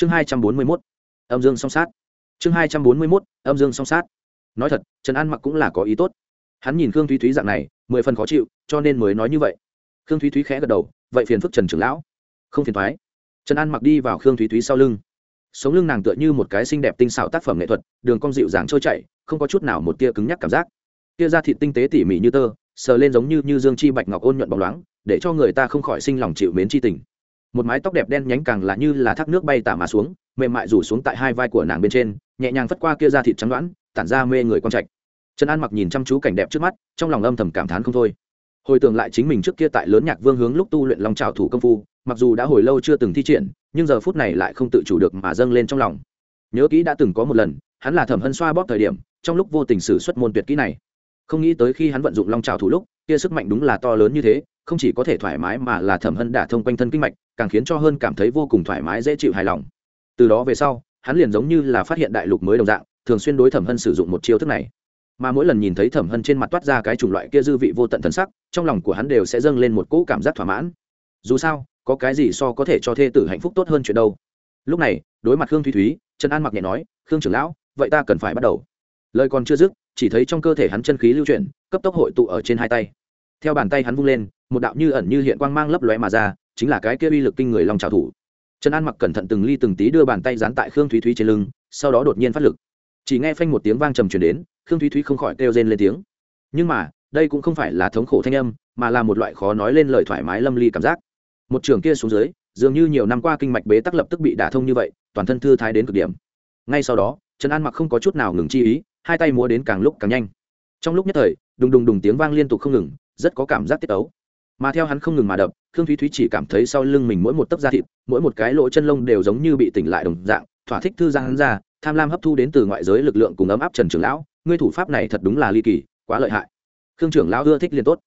chương hai trăm bốn mươi mốt, âm dương song sát. Chương hai trăm bốn mươi mốt, âm dương song sát. Nói thật, trần an mặc cũng là có ý tốt. Hắn nhìn khương thúy thúy dạng này, mười phần khó chịu, cho nên mới nói như vậy. Khương thúy thúy khẽ gật đầu, vậy phiền phức trần trưởng lão. Không phiền thoái trần an mặc đi vào khương thúy thúy sau lưng. Sống lưng nàng tựa như một cái xinh đẹp tinh xảo tác phẩm nghệ thuật, đường cong dịu dàng trôi chảy, không có chút nào một tia cứng nhắc cảm giác. Tia da thịt tinh tế tỉ mỉ như tơ, sờ lên giống như như dương chi bạch ngọc ôn nhuận bóng loáng, để cho người ta không khỏi sinh lòng chịu mến chi tình một mái tóc đẹp đen nhánh càng là như là thác nước bay tả mà xuống, mềm mại rủ xuống tại hai vai của nàng bên trên, nhẹ nhàng phất qua kia ra thịt trắng đoãn, tản ra mê người con trạch. Trần an mặc nhìn chăm chú cảnh đẹp trước mắt, trong lòng âm thầm cảm thán không thôi. Hồi tưởng lại chính mình trước kia tại lớn nhạc vương hướng lúc tu luyện lòng trào thủ công phu, mặc dù đã hồi lâu chưa từng thi triển, nhưng giờ phút này lại không tự chủ được mà dâng lên trong lòng. Nhớ kỹ đã từng có một lần, hắn là thẩm hân xoa bóp thời điểm, trong lúc vô tình sử xuất môn tuyệt kỹ này. Không nghĩ tới khi hắn vận dụng long trào thủ lúc, kia sức mạnh đúng là to lớn như thế, không chỉ có thể thoải mái mà là thẩm hân đả thông quanh thân kinh mạch càng khiến cho hơn cảm thấy vô cùng thoải mái, dễ chịu hài lòng. Từ đó về sau, hắn liền giống như là phát hiện đại lục mới đồng dạng, thường xuyên đối thẩm hân sử dụng một chiêu thức này. Mà mỗi lần nhìn thấy thẩm hân trên mặt toát ra cái chủng loại kia dư vị vô tận thần sắc, trong lòng của hắn đều sẽ dâng lên một cỗ cảm giác thỏa mãn. Dù sao, có cái gì so có thể cho thê tử hạnh phúc tốt hơn chuyện đâu. Lúc này, đối mặt khương thúy thúy, trần an mặc nhẹ nói, khương trưởng lão, vậy ta cần phải bắt đầu. Lời còn chưa dứt, chỉ thấy trong cơ thể hắn chân khí lưu chuyển, cấp tốc hội tụ ở trên hai tay. Theo bàn tay hắn vung lên, một đạo như ẩn như hiện quang mang lấp lóe mà ra chính là cái kia uy lực kinh người long trào thủ. Trần an mặc cẩn thận từng ly từng tí đưa bàn tay dán tại khương thúy thúy trên lưng, sau đó đột nhiên phát lực. Chỉ nghe phanh một tiếng vang trầm truyền đến, khương thúy thúy không khỏi kêu rên lên tiếng. Nhưng mà, đây cũng không phải là thống khổ thanh âm, mà là một loại khó nói lên lời thoải mái lâm ly cảm giác. Một trường kia xuống dưới, dường như nhiều năm qua kinh mạch bế tắc lập tức bị đả thông như vậy, toàn thân thư thái đến cực điểm. Ngay sau đó, trần an mặc không có chút nào ngừng chi ý, hai tay múa đến càng lúc càng nhanh. Trong lúc nhất thời, đùng đùng đùng tiếng vang liên tục không ngừng, rất có cảm giác tiết ấu mà theo hắn không ngừng mà đập, khương thúy thúy chỉ cảm thấy sau lưng mình mỗi một tấc da thịt, mỗi một cái lỗ chân lông đều giống như bị tỉnh lại đồng dạng, thỏa thích thư giang hắn ra, tham lam hấp thu đến từ ngoại giới lực lượng cùng ấm áp trần trưởng lão, ngươi thủ pháp này thật đúng là ly kỳ, quá lợi hại. Khương trưởng lão ưa thích liền tốt.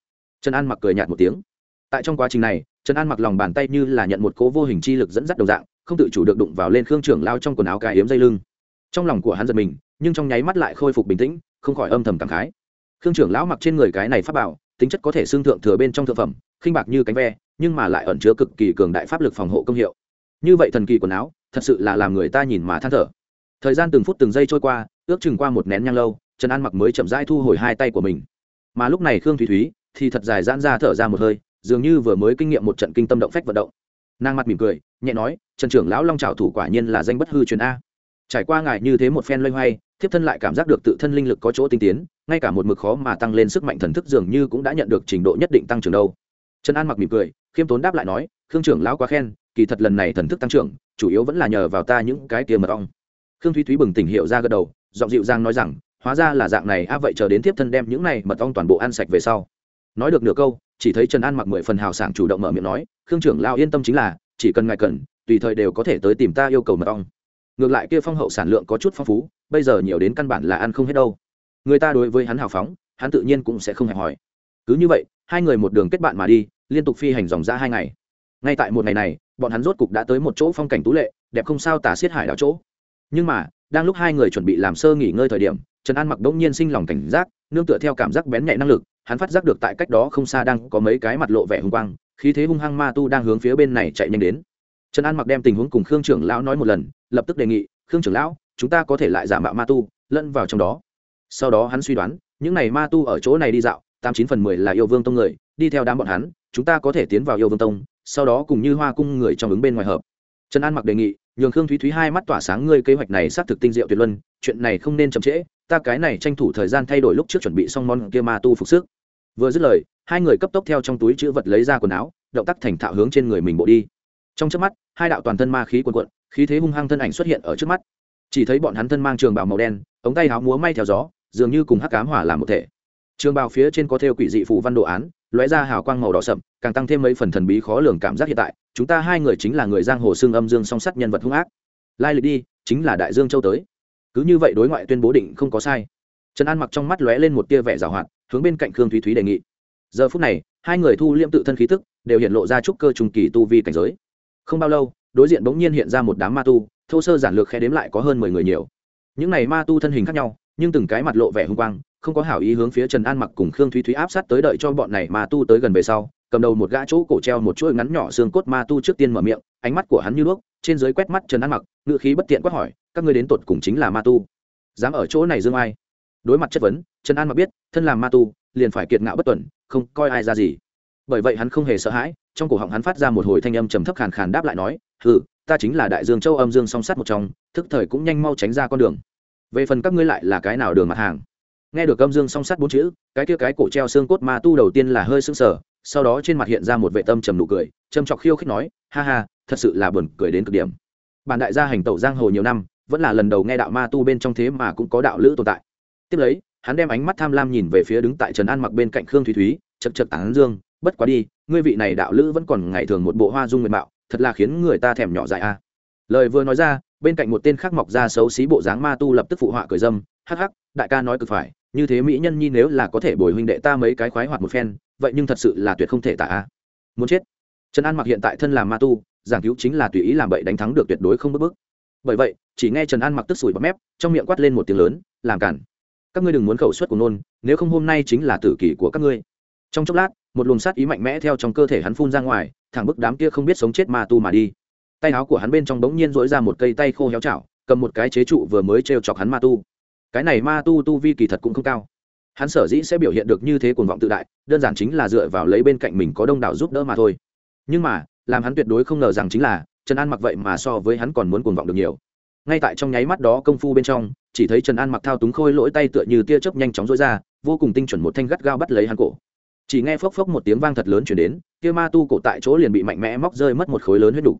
Trần an mặc cười nhạt một tiếng. Tại trong quá trình này, trần an mặc lòng bàn tay như là nhận một cố vô hình chi lực dẫn dắt đồng dạng, không tự chủ được đụng vào lên khương trưởng lao trong quần áo cài hiếm dây lưng. Trong lòng của hắn giật mình, nhưng trong nháy mắt lại khôi phục bình tĩnh, không khỏi âm thầm cảm khái. Khương trưởng lão mặc trên người cái này pháp bảo, tính chất có thể xương thượng thừa bên trong thượng phẩm khinh bạc như cánh ve, nhưng mà lại ẩn chứa cực kỳ cường đại pháp lực phòng hộ công hiệu. Như vậy thần kỳ quần áo, thật sự là làm người ta nhìn mà than thở. Thời gian từng phút từng giây trôi qua, ước chừng qua một nén nhang lâu, trần an mặc mới chậm rãi thu hồi hai tay của mình. Mà lúc này khương thúy thúy thì thật dài giãn ra thở ra một hơi, dường như vừa mới kinh nghiệm một trận kinh tâm động phách vận động. Nàng mặt mỉm cười, nhẹ nói, trần trưởng lão long trào thủ quả nhiên là danh bất hư truyền a. Trải qua ngài như thế một phen loay hoay, thiếp thân lại cảm giác được tự thân linh lực có chỗ tinh tiến, ngay cả một mực khó mà tăng lên sức mạnh thần thức dường như cũng đã nhận được trình độ nhất định tăng trưởng đâu trần an mặc mỉm cười, khiêm tốn đáp lại nói, khương trưởng lão quá khen, kỳ thật lần này thần thức tăng trưởng, chủ yếu vẫn là nhờ vào ta những cái tia mật ong. Khương thúy thúy bừng tỉnh hiệu ra gật đầu, giọng dịu giang nói rằng, hóa ra là dạng này a vậy chờ đến tiếp thân đem những này mật ong toàn bộ ăn sạch về sau. Nói được nửa câu, chỉ thấy trần an mặc mười phần hào sảng chủ động mở miệng nói, khương trưởng lao yên tâm chính là, chỉ cần ngài cần, tùy thời đều có thể tới tìm ta yêu cầu mật ong. Ngược lại kia phong hậu sản lượng có chút phong phú, bây giờ nhiều đến căn bản là ăn không hết đâu. Người ta đối với hắn hào phóng, hắn tự nhiên cũng sẽ không hẹp hỏi cứ như vậy hai người một đường kết bạn mà đi, liên tục phi hành dòng ra hai ngày. Ngay tại một ngày này, bọn hắn rốt cục đã tới một chỗ phong cảnh tú lệ, đẹp không sao tả xiết hải đảo chỗ. Nhưng mà, đang lúc hai người chuẩn bị làm sơ nghỉ ngơi thời điểm, trần an mặc đ ỗ n g nhiên sinh lòng cảnh giác, nương tựa theo cảm giác bén nhạy năng lực, hắn phát giác được tại cách đó không xa đang có mấy cái mặt lộ vẻ hung quang, khí thế hung hăng ma tu đang hướng phía bên này chạy nhanh đến. Trần an mặc đem tình huống cùng khương trưởng lão nói một lần, lập tức đề nghị, khương trưởng lão, chúng ta có thể lại giả mạo ma tu, lẫn vào trong đó. Sau đó hắn suy đoán, những này ma tu ở chỗ này đi dạo tám chín phần mười là yêu vương tông người, đi theo đám bọn hắn, chúng ta có thể tiến vào yêu vương tông, sau đó cùng như hoa cung người trong ứng bên ngoài hợp. Trần an mặc đề nghị, nhường khương thúy thúy hai mắt tỏa sáng ngươi kế hoạch này xác thực tinh diệu tuyệt luân, chuyện này không nên chậm trễ, ta cái này tranh thủ thời gian thay đổi lúc trước chuẩn bị xong món kia ma tu phục sức. Vừa dứt lời, hai người cấp tốc theo trong túi chữ vật lấy ra quần áo, động tác thành thạo hướng trên người mình bộ đi. Trong trước mắt, hai đạo toàn thân ma khí quần quận khí thế hung hăng thân ảnh xuất hiện ở trước mắt. Chỉ thấy bọn hắn thân mang trường bào màu đen, ống tay áo múa may theo gió, dường như cùng hắc cám hỏa làm một thể trường bào phía trên có theo quỷ dị phù văn đồ án, lóe ra hào quang màu đỏ sậm, càng tăng thêm mấy phần thần bí khó lường cảm giác hiện tại. Chúng ta hai người chính là người giang hồ xương âm dương song sắt nhân vật hung ác. Lai lịch đi, chính là đại dương châu tới. Cứ như vậy đối ngoại tuyên bố định không có sai. Trần an mặc trong mắt lóe lên một tia vẻ rào hoạt, hướng bên cạnh khương thúy thúy đề nghị. Giờ phút này, hai người thu liêm tự thân khí tức, đều hiện lộ ra trúc cơ trùng kỳ tu vi cảnh giới. Không bao lâu, đối diện bỗng nhiên hiện ra một đám ma tu, thô sơ giản lược khe đếm lại có hơn mười người nhiều. Những này ma tu thân hình khác nhau nhưng từng cái mặt lộ vẻ hung quang, không có hảo ý hướng phía trần an mặc cùng khương thúy thúy áp sát tới đợi cho bọn này ma tu tới gần về sau, cầm đầu một gã chỗ cổ treo một chuỗi ngắn nhỏ xương cốt ma tu trước tiên mở miệng, ánh mắt của hắn như đuốc, trên dưới quét mắt trần an mặc ngự khí bất tiện quát hỏi, các ngươi đến tột cùng chính là ma tu? Dám ở chỗ này dương ai? Đối mặt chất vấn, trần an mặc biết, thân làm ma tu, liền phải kiệt ngạo bất tuần, không coi ai ra gì. Bởi vậy hắn không hề sợ hãi, trong cổ họng hắn phát ra một hồi thanh âm trầm thấp khàn khàn đáp lại nói, hừ, ta chính là đại dương châu âm dương song sát một trong, thức thời cũng nhanh mau tránh ra con đường về phần các ngươi lại là cái nào đường mặt hàng? Nghe được âm dương song sát bốn chữ, cái kia cái cổ treo xương cốt ma tu đầu tiên là hơi sưng sờ, sau đó trên mặt hiện ra một vệ tâm trầm nụ cười, trầm chọc khiêu khích nói, ha ha, thật sự là buồn cười đến cực điểm. Bản đại gia hành tẩu giang hồ nhiều năm, vẫn là lần đầu nghe đạo ma tu bên trong thế mà cũng có đạo lữ tồn tại. Tiếp lấy, hắn đem ánh mắt tham lam nhìn về phía đứng tại trần an mặc bên cạnh khương thúy thúy chật chật tán dương, bất quá đi, ngươi vị này đạo lữ vẫn còn ngày thường một bộ hoa dung nguyện mạo, thật là khiến người ta thèm nhỏ dại a. Lời vừa nói ra bên cạnh một tên khác mọc ra xấu xí bộ dáng ma tu lập tức phụ họa cười dâm, hắc hắc, đại ca nói cực phải, như thế mỹ nhân nhi nếu là có thể bồi huynh đệ ta mấy cái khoái hoạt một phen, vậy nhưng thật sự là tuyệt không thể tả a. Muốn chết? Trần an mặc hiện tại thân làm ma tu, giảng cứu chính là tùy ý làm bậy đánh thắng được tuyệt đối không bức bức bởi vậy, chỉ nghe trần an mặc tức sủi bắp mép, trong miệng quát lên một tiếng lớn, làm cản. Các ngươi đừng muốn khẩu suất của nôn, nếu không hôm nay chính là tử kỷ của các ngươi. Trong chốc lát, một luồng sát ý mạnh mẽ theo trong cơ thể hắn phun ra ngoài, thẳng bức đám kia không biết sống chết ma tu mà đi tay áo của hắn bên trong bỗng nhiên dỗi ra một cây tay khô héo chảo, cầm một cái chế trụ vừa mới t chọc hắn ma tu. Cái này ma tu tu vi kỳ thật cũng không cao. Hắn sở dĩ sẽ biểu hiện được như thế cuồng vọng tự đại, đơn giản chính là dựa vào lấy bên cạnh mình có đông đảo giúp đỡ mà thôi. Nhưng mà, làm hắn tuyệt đối không ngờ rằng chính là, trần an mặc vậy mà so với hắn còn muốn cuồng vọng được nhiều. Ngay tại trong nháy mắt đó công phu bên trong, chỉ thấy trần an mặc thao túng khôi lỗi tay tựa như tia chớp nhanh chóng rối ra, vô cùng tinh chuẩn một thanh gắt gao bắt lấy hắn cổ. Chỉ nghe phốc phốc một tiếng vang thật lớn chuyển đến, kia ma tu cổ tại chỗ liền bị mạnh mẽ móc rơi mất một khối lớn huyết đủ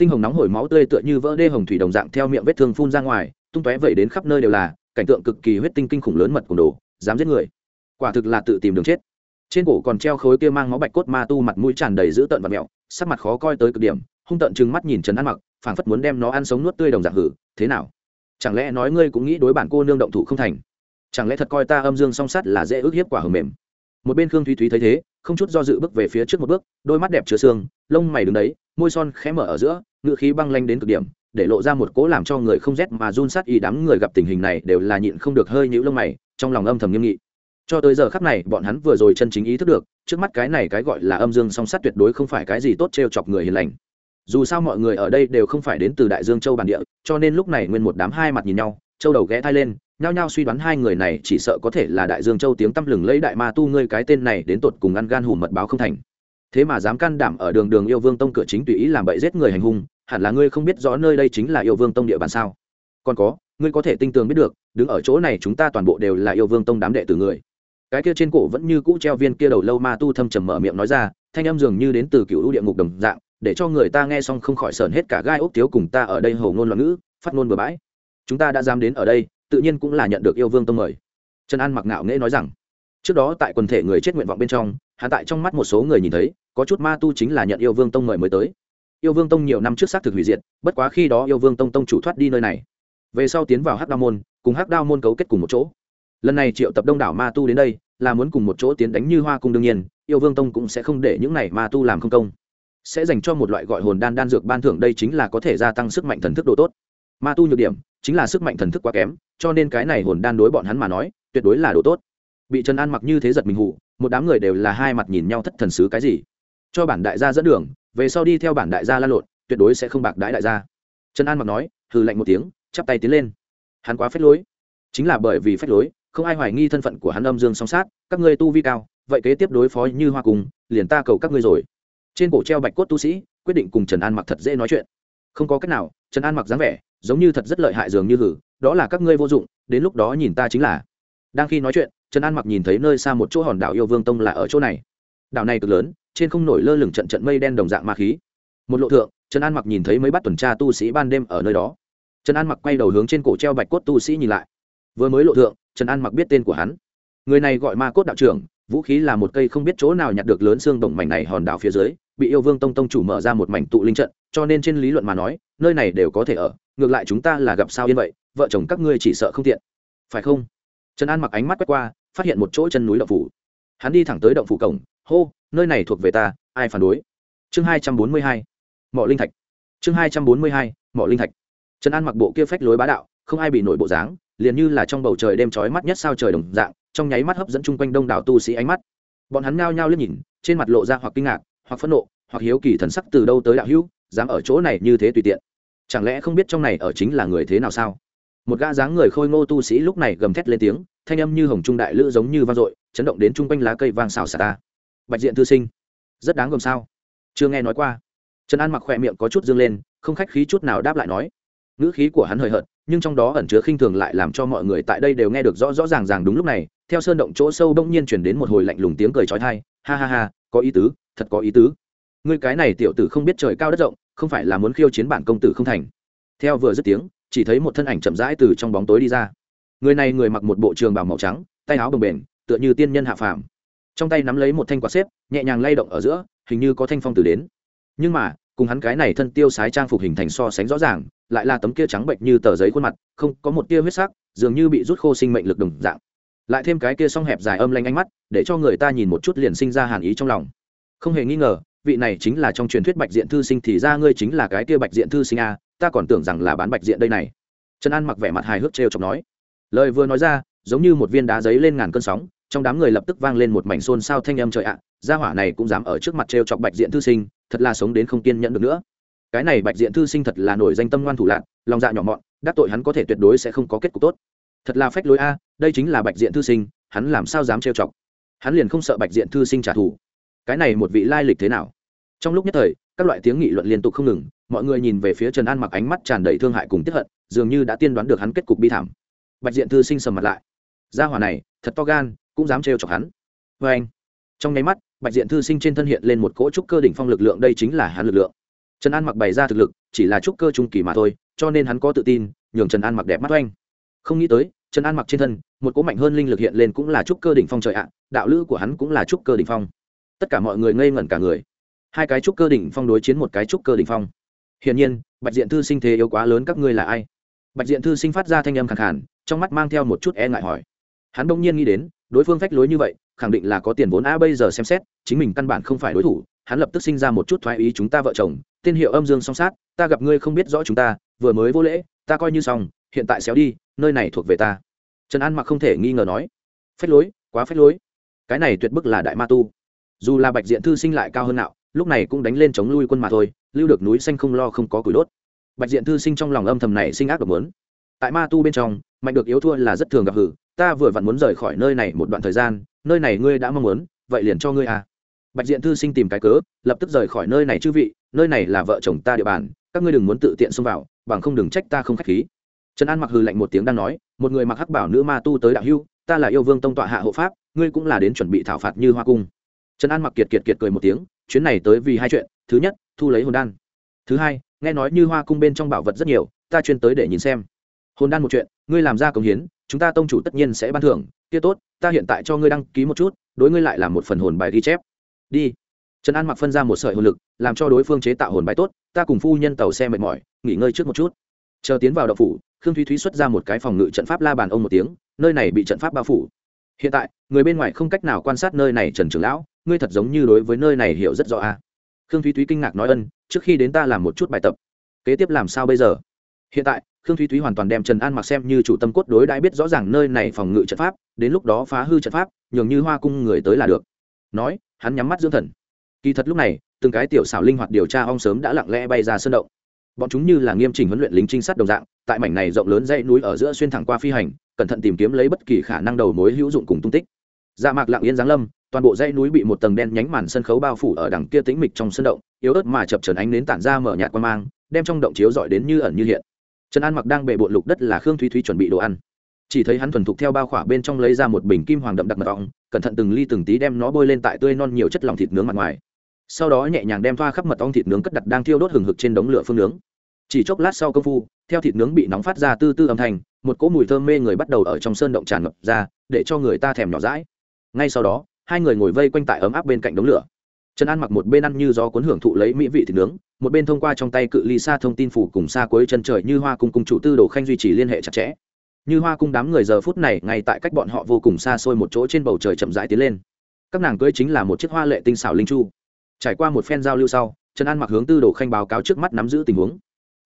tinh hồng nóng hổi máu tươi tựa như vỡ đê hồng thủy đồng dạng theo miệng vết thương phun ra ngoài, tung tóe vẩy đến khắp nơi đều là, cảnh tượng cực kỳ huyết tinh kinh khủng lớn mật cùng đồ, dám giết người. Quả thực là tự tìm đường chết. Trên cổ còn treo khối kia mang máu bạch cốt ma tu mặt mũi tràn đầy dữ tợn và mẹo, sắc mặt khó coi tới cực điểm, hung tợn chừng mắt nhìn trần ăn mặc, phảng phất muốn đem nó ăn sống nuốt tươi đồng dạng hử, thế nào? Chẳng lẽ nói ngươi cũng nghĩ đối bản cô nương động thủ không thành? Chẳng lẽ thật coi ta âm dương song sắt là dễ ước hiếp quả hầm mềm? Một bên khương thúy thúy thấy thế, không chút do dự bước về phía trước một bước, đôi mắt đẹp chứa xương lông mày đứng đấy, môi son khẽ mở ở giữa ngựa khí băng lanh đến cực điểm, để lộ ra một cố làm cho người không rét mà run sát y đám người gặp tình hình này đều là nhịn không được hơi nhũ lông mày, trong lòng âm thầm nghiêm nghị. Cho tới giờ khắc này, bọn hắn vừa rồi chân chính ý thức được, trước mắt cái này cái gọi là âm dương song sát tuyệt đối không phải cái gì tốt t chọc người hiền lành. Dù sao mọi người ở đây đều không phải đến từ đại dương châu bản địa, cho nên lúc này nguyên một đám hai mặt nhìn nhau, châu đầu ghé thai lên, nhao nhao suy đoán hai người này chỉ sợ có thể là đại dương châu tiếng tăm lừng lấy đại ma tu ngươi cái tên này đến tột cùng ăn gan hùm mật báo không thành thế mà dám can đảm ở đường đường yêu vương tông cửa chính tùy ý làm bậy giết người hành hung, hẳn là ngươi không biết rõ nơi đây chính là yêu vương tông địa bàn sao? Còn có, ngươi có thể tinh tường biết được, đứng ở chỗ này chúng ta toàn bộ đều là yêu vương tông đám đệ tử người. Cái kia trên cổ vẫn như cũ treo viên kia đầu lâu ma tu thâm trầm mở miệng nói ra, thanh âm dường như đến từ cựu địa ngục đồng dạng, để cho người ta nghe xong không khỏi sờn hết cả gai ốc tiếu cùng ta ở đây hầu ngôn loạn ngữ, phát ngôn bừa bãi. Chúng ta đã dám đến ở đây, tự nhiên cũng là nhận được yêu vương tông mời. Trần an mặc ngạo nghễ nói rằng, trước đó tại quần thể người chết nguyện vọng bên trong hạ tại trong mắt một số người nhìn thấy, có chút ma tu chính là nhận yêu vương tông mời mới tới. Yêu vương tông nhiều năm trước xác thực hủy diệt, bất quá khi đó yêu vương tông tông chủ thoát đi nơi này. Về sau tiến vào hắc đao môn, cùng hắc đao môn cấu kết cùng một chỗ. Lần này triệu tập đông đảo ma tu đến đây, là muốn cùng một chỗ tiến đánh như hoa cung đương nhiên, yêu vương tông cũng sẽ không để những này ma tu làm không công. Sẽ dành cho một loại gọi hồn đan đan dược ban thưởng đây chính là có thể gia tăng sức mạnh thần thức độ tốt. Ma tu nhược điểm, chính là sức mạnh thần thức quá kém, cho nên cái này hồn đan đối bọn hắn mà nói, tuyệt đối là độ tốt bị trần an mặc như thế giật mình hụ, một đám người đều là hai mặt nhìn nhau thất thần sứ cái gì. Cho bản đại gia dẫn đường, về sau đi theo bản đại gia la lộn, tuyệt đối sẽ không bạc đãi đại gia. Trần an mặc nói, hừ lạnh một tiếng, chắp tay tiến lên. Hắn quá phép lối. Chính là bởi vì phép lối, không ai hoài nghi thân phận của hắn âm dương song sát, các ngươi tu vi cao, vậy kế tiếp đối phó như hoa cùng, liền ta cầu các ngươi rồi. Trên cổ treo bạch cốt tu sĩ, quyết định cùng trần an mặc thật dễ nói chuyện. Không có cách nào, trần an mặc dáng vẻ, giống như thật rất lợi hại dường như hử, đó là các ngươi vô dụng, đến lúc đó nhìn ta chính là. Đang khi nói chuyện trần an mặc nhìn thấy nơi xa một chỗ hòn đảo yêu vương tông là ở chỗ này. Đảo này cực lớn, trên không nổi lơ lửng trận trận mây đen đồng dạng ma khí. Một lộ thượng, trần an mặc nhìn thấy mấy bắt tuần tra tu sĩ ban đêm ở nơi đó. Trần an mặc quay đầu hướng trên cổ treo bạch cốt tu sĩ nhìn lại. Vừa mới lộ thượng, trần an mặc biết tên của hắn. Người này gọi ma cốt đạo trưởng, vũ khí là một cây không biết chỗ nào nhặt được lớn xương đồng mảnh này hòn đảo phía dưới, bị yêu vương tông tông chủ mở ra một mảnh tụ linh trận, cho nên trên lý luận mà nói, nơi này đều có thể ở, ngược lại chúng ta là gặp sao yên vậy, vợ chồng các ngươi chỉ sợ không tiện. Phải không? Trần an mặc ánh mắt quét qua phát hiện một chỗ chân núi động phủ. Hắn đi thẳng tới động phủ cổng, hô, nơi này thuộc về ta, ai phản đối? Chương hai trăm bốn mươi hai, mỏ linh thạch. Chương hai trăm bốn mươi hai, mỏ linh thạch. Trần an mặc bộ kia phách lối bá đạo, không ai bị nổi bộ dáng, liền như là trong bầu trời đêm trói mắt nhất sao trời đồng dạng, trong nháy mắt hấp dẫn chung quanh đông đảo tu sĩ ánh mắt. Bọn hắn ngao nhao liếc nhìn, trên mặt lộ ra hoặc kinh ngạc, hoặc phẫn nộ, hoặc hiếu kỳ thần sắc từ đâu tới đạo hữu, dám ở chỗ này như thế tùy tiện. Chẳng lẽ không biết trong này ở chính là người thế nào sao? Một gã dáng người khôi ngô tu sĩ lúc này gầm thét lên tiếng, thanh âm như hồng trung đại lữ giống như vang dội, chấn động đến chung quanh lá cây vang xào xà ta. Bạch diện thư sinh, rất đáng gồm sao? Chưa nghe nói qua. Trần an mặc khỏe miệng có chút dương lên, không khách khí chút nào đáp lại nói. Ngữ khí của hắn hời hợt, nhưng trong đó ẩn chứa khinh thường lại làm cho mọi người tại đây đều nghe được rõ rõ ràng ràng đúng lúc này, theo sơn động chỗ sâu bỗng nhiên chuyển đến một hồi lạnh lùng tiếng cười trói thai ha ha ha, có ý tứ, thật có ý tứ. Ngươi cái này tiểu tử không biết trời cao đất rộng, không phải là muốn khiêu chiến bản công tử không thành. Theo vừa dứt tiếng chỉ thấy một thân ảnh chậm rãi từ trong bóng tối đi ra. Người này người mặc một bộ trường bào màu trắng, tay áo bồng bềnh, tựa như tiên nhân hạ phàm. Trong tay nắm lấy một thanh quạt xếp, nhẹ nhàng lay động ở giữa, hình như có thanh phong từ đến. Nhưng mà, cùng hắn cái này thân tiêu sái trang phục hình thành so sánh rõ ràng, lại là tấm kia trắng bệnh như tờ giấy khuôn mặt, không có một tia huyết sắc, dường như bị rút khô sinh mệnh lực đồng dạng. Lại thêm cái kia song hẹp dài âm lanh ánh mắt, để cho người ta nhìn một chút liền sinh ra hàn ý trong lòng. Không hề nghi ngờ, vị này chính là trong truyền thuyết bạch diện thư sinh thì ra ngươi chính là cái kia bạch diện thư sinh a ta còn tưởng rằng là bán bạch diện đây này. Trần an mặc vẻ mặt hài hước trêu chọc nói. Lời vừa nói ra, giống như một viên đá giấy lên ngàn cơn sóng, trong đám người lập tức vang lên một mảnh xôn xao thanh âm trời ạ, gia hỏa này cũng dám ở trước mặt trêu chọc bạch diện thư sinh, thật là sống đến không kiên nhẫn được nữa. Cái này bạch diện thư sinh thật là nổi danh tâm ngoan thủ lạc lòng dạ nhỏ mọn, đắc tội hắn có thể tuyệt đối sẽ không có kết cục tốt. Thật là phách lối a, đây chính là bạch diện thư sinh, hắn làm sao dám trêu chọc? Hắn liền không sợ bạch diện thư sinh trả thù. Cái này một vị lai lịch thế nào? Trong lúc nhất thời, các loại tiếng nghị luận liên tục không ngừng mọi người nhìn về phía trần an mặc ánh mắt tràn đầy thương hại cùng tiếp hận, dường như đã tiên đoán được hắn kết cục bi thảm. Bạch diện thư sinh sầm mặt lại. Gia hỏa này, thật to gan, cũng dám trêu chọc hắn. Vê anh, trong nháy mắt, bạch diện thư sinh trên thân hiện lên một cỗ trúc cơ đỉnh phong lực lượng, đây chính là hắn lực lượng. Trần an mặc bày ra thực lực, chỉ là trúc cơ trung kỳ mà thôi, cho nên hắn có tự tin, nhường trần an mặc đẹp mắt oanh. Không nghĩ tới, trần an mặc trên thân, một cỗ mạnh hơn linh lực hiện lên cũng là trúc cơ đỉnh phong trời ạ, đạo lữ của hắn cũng là trúc cơ đỉnh phong. Tất cả mọi người ngây ngẩn cả người. Hai cái trúc cơ đỉnh phong đối chiến một cái trúc cơ đỉnh phong hiển nhiên, bạch diện thư sinh thế yếu quá lớn các ngươi là ai? Bạch diện thư sinh phát ra thanh âm khẳng khản trong mắt mang theo một chút e ngại hỏi. Hắn đông nhiên nghĩ đến, đối phương phách lối như vậy, khẳng định là có tiền vốn a bây giờ xem xét, chính mình căn bản không phải đối thủ, hắn lập tức sinh ra một chút thoái ý chúng ta vợ chồng, tên hiệu âm dương song sát, ta gặp ngươi không biết rõ chúng ta, vừa mới vô lễ, ta coi như xong, hiện tại xéo đi, nơi này thuộc về ta. Trần an mặc không thể nghi ngờ nói. Phách lối, quá phách lối. Cái này tuyệt bức là đại ma tu. Dù là bạch diện thư sinh lại cao hơn nào lúc này cũng đánh lên chống lui quân mà thôi lưu được núi xanh không lo không có củi đốt. Bạch diện thư sinh trong lòng âm thầm này sinh ác độc muốn. Tại ma tu bên trong, mạnh được yếu thua là rất thường gặp hử, ta vừa vặn muốn rời khỏi nơi này một đoạn thời gian, nơi này ngươi đã mong muốn, vậy liền cho ngươi à. Bạch diện thư sinh tìm cái cớ, lập tức rời khỏi nơi này chư vị, nơi này là vợ chồng ta địa bàn, các ngươi đừng muốn tự tiện xông vào, bằng không đừng trách ta không k h á c h khí. Trần an mặc hừ lạnh một tiếng đang nói, một người mặc hắc bảo nữ ma tu tới đạo hưu, ta là yêu vương tông tọa hạ hộ pháp, ngươi cũng là đến chuẩn bị thảo phạt như hoa cung. Trần an mặc kiệt kiệt kiệt cười một tiếng, chuyến này tới vì hai chuyện, thứ nhất thu lấy hồn đan. Thứ hai, nghe nói như hoa cung bên trong bảo vật rất nhiều, ta chuyên tới để nhìn xem. Hồn đan một chuyện, ngươi làm ra công hiến, chúng ta tông chủ tất nhiên sẽ ban thưởng. Kia tốt, ta hiện tại cho ngươi đăng ký một chút, đối ngươi lại là một phần hồn bài ghi chép. Đi. Trần an mặc phân ra một sợi hồn lực, làm cho đối phương chế tạo hồn bài tốt, ta cùng phu nhân tàu xe mệt mỏi, nghỉ ngơi trước một chút. Chờ tiến vào đậu phủ, khương thúy thúy xuất ra một cái phòng ngự trận pháp la bàn ông một tiếng, nơi này bị trận pháp bao phủ. Hiện tại, người bên ngoài không cách nào quan sát nơi này trần trường lão, ngươi thật giống như đối với nơi này hiểu rất rõ a à khương thúy thúy kinh ngạc nói ân, trước khi đến ta làm một chút bài tập. Kế tiếp làm sao bây giờ? Hiện tại, khương thúy thúy hoàn toàn đem trần an mặc xem như chủ tâm cốt đối đãi biết rõ ràng nơi này phòng ngự trận pháp, đến lúc đó phá hư trận pháp, nhường như hoa cung người tới là được. Nói, hắn nhắm mắt dưỡng thần. Kỳ thật lúc này, từng cái tiểu xảo linh hoạt điều tra ong sớm đã lặng lẽ bay ra sân động. Bọn chúng như là nghiêm chỉnh huấn luyện lính trinh sát đồng dạng, tại mảnh này rộng lớn dãy núi ở giữa xuyên thẳng qua phi hành, cẩn thận tìm kiếm lấy bất kỳ khả năng đầu mối hữu dụng cùng tung tích. Dạ mạc lặng yên giáng lâm toàn bộ dãy núi bị một tầng đen nhánh màn sân khấu bao phủ ở đằng kia tĩnh mịch trong sân động, yếu ớt mà chập trần ánh đến tản ra mở nhạt quan mang, đem trong động chiếu dọi đến như ẩn như hiện. Trần an mặc đang bệ bộn lục đất là khương thúy thúy chuẩn bị đồ ăn. Chỉ thấy hắn thuần thục theo bao khỏa bên trong lấy ra một bình kim hoàng đậm đặc mật ong, cẩn thận từng ly từng tí đem nó bôi lên tại tươi non nhiều chất lòng thịt nướng mặt ngoài. Sau đó nhẹ nhàng đem thoa khắp mật ong thịt nướng cất đặt đang thiêu đốt hừng hực trên đống lửa phương nướng. Chỉ chốc lát sau công phu, theo thịt nướng bị nóng phát ra tư tư âm thanh, một cỗ mùi thơm mê người bắt đầu ở trong sơn động tràn ngập ra, để cho người ta thèm nhỏ rãi ngay sau đó hai người ngồi vây quanh tại ấm áp bên cạnh đống lửa. Trần an mặc một bên ăn như gió cuốn hưởng thụ lấy mỹ vị thịt nướng, một bên thông qua trong tay cự ly xa thông tin phủ cùng xa cuối chân trời như hoa cung cung chủ tư đồ khanh duy trì liên hệ chặt chẽ. Như hoa cung đám người giờ phút này ngay tại cách bọn họ vô cùng xa xôi một chỗ trên bầu trời chậm rãi tiến lên. Các nàng cưới chính là một chiếc hoa lệ tinh xảo linh chu. Trải qua một phen giao lưu sau, trần an mặc hướng tư đồ khanh báo cáo trước mắt nắm giữ tình huống.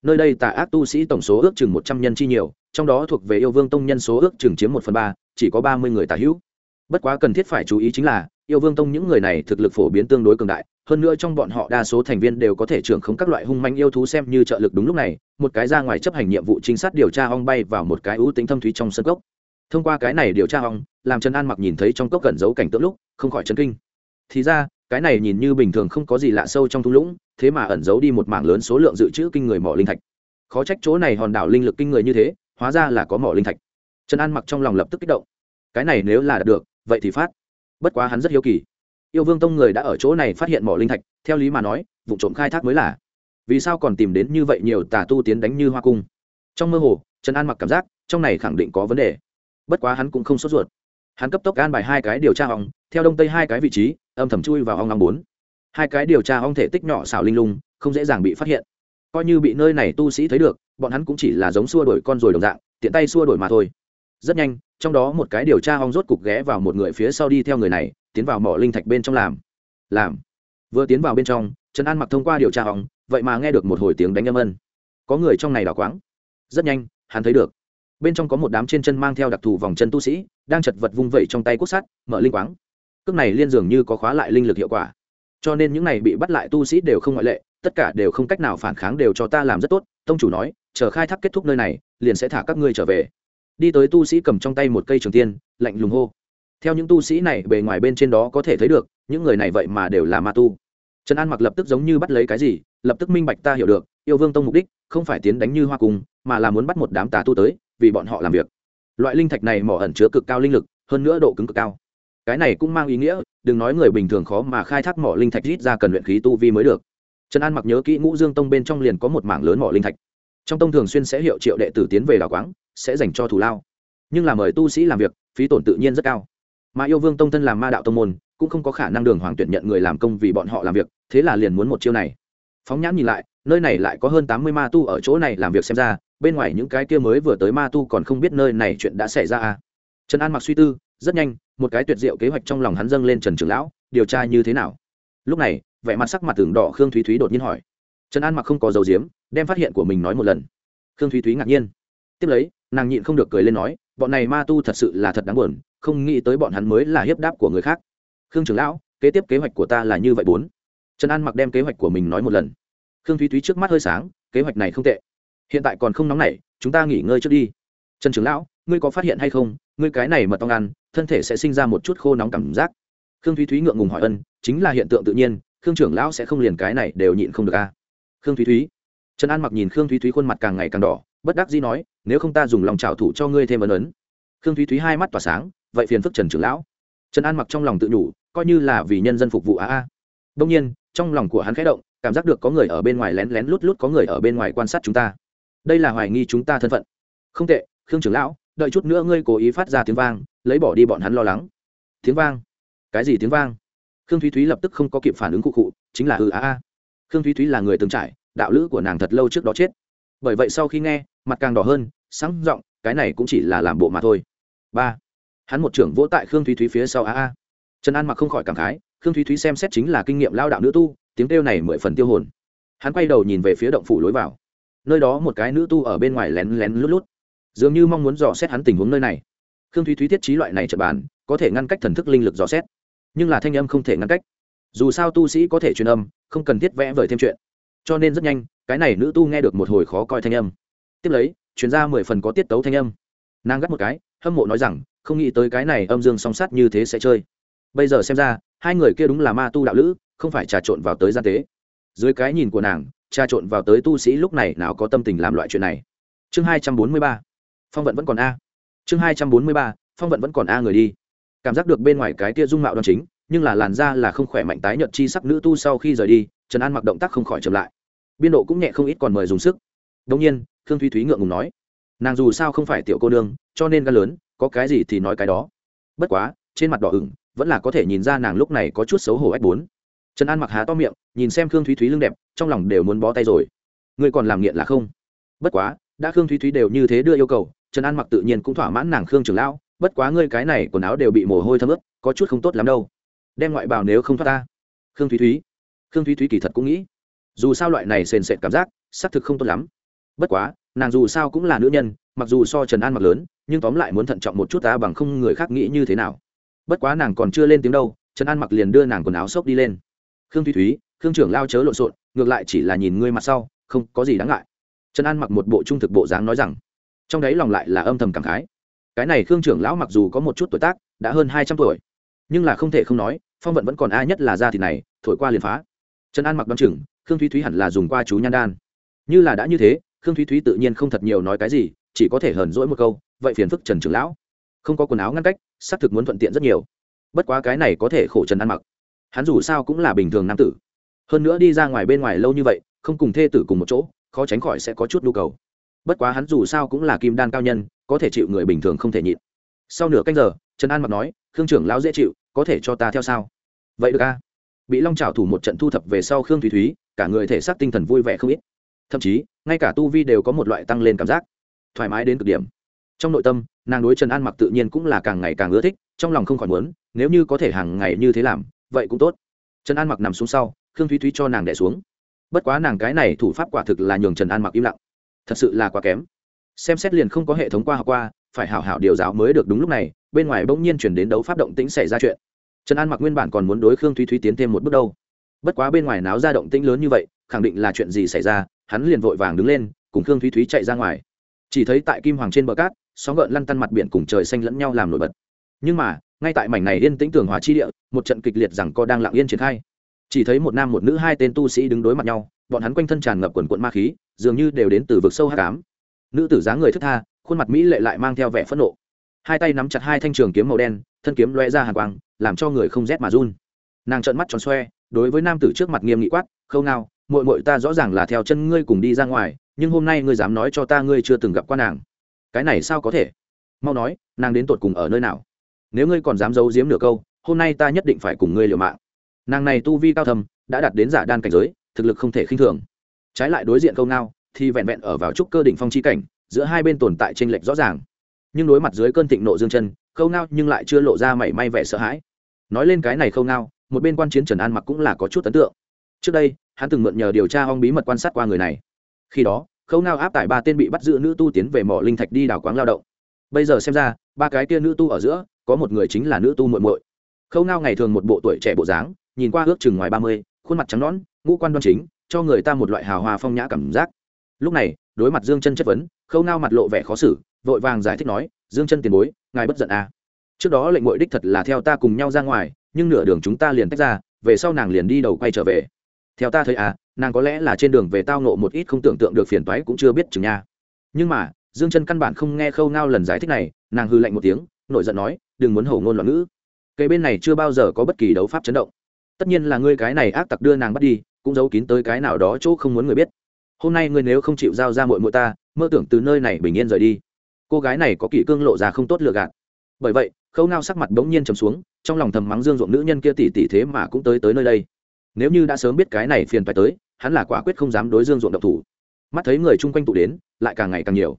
Nơi đây tà ác tu sĩ tổng số ước chừng một trăm nhân chi nhiều, trong đó thuộc về yêu vương tông nhân số ước chừng chiếm một phần ba, chỉ có ba mươi người tà hữu bất quá cần thiết phải chú ý chính là, yêu vương tông những người này thực lực phổ biến tương đối cường đại, hơn nữa trong bọn họ đa số thành viên đều có thể trưởng khống các loại hung manh yêu thú xem như trợ lực đúng lúc này, một cái ra ngoài chấp hành nhiệm vụ trinh sát điều tra ong bay vào một cái ưu tính thâm thúy trong sân cốc. Thông qua cái này điều tra ong, làm trần an mặc nhìn thấy trong cốc gần giấu cảnh tượng lúc, không khỏi chấn kinh. Thì ra, cái này nhìn như bình thường không có gì lạ sâu trong thung lũng, thế mà ẩn giấu đi một mảng lớn số lượng dự trữ kinh người mỏ linh thạch. Khó trách chỗ này hòn đảo linh lực kinh người như thế, hóa ra là có mỏ linh thạch. Trần an mặc trong lòng lập tức kích động. Cái này nếu là đạt được vậy thì phát. Bất quá hắn rất hiếu kỳ. Yêu vương tông người đã ở chỗ này phát hiện mỏ linh thạch, theo lý mà nói, vụ trộm khai thác mới là. Vì sao còn tìm đến như vậy nhiều tà tu tiến đánh như hoa cung? Trong mơ hồ, trần an mặc cảm giác, trong này khẳng định có vấn đề. Bất quá hắn cũng không sốt ruột. Hắn cấp tốc gan bài hai cái điều tra hỏng, theo đông tây hai cái vị trí, âm thầm chui vào hong năm bốn. Hai cái điều tra hong thể tích nhỏ xảo linh lung, không dễ dàng bị phát hiện. Coi như bị nơi này tu sĩ thấy được, bọn hắn cũng chỉ là giống xua đổi con rồi đồng dạng, tiện tay xua đổi mà thôi rất nhanh, trong đó một cái điều tra hong rốt cục ghé vào một người phía sau đi theo người này, tiến vào mỏ linh thạch bên trong làm. Làm. Vừa tiến vào bên trong, trần an mặc thông qua điều tra hong vậy mà nghe được một hồi tiếng đánh âm ân. Có người trong này đảo quáng. Rất nhanh, hắn thấy được. Bên trong có một đám trên chân mang theo đặc thù vòng chân tu sĩ, đang chật vật vung vẩy trong tay cốt sắt, mở linh quáng. Cước này liên dường như có khóa lại linh lực hiệu quả. Cho nên những này bị bắt lại tu sĩ đều không ngoại lệ, tất cả đều không cách nào phản kháng đều cho ta làm rất tốt, tông chủ nói, chờ khai thác kết thúc nơi này, liền sẽ thả các ngươi trở về đi tới tu sĩ cầm trong tay một cây trường tiên, lạnh lùng hô. Theo những tu sĩ này bề ngoài bên trên đó có thể thấy được, những người này vậy mà đều là ma tu. Trần an mặc lập tức giống như bắt lấy cái gì, lập tức minh bạch ta hiểu được, yêu vương tông mục đích không phải tiến đánh như hoa cung, mà là muốn bắt một đám tà tu tới, vì bọn họ làm việc. Loại linh thạch này mỏ ẩn chứa cực cao linh lực, hơn nữa độ cứng cực cao. Cái này cũng mang ý nghĩa, đừng nói người bình thường khó mà khai thác mỏ linh thạch rít ra cần luyện khí tu vi mới được. Trần an mặc nhớ kỹ ngũ dương tông bên trong liền có một mảng lớn mỏ linh thạch. Trong tông thường xuyên sẽ hiệu triệu đệ tử tiến về đảo quáng sẽ dành cho thủ lao. Nhưng là mời tu sĩ làm việc, phí tổn tự nhiên rất cao. Mà yêu vương tông thân làm ma đạo tông môn, cũng không có khả năng đường hoàng tuyển nhận người làm công vì bọn họ làm việc, thế là liền muốn một chiêu này. Phóng nhãn nhìn lại, nơi này lại có hơn tám mươi ma tu ở chỗ này làm việc xem ra, bên ngoài những cái kia mới vừa tới ma tu còn không biết nơi này chuyện đã xảy ra à. Trần an mặc suy tư, rất nhanh, một cái tuyệt diệu kế hoạch trong lòng hắn dâng lên trần trưởng lão, điều tra như thế nào? Lúc này, vẻ mặt sắc mặt tường đỏ khương thúy thúy đột nhiên hỏi. Trần an mặc không có dầu diếm, đem phát hiện của mình nói một lần. Khương thúy thúy ngạc nhiên. Tiếp lấy nàng nhịn không được cười lên nói, bọn này ma tu thật sự là thật đáng buồn, không nghĩ tới bọn hắn mới là hiếp đáp của người khác. Khương trưởng lão, kế tiếp kế hoạch của ta là như vậy bốn. Trần an mặc đem kế hoạch của mình nói một lần. Khương thúy thúy trước mắt hơi sáng, kế hoạch này không tệ. Hiện tại còn không nóng nảy, chúng ta nghỉ ngơi trước đi. Trần trưởng lão, ngươi có phát hiện hay không? Ngươi cái này mật ong ăn thân thể sẽ sinh ra một chút khô nóng cảm giác. Khương thúy thúy ngượng ngùng hỏi ân, chính là hiện tượng tự nhiên, khương trưởng lão sẽ không liền cái này đều nhịn không được a. À? khương thúy thúy. Trần an mặc nhìn khương thúy thúy khuôn mặt càng ngày càng đỏ bất đắc dĩ nói, nếu không ta dùng lòng trào thủ cho ngươi thêm ấn ấn. Khương thúy thúy hai mắt tỏa sáng, vậy phiền phức trần trưởng lão. Trần an mặc trong lòng tự nhủ, coi như là vì nhân dân phục vụ a a đông nhiên, trong lòng của hắn khẽ động, cảm giác được có người ở bên ngoài lén lén lút lút có người ở bên ngoài quan sát chúng ta. Đây là hoài nghi chúng ta thân phận. Không tệ, khương trưởng lão, đợi chút nữa ngươi cố ý phát ra tiếng vang, lấy bỏ đi bọn hắn lo lắng. Tiếng vang? Cái gì tiếng vang? Khương thúy thúy lập tức không có kịp phản ứng cụ cụ chính là ừ a a khương thúy thúy là người từng trải, đạo lữ của nàng thật lâu trước đó chết bởi vậy sau khi nghe, mặt càng đỏ hơn, sáng r ộ n g cái này cũng chỉ là làm bộ mà thôi. Ba. Hắn một trưởng vỗ tại khương thúy thúy phía sau, a a. Trần an mặc không khỏi cảm khái, khương thúy thúy xem xét chính là kinh nghiệm lao đạo nữ tu, tiếng kêu này mười phần tiêu hồn. Hắn quay đầu nhìn về phía động phủ lối vào. Nơi đó một cái nữ tu ở bên ngoài lén lén lút lút. Dường như mong muốn dò xét hắn tình huống nơi này. Khương thúy thúy thiết trí loại này trật bàn, có thể ngăn cách thần thức linh lực dò xét. Nhưng là thanh âm không thể ngăn cách. Dù sao tu sĩ có thể truyền âm, không cần thiết vẽ vời thêm chuyện cho nên rất nhanh, cái này nữ tu nghe được một hồi khó coi thanh âm. Tiếp lấy chuyên gia mười phần có tiết tấu thanh âm. Nàng gắt một cái, hâm mộ nói rằng, không nghĩ tới cái này âm dương song sát như thế sẽ chơi. Bây giờ xem ra, hai người kia đúng là ma tu đạo lữ, không phải trà trộn vào tới gian tế. Dưới cái nhìn của nàng, trà trộn vào tới tu sĩ lúc này nào có tâm tình làm loại chuyện này. Chương hai trăm bốn mươi ba. Phong vận vẫn còn a. Chương hai trăm bốn mươi ba, phong vận vẫn còn a người đi. Cảm giác được bên ngoài cái tia dung mạo đòn chính, nhưng là làn da là không khỏe mạnh tái nhợt chi sắc nữ tu sau khi rời đi, trần an mặc động tác không khỏi chậm lại biên độ cũng nhẹ không ít còn mời dùng sức. Đông nhiên, khương thúy thúy ngượng ngùng nói, nàng dù sao không phải tiểu cô nương, cho nên gan lớn, có cái gì thì nói cái đó. Bất quá, trên mặt đỏ ửng, vẫn là có thể nhìn ra nàng lúc này có chút xấu hổ ách bốn. Trần an mặc há to miệng, nhìn xem khương thúy thúy lưng đẹp, trong lòng đều muốn bó tay rồi. Ngươi còn làm nghiện là không? Bất quá, đã khương thúy thúy đều như thế đưa yêu cầu, trần an mặc tự nhiên cũng thỏa mãn nàng khương trường lão, bất quá ngươi cái này quần áo đều bị mồ hôi thấm ướt, có chút không tốt lắm đâu. Đem ngoại bào nếu không thoát ta. Khương thúy thúy, khương thúy thúy kỳ thật cũng nghĩ dù sao loại này sền sệt cảm giác, xác thực không tốt lắm. Bất quá, nàng dù sao cũng là nữ nhân, mặc dù so trần an mặc lớn, nhưng tóm lại muốn thận trọng một chút ta bằng không người khác nghĩ như thế nào. Bất quá nàng còn chưa lên tiếng đâu, trần an mặc liền đưa nàng quần áo xốc đi lên. Khương thúy thúy, khương trưởng lao chớ lộn xộn, ngược lại chỉ là nhìn ngươi mặt sau, không có gì đáng ngại. Trần an mặc một bộ trung thực bộ dáng nói rằng, trong đấy lòng lại là âm thầm cảm khái. Cái này khương trưởng lão mặc dù có một chút tuổi tác, đã hơn hai trăm tuổi, nhưng là không thể không nói, phong vận vẫn còn ai nhất là ra thì này, thổi qua liền phá. Trần an mặc đ chừng khương thúy thúy hẳn là dùng qua chú nhan đan. Như là đã như thế, khương thúy thúy tự nhiên không thật nhiều nói cái gì, chỉ có thể hờn dỗi một câu, vậy phiền phức trần trưởng lão. Không có quần áo ngăn cách, xác thực muốn thuận tiện rất nhiều. Bất quá cái này có thể khổ trần ăn mặc. Hắn dù sao cũng là bình thường nam tử. Hơn nữa đi ra ngoài bên ngoài lâu như vậy, không cùng thê tử cùng một chỗ, khó tránh khỏi sẽ có chút nhu cầu. Bất quá hắn dù sao cũng là kim đan cao nhân, có thể chịu người bình thường không thể nhịn. Sau nửa canh giờ, trần an mặc nói, khương trưởng lão dễ chịu, có thể cho ta theo sao? Vậy được a. Bị long trào thủ một trận thu thập về sau, khương thúy thúy cả người thể xác tinh thần vui vẻ không ít. Thậm chí, ngay cả tu vi đều có một loại tăng lên cảm giác. Thoải mái đến cực điểm. Trong nội tâm, nàng đối trần an mặc tự nhiên cũng là càng ngày càng ưa thích, trong lòng không khỏi muốn, nếu như có thể hàng ngày như thế làm, vậy cũng tốt. Trần an mặc nằm xuống sau, khương thúy thúy cho nàng đẻ xuống. Bất quá nàng cái này thủ pháp quả thực là nhường trần an mặc im lặng. Thật sự là quá kém. Xem xét liền không có hệ thống qua học qua, phải hảo hảo điều giáo mới được đúng lúc này, bên ngoài bỗng nhiên chuyển đến đấu pháp động tĩnh xảy ra chuyện. Trần an mặc nguyên bản còn muốn đối khương thúy thúy tiến thêm một bước đâu bất quá bên ngoài náo ra động tĩnh lớn như vậy, khẳng định là chuyện gì xảy ra, hắn liền vội vàng đứng lên, cùng khương thúy thúy chạy ra ngoài. Chỉ thấy tại kim hoàng trên bờ cát, sóng gợn lăn tăn mặt biển cùng trời xanh lẫn nhau làm nổi bật. Nhưng mà, ngay tại mảnh này yên tĩnh tường hòa chi địa, một trận kịch liệt rằng co đang lặng yên triển khai. Chỉ thấy một nam một nữ hai tên tu sĩ đứng đối mặt nhau, bọn hắn quanh thân tràn ngập quần quận ma khí, dường như đều đến từ vực sâu hát cám nữ tử dáng người thức tha, khuôn mặt mỹ lệ lại mang theo vẻ phẫn nộ. Hai tay nắm chặt hai thanh trường kiếm màu đen, thân kiếm loe ra hàng quang, làm cho người không rét mà run. Nàng trợn mắt tròn xoe đối với nam tử trước mặt nghiêm nghị quát, khâu nào mội mội ta rõ ràng là theo chân ngươi cùng đi ra ngoài, nhưng hôm nay ngươi dám nói cho ta ngươi chưa từng gặp qua nàng. Cái này sao có thể? Mau nói, nàng đến tột cùng ở nơi nào? Nếu ngươi còn dám giấu giếm nửa câu, hôm nay ta nhất định phải cùng ngươi liều mạng. Nàng này tu vi cao thầm đã đạt đến giả đan cảnh giới, thực lực không thể khinh thường. Trái lại đối diện câu ngao, thì vẹn vẹn ở vào trúc cơ đỉnh phong chi cảnh, giữa hai bên tồn tại tranh lệch rõ ràng. Nhưng đối mặt dưới cơn thịnh nộ dương chân, khâu ngao nhưng lại chưa lộ ra mảy may vẻ sợ hãi. Nói lên cái này khâu ngao một bên quan chiến trần an mặc cũng là có chút ấn tượng. Trước đây, hắn từng mượn nhờ điều tra hong bí mật quan sát qua người này. Khi đó, khâu ngao áp tải ba tên bị bắt giữ nữ tu tiến về mỏ linh thạch đi đảo quáng lao động. Bây giờ xem ra, ba cái kia nữ tu ở giữa, có một người chính là nữ tu muội muội. Khâu ngao ngày thường một bộ tuổi trẻ bộ dáng, nhìn qua ước chừng ngoài ba mươi, khuôn mặt trắng nõn, ngũ quan đoan chính, cho người ta một loại hào hoa phong nhã cảm giác. Lúc này, đối mặt dương chân chất vấn, khâu ngao mặt lộ vẻ khó xử, vội vàng giải thích nói, dương chân tiền bối, ngài bất giận à. trước đó lệnh ngội đích thật là theo ta cùng nhau ra ngoài nhưng nửa đường chúng ta liền tách ra, về sau nàng liền đi đầu quay trở về. Theo ta thấy à nàng có lẽ là trên đường về tao nộ một ít không tưởng tượng được phiền toái cũng chưa biết chừng nha. Nhưng mà, dương chân căn bản không nghe khâu ngao lần giải thích này, nàng hư lạnh một tiếng, nổi giận nói, đừng muốn hổ ngôn loạn ngữ. Cây bên này chưa bao giờ có bất kỳ đấu pháp chấn động. Tất nhiên là ngươi cái này ác tặc đưa nàng bắt đi, cũng giấu kín tới cái nào đó chỗ không muốn người biết. Hôm nay ngươi nếu không chịu giao ra muội muội ta, mơ tưởng từ nơi này bình yên rời đi. Cô gái này có kỷ cương lộ ra không tốt lựa gạt. Bởi vậy, khâu ngao sắc mặt bỗng nhiên trầm xuống trong lòng thầm mắng dương ruộng nữ nhân kia tỷ tỷ thế mà cũng tới tới nơi đây. Nếu như đã sớm biết cái này phiền phải tới, hắn là quả quyết không dám đối dương ruộng độc thủ. Mắt thấy người chung quanh tụ đến, lại càng ngày càng nhiều.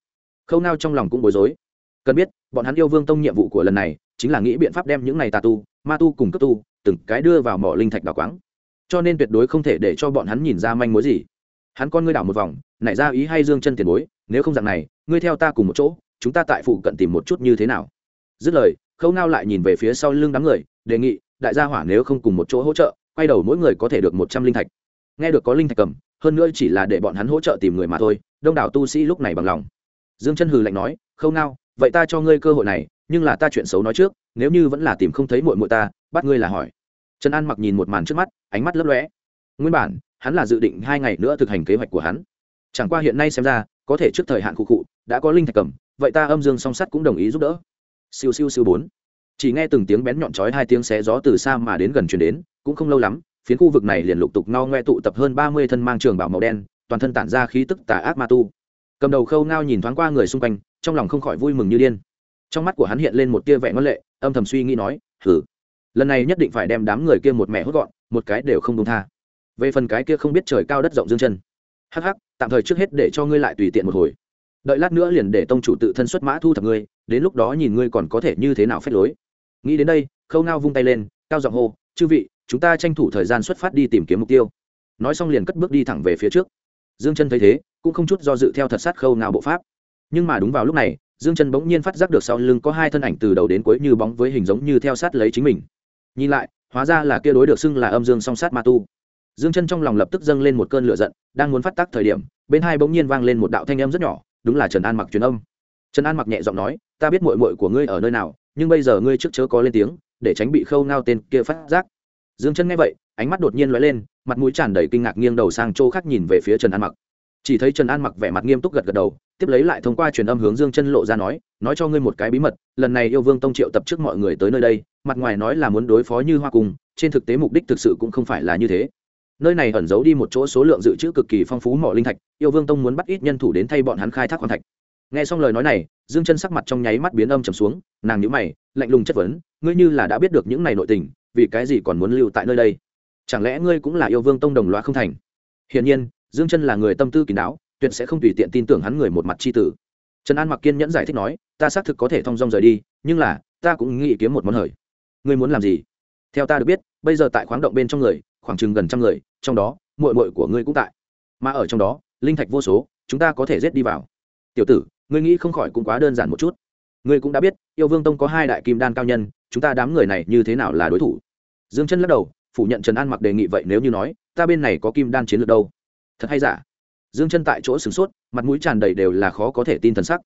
Khâu nao trong lòng cũng bối rối. Cần biết, bọn hắn yêu vương tông nhiệm vụ của lần này, chính là nghĩ biện pháp đem những này tà tu, ma tu cùng cấp tu, từng cái đưa vào mỏ linh thạch đào quáng. Cho nên tuyệt đối không thể để cho bọn hắn nhìn ra manh mối gì. Hắn con ngươi đảo một vòng, nảy ra ý hay dương chân tiền bối, nếu không dạng này, ngươi theo ta cùng một chỗ, chúng ta tại phụ cận tìm một chút như thế nào? Dứt lời khâu ngao lại nhìn về phía sau lưng đám người, đề nghị, đại gia hỏa nếu không cùng một chỗ hỗ trợ, quay đầu mỗi người có thể được một trăm linh thạch. Nghe được có linh thạch cầm, hơn nữa chỉ là để bọn hắn hỗ trợ tìm người mà thôi, đông đảo tu sĩ lúc này bằng lòng. Dương chân hừ lạnh nói, khâu ngao, vậy ta cho ngươi cơ hội này, nhưng là ta chuyện xấu nói trước, nếu như vẫn là tìm không thấy muội muội ta, bắt ngươi là hỏi. Trần an mặc nhìn một màn trước mắt, ánh mắt lấp lóe. Nguyên bản, hắn là dự định hai ngày nữa thực hành kế hoạch của hắn. Chẳng qua hiện nay xem ra, có thể trước thời hạn cụ cụ đã có linh thạch cầm, vậy ta âm dương song sắt cũng đồng ý giúp đỡ siêu siêu siêu bốn. Chỉ nghe từng tiếng bén nhọn chói hai tiếng xé gió từ xa mà đến gần truyền đến, cũng không lâu lắm, phiến khu vực này liền lục tục no ngoe tụ tập hơn ba mươi thân mang trường bảo màu đen, toàn thân tản ra khí tức tà ác ma tu. Cầm đầu khâu ngao nhìn thoáng qua người xung quanh, trong lòng không khỏi vui mừng như điên. Trong mắt của hắn hiện lên một tia vẻ ngân lệ, âm thầm suy nghĩ nói thử lần này nhất định phải đem đám người kia một mẹ hốt gọn, một cái đều không đúng tha. Về phần cái kia không biết trời cao đất rộng dương chân. Hắc hắc, tạm thời trước hết để cho ngươi lại tùy tiện một hồi. Đợi lát nữa liền để tông chủ tự thân xuất mã thu thập ngươi đến lúc đó nhìn ngươi còn có thể như thế nào phép lối. Nghĩ đến đây, khâu ngao vung tay lên, cao giọng hô, chư vị, chúng ta tranh thủ thời gian xuất phát đi tìm kiếm mục tiêu. Nói xong liền cất bước đi thẳng về phía trước. Dương chân thấy thế, cũng không chút do dự theo thật sát khâu ngao bộ pháp. Nhưng mà đúng vào lúc này, dương chân bỗng nhiên phát giác được sau lưng có hai thân ảnh từ đầu đến cuối như bóng với hình giống như theo sát lấy chính mình. Nhìn lại, hóa ra là kia đối được xưng là âm dương song sát ma tu. Dương chân trong lòng lập tức dâng lên một cơn lửa giận, đang muốn phát tác thời điểm, bên hai bỗng nhiên vang lên một đạo thanh âm rất nhỏ, đúng là trần an mặc truyền âm. Trần an mặc nhẹ giọng nói ta biết mội mội của ngươi ở nơi nào, nhưng bây giờ ngươi trước chớ có lên tiếng, để tránh bị khâu ngao tên kia phát giác. Dương chân nghe vậy, ánh mắt đột nhiên lóe lên, mặt mũi tràn đầy kinh ngạc nghiêng đầu sang chỗ khác nhìn về phía trần an mặc. Chỉ thấy trần an mặc vẻ mặt nghiêm túc gật gật đầu, tiếp lấy lại thông qua truyền âm hướng dương chân lộ ra nói nói cho ngươi một cái bí mật, lần này yêu vương tông triệu tập trước mọi người tới nơi đây, mặt ngoài nói là muốn đối phó như hoa cung, trên thực tế mục đích thực sự cũng không phải là như thế. Nơi này ẩn giấu đi một chỗ số lượng dự trữ cực kỳ phong phú mỏ linh thạch, yêu vương tông muốn bắt ít nhân thủ đến thay bọn hắn khai thác khoáng thạch. Nghe xong lời nói này dương chân sắc mặt trong nháy mắt biến âm trầm xuống, nàng nhữ mày, lạnh lùng chất vấn, ngươi như là đã biết được những này nội tình, vì cái gì còn muốn lưu tại nơi đây? Chẳng lẽ ngươi cũng là yêu vương tông đồng loa không thành? Hiển nhiên, dương chân là người tâm tư kín đáo, tuyệt sẽ không tùy tiện tin tưởng hắn người một mặt c h i tử. Trần an mặc kiên nhẫn giải thích nói, ta xác thực có thể thong dong rời đi, nhưng là, ta cũng nghĩ kiếm một món hời. Ngươi muốn làm gì? Theo ta được biết, bây giờ tại khoáng động bên trong người, khoảng chừng gần trăm người, trong đó mội mội của ngươi cũng tại. Mà ở trong đó, linh thạch vô số, chúng ta có thể rết đi vào. Tiểu tử ngươi nghĩ không khỏi cũng quá đơn giản một chút. Ngươi cũng đã biết, yêu vương tông có hai đại kim đan cao nhân, chúng ta đám người này như thế nào là đối thủ? Dương chân lắc đầu, phủ nhận trần an mặc đề nghị vậy nếu như nói, ta bên này có kim đan chiến lược đâu? Thật hay giả? Dương chân tại chỗ sửng sốt, mặt mũi tràn đầy đều là khó có thể tin thần sắc.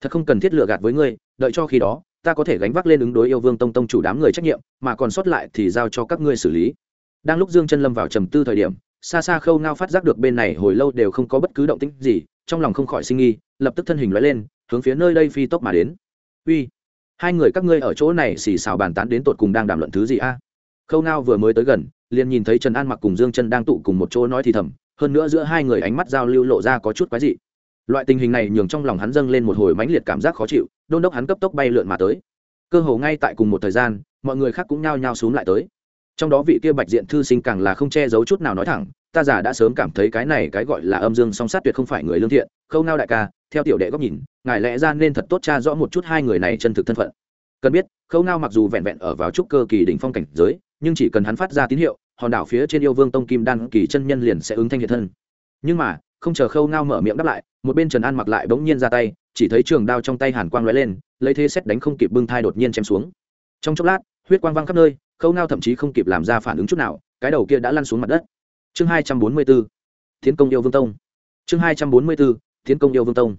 Thật không cần thiết lựa gạt với ngươi, đợi cho khi đó, ta có thể gánh vác lên ứng đối yêu vương tông tông chủ đám người trách nhiệm, mà còn sót lại thì giao cho các ngươi xử lý. Đang lúc dương chân lâm vào trầm tư thời điểm, xa xa khâu ngao phát giác được bên này hồi lâu đều không có bất cứ động tĩnh gì trong lòng không khỏi sinh nghi, lập tức thân hình loại lên, hướng phía nơi đây phi tốc mà đến. Uy, hai người các ngươi ở chỗ này xì xào bàn tán đến tột cùng đang đàm luận thứ gì a? Khâu ngao vừa mới tới gần, liền nhìn thấy trần an mặc cùng dương chân đang tụ cùng một chỗ nói thì thầm, hơn nữa giữa hai người ánh mắt giao lưu lộ ra có chút quái dị. Loại tình hình này nhường trong lòng hắn dâng lên một hồi mãnh liệt cảm giác khó chịu, đôn đốc hắn cấp tốc bay lượn mà tới. Cơ hồ ngay tại cùng một thời gian, mọi người khác cũng nhao nhao xuống lại tới. Trong đó vị kia bạch diện thư sinh càng là không che giấu chút nào nói thẳng ta già đã sớm cảm thấy cái này cái gọi là âm dương song sát tuyệt không phải người lương thiện, khâu ngao đại ca, theo tiểu đệ góc nhìn, ngài lẽ ra nên thật tốt cha rõ một chút hai người này chân thực thân phận. Cần biết, khâu ngao mặc dù vẹn vẹn ở vào trúc cơ kỳ đỉnh phong cảnh giới, nhưng chỉ cần hắn phát ra tín hiệu, hòn đảo phía trên yêu vương tông kim đan kỳ chân nhân liền sẽ ứng thanh hiện thân. Nhưng mà, không chờ khâu ngao mở miệng đáp lại, một bên trần an mặc lại bỗng nhiên ra tay, chỉ thấy trường đao trong tay hàn quang lóe lên, lấy thế xét đánh không kịp bưng thai đột nhiên chém xuống. Trong chốc lát, huyết quang văng khắp nơi, khâu ngao thậm chí không kịp làm ra phản ứng chút nào, cái đầu kia đã lăn xuống mặt đất chương hai trăm bốn mươi b ố tiến công yêu vương tông. Chương hai trăm bốn mươi b ố tiến công yêu vương tông.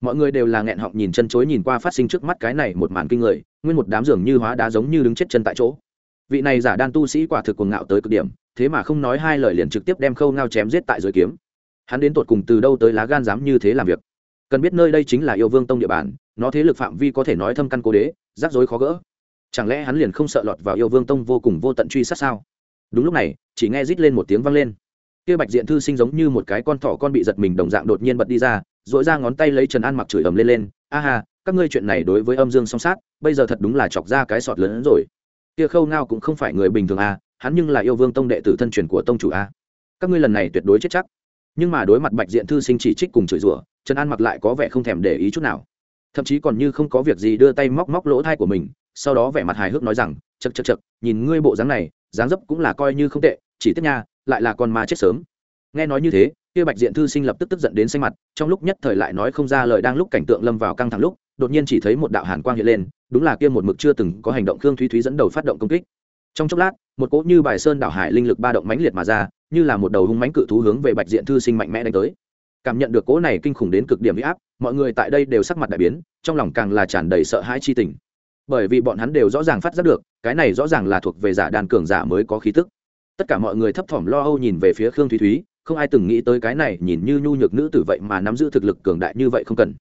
Mọi người đều là nghẹn họng nhìn chân chối nhìn qua phát sinh trước mắt cái này một màn kinh người, nguyên một đám giường như hóa đá giống như đứng chết chân tại chỗ. Vị này giả đan tu sĩ quả thực cuồng ngạo tới cực điểm, thế mà không nói hai lời liền trực tiếp đem khâu ngao chém giết tại dưới kiếm. Hắn đến tột cùng từ đâu tới lá gan dám như thế làm việc? Cần biết nơi đây chính là yêu vương tông địa bàn, nó thế lực phạm vi có thể nói thâm căn cố đế, rắc rối khó gỡ. Chẳng lẽ hắn liền không sợ lọt vào yêu vương tông vô cùng vô tận truy sát sao? Đúng lúc này, chỉ nghe rít lên một tiếng vang lên. Kia bạch diện thư sinh giống như một cái con thỏ con bị giật mình đồng dạng đột nhiên bật đi ra dội ra ngón tay lấy trần an mặc chửi ầm lên lên, a ha, các ngươi chuyện này đối với âm dương song sát, bây giờ thật đúng là chọc ra cái sọt lớn hơn rồi. Kia khâu ngao cũng không phải người bình thường a hắn nhưng là yêu vương tông đệ tử thân truyền của tông chủ a các ngươi lần này tuyệt đối chết chắc. Nhưng mà đối mặt bạch diện thư sinh chỉ trích cùng chửi rủa, trần an mặc lại có vẻ không thèm để ý chút nào. Thậm chí còn như không có việc gì đưa tay móc móc lỗ thai của mình, sau đó vẻ mặt hài hước nói rằng chật chật chật nhìn ngươi bộ dáng này dáng dấp cũng là coi như không tệ, chỉ tiếc nha, lại là con ma chết sớm. Nghe nói như thế, kia bạch diện thư sinh lập tức tức giận đến xanh mặt, trong lúc nhất thời lại nói không ra lời đang lúc cảnh tượng lâm vào căng thẳng lúc, đột nhiên chỉ thấy một đạo hàn quang hiện lên, đúng là kia một mực chưa từng có hành động khương thúy thúy dẫn đầu phát động công kích. Trong chốc lát, một cỗ như bài sơn đảo hải linh lực ba động mãnh liệt mà ra, như là một đầu hung mãnh cự thú hướng về bạch diện thư sinh mạnh mẽ đánh tới. Cảm nhận được cỗ này kinh khủng đến cực điểm huy áp, mọi người tại đây đều sắc mặt đại biến, trong lòng càng là tràn đầy sợ hãi chi tình bởi vì bọn hắn đều rõ ràng phát giác được, cái này rõ ràng là thuộc về giả đàn cường giả mới có khí tức. Tất cả mọi người thấp thỏm lo âu nhìn về phía khương thúy thúy, không ai từng nghĩ tới cái này nhìn như nhu nhược nữ tử vậy mà nắm giữ thực lực cường đại như vậy không cần.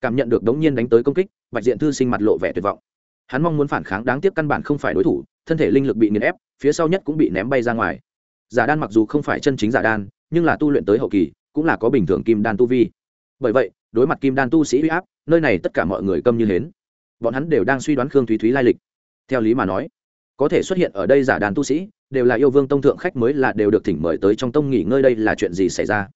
Cảm nhận được đống nhiên đánh tới công kích, bạch diện thư sinh mặt lộ vẻ tuyệt vọng. Hắn mong muốn phản kháng, đáng tiếc căn bản không phải đối thủ, thân thể linh lực bị nghiền ép, phía sau nhất cũng bị ném bay ra ngoài. Giả đan mặc dù không phải chân chính giả đan, nhưng là tu luyện tới hậu kỳ, cũng là có bình thường kim đan tu vi. Bởi vậy, đối mặt kim đan tu sĩ huy áp, nơi này tất cả mọi người câm như hến bọn hắn đều đang suy đoán khương thúy thúy lai lịch. Theo lý mà nói, có thể xuất hiện ở đây giả đàn tu sĩ, đều là yêu vương tông thượng khách mới là đều được thỉnh mời tới trong tông nghỉ ngơi đây là chuyện gì xảy ra?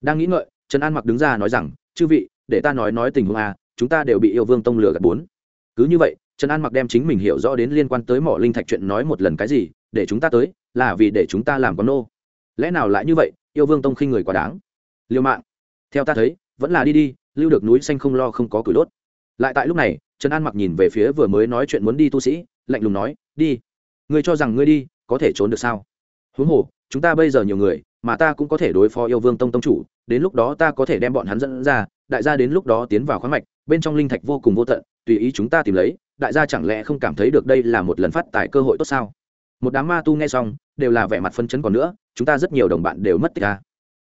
Đang nghĩ ngợi, trần an mặc đứng ra nói rằng, chư vị, để ta nói nói tình huống a, chúng ta đều bị yêu vương tông lừa gạt bốn. Cứ như vậy, trần an mặc đem chính mình hiểu rõ đến liên quan tới mỏ linh thạch chuyện nói một lần cái gì, để chúng ta tới, là vì để chúng ta làm con nô. Lẽ nào lại như vậy, yêu vương tông khinh người quá đáng? Liêu mạng. Theo ta thấy, vẫn là đi đi, lưu được núi xanh không lo không có cửi đốt lại tại lúc này, trần an mặc nhìn về phía vừa mới nói chuyện muốn đi tu sĩ, lạnh lùng nói, đi. Ngươi cho rằng ngươi đi, có thể trốn được sao? Huống hồ, chúng ta bây giờ nhiều người, mà ta cũng có thể đối phó yêu vương tông tông chủ, đến lúc đó ta có thể đem bọn hắn dẫn ra, đại gia đến lúc đó tiến vào khoáng mạch, bên trong linh thạch vô cùng vô tận, tùy ý chúng ta tìm lấy, đại gia chẳng lẽ không cảm thấy được đây là một lần phát tài cơ hội tốt sao? Một đám ma tu nghe xong, đều là vẻ mặt phân chấn còn nữa, chúng ta rất nhiều đồng bạn đều mất tích ta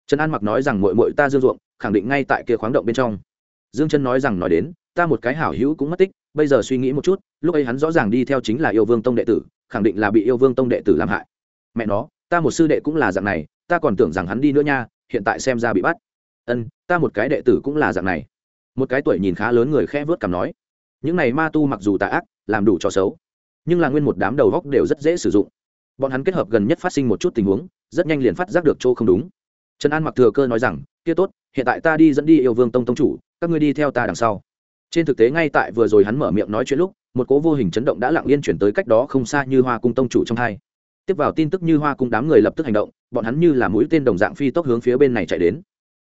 trần an mặc nói rằng mội mội ta dương ruộng, khẳng định ngay tại kia khoáng động bên trong. Dương chân nói rằng, nói đến ta một cái hảo hữu cũng mất tích, bây giờ suy nghĩ một chút, lúc ấy hắn rõ ràng đi theo chính là yêu vương tông đệ tử, khẳng định là bị yêu vương tông đệ tử làm hại. Mẹ nó, ta một sư đệ cũng là dạng này, ta còn tưởng rằng hắn đi nữa nha, hiện tại xem ra bị bắt. Ân, ta một cái đệ tử cũng là dạng này. Một cái tuổi nhìn khá lớn người khẽ vớt cằm nói, những này ma tu mặc dù tà ác, làm đủ cho xấu, nhưng là nguyên một đám đầu góc đều rất dễ sử dụng. Bọn hắn kết hợp gần nhất phát sinh một chút tình huống, rất nhanh liền phát giác được chỗ không đúng. Trần an mặc thừa cơ nói rằng, kia tốt, hiện tại ta đi dẫn đi yêu vương tông tông chủ, các ngươi đi theo ta đằng sau trên thực tế ngay tại vừa rồi hắn mở miệng nói chuyện lúc, một cố vô hình chấn động đã lặng yên chuyển tới cách đó không xa như hoa cung tông chủ trong hai. Tiếp vào tin tức như hoa cung đám người lập tức hành động, bọn hắn như là mũi tên đồng dạng phi tốc hướng phía bên này chạy đến.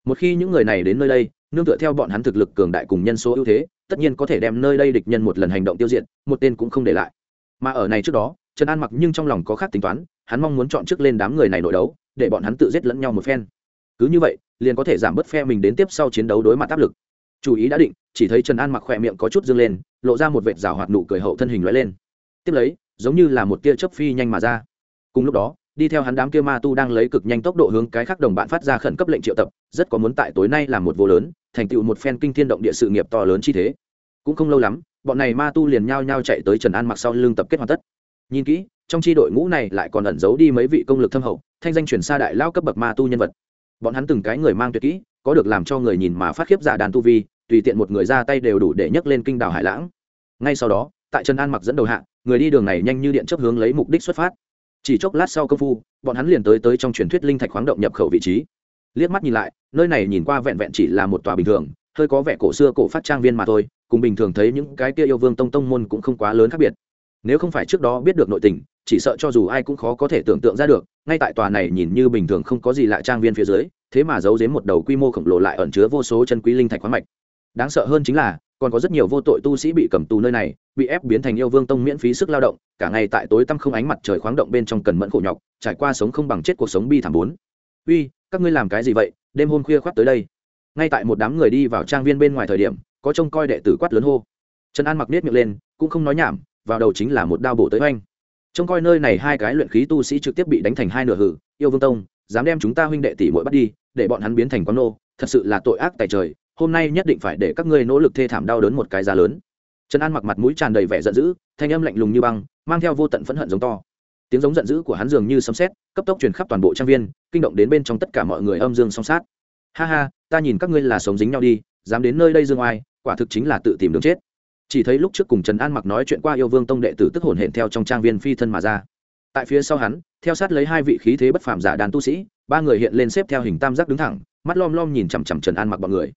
Một khi những người này đến nơi đây, nương tựa theo bọn hắn thực lực cường đại cùng nhân số ưu thế, tất nhiên có thể đem nơi đây địch nhân một lần hành động tiêu diệt, một tên cũng không để lại. Mà ở này trước đó, trần an mặc nhưng trong lòng có khác tính toán, hắn mong muốn chọn trước lên đám người này nội đấu, để bọn hắn tự giết lẫn nhau một phen. Cứ như vậy, liền có thể giảm bớt phe mình đến tiếp sau chiến đấu đối mặt áp lực chủ ý đã định, chỉ thấy trần an mặc khỏe miệng có chút dương lên, lộ ra một vệt rào hoạt nụ cười hậu thân hình lóe lên. Tiếp lấy, giống như là một tia chớp phi nhanh mà ra. Cùng lúc đó, đi theo hắn đám kia ma tu đang lấy cực nhanh tốc độ hướng cái khác đồng bạn phát ra khẩn cấp lệnh triệu tập, rất có muốn tại tối nay làm một vô lớn, thành tựu một phen kinh thiên động địa sự nghiệp to lớn chi thế. Cũng không lâu lắm, bọn này ma tu liền nhao nhao chạy tới trần an mặc sau lưng tập kết hoàn tất. Nhìn kỹ, trong tri đội ngũ này lại còn ẩn giấu đi mấy vị công lực thâm hậu, thanh danh chuyển xa đại lao cấp bậc ma tu nhân vật. Bọn hắn từng cái người mang tuyệt kỹ có được làm cho người nhìn mà phát khiếp giả đàn tu vi, tùy tiện một người ra tay đều đủ để nhấc lên kinh đảo hải lãng. Ngay sau đó, tại trần an mặc dẫn đầu hạ, người đi đường này nhanh như điện chấp hướng lấy mục đích xuất phát. Chỉ chốc lát sau công phu, bọn hắn liền tới tới trong truyền thuyết linh thạch khoáng động nhập khẩu vị trí. Liếc mắt nhìn lại, nơi này nhìn qua vẹn vẹn chỉ là một tòa bình thường, hơi có vẻ cổ xưa cổ phát trang viên mà thôi, cùng bình thường thấy những cái kia yêu vương tông tông môn cũng không quá lớn khác biệt. Nếu không phải trước đó biết được nội tình, chỉ sợ cho dù ai cũng khó có thể tưởng tượng ra được, ngay tại tòa này nhìn như bình thường không có gì lạ trang viên phía dưới thế mà giấu giếm một đầu quy mô khổng lồ lại ẩn chứa vô số chân quý linh thạch khoáng mạch. Đáng sợ hơn chính là, còn có rất nhiều vô tội tu sĩ bị cầm tù nơi này, bị ép biến thành yêu vương tông miễn phí sức lao động, cả ngày tại tối tăm không ánh mặt trời khoáng động bên trong cần mẫn khổ nhọc, trải qua sống không bằng chết cuộc sống bi thảm bốn. Uy, các ngươi làm cái gì vậy? Đêm hôm khuya khoác tới đây. Ngay tại một đám người đi vào trang viên bên ngoài thời điểm, có trông coi đệ tử quát lớn hô. Trần an mặc nết miệng lên, cũng không nói nhảm, vào đầu chính là một đao bổ tới oanh. Trông coi nơi này hai cái luyện khí tu sĩ trực tiếp bị đánh thành hai nửa hử, yêu vương tông, dám đem chúng ta huynh đệ tỷ muội bắt đi để bọn hắn biến thành con nô, thật sự là tội ác tại trời, hôm nay nhất định phải để các ngươi nỗ lực thê thảm đau đớn một cái giá lớn. Trần an mặc mặt mũi tràn đầy vẻ giận dữ, thanh âm lạnh lùng như băng, mang theo vô tận phẫn hận giống to. Tiếng giống giận dữ của hắn dường như sấm sét, cấp tốc truyền khắp toàn bộ trang viên, kinh động đến bên trong tất cả mọi người âm dương song sát. Ha ha, ta nhìn các ngươi là sống dính nhau đi, dám đến nơi đây dương oai, quả thực chính là tự tìm đường chết. Chỉ thấy lúc trước cùng trần an mặc nói chuyện qua yêu vương tông đệ tử tức hồn hển theo trong trang viên phi thân mà ra. Tại phía sau hắn, theo sát lấy hai vị khí thế bất phàm giả đàn tu sĩ ba người hiện lên xếp theo hình tam giác đứng thẳng, mắt lom lom nhìn chằm chằm trần an mặc bọn người.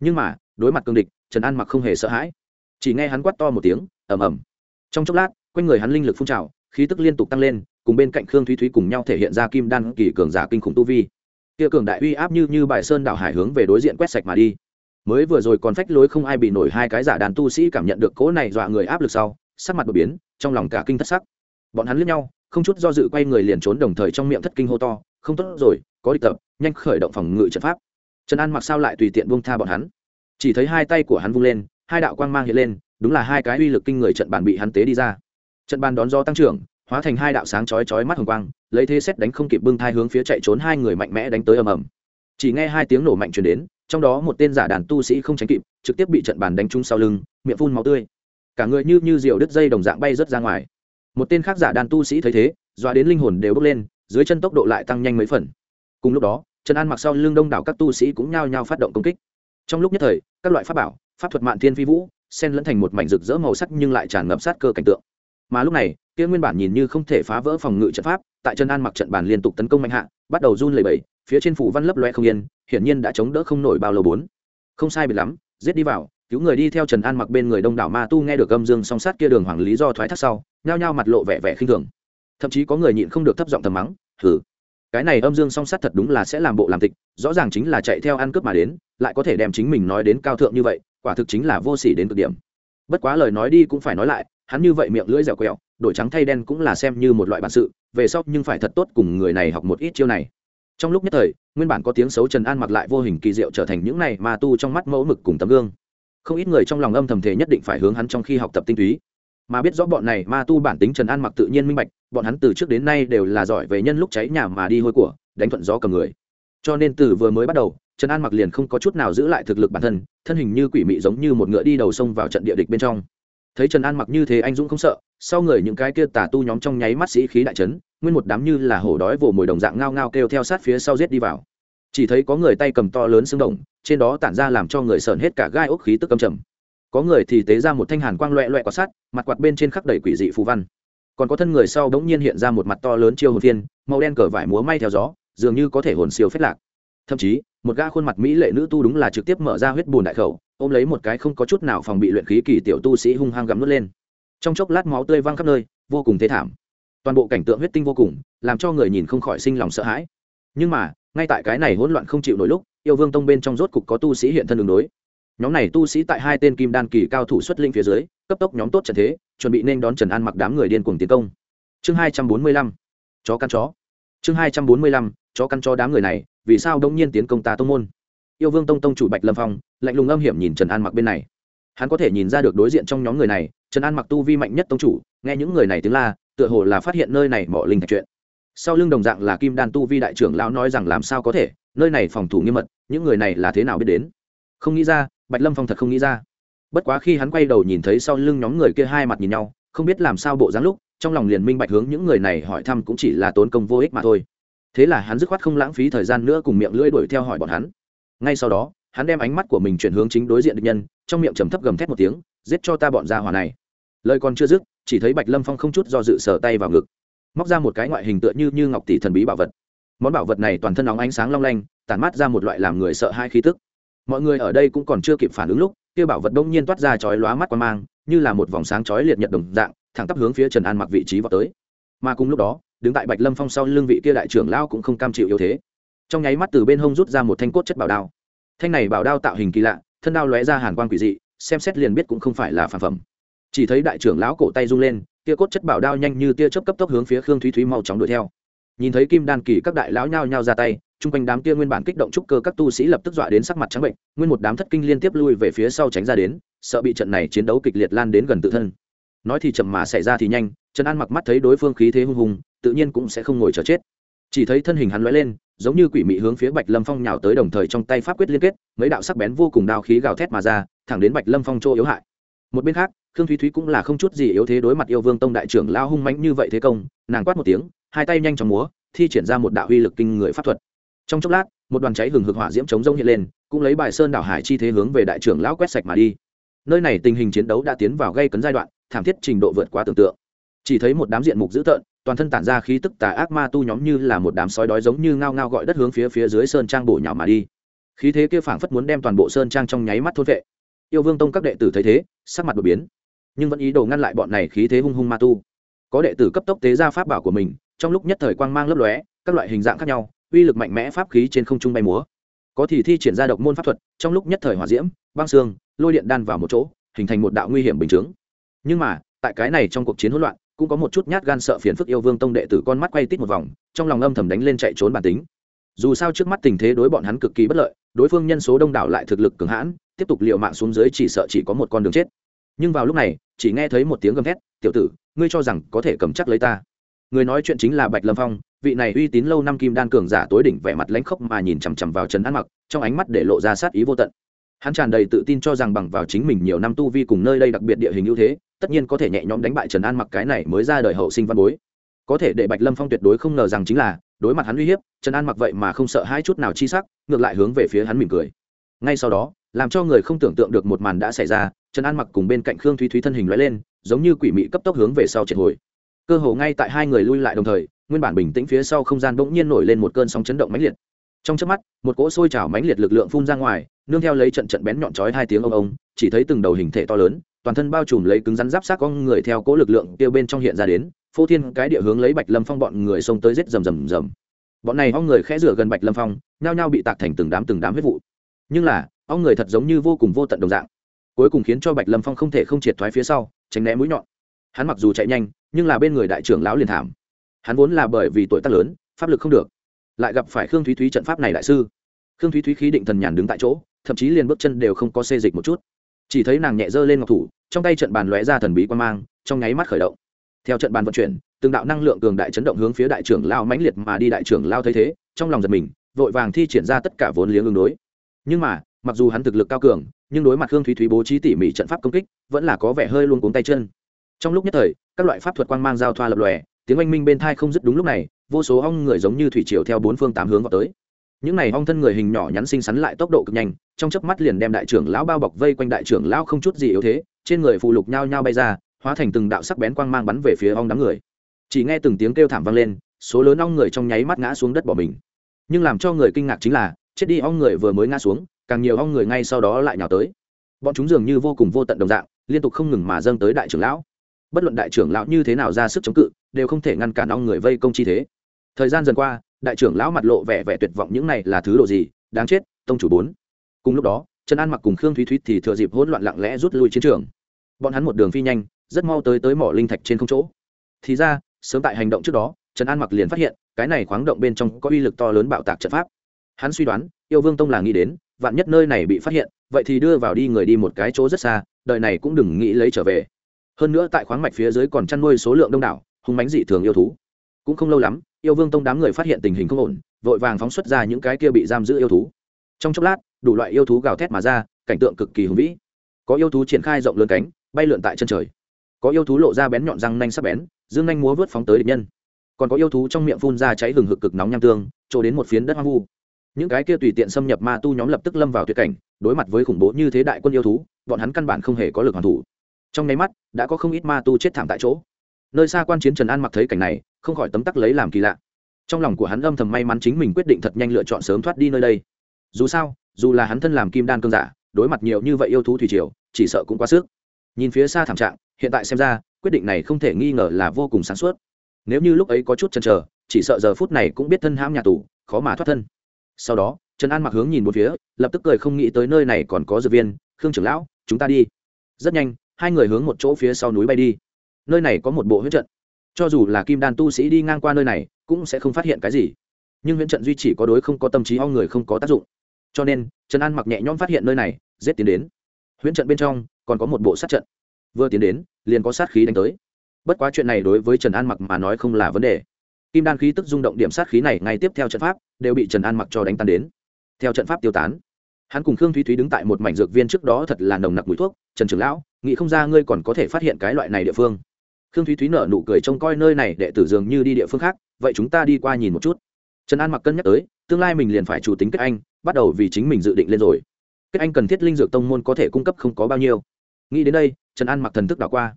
Nhưng mà, đối mặt cương địch, trần an mặc không hề sợ hãi. Chỉ nghe hắn quát to một tiếng, ầm ầm. Trong chốc lát, quanh người hắn linh lực phun trào, khí tức liên tục tăng lên, cùng bên cạnh khương thúy thúy cùng nhau thể hiện ra kim đan kỳ cường giả kinh khủng tu vi. Kia cường đại uy áp như như bài sơn đảo hải hướng về đối diện quét sạch mà đi. Mới vừa rồi còn phách lối không ai bị nổi hai cái giả đàn tu sĩ cảm nhận được cỗ này dọa người áp lực sau, sắc mặt đột biến, trong lòng cả kinh thất sắc. Bọn hắn lướt nhau, không chút do dự quay người liền trốn đồng thời trong miệng thất kinh hô to không tốt rồi, có địch tập, nhanh khởi động phòng ngự trận pháp. Trần an mặc sao lại tùy tiện buông tha bọn hắn? Chỉ thấy hai tay của hắn vung lên, hai đạo quang mang hiện lên, đúng là hai cái uy lực kinh người trận bàn bị hắn tế đi ra. Trận bàn đón do tăng trưởng, hóa thành hai đạo sáng chói chói mắt hồng quang, lấy thế xét đánh không kịp bưng thai hướng phía chạy trốn hai người mạnh mẽ đánh tới ầm ầm. Chỉ nghe hai tiếng nổ mạnh truyền đến, trong đó một tên giả đàn tu sĩ không tránh kịp, trực tiếp bị trận bàn đánh trúng sau lưng, miệng phun máu tươi. Cả người như như diều đứt dây đồng dạng bay rớt ra ngoài. Một tên khác giả đàn tu sĩ thấy thế, dọa đến linh hồn đều bốc lên dưới chân tốc độ lại tăng nhanh mấy phần. Cùng lúc đó, trần an mặc sau lưng đông đảo các tu sĩ cũng nhao nhao phát động công kích. Trong lúc nhất thời, các loại pháp bảo, pháp thuật mạn thiên phi vũ sen lẫn thành một mảnh rực rỡ màu sắc nhưng lại tràn ngập sát cơ cảnh tượng. Mà lúc này, kia nguyên bản nhìn như không thể phá vỡ phòng ngự trận pháp, tại trần an mặc trận bàn liên tục tấn công mạnh hạ, bắt đầu run lẩy bẩy, phía trên phủ văn lấp loe không yên, hiển nhiên đã chống đỡ không nổi bao lâu bốn. Không sai biệt lắm, giết đi vào, cứu người đi theo trần an mặc bên người đông đảo ma tu nghe được âm dương song sát kia đường hoàng lý do thoái thác sau, nhao nhao mặt lộ vẻ vẻ khinh thường thậm chí có người nhịn không được thấp giọng thầm mắng thử cái này âm dương song sát thật đúng là sẽ làm bộ làm tịch, rõ ràng chính là chạy theo ăn cướp mà đến, lại có thể đem chính mình nói đến cao thượng như vậy, quả thực chính là vô sỉ đến cực điểm. Bất quá lời nói đi cũng phải nói lại, hắn như vậy miệng lưỡi dẻo quẹo, đổi trắng thay đen cũng là xem như một loại bản sự, về sau nhưng phải thật tốt cùng người này học một ít chiêu này. Trong lúc nhất thời, nguyên bản có tiếng xấu trần an mặc lại vô hình kỳ diệu trở thành những này mà tu trong mắt mẫu mực cùng tấm gương. Không ít người trong lòng âm thầm thể nhất định phải hướng hắn trong khi học tập tinh túy mà biết rõ bọn này ma tu bản tính trần an mặc tự nhiên minh bạch, bọn hắn từ trước đến nay đều là giỏi về nhân lúc cháy nhà mà đi hôi của, đánh thuận gió cầm người. Cho nên từ vừa mới bắt đầu, trần an mặc liền không có chút nào giữ lại thực lực bản thân thân hình như quỷ mị giống như một ngựa đi đầu sông vào trận địa địch bên trong. Thấy trần an mặc như thế anh dũng không sợ, sau người những cái kia tà tu nhóm trong nháy mắt sĩ khí đại trấn nguyên một đám như là hổ đói vồ mồi đồng dạng ngao ngao kêu theo sát phía sau giết đi vào. Chỉ thấy có người tay cầm to lớn xương đồng, trên đó tản ra làm cho người sờn hết cả gai ốc khí tức cầm trầm có người thì tế ra một thanh hàn quang loẹ loẹ quạt sắt, mặt quạt bên trên khắc đầy quỷ dị phù văn. Còn có thân người sau bỗng nhiên hiện ra một mặt to lớn chiêu hồn phiên, màu đen cờ vải múa may theo gió, dường như có thể hồn siêu phết lạc. Thậm chí, một ga khuôn mặt mỹ lệ nữ tu đúng là trực tiếp mở ra huyết bùn đại khẩu, ôm lấy một cái không có chút nào phòng bị luyện khí kỳ tiểu tu sĩ hung hăng gắm nuốt lên. Trong chốc lát máu tươi văng khắp nơi, vô cùng thế thảm. Toàn bộ cảnh tượng huyết tinh vô cùng, làm cho người nhìn không khỏi sinh lòng sợ hãi. Nhưng mà, ngay tại cái này hỗn loạn không chịu nổi lúc, yêu vương tông bên trong rốt cục có tu sĩ hiện thân đường đối nhóm này tu sĩ tại hai tên kim đan kỳ cao thủ xuất linh phía dưới, cấp tốc nhóm tốt trận thế, chuẩn bị nên đón trần an mặc đám người điên cuồng tiến công. Chương hai trăm bốn mươi lăm. Chó căn chó. Chương hai trăm bốn mươi lăm. Chó căn chó đám người này, vì sao đông nhiên tiến công ta tông môn? Yêu vương tông tông chủ bạch lâm phong, lạnh lùng âm hiểm nhìn trần an mặc bên này. Hắn có thể nhìn ra được đối diện trong nhóm người này, trần an mặc tu vi mạnh nhất tông chủ, nghe những người này tiếng la, tựa hồ là phát hiện nơi này mỏ linh thạch chuyện. Sau lưng đồng dạng là kim đan tu vi đại trưởng lão nói rằng làm sao có thể, nơi này phòng thủ nghiêm mật, những người này là thế nào biết đến? Không nghĩ ra bạch lâm phong thật không nghĩ ra. Bất quá khi hắn quay đầu nhìn thấy sau lưng nhóm người kia hai mặt nhìn nhau, không biết làm sao bộ dáng lúc, trong lòng liền minh bạch hướng những người này hỏi thăm cũng chỉ là tốn công vô ích mà thôi. Thế là hắn dứt khoát không lãng phí thời gian nữa cùng miệng lưỡi đuổi theo hỏi bọn hắn. Ngay sau đó, hắn đem ánh mắt của mình chuyển hướng chính đối diện địch nhân, trong miệng trầm thấp gầm thét một tiếng, giết cho ta bọn ra hỏa này. Lời còn chưa dứt, chỉ thấy bạch lâm phong không chút do dự sờ tay vào ngực, móc ra một cái ngoại hình tựa như như ngọc tỷ thần bí bảo vật. Món bảo vật này toàn thân nóng ánh sáng long lanh, tản mát ra một loại làm người sợ hai khí tức mọi người ở đây cũng còn chưa kịp phản ứng lúc, kia bảo vật đông nhiên toát ra chói lóa mắt qua mang, như là một vòng sáng chói liệt nhật đồng dạng, thẳng tắp hướng phía trần an mặc vị trí vào tới. Mà cùng lúc đó, đứng tại bạch lâm phong sau lưng vị kia đại trưởng lao cũng không cam chịu yếu thế. Trong nháy mắt từ bên hông rút ra một thanh cốt chất bảo đao. Thanh này bảo đao tạo hình kỳ lạ, thân đao lóe ra hàn quang quỷ dị, xem xét liền biết cũng không phải là phản phẩm. Chỉ thấy đại trưởng lão cổ tay rung lên tia cốt chất bảo đao nhanh như tia chớp cấp tốc hướng phía khương thúy thúy mau chóng đuổi theo. Nhìn thấy kim đan kỳ các đại lão nhao nhao ra tay chung quanh đám kia nguyên bản kích động trúc cơ các tu sĩ lập tức dọa đến sắc mặt trắng bệnh, nguyên một đám thất kinh liên tiếp lui về phía sau tránh ra đến, sợ bị trận này chiến đấu kịch liệt lan đến gần tự thân. Nói thì chậm mà xảy ra thì nhanh, trần an mặc mắt thấy đối phương khí thế hung hùng, tự nhiên cũng sẽ không ngồi chờ chết. Chỉ thấy thân hình hắn lóe lên, giống như quỷ mị hướng phía bạch lâm phong nhào tới đồng thời trong tay pháp quyết liên kết, mấy đạo sắc bén vô cùng đao khí gào thét mà ra, thẳng đến bạch lâm phong chỗ yếu hại. Một bên khác, khương thúy thúy cũng là không chút gì yếu thế đối mặt yêu vương tông đại trưởng lao hung mãnh như vậy thế công, nàng quát một tiếng, hai tay nhanh chóng múa, thi triển ra một đạo uy lực kinh người pháp thuật trong chốc lát, một đoàn cháy hừng hực hỏa diễm chống rông hiện lên, cũng lấy bài sơn đảo hải chi thế hướng về đại trưởng lão quét sạch mà đi. Nơi này tình hình chiến đấu đã tiến vào gây cấn giai đoạn, thảm thiết trình độ vượt quá tưởng tượng. Chỉ thấy một đám diện mục dữ tợn, toàn thân tản ra khí tức tà ác ma tu nhóm như là một đám sói đói giống như ngao ngao gọi đất hướng phía phía dưới sơn trang bổ nhào mà đi. Khí thế kia phảng phất muốn đem toàn bộ sơn trang trong nháy mắt thôn vệ. Yêu vương tông các đệ tử thấy thế, sắc mặt đột biến, nhưng vẫn ý đồ ngăn lại bọn này khí thế hung hung ma tu. Có đệ tử cấp tốc tế ra pháp bảo của mình, trong lúc nhất thời quang mang lấp lóe, các loại hình dạng khác nhau uy lực mạnh mẽ pháp khí trên không trung bay múa. Có thì thi triển ra độc môn pháp thuật, trong lúc nhất thời hỏa diễm, băng xương, lôi điện đan vào một chỗ, hình thành một đạo nguy hiểm bình chướng. Nhưng mà, tại cái này trong cuộc chiến hỗn loạn, cũng có một chút nhát gan sợ phiền phức yêu vương tông đệ tử con mắt quay tít một vòng, trong lòng âm thầm đánh lên chạy trốn bản tính. Dù sao trước mắt tình thế đối bọn hắn cực kỳ bất lợi, đối phương nhân số đông đảo lại thực lực cường hãn, tiếp tục liệu mạng xuống dưới chỉ sợ chỉ có một con đường chết. Nhưng vào lúc này, chỉ nghe thấy một tiếng gầm thét, tiểu tử, ngươi cho rằng có thể cầm chắc lấy ta. Người nói chuyện chính là bạch lâm phong vị này uy tín lâu năm kim đan cường giả tối đỉnh vẻ mặt lãnh khốc mà nhìn chằm chằm vào trần An mặc, trong ánh mắt để lộ ra sát ý vô tận. Hắn tràn đầy tự tin cho rằng bằng vào chính mình nhiều năm tu vi cùng nơi đây đặc biệt địa hình ưu thế, tất nhiên có thể nhẹ nhõm đánh bại trần an mặc cái này mới ra đời hậu sinh văn bối. Có thể để bạch lâm phong tuyệt đối không ngờ rằng chính là, đối mặt hắn uy hiếp, trần an mặc vậy mà không sợ hai chút nào chi sắc, ngược lại hướng về phía hắn mỉm cười. Ngay sau đó, làm cho người không tưởng tượng được một màn đã xảy ra, trần an mặc cùng bên cạnh khương thúy thúy thân hình loại lên, giống như quỷ mị cấp tốc hướng về sau triệt hồi. Cơ hồ ngay tại hai người lui lại đồng thời nguyên bản bình tĩnh phía sau không gian bỗng nhiên nổi lên một cơn sóng chấn động mãnh liệt. Trong chớp mắt, một cỗ sôi trào mãnh liệt lực lượng phun ra ngoài, nương theo lấy trận trận bén nhọn chói hai tiếng ông ông, chỉ thấy từng đầu hình thể to lớn, toàn thân bao trùm lấy cứng rắn giáp xác con người theo cỗ lực lượng tiêu bên trong hiện ra đến, phô thiên cái địa hướng lấy bạch lâm phong bọn người xông tới rít rầm rầm rầm. Bọn này ong người khẽ rửa gần bạch lâm phong, nhao nhao bị tạc thành từng đám từng đám huyết vụ. Nhưng là, ong người thật giống như vô cùng vô tận đồng dạng. Cuối cùng khiến cho bạch lâm phong không thể không triệt thoái phía sau, tránh né mũi nhọn. Hắn mặc dù chạy nhanh, nhưng là bên người đại trưởng lão liền thảm hắn vốn là bởi vì tuổi tác lớn, pháp lực không được, lại gặp phải khương thúy thúy trận pháp này đại sư. Khương thúy thúy khí định thần nhàn đứng tại chỗ, thậm chí liền bước chân đều không có xê dịch một chút. Chỉ thấy nàng nhẹ dơ lên ngọc thủ, trong tay trận bàn lóe ra thần bí quan mang, trong nháy mắt khởi động. Theo trận bàn vận chuyển, từng đạo năng lượng cường đại chấn động hướng phía đại trưởng lao mãnh liệt mà đi đại trưởng lao thấy thế, trong lòng giật mình, vội vàng thi triển ra tất cả vốn liếng ứng đối. Nhưng mà, mặc dù hắn thực lực cao cường, nhưng đối mặt khương thúy thúy bố trí tỉ mỉ trận pháp công kích, vẫn là có vẻ hơi luôn cuống tay chân. Trong lúc nhất thời, các loại pháp thuật quang mang giao thoa lập lòe tiếng oanh minh bên thai không dứt đúng lúc này, vô số ong người giống như thủy triều theo bốn phương tám hướng vào tới. Những này ong thân người hình nhỏ nhắn xinh xắn lại tốc độ cực nhanh, trong chớp mắt liền đem đại trưởng lão bao bọc vây quanh đại trưởng lão không chút gì yếu thế, trên người phù lục nhao nhao bay ra, hóa thành từng đạo sắc bén quang mang bắn về phía ong đám người. Chỉ nghe từng tiếng kêu thảm vang lên, số lớn ong người trong nháy mắt ngã xuống đất bỏ mình. Nhưng làm cho người kinh ngạc chính là, chết đi ong người vừa mới ngã xuống, càng nhiều ong người ngay sau đó lại nhào tới. Bọn chúng dường như vô cùng vô tận đồng dạng, liên tục không ngừng mà dâng tới đại trưởng lão. Bất luận đại trưởng lão như thế nào ra sức chống cự đều không thể ngăn cản ong người vây công chi thế. Thời gian dần qua, đại trưởng lão mặt lộ vẻ vẻ tuyệt vọng những này là thứ độ gì? Đáng chết, tông chủ bốn. Cùng lúc đó, trần an mặc cùng khương thúy thúy thì thừa dịp hỗn loạn lặng lẽ rút lui chiến trường. Bọn hắn một đường phi nhanh, rất mau tới tới mỏ linh thạch trên không chỗ. Thì ra, sớm tại hành động trước đó, trần an mặc liền phát hiện, cái này khoáng động bên trong có uy lực to lớn bạo tạc trận pháp. Hắn suy đoán, yêu vương tông là nghĩ đến, vạn nhất nơi này bị phát hiện, vậy thì đưa vào đi người đi một cái chỗ rất xa, đời này cũng đừng nghĩ lấy trở về. Hơn nữa tại khoáng mạch phía dưới còn chăn nuôi số lượng đông đảo hung mãnh dị thường yêu thú. Cũng không lâu lắm, yêu vương tông đám người phát hiện tình hình không ổn, vội vàng phóng xuất ra những cái kia bị giam giữ yêu thú. Trong chốc lát, đủ loại yêu thú gào thét mà ra, cảnh tượng cực kỳ hùng vĩ. Có yêu thú triển khai rộng lớn cánh, bay lượn tại chân trời. Có yêu thú lộ ra bén nhọn răng nanh sắc bén, dương nanh múa vớt phóng tới địch nhân. Còn có yêu thú trong miệng phun ra cháy hừng hực cực nóng nham tương, trổ đến một phiến đất hoang vu. Những cái kia tùy tiện xâm nhập ma tu nhóm lập tức lâm vào tuyệt cảnh, đối mặt với khủng bố như thế đại quân yêu thú, bọn hắn căn bản không hề có lực hoàn thủ. Trong nháy mắt, đã có không ít ma tu chết thảm tại chỗ nơi xa quan chiến trần an mặc thấy cảnh này, không khỏi tấm tắc lấy làm kỳ lạ. Trong lòng của hắn âm thầm may mắn chính mình quyết định thật nhanh lựa chọn sớm thoát đi nơi đây. Dù sao, dù là hắn thân làm kim đan cương giả, đối mặt nhiều như vậy yêu thú thủy triều, chỉ sợ cũng quá sức. Nhìn phía xa thảm trạng, hiện tại xem ra, quyết định này không thể nghi ngờ là vô cùng sáng suốt. Nếu như lúc ấy có chút chần chờ, chỉ sợ giờ phút này cũng biết thân hãm nhà tù, khó mà thoát thân. Sau đó, trần an mặc hướng nhìn một phía, lập tức cười không nghĩ tới nơi này còn có dược viên. Khương trưởng lão, chúng ta đi. Rất nhanh, hai người hướng một chỗ phía sau núi bay đi nơi này có một bộ huyết trận. Cho dù là kim đan tu sĩ đi ngang qua nơi này, cũng sẽ không phát hiện cái gì. Nhưng huyễn trận duy chỉ có đối không có tâm trí ho người không có tác dụng. Cho nên, trần an mặc nhẹ nhõm phát hiện nơi này, giết tiến đến. Huyễn trận bên trong, còn có một bộ sát trận. Vừa tiến đến, liền có sát khí đánh tới. Bất quá chuyện này đối với trần an mặc mà nói không là vấn đề. Kim đan khí tức rung động điểm sát khí này ngay tiếp theo trận pháp, đều bị trần an mặc cho đánh tan đến. Theo trận pháp tiêu tán, hắn cùng khương thúy thúy đứng tại một mảnh dược viên trước đó thật là nồng nặc mùi thuốc. Trần trưởng lão, nghĩ không ra ngươi còn có thể phát hiện cái loại này địa phương khương thúy thúy nở nụ cười trông coi nơi này, đệ tử dường như đi địa phương khác, vậy chúng ta đi qua nhìn một chút. Trần an mặc cân nhắc tới, tương lai mình liền phải chủ tính kết anh, bắt đầu vì chính mình dự định lên rồi. Kết anh cần thiết linh dược tông môn có thể cung cấp không có bao nhiêu. Nghĩ đến đây, trần an mặc thần thức đảo qua.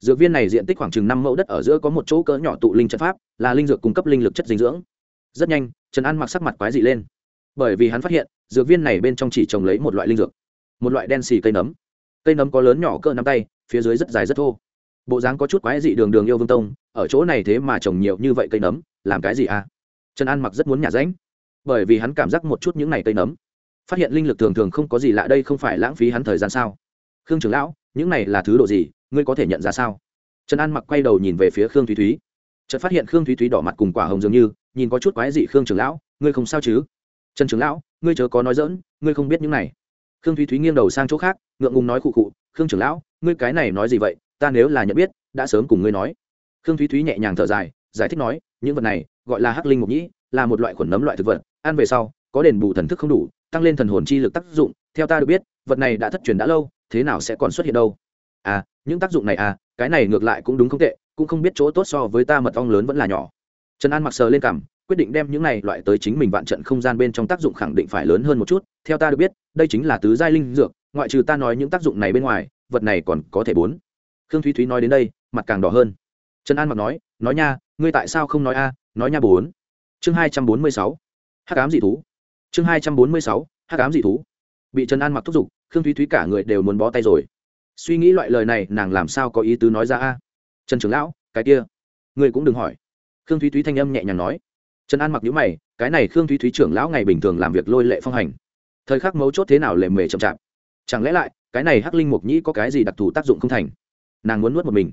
Dược viên này diện tích khoảng chừng năm mẫu đất, ở giữa có một chỗ cỡ nhỏ tụ linh trận pháp, là linh dược cung cấp linh lực chất dinh dưỡng. Rất nhanh, trần an mặc sắc mặt quái dị lên. Bởi vì hắn phát hiện, dược viên này bên trong chỉ trồng lấy một loại linh dược, một loại đen xì cây nấm. Cây nấm có lớn nhỏ cỡ nắm tay, phía dưới rất dài rất thô bộ dáng có chút quái dị đường đường yêu vương tông, ở chỗ này thế mà trồng nhiều như vậy cây nấm, làm cái gì à? Trần an mặc rất muốn nhả ránh, bởi vì hắn cảm giác một chút những này cây nấm, phát hiện linh lực thường thường không có gì lạ đây không phải lãng phí hắn thời gian sao? Khương trưởng lão, những này là thứ độ gì, ngươi có thể nhận ra sao? Trần an mặc quay đầu nhìn về phía khương thúy thúy, chợt phát hiện khương thúy thúy đỏ mặt cùng quả hồng dường như, nhìn có chút quái dị khương trưởng lão, ngươi không sao chứ? Trần trưởng lão, ngươi chớ có nói dỡn ngươi không biết những này. Khương thúy thúy nghiêng đầu sang chỗ khác, ngượng ngùng nói khụ khụ, khương trưởng lão, ngươi cái này nói gì vậy? Ta nếu là nhận biết, đã sớm cùng ngươi nói. Khương thúy thúy nhẹ nhàng thở dài, giải thích nói, những vật này, gọi là hắc linh mục nhĩ, là một loại khuẩn nấm loại thực vật, ăn về sau, có đền bù thần thức không đủ, tăng lên thần hồn chi lực tác dụng. Theo ta được biết, vật này đã thất truyền đã lâu, thế nào sẽ còn xuất hiện đâu? À những tác dụng này à cái này ngược lại cũng đúng không tệ, cũng không biết chỗ tốt so với ta mật ong lớn vẫn là nhỏ. Trần an mặc sờ lên cằm, quyết định đem những này loại tới chính mình vạn trận không gian bên trong tác dụng khẳng định phải lớn hơn một chút. Theo ta được biết, đây chính là tứ giai linh dược, ngoại trừ ta nói những tác dụng này bên ngoài, vật này còn có thể bốn khương thúy thúy nói đến đây, mặt càng đỏ hơn. Trần an mặc nói nói nha, ngươi tại sao không nói a? Nói nha bốn. Chương hai trăm bốn mươi sáu. Hắc ám dị thú. Chương hai trăm bốn mươi sáu, hắc ám dị thú. Bị trần an mặc thúc giục, khương thúy thúy cả người đều muốn bó tay rồi. Suy nghĩ loại lời này, nàng làm sao có ý tứ nói ra a? Trần trưởng lão, cái kia, ngươi cũng đừng hỏi. Khương thúy thúy thanh âm nhẹ nhàng nói. Trần an mặc nhữ mày, cái này khương thúy thúy trưởng lão ngày bình thường làm việc lôi lệ phong hành. Thời khắc mấu chốt thế nào lề mề chậm chạp? Chẳng lẽ lại, cái này hắc linh mục nhĩ có cái gì đặc thù tác dụng không thành? Nàng muốn nuốt một mình.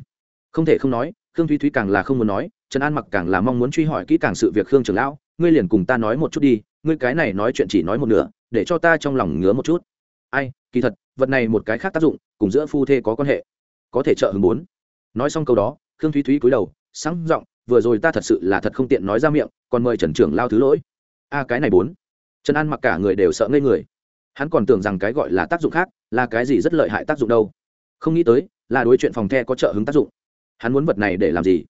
Không thể không nói, khương thúy thúy càng là không muốn nói, trần an mặc càng là mong muốn truy hỏi kỹ càng sự việc khương trường lão, ngươi liền cùng ta nói một chút đi, ngươi cái này nói chuyện chỉ nói một nửa, để cho ta trong lòng ngứa một chút. Ai, kỳ thật, vật này một cái khác tác dụng, cùng giữa phu thê có quan hệ. Có thể trợ hứng bốn nói xong câu đó, khương thúy thúy cúi đầu, sáng giọng, vừa rồi ta thật sự là thật không tiện nói ra miệng, còn mời trần trưởng lao thứ lỗi. A, cái này bốn. Trần an mặc cả người đều sợ ngây người. Hắn còn tưởng rằng cái gọi là tác dụng khác, là cái gì rất lợi hại tác dụng đâu. Không nghĩ tới là đối chuyện phòng the có trợ hứng tác dụng. Hắn muốn vật này để làm gì?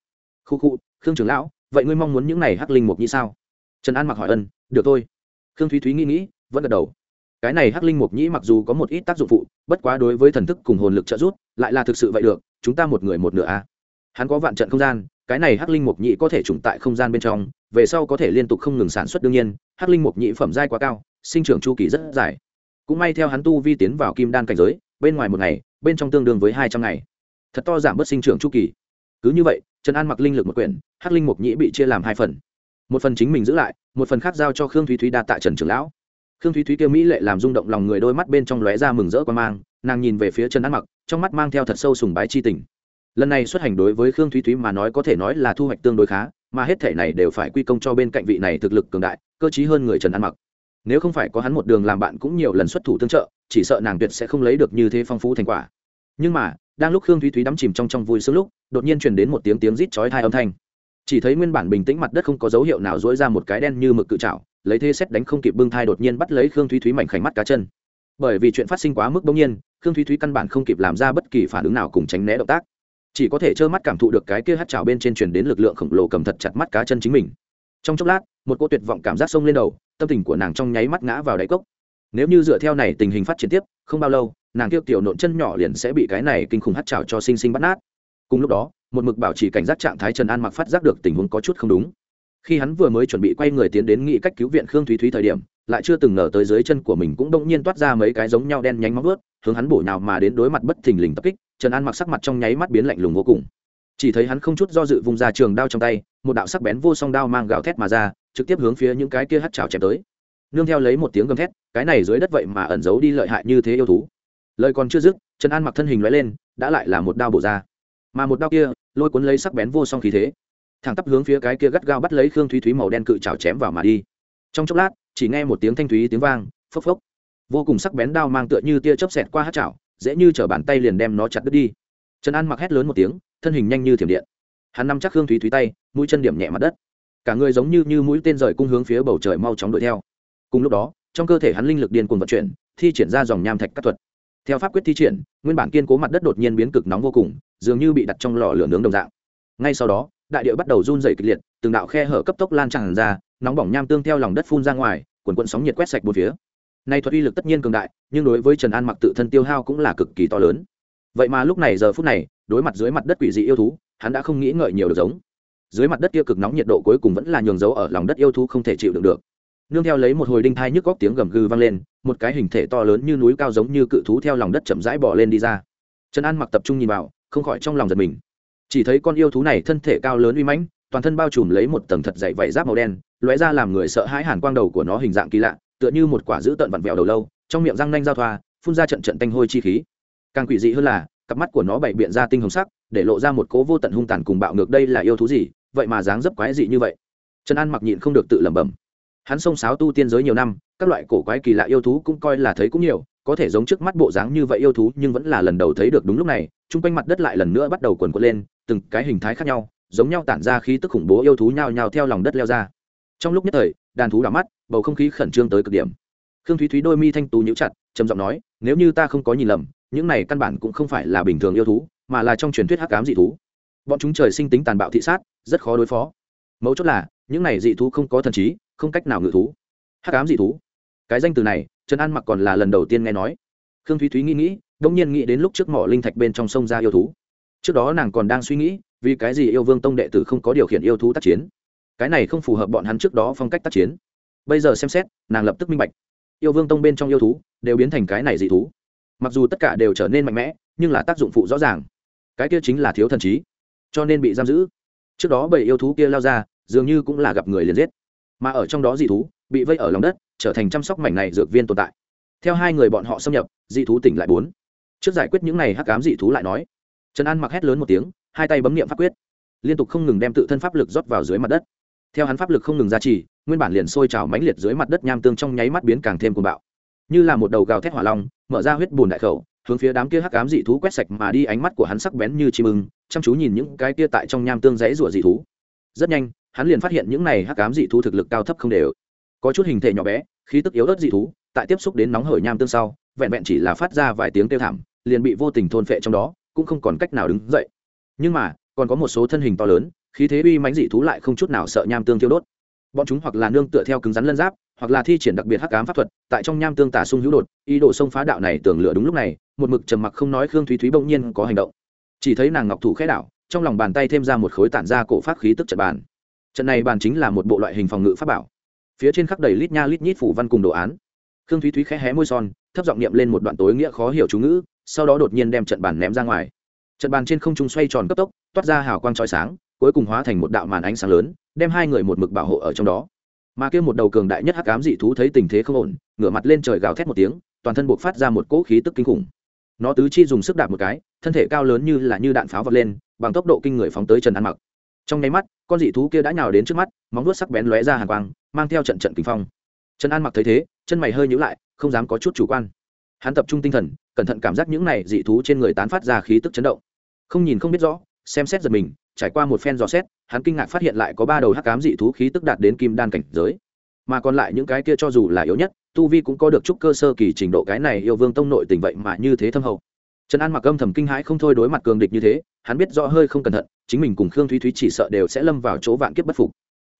Khu khu, khương trưởng lão, vậy ngươi mong muốn những này hắc linh mục như sao? Trần an mặc hỏi ân, được thôi. Khương thúy thúy nghĩ nghĩ, vẫn gật đầu. Cái này hắc linh mục nhĩ mặc dù có một ít tác dụng phụ, bất quá đối với thần thức cùng hồn lực trợ giúp, lại là thực sự vậy được, chúng ta một người một nửa a. À. hắn có vạn trận không gian, cái này hắc linh mục nhĩ có thể trùng tại không gian bên trong, về sau có thể liên tục không ngừng sản xuất đương nhiên, hắc linh mục nhĩ phẩm giai quá cao, sinh trưởng chu kỳ rất dài. Cũng may theo hắn tu vi tiến vào kim đan cảnh giới, bên ngoài một ngày bên trong tương đương với hai trăm ngày. Thật to giảm bớt sinh trưởng chu kỳ. Cứ như vậy, trần an mặc linh lực một quyển, hắc linh mục nhĩ bị chia làm hai phần. Một phần chính mình giữ lại, một phần khác giao cho khương thúy thúy đa tại trần trưởng lão. Khương thúy thúy kêu mỹ lệ làm rung động lòng người đôi mắt bên trong lóe ra mừng rỡ quan mang, nàng nhìn về phía trần an mặc, trong mắt mang theo thật sâu sùng bái chi tình. Lần này xuất hành đối với khương thúy thúy mà nói có thể nói là thu hoạch tương đối khá, mà hết thể này đều phải quy công cho bên cạnh vị này thực lực cường đại, cơ t hơn người trần an mặc nếu không phải có hắn một đường làm bạn cũng nhiều lần xuất thủ tương trợ, chỉ sợ nàng tuyệt sẽ không lấy được như thế phong phú thành quả. Nhưng mà, đang lúc khương thúy thúy đắm chìm trong trong vui sướng lúc, đột nhiên truyền đến một tiếng tiếng rít chói thai âm thanh. Chỉ thấy nguyên bản bình tĩnh mặt đất không có dấu hiệu nào dỗi ra một cái đen như mực cự trào lấy thế xét đánh không kịp bưng thai đột nhiên bắt lấy khương thúy thúy mảnh khảnh mắt cá chân. Bởi vì chuyện phát sinh quá mức bỗng nhiên, khương thúy thúy căn bản không kịp làm ra bất kỳ phản ứng nào cùng tránh né động tác. Chỉ có thể trơ mắt cảm thụ được cái kia hát trào bên trên truyền đến lực lượng khổng lồ cầm thật chặt mắt cá chân chính mình. Trong chốc lát, một cô tuyệt vọng cảm giác sông lên đầu tâm tình của nàng trong nháy mắt ngã vào đáy cốc. Nếu như dựa theo này tình hình phát triển tiếp, không bao lâu, nàng tiêu tiểu nộn chân nhỏ liền sẽ bị cái này kinh khủng hát trào cho sinh sinh bắt nát. Cùng lúc đó, một mực bảo trì cảnh giác trạng thái trần an mặc phát giác được tình huống có chút không đúng. Khi hắn vừa mới chuẩn bị quay người tiến đến nghị cách cứu viện khương thúy thúy thời điểm, lại chưa từng ngờ tới dưới chân của mình cũng đông nhiên toát ra mấy cái giống nhau đen nhánh móng ướt hướng hắn bổ nhào mà đến đối mặt bất thình lình tập kích, trần an mặc sắc mặt trong nháy mắt biến lạnh lùng vô cùng. Chỉ thấy hắn không chút do dự vùng ra trường đao trong tay, một đạo sắc bén vô song đao mang gào thét mà ra trực tiếp hướng phía những cái kia hắt trào chém tới. Nương theo lấy một tiếng gầm thét, cái này dưới đất vậy mà ẩn giấu đi lợi hại như thế yêu thú. Lời còn chưa dứt, trần an mặc thân hình lóe lên, đã lại là một đao bổ ra. Mà một đao kia, lôi cuốn lấy sắc bén vô song khí thế. Thẳng tắp hướng phía cái kia gắt gao bắt lấy khương thúy thúy màu đen cự trào chém vào mà đi. Trong chốc lát, chỉ nghe một tiếng thanh thúy tiếng vang, phốc phốc. Vô cùng sắc bén đao mang tựa như tia chớp xẹt qua hát chảo, dễ như chở bàn tay liền đem nó chặt đứt đi. Trần an mặc hét lớn một tiếng, thân hình nhanh như thiểm điện. Hắn nắm chắc khương thúy thúy tay, mũi chân điểm nhẹ mặt đất cả người giống như như mũi tên rời cung hướng phía bầu trời mau chóng đuổi theo. Cùng lúc đó, trong cơ thể hắn linh lực điên cuồng vận chuyển, thi triển ra dòng nham thạch các thuật. Theo pháp quyết thi triển, nguyên bản kiên cố mặt đất đột nhiên biến cực nóng vô cùng, dường như bị đặt trong lò lửa nướng đồng dạng. Ngay sau đó, đại địa bắt đầu run dày kịch liệt, từng đạo khe hở cấp tốc lan tràn ra, nóng bỏng nham tương theo lòng đất phun ra ngoài quần quận sóng nhiệt quét sạch một phía. Nay thuật uy lực tất nhiên cường đại, nhưng đối với trần an mặc tự thân tiêu hao cũng là cực kỳ to lớn. Vậy mà lúc này, giờ phút này, đối mặt dưới mặt đất quỷ dị yêu thú, hắn đã không nghĩ ngợi nhiều được giống dưới mặt đất kia cực nóng nhiệt độ cuối cùng vẫn là nhường dấu ở lòng đất yêu thú không thể chịu đựng được. Nương theo lấy một hồi đinh thai nhức góc tiếng gầm gừ vang lên, một cái hình thể to lớn như núi cao giống như cự thú theo lòng đất chậm rãi bỏ lên đi ra. Trần an mặc tập trung nhìn vào, không khỏi trong lòng giật mình. Chỉ thấy con yêu thú này thân thể cao lớn uy mãnh, toàn thân bao trùm lấy một tầng thật dày vảy giáp màu đen, lóe ra làm người sợ hãi hàn quang đầu của nó hình dạng kỳ lạ, tựa như một quả dữ tợn vặn vẹo đầu lâu, trong miệng răng nanh giao thoa, phun ra trận trận tanh hôi chi khí. Càng quỷ dị hơn là, cặp mắt của nó bày biện ra tinh hồng sắc, để lộ ra một cố vô tận hung tàn cùng bạo ngược đây là yêu thú gì? Vậy mà dáng dấp quái dị như vậy. Trần an mặc nhịn không được tự lẩm bẩm. Hắn xông sáo tu tiên giới nhiều năm, các loại cổ quái kỳ lạ yêu thú cũng coi là thấy cũng nhiều, có thể giống trước mắt bộ dáng như vậy yêu thú nhưng vẫn là lần đầu thấy được đúng lúc này, chung quanh mặt đất lại lần nữa bắt đầu quần quật lên, từng cái hình thái khác nhau, giống nhau tản ra khí tức khủng bố yêu thú nhao nhao theo lòng đất leo ra. Trong lúc nhất thời, đàn thú đỏ mắt, bầu không khí khẩn trương tới cực điểm. Khương thúy thúy đôi mi thanh tú nhíu chặt, trầm giọng nói, nếu như ta không có nhìn lầm, những này căn bản cũng không phải là bình thường yêu thú, mà là trong truyền thuyết hắc cám dị thú bọn chúng trời sinh tính tàn bạo thị sát, rất khó đối phó. Mấu chốt là, những này dị thú không có thần trí, không cách nào ngự thú. Hắc ám dị thú. Cái danh từ này, trần an mặc còn là lần đầu tiên nghe nói. Khương thúy thúy nghĩ nghĩ, đông nhiên nghĩ đến lúc trước mỏ linh thạch bên trong sông ra yêu thú. Trước đó nàng còn đang suy nghĩ, vì cái gì yêu vương tông đệ tử không có điều khiển yêu thú tác chiến. Cái này không phù hợp bọn hắn trước đó phong cách tác chiến. Bây giờ xem xét, nàng lập tức minh bạch. Yêu vương tông bên trong yêu thú đều biến thành cái này dị thú. Mặc dù tất cả đều trở nên mạnh mẽ, nhưng là tác dụng phụ rõ ràng. Cái kia chính là thiếu thần trí cho nên bị giam giữ. Trước đó bảy yêu thú kia lao ra, dường như cũng là gặp người liền giết. Mà ở trong đó dị thú, bị vây ở lòng đất, trở thành chăm sóc mảnh này dược viên tồn tại. Theo hai người bọn họ xâm nhập, dị thú tỉnh lại bốn. Trước giải quyết những này hắc cám dị thú lại nói. Trần an mặc hét lớn một tiếng, hai tay bấm niệm pháp quyết. Liên tục không ngừng đem tự thân pháp lực rót vào dưới mặt đất. Theo hắn pháp lực không ngừng ra trì, nguyên bản liền sôi trào mãnh liệt dưới mặt đất nham tương trong nháy mắt biến càng thêm cuồng bạo. Như là một đầu gào thét hỏa long, mở ra huyết bùn đại khẩu, hướng phía đám kia hắc ám dị thú quét sạch mà đi ánh mắt của hắn sắc bén như chim ưng chăm chú nhìn những cái kia tại trong nham tương rẫy rủa dị thú. Rất nhanh, hắn liền phát hiện những này hắc ám dị thú thực lực cao thấp không đều. Có chút hình thể nhỏ bé, khí tức yếu ớt dị thú, tại tiếp xúc đến nóng hởi nham tương sau, vẹn vẹn chỉ là phát ra vài tiếng kêu thảm, liền bị vô tình thôn phệ trong đó, cũng không còn cách nào đứng dậy. Nhưng mà, còn có một số thân hình to lớn, khí thế uy mãnh dị thú lại không chút nào sợ nham tương thiêu đốt. Bọn chúng hoặc là nương tựa theo cứng rắn lân giáp, hoặc là thi triển đặc biệt hắc ám pháp thuật, tại trong nham tương tả sung hữu đột, ý đồ xông phá đạo này tưởng lửa đúng lúc này, một mực trầm mặc không nói khương thúy thúy bỗng nhiên có hành động chỉ thấy nàng ngọc thủ khẽ đảo, trong lòng bàn tay thêm ra một khối tản ra cổ phát khí tức trận bàn. Trận này bàn chính là một bộ loại hình phòng ngự pháp bảo. Phía trên khắc đầy lít nha lít nhít phủ văn cùng đồ án. Khương thúy thúy khẽ hé môi son, thấp giọng niệm lên một đoạn tối nghĩa khó hiểu chú ngữ, sau đó đột nhiên đem trận bàn ném ra ngoài. Trận bàn trên không trung xoay tròn cấp tốc, toát ra hào quang trói sáng, cuối cùng hóa thành một đạo màn ánh sáng lớn, đem hai người một mực bảo hộ ở trong đó. Mà kia một đầu cường đại nhất hắc ám dị thú thấy tình thế không ổn, ngửa mặt lên trời gào thét một tiếng, toàn thân buộc phát ra một cỗ khí tức kinh khủng nó tứ chi dùng sức đạp một cái, thân thể cao lớn như là như đạn pháo vọt lên, bằng tốc độ kinh người phóng tới trần an mặc. Trong nháy mắt, con dị thú kia đã nhào đến trước mắt, móng vuốt sắc bén lóe ra hàng quang, mang theo trận trận kinh phong. Trần an mặc thấy thế, chân mày hơi nhíu lại, không dám có chút chủ quan. Hắn tập trung tinh thần, cẩn thận cảm giác những này dị thú trên người tán phát ra khí tức chấn động. Không nhìn không biết rõ, xem xét giật mình, trải qua một phen dò xét, hắn kinh ngạc phát hiện lại có ba đầu hắc cám dị thú khí tức đạt đến kim đan cảnh giới mà còn lại những cái kia cho dù là yếu nhất, tu vi cũng có được chút cơ sơ kỳ trình độ cái này yêu vương tông nội tình vậy mà như thế thâm hậu. Trần an mặc âm thầm kinh hãi không thôi đối mặt cường địch như thế, hắn biết rõ hơi không cẩn thận, chính mình cùng khương thúy thúy chỉ sợ đều sẽ lâm vào chỗ vạn kiếp bất phục.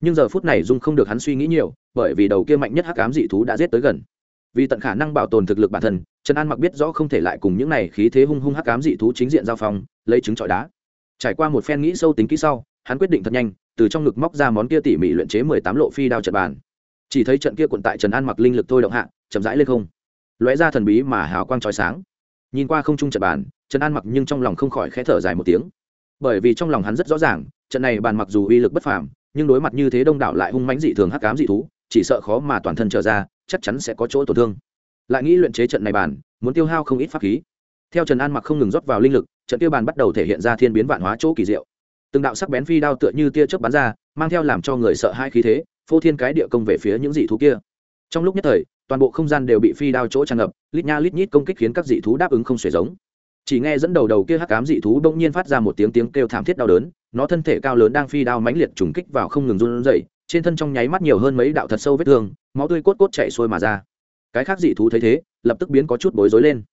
Nhưng giờ phút này dung không được hắn suy nghĩ nhiều, bởi vì đầu kia mạnh nhất hắc ám dị thú đã giết tới gần. Vì tận khả năng bảo tồn thực lực bản thân, trần an mặc biết rõ không thể lại cùng những này khí thế hung hung hắc ám dị thú chính diện giao phong, lấy trứng trọi đá. Trải qua một phen nghĩ sâu tính kỹ sau, hắn quyết định thật nhanh, từ trong ngực móc ra món kia tỉ mỉ luyện chế mười tám lộ phi đao trận bàn chỉ thấy trận kia quận tại trần an mặc linh lực thôi động hạ, chậm rãi lên không. Lóe ra thần bí mà hào quang trói sáng. Nhìn qua không trung trận bàn, trần an mặc nhưng trong lòng không khỏi khẽ thở dài một tiếng. Bởi vì trong lòng hắn rất rõ ràng, trận này bàn mặc dù uy lực bất phàm, nhưng đối mặt như thế đông đảo lại hung mãnh dị thường hắc cám dị thú, chỉ sợ khó mà toàn thân trở ra, chắc chắn sẽ có chỗ tổn thương. Lại nghĩ luyện chế trận này bàn, muốn tiêu hao không ít pháp khí. Theo trần an mặc không ngừng rót vào linh lực, trận tiêu bàn bắt đầu thể hiện ra thiên biến vạn hóa chỗ kỳ diệu. Từng đạo sắc bén phi đao tựa như tia chớp bắn ra, mang theo làm cho người sợ hai khí thế phô thiên cái địa công về phía những dị thú kia. Trong lúc nhất thời, toàn bộ không gian đều bị phi đao chỗ tràn ngập, lít nha lít nhít công kích khiến các dị thú đáp ứng không xuể giống. Chỉ nghe dẫn đầu đầu kia hắc cám dị thú bỗng nhiên phát ra một tiếng tiếng kêu thảm thiết đau đớn, nó thân thể cao lớn đang phi đao mãnh liệt trùng kích vào không ngừng run rẩy, trên thân trong nháy mắt nhiều hơn mấy đạo thật sâu vết thương, máu tươi cốt cốt chảy xuôi mà ra. Cái khác dị thú thấy thế, lập tức biến có chút bối rối lên.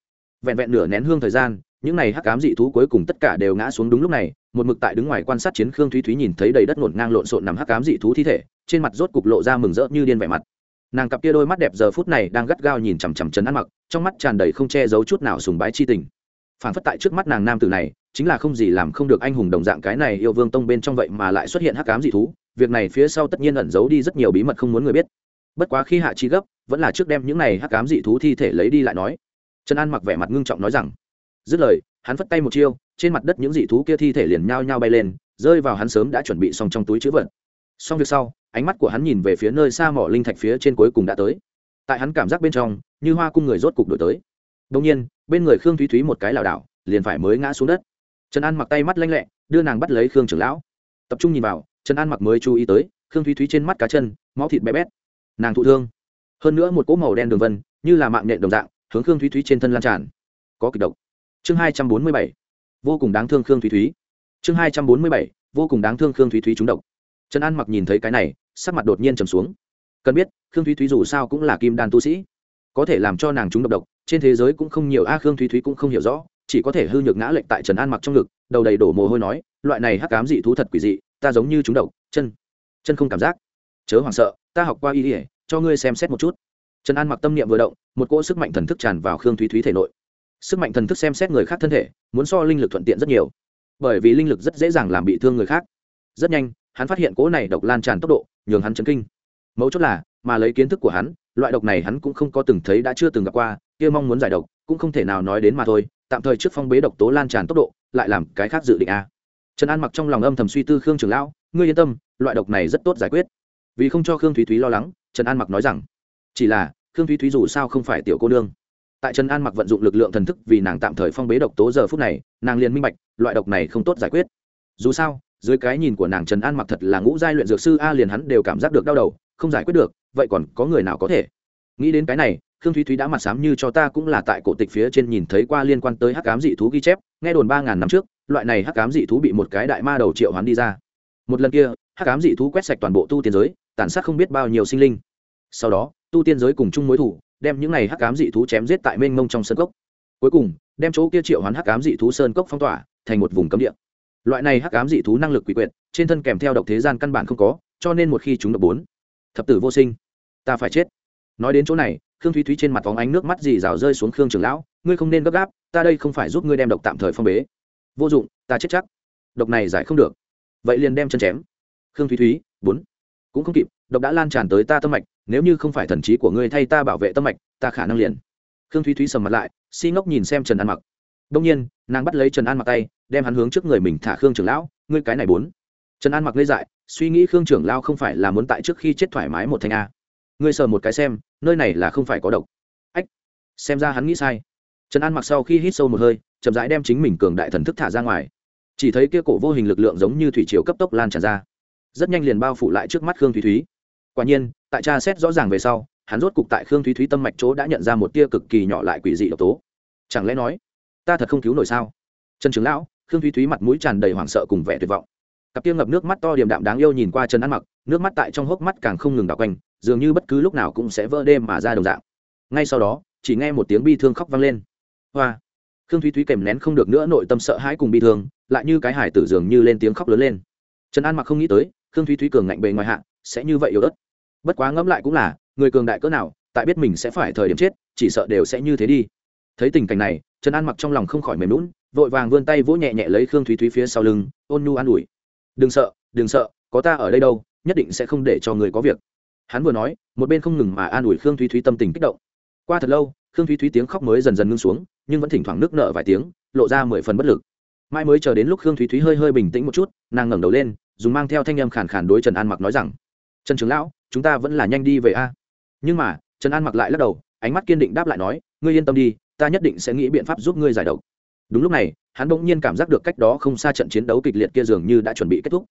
Vẹn vẹn nửa nén hương thời gian, những này hắc cám dị thú cuối cùng tất cả đều ngã xuống đúng lúc này, một mực tại đứng ngoài quan sát chiến khương thúy thúy nhìn thấy đầy đất ngổn ngang lộn xộn nằm hắc cám dị thú thi thể trên mặt rốt cục lộ ra mừng rỡ như điên vẻ mặt. Nàng cặp kia đôi mắt đẹp giờ phút này đang gắt gao nhìn chằm chằm trần ăn mặc, trong mắt tràn đầy không che giấu chút nào sùng bái chi tình. Phản phất tại trước mắt nàng nam tử này, chính là không gì làm không được anh hùng đồng dạng cái này yêu vương tông bên trong vậy mà lại xuất hiện hắc cám dị thú, việc này phía sau tất nhiên ẩn giấu đi rất nhiều bí mật không muốn người biết. Bất quá khi hạ chi gấp, vẫn là trước đem những này hắc cám dị thú thi thể lấy đi lại nói. Trần an mặc vẻ mặt ngưng trọng nói rằng, dứt lời, hắn phất tay một chiêu, trên mặt đất những dị thú kia thi thể liền nhao nhao bay lên, rơi vào hắn sớm đã chuẩn bị xong trong túi chữ vật. Xong việc sau ánh mắt của hắn nhìn về phía nơi xa mỏ linh thạch phía trên cuối cùng đã tới. Tại hắn cảm giác bên trong, như hoa cung người rốt cục đổi tới. Đông nhiên, bên người khương thúy thúy một cái lảo đảo, liền phải mới ngã xuống đất. Trần an mặc tay mắt lanh lẹ, đưa nàng bắt lấy khương trưởng lão. Tập trung nhìn vào, trần an mặc mới chú ý tới, khương thúy thúy trên mắt cá chân, máu thịt bé bét. Nàng thụ thương. Hơn nữa một cỗ màu đen đường vân, như là mạng nhện đồng dạng, hướng khương thúy thúy trên thân lan tràn. Có kịch độc. Chương hai trăm bốn mươi bảy. Vô cùng đáng thương khương thúy thúy. Chương hai trăm bốn mươi bảy. Vô cùng đáng thương khương thúy thúy trúng độc. Trần an mặc nhìn thấy cái này sắc mặt đột nhiên trầm xuống. Cần biết, khương thúy thúy dù sao cũng là kim đan tu sĩ. Có thể làm cho nàng chúng độc độc, trên thế giới cũng không nhiều, a, khương thúy thúy cũng không hiểu rõ, chỉ có thể hư nhược ngã lệnh tại trần an mặc trong ngực, đầu đầy đổ mồ hôi nói, loại này hắc cám dị thú thật quỷ dị, ta giống như chúng độc, chân chân không cảm giác. Chớ hoảng sợ, ta học qua y ỉa cho ngươi xem xét một chút. Trần an mặc tâm niệm vừa động, một cỗ sức mạnh thần thức tràn vào khương thúy thúy thể nội. Sức mạnh thần thức xem xét người khác thân thể, muốn so linh lực thuận tiện rất nhiều, bởi vì linh lực rất dễ dàng làm bị thương người khác. Rất nhanh hắn phát hiện cỗ này độc lan tràn tốc độ, nhường hắn chấn kinh. Mấu chốt là, mà lấy kiến thức của hắn, loại độc này hắn cũng không có từng thấy đã chưa từng gặp qua, kia mong muốn giải độc, cũng không thể nào nói đến mà thôi, tạm thời trước phong bế độc tố lan tràn tốc độ, lại làm cái khác dự định a. Trần an mặc trong lòng âm thầm suy tư khương trường lão, ngươi yên tâm, loại độc này rất tốt giải quyết. Vì không cho khương thúy thúy lo lắng, trần an mặc nói rằng, chỉ là, khương thúy thúy dù sao không phải tiểu cô nương. Tại trần an mặc vận dụng lực lượng thần thức vì nàng tạm thời phong bế độc tố giờ phút này, nàng liền minh bạch, loại độc này không tốt giải quyết. Dù sao dưới cái nhìn của nàng trần an mặc thật là ngũ giai luyện dược sư a liền hắn đều cảm giác được đau đầu, không giải quyết được, vậy còn có người nào có thể? Nghĩ đến cái này, khương thúy thúy đã mặt sám như cho ta cũng là tại cổ tịch phía trên nhìn thấy qua liên quan tới hắc cám dị thú ghi chép, nghe đồn ba ngàn năm trước, loại này hắc cám dị thú bị một cái đại ma đầu triệu hoán đi ra. Một lần kia, hắc cám dị thú quét sạch toàn bộ tu tiên giới, tàn sát không biết bao nhiêu sinh linh. Sau đó, tu tiên giới cùng chung mối thủ, đem những này hắc cám dị thú chém giết tại mênh mông trong sơn cốc. Cuối cùng, đem chỗ kia triệu hoán hắc cám dị thú sơn cốc phong tỏa, thành một vùng cấm địa loại này hắc ám dị thú năng lực quỷ quyệt, trên thân kèm theo độc thế gian căn bản không có, cho nên một khi chúng độc bốn, thập tử vô sinh, ta phải chết. Nói đến chỗ này, khương thúy thúy trên mặt phóng ánh nước mắt dì rào rơi xuống khương trường lão, ngươi không nên gấp gáp, ta đây không phải giúp ngươi đem độc tạm thời phong bế. Vô dụng, ta chết chắc. Độc này giải không được. Vậy liền đem chân chém. Khương thúy thúy, bốn. Cũng không kịp, độc đã lan tràn tới ta tâm mạch, nếu như không phải thần trí của ngươi thay ta bảo vệ tâm mạch, ta khả năng liền. Khương thúy thúy sầm mặt lại, si ngốc nhìn xem trần an mặc đông nhiên, nàng bắt lấy trần an mặc tay, đem hắn hướng trước người mình thả khương trưởng lão, ngươi cái này bốn. Trần an mặc lê dại, suy nghĩ khương trưởng lao không phải là muốn tại trước khi chết thoải mái một thanh a. Ngươi sờ một cái xem, nơi này là không phải có độc. Ách, xem ra hắn nghĩ sai. Trần an mặc sau khi hít sâu một hơi, chậm rãi đem chính mình cường đại thần thức thả ra ngoài. Chỉ thấy kia cổ vô hình lực lượng giống như thủy chiều cấp tốc lan tràn ra. Rất nhanh liền bao phủ lại trước mắt khương thúy thúy. Quả nhiên, tại tra xét rõ ràng về sau, hắn rốt cục tại khương thúy thúy tâm mạch chỗ đã nhận ra một tia cực kỳ nhỏ lại quỷ dị độc tố. Chẳng lẽ nói ta thật không cứu nổi sao? Trần trường lão, khương thúy thúy mặt mũi tràn đầy hoảng sợ cùng vẻ tuyệt vọng. Cặp tiêu ngập nước mắt to điềm đạm đáng yêu nhìn qua trần ăn mặc, nước mắt tại trong hốc mắt càng không ngừng đảo quanh, dường như bất cứ lúc nào cũng sẽ vỡ đêm mà ra đồng dạng. Ngay sau đó, chỉ nghe một tiếng bi thương khóc vang lên. Hoa! Khương thúy thúy kèm nén không được nữa nội tâm sợ hãi cùng bi thương, lại như cái hải tử dường như lên tiếng khóc lớn lên. Trần an mặc không nghĩ tới, khương thúy thúy cường ngạnh bề ngoài hạ, sẽ như vậy yếu ớt. Bất quá ngẫm lại cũng là, người cường đại cỡ nào, tại biết mình sẽ phải thời điểm chết, chỉ sợ đều sẽ như thế đi. Thấy tình cảnh này trần an mặc trong lòng không khỏi mềm lún vội vàng vươn tay vỗ nhẹ nhẹ lấy khương thúy thúy phía sau lưng, ôn nhu an ủi. Đừng sợ đừng sợ, có ta ở đây đâu, nhất định sẽ không để cho người có việc. Hắn vừa nói, một bên không ngừng mà an ủi khương thúy thúy tâm tình kích động. Qua thật lâu, khương thúy thúy tiếng khóc mới dần dần ngưng xuống, nhưng vẫn thỉnh thoảng nước nở vài tiếng, lộ ra mười phần bất lực. Mai mới chờ đến lúc khương thúy thúy hơi hơi bình tĩnh một chút, nàng ngẩng đầu lên, dùng mang theo thanh em khàn khàn đối trần an mặc nói rằng, trần trưởng lão, chúng ta vẫn là nhanh đi về a. Nhưng mà, trần an mặc lại lắc đầu, ánh mắt kiên định đáp lại nói, ngươi yên tâm đi ta nhất định sẽ nghĩ biện pháp giúp ngươi giải độc. Đúng lúc này, hắn bỗng nhiên cảm giác được cách đó không xa trận chiến đấu kịch liệt kia dường như đã chuẩn bị kết thúc.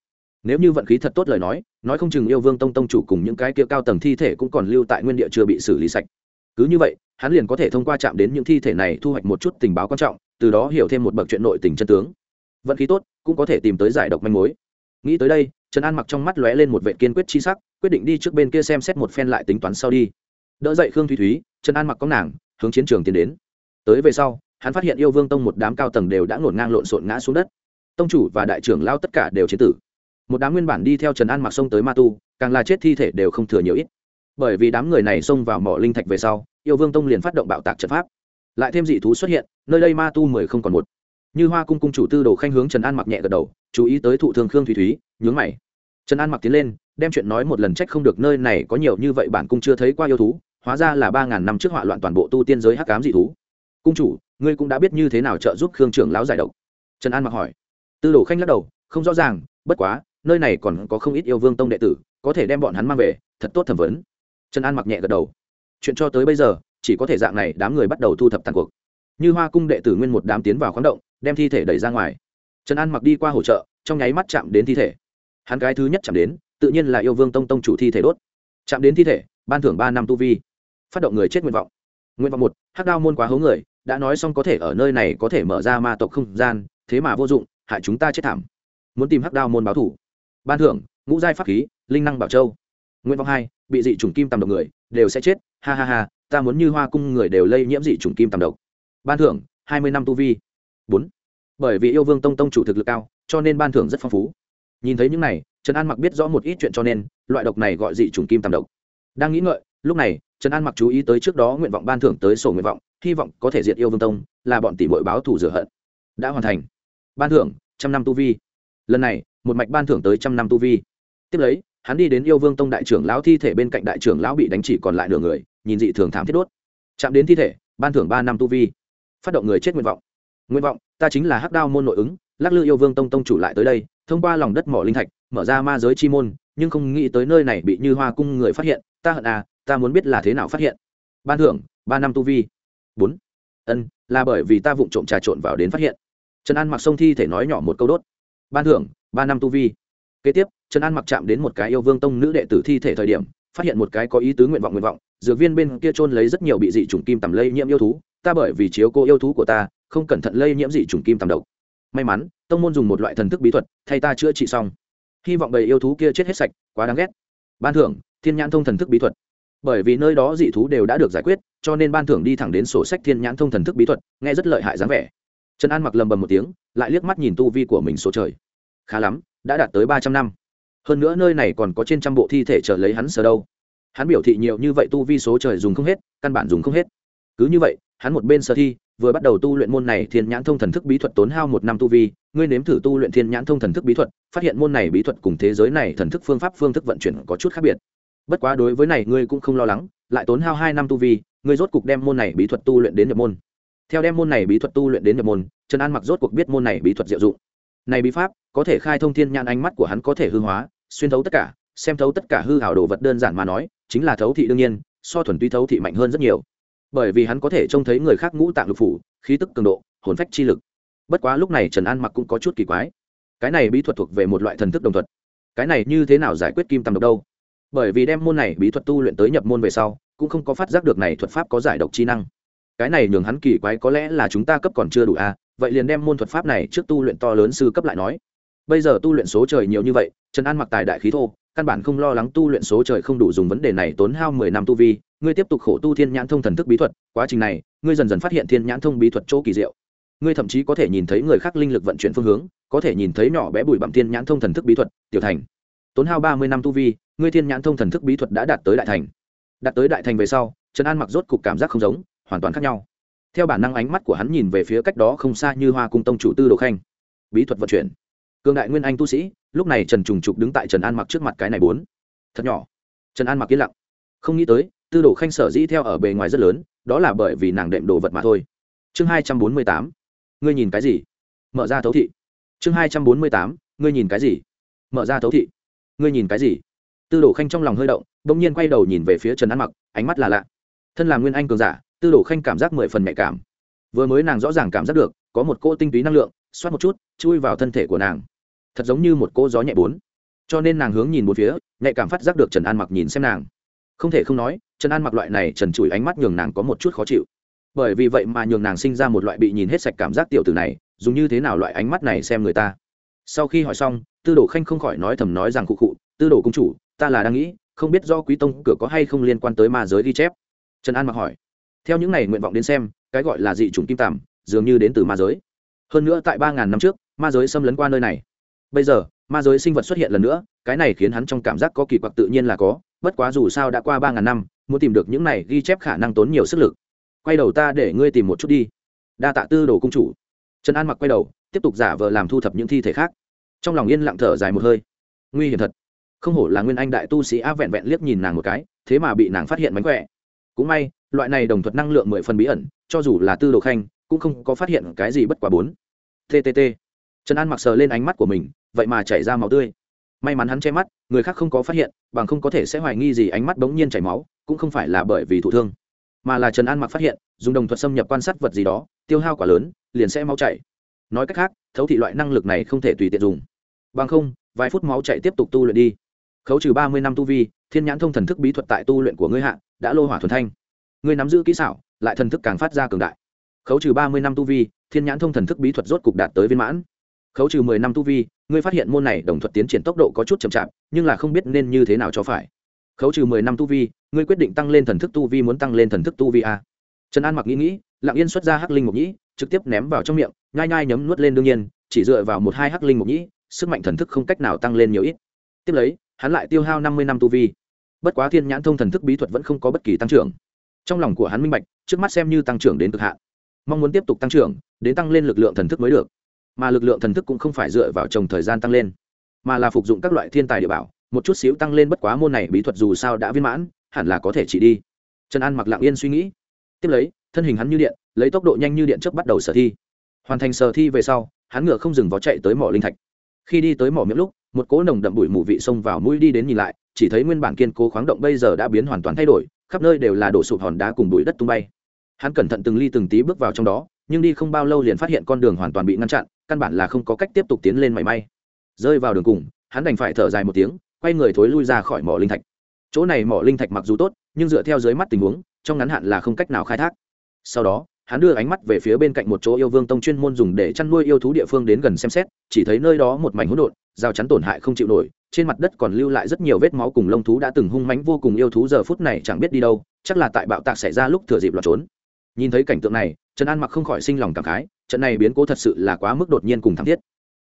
Nếu như vận khí thật tốt lời nói nói không chừng yêu vương tông tông chủ cùng những cái kia cao tầng thi thể cũng còn lưu tại nguyên địa chưa bị xử lý sạch. Cứ như vậy, hắn liền có thể thông qua chạm đến những thi thể này thu hoạch một chút tình báo quan trọng, từ đó hiểu thêm một bậc chuyện nội tình chân tướng. Vận khí tốt, cũng có thể tìm tới giải độc manh mối. Nghĩ tới đây, trần an mặc trong mắt lóe lên một vệ kiên quyết chi sắc, quyết định đi trước bên kia xem xét một phen lại tính toán sau đi. Đỡ dậy khương thúy thúy, trần an mặc có nàng, hướng chiến trường tiến đến tới về sau, hắn phát hiện yêu vương tông một đám cao tầng đều đã ngổn ngang lộn xộn ngã xuống đất. Tông chủ và đại trưởng lao tất cả đều chế tử. Một đám nguyên bản đi theo trần an mặc sông tới ma tu, càng là chết thi thể đều không thừa nhiều ít. Bởi vì đám người này xông vào mỏ linh thạch về sau, yêu vương tông liền phát động bạo tạc trận pháp. Lại thêm dị thú xuất hiện, nơi đây ma tu mười không còn một. Như hoa cung cung chủ tư đồ khanh hướng trần an mặc nhẹ gật đầu, chú ý tới thụ thương khương thúy thúy, nhướng mày. Trần an mặc tiến lên, đem chuyện nói một lần trách không được nơi này có nhiều như vậy bản cung chưa thấy qua yêu thú, hóa ra là ba ngàn năm trước họa loạn toàn bộ tu tiên giới hắc cám dị thú cung chủ, ngươi cũng đã biết như thế nào trợ giúp khương trưởng lão giải độc. Trần an mặc hỏi. Tư đồ khanh lắc đầu, không rõ ràng, bất quá, nơi này còn có không ít yêu vương tông đệ tử, có thể đem bọn hắn mang về, thật tốt thẩm vấn. Trần an mặc nhẹ gật đầu. Chuyện cho tới bây giờ, chỉ có thể dạng này đám người bắt đầu thu thập tàn cuộc. Như hoa cung đệ tử nguyên một đám tiến vào khoáng động, đem thi thể đẩy ra ngoài. Trần an mặc đi qua hỗ trợ, trong nháy mắt chạm đến thi thể. Hắn cái thứ nhất chạm đến, tự nhiên là yêu vương tông tông chủ thi thể đốt. Chạm đến thi thể, ban thưởng ba năm tu vi. Phát động người chết nguyện vọng. Nguyện vọng một, hắc đao môn quá hố người đã nói xong có thể ở nơi này có thể mở ra ma tộc không gian, thế mà vô dụng, hại chúng ta chết thảm. Muốn tìm hắc đao môn báo thủ. Ban thưởng, ngũ giai pháp khí, linh năng bảo châu. Nguyện vọng hai, bị dị chủng kim tầm độc người, đều sẽ chết. Ha ha ha, ta muốn như hoa cung người đều lây nhiễm dị chủng kim tầm độc. Ban thưởng, hai mươi năm tu vi. Bốn, bởi vì yêu vương tông tông chủ thực lực cao, cho nên ban thưởng rất phong phú. Nhìn thấy những này, trần an mặc biết rõ một ít chuyện cho nên, loại độc này gọi dị chủng kim tầm độc. Đang nghĩ ngợi, lúc này trần an mặc chú ý tới trước đó nguyện vọng ban thưởng tới sổ nguyện vọng, hy vọng có thể diệt yêu vương tông, là bọn tỷ bội báo thủ rửa hận. Đã hoàn thành. Ban thưởng, trăm năm tu vi. Lần này, một mạch ban thưởng tới trăm năm tu vi. Tiếp lấy, hắn đi đến yêu vương tông đại trưởng lão thi thể bên cạnh đại trưởng lão bị đánh chỉ còn lại nửa người, nhìn dị thường thảm thiết đốt. Chạm đến thi thể, ban thưởng ba năm tu vi. Phát động người chết nguyện vọng. Nguyện vọng, ta chính là hắc đao môn nội ứng, lắc lư yêu vương tông tông chủ lại tới đây, thông qua lòng đất mỏ linh thạch, mở ra ma giới chi môn, nhưng không nghĩ tới nơi này bị như hoa cung người phát hiện, ta hận à ta muốn biết là thế nào phát hiện. Ban thưởng, ba năm tu vi. Bốn. Ân, là bởi vì ta vụng trộm trà trộn vào đến phát hiện. Trần an mặc sông thi thể nói nhỏ một câu đốt. Ban thưởng, ba năm tu vi. Kế tiếp, trần an mặc chạm đến một cái yêu vương tông nữ đệ tử thi thể thời điểm, phát hiện một cái có ý tứ nguyện vọng nguyện vọng, dược viên bên kia trôn lấy rất nhiều bị dị chủng kim tầm lây nhiễm yêu thú, ta bởi vì chiếu cô yêu thú của ta, không cẩn thận lây nhiễm dị chủng kim tầm độc. May mắn, tông môn dùng một loại thần thức bí thuật, thay ta chữa trị xong. Hy vọng bầy yêu thú kia chết hết sạch, quá đáng ghét. Ban thưởng, thiên nhãn thông thần thức bí thuật bởi vì nơi đó dị thú đều đã được giải quyết, cho nên ban thưởng đi thẳng đến sổ sách thiên nhãn thông thần thức bí thuật, nghe rất lợi hại dáng vẻ. Trần an mặc lầm bầm một tiếng, lại liếc mắt nhìn tu vi của mình số trời. Khá lắm, đã đạt tới ba trăm năm. Hơn nữa nơi này còn có trên trăm bộ thi thể chờ lấy hắn sờ đâu. Hắn biểu thị nhiều như vậy tu vi số trời dùng không hết, căn bản dùng không hết. Cứ như vậy, hắn một bên sơ thi, vừa bắt đầu tu luyện môn này thiên nhãn thông thần thức bí thuật tốn hao một năm tu vi, ngươi nếm thử tu luyện thiên nhãn thông thần thức bí thuật, phát hiện môn này bí thuật cùng thế giới này thần thức phương pháp phương thức vận chuyển có chút khác biệt bất quá đối với này ngươi cũng không lo lắng, lại tốn hao hai năm tu vi, ngươi rốt cục đem môn này bí thuật tu luyện đến nhập môn. Theo đem môn này bí thuật tu luyện đến nhập môn, trần an mặc rốt cuộc biết môn này bí thuật diệu dụng. Này bí pháp, có thể khai thông thiên nhãn ánh mắt của hắn có thể hư hóa, xuyên thấu tất cả, xem thấu tất cả hư hảo đồ vật đơn giản mà nói, chính là thấu thị đương nhiên, so thuần túy thấu thị mạnh hơn rất nhiều. Bởi vì hắn có thể trông thấy người khác ngũ tạng lục phủ, khí tức cường độ, hồn phách chi lực. Bất quá lúc này trần an mặc cũng có chút kỳ quái. Cái này bí thuật thuộc về một loại thần thức đồng thuật. Cái này như thế nào giải quyết kim tầm độc đâu? Bởi vì đem môn này bí thuật tu luyện tới nhập môn về sau cũng không có phát giác được này thuật pháp có giải độc chi năng. Cái này nhường hắn kỳ quái có lẽ là chúng ta cấp còn chưa đủ a à, vậy liền đem môn thuật pháp này trước tu luyện to lớn sư cấp lại nói. Bây giờ tu luyện số trời nhiều như vậy trần an mặc tài đại khí thô căn bản không lo lắng tu luyện số trời không đủ dùng vấn đề này tốn hao mười năm tu vi ngươi tiếp tục khổ tu thiên nhãn thông thần thức bí thuật quá trình này ngươi dần dần phát hiện thiên nhãn thông bí thuật chỗ kỳ diệu. Ngươi thậm chí có thể nhìn thấy người khác linh lực vận chuyển phương hướng có thể nhìn thấy nhỏ bé bụi bặm thiên nhãn thông thần thức bí thuật tiểu thành tốn hao ba mươi năm tu vi, ngươi thiên nhãn thông thần thức bí thuật đã đạt tới đại thành. Đạt tới đại thành về sau, trần an mặc rốt cục cảm giác không giống, hoàn toàn khác nhau. Theo bản năng ánh mắt của hắn nhìn về phía cách đó không xa như hoa cung tông chủ tư đồ khanh. Bí thuật vận chuyển. Cường đại nguyên anh tu sĩ, lúc này trần trùng trục đứng tại trần an mặc trước mặt cái này bốn. Thật nhỏ. Trần an mặc yên lặng. Không nghĩ tới, tư đồ khanh sở dĩ theo ở bề ngoài rất lớn, đó là bởi vì nàng đệm đồ vật mà thôi. Chương hai trăm bốn mươi tám. Ngươi nhìn cái gì? Mở ra thấu thị. Chương hai trăm bốn mươi tám. Ngươi nhìn cái gì? Mở ra thấu thị ngươi nhìn cái gì? Tư đồ khanh trong lòng hơi động đ ỗ n g nhiên quay đầu nhìn về phía trần an mặc, ánh mắt là lạ. Thân là nguyên anh cường giả, tư đồ khanh cảm giác mười phần nhạy cảm. Vừa mới nàng rõ ràng cảm giác được, có một cô tinh túy năng lượng, xoát một chút, chui vào thân thể của nàng. Thật giống như một cô gió nhẹ bốn. Cho nên nàng hướng nhìn một phía, nhạy cảm phát giác được trần an mặc nhìn xem nàng. Không thể không nói, trần an mặc loại này trần trụi ánh mắt nhường nàng có một chút khó chịu. Bởi vì vậy mà nhường nàng sinh ra một loại bị nhìn hết sạch cảm giác tiểu tử này, dùng như thế nào loại ánh mắt này xem người ta. Sau khi hỏi xong tư đồ khanh không khỏi nói thầm nói rằng cụ cụ tư đồ công chủ, ta là đang nghĩ, không biết do quý tông cửa có hay không liên quan tới ma giới ghi chép. Trần an mặc hỏi. Theo những này nguyện vọng đến xem, cái gọi là dị chủng kim tàm, dường như đến từ ma giới. Hơn nữa tại ba ngàn năm trước, ma giới xâm lấn qua nơi này. Bây giờ, ma giới sinh vật xuất hiện lần nữa, cái này khiến hắn trong cảm giác có kỳ quặc tự nhiên là có, bất quá dù sao đã qua ba ngàn năm, muốn tìm được những này ghi chép khả năng tốn nhiều sức lực. Quay đầu ta để ngươi tìm một chút đi. Đa tạ tư đồ cung chủ. Trần an mặc quay đầu, tiếp tục giả vờ làm thu thập những thi thể khác trong lòng yên lặng thở dài một hơi. Nguy hiểm thật. Không hổ là nguyên anh đại tu sĩ á vẹn vẹn liếc nhìn nàng một cái, thế mà bị nàng phát hiện mánh khỏe. Cũng may, loại này đồng thuật năng lượng mười phần bí ẩn, cho dù là tư đồ khanh, cũng không có phát hiện cái gì bất quá bốn. Ttt trần an mặc sờ lên ánh mắt của mình, vậy mà chảy ra máu tươi. May mắn hắn che mắt, người khác không có phát hiện, bằng không có thể sẽ hoài nghi gì ánh mắt bỗng nhiên chảy máu, cũng không phải là bởi vì thụ thương, mà là trần an mặc phát hiện, dùng đồng thuật xâm nhập quan sát vật gì đó, tiêu hao quả lớn, liền sẽ máu chảy. Nói cách khác, thấu thị loại năng lực này không thể tùy tiện dùng bằng không, vài phút máu chạy tiếp tục tu luyện đi. Khấu trừ ba mươi năm tu vi, thiên nhãn thông thần thức bí thuật tại tu luyện của ngươi hạ, đã lô hỏa thuần thanh. Ngươi nắm giữ kỹ xảo, lại thần thức càng phát ra cường đại. Khấu trừ ba mươi năm tu vi, thiên nhãn thông thần thức bí thuật rốt cục đạt tới viên mãn. Khấu trừ mười năm tu vi, ngươi phát hiện môn này đồng thuật tiến triển tốc độ có chút chậm chạp, nhưng là không biết nên như thế nào cho phải. Khấu trừ mười năm tu vi, ngươi quyết định tăng lên thần thức tu vi muốn tăng lên thần thức tu vi a. Trần an mặc nghĩ nghĩ, lặng yên xuất ra hắc linh mục nhĩ, trực tiếp ném vào trong miệng, nhai nhai nhấm nuốt lên đương nhiên, chỉ dựa vào một hai hắc linh mục nhĩ sức mạnh thần thức không cách nào tăng lên nhiều ít. Tiếp lấy, hắn lại tiêu hao năm mươi năm tu vi. Bất quá thiên nhãn thông thần thức bí thuật vẫn không có bất kỳ tăng trưởng. Trong lòng của hắn minh bạch, trước mắt xem như tăng trưởng đến cực hạn. Mong muốn tiếp tục tăng trưởng, đến tăng lên lực lượng thần thức mới được. Mà lực lượng thần thức cũng không phải dựa vào trồng thời gian tăng lên, mà là phục dụng các loại thiên tài địa bảo, một chút xíu tăng lên bất quá môn này bí thuật dù sao đã viên mãn, hẳn là có thể chỉ đi. Trần an mặc lặng yên suy nghĩ. Tiếp lấy, thân hình hắn như điện, lấy tốc độ nhanh như điện trước bắt đầu sở thi. Hoàn thành sở thi về sau, hắn ngựa không dừng vó chạy tới mỏ linh thạch khi đi tới mỏ miệng lúc, một cỗ nồng đậm bụi mù vị xông vào mũi đi đến nhìn lại, chỉ thấy nguyên bản kiên cố khoáng động bây giờ đã biến hoàn toàn thay đổi, khắp nơi đều là đổ sụp hòn đá cùng bụi đất tung bay. Hắn cẩn thận từng ly từng tí bước vào trong đó, nhưng đi không bao lâu liền phát hiện con đường hoàn toàn bị ngăn chặn, căn bản là không có cách tiếp tục tiến lên mảy may. Rơi vào đường cùng, hắn đành phải thở dài một tiếng, quay người thối lui ra khỏi mỏ linh thạch. Chỗ này mỏ linh thạch mặc dù tốt, nhưng dựa theo dưới mắt tình huống, trong ngắn hạn là không cách nào khai thác. Sau đó hắn đưa ánh mắt về phía bên cạnh một chỗ yêu vương tông chuyên môn dùng để chăn nuôi yêu thú địa phương đến gần xem xét, chỉ thấy nơi đó một mảnh hỗn độn, rào chắn tổn hại không chịu nổi, trên mặt đất còn lưu lại rất nhiều vết máu cùng lông thú đã từng hung mánh vô cùng yêu thú giờ phút này chẳng biết đi đâu, chắc là tại bạo tạc xảy ra lúc thừa dịp lọt trốn. Nhìn thấy cảnh tượng này, trần an mặc không khỏi sinh lòng cảm khái, trận này biến cố thật sự là quá mức đột nhiên cùng thảm thiết.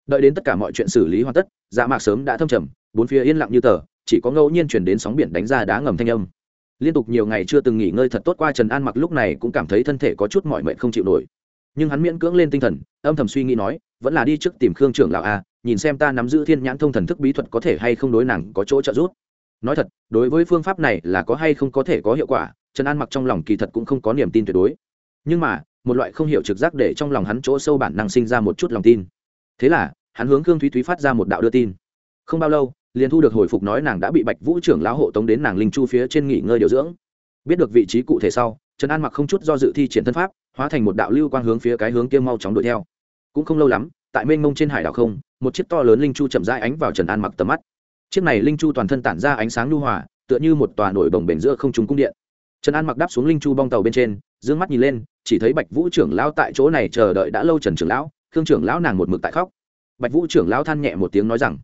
Đợi đến tất cả mọi chuyện xử lý hoàn tất dạ mạc sớm đã thâm trầm, bốn phía yên lặng như tờ, chỉ có ngẫu nhiên chuyển đến sóng biển đánh ra đá ngầm thanh âm liên tục nhiều ngày chưa từng nghỉ ngơi thật tốt qua trần an mặc lúc này cũng cảm thấy thân thể có chút mọi mệnh không chịu nổi. Nhưng hắn miễn cưỡng lên tinh thần, âm thầm suy nghĩ nói, vẫn là đi trước tìm khương trưởng lão a, nhìn xem ta nắm giữ thiên nhãn thông thần thức bí thuật có thể hay không đối nàng có chỗ trợ giúp. Nói thật, đối với phương pháp này là có hay không có thể có hiệu quả, trần an mặc trong lòng kỳ thật cũng không có niềm tin tuyệt đối. Nhưng mà, một loại không hiểu trực giác để trong lòng hắn chỗ sâu bản năng sinh ra một chút lòng tin. Thế là, hắn hướng khương thúy thúy phát ra một đạo đưa tin. Không bao lâu liền thu được hồi phục nói nàng đã bị bạch vũ trưởng lão hộ tống đến nàng linh chu phía trên nghỉ ngơi điều dưỡng. Biết được vị trí cụ thể sau, trần an mặc không chút do dự thi triển thân pháp, hóa thành một đạo lưu quang hướng phía cái hướng kia mau chóng đuổi theo. Cũng không lâu lắm, tại mênh mông trên hải đảo không, một chiếc to lớn linh chu chậm rãi ánh vào trần an mặc tầm mắt. Chiếc này linh chu toàn thân tản ra ánh sáng lưu hòa, tựa như một tòa nổi bồng bềnh giữa không trung cung điện. Trần an mặc đáp xuống linh chu bong tàu bên trên d mắt nhìn lên, chỉ thấy bạch vũ trưởng lão tại chỗ này chờ đợi đã lâu trần trưởng lão, khương trưởng lão nàng một mực tại khóc. Bạch vũ trưởng lão than nhẹ một tiếng nói rằng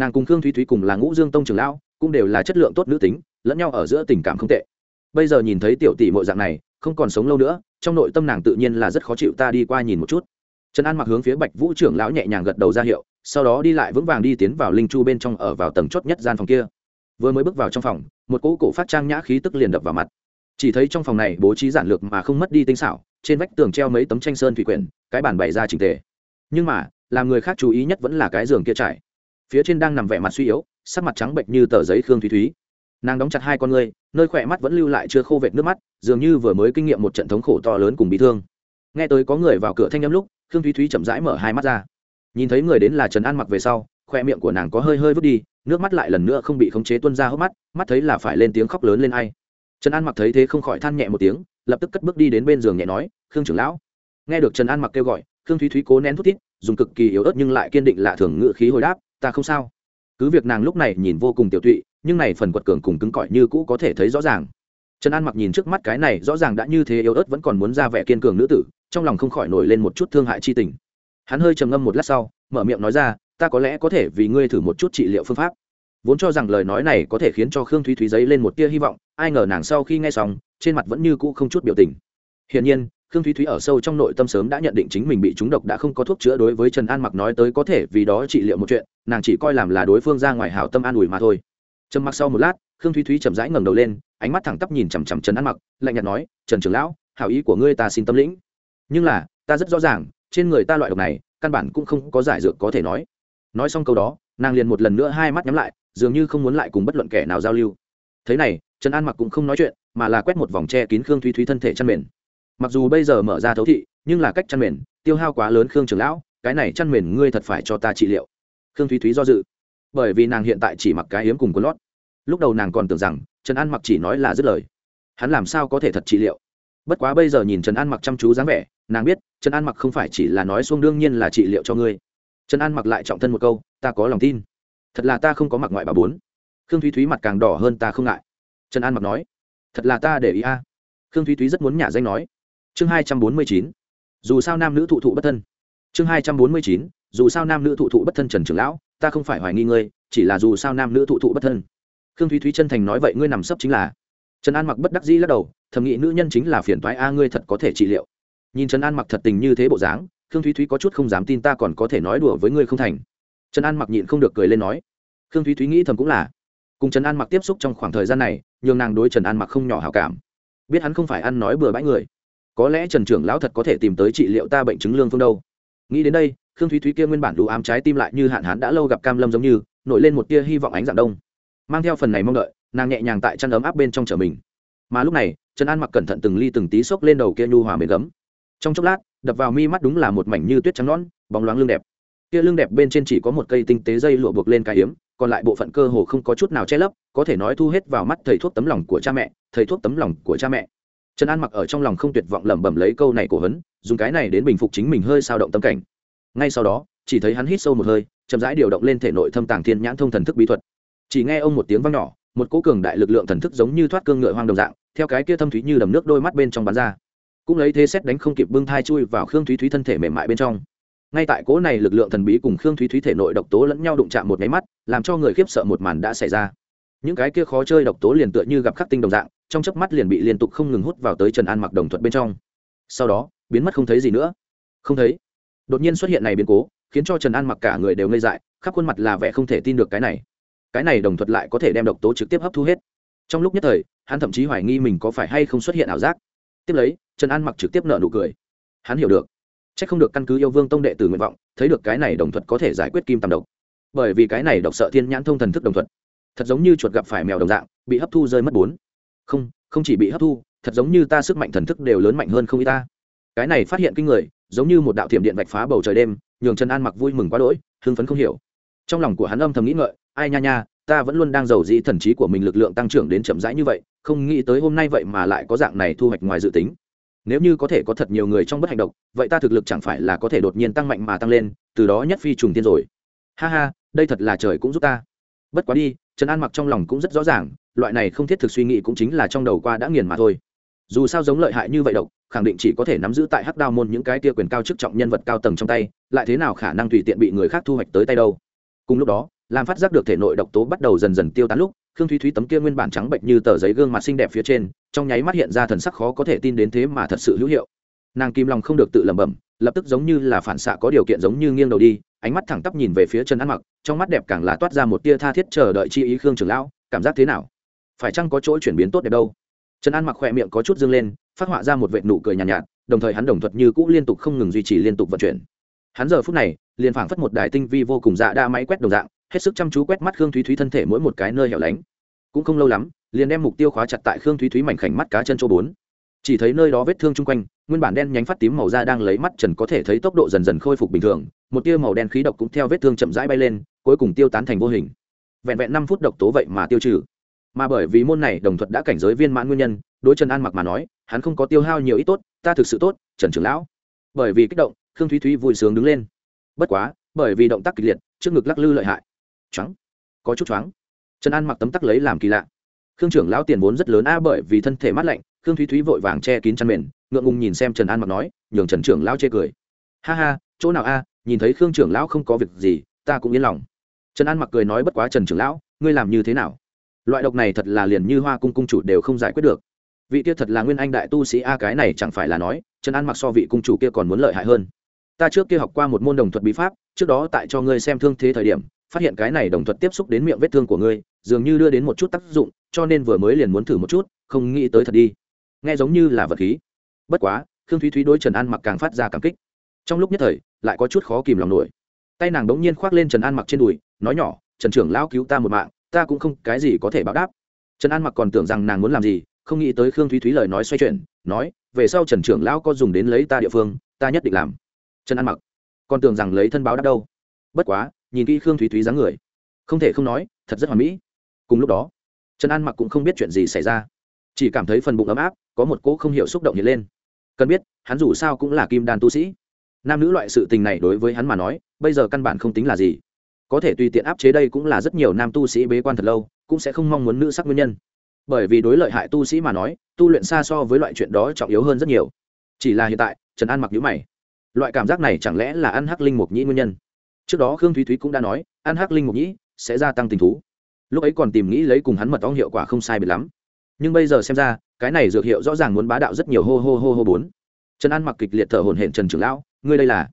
nàng cùng khương thúy thúy cùng là ngũ dương tông trưởng lão, cũng đều là chất lượng tốt nữ tính, lẫn nhau ở giữa tình cảm không tệ. Bây giờ nhìn thấy tiểu tỷ mộ dạng này, không còn sống lâu nữa, trong nội tâm nàng tự nhiên là rất khó chịu ta đi qua nhìn một chút. Trần an mặc hướng phía bạch vũ trưởng lão nhẹ nhàng gật đầu ra hiệu, sau đó đi lại vững vàng đi tiến vào linh chu bên trong ở vào tầng chốt nhất gian phòng kia. Vừa mới bước vào trong phòng, một cỗ cổ phát trang nhã khí tức liền đập vào mặt. Chỉ thấy trong phòng này bố trí giản lược mà không mất đi tinh xảo, trên vách tường treo mấy tấm tranh sơn thủy quyển, cái bản bày ra trình tề. Nhưng mà, làm người khác chú ý nhất vẫn là cái giường kia trải phía trên đang nằm vẻ mặt suy yếu, sắc mặt trắng bệnh như tờ giấy khương thúy thúy. Nàng đóng chặt hai con ngươi, nơi khỏe mắt vẫn lưu lại chưa khô vệt nước mắt, dường như vừa mới kinh nghiệm một trận thống khổ to lớn cùng bị thương. Nghe tới có người vào cửa thanh âm lúc, khương thúy thúy chậm rãi mở hai mắt ra. Nhìn thấy người đến là trần an mặc về sau khoe miệng của nàng có hơi hơi vứt đi, nước mắt lại lần nữa không bị khống chế tuân ra hốc mắt mắt thấy là phải lên tiếng khóc lớn lên ai. Trần an mặc thấy thế không khỏi than nhẹ một tiếng, lập tức cất bước đi đến bên giường nhẹ nói, khương trưởng lão. Nghe được trần an mặc kêu gọi, khương thúy thúy cố nén thút thít, dùng cực kỳ yếu ớt nhưng lại kiên định lạ thường ngự khí hồi đáp ta không sao. Cứ việc nàng lúc này nhìn vô cùng tiểu tụy, nhưng này phần quật cường cùng cứng cỏi như cũ có thể thấy rõ ràng. Trần an mặc nhìn trước mắt cái này rõ ràng đã như thế yếu ớt vẫn còn muốn ra vẻ kiên cường nữ tử, trong lòng không khỏi nổi lên một chút thương hại chi tình. Hắn hơi trầm ngâm một lát sau, mở miệng nói ra, ta có lẽ có thể vì ngươi thử một chút trị liệu phương pháp. Vốn cho rằng lời nói này có thể khiến cho khương thúy thúy giấy lên một tia hy vọng, ai ngờ nàng sau khi nghe xong, trên mặt vẫn như cũ không chút biểu tình. Hiển nhiên khương thúy thúy ở sâu trong nội tâm sớm đã nhận định chính mình bị trúng độc đã không có thuốc chữa đối với trần an mặc nói tới có thể vì đó trị liệu một chuyện, nàng chỉ coi làm là đối phương ra ngoài hảo tâm an ủi mà thôi. Trầm mặc sau một lát, khương thúy thúy chậm rãi ngẩng đầu lên, ánh mắt thẳng tắp nhìn chằm chằm trần an mặc, lạnh nhạt nói, trần trưởng lão, hảo ý của ngươi ta xin tâm lĩnh. Nhưng là, ta rất rõ ràng, trên người ta loại độc này, căn bản cũng không có giải dược có thể nói. Nói xong câu đó, nàng liền một lần nữa hai mắt nhắm lại, dường như không muốn lại cùng bất luận kẻ nào giao lưu. Thế này, trần an mặc cũng không nói chuyện, mà là quét một vòng che kín khương thúy thúy thân thể chăn mền mặc dù bây giờ mở ra thấu thị, nhưng là cách chăn mền, tiêu hao quá lớn khương trưởng lão, cái này chăn mền ngươi thật phải cho ta trị liệu. Khương thúy thúy do dự. Bởi vì nàng hiện tại chỉ mặc cái hiếm cùng quần lót. Lúc đầu nàng còn tưởng rằng, trần an mặc chỉ nói là dứt lời. Hắn làm sao có thể thật trị liệu? Bất quá bây giờ nhìn trần an mặc chăm chú dáng vẻ, nàng biết, trần an mặc không phải chỉ là nói xuông đương nhiên là trị liệu cho ngươi. Trần an mặc lại trọng thân một câu, ta có lòng tin. Thật là ta không có mặc ngoại bà bốn. Khương thúy thúy mặt càng đỏ hơn ta không ngại. Trần an mặc nói, thật là ta để ý a. Khương thúy thúy rất muốn nhả danh nói chương hai trăm bốn mươi chín, dù sao nam nữ thụ thụ bất thân. Chương hai trăm bốn mươi chín, dù sao nam nữ thụ thụ bất thân trần trưởng lão, ta không phải hoài nghi ngươi, chỉ là dù sao nam nữ thụ thụ bất thân. Khương thúy thúy chân thành nói vậy ngươi nằm sấp chính là. Trần an mặc bất đắc dĩ lắc đầu, thầm nghĩ nữ nhân chính là phiền toái a, ngươi thật có thể trị liệu. Nhìn trần an mặc thật tình như thế bộ dáng, khương thúy thúy có chút không dám tin ta còn có thể nói đùa với ngươi không thành. Trần an mặc nhịn không được cười lên nói. Khương thúy thúy nghĩ thầm cũng là. Cùng trần an mặc tiếp xúc trong khoảng thời gian này, nhường nàng đối trần an mặc không nhỏ hào cảm. Biết hắn không phải ăn nói bừa bãi người có lẽ trần trưởng lão thật có thể tìm tới trị liệu ta bệnh chứng lương phương đâu. Nghĩ đến đây, khương thúy thúy kia nguyên bản đủ ám trái tim lại như hạn hán đã lâu gặp cam lâm giống như, nổi lên một tia hy vọng ánh dạng đông. Mang theo phần này mong đợi, nàng nhẹ nhàng tại chăn ấm áp bên trong chở mình. Mà lúc này, trần an mặc cẩn thận từng ly từng tí xốc lên đầu kia nhu hòa mềm gấm. Trong chốc lát, đập vào mi mắt đúng là một mảnh như tuyết trắng nón bóng loáng lưng đẹp. Kia lưng đẹp bên trên chỉ có một cây tinh tế dây lụa buộc lên cái hiếm còn lại bộ phận cơ hồ không có chút nào che lấp, có thể nói thu hết vào mắt thầy thuốc tấm lòng của cha mẹ, thầy thuốc tấm lòng của cha mẹ trần an mặc ở trong lòng không tuyệt vọng lẩm bẩm lấy câu này của hấn dùng cái này đến bình phục chính mình hơi sao động tâm cảnh. Ngay sau đó, chỉ thấy hắn hít sâu một hơi, chậm rãi điều động lên thể nội thâm tàng thiên nhãn thông thần thức bí thuật. Chỉ nghe ông một tiếng vang nhỏ, một cỗ cường đại lực lượng thần thức giống như thoát cương ngựa hoang đồng dạng, theo cái kia thâm thúy như đầm nước đôi mắt bên trong bắn ra. Cũng lấy thế xét đánh không kịp bưng thai chui vào khương thúy thúy thân thể mềm mại bên trong. Ngay tại cỗ này lực lượng thần bí cùng khương thúy thúy thể nội độc tố lẫn nhau đụng chạm một nháy mắt, làm cho người khiếp sợ một màn đã xảy ra. Những cái kia khó chơi độc tố liền tựa như gặp khắc tinh đồng dạng trong chớp mắt liền bị liên tục không ngừng hút vào tới trần an mặc đồng thuận bên trong. Sau đó, biến mất không thấy gì nữa. Không thấy. Đột nhiên xuất hiện này biến cố, khiến cho trần an mặc cả người đều ngây dại, khắp khuôn mặt là vẻ không thể tin được cái này. Cái này đồng thuật lại có thể đem độc tố trực tiếp hấp thu hết. Trong lúc nhất thời, hắn thậm chí hoài nghi mình có phải hay không xuất hiện ảo giác. Tiếp lấy, trần an mặc trực tiếp nợ nụ cười. Hắn hiểu được. C h ắ c không được căn cứ yêu vương tông đệ tử nguyện vọng, thấy được cái này đồng thuật có thể giải quyết kim tam độc. Bởi vì cái này độc sợ thiên nhãn thông thần thức đồng thuật thật giống như chuột gặp phải mèo đồng dạng, bị hấp thu rơi mất bốn không không chỉ bị hấp thu, thật giống như ta sức mạnh thần thức đều lớn mạnh hơn không y ta. Cái này phát hiện kinh người, giống như một đạo thiểm điện vạch phá bầu trời đêm, nhường trần an mặc vui mừng quá đỗi, hưng phấn không hiểu. Trong lòng của hắn âm thầm nghĩ ngợi, ai nha nha, ta vẫn luôn đang giàu dĩ thần trí của mình lực lượng tăng trưởng đến chậm rãi như vậy, không nghĩ tới hôm nay vậy mà lại có dạng này thu hoạch ngoài dự tính. Nếu như có thể có thật nhiều người trong bất hành động vậy ta thực lực chẳng phải là có thể đột nhiên tăng mạnh mà tăng lên, từ đó nhất phi trùng tiên rồi. Ha ha, đây thật là trời cũng giúp ta. Bất quá đi trần an mặc trong lòng cũng rất rõ ràng, loại này không thiết thực suy nghĩ cũng chính là trong đầu qua đã nghiền mà thôi. Dù sao giống lợi hại như vậy độc, khẳng định chỉ có thể nắm giữ tại hắc đao môn những cái tia quyền cao chức trọng nhân vật cao tầng trong tay, lại thế nào khả năng tùy tiện bị người khác thu hoạch tới tay đâu. Cùng lúc đó làm phát giác được thể nội độc tố bắt đầu dần dần tiêu tán lúc, khương thúy thúy tấm kia nguyên bản trắng bệnh như tờ giấy gương mặt xinh đẹp phía trên, trong nháy mắt hiện ra thần sắc khó có thể tin đến thế mà thật sự hữu hiệu. Nàng kim long không được tự lẩm bẩm, lập tức giống như là phản xạ có điều kiện giống như nghiêng đầu đi ánh mắt thẳng tắp nhìn về phía Trần ăn mặc trong mắt đẹp càng là toát ra một tia tha thiết chờ đợi chi ý khương trưởng lão cảm giác thế nào? Phải chăng có chỗ chuyển biến tốt đẹp đâu? Trần an mặc khỏe miệng có chút dương lên phát họa ra một vệt nụ cười nhàn nhạt, nhạt đồng thời hắn đồng thuật như cũ liên tục không ngừng duy trì liên tục vận chuyển. Hắn giờ phút này liền phảng phất một đài tinh vi vô cùng dạ đa máy quét đồng dạng hết sức chăm chú quét mắt khương thúy thúy thân thể mỗi một cái nơi hẻo lánh. Cũng không lâu lắm liền đem mục tiêu khóa chặt tại khương thúy thúy mảnh khảnh mắt cá chân chỗ bốn chỉ thấy nơi đó vết thương chung quanh, nguyên bản đen nhánh phát tím màu da đang lấy mắt trần có thể thấy tốc độ dần dần khôi phục bình thường, một tia màu đen khí độc cũng theo vết thương chậm rãi bay lên, cuối cùng tiêu tán thành vô hình. Vẹn vẹn năm phút độc tố vậy mà tiêu trừ. Mà bởi vì môn này đồng thuật đã cảnh giới viên mãn nguyên nhân, đối trần an mặc mà nói, hắn không có tiêu hao nhiều ít tốt, ta thực sự tốt, trần trưởng lão. Bởi vì kích động, khương thúy thúy vui sướng đứng lên. Bất quá, bởi vì động tác kịch liệt, trước ngực lắc lư lợi hại. Trắng có chút choáng. Trần an mặc tấm tắc lấy làm kỳ lạ. Khương trưởng lão tiền vốn rất lớn a bởi vì thân thể mát lạnh khương thúy thúy vội vàng che kín chăn mền, ngượng ngùng nhìn xem trần an mặc nói, nhường trần trưởng lão chê cười. Ha ha, chỗ nào a, nhìn thấy khương trưởng lão không có việc gì, ta cũng yên lòng. Trần an mặc cười nói bất quá trần trưởng lão, ngươi làm như thế nào? Loại độc này thật là liền như hoa cung cung chủ đều không giải quyết được. Vị kia thật là nguyên anh đại tu sĩ a, cái này chẳng phải là nói, trần an mặc so vị cung chủ kia còn muốn lợi hại hơn. Ta trước kia học qua một môn đồng thuật bí pháp, trước đó tại cho ngươi xem thương thế thời điểm, phát hiện cái này đồng thuật tiếp xúc đến miệng vết thương của ngươi, dường như đưa đến một chút tác dụng, cho nên vừa mới liền muốn thử một chút, không nghĩ tới thật đi nghe giống như là vật khí. Bất quá, khương thúy thúy đối trần an mặc càng phát ra cảm kích. Trong lúc nhất thời, lại có chút khó kìm lòng nổi. Tay nàng đống nhiên khoác lên trần an mặc trên đùi, nói nhỏ, trần trưởng lão cứu ta một mạng, ta cũng không cái gì có thể báo đáp. Trần an mặc còn tưởng rằng nàng muốn làm gì, không nghĩ tới khương thúy thúy lời nói xoay chuyển, nói, về sau trần trưởng lão có dùng đến lấy ta địa phương, ta nhất định làm. Trần an mặc còn tưởng rằng lấy thân báo đáp đâu. Bất quá, nhìn kỹ khương thúy thúy dáng người, không thể không nói, thật rất hoàn mỹ. Cùng lúc đó, trần an mặc cũng không biết chuyện gì xảy ra, chỉ cảm thấy phần bụng ấm áp có một cỗ không hiểu xúc động hiện lên. Cần biết, hắn dù sao cũng là kim đan tu sĩ. Nam nữ loại sự tình này đối với hắn mà nói, bây giờ căn bản không tính là gì. Có thể tùy tiện áp chế đây cũng là rất nhiều nam tu sĩ bế quan thật lâu, cũng sẽ không mong muốn nữ sắc nguyên nhân. Bởi vì đối lợi hại tu sĩ mà nói, tu luyện xa so với loại chuyện đó trọng yếu hơn rất nhiều. Chỉ là hiện tại, trần an mặc nhữ mày. Loại cảm giác này chẳng lẽ là ăn hắc linh mục nhĩ nguyên nhân? Trước đó khương thúy thúy cũng đã nói, ăn hắc linh mục nhĩ sẽ gia tăng tình thú. Lúc ấy còn tìm nghĩ lấy cùng hắn mật ong hiệu quả không sai biệt lắm nhưng bây giờ xem ra, cái này dược hiệu rõ ràng muốn bá đạo rất nhiều hô hô hô hô bốn. Trần an mặc kịch liệt thở hổn hển trần trưởng lão, ngươi đây là?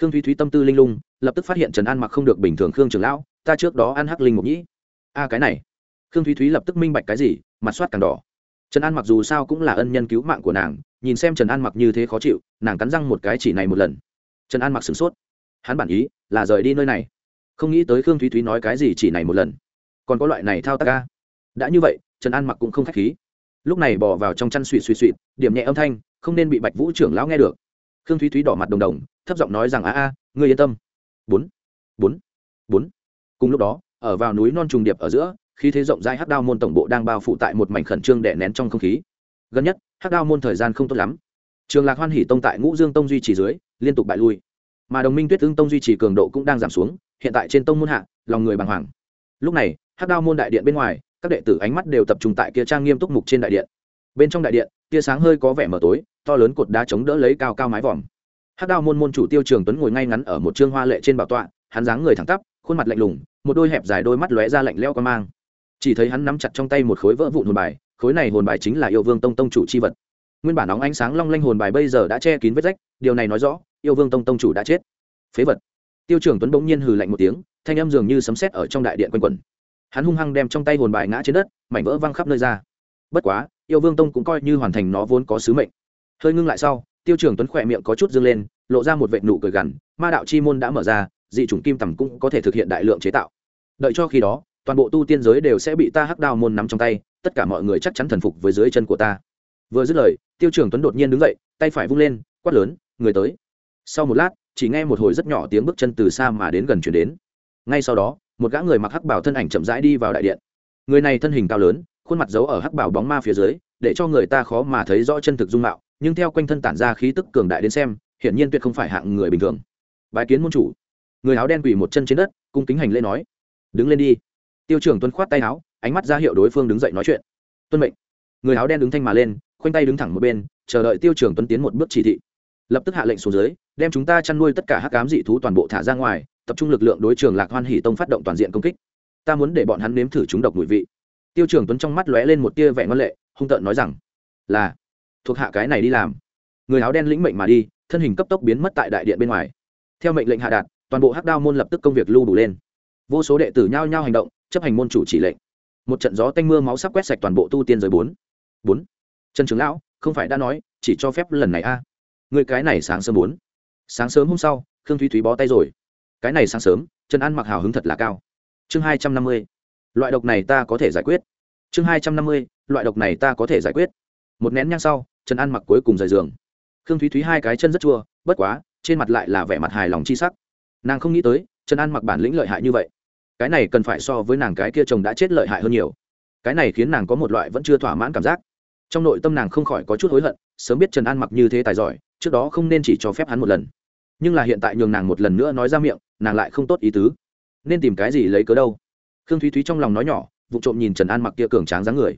Khương thúy thúy tâm tư linh lung, lập tức phát hiện trần an mặc không được bình thường khương trưởng lão, ta trước đó ăn hắc linh mục nhĩ. A, cái này. Khương thúy thúy lập tức minh bạch cái gì, mặt soát càng đỏ. Trần an mặc dù sao cũng là ân nhân cứu mạng của nàng, nhìn xem trần an mặc như thế khó chịu, nàng cắn răng một cái chỉ này một lần. Trần an mặc sửng sốt. Hắn bản ý là rời đi nơi này. Không nghĩ tới khương thúy thúy nói cái gì chỉ này một lần. Còn có loại này thao tác ca đã như vậy trần an mặc cũng không k h á c h khí. Lúc này bỏ vào trong chăn suỵ suỵ suỵ điểm nhẹ âm thanh, không nên bị bạch vũ trưởng lão nghe được. Khương thúy thúy đỏ mặt đồng đồng, thấp giọng nói rằng, a a, ngươi yên tâm. Bốn bốn bốn. Cùng lúc đó, ở vào núi non trùng điệp ở giữa khi thế rộng rãi hắc đao môn tổng bộ đang bao phủ tại một mảnh khẩn trương đè nén trong không khí. Gần nhất, hắc đao môn thời gian không tốt lắm. Trường lạc hoan hỉ tông tại ngũ dương tông duy trì dưới, liên tục bại lui. Mà đồng minh tuyết Ưng tông duy trì cường độ cũng đang giảm xuống, hiện tại trên tông môn hạ, lòng người bàng hoàng. Lúc này, hắc đao môn đại điện bên ngoài các đệ tử ánh mắt đều tập trung tại kia trang nghiêm túc mục trên đại điện. Bên trong đại điện, tia sáng hơi có vẻ mờ tối, to lớn cột đá chống đỡ lấy cao cao mái vòm. Hắc đao môn môn chủ tiêu trường tuấn ngồi ngay ngắn ở một trương hoa lệ trên bảo tọa, hắn dáng người thẳng tắp, khuôn mặt lạnh lùng, một đôi hẹp dài đôi mắt lóe ra lạnh leo qua mang. Chỉ thấy hắn nắm chặt trong tay một khối vỡ vụn hồn bài, khối này hồn bài chính là yêu vương tông tông chủ c h i vật. Nguyên bản nóng ánh sáng long lanh hồn bài bây giờ đã che kín vết rách, điều này nói rõ, yêu vương tông tông chủ đã chết. Phế vật. Tiêu trưởng tuấn bỗng nhiên hừ lạnh một tiếng, thanh âm dường như sấm sét ở trong đại điện quanh quẩn hắn hung hăng đem trong tay hồn bài ngã trên đất, mảnh vỡ văng khắp nơi ra. Bất quá, yêu vương tông cũng coi như hoàn thành nó vốn có sứ mệnh. Hơi ngưng lại sau, tiêu trưởng tuấn khỏe miệng có chút dâng lên, lộ ra một vệ nụ cười gằn, ma đạo chi môn đã mở ra, dị chủng kim tầm cũng có thể thực hiện đại lượng chế tạo. Đợi cho khi đó, toàn bộ tu tiên giới đều sẽ bị ta hắc đao môn nắm trong tay, tất cả mọi người chắc chắn thần phục với dưới chân của ta. Vừa dứt lời, tiêu trưởng tuấn đột nhiên đứng dậy, tay phải vung lên, quát lớn, người tới. Sau một lát, chỉ nghe một hồi rất nhỏ tiếng bước chân từ xa mà đến gần chuyển đến. Ngay sau đó một gã người mặc hắc bảo thân ảnh chậm rãi đi vào đại điện. Người này thân hình cao lớn, khuôn mặt giấu ở hắc bảo bóng ma phía dưới, để cho người ta khó mà thấy rõ chân thực dung mạo, nhưng theo quanh thân tản ra khí tức cường đại đến xem, hiển nhiên tuyệt không phải hạng người bình thường. Bài kiến môn chủ. Người áo đen quỳ một chân trên đất, cung kính hành lễ nói. Đứng lên đi. Tiêu trưởng tuấn khoát tay áo, ánh mắt ra hiệu đối phương đứng dậy nói chuyện. Tuân mệnh. Người áo đen đứng thanh mà lên, khoanh tay đứng thẳng một bên, chờ đợi tiêu trưởng tuấn tiến một bước chỉ thị. Lập tức hạ lệnh xuống dưới, đem chúng ta chăn nuôi tất cả hắc cám dị thú toàn bộ thả ra ngoài tập trung lực lượng đối trường lạc hoan hỷ tông phát động toàn diện công kích. Ta muốn để bọn hắn nếm thử chúng độc mùi vị. Tiêu trưởng tuấn trong mắt lóe lên một tia vẻ ngân lệ, hung tợn nói rằng, là, thuộc hạ cái này đi làm. Người áo đen lĩnh mệnh mà đi, thân hình cấp tốc biến mất tại đại điện bên ngoài. Theo mệnh lệnh hạ đạt, toàn bộ hắc đao môn lập tức công việc lưu đủ lên. Vô số đệ tử nhao nhao hành động, chấp hành môn chủ chỉ lệnh. Một trận gió tanh mưa máu sắp quét sạch toàn bộ tu tiên giới bốn. Bốn. Trần trưởng lão, không phải đã nói, chỉ cho phép lần này a. À. người cái này sáng sớm bốn. Sáng sớm hôm sau, khương thúy thúy bó tay rồi cái này sáng sớm, trần an mặc hào hứng thật là cao. Chương hai trăm năm mươi, loại độc này ta có thể giải quyết. Chương hai trăm năm mươi, loại độc này ta có thể giải quyết. Một nén nhang sau, trần an mặc cuối cùng rời giường. Khương thúy thúy hai cái chân rất chua, bất quá, trên mặt lại là vẻ mặt hài lòng chi sắc. Nàng không nghĩ tới, trần an mặc bản lĩnh lợi hại như vậy. Cái này cần phải so với nàng cái kia chồng đã chết lợi hại hơn nhiều. Cái này khiến nàng có một loại vẫn chưa thỏa mãn cảm giác. Trong nội tâm nàng không khỏi có chút hối hận, sớm biết trần an mặc như thế tài giỏi, trước đó không nên chỉ cho phép hắn một lần nhưng là hiện tại nhường nàng một lần nữa nói ra miệng, nàng lại không tốt ý tứ. Nên tìm cái gì lấy cớ đâu? Khương thúy thúy trong lòng nói nhỏ, vụ trộm nhìn trần an mặc kia cường tráng dáng người.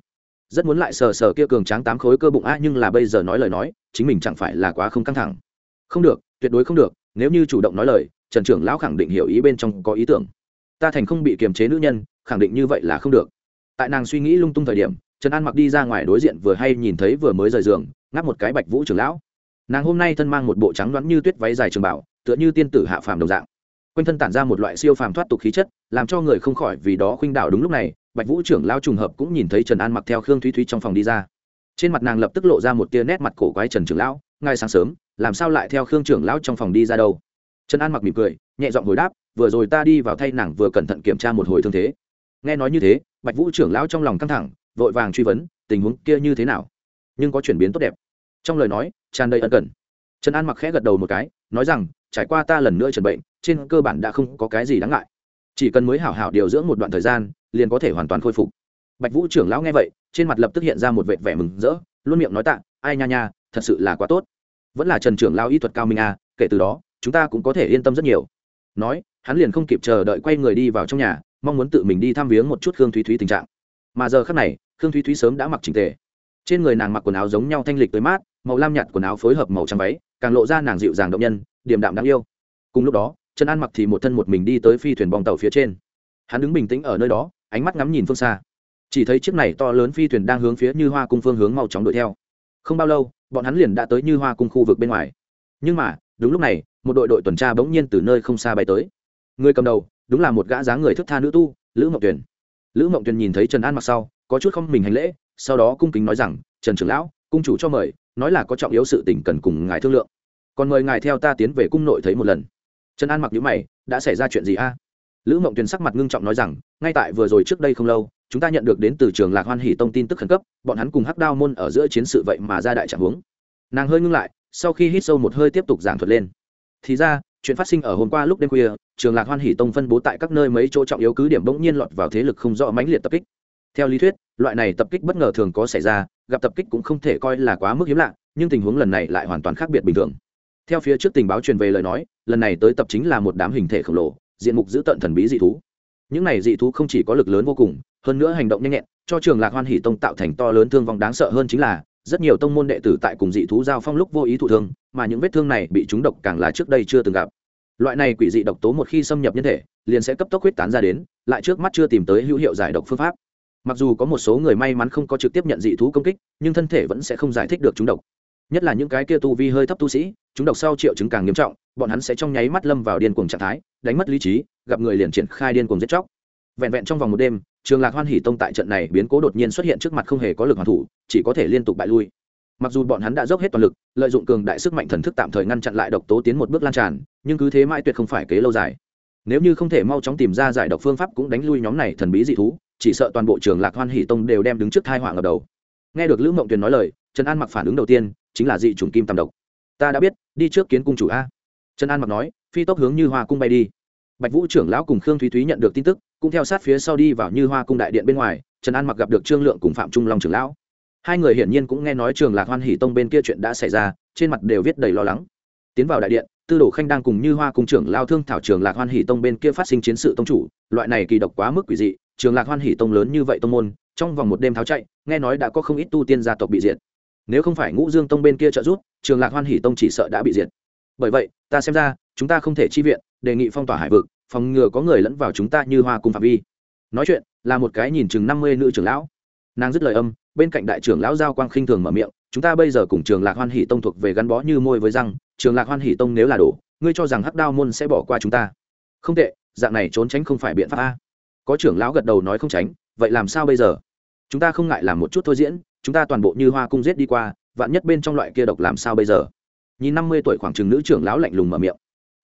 Rất muốn lại sờ sờ kia cường tráng tám khối cơ bụng a nhưng là bây giờ nói lời nói, chính mình chẳng phải là quá không căng thẳng. Không được, tuyệt đối không được, nếu như chủ động nói lời, trần trưởng lão khẳng định hiểu ý bên trong có ý tưởng. Ta thành không bị kiềm chế nữ nhân, khẳng định như vậy là không được. Tại nàng suy nghĩ lung tung thời điểm, trần an mặc đi ra ngoài đối diện vừa hay nhìn thấy vừa mới rời giường, ngáp một cái bạch vũ trưởng lão nàng hôm nay thân mang một bộ trắng đoán như tuyết váy dài trường bảo, tựa như tiên tử hạ phàm đồng dạng. Quanh thân tản ra một loại siêu phàm thoát tục khí chất, làm cho người không khỏi vì đó khuynh đảo đúng lúc này, bạch vũ trưởng lao trùng hợp cũng nhìn thấy trần an mặc theo khương thúy thúy trong phòng đi ra. Trên mặt nàng lập tức lộ ra một tia nét mặt cổ quái trần trưởng lão ngay sáng sớm, làm sao lại theo khương trưởng lão trong phòng đi ra đâu? Trần an mặc mỉm cười, nhẹ giọng hồi đáp, vừa rồi ta đi vào thay nàng vừa cẩn thận kiểm tra một hồi thương thế. Nghe nói như thế, bạch vũ trưởng lão trong lòng căng thẳng, vội vàng truy vấn, tình huống kia như thế nào? Nhưng có chuyển biến tốt đẹp. Trong lời nói tràn đầy ân cần. Trần an mặc khẽ gật đầu một cái nói rằng trải qua ta lần nữa trần bệnh trên cơ bản đã không có cái gì đáng ngại. Chỉ cần mới hảo hảo điều dưỡng một đoạn thời gian liền có thể hoàn toàn khôi phục. Bạch vũ trưởng lão nghe vậy trên mặt lập tức hiện ra một vệt vẻ mừng rỡ luôn miệng nói tạ ai nha nha thật sự là quá tốt. Vẫn là trần trưởng lão y thuật cao minh a à, kể từ đó chúng ta cũng có thể yên tâm rất nhiều. Nói hắn liền không kịp chờ đợi quay người đi vào trong nhà mong muốn tự mình đi thăm viếng một chút khương thúy thúy tình trạng. Mà giờ khác này khương thúy thúy sớm đã mặc trình tề. Trên người nàng mặc quần áo giống nhau thanh lịch tới mát màu lam nhạt quần áo phối hợp màu trắng váy, càng lộ ra nàng dịu dàng động nhân, điềm đạm đáng yêu. Cùng lúc đó, trần an mặc thì một thân một mình đi tới phi thuyền bong tàu phía trên. Hắn đứng bình tĩnh ở nơi đó, ánh mắt ngắm nhìn phương xa. Chỉ thấy chiếc này to lớn phi thuyền đang hướng phía như hoa cung phương hướng mau chóng đuổi theo. Không bao lâu, bọn hắn liền đã tới như hoa cung khu vực bên ngoài. Nhưng mà, đúng lúc này, một đội đội tuần tra bỗng nhiên từ nơi không xa bay tới. Người cầm đầu, đúng là một gã dáng người thức tha nữ tu, lữ mộng tuyền. Lữ mộng tuyền nhìn thấy trần an mặc sau, có chút không mình hành lễ, sau đó cung kính nói rằng, trần trưởng lão cung chủ cho mời, nói là có trọng yếu sự tình cần cùng ngài thương lượng. Còn mời ngài theo ta tiến về cung nội thấy một lần. Trần an mặc nhữ mày, đã xảy ra chuyện gì a? Lữ mộng tuyền sắc mặt ngưng trọng nói rằng, ngay tại vừa rồi trước đây không lâu, chúng ta nhận được đến từ trường lạc hoan hỷ tông tin tức khẩn cấp, bọn hắn cùng hắc đao môn ở giữa chiến sự vậy mà ra đại trạng huống. Nàng hơi ngưng lại, sau khi hít sâu một hơi tiếp tục giảng thuật lên. Thì ra, chuyện phát sinh ở hôm qua lúc đêm khuya, trường lạc hoan hỷ tông phân bố tại các nơi mấy chỗ trọng yếu cứ điểm bỗng nhiên lọt vào thế lực không rõ mãnh liệt tập kích theo lý thuyết, loại này tập kích bất ngờ thường có xảy ra, gặp tập kích cũng không thể coi là quá mức hiếm lạ, nhưng tình huống lần này lại hoàn toàn khác biệt bình thường. Theo phía trước tình báo truyền về lời nói, lần này tới tập chính là một đám hình thể khổng lồ, diện mục giữ tận thần bí dị thú. Những này dị thú không chỉ có lực lớn vô cùng, hơn nữa hành động nhanh nhẹn, cho trường lạc hoan hỷ tông tạo thành to lớn thương vong đáng sợ hơn chính là, rất nhiều tông môn đệ tử tại cùng dị thú giao phong lúc vô ý thụ thương, mà những vết thương này bị chúng độc càng là trước đây chưa từng gặp. Loại này quỷ dị độc tố một khi xâm nhập nhân thể, liền sẽ cấp tốc huyết tán ra đến, lại trước mắt chưa tìm tới hữu hiệu giải độc phương pháp mặc dù có một số người may mắn không có trực tiếp nhận dị thú công kích, nhưng thân thể vẫn sẽ không giải thích được chúng độc. Nhất là những cái kia tu vi hơi thấp tu sĩ, chúng độc sau triệu chứng càng nghiêm trọng, bọn hắn sẽ trong nháy mắt lâm vào điên cuồng trạng thái, đánh mất lý trí, gặp người liền triển khai điên cuồng giết chóc. Vẹn vẹn trong vòng một đêm, trường lạc hoan hỉ tông tại trận này biến cố đột nhiên xuất hiện trước mặt không hề có lực hoàn thủ, chỉ có thể liên tục bại lui. Mặc dù bọn hắn đã dốc hết toàn lực, lợi dụng cường đại sức mạnh thần thức tạm thời ngăn chặn lại độc tố tiến một bước lan tràn, nhưng cứ thế mãi tuyệt không phải kế lâu dài. Nếu như không thể mau chóng tìm ra giải độc phương pháp cũng đánh lui nhóm này thần bí dị thú chỉ sợ toàn bộ trường lạc hoan hỷ tông đều đem đứng trước thai họa ngập đầu. Nghe được lữ mộng tuyền nói lời, trần an mặc phản ứng đầu tiên chính là dị chủng kim tầm độc. Ta đã biết, đi trước kiến cung chủ a. Trần an mặc nói, phi tốc hướng như hoa cung bay đi. Bạch vũ trưởng lão cùng khương thúy thúy nhận được tin tức, cũng theo sát phía sau đi vào như hoa cung đại điện bên ngoài, trần an mặc gặp được trương lượng cùng phạm trung long trưởng lão. Hai người hiển nhiên cũng nghe nói trường lạc hoan hỷ tông bên kia chuyện đã xảy ra, trên mặt đều viết đầy lo lắng. Tiến vào đại điện tư đồ khanh đang cùng như hoa cung trưởng lao thương thảo trường lạc hoan hỷ tông bên kia phát sinh chiến sự tông chủ, loại này kỳ độc quá mức quỷ dị, trường lạc hoan hỷ tông lớn như vậy tông môn, trong vòng một đêm tháo chạy, nghe nói đã có không ít tu tiên gia tộc bị diệt. Nếu không phải ngũ dương tông bên kia trợ giúp, trường lạc hoan hỷ tông chỉ sợ đã bị diệt. Bởi vậy, ta xem ra, chúng ta không thể chi viện, đề nghị phong tỏa hải vực, phòng ngừa có người lẫn vào chúng ta như hoa cung phạm vi. Nói chuyện, là một cái nhìn chừng năm mươi nữ trưởng lão. Nàng dứt lời âm, bên cạnh đại trưởng lão giao quang khinh thường mở miệng, chúng ta bây giờ cùng trường lạc hoan hỷ tông thuộc về gắn bó như môi với răng trường lạc hoan hỷ tông nếu là đổ, ngươi cho rằng hắc đao môn sẽ bỏ qua chúng ta? Không tệ, dạng này trốn tránh không phải biện pháp a. Có trưởng lão gật đầu nói không tránh, vậy làm sao bây giờ? Chúng ta không ngại làm một chút thôi diễn, chúng ta toàn bộ như hoa cung giết đi qua, vạn nhất bên trong loại kia độc làm sao bây giờ? Nhìn năm mươi tuổi khoảng chừng nữ trưởng lão lạnh lùng mở miệng.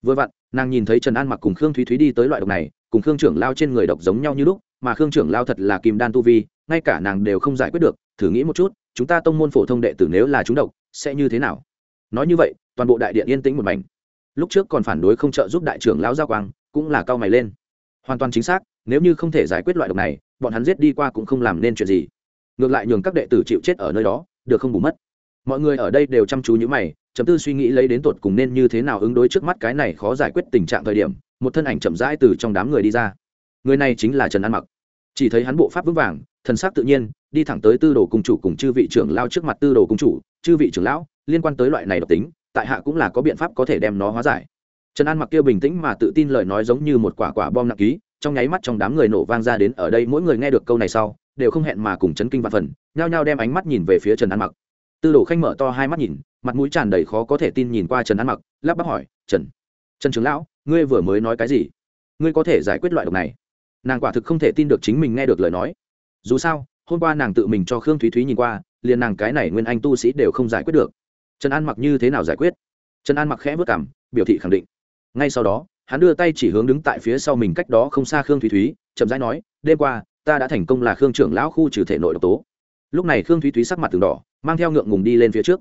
Vừa vặn, nàng nhìn thấy trần an mặc cùng khương thúy thúy đi tới loại độc này, cùng khương trưởng lao trên người độc giống nhau như lúc, mà khương trưởng lao thật là kim đan tu vi, ngay cả nàng đều không giải quyết được, thử nghĩ một chút, chúng ta tông môn phổ thông đệ tử nếu là chúng độc, sẽ như thế nào? Nói như vậy, toàn bộ đại điện yên tĩnh một mảnh. Lúc trước còn phản đối không trợ giúp đại trưởng lão giao quang, cũng là cao mày lên. Hoàn toàn chính xác, nếu như không thể giải quyết loại độc này, bọn hắn giết đi qua cũng không làm nên chuyện gì. Ngược lại nhường các đệ tử chịu chết ở nơi đó, được không bù mất. Mọi người ở đây đều chăm chú những mày, chấm tư suy nghĩ lấy đến tột cùng nên như thế nào ứng đối trước mắt cái này khó giải quyết tình trạng thời điểm, một thân ảnh chậm rãi từ trong đám người đi ra. Người này chính là trần an mặc. Chỉ thấy hắn bộ pháp vững vàng, thần sắc tự nhiên, đi thẳng tới tư đồ cung chủ cùng chư vị trưởng lao trước mặt tư đồ cung chủ, chư vị trưởng lão liên quan tới loại này độc tính, tại hạ cũng là có biện pháp có thể đem nó hóa giải. Trần an mặc kia bình tĩnh mà tự tin lời nói giống như một quả quả bom nặng ký, trong nháy mắt trong đám người nổ vang ra đến ở đây mỗi người nghe được câu này sau, đều không hẹn mà cùng chấn kinh và phần, nhao nhao đem ánh mắt nhìn về phía trần an mặc. Tư đồ khanh mở to hai mắt nhìn, mặt mũi tràn đầy khó có thể tin nhìn qua trần an mặc, lắp bắp hỏi, trần trần trưởng lão, ngươi vừa mới nói cái gì? Ngươi có thể giải quyết loại độc này? Nàng quả thực không thể tin được chính mình nghe được lời nói. Dù sao, hôm qua nàng tự mình cho khương thúy thúy nhìn qua, liền nàng cái này nguyên anh tu sĩ đều không giải quyết được trần an mặc như thế nào giải quyết? Trần an mặc khẽ vất cảm, biểu thị khẳng định. Ngay sau đó, hắn đưa tay chỉ hướng đứng tại phía sau mình cách đó không xa khương thúy thúy, chậm rãi nói, đêm qua, ta đã thành công là khương trưởng lão khu trừ thể nội độc tố. Lúc này khương thúy thúy sắc mặt từng đỏ, mang theo ngượng ngùng đi lên phía trước.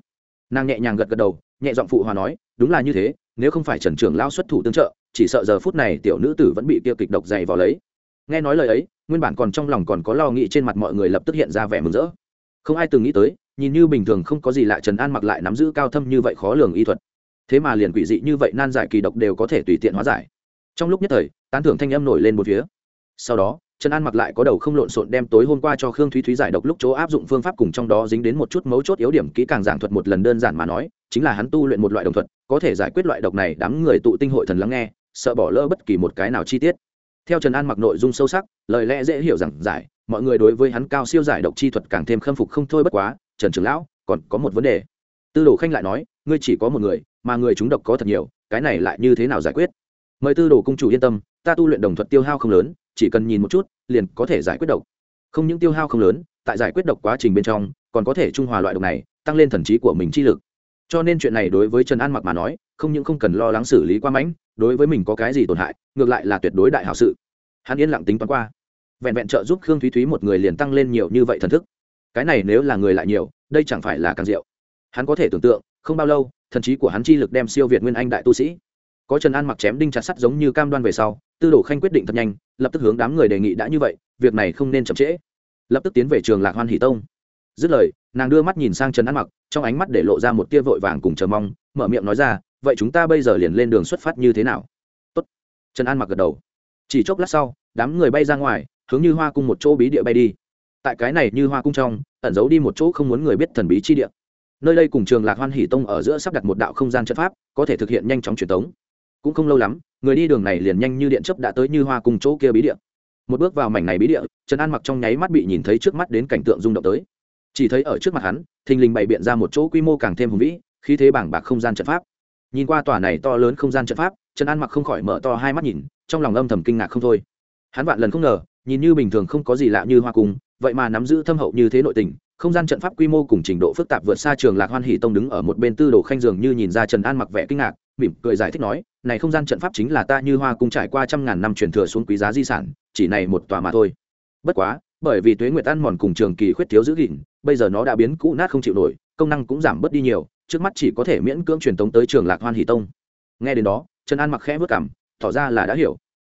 Nàng nhẹ nhàng gật gật đầu, nhẹ giọng phụ hòa nói, đúng là như thế, nếu không phải trần trưởng lão xuất thủ tương trợ, chỉ sợ giờ phút này tiểu nữ tử vẫn bị tiêu kịch độc dày vào lấy. Nghe nói lời ấy, nguyên bản còn trong lòng còn có lo nghĩ trên mặt mọi người lập tức hiện ra vẻ mừng rỡ không ai từng nghĩ tới, nhìn như bình thường không có gì lạ trần an mặc lại nắm giữ cao thâm như vậy khó lường y thuật. Thế mà liền quỷ dị như vậy nan giải kỳ độc đều có thể tùy tiện hóa giải. Trong lúc nhất thời, tán thưởng thanh âm nổi lên một phía. Sau đó, trần an mặc lại có đầu không lộn xộn đem tối hôm qua cho khương thúy thúy giải độc lúc chỗ áp dụng phương pháp cùng trong đó dính đến một chút mấu chốt yếu điểm kỹ càng giảng thuật một lần đơn giản mà nói, chính là hắn tu luyện một loại đồng thuật, có thể giải quyết loại độc này đám người tụ tinh hội thần lắng nghe, sợ bỏ lỡ bất kỳ một cái nào chi tiết. Theo trần an mặc nội dung sâu sắc, lời lẽ dễ hiểu rằng giải mọi người đối với hắn cao siêu giải độc chi thuật càng thêm khâm phục không thôi bất quá, trần trưởng lão, còn có một vấn đề. Tư đồ khanh lại nói, ngươi chỉ có một người, mà người chúng độc có thật nhiều, cái này lại như thế nào giải quyết? Mời tư đồ cung chủ yên tâm, ta tu luyện đồng thuật tiêu hao không lớn, chỉ cần nhìn một chút, liền có thể giải quyết độc. Không những tiêu hao không lớn, tại giải quyết độc quá trình bên trong, còn có thể trung hòa loại độc này, tăng lên thần trí của mình chi lực. Cho nên chuyện này đối với trần an mặc mà nói, không những không cần lo lắng xử lý qua mãnh, đối với mình có cái gì tổn hại, ngược lại là tuyệt đối đại hảo sự. Hắn yên lặng tính toán qua vẹn vẹn trợ giúp khương thúy thúy một người liền tăng lên nhiều như vậy thần thức. Cái này nếu là người lại nhiều, đây chẳng phải là càng diệu. Hắn có thể tưởng tượng, không bao lâu, thần trí của hắn chi lực đem siêu việt nguyên anh đại tu sĩ. Có trần an mặc chém đinh chặt sắt giống như cam đoan về sau, tư đồ khanh quyết định thật nhanh, lập tức hướng đám người đề nghị đã như vậy, việc này không nên chậm trễ. Lập tức tiến về trường lạc hoan hỷ tông. Dứt lời, nàng đưa mắt nhìn sang trần an mặc, trong ánh mắt để lộ ra một tia vội vàng cùng chờ mong, mở miệng nói ra, vậy chúng ta bây giờ liền lên đường xuất phát như thế nào? Tốt. trần an mặc gật đầu. Chỉ chốc lát sau, đám người bay ra ngoài hướng như hoa cung một chỗ bí địa bay đi. Tại cái này như hoa cung trong, ẩn giấu đi một chỗ không muốn người biết thần bí chi địa. Nơi đây cùng trường lạc hoan hỷ tông ở giữa sắp đặt một đạo không gian trận pháp, có thể thực hiện nhanh chóng truyền tống. Cũng không lâu lắm, người đi đường này liền nhanh như điện chấp đã tới như hoa cùng chỗ kia bí địa. Một bước vào mảnh này bí địa, trần an mặc trong nháy mắt bị nhìn thấy trước mắt đến cảnh tượng rung động tới. Chỉ thấy ở trước mặt hắn, thình lình bày biện ra một chỗ quy mô càng thêm hùng vĩ, khí thế bảng bạc không gian trận pháp. Nhìn qua tòa này to lớn không gian trận pháp, trần an mặc không khỏi mở to hai mắt nhìn, trong lòng âm thầm kinh ngạc không thôi. Hắn vạn lần không ngờ nhìn như bình thường không có gì lạ như hoa cung, vậy mà nắm giữ thâm hậu như thế nội tình, không gian trận pháp quy mô cùng trình độ phức tạp vượt xa trường lạc hoan hỷ tông đứng ở một bên tư đồ khanh dường như nhìn ra trần an mặc vẻ kinh ngạc, mỉm cười giải thích nói, này không gian trận pháp chính là ta như hoa cung trải qua trăm ngàn năm truyền thừa xuống quý giá di sản, chỉ này một tòa mà thôi. Bất quá, bởi vì tuế nguyệt ăn mòn cùng trường kỳ khuyết thiếu giữ gìn, bây giờ nó đã biến cũ nát không chịu nổi, công năng cũng giảm bớt đi nhiều, trước mắt chỉ có thể miễn cưỡng truyền tống tới trường lạc hoan hỷ tông. Nghe đến đó, trần an mặc khẽ vất cảm, tỏ ra là đã hiểu.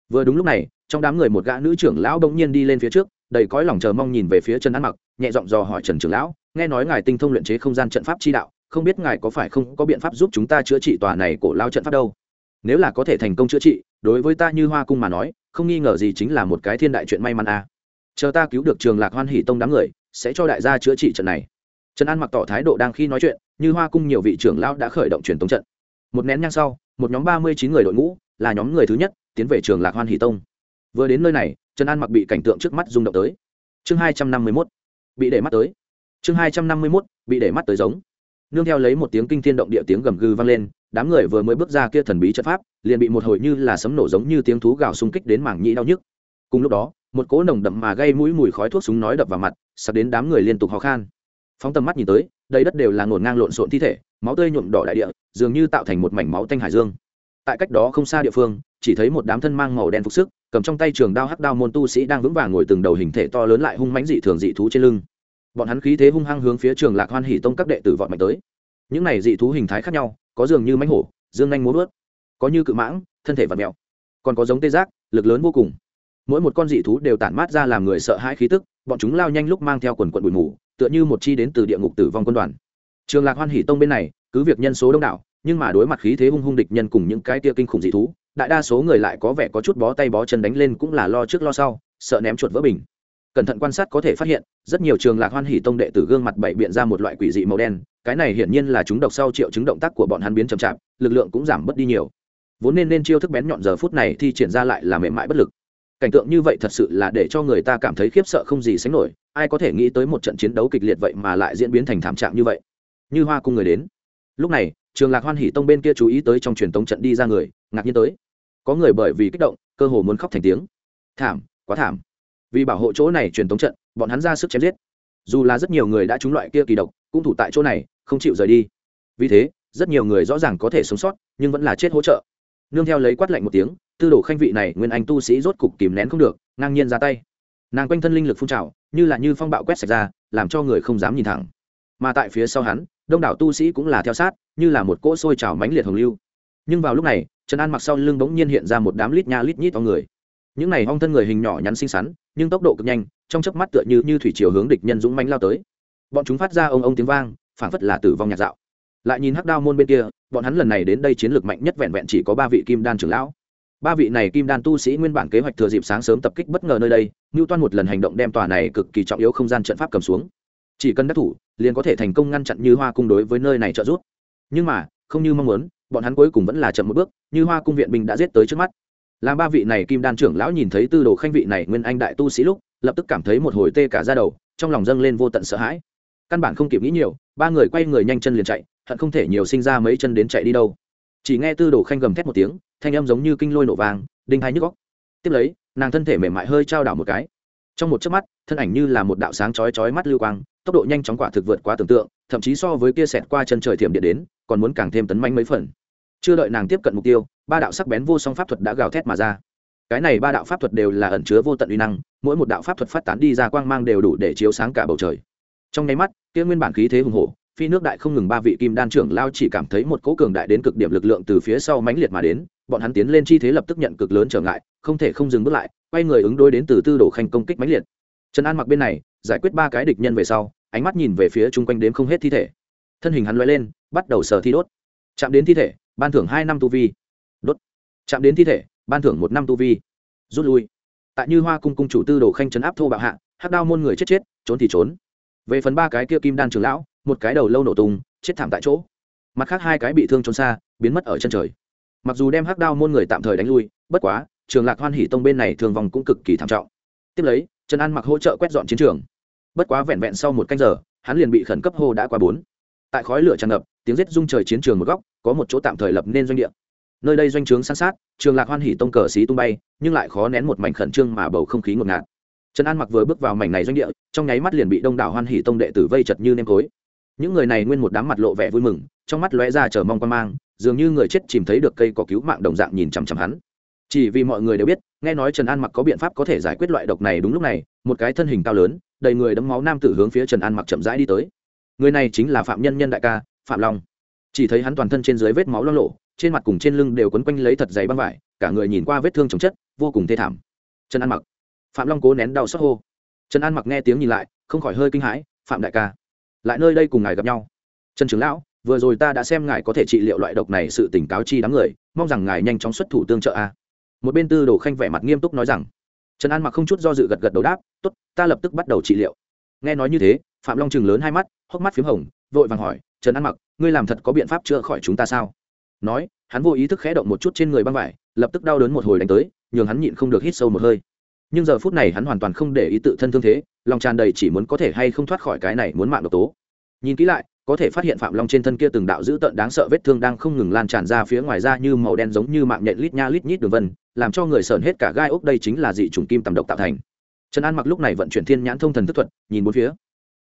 Vừa đúng lúc này trong đám người một gã nữ trưởng lão bỗng nhiên đi lên phía trước, đầy cõi lòng chờ mong nhìn về phía trần an mặc, nhẹ giọng dò hỏi trần trưởng lão, nghe nói ngài tinh thông luyện chế không gian trận pháp chi đạo, không biết ngài có phải không có biện pháp giúp chúng ta chữa trị tòa này cổ lao trận pháp đâu? Nếu là có thể thành công chữa trị, đối với ta như hoa cung mà nói, không nghi ngờ gì chính là một cái thiên đại chuyện may mắn à. chờ ta cứu được trường lạc hoan hỷ tông đám người, sẽ cho đại gia chữa trị trận này. Trần an mặc tỏ thái độ đang khi nói chuyện, như hoa cung nhiều vị trưởng lão đã khởi động truyền tống trận. Một nén nhang sau, một nhóm ba mươi chín người đội ngũ, là nhóm người thứ nhất, tiến về trường lạc hoan hỷ tông vừa đến nơi này, trần an mặc bị cảnh tượng trước mắt rung động tới. Chương hai trăm năm mươi mốt, bị để mắt tới. Chương hai trăm năm mươi mốt, bị để mắt tới giống. Nương theo lấy một tiếng kinh thiên động địa tiếng gầm gừ vang lên, đám người vừa mới bước ra kia thần bí trận pháp, liền bị một hồi như là sấm nổ giống như tiếng thú gào xung kích đến mảng nhĩ đau nhức. Cùng lúc đó, một cỗ nồng đậm mà gây mũi mùi khói thuốc súng nói đập vào mặt sắp đến đám người liên tục ho khan. Phóng tầm mắt nhìn tới đây đất đều là ngổn ngang lộn xộn thi thể, máu tươi nhuộm đỏ đại địa, dường như tạo thành một mảnh máu tanh hải dương tại cách đó không xa địa phương, chỉ thấy một đám thân mang màu đen phục sức, cầm trong tay trường đao hắc đao môn tu sĩ đang vững vàng ngồi từng đầu hình thể to lớn lại hung mãnh dị thường dị thú trên lưng. Bọn hắn khí thế hung hăng hướng phía trường lạc hoan hỉ tông các đệ tử vọt mạnh tới. Những này dị thú hình thái khác nhau, có dường như mãnh hổ, dương nhanh múa vớt có như cự mãng, thân thể và mèo, còn có giống tê giác, lực lớn vô cùng. Mỗi một con dị thú đều tản mát ra làm người sợ hãi khí tức, bọn chúng lao nhanh lúc mang theo quần quận bụi mù, tựa như một chi đến từ địa ngục tử vong quân đoàn. Trường lạc hoan hỉ tông bên này, cứ việc nhân số đông đảo nhưng mà đối mặt khí thế hung hung địch nhân cùng những cái tia kinh khủng dị thú, đại đa số người lại có vẻ có chút bó tay bó chân đánh lên cũng là lo trước lo sau, sợ ném chuột vỡ bình. Cẩn thận quan sát có thể phát hiện, rất nhiều trường lạc hoan hỉ tông đệ tử gương mặt bảy biện ra một loại quỷ dị màu đen, cái này hiển nhiên là chúng độc sau triệu chứng động tác của bọn hắn biến chậm chạp, lực lượng cũng giảm bớt đi nhiều. Vốn nên nên chiêu thức bén nhọn giờ phút này thì triển ra lại là mềm mại bất lực. Cảnh tượng như vậy thật sự là để cho người ta cảm thấy khiếp sợ không gì sánh nổi, ai có thể nghĩ tới một trận chiến đấu kịch liệt vậy mà lại diễn biến thành thảm trạng như vậy. Như hoa cung người đến lúc này, trường lạc hoan hỉ tông bên kia chú ý tới trong truyền tống trận đi ra người, ngạc nhiên tới. Có người bởi vì kích động, cơ hồ muốn khóc thành tiếng. Thảm, quá thảm. Vì bảo hộ chỗ này truyền tống trận, bọn hắn ra sức chém giết. Dù là rất nhiều người đã trúng loại kia kỳ độc, cũng thủ tại chỗ này, không chịu rời đi. Vì thế, rất nhiều người rõ ràng có thể sống sót, nhưng vẫn là chết hỗ trợ. Nương theo lấy quát lạnh một tiếng, tư đồ khanh vị này nguyên anh tu sĩ rốt cục kìm nén không được, ngang nhiên ra tay. Nàng quanh thân linh lực phun trào, như là như phong bạo quét sạch ra, làm cho người không dám nhìn thẳng mà tại phía sau hắn, đông đảo tu sĩ cũng là theo sát, như là một cỗ sôi trào mãnh liệt hồng lưu. Nhưng vào lúc này, trần an mặc sau lưng bỗng nhiên hiện ra một đám lít nha lít nhít to người. Những này hong thân người hình nhỏ nhắn xinh xắn, nhưng tốc độ cực nhanh, trong chớp mắt tựa như như thủy chiều hướng địch nhân dũng mãnh lao tới. Bọn chúng phát ra ông ông tiếng vang, phảng phất là tử vong nhạt dạo. Lại nhìn hắc đao môn bên kia, bọn hắn lần này đến đây chiến lược mạnh nhất vẹn vẹn chỉ có ba vị kim đan trưởng lão. Ba vị này kim đan tu sĩ nguyên bản kế hoạch thừa dịp sáng sớm tập kích bất ngờ nơi đây ngưu toan một lần hành động đem tòa này cực kỳ trọng yếu không gian trận pháp cầm xuống chỉ cần đắc thủ, liền có thể thành công ngăn chặn như hoa cung đối với nơi này trợ giúp. Nhưng mà, không như mong muốn, bọn hắn cuối cùng vẫn là chậm một bước, như hoa cung viện binh đã giết tới trước mắt. Làm ba vị này kim đan trưởng lão nhìn thấy tư đồ khanh vị này nguyên anh đại tu sĩ lúc, lập tức cảm thấy một hồi tê cả ra đầu, trong lòng dâng lên vô tận sợ hãi. Căn bản không kịp nghĩ nhiều, ba người quay người nhanh chân liền chạy, hận không thể nhiều sinh ra mấy chân đến chạy đi đâu. Chỉ nghe tư đồ khanh gầm thét một tiếng, thanh âm giống như kinh lôi nổ vàng đinh hai nhức góc tiếp lấy, nàng thân thể mềm mại hơi trao đảo một cái. Trong một chớp mắt, thân ảnh như là một đạo sáng chói chói mắt lưu quang tốc độ nhanh chóng quả thực vượt quá tưởng tượng, thậm chí so với kia xẹt qua chân trời thiểm điện đến, còn muốn càng thêm tấn manh mấy phần. Chưa đợi nàng tiếp cận mục tiêu, ba đạo sắc bén vô song pháp thuật đã gào thét mà ra. Cái này ba đạo pháp thuật đều là ẩn chứa vô tận uy năng, mỗi một đạo pháp thuật phát tán đi ra quang mang đều đủ để chiếu sáng cả bầu trời. Trong nháy mắt, kia nguyên bản khí thế hùng hổ, phi nước đại không ngừng ba vị kim đan trưởng lao chỉ cảm thấy một cỗ cường đại đến cực điểm lực lượng từ phía sau mãnh liệt mà đến, bọn hắn tiến lên chi thế lập tức nhận cực lớn trở ngại, không thể không dừng bước lại, quay người ứng đối đến từ tư đồ khanh công kích mãnh liệt. Trần an mặc bên này, giải quyết ba cái địch nhân về sau ánh mắt nhìn về phía chung quanh đếm không hết thi thể. Thân hình hắn loay lên, bắt đầu sờ thi đốt. Chạm đến thi thể, ban thưởng hai năm tu vi. Đốt. Chạm đến thi thể, ban thưởng một năm tu vi. Rút lui. Tại như hoa cung cung chủ tư đồ khanh chấn áp thô bạo hạ, hắc đao môn người chết chết, trốn thì trốn. Về phần ba cái kia kim đan trường lão, một cái đầu lâu nổ tung, chết thảm tại chỗ. Mặt khác hai cái bị thương trốn xa, biến mất ở chân trời. Mặc dù đem hắc đao môn người tạm thời đánh lui, bất quá, trường lạc hoan hỉ tông bên này thường vòng cũng cực kỳ thảm trọng. Tiếp lấy, trần an mặc hỗ trợ quét dọn chiến trường bất quá vẹn vẹn sau một canh giờ, hắn liền bị khẩn cấp hô đã qua bốn. Tại khói lửa tràn ngập, tiếng rết rung trời chiến trường một góc, có một chỗ tạm thời lập nên doanh địa. Nơi đây doanh trướng san sát, trường lạc hoan hỉ tông cờ xí tung bay, nhưng lại khó nén một mảnh khẩn trương mà bầu không khí ngột ngạt. Trần an mặc vừa bước vào mảnh này doanh địa, trong nháy mắt liền bị đông đảo hoan hỉ tông đệ tử vây chật như nêm khối. những người này nguyên một đám mặt lộ vẻ vui mừng, trong mắt lóe ra chờ mong quan mang, dường như người chết chìm thấy được cây có cứu mạng đồng dạng nhìn chằm chằm hắn. Chỉ vì mọi người đều biết, nghe nói trần an mặc có biện pháp có thể giải quyết loại độc này đúng lúc này, một cái thân hình cao lớn đầy người đấm máu nam tử hướng phía trần an mặc chậm rãi đi tới. Người này chính là phạm nhân nhân đại ca, phạm long. Chỉ thấy hắn toàn thân trên dưới vết máu lo lộ, trên mặt cùng trên lưng đều quấn quanh lấy thật dày băng vải, cả người nhìn qua vết thương chồng chất, vô cùng thê thảm. Trần an mặc. Phạm long cố nén đau xót hô. Trần an mặc nghe tiếng nhìn lại, không khỏi hơi kinh hãi, phạm đại ca, lại nơi đây cùng ngài gặp nhau? Trần trưởng lão, vừa rồi ta đã xem ngài có thể trị liệu loại độc này sự tỉnh cáo chi đám người, mong rằng ngài nhanh chóng xuất thủ tương trợ a. Một bên tư đồ khanh vẻ mặt nghiêm túc nói rằng trần an mặc không chút do dự gật gật đầu đáp t ố t ta lập tức bắt đầu trị liệu nghe nói như thế phạm long chừng lớn hai mắt hốc mắt p h í m hồng vội vàng hỏi trần an mặc ngươi làm thật có biện pháp chữa khỏi chúng ta sao nói hắn vô ý thức khẽ động một chút trên người băng vải lập tức đau đớn một hồi đánh tới nhường hắn nhịn không được hít sâu một hơi nhưng giờ phút này hắn hoàn toàn không để ý tự thân thương thế lòng tràn đầy chỉ muốn có thể hay không thoát khỏi cái này muốn mạng độc tố nhìn kỹ lại có thể phát hiện phạm long trên thân kia từng đạo dữ tợn đáng sợ vết thương đang không ngừng lan tràn ra phía ngoài ra như màu đen giống như mạng nhện lít nha lít nhít đường vân làm cho người sởn hết cả gai ốc đây chính là dị trùng kim tầm độc tạo thành. Trần an mặc lúc này vận chuyển thiên nhãn thông thần thức thuật, nhìn bốn phía.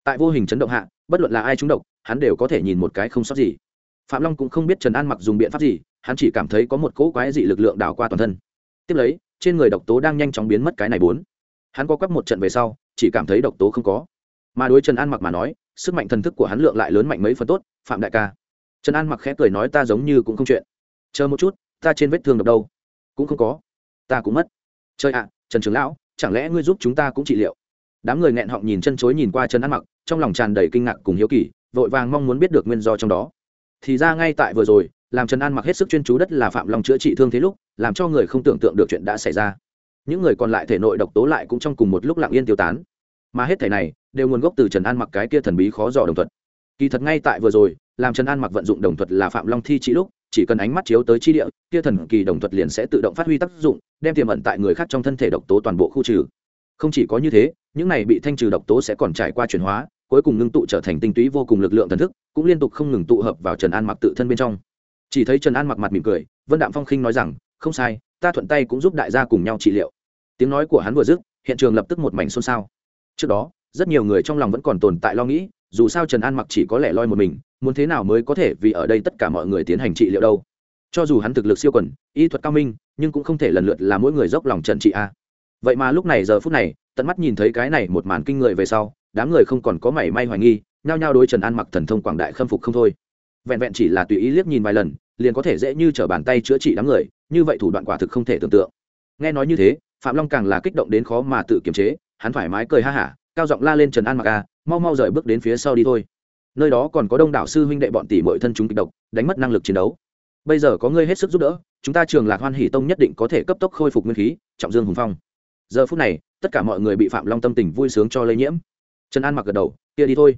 Tại vô hình chấn động hạ, bất luận là ai trúng độc, hắn đều có thể nhìn một cái không sót gì. Phạm long cũng không biết trần an mặc dùng biện pháp gì, hắn chỉ cảm thấy có một cỗ quái dị lực lượng đảo qua toàn thân. Tiếp lấy, trên người độc tố đang nhanh chóng biến mất cái này bốn. Hắn có quắp một trận về sau, chỉ cảm thấy độc tố không có. Mà đối trần an mặc mà nói, sức mạnh thần thức của hắn lượng lại lớn mạnh mấy phần tốt, phạm đại ca. Trần an mặc khẽ cười nói ta giống như cũng không chuyện. Chờ một chút, ta trên vết thương độc đâu? Cũng không có ta cũng mất. Chơi ạ, trần trường lão, chẳng lẽ ngươi giúp chúng ta cũng trị liệu? Đám người nghẹn họng nhìn chân chối nhìn qua trần ăn mặc, trong lòng tràn đầy kinh ngạc cùng hiếu kỳ, vội vàng mong muốn biết được nguyên do trong đó. Thì ra ngay tại vừa rồi, làm trần an mặc hết sức chuyên chú đất là phạm long chữa trị thương thế lúc, làm cho người không tưởng tượng được chuyện đã xảy ra. Những người còn lại thể nội độc tố lại cũng trong cùng một lúc lặng yên tiêu tán. Mà hết thể này, đều nguồn gốc từ trần an mặc cái kia thần bí khó dò đồng thuật. Kỳ thật ngay tại vừa rồi, làm trần an mặc vận dụng đồng thuật là phạm long thi trị lúc chỉ cần ánh mắt chiếu tới chi địa, kia thần kỳ đồng thuật liền sẽ tự động phát huy tác dụng, đem tiềm ẩn tại người khác trong thân thể độc tố toàn bộ khu trừ. Không chỉ có như thế, những này bị thanh trừ độc tố sẽ còn trải qua chuyển hóa, cuối cùng ngưng tụ trở thành tinh túy vô cùng lực lượng thần thức, cũng liên tục không ngừng tụ hợp vào trần an mặc tự thân bên trong. Chỉ thấy trần an mặc mặt mỉm cười, vân đạm phong khinh nói rằng, không sai, ta thuận tay cũng giúp đại gia cùng nhau trị liệu. Tiếng nói của hắn vừa dứt, hiện trường lập tức một mảnh xôn xao. Trước đó, rất nhiều người trong lòng vẫn còn tồn tại lo nghĩ dù sao trần an mặc chỉ có lẻ loi một mình, muốn thế nào mới có thể vì ở đây tất cả mọi người tiến hành trị liệu đâu? Cho dù hắn thực lực siêu quần, y thuật cao minh, nhưng cũng không thể lần lượt là mỗi người dốc lòng trần trị a. Vậy mà lúc này giờ phút này, tận mắt nhìn thấy cái này một màn kinh người về sau, đám người không còn có mảy may hoài nghi, nhao nhao đối trần an mặc thần thông quảng đại khâm phục không thôi. Vẹn vẹn chỉ là tùy ý liếc nhìn vài lần, liền có thể dễ như t r ở bàn tay chữa trị đám người, như vậy thủ đoạn quả thực không thể tưởng tượng. Nghe nói như thế, phạm long càng là kích động đến khó mà tự kiềm chế, hắn thoải mái cười ha hả, cao giọng la lên trần an mặc a mau mau rời bước đến phía sau đi thôi. Nơi đó còn có đông đảo sư huynh đệ bọn tỷ mọi thân chúng kịch độc, đánh mất năng lực chiến đấu. Bây giờ có ngươi hết sức giúp đỡ, chúng ta trường lạc hoan hỷ tông nhất định có thể cấp tốc khôi phục nguyên khí, trọng dương hùng phong. Giờ phút này, tất cả mọi người bị phạm long tâm tình vui sướng cho lây nhiễm. Trần an mặc gật đầu, kia đi thôi.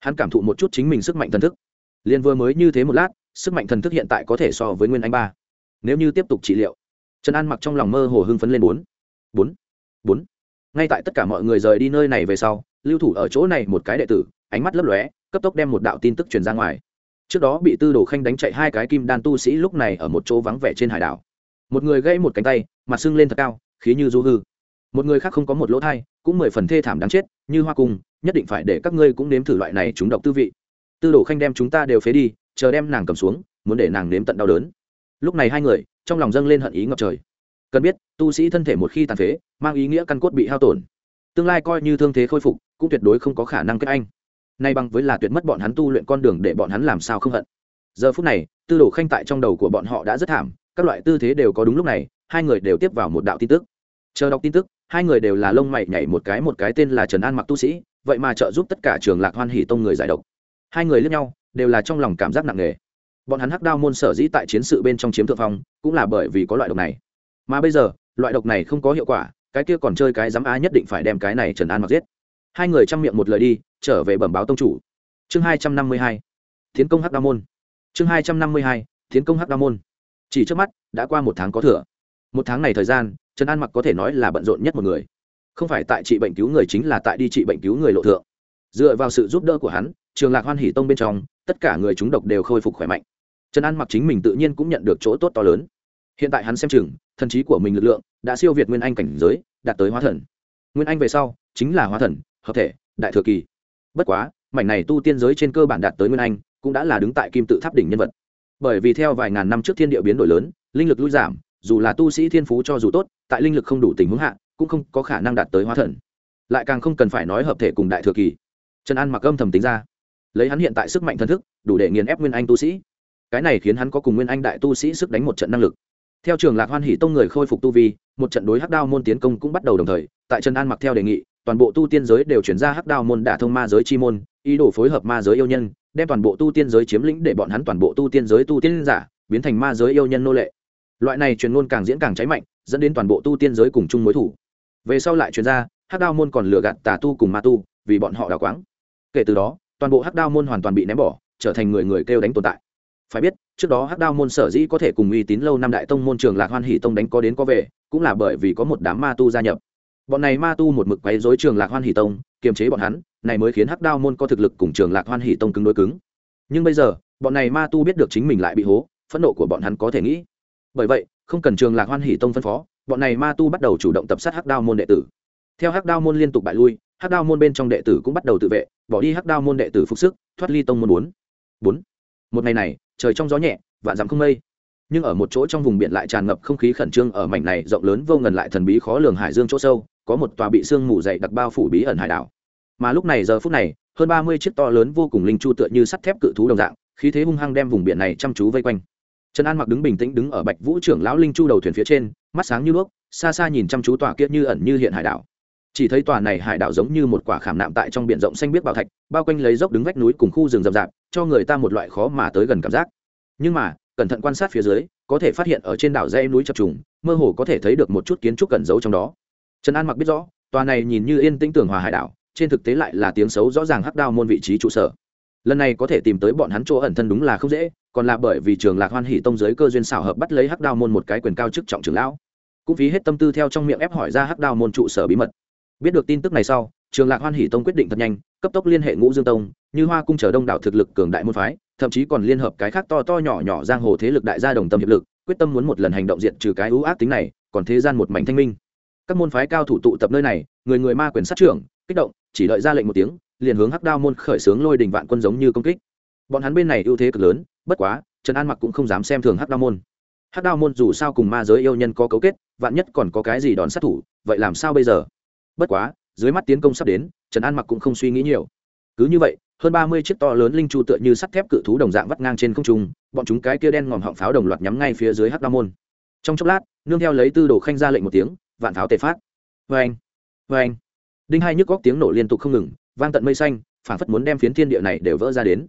Hắn cảm thụ một chút chính mình sức mạnh thần thức. Liền vừa mới như thế một lát, sức mạnh thần thức hiện tại có thể so với nguyên anh ba. Nếu như tiếp tục trị liệu, trần an mặc trong lòng mơ hồ hưng phấn lên bốn. Bốn. Bốn. Ngay tại tất cả mọi người rời đi nơi này về sau lưu thủ ở chỗ này một cái đệ tử, ánh mắt lấp lóe, cấp tốc đem một đạo tin tức truyền ra ngoài. Trước đó bị tư đồ khanh đánh chạy hai cái kim đan tu sĩ lúc này ở một chỗ vắng vẻ trên hải đảo. Một người gãy một cánh tay, mặt sưng lên thật cao, khí như du hư. Một người khác không có một lỗ thai, cũng mười phần thê thảm đáng chết, như hoa cung nhất định phải để các ngươi cũng nếm thử loại này chúng độc tư vị. Tư đồ khanh đem chúng ta đều phế đi, chờ đem nàng cầm xuống, muốn để nàng nếm tận đau đớn. Lúc này hai người, trong lòng dâng lên hận ý ngập trời. Cần biết, tu sĩ thân thể một khi tàn phế, mang ý nghĩa căn cốt bị hao tổn tương lai coi như thương thế khôi phục, cũng tuyệt đối không có khả năng kết anh. Nay bằng với là tuyệt mất bọn hắn tu luyện con đường để bọn hắn làm sao không hận. Giờ phút này, tư đồ khanh tại trong đầu của bọn họ đã rất thảm, các loại tư thế đều có đúng lúc này, hai người đều tiếp vào một đạo tin tức. Chờ đọc tin tức, hai người đều là lông mày nhảy một cái một cái tên là trần an mặc tu sĩ, vậy mà trợ giúp tất cả trường lạc hoan hỉ tông người giải độc. Hai người lẫn nhau, đều là trong lòng cảm giác nặng nề. Bọn hắn hắc đao môn sở dĩ tại chiến sự bên trong chiếm thượng phong, cũng là bởi vì có loại độc này. Mà bây giờ, loại độc này không có hiệu quả cái kia còn chơi cái dám á nhất định phải đem cái này trần an mặc giết. Hai người chăm miệng một lời đi, trở về bẩm báo tông chủ. Chương hai trăm năm mươi hai tiến công hắc đa môn. Chương hai trăm năm mươi hai tiến công hắc đa môn. Chỉ trước mắt, đã qua một tháng có thừa. Một tháng này thời gian, trần an mặc có thể nói là bận rộn nhất một người. Không phải tại trị bệnh cứu người chính là tại đi trị bệnh cứu người lộ thượng. Dựa vào sự giúp đỡ của hắn, trường lạc hoan hỷ tông bên trong, tất cả người chúng độc đều khôi phục khỏe mạnh. Trần an mặc chính mình tự nhiên cũng nhận được chỗ tốt to lớn. Hiện tại hắn xem chừng, thần trí của mình lực lượng đã siêu việt nguyên anh cảnh giới, đạt tới hóa thần. Nguyên anh về sau, chính là hóa thần, hợp thể, đại thừa kỳ. Bất quá, mảnh này tu tiên giới trên cơ bản đạt tới nguyên anh, cũng đã là đứng tại kim tự tháp đỉnh nhân vật. Bởi vì theo vài ngàn năm trước thiên địa biến đổi lớn, linh lực lui giảm, dù là tu sĩ thiên phú cho dù tốt, tại linh lực không đủ tình huống hạ, cũng không có khả năng đạt tới hóa thần. Lại càng không cần phải nói hợp thể cùng đại thừa kỳ. Trần an mặc âm thầm tính ra. Lấy hắn hiện tại sức mạnh thần thức, đủ để nghiền ép nguyên anh tu sĩ. Cái này khiến hắn có cùng nguyên anh đại tu sĩ sức đánh một trận năng lực theo trường lạc hoan hỷ tông người khôi phục tu vi, một trận đối hắc đao môn tiến công cũng bắt đầu đồng thời, tại trần an mặc theo đề nghị, toàn bộ tu tiên giới đều chuyển ra hắc đao môn đả thông ma giới chi môn, ý đồ phối hợp ma giới yêu nhân, đem toàn bộ tu tiên giới chiếm lĩnh để bọn hắn toàn bộ tu tiên giới tu tiên giả biến thành ma giới yêu nhân nô lệ. Loại này truyền ngôn càng diễn càng cháy mạnh, dẫn đến toàn bộ tu tiên giới cùng chung mối thủ. Về sau lại truyền ra, hắc đao môn còn lừa gạt tà tu cùng ma tu, vì bọn họ đào quáng. Kể từ đó, toàn bộ hắc đao môn hoàn toàn bị ném bỏ, trở thành người người kêu đánh tồn tại. Phải biết trước đó hắc đao môn sở dĩ có thể cùng uy tín lâu năm đại tông môn trường lạc hoan hỷ tông đánh có đến có về, cũng là bởi vì có một đám ma tu gia nhập. Bọn này ma tu một mực quấy dối trường lạc hoan hỷ tông, kiềm chế bọn hắn, này mới khiến hắc đao môn có thực lực cùng trường lạc hoan hỷ tông cứng đối cứng. Nhưng bây giờ, bọn này ma tu biết được chính mình lại bị hố, phẫn nộ của bọn hắn có thể nghĩ. Bởi vậy, không cần trường lạc hoan hỷ tông phân phó, bọn này ma tu bắt đầu chủ động tập sát hắc đao môn đệ tử. Theo hắc đao môn liên tục bại lui, hắc đao môn bên trong đệ tử cũng bắt đầu tự vệ, bỏ đi hắc đao môn đệ tử phục sức, thoát ly tông môn bốn. Bốn. Một ngày này trời trong gió nhẹ, vạn dặm không mây. Nhưng ở một chỗ trong vùng biển lại tràn ngập không khí khẩn trương, ở mảnh này rộng lớn vô ngần lại thần bí khó lường hải dương chỗ sâu, có một tòa bị sương mù dày đặc bao phủ bí ẩn hải đảo. Mà lúc này giờ phút này, hơn ba mươi chiếc to lớn vô cùng linh chu tựa như sắt thép cự thú đồng dạng, khí thế hung hăng đem vùng biển này chăm chú vây quanh. Trần an mặc đứng bình tĩnh đứng ở bạch vũ trưởng lão linh chu đầu thuyền phía trên, mắt sáng như đuốc, xa xa nhìn chăm chú tòa kia như ẩn như hiện hải đảo chỉ thấy tòa này hải đảo giống như một quả khảm nạm tại trong biển rộng xanh biết bảo thạch, bao quanh lấy dốc đứng vách núi cùng khu rừng rậm rạp, cho người ta một loại khó mà tới gần cảm giác. Nhưng mà, cẩn thận quan sát phía dưới, có thể phát hiện ở trên đảo dây núi chập trùng, mơ hồ có thể thấy được một chút kiến trúc cẩn giấu trong đó. Trần an mặc biết rõ, tòa này nhìn như yên tĩnh tưởng hòa hải đảo, trên thực tế lại là tiếng xấu rõ ràng hắc đao môn vị trí trụ sở. Lần này có thể tìm tới bọn hắn chỗ ẩn thân đúng là không dễ, còn là bởi vì trường lạc hoan hỷ tông giới cơ duyên xảo hợp bắt lấy hắc đao môn một cái quyền cao chức trọng trưởng lão. Cũng phí hết tâm tư theo trong miệng ép hỏi ra hắc đao môn trụ sở bí mật biết được tin tức này sau, trường lạc hoan hỷ tông quyết định thật nhanh, cấp tốc liên hệ ngũ dương tông, như hoa cung chờ đông đảo thực lực cường đại môn phái, thậm chí còn liên hợp cái khác to to nhỏ nhỏ giang hồ thế lực đại gia đồng tâm hiệp lực, quyết tâm muốn một lần hành động diện trừ cái ưu ác tính này, còn thế gian một mảnh thanh minh. Các môn phái cao thủ tụ tập nơi này, người người ma quyền sát trưởng, kích động, chỉ đợi ra lệnh một tiếng, liền hướng hắc đao môn khởi xướng lôi đình vạn quân giống như công kích. Bọn hắn bên này ưu thế cực lớn, bất quá, trần an mặc cũng không dám xem thường hắc đao môn. Hắc đao môn dù sao cùng ma giới yêu nhân có cấu kết, vạn nhất còn có cái gì đòn sát thủ, vậy làm sao bây giờ? Bất quá, dưới mắt tiến công sắp đến, trần an mặc cũng không suy nghĩ nhiều. Cứ như vậy, hơn ba mươi chiếc to lớn linh chu tựa như sắt thép cự thú đồng dạng vắt ngang trên không trung, bọn chúng cái kia đen ngòm họng pháo đồng loạt nhắm ngay phía dưới hắc đao môn. Trong chốc lát, nương theo lấy tư đồ khanh ra lệnh một tiếng, vạn pháo tề phát. Vê anh vê anh đinh hai nhức góc tiếng nổ liên tục không ngừng, vang tận mây xanh, phản phất muốn đem phiến thiên địa này đều vỡ ra đến.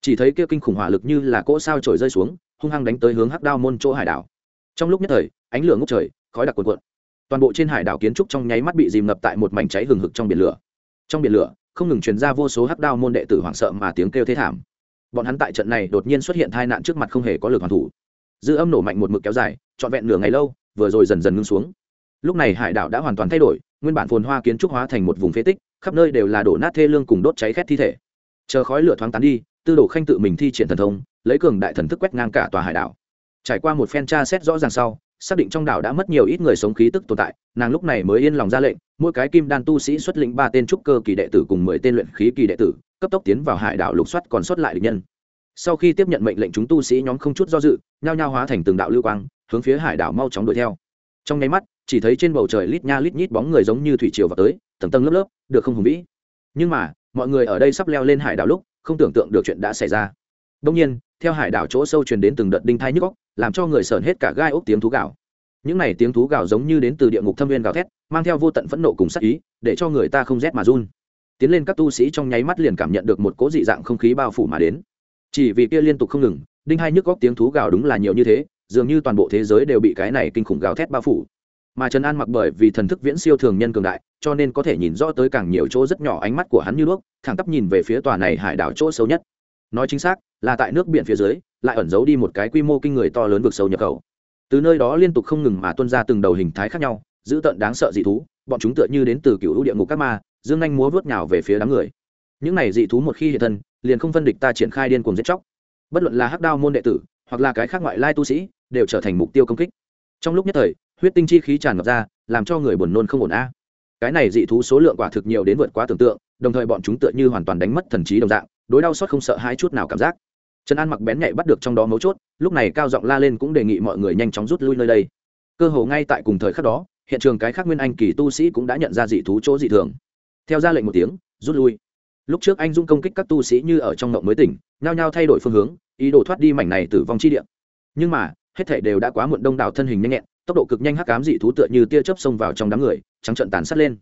Chỉ thấy kia kinh khủng hỏa lực như là cỗ sao trổi rơi xuống, hung hăng đánh tới hướng hắc đao môn chỗ hải đảo. Trong lúc nhất thời, ánh lửa ngốc trời, khói đặc cuồn cuộn toàn bộ trên hải đảo kiến trúc trong nháy mắt bị dìm ngập tại một mảnh cháy hừng hực trong biển lửa. Trong biển lửa, không ngừng truyền ra vô số hắc đao môn đệ tử hoảng sợ mà tiếng kêu thế thảm. Bọn hắn tại trận này đột nhiên xuất hiện tai nạn trước mặt không hề có lực hoàn thủ. Dư âm nổ mạnh một mực kéo dài, trọn vẹn nửa ngày lâu, vừa rồi dần dần ngưng xuống. Lúc này hải đảo đã hoàn toàn thay đổi, nguyên bản phồn hoa kiến trúc hóa thành một vùng phế tích, khắp nơi đều là đổ nát thê lương cùng đốt cháy khét thi thể. Chờ khói lửa thoáng tán đi, tư đồ khanh tự mình thi triển thần thông, lấy cường đại thần thức quét ngang cả tòa hải đảo. Trải qua một phen tra xét rõ ràng sau xác định trong đảo đã mất nhiều ít người sống khí tức tồn tại, nàng lúc này mới yên lòng ra lệnh, mỗi cái kim đan tu sĩ xuất lĩnh ba tên trúc cơ kỳ đệ tử cùng mười tên luyện khí kỳ đệ tử, cấp tốc tiến vào hải đảo lục soát còn sót lại địch nhân. Sau khi tiếp nhận mệnh lệnh chúng tu sĩ nhóm không chút do dự, nhao nhao hóa thành từng đạo lưu quang, hướng phía hải đảo mau chóng đuổi theo. Trong nháy mắt, chỉ thấy trên bầu trời lít nha lít nhít bóng người giống như thủy triều vào tới, tầng tầng lớp lớp, được không hùng vĩ. Nhưng mà, mọi người ở đây sắp leo lên hải đảo lúc, không tưởng tượng được chuyện đã xảy ra. Đông nhiên theo hải đảo chỗ sâu truyền đến từng đợt đinh thai nhức góc làm cho người sởn hết cả gai ốc tiếng thú gạo những này tiếng thú gạo giống như đến từ địa ngục thâm viên gào thét, mang theo vô tận phẫn nộ cùng sắc ý, để cho người ta không rét mà run. Tiến lên các tu sĩ trong nháy mắt liền cảm nhận được một cố dị dạng không khí bao phủ mà đến. Chỉ vì kia liên tục không ngừng, đinh hai nhức góc tiếng thú gào đúng là nhiều như thế, dường như toàn bộ thế giới đều bị cái này kinh khủng gào thét bao phủ. Mà trần an mặc bởi vì thần thức viễn siêu thường nhân cường đại, cho nên có thể nhìn rõ tới càng nhiều chỗ rất nhỏ ánh mắt của hắn như đuốc, thẳng tắp nhìn về phía tòa này hải đảo chỗ xấu nhất. Nói chính xác là tại nước biển phía dưới, lại ẩn giấu đi một cái quy mô kinh người to lớn vực sâu nhập khẩu. Từ nơi đó liên tục không ngừng mà tuân ra từng đầu hình thái khác nhau dữ tợn đáng sợ dị thú, bọn chúng tựa như đến từ cựu địa ngục các ma, dương anh múa vớt nhào về phía đám người. Những này dị thú một khi hiện thân, liền không phân địch ta triển khai điên cuồng giết chóc. Bất luận là hắc đao môn đệ tử, hoặc là cái khác ngoại lai tu sĩ, đều trở thành mục tiêu công kích. Trong lúc nhất thời, huyết tinh chi khí tràn ngập ra, làm cho người buồn nôn không ổn a. Cái này dị thú số lượng quả thực nhiều đến vượt quá tưởng tượng, đồng thời bọn chúng tựa như hoàn toàn đánh mất thần trí đồng dạng, đối đau xót không sợ hai chút nào cảm giác trần an mặc bén nhạy bắt được trong đó mấu chốt, lúc này cao giọng la lên cũng đề nghị mọi người nhanh chóng rút lui nơi đây. Cơ hồ ngay tại cùng thời khắc đó, hiện trường cái khác nguyên anh kỳ tu sĩ cũng đã nhận ra dị thú chỗ dị thường. Theo ra lệnh một tiếng, rút lui. Lúc trước anh dung công kích các tu sĩ như ở trong ngộng mới tỉnh, nhao nhao thay đổi phương hướng, ý đồ thoát đi mảnh này tử vong chi địa. Nhưng mà, hết thể đều đã quá muộn đông đảo thân hình nhanh nhẹn, tốc độ cực nhanh hắc cám dị thú tựa như tia chớp xông vào trong đám người, trắng trận tàn sát lên.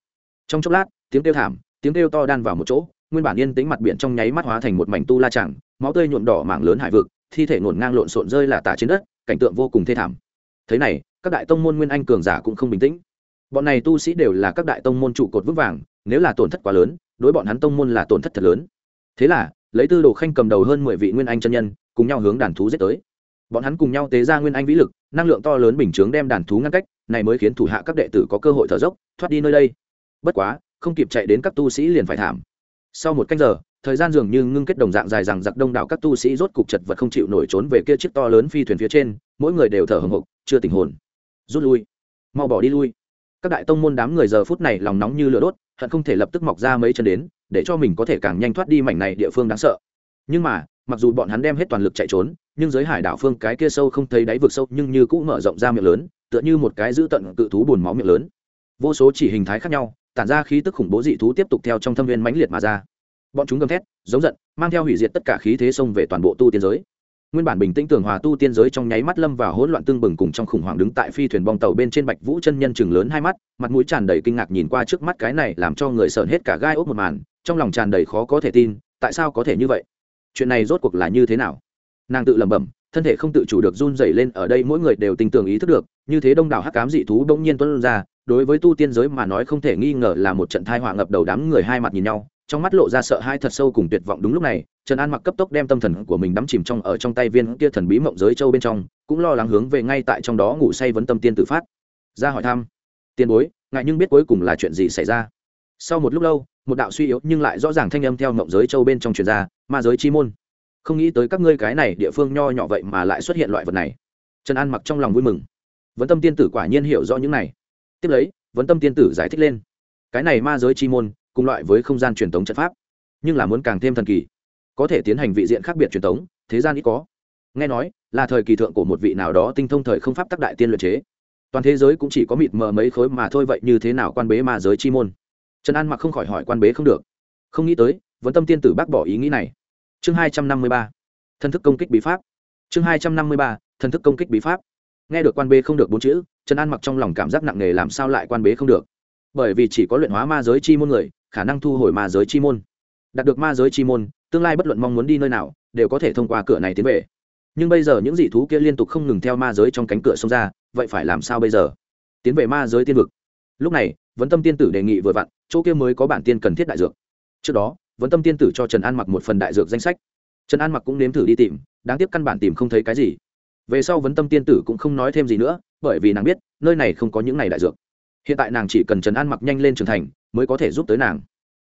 Trong chốc lát, tiếng kêu thảm, tiếng kêu to đan vào một chỗ, nguyên bản yên tính mặt biển trong nháy mắt hóa thành một mảnh tu la chẳng máu tươi nhuộm đỏ mảng lớn hải vực, thi thể ngổn ngang lộn xộn rơi là tả trên đất, cảnh tượng vô cùng thê thảm. Thế này, các đại tông môn nguyên anh cường giả cũng không bình tĩnh. Bọn này tu sĩ đều là các đại tông môn trụ cột vững vàng, nếu là tổn thất quá lớn, đối bọn hắn tông môn là tổn thất thật lớn. Thế là, lấy tư đồ khanh cầm đầu hơn mười vị nguyên anh chân nhân, cùng nhau hướng đàn thú giết tới. Bọn hắn cùng nhau tế ra nguyên anh vĩ lực, năng lượng to lớn bình chướng đem đàn thú ngăn cách, này mới khiến thủ hạ các đệ tử có cơ hội thở dốc, thoát đi nơi đây. Bất quá, không kịp chạy đến các tu sĩ liền phải thảm. Sau một canh giờ thời gian dường như ngưng kết đồng dạng dài rằng giặc đông đảo các tu sĩ rốt cục chật vật không chịu nổi trốn về kia chiếc to lớn phi thuyền phía trên, mỗi người đều thở hồng hộc, chưa tình hồn. Rút lui. Mau bỏ đi lui. Các đại tông môn đám người giờ phút này lòng nóng như lửa đốt, hận không thể lập tức mọc ra mấy chân đến, để cho mình có thể càng nhanh thoát đi mảnh này địa phương đáng sợ. Nhưng mà, mặc dù bọn hắn đem hết toàn lực chạy trốn, nhưng giới hải đảo phương cái kia sâu không thấy đáy vực sâu nhưng như cũng mở rộng ra miệng lớn, tựa như một cái giữ tận cự thú buồn máu miệng lớn. Vô số chỉ hình thái khác nhau, tản ra khí tức khủng bố dị thú tiếp tục theo trong thâm viên mãnh liệt mà ra bọn chúng gầm thét, giống giận, mang theo hủy diệt tất cả khí thế xông về toàn bộ tu tiên giới. Nguyên bản bình tĩnh tưởng hòa tu tiên giới trong nháy mắt lâm vào hỗn loạn tương bừng cùng trong khủng hoảng đứng tại phi thuyền bong tàu bên trên bạch vũ chân nhân chừng lớn hai mắt, mặt mũi tràn đầy kinh ngạc nhìn qua trước mắt cái này làm cho người sợn hết cả gai ốc một màn, trong lòng tràn đầy khó có thể tin, tại sao có thể như vậy? Chuyện này rốt cuộc là như thế nào? Nàng tự lẩm bẩm, thân thể không tự chủ được run rẩy lên, ở đây mỗi người đều tình tưởng ý thức được, như thế đông đảo hắc cám dị thú bỗng nhiên tuân ra, đối với tu tiên giới mà nói không thể nghi ngờ là một trận thai họa ngập đầu đám người hai mặt nhìn nhau trong mắt lộ ra sợ hai thật sâu cùng tuyệt vọng. Đúng lúc này, trần an mặc cấp tốc đem tâm thần của mình đắm chìm trong ở trong tay viên kia thần bí mộng giới châu bên trong, cũng lo lắng hướng về ngay tại trong đó ngủ say vấn tâm tiên tự phát. Ra hỏi thăm, tiền bối ngại nhưng biết cuối cùng là chuyện gì xảy ra? Sau một lúc lâu, một đạo suy yếu nhưng lại rõ ràng thanh âm theo mộng giới châu bên trong truyền ra, ma giới chi môn. Không nghĩ tới các ngươi cái này địa phương nho nhỏ vậy mà lại xuất hiện loại vật này. Trần an mặc trong lòng vui mừng. Vấn tâm tiên tử quả nhiên hiểu rõ những này. Tiếp lấy, vấn tâm tiên tử giải thích lên. Cái này ma giới chi môn cùng loại với không gian truyền thống trận pháp, nhưng là muốn càng thêm thần kỳ. Có thể tiến hành vị diện khác biệt truyền thống thế gian ít có. Nghe nói, là thời kỳ thượng của một vị nào đó tinh thông thời không pháp tác đại tiên luyện chế. Toàn thế giới cũng chỉ có mịt mờ mấy khối mà thôi, vậy như thế nào quan bế ma giới chi môn? Trần an mặc không khỏi hỏi quan bế không được. Không nghĩ tới, vẫn tâm tiên tử bác bỏ ý nghĩ này. Chương hai trăm năm mươi ba, thân thức công kích bí pháp. Chương hai trăm năm mươi ba, thân thức công kích bí pháp. Nghe được quan bế không được bốn chữ, trần an mặc trong lòng cảm giác nặng nề làm sao lại quan bế không được. Bởi vì chỉ có luyện hóa ma giới chi môn người khả năng thu hồi ma giới chi môn. Đạt được ma giới chi môn, tương lai bất luận mong muốn đi nơi nào, đều có thể thông qua cửa này tiến về. Nhưng bây giờ những dị thú kia liên tục không ngừng theo ma giới trong cánh cửa xông ra, vậy phải làm sao bây giờ? Tiến về ma giới tiên vực. Lúc này, vấn tâm tiên tử đề nghị vừa vặn, chỗ kia mới có bản tiên cần thiết đại dược. Trước đó, vấn tâm tiên tử cho trần an mặc một phần đại dược danh sách. Trần an mặc cũng nếm thử đi tìm, đáng tiếc căn bản tìm không thấy cái gì. Về sau vấn tâm tiên tử cũng không nói thêm gì nữa, bởi vì nàng biết, nơi này không có những này đại dược hiện tại nàng chỉ cần trần an mặc nhanh lên trưởng thành, mới có thể giúp tới nàng.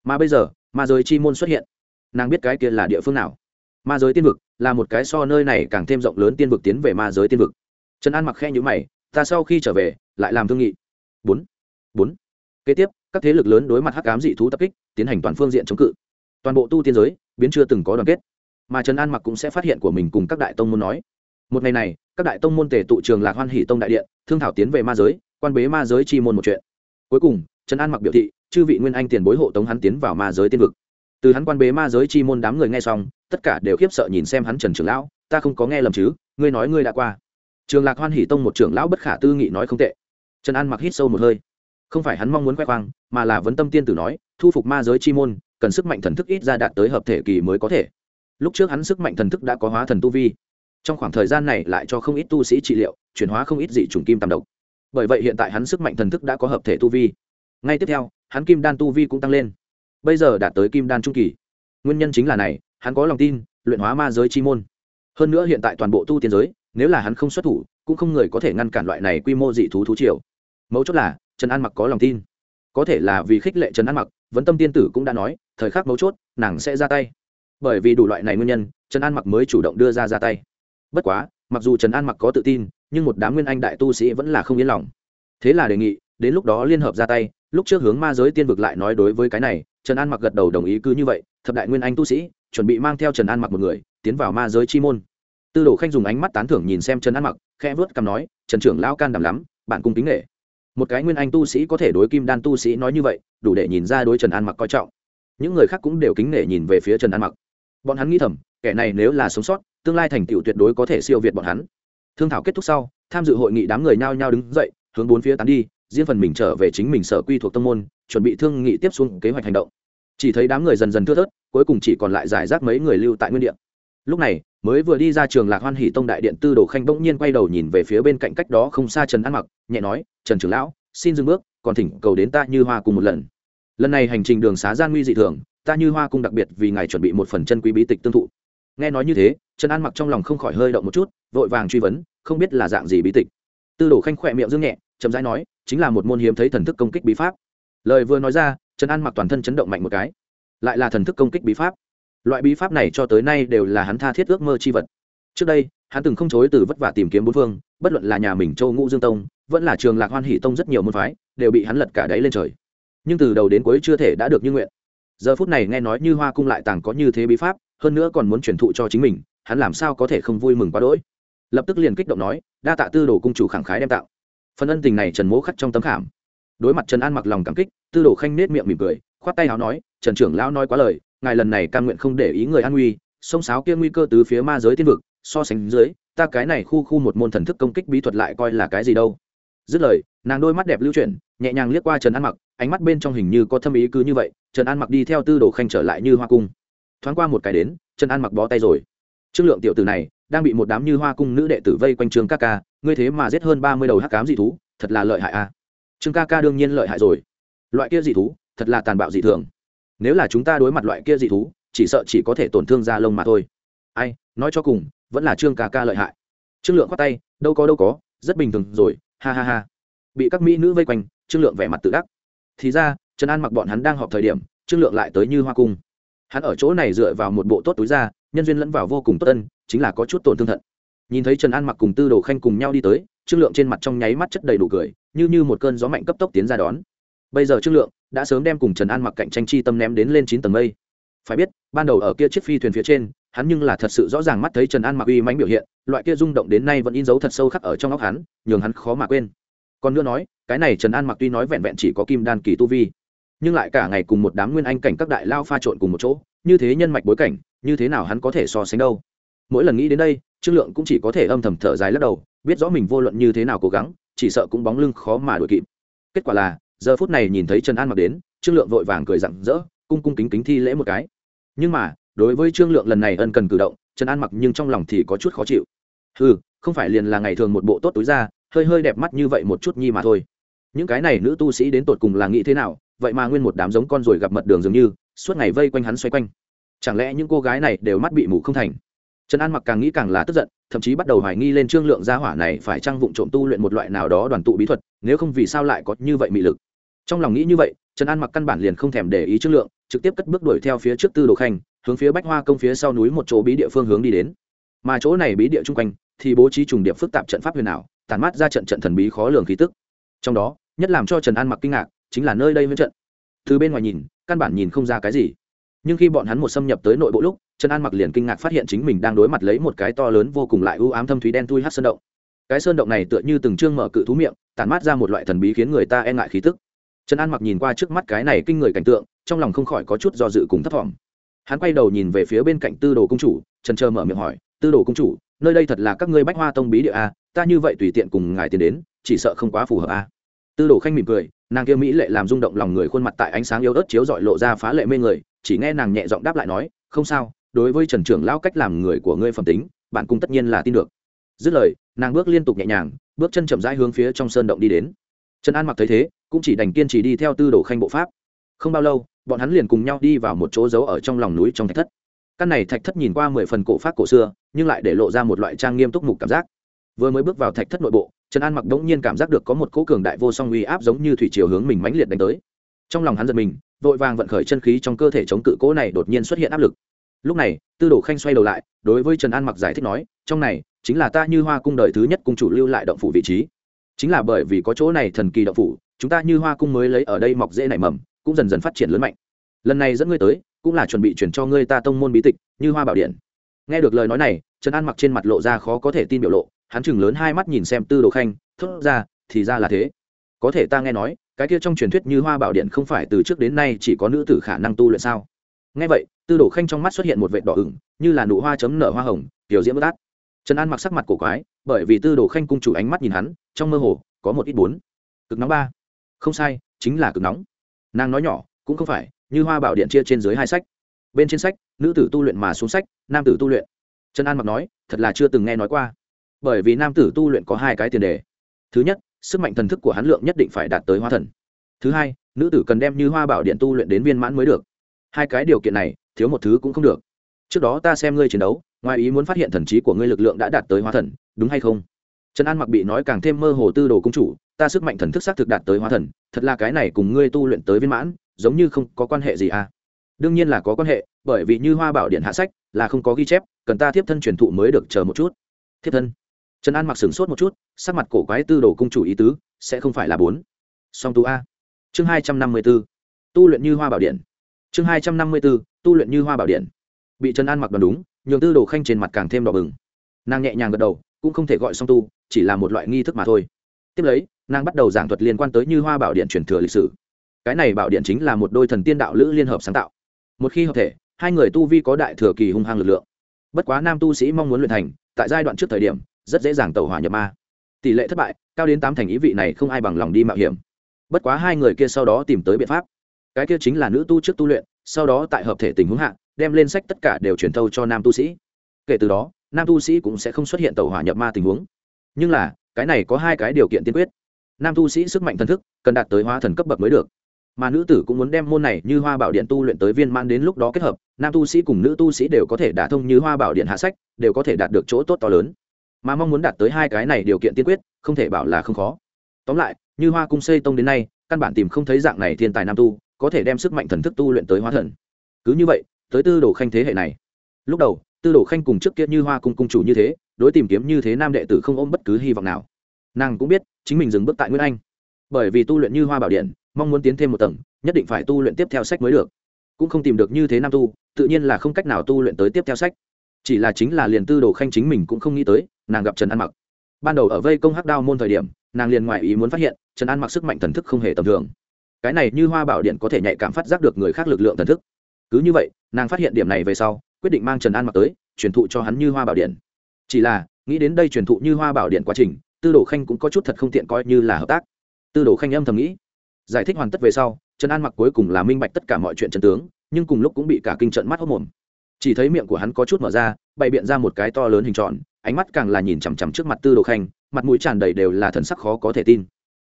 Mà bây giờ, ma giới chi môn xuất hiện. Nàng biết cái kia là địa phương nào. Ma giới tiên vực là một cái so nơi này càng thêm rộng lớn tiên vực tiến về ma giới tiên vực. Trần an mặc khe nhữ mày, ta sau khi trở về, lại làm thương nghị. Bốn bốn. Kế tiếp, các thế lực lớn đối mặt hắc cám dị thú tập kích, tiến hành toàn phương diện chống cự. Toàn bộ tu tiên giới, biến chưa từng có đoàn kết. Mà trần an mặc cũng sẽ phát hiện của mình cùng các đại tông môn nói, một ngày này, các đại tông môn tề tụ trường lạc hoan hỷ tông đại điện, thương thảo tiến về ma giới quan bế ma giới chi môn một chuyện. Cuối cùng, trần an mặc biểu thị, chư vị nguyên anh tiền bối hộ tống hắn tiến vào ma giới tiên vực. Từ hắn quan bế ma giới chi môn đám người nghe xong, tất cả đều khiếp sợ nhìn xem hắn trần trưởng lão, ta không có nghe lầm chứ, ngươi nói ngươi đã qua. Trường lạc hoan hỷ tông một trưởng lão bất khả tư nghị nói không tệ. Trần an mặc hít sâu một hơi. Không phải hắn mong muốn khoe khoang, mà là vấn tâm tiên tử nói, thu phục ma giới chi môn, cần sức mạnh thần thức ít ra đạt tới hợp thể kỳ mới có thể. Lúc trước hắn sức mạnh thần thức đã có hóa thần tu vi. Trong khoảng thời gian này lại cho không ít tu sĩ trị liệu, chuyển hóa không ít dị trùng kim tam độc bởi vậy hiện tại hắn sức mạnh thần thức đã có hợp thể tu vi. Ngay tiếp theo, hắn kim đan tu vi cũng tăng lên. Bây giờ đã tới kim đan trung kỳ. Nguyên nhân chính là này, hắn có lòng tin, luyện hóa ma giới chi môn. Hơn nữa hiện tại toàn bộ tu tiên giới, nếu là hắn không xuất thủ, cũng không người có thể ngăn cản loại này quy mô dị thú thú triều. Mấu chốt là, trần an mặc có lòng tin. Có thể là vì khích lệ trần an mặc, vấn tâm tiên tử cũng đã nói, thời khắc mấu chốt, nàng sẽ ra tay. Bởi vì đủ loại này nguyên nhân, trần an mặc mới chủ động đưa ra ra tay. Bất quá, mặc dù trần an mặc có tự tin nhưng một đám nguyên anh đại tu sĩ vẫn là không yên lòng. Thế là đề nghị, đến lúc đó liên hợp ra tay, lúc trước hướng ma giới tiên vực lại nói đối với cái này, trần an mặc gật đầu đồng ý cứ như vậy, thập đại nguyên anh tu sĩ, chuẩn bị mang theo trần an mặc một người, tiến vào ma giới chi môn. Tư đồ khanh dùng ánh mắt tán thưởng nhìn xem trần an mặc khe vớt cằm nói, trần trưởng lao can đảm lắm, bạn cung kính nghệ một cái nguyên anh tu sĩ có thể đối kim đan tu sĩ nói như vậy, đủ để nhìn ra đối trần an mặc coi trọng. Những người khác cũng đều kính nể nhìn về phía trần an mặc. Bọn hắn nghĩ thầm, kẻ này nếu là sống sót, tương lai thành tựu tuyệt đối có thể siêu việt bọn hắn thương thảo kết thúc sau, tham dự hội nghị đám người nhao nhao đứng dậy, hướng bốn phía tán đi, riêng phần mình trở về chính mình sở quy thuộc tâm môn, chuẩn bị thương nghị tiếp xuống kế hoạch hành động. Chỉ thấy đám người dần dần thưa thớt, cuối cùng chỉ còn lại giải rác mấy người lưu tại nguyên địa. Lúc này, mới vừa đi ra trường lạc hoan hỷ tông đại điện tư đồ khanh bỗng nhiên quay đầu nhìn về phía bên cạnh cách đó không xa trần an mặc, nhẹ nói, trần trưởng lão, xin dừng bước, còn thỉnh cầu đến ta như hoa cùng một lần. Lần này hành trình đường xá gian nguy dị thường, ta như hoa cung đặc biệt vì ngài chuẩn bị một phần chân quý bí tịch tương thụ nghe nói như thế, trần an mặc trong lòng không khỏi hơi động một chút, vội vàng truy vấn, không biết là dạng gì bí tịch. Tư đồ khanh khỏe miệng dương nhẹ, chậm rãi nói, chính là một môn hiếm thấy thần thức công kích bí pháp. Lời vừa nói ra, trần an mặc toàn thân chấn động mạnh một cái. Lại là thần thức công kích bí pháp. Loại bí pháp này cho tới nay đều là hắn tha thiết ước mơ chi vật. Trước đây, hắn từng không chối từ vất vả tìm kiếm bốn phương, bất luận là nhà mình châu ngũ dương tông, vẫn là trường lạc hoan hỷ tông rất nhiều môn phái, đều bị hắn lật cả đáy lên trời. Nhưng từ đầu đến cuối chưa thể đã được như nguyện. Giờ phút này nghe nói như hoa cung lại tàng có như thế bí pháp hơn nữa còn muốn truyền thụ cho chính mình, hắn làm sao có thể không vui mừng quá đỗi? Lập tức liền kích động nói, đa tạ tư đồ cung chủ khẳng khái đem tạo. Phần ân tình này trần mố khắc trong tấm khảm. Đối mặt trần an mặc lòng cảm kích, tư đồ khanh nết miệng mỉm cười, khoát tay áo nói, trần trưởng lão nói quá lời, ngài lần này cam nguyện không để ý người an nguy, sông sáo kia nguy cơ từ phía ma giới tiên vực, so sánh dưới, ta cái này khu khu một môn thần thức công kích bí thuật lại coi là cái gì đâu. Dứt lời, nàng đôi mắt đẹp lưu chuyển, nhẹ nhàng liếc qua trần an mặc, ánh mắt bên trong hình như có thâm ý cứ như vậy, trần an mặc đi theo tư đồ khanh trở lại như hoa cung thoáng qua một cái đến, trần an mặc bó tay rồi. Trương lượng tiểu tử này, đang bị một đám như hoa cung nữ đệ tử vây quanh trường ca ca, ngươi thế mà giết hơn ba mươi đầu hắc cám dị thú, thật là lợi hại a à. trương ca ca đương nhiên lợi hại rồi. Loại kia dị thú, thật là tàn bạo dị thường. Nếu là chúng ta đối mặt loại kia dị thú, chỉ sợ chỉ có thể tổn thương da lông mà thôi. Ai, nói cho cùng, vẫn là trương ca ca lợi hại. Trương lượng khoát tay, đâu có đâu có, rất bình thường rồi, ha ha ha. Bị các mỹ nữ vây quanh, trương lượng vẻ mặt tự đắc. Thì ra, trần an mặc bọn hắn đang họp thời điểm, trương lượng lại tới như hoa cung hắn ở chỗ này dựa vào một bộ tốt túi ra nhân duyên lẫn vào vô cùng tốt tân chính là có chút tổn thương thận. Nhìn thấy trần an mặc cùng tư đồ khanh cùng nhau đi tới, trương lượng trên mặt trong nháy mắt chất đầy đủ cười, như như một cơn gió mạnh cấp tốc tiến ra đón. Bây giờ trương lượng đã sớm đem cùng trần an mặc cạnh tranh chi tâm ném đến lên chín tầng mây. Phải biết, ban đầu ở kia chiếc phi thuyền phía trên, hắn nhưng là thật sự rõ ràng mắt thấy trần an mặc uy mánh biểu hiện, loại kia rung động đến nay vẫn in dấu thật sâu khắc ở trong óc hắn, nhường hắn khó mà quên. Còn nữa nói, cái này trần an mặc tuy nói vẹn vẹn chỉ có kim đan kỳ tu vi nhưng lại cả ngày cùng một đám nguyên anh cảnh các đại lao pha trộn cùng một chỗ, như thế nhân mạch bối cảnh, như thế nào hắn có thể so sánh đâu? Mỗi lần nghĩ đến đây, trương lượng cũng chỉ có thể âm thầm thở dài lắc đầu, biết rõ mình vô luận như thế nào cố gắng, chỉ sợ cũng bóng lưng khó mà đuổi kịp. Kết quả là, giờ phút này nhìn thấy trần an mặc đến, trương lượng vội vàng cười rặng rỡ, cung cung kính kính thi lễ một cái. Nhưng mà, đối với trương lượng lần này ân cần cử động, trần an mặc nhưng trong lòng thì có chút khó chịu. Ừ không phải liền là ngày thường một bộ tốt túi ra, hơi hơi đẹp mắt như vậy một chút nhi mà thôi. Những cái này nữ tu sĩ đến tột cùng là nghĩ thế nào vậy mà nguyên một đám giống con rồi gặp mật đường dường như, suốt ngày vây quanh hắn xoay quanh. Chẳng lẽ những cô gái này đều mắt bị mù không thành? Trần an mặc càng nghĩ càng là tức giận, thậm chí bắt đầu hoài nghi lên trương lượng gia hỏa này phải trang vụng trộm tu luyện một loại nào đó đoàn tụ bí thuật, nếu không vì sao lại có như vậy mị lực. Trong lòng nghĩ như vậy, trần an mặc căn bản liền không thèm để ý trương lượng, trực tiếp cất bước đuổi theo phía trước tư đồ khanh, hướng phía bách hoa công phía sau núi một chỗ bí địa phương hướng đi đến. Mà chỗ này bí địa chung quanh, thì bố trí trùng điệp phức tạp trận pháp huyền ảo tàn mát ra trận trận thần bí khó lường khí tức. Trong đó, nhất làm cho trần an mặc kinh ngạc chính là nơi đây mới trận. Từ bên ngoài nhìn căn bản nhìn không ra cái gì. Nhưng khi bọn hắn một xâm nhập tới nội bộ lúc trần an mặc liền kinh ngạc phát hiện chính mình đang đối mặt lấy một cái to lớn vô cùng lại ưu ám thâm thúy đen thui hát sơn động. Cái sơn động này tựa như từng chương mở cự thú miệng tản mát ra một loại thần bí khiến người ta e ngại khí tức. Trần an mặc nhìn qua trước mắt cái này kinh người cảnh tượng trong lòng không khỏi có chút do dự cùng thấp vọng. hắn quay đầu nhìn về phía bên cạnh tư đồ công chủ trần trờ mở miệng hỏi tư đồ công chủ nơi đây thật là các ngươi bách hoa tông bí địa a à, ta như vậy tùy tiện cùng ngài tiến đến chỉ sợ không quá phù hợp a à. tư đồ khanh mỉm cười nàng kia mỹ lệ làm rung động lòng người khuôn mặt tại ánh sáng yếu ớt chiếu dọi lộ ra phá lệ mê người, chỉ nghe nàng nhẹ giọng đáp lại nói, không sao, đối với trần trưởng lao cách làm người của ngươi phẩm tính, bạn cũng tất nhiên là tin được. Dứt lời, nàng bước liên tục nhẹ nhàng, bước chân chậm rãi hướng phía trong sơn động đi đến. Trần an mặc thấy thế, cũng chỉ đành kiên trì đi theo tư đồ khanh bộ pháp. Không bao lâu, bọn hắn liền cùng nhau đi vào một chỗ giấu ở trong lòng núi trong thạch thất. Căn này thạch thất nhìn qua mười phần cổ pháp cổ xưa, nhưng lại để lộ ra một loại trang nghiêm túc mục cảm giác. Vừa mới bước vào thạch thất nội bộ trần an mặc đống nhiên cảm giác được có một cỗ cường đại vô song uy áp giống như thủy chiều hướng mình mãnh liệt đánh tới. Trong lòng hắn giật mình, vội vàng vận khởi chân khí trong cơ thể chống cự cỗ này đột nhiên xuất hiện áp lực. Lúc này, tư đồ khanh xoay đầu lại, đối với trần an mặc giải thích nói, trong này, chính là ta như hoa cung đời thứ nhất cung chủ lưu lại động phủ vị trí. Chính là bởi vì có chỗ này thần kỳ động phủ, chúng ta như hoa cung mới lấy ở đây mọc dễ nảy mầm, cũng dần dần phát triển lớn mạnh. Lần này dẫn ngươi tới, cũng là chuẩn bị chuyển cho ngươi ta tông môn bí tịch, như hoa bảo điện. Nghe được lời nói này, trần an mặc trên mặt lộ ra khó có thể tin biểu lộ hắn chừng lớn hai mắt nhìn xem tư đồ khanh, thốt ra, thì ra là thế. Có thể ta nghe nói, cái kia trong truyền thuyết như hoa bảo điện không phải từ trước đến nay chỉ có nữ tử khả năng tu luyện sao? Nghe vậy, tư đồ khanh trong mắt xuất hiện một vệt đỏ ửng, như là nụ hoa chấm nở hoa hồng tiểu diễm bất át. Trần an mặc sắc mặt cổ quái, bởi vì tư đồ khanh cung chủ ánh mắt nhìn hắn, trong mơ hồ, có một ít bốn. Cực nóng ba. Không sai, chính là cực nóng. Nàng nói nhỏ, cũng không phải, như hoa bảo điện chia trên dưới hai sách. Bên trên sách, nữ tử tu luyện mà xuống sách, nam tử tu luyện. Trần an mặc nói, thật là chưa từng nghe nói qua bởi vì nam tử tu luyện có hai cái tiền đề. Thứ nhất, sức mạnh thần thức của hắn lượng nhất định phải đạt tới hoa thần. Thứ hai, nữ tử cần đem như hoa bảo điện tu luyện đến viên mãn mới được. Hai cái điều kiện này, thiếu một thứ cũng không được. Trước đó ta xem ngươi chiến đấu, ngoài ý muốn phát hiện thần trí của ngươi lực lượng đã đạt tới hoa thần, đúng hay không? Trần an mặc bị nói càng thêm mơ hồ tư đồ công chủ, ta sức mạnh thần thức xác thực đạt tới hoa thần, thật là cái này cùng ngươi tu luyện tới viên mãn, giống như không có quan hệ gì à? Đương nhiên là có quan hệ, bởi vì như hoa bảo điện hạ sách, là không có ghi chép, cần ta tiếp thân truyền thụ mới được chờ một chút. Tiếp thân trần an mặc sửng sốt một chút, sắc mặt cổ quái tư đồ cung chủ ý tứ, sẽ không phải là bốn. Song tu a. Chương hai trăm năm mươi b ố tu luyện như hoa bảo điện. Chương hai trăm năm mươi b ố tu luyện như hoa bảo điện. Bị trần an mặc đoán đúng, nhường tư đồ khanh trên mặt càng thêm đỏ bừng. Nàng nhẹ nhàng gật đầu, cũng không thể gọi song tu, chỉ là một loại nghi thức mà thôi. Tiếp lấy, nàng bắt đầu giảng thuật liên quan tới như hoa bảo điện truyền thừa lịch sử. Cái này bảo điện chính là một đôi thần tiên đạo lữ liên hợp sáng tạo. Một khi hợp thể, hai người tu vi có đại thừa kỳ hung hăng lực lượng. Bất quá nam tu sĩ mong muốn luyện thành, tại giai đoạn trước thời điểm rất dễ dàng tẩu hỏa nhập ma. Tỷ lệ thất bại, cao đến tám thành ý vị này không ai bằng lòng đi mạo hiểm. Bất quá hai người kia sau đó tìm tới biện pháp. Cái kia chính là nữ tu trước tu luyện, sau đó tại hợp thể tình huống hạ, đem lên sách tất cả đều truyền thâu cho nam tu sĩ. Kể từ đó, nam tu sĩ cũng sẽ không xuất hiện tẩu hỏa nhập ma tình huống. Nhưng là, cái này có hai cái điều kiện tiên quyết. Nam tu sĩ sức mạnh thần thức, cần đạt tới hóa thần cấp bậc mới được. Mà nữ tử cũng muốn đem môn này như hoa bảo điện tu luyện tới viên mãn đến lúc đó kết hợp, nam tu sĩ cùng nữ tu sĩ đều có thể đả thông như hoa bảo điện hạ sách, đều có thể đạt được chỗ tốt to lớn mà mong muốn đạt tới hai cái này điều kiện tiên quyết, không thể bảo là không khó. Tóm lại, như hoa cung xây tông đến nay, căn bản tìm không thấy dạng này thiên tài nam tu, có thể đem sức mạnh thần thức tu luyện tới hóa thần. Cứ như vậy, tới tư đồ khanh thế hệ này. Lúc đầu, tư đồ khanh cùng trước kia như hoa cung cung chủ như thế, đối tìm kiếm như thế nam đệ tử không ôm bất cứ hy vọng nào. Nàng cũng biết, chính mình dừng bước tại nguyên anh. Bởi vì tu luyện như hoa bảo điện, mong muốn tiến thêm một tầng, nhất định phải tu luyện tiếp theo sách mới được. Cũng không tìm được như thế nam tu, tự nhiên là không cách nào tu luyện tới tiếp theo sách. Chỉ là chính là liền tư đồ khanh chính mình cũng không nghĩ tới nàng gặp trần an mặc ban đầu ở vây công hắc đao môn thời điểm nàng liền ngoại ý muốn phát hiện trần an mặc sức mạnh thần thức không hề tầm thường cái này như hoa bảo điện có thể nhạy cảm phát giác được người khác lực lượng thần thức cứ như vậy nàng phát hiện điểm này về sau quyết định mang trần an mặc tới truyền thụ cho hắn như hoa bảo điện chỉ là nghĩ đến đây truyền thụ như hoa bảo điện quá trình tư đồ khanh cũng có chút thật không tiện coi như là hợp tác tư đồ khanh âm thầm nghĩ giải thích hoàn tất về sau trần an mặc cuối cùng là minh bạch tất cả mọi chuyện trần tướng nhưng cùng lúc cũng bị cả kinh trận mắt hốc mồm chỉ thấy miệng của hắn có chút mở ra, bày biện ra một cái to lớn hình tròn, ánh mắt càng là nhìn chằm chằm trước mặt tư đồ khanh, mặt mũi tràn đầy đều là thần sắc khó có thể tin.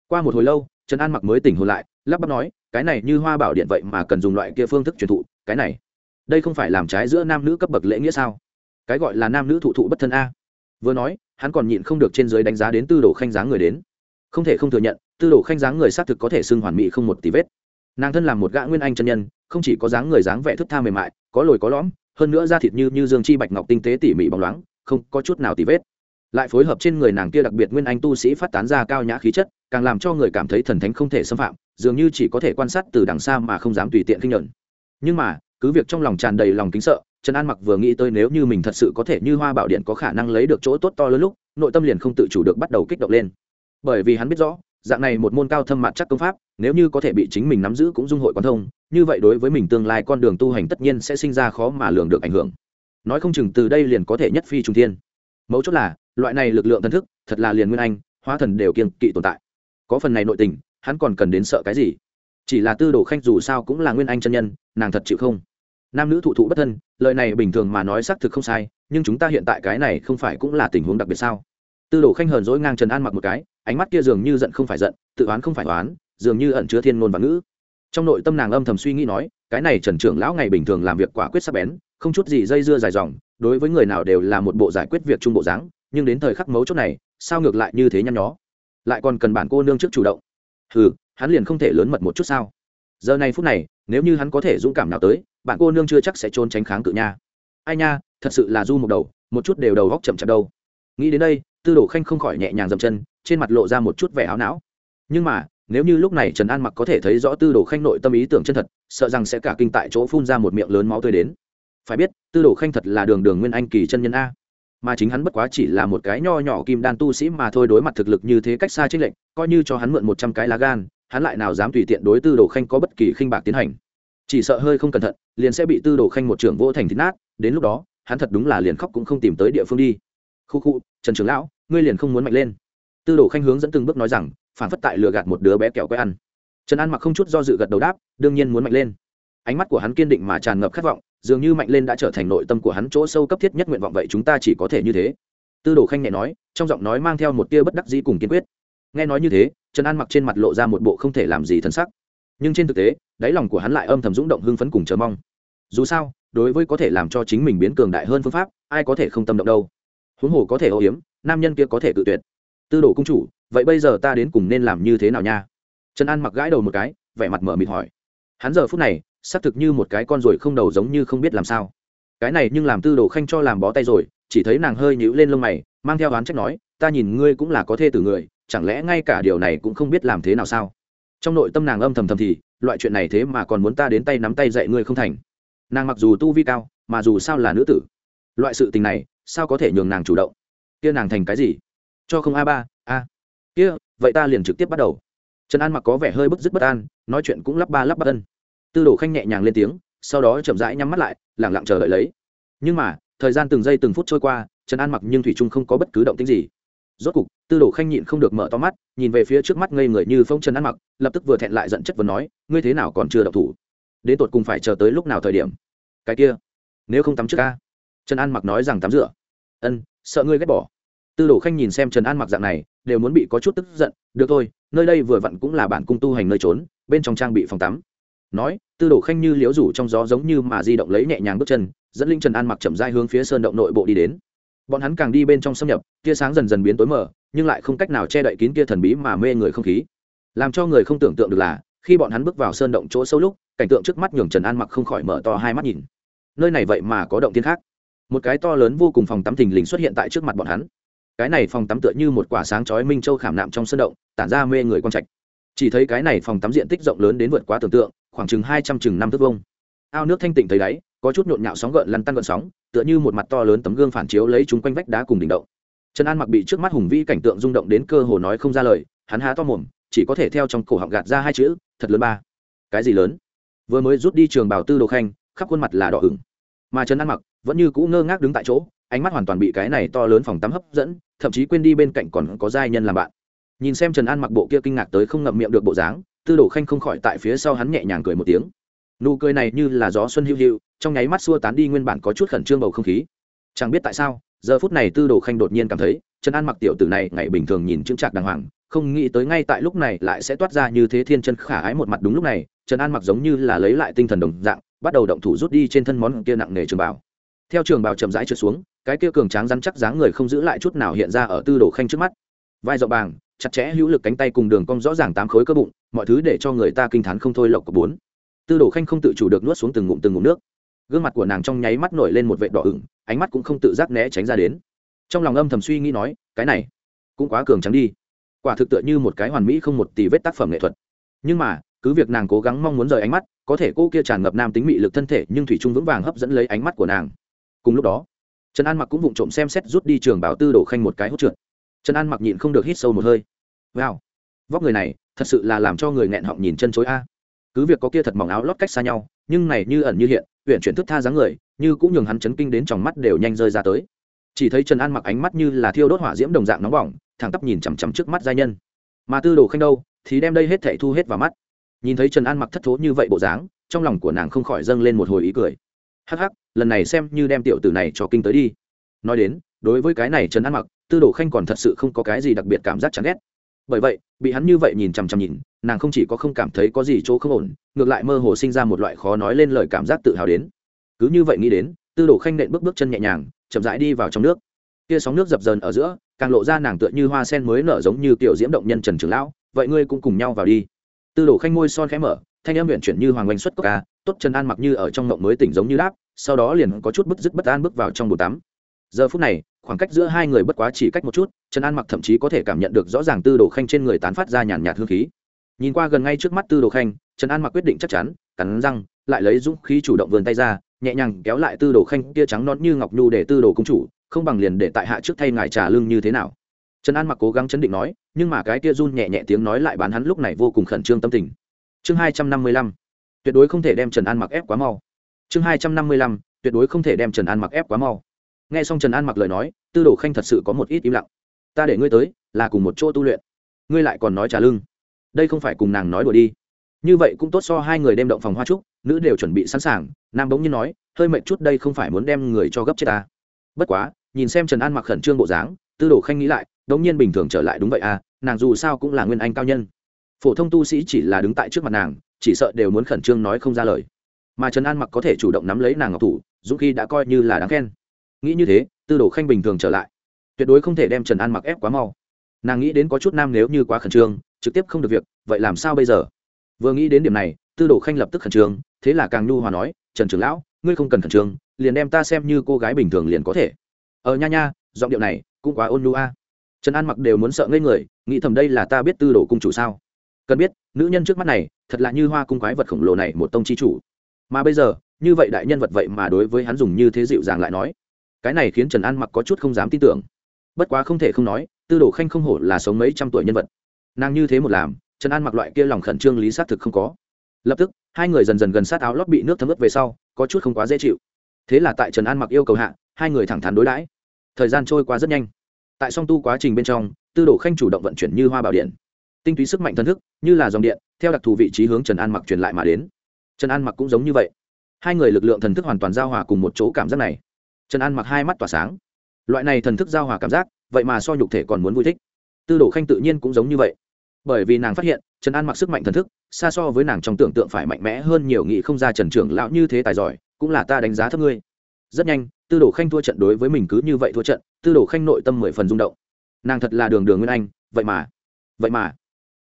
Qua một hồi lâu, trần an mặc mới tỉnh hồn lại, lắp bắp nói, cái này như hoa bảo điện vậy mà cần dùng loại kia phương thức truyền thụ, cái này, đây không phải làm trái giữa nam nữ cấp bậc lễ nghĩa sao? Cái gọi là nam nữ thụ thụ bất thân a. Vừa nói, hắn còn nhịn không được trên giới đánh giá đến tư đồ khanh dáng người đến. Không thể không thừa nhận, tư đồ khanh dáng người xác thực có thể xưng hoàn mỹ không một tí vết. Nàng thân làm một gã nguyên anh chân nhân, không chỉ có dáng người dáng vẻ thức tha mềm mại, có lồi có lõm hơn nữa da thịt như như dương chi bạch ngọc tinh tế tỉ mỉ bóng loáng, không có chút nào tì vết. Lại phối hợp trên người nàng kia đặc biệt nguyên anh tu sĩ phát tán ra cao nhã khí chất, càng làm cho người cảm thấy thần thánh không thể xâm phạm, dường như chỉ có thể quan sát từ đằng xa mà không dám tùy tiện kinh nhận. Nhưng mà, cứ việc trong lòng tràn đầy lòng kính sợ, trần an mặc vừa nghĩ tới nếu như mình thật sự có thể như hoa bảo điện có khả năng lấy được chỗ tốt to lớn lúc, nội tâm liền không tự chủ được bắt đầu kích động lên. Bởi vì hắn biết rõ dạng này một môn cao thâm mạn chắc công pháp, nếu như có thể bị chính mình nắm giữ cũng dung hội quan thông, như vậy đối với mình tương lai con đường tu hành tất nhiên sẽ sinh ra khó mà lường được ảnh hưởng. Nói không chừng từ đây liền có thể nhất phi trung thiên. Mấu chốt là, loại này lực lượng thần thức, thật là liền nguyên anh, hóa thần đều kiên kỵ tồn tại. Có phần này nội tình, hắn còn cần đến sợ cái gì? Chỉ là tư đồ khanh dù sao cũng là nguyên anh chân nhân, nàng thật chịu không? Nam nữ thụ thụ bất thân, lời này bình thường mà nói xác thực không sai, nhưng chúng ta hiện tại cái này không phải cũng là tình huống đặc biệt sao? Tư đồ khanh hờn dỗi ngang trần an mặc một cái ánh mắt kia dường như giận không phải giận, tự oán không phải oán, dường như ẩn chứa thiên ngôn và ngữ. Trong nội tâm nàng âm thầm suy nghĩ nói, cái này trần trưởng lão ngày bình thường làm việc quả quyết sắc bén, không chút gì dây dưa dài dòng, đối với người nào đều là một bộ giải quyết việc chung bộ dáng, nhưng đến thời khắc mấu chốt này, sao ngược lại như thế nhăn nhó? Lại còn cần bản cô nương trước chủ động. Ừ hắn liền không thể lớn mật một chút sao? Giờ này phút này, nếu như hắn có thể dũng cảm nào tới bạn cô nương chưa chắc sẽ trốn tránh kháng cự nha. Ai nha, thật sự là du một đầu, một chút đều đầu góc chậm chậm đâu. Nghĩ đến đây tư đồ khanh không khỏi nhẹ nhàng dậm chân, trên mặt lộ ra một chút vẻ áo não. Nhưng mà, nếu như lúc này trần an mặc có thể thấy rõ tư đồ khanh nội tâm ý tưởng chân thật, sợ rằng sẽ cả kinh tại chỗ phun ra một miệng lớn máu tươi đến. Phải biết, tư đồ khanh thật là đường đường nguyên anh kỳ chân nhân a. Mà chính hắn bất quá chỉ là một cái nho nhỏ kim đan tu sĩ mà thôi, đối mặt thực lực như thế cách xa trên lệnh coi như cho hắn mượn một trăm cái lá gan, hắn lại nào dám tùy tiện đối tư đồ khanh có bất kỳ khinh bạc tiến hành. Chỉ sợ hơi không cẩn thận, liền sẽ bị tư đồ khanh một trưởng vô thành thít nát, đến lúc đó, hắn thật đúng là liền khóc cũng không tìm tới địa phương đi. Khu khu, trần trưởng lão ngươi liền không muốn mạnh lên. Tư đồ khanh hướng dẫn từng bước nói rằng, phản phất tại lừa gạt một đứa bé kẹo quay ăn. Trần an mặc không chút do dự gật đầu đáp, đương nhiên muốn mạnh lên. Ánh mắt của hắn kiên định mà tràn ngập khát vọng, dường như mạnh lên đã trở thành nội tâm của hắn chỗ sâu cấp thiết nhất nguyện vọng vậy chúng ta chỉ có thể như thế. Tư đồ khanh nhẹ nói, trong giọng nói mang theo một tia bất đắc dĩ cùng kiên quyết. Nghe nói như thế, trần an mặc trên mặt lộ ra một bộ không thể làm gì thân sắc. Nhưng trên thực tế, đáy lòng của hắn lại âm thầm rúng động hưng phấn cùng chờ mong. Dù sao, đối với có thể làm cho chính mình biến cường đại hơn phương pháp, ai có thể không tâm động đâu. Huống hồ có thể âu hiếm nam nhân kia có thể tự tuyệt. Tư đồ công chủ, vậy bây giờ ta đến cùng nên làm như thế nào nha? Trần an mặc gãi đầu một cái, vẻ mặt mở mịt hỏi. Hắn giờ phút này, xác thực như một cái con ruồi không đầu giống như không biết làm sao. Cái này nhưng làm tư đồ khanh cho làm bó tay rồi, chỉ thấy nàng hơi nhíu lên lông mày, mang theo oán trách nói, ta nhìn ngươi cũng là có thê tử người, chẳng lẽ ngay cả điều này cũng không biết làm thế nào sao? Trong nội tâm nàng âm thầm thầm thì, loại chuyện này thế mà còn muốn ta đến tay nắm tay dạy ngươi không thành? Nàng mặc dù tu vi cao, mà dù sao là nữ tử. Loại sự tình này, sao có thể nhường nàng chủ động? Kia nàng thành cái gì? Cho không a ba, a. Kia, vậy ta liền trực tiếp bắt đầu. Trần an mặc có vẻ hơi bức dứt bất an, nói chuyện cũng lắp ba lắp bắt ân. Tư đồ khanh nhẹ nhàng lên tiếng, sau đó chậm rãi nhắm mắt lại lẳng lặng chờ đợi lấy. Nhưng mà, thời gian từng giây từng phút trôi qua, trần an mặc nhưng thủy trung không có bất cứ động tính gì. Rốt cục, tư đồ khanh nhịn không được mở to mắt, nhìn về phía trước mắt ngây người như phong trần ăn mặc, lập tức vừa thẹn lại giận chất vấn nói, ngươi thế nào còn chưa đậu thủ? Đến tột cùng phải chờ tới lúc nào thời điểm? Cái kia, nếu không tắm trước ca? Trần an mặc nói rằng tắm rửa. Ân, sợ ngươi ghét bỏ tư đồ khanh nhìn xem trần an mặc dạng này, đều muốn bị có chút tức giận, được thôi, nơi đây vừa vặn cũng là bản cung tu hành nơi trốn, bên trong trang bị phòng tắm. Nói, tư đồ khanh như liếu rủ trong gió giống như mà di động lấy nhẹ nhàng bước chân, dẫn linh trần an mặc chậm dai hướng phía sơn động nội bộ đi đến. Bọn hắn càng đi bên trong xâm nhập, tia sáng dần dần biến tối mờ, nhưng lại không cách nào che đậy kín kia thần bí mà mê người không khí. Làm cho người không tưởng tượng được là, khi bọn hắn bước vào sơn động chỗ sâu lúc, cảnh tượng trước mắt nhường trần an mặc không khỏi mở to hai mắt nhìn. Nơi này vậy mà có động tiên khác. Một cái to lớn vô cùng phòng tắm thình lình xuất hiện tại trước mặt bọn hắn cái này phòng tắm tựa như một quả sáng chói minh châu khảm nạm trong sơn động, tản ra mê người quang trạch. Chỉ thấy cái này phòng tắm diện tích rộng lớn đến vượt quá tưởng tượng, khoảng chừng hai trăm chừng năm thước vông ao nước thanh tịnh thấy đáy, có chút nhộn nhạo sóng gợn lăn tăn gợn sóng, tựa như một mặt to lớn tấm gương phản chiếu lấy chúng quanh vách đá cùng đỉnh động. Trần an mặc bị trước mắt hùng vĩ cảnh tượng rung động đến cơ hồ nói không ra lời, hắn há to mồm, chỉ có thể theo trong cổ họng gạt ra hai chữ, thật lớn ba. Cái gì lớn? Vừa mới rút đi trường bảo tư đồ khanh, khắp khuôn mặt là đỏ ửng. Mà trần an mặc vẫn như cũ ngơ ngác đứng tại chỗ ánh mắt hoàn toàn bị cái này to lớn phòng tắm hấp dẫn, thậm chí quên đi bên cạnh còn có giai nhân làm bạn. Nhìn xem trần an mặc bộ kia kinh ngạc tới không ngậm miệng được bộ dáng, tư đồ khanh không khỏi tại phía sau hắn nhẹ nhàng cười một tiếng. Nụ cười này như là gió xuân hữu hữu trong nháy mắt xua tán đi nguyên bản có chút khẩn trương bầu không khí. Chẳng biết tại sao, giờ phút này tư đồ khanh đột nhiên cảm thấy, trần an mặc tiểu tử này ngày bình thường nhìn chững chạc đàng hoàng, không nghĩ tới ngay tại lúc này lại sẽ toát ra như thế thiên chân khả ái một mặt đúng lúc này, trần an mặc giống như là lấy lại tinh thần đồng dạng, bắt đầu động thủ rút đi trên thân món kia nặng nề trường bảo theo trường bảo chậm rãi trượt xuống cái kia cường tráng rắn chắc dáng người không giữ lại chút nào hiện ra ở tư đồ khanh trước mắt. Vai rộng bàng, chặt chẽ hữu lực cánh tay cùng đường cong rõ ràng tám khối cơ bụng, mọi thứ để cho người ta kinh t h á n không thôi lộc của bốn. Tư đồ khanh không tự chủ được nuốt xuống từng ngụm từng ngụm nước. Gương mặt của nàng trong nháy mắt nổi lên một vệ đỏ ửng, ánh mắt cũng không tự giác né tránh ra đến. Trong lòng âm thầm suy nghĩ nói, cái này, cũng quá cường trắng đi. Quả thực tựa như một cái hoàn mỹ không một tỷ vết tác phẩm nghệ thuật. Nhưng mà, cứ việc nàng cố gắng mong muốn rời ánh mắt, có thể cô kia tràn ngập nam tính mị lực thân thể, nhưng thủy trung vững vàng hấp dẫn lấy ánh mắt của nàng. Cùng lúc đó trần an mặc cũng vụng trộm xem xét rút đi trường bảo tư đổ khanh một cái hốt trượt. Trần an mặc nhịn không được hít sâu một hơi. Wow, vóc người này, thật sự là làm cho người nghẹn họng nhìn chân chối a. Cứ việc có kia thật mỏng áo lót cách xa nhau, nhưng này như ẩn như hiện huyện chuyển thức tha dáng người, như cũng nhường hắn chấn kinh đến trong mắt đều nhanh rơi ra tới. Chỉ thấy trần an mặc ánh mắt như là thiêu đốt hỏa diễm đồng dạng nóng bỏng, thẳng tắp nhìn chằm chằm trước mắt giai nhân. Mà tư đồ khanh đâu, thì đem đây hết thảy thu hết vào mắt. Nhìn thấy trần an mặc thất thố như vậy bộ dáng, trong lòng của nàng không khỏi dâng lên một hồi ý cười hắc hắc, lần này xem như đem tiểu tử này cho kinh tới đi. Nói đến, đối với cái này trần an mặc, tư đồ khanh còn thật sự không có cái gì đặc biệt cảm giác chán ghét. Bởi vậy, bị hắn như vậy nhìn chằm chằm nhìn, nàng không chỉ có không cảm thấy có gì chỗ không ổn, ngược lại mơ hồ sinh ra một loại khó nói lên lời cảm giác tự hào đến. Cứ như vậy nghĩ đến, tư đồ khanh nện bước bước chân nhẹ nhàng, chậm rãi đi vào trong nước. Kia sóng nước dập dờn ở giữa, càng lộ ra nàng tựa như hoa sen mới nở giống như tiểu diễm động nhân trần trường lão, vậy ngươi cũng cùng nhau vào đi. Tư đồ khanh ngôi son khẽ mở, thanh em huyện chuyển như hoàng oanh xuất cốc ca tốt trần an mặc như ở trong ngộng mới tỉnh giống như đáp, sau đó liền có chút bứt rứt bất an bước vào trong bồn tắm. Giờ phút này, khoảng cách giữa hai người bất quá chỉ cách một chút trần an mặc thậm chí có thể cảm nhận được rõ ràng tư đồ khanh trên người tán phát ra nhàn nhạt hương khí. Nhìn qua gần ngay trước mắt tư đồ khanh trần an mặc quyết định chắc chắn, cắn răng, lại lấy dũng khí chủ động vươn tay ra, nhẹ nhàng kéo lại tư đồ khanh kia trắng non như ngọc nhu để tư đồ công chủ, không bằng liền để tại hạ trước thay ngài trả lương như thế nào. Trần an mặc cố gắng chấn định nói, nhưng mà cái kia run nhẹ nhẹ tiếng nói lại bán hắn lúc này vô cùng khẩn trương tâm tình. Chương hai trăm năm mươi lăm tuyệt đối không thể đem trần an mặc ép quá mau. Chương hai trăm năm mươi lăm, tuyệt đối không thể đem trần an mặc ép quá mau. Nghe xong trần an mặc lời nói, tư đồ khanh thật sự có một ít im lặng. Ta để ngươi tới, là cùng một chỗ tu luyện. Ngươi lại còn nói trả lưng. Đây không phải cùng nàng nói đùa đi. Như vậy cũng tốt so hai người đem động phòng hoa trúc, nữ đều chuẩn bị sẵn sàng, nam bỗng nhiên nói, hơi mệt chút đây không phải muốn đem người cho gấp chết ta. Bất quá, nhìn xem trần an mặc khẩn trương bộ dáng, tư đồ khanh nghĩ lại, đống nhiên bình thường trở lại đúng vậy à nàng dù sao cũng là nguyên anh cao nhân. Phổ thông tu sĩ chỉ là đứng tại trước mặt nàng chỉ sợ đều muốn khẩn trương nói không ra lời. Mà trần an mặc có thể chủ động nắm lấy nàng ngọc thủ, dũng khi đã coi như là đáng khen. Nghĩ như thế, tư đồ khanh bình thường trở lại. Tuyệt đối không thể đem trần an mặc ép quá mau. Nàng nghĩ đến có chút nam nếu như quá khẩn trương, trực tiếp không được việc, vậy làm sao bây giờ? Vừa nghĩ đến điểm này, tư đồ khanh lập tức khẩn trương, thế là càng nhu hòa nói, trần trưởng lão, ngươi không cần khẩn trương, liền đem ta xem như cô gái bình thường liền có thể. Ờ nha nha, giọng điệu này cũng quá ôn nhu a. Trần an mặc đều muốn sợ ngây người, nghĩ thầm đây là ta biết tư đồ cung chủ sao? Cần biết, nữ nhân trước mắt này, thật là như hoa cung quái vật khổng lồ này một tông chi chủ. Mà bây giờ, như vậy đại nhân vật vậy mà đối với hắn dùng như thế dịu dàng lại nói, cái này khiến trần an mặc có chút không dám tin tưởng. Bất quá không thể không nói, tư đồ khanh không hổ là sống mấy trăm tuổi nhân vật. Nàng như thế một làm, trần an mặc loại kia lòng khẩn trương lý xác thực không có. Lập tức, hai người dần dần gần sát áo lót bị nước thấm ướt về sau, có chút không quá dễ chịu. Thế là tại trần an mặc yêu cầu hạ, hai người thẳng thắn đối đãi. Thời gian trôi qua rất nhanh. Tại song tu quá trình bên trong, tư đồ khanh chủ động vận chuyển như hoa bảo điện tinh túy sức mạnh thân thức, như là dòng điện, theo đặc thù vị trí hướng trần an mặc truyền lại mà đến. Trần an mặc cũng giống như vậy. Hai người lực lượng thần thức hoàn toàn giao hòa cùng một chỗ cảm giác này. Trần an mặc hai mắt tỏa sáng. Loại này thần thức giao hòa cảm giác, vậy mà so nhục thể còn muốn vui thích. Tư đồ khanh tự nhiên cũng giống như vậy. Bởi vì nàng phát hiện, trần an mặc sức mạnh thần thức, xa so với nàng trong tưởng tượng phải mạnh mẽ hơn nhiều nghị không ra trần trưởng lão như thế tài giỏi, cũng là ta đánh giá thấp ngươi. Rất nhanh, tư đồ khanh thua trận đối với mình cứ như vậy thua trận, tư đồ khanh nội tâm mười phần rung động. Nàng thật là đường đường nguyên anh, vậy mà vậy mà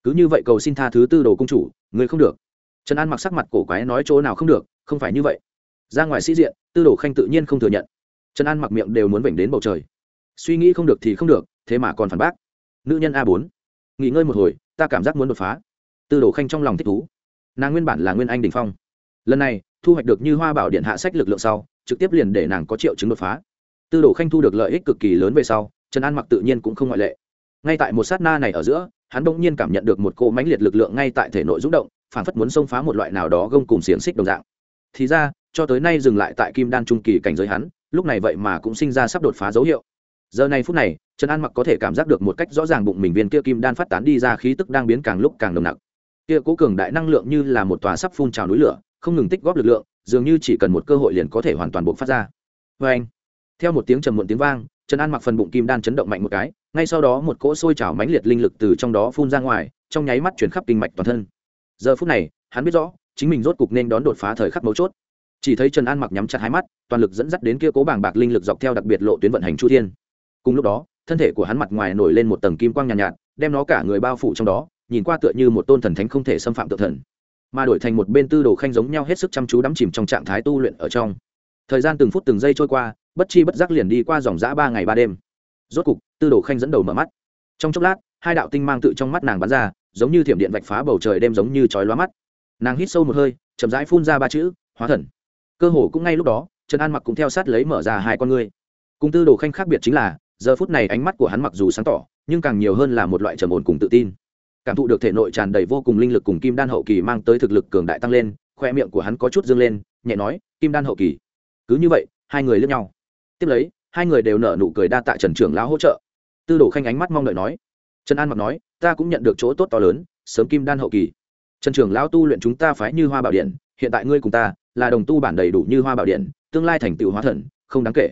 cứ như vậy cầu xin tha thứ tư đồ công chủ, ngươi không được. Trần an mặc sắc mặt cổ quái nói chỗ nào không được, không phải như vậy. Ra ngoài sĩ diện, tư đồ khanh tự nhiên không thừa nhận. Trần an mặc miệng đều muốn vểnh đến bầu trời. Suy nghĩ không được thì không được, thế mà còn phản bác. Nữ nhân a bốn, nghỉ ngơi một hồi, ta cảm giác muốn đột phá. Tư đồ khanh trong lòng thích thú. Nàng nguyên bản là nguyên anh đình phong. Lần này, thu hoạch được như hoa bảo điện hạ sách lực lượng sau, trực tiếp liền để nàng có triệu chứng đột phá. Tư đồ khanh thu được lợi ích cực kỳ lớn về sau, trần an mặc tự nhiên cũng không ngoại lệ. Ngay tại một sát na này ở giữa hắn bỗng nhiên cảm nhận được một cỗ mãnh liệt lực lượng ngay tại thể nội rung động phản phất muốn xông phá một loại nào đó gông cùng xiềng xích đồng dạng. Thì ra, cho tới nay dừng lại tại kim đan trung kỳ cảnh giới hắn, lúc này vậy mà cũng sinh ra sắp đột phá dấu hiệu. Giờ này phút này, trần an mặc có thể cảm giác được một cách rõ ràng bụng mình viên kia kim đan phát tán đi ra khí tức đang biến càng lúc càng nồng nặc. Kia cố cường đại năng lượng như là một tòa sắp phun trào núi lửa, không ngừng tích góp lực lượng, dường như chỉ cần một cơ hội liền có thể hoàn toàn bộc phát ra. Vê anh theo một tiếng trầm muộn tiếng vang trần an mặc phần bụng kim đan chấn động mạnh một cái ngay sau đó một cỗ sôi trào mãnh liệt linh lực từ trong đó phun ra ngoài trong nháy mắt chuyển khắp kinh mạch toàn thân. Giờ phút này hắn biết rõ chính mình rốt cục nên đón đột phá thời khắc mấu chốt. Chỉ thấy trần an mặc nhắm chặt hai mắt toàn lực dẫn dắt đến kia cố bảng bạc linh lực dọc theo đặc biệt lộ tuyến vận hành chu thiên. Cùng lúc đó thân thể của hắn mặt ngoài nổi lên một tầng kim quang nhàn nhạt, nhạt đem nó cả người bao phủ trong đó nhìn qua tựa như một tôn thần thánh không thể xâm phạm tự thần. Mà đổi thành một bên tư đồ khanh giống nhau hết sức chăm chú đắm chìm trong trạng thái tu luyện ở trong. Thời gian từng phút từng giây trôi qua bất chi bất giác liền đi qua dòng giã ba ngày ba đêm. Rốt cục, tư đồ khanh dẫn đầu mở mắt. Trong chốc lát, hai đạo tinh mang tự trong mắt nàng bắn ra, giống như thiểm điện vạch phá bầu trời đêm giống như chói lóa mắt. Nàng hít sâu một hơi, chậm rãi phun ra ba chữ, hóa thần. Cơ hồ cũng ngay lúc đó, trần an mặc cũng theo sát lấy mở ra hai con ngươi. Cùng tư đồ khanh khác biệt chính là, giờ phút này ánh mắt của hắn mặc dù sáng tỏ, nhưng càng nhiều hơn là một loại trầm ổn cùng tự tin. Cảm thụ được thể nội tràn đầy vô cùng linh lực cùng kim đan hậu kỳ mang tới thực lực cường đại tăng lên, khoe miệng của hắn có chút dương lên, nhẹ nói, kim đan hậu kỳ. Cứ như vậy, hai người lướt nhau tiếp lấy, hai người đều nở nụ cười đa tạ trần trưởng lão hỗ trợ. Tư đồ khanh ánh mắt mong đợi nói. Trần an mặc nói, ta cũng nhận được chỗ tốt to lớn, sớm kim đan hậu kỳ. Trần trưởng lão tu luyện chúng ta phái như hoa bảo điện, hiện tại ngươi cùng ta là đồng tu bản đầy đủ như hoa bảo điện, tương lai thành tựu hóa thần, không đáng kể.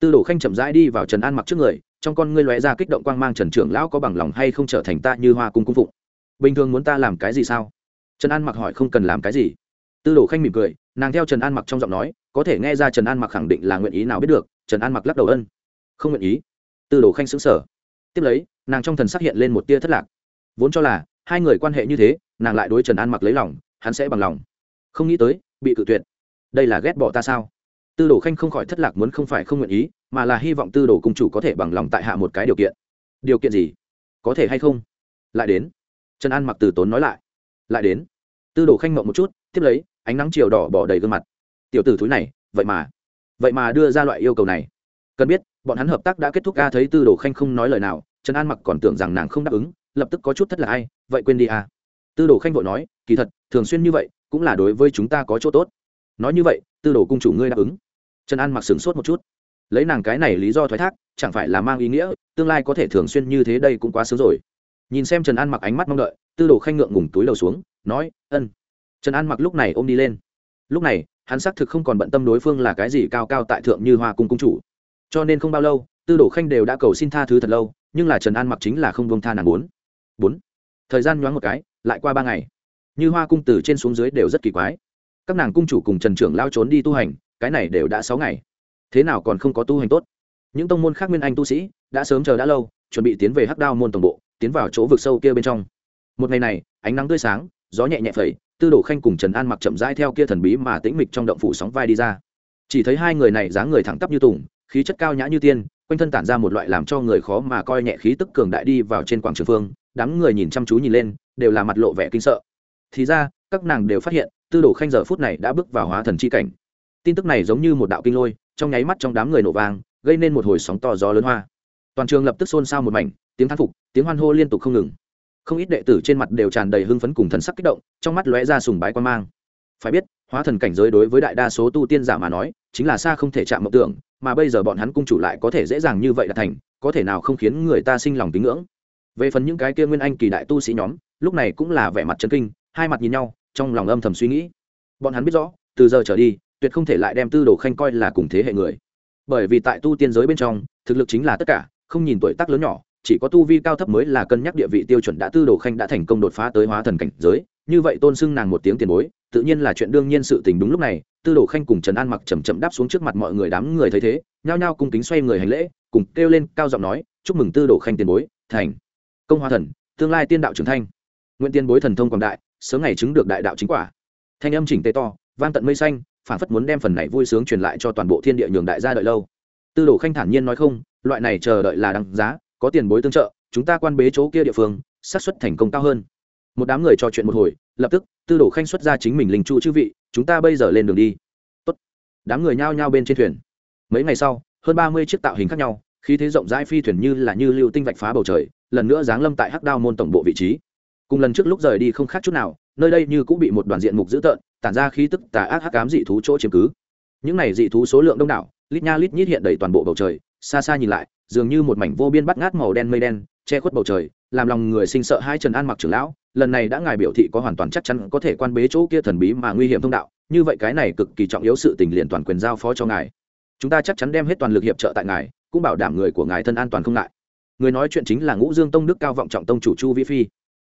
Tư đồ khanh chậm rãi đi vào trần an mặc trước người, trong con ngươi lóe ra kích động quang mang, trần trưởng lão có bằng lòng hay không trở thành ta như hoa cung cung phụng? Bình thường muốn ta làm cái gì sao? Trần an mặc hỏi, không cần làm cái gì. Tư đồ khanh mỉm cười, nàng theo trần an mặc trong giọng nói, có thể nghe ra trần an mặc khẳng định là nguyện ý nào biết được trần an mặc lắc đầu ân. Không nguyện ý. Tư đồ khanh xứng sở tiếp lấy, nàng trong thần xác hiện lên một tia thất lạc. Vốn cho là, hai người quan hệ như thế, nàng lại đối trần an mặc lấy lòng, hắn sẽ bằng lòng. Không nghĩ tới, bị cự tuyệt. Đây là ghét bỏ ta sao? Tư đồ khanh không khỏi thất lạc muốn không phải không nguyện ý, mà là hy vọng tư đồ cung chủ có thể bằng lòng tại hạ một cái điều kiện. Điều kiện gì? Có thể hay không? Lại đến. Trần an mặc từ tốn nói lại. Lại đến. Tư đồ khanh mộng một chút, tiếp lấy, ánh nắng chiều đỏ bỏ đầy gương mặt. Tiểu tử thúi này, vậy mà vậy mà đưa ra loại yêu cầu này. Cần biết, bọn hắn hợp tác đã kết thúc, a thấy tư đồ khanh không nói lời nào, trần an mặc còn tưởng rằng nàng không đáp ứng, lập tức có chút thất là ai, vậy quên đi à tư đồ khanh vội nói, kỳ thật, thường xuyên như vậy, cũng là đối với chúng ta có chỗ tốt. Nói như vậy, tư đồ cung chủ ngươi đáp ứng. Trần an mặc sửng sốt một chút. Lấy nàng cái này lý do thoái thác, chẳng phải là mang ý nghĩa, tương lai có thể thường xuyên như thế đây cũng quá sớm rồi. Nhìn xem trần an mặc ánh mắt mong đợi, tư đồ khanh ngượng ngùng túi đầu xuống, nói, ân. Trần an mặc lúc này ôm đi lên. Lúc này hắn xác thực không còn bận tâm đối phương là cái gì cao cao tại thượng như hoa cung cung chủ. Cho nên không bao lâu, tư đồ khanh đều đã cầu xin tha thứ thật lâu, nhưng là trần an mặc chính là không vương tha nàng bốn bốn. Thời gian nhoáng một cái, lại qua ba ngày. Như hoa cung từ trên xuống dưới đều rất kỳ quái. Các nàng cung chủ cùng trần trưởng lao trốn đi tu hành, cái này đều đã sáu ngày. Thế nào còn không có tu hành tốt? Những tông môn khác nguyên anh tu sĩ, đã sớm chờ đã lâu, chuẩn bị tiến về hắc đao môn tổng bộ, tiến vào chỗ vực sâu kia bên trong. Một ngày này, ánh nắng tươi sáng, gió nhẹ nhẹ phẩy tư đồ khanh cùng trần an mặc chậm rãi theo kia thần bí mà tĩnh mịch trong động phủ sóng vai đi ra. Chỉ thấy hai người này dáng người thẳng tắp như tùng, khí chất cao nhã như tiên, quanh thân tản ra một loại làm cho người khó mà coi nhẹ khí tức cường đại đi vào trên quảng trường phương, đám người nhìn chăm chú nhìn lên, đều là mặt lộ vẻ kinh sợ. Thì ra, các nàng đều phát hiện, tư đồ khanh giờ phút này đã bước vào hóa thần chi cảnh. Tin tức này giống như một đạo kinh lôi, trong nháy mắt trong đám người nổ vang, gây nên một hồi sóng to gió lớn hoa. Toàn trường lập tức xôn xao một mảnh, tiếng thán phục, tiếng hoan hô liên tục không ngừng không ít đệ tử trên mặt đều tràn đầy hưng phấn cùng thần sắc kích động, trong mắt lóe ra sùng bái quan mang. Phải biết, hóa thần cảnh giới đối với đại đa số tu tiên giả mà nói, chính là xa không thể chạm mộng tưởng, mà bây giờ bọn hắn cung chủ lại có thể dễ dàng như vậy đạt thành, có thể nào không khiến người ta sinh lòng tín ngưỡng. Về phần những cái kia nguyên anh kỳ đại tu sĩ nhóm, lúc này cũng là vẻ mặt chân kinh, hai mặt nhìn nhau, trong lòng âm thầm suy nghĩ. Bọn hắn biết rõ, từ giờ trở đi, tuyệt không thể lại đem tư đồ khanh coi là cùng thế hệ người. Bởi vì tại tu tiên giới bên trong, thực lực chính là tất cả, không nhìn tuổi tác lớn nhỏ chỉ có tu vi cao thấp mới là cân nhắc địa vị tiêu chuẩn đã tư đồ khanh đã thành công đột phá tới hóa thần cảnh giới. Như vậy tôn xưng nàng một tiếng tiền bối, tự nhiên là chuyện đương nhiên sự tình đúng lúc này, tư đồ khanh cùng trần an mặc chầm chậm đáp xuống trước mặt mọi người đám người thấy thế, nhao nhao cung kính xoay người hành lễ, cùng kêu lên cao giọng nói, chúc mừng tư đồ khanh tiền bối, thành công hóa thần, tương lai tiên đạo trưởng thanh nguyện tiên bối thần thông quảng đại, sớm ngày chứng được đại đạo chính quả. Thanh âm chỉnh tê to, vang tận mây xanh, phản phất muốn đem phần này vui sướng truyền lại cho toàn bộ thiên địa nhường đại gia đợi lâu. Tư đồ khanh thản nhiên nói không, loại này chờ đợi là đáng giá có tiền bối tương trợ, chúng ta quan bế chỗ kia địa phương, xác suất thành công cao hơn. Một đám người trò chuyện một hồi, lập tức, tư đồ khanh xuất ra chính mình linh chu chư vị, chúng ta bây giờ lên đường đi. Tốt. đám người nhao nhao bên trên thuyền. Mấy ngày sau, hơn ba mươi chiếc tạo hình khác nhau khi thế rộng rãi phi thuyền như là như lưu tinh vạch phá bầu trời, lần nữa giáng lâm tại hắc đao môn tổng bộ vị trí. Cùng lần trước lúc rời đi không khác chút nào, nơi đây như cũng bị một đoàn diện mục dữ tợn, tản ra khí tức tà ác hắc cám dị thú chỗ chiếm cứ. Những này dị thú số lượng đông đảo, lít nha lít nhít hiện đầy toàn bộ bầu trời, xa xa nhìn lại dường như một mảnh vô biên bắt ngát màu đen mây đen, che khuất bầu trời, làm lòng người sinh sợ hai trần an mặc trưởng lão, lần này đã ngài biểu thị có hoàn toàn chắc chắn có thể quan bế chỗ kia thần bí mà nguy hiểm thông đạo, như vậy cái này cực kỳ trọng yếu sự tình liền toàn quyền giao phó cho ngài. Chúng ta chắc chắn đem hết toàn lực hiệp trợ tại ngài, cũng bảo đảm người của ngài thân an toàn không ngại. Người nói chuyện chính là ngũ dương tông đức cao vọng trọng tông chủ chu vĩ phi.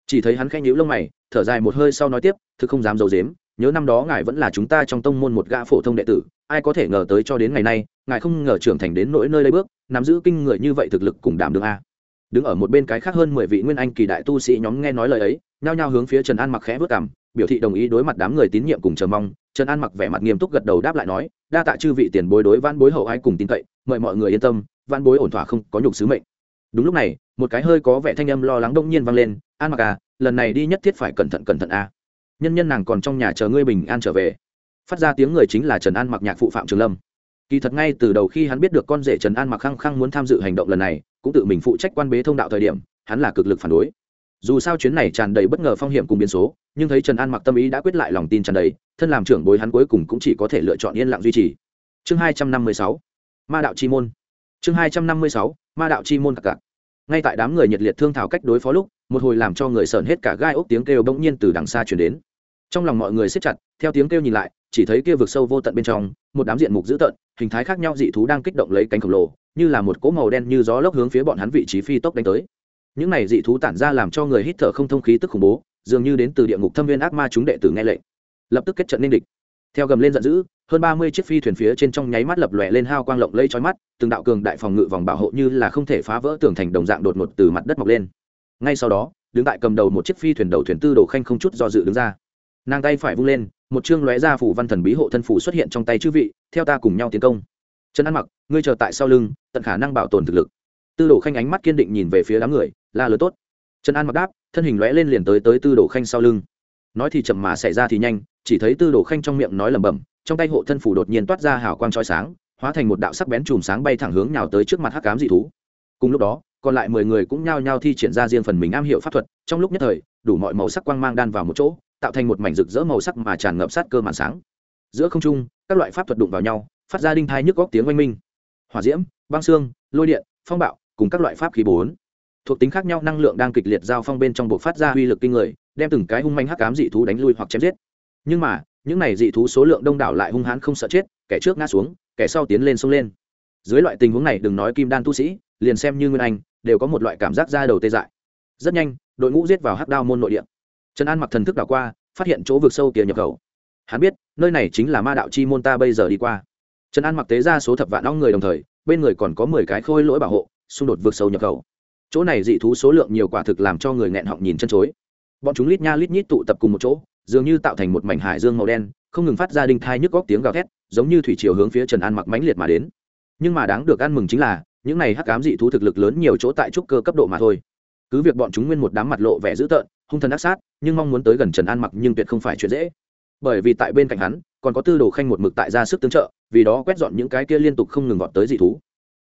Chỉ thấy hắn khẽ nhíu lông mày, thở dài một hơi sau nói tiếp thực không dám d i dếm nhớ năm đó ngài vẫn là chúng ta trong tông môn một gã phổ thông đệ tử, ai có thể ngờ tới cho đến ngày nay, ngài không ngờ trưởng thành đến nỗi nơi đây bước nắm giữ kinh người như vậy thực lực cùng đảm đường a. Đứng ở một bên cái khác hơn mười vị nguyên anh kỳ đại tu sĩ nhóm nghe nói lời ấy, nhao nhao hướng phía trần an mặc khẽ vất cảm biểu thị đồng ý đối mặt đám người tín nhiệm cùng chờ mong. Trần an mặc vẻ mặt nghiêm túc gật đầu đáp lại nói, đa tạ chư vị tiền bối đối văn bối hậu ai cùng tin cậy, mời mọi người yên tâm văn bối ổn thỏa không có nhục sứ mệnh. Đúng lúc này, một cái hơi có vẻ thanh âm lo lắng đông nhiên vang lên, an mặc à lần này đi nhất thiết phải cẩn thận cẩn thận a nhân nhân nàng còn trong nhà chờ ngươi bình an trở về. Phát ra tiếng người chính là trần an mặc nhạc phụ phạm trường lâm kỳ thật ngay từ đầu khi hắn biết được con rể trần an mặc khăng khăng muốn tham dự hành động lần này, cũng tự mình phụ trách quan bế thông đạo thời điểm, hắn là cực lực phản đối. Dù sao chuyến này tràn đầy bất ngờ phong hiểm cùng biến số, nhưng thấy trần an mặc tâm ý đã quyết lại lòng tin tràn đầy, thân làm trưởng bối hắn cuối cùng cũng chỉ có thể lựa chọn yên lặng duy trì. Chương hai trăm năm mươi sáu, ma đạo chi môn. Chương hai trăm năm mươi sáu, ma đạo chi môn cặp cặp ngay tại đám người nhiệt liệt thương thảo cách đối phó lúc, một hồi làm cho người sởn hết cả gai ốc tiếng kêu bỗng nhiên từ đằng xa chuyển đến trong lòng mọi người siết chặt, theo tiếng kêu nhìn lại, chỉ thấy kia vực sâu vô tận bên trong, một đám diện mục dữ tợn, hình thái khác nhau dị thú đang kích động lấy cánh khổng lồ, như là một cỗ màu đen như gió lốc hướng phía bọn hắn vị trí phi tốc đánh tới. Những này dị thú tản ra làm cho người hít thở không thông khí tức khủng bố, dường như đến từ địa ngục thâm viên ác ma chúng đệ tử nghe lệnh. Lập tức kết trận ninh địch. Theo gầm lên giận dữ, hơn ba mươi chiếc phi thuyền phía trên trong nháy mắt lập lòe lên hao quang lộng lây trói mắt, từng đạo cường đại phòng ngự vòng bảo hộ như là không thể phá vỡ tường thành đồng dạng đột ngột từ mặt đất mọc lên. Ngay sau đó, đứng tại cầm đầu một chiếc phi thuyền đầu thuyền tư đồ khanh không chút do dự đứng ra nàng tay phải vung lên, một chương lóe ra phủ văn thần bí hộ thân phủ xuất hiện trong tay chư vị, theo ta cùng nhau tiến công. Trần ăn mặc, ngươi chờ tại sau lưng, tận khả năng bảo tồn thực lực. Tư đồ khanh ánh mắt kiên định nhìn về phía đám người, la lớn tốt. Trần an mặc đáp, thân hình lóe lên liền tới tới tư đồ khanh sau lưng. Nói thì chậm mà xảy ra thì nhanh, chỉ thấy tư đồ khanh trong miệng nói lẩm bẩm, trong tay hộ thân phủ đột nhiên toát ra hào quang trói sáng, hóa thành một đạo sắc bén chùm sáng bay thẳng hướng nhào tới trước mặt hắc cám dị thú. Cùng lúc đó, còn lại mười người cũng nhao nhao thi triển ra riêng phần mình am hiểu pháp thuật, trong lúc nhất thời, đủ mọi màu sắc quang mang đan vào một chỗ tạo thành một mảnh rực rỡ màu sắc mà tràn ngập sát cơ màn sáng. Giữa không trung, các loại pháp thuật đụng vào nhau, phát ra đinh thai nhức góc tiếng oanh minh. Hỏa diễm, băng xương, lôi điện, phong bạo, cùng các loại pháp khí bốn. Thuộc tính khác nhau, năng lượng đang kịch liệt giao phong bên trong buộc phát ra uy lực kinh người, đem từng cái hung manh hắc cám dị thú đánh lui hoặc chém giết. Nhưng mà, những này dị thú số lượng đông đảo lại hung hãn không sợ chết, kẻ trước ngã xuống, kẻ sau tiến lên sông lên. Dưới loại tình huống này, đừng nói kim đan tu sĩ, liền xem như nguyên anh, đều có một loại cảm giác ra đầu tê dại. Rất nhanh, đội ngũ giết vào hắc đao môn nội địa trần an mặc thần thức đảo qua, phát hiện chỗ vực sâu kia nhập khẩu. Hắn biết, nơi này chính là ma đạo chi môn ta bây giờ đi qua. Trần an mặc tế ra số thập vạn ong người đồng thời, bên người còn có mười cái khôi lỗi bảo hộ, xung đột vượt sâu nhập khẩu. Chỗ này dị thú số lượng nhiều quả thực làm cho người nghẹn họng nhìn chân chối. Bọn chúng lít nha lít nhít tụ tập cùng một chỗ, dường như tạo thành một mảnh hải dương màu đen, không ngừng phát ra đinh thai nhức góc tiếng gào thét, giống như thủy chiều hướng phía trần an mặc mãnh liệt mà đến. Nhưng mà đáng được ăn mừng chính là, những này hắc cám dị thú thực lực lớn nhiều chỗ tại trúc cơ cấp độ mà thôi. Cứ việc bọn chúng nguyên một đám mặt lộ vẻ dữ tợn hung thần ác sát, nhưng mong muốn tới gần trần an mặc nhưng tuyệt không phải chuyện dễ. Bởi vì tại bên cạnh hắn, còn có tư đồ khanh một mực tại ra sức tương trợ, vì đó quét dọn những cái kia liên tục không ngừng gọt tới dị thú.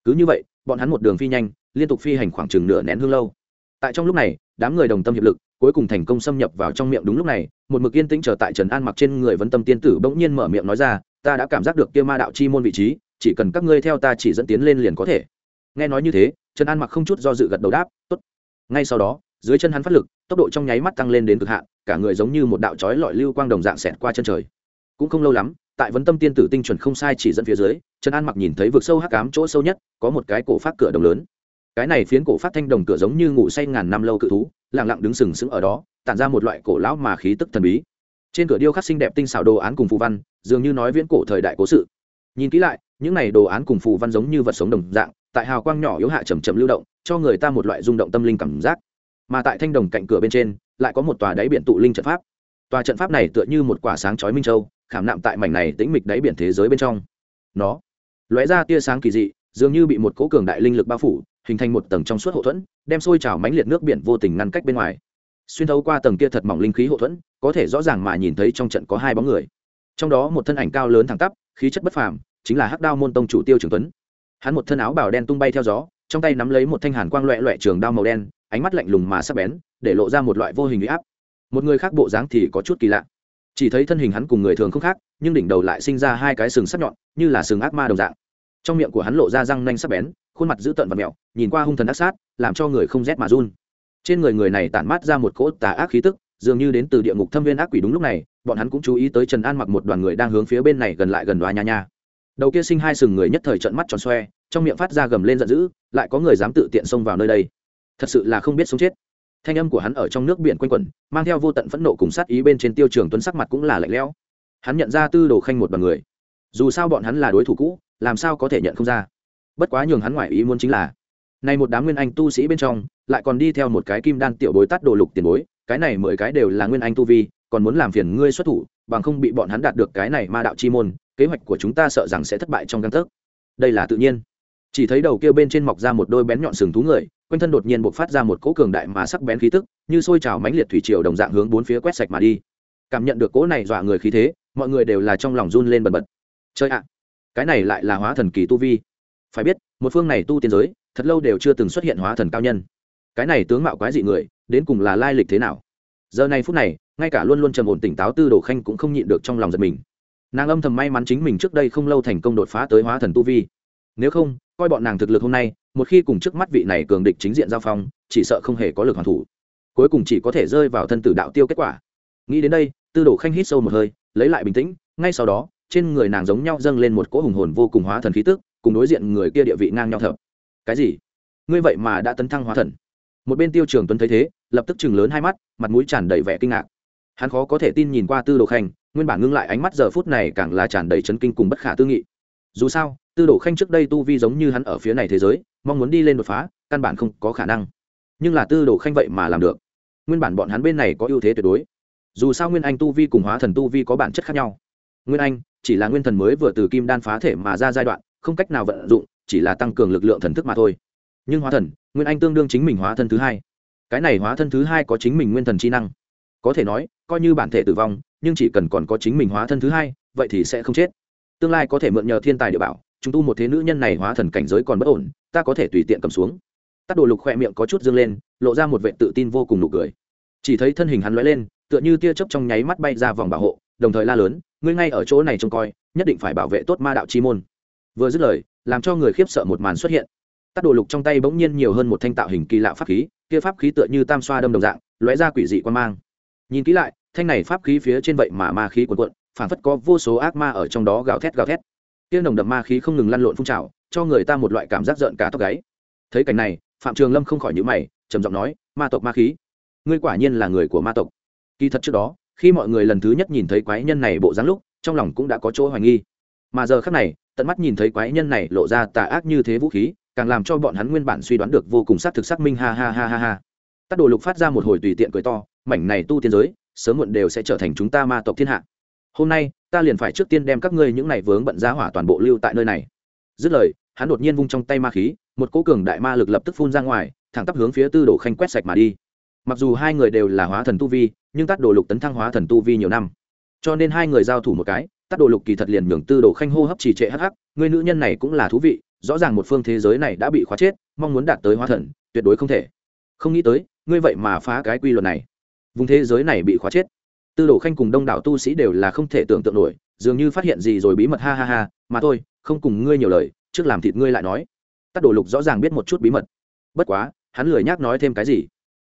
Cứ như vậy, bọn hắn một đường phi nhanh, liên tục phi hành khoảng chừng nửa nén hương lâu. Tại trong lúc này, đám người đồng tâm hiệp lực, cuối cùng thành công xâm nhập vào trong miệng đúng lúc này, một mực yên tĩnh trở tại trần an mặc trên người vấn tâm tiên tử bỗng nhiên mở miệng nói ra, ta đã cảm giác được kia ma đạo chi môn vị trí, chỉ cần các ngươi theo ta chỉ dẫn tiến lên liền có thể. Nghe nói như thế, trần an mặc không chút do dự gật đầu đáp, tốt. Ngay sau đó dưới chân hắn phát lực, tốc độ trong nháy mắt tăng lên đến cực hạn, cả người giống như một đạo chói lọi lưu quang đồng dạng xẹt qua chân trời. Cũng không lâu lắm, tại vấn tâm tiên tử tinh chuẩn không sai chỉ dẫn phía dưới, trần an mặc nhìn thấy vực sâu hắc cám chỗ sâu nhất, có một cái cổ phát cửa đồng lớn. Cái này phiến cổ phát thanh đồng cửa giống như ngủ say ngàn năm lâu cự thú, lặng lặng đứng sừng sững ở đó, tản ra một loại cổ lão mà khí tức thần bí. Trên cửa điêu khắc xinh đẹp tinh xảo đồ án cùng phù văn, dường như nói viễn cổ thời đại cố sự. Nhìn kỹ lại, những này đồ án cùng phù văn giống như vật sống đồng dạng, tại hào quang nhỏ yếu hạ chầm chầm lưu động, cho người ta một loại rung động tâm linh cảm giác mà tại thanh đồng cạnh cửa bên trên lại có một tòa đáy biển tụ linh trận pháp. Tòa trận pháp này tựa như một quả sáng chói minh châu, khảm nạm tại mảnh này tĩnh mịch đáy biển thế giới bên trong. Nó lóe ra tia sáng kỳ dị, dường như bị một cỗ cường đại linh lực bao phủ, hình thành một tầng trong suốt hậu thuẫn, đem sôi trào mánh liệt nước biển vô tình ngăn cách bên ngoài. Xuyên thấu qua tầng kia thật mỏng linh khí hậu thuẫn, có thể rõ ràng mà nhìn thấy trong trận có hai bóng người. Trong đó một thân ảnh cao lớn thẳng tắp, khí chất bất phàm, chính là hắc đao môn tông chủ tiêu trường tuấn. Hắn một thân áo bào đen tung bay theo gió, trong tay nắm lấy một thanh hàn quang loẹ loẹ trường đao màu đen ánh mắt lạnh lùng mà sắc bén, để lộ ra một loại vô hình huy áp. Một người khác bộ dáng thì có chút kỳ lạ. Chỉ thấy thân hình hắn cùng người thường không khác, nhưng đỉnh đầu lại sinh ra hai cái sừng sắc nhọn, như là sừng ác ma đồng dạng. Trong miệng của hắn lộ ra răng nanh sắc bén, khuôn mặt dữ tợn và mẹo, nhìn qua hung thần ác sát, làm cho người không rét mà run. Trên người người này tản mát ra một cỗ tà ác khí tức, dường như đến từ địa ngục thâm viên ác quỷ đúng lúc này, bọn hắn cũng chú ý tới trần an mặc một đoàn người đang hướng phía bên này gần lại gần đoá nha nha. Đầu kia sinh hai sừng người nhất thời trận mắt tròn xoe, trong miệng phát ra gầm lên giận dữ, lại có người dám tự tiện xông vào nơi đây thật sự là không biết sống chết. Thanh âm của hắn ở trong nước biển quanh quẩn, mang theo vô tận phẫn nộ cùng sát ý bên trên tiêu trường tuấn sắc mặt cũng là lạnh lẽo. Hắn nhận ra tư đồ khanh một bằng người. Dù sao bọn hắn là đối thủ cũ, làm sao có thể nhận không ra? Bất quá nhường hắn ngoài ý muốn chính là nay một đám nguyên anh tu sĩ bên trong, lại còn đi theo một cái kim đan tiểu bối tắt đồ lục tiền bối, cái này mười cái đều là nguyên anh tu vi, còn muốn làm phiền ngươi xuất thủ, bằng không bị bọn hắn đạt được cái này ma đạo chi môn, kế hoạch của chúng ta sợ rằng sẽ thất bại trong căn thức đây là tự nhiên chỉ thấy đầu kia bên trên mọc ra một đôi bén nhọn sừng thú người, quanh thân đột nhiên bộc phát ra một cỗ cường đại mà sắc bén khí tức, như sôi trào mãnh liệt thủy triều đồng dạng hướng bốn phía quét sạch mà đi. Cảm nhận được cỗ này dọa người khí thế, mọi người đều là trong lòng run lên bần bật. Chơi ạ, cái này lại là hóa thần kỳ tu vi. Phải biết, một phương này tu tiên giới, thật lâu đều chưa từng xuất hiện hóa thần cao nhân. Cái này tướng mạo quái dị người, đến cùng là lai lịch thế nào? Giờ này phút này, ngay cả luôn luôn trầm ổn tỉnh táo tư đồ khanh cũng không nhịn được trong lòng giật mình. Nàng âm thầm may mắn chính mình trước đây không lâu thành công đột phá tới hóa thần tu vi. Nếu không coi bọn nàng thực lực hôm nay, một khi cùng trước mắt vị này cường địch chính diện giao phong, chỉ sợ không hề có lực hoàn thủ. Cuối cùng chỉ có thể rơi vào thân tử đạo tiêu kết quả. Nghĩ đến đây, tư đồ khanh hít sâu một hơi, lấy lại bình tĩnh, ngay sau đó, trên người nàng giống nhau dâng lên một cỗ hùng hồn vô cùng hóa thần khí tức, cùng đối diện người kia địa vị ngang nhau thập. Cái gì? Ngươi vậy mà đã tấn thăng hóa thần? Một bên tiêu trường tuấn thấy thế, lập tức chừng lớn hai mắt, mặt mũi tràn đầy vẻ kinh ngạc. Hắn khó có thể tin nhìn qua tư đồ khanh, nguyên bản ngưng lại ánh mắt giờ phút này càng là tràn đầy chấn kinh cùng bất khả tư nghị dù sao, tư đồ khanh trước đây tu vi giống như hắn ở phía này thế giới, mong muốn đi lên đột phá, căn bản không có khả năng. Nhưng là tư đồ khanh vậy mà làm được. Nguyên bản bọn hắn bên này có ưu thế tuyệt đối. Dù sao nguyên anh tu vi cùng hóa thần tu vi có bản chất khác nhau. Nguyên anh, chỉ là nguyên thần mới vừa từ kim đan phá thể mà ra giai đoạn, không cách nào vận dụng, chỉ là tăng cường lực lượng thần thức mà thôi. Nhưng hóa thần, nguyên anh tương đương chính mình hóa thân thứ hai. Cái này hóa thân thứ hai có chính mình nguyên thần chi năng. Có thể nói, coi như bản thể tử vong, nhưng chỉ cần còn có chính mình hóa thân thứ hai, vậy thì sẽ không chết tương lai có thể mượn nhờ thiên tài địa bảo, chúng tu một thế nữ nhân này hóa thần cảnh giới còn bất ổn, ta có thể tùy tiện cầm xuống. Tắt đồ lục khoe miệng có chút dương lên, lộ ra một vệ tự tin vô cùng nụ cười. Chỉ thấy thân hình hắn lóe lên, tựa như tia chớp trong nháy mắt bay ra vòng bảo hộ, đồng thời la lớn, ngươi ngay ở chỗ này trông coi, nhất định phải bảo vệ tốt ma đạo chi môn. Vừa dứt lời, làm cho người khiếp sợ một màn xuất hiện. Tắt đồ lục trong tay bỗng nhiên nhiều hơn một thanh tạo hình kỳ lạ pháp khí, kia pháp khí tựa như tam xoa đâm đồng dạng, lóe ra quỷ dị quan mang. Nhìn kỹ lại, thanh này pháp khí phía trên vậy mà ma khí quần quận phản phất có vô số ác ma ở trong đó gào thét gào thét. Kia nồng đậm ma khí không ngừng lăn lộn phun trào, cho người ta một loại cảm giác rợn cả tóc gáy. Thấy cảnh này, phạm trường lâm không khỏi nhữ mày, trầm giọng nói, ma tộc ma khí, ngươi quả nhiên là người của ma tộc. Kỳ thật trước đó, khi mọi người lần thứ nhất nhìn thấy quái nhân này bộ dáng lúc, trong lòng cũng đã có chỗ hoài nghi. Mà giờ khác này, tận mắt nhìn thấy quái nhân này lộ ra tà ác như thế vũ khí, càng làm cho bọn hắn nguyên bản suy đoán được vô cùng xác thực xác minh, ha ha ha ha ha. Tắc đồ lục phát ra một hồi tùy tiện cười to, mảnh này tu tiên giới, sớm muộn đều sẽ trở thành chúng ta ma tộc thiên hạ hôm nay ta liền phải trước tiên đem các ngươi những này vướng bận giá hỏa toàn bộ lưu tại nơi này dứt lời hắn đột nhiên vung trong tay ma khí một cỗ cường đại ma lực lập tức phun ra ngoài thẳng tắp hướng phía tư đồ khanh quét sạch mà đi mặc dù hai người đều là hóa thần tu vi nhưng tắt đồ lục tấn thăng hóa thần tu vi nhiều năm cho nên hai người giao thủ một cái tắt đồ lục kỳ thật liền nhường tư đồ khanh hô hấp trì trệ hắc hắc người nữ nhân này cũng là thú vị rõ ràng một phương thế giới này đã bị khóa chết mong muốn đạt tới hóa thần tuyệt đối không thể không nghĩ tới ngươi vậy mà phá cái quy luật này vùng thế giới này bị khóa chết tư đồ khanh cùng đông đảo tu sĩ đều là không thể tưởng tượng nổi, dường như phát hiện gì rồi bí mật, ha ha ha, mà thôi, không cùng ngươi nhiều lời, trước làm thịt ngươi lại nói. Tắt đồ lục rõ ràng biết một chút bí mật. Bất quá, hắn lười nhác nói thêm cái gì.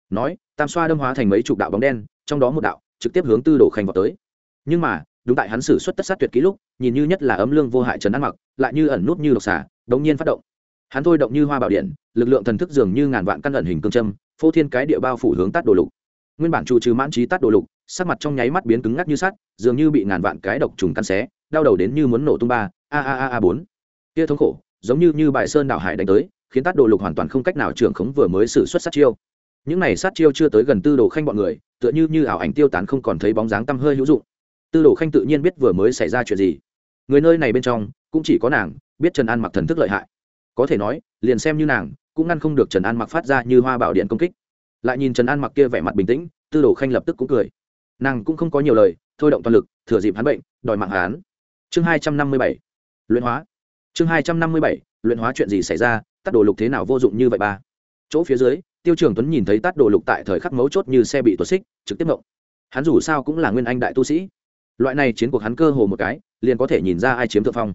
Nói, tam xoa đâm hóa thành mấy chục đạo bóng đen, trong đó một đạo trực tiếp hướng tư đồ khanh vào tới. Nhưng mà, đúng tại hắn xử suất tất sát tuyệt ký lúc, nhìn như nhất là ấm lương vô hại trần ăn mặc, lại như ẩn nút như độc xả đống nhiên phát động. Hắn thôi động như hoa bảo điện, lực lượng thần thức dường như ngàn vạn căn ẩn hình cương châm, phô thiên cái địa bao phủ hướng tát đồ lục nguyên bản chủ trừ mãn trí tát đồ lục, sắc mặt trong nháy mắt biến cứng ngắc như sắt, dường như bị ngàn vạn cái độc trùng căn xé, đau đầu đến như muốn nổ tung ba, a a a a bốn. Kia thống khổ, giống như như bài sơn đảo hải đánh tới, khiến tát đồ lục hoàn toàn không cách nào trưởng khống vừa mới xử xuất sát chiêu. Những này sát chiêu chưa tới gần tư đồ khanh bọn người, tựa như như ảo ảnh tiêu tán không còn thấy bóng dáng tăm hơi hữu dụng. Tư đồ khanh tự nhiên biết vừa mới xảy ra chuyện gì. Người nơi này bên trong, cũng chỉ có nàng, biết trần an mặc thần thức lợi hại. Có thể nói, liền xem như nàng, cũng ngăn không được trần an mặc phát ra như hoa bảo điện công kích lại nhìn trần an mặc kia vẻ mặt bình tĩnh, tư đồ khanh lập tức cũng cười. Nàng cũng không có nhiều lời, thôi động toàn lực, thừa dịp hắn bệnh, đòi mạng hắn. Chương hai trăm năm mươi bảy. Luyện hóa. Chương hai trăm năm mươi bảy, luyện hóa chuyện gì xảy ra tắt đồ lục thế nào vô dụng như vậy ba? Chỗ phía dưới, tiêu trường tuấn nhìn thấy tắt đồ lục tại thời khắc mấu chốt như xe bị tuột xích, trực tiếp mộng hắn dù sao cũng là nguyên anh đại tu sĩ. Loại này chiến cuộc hắn cơ hồ một cái, liền có thể nhìn ra ai chiếm thượng phong.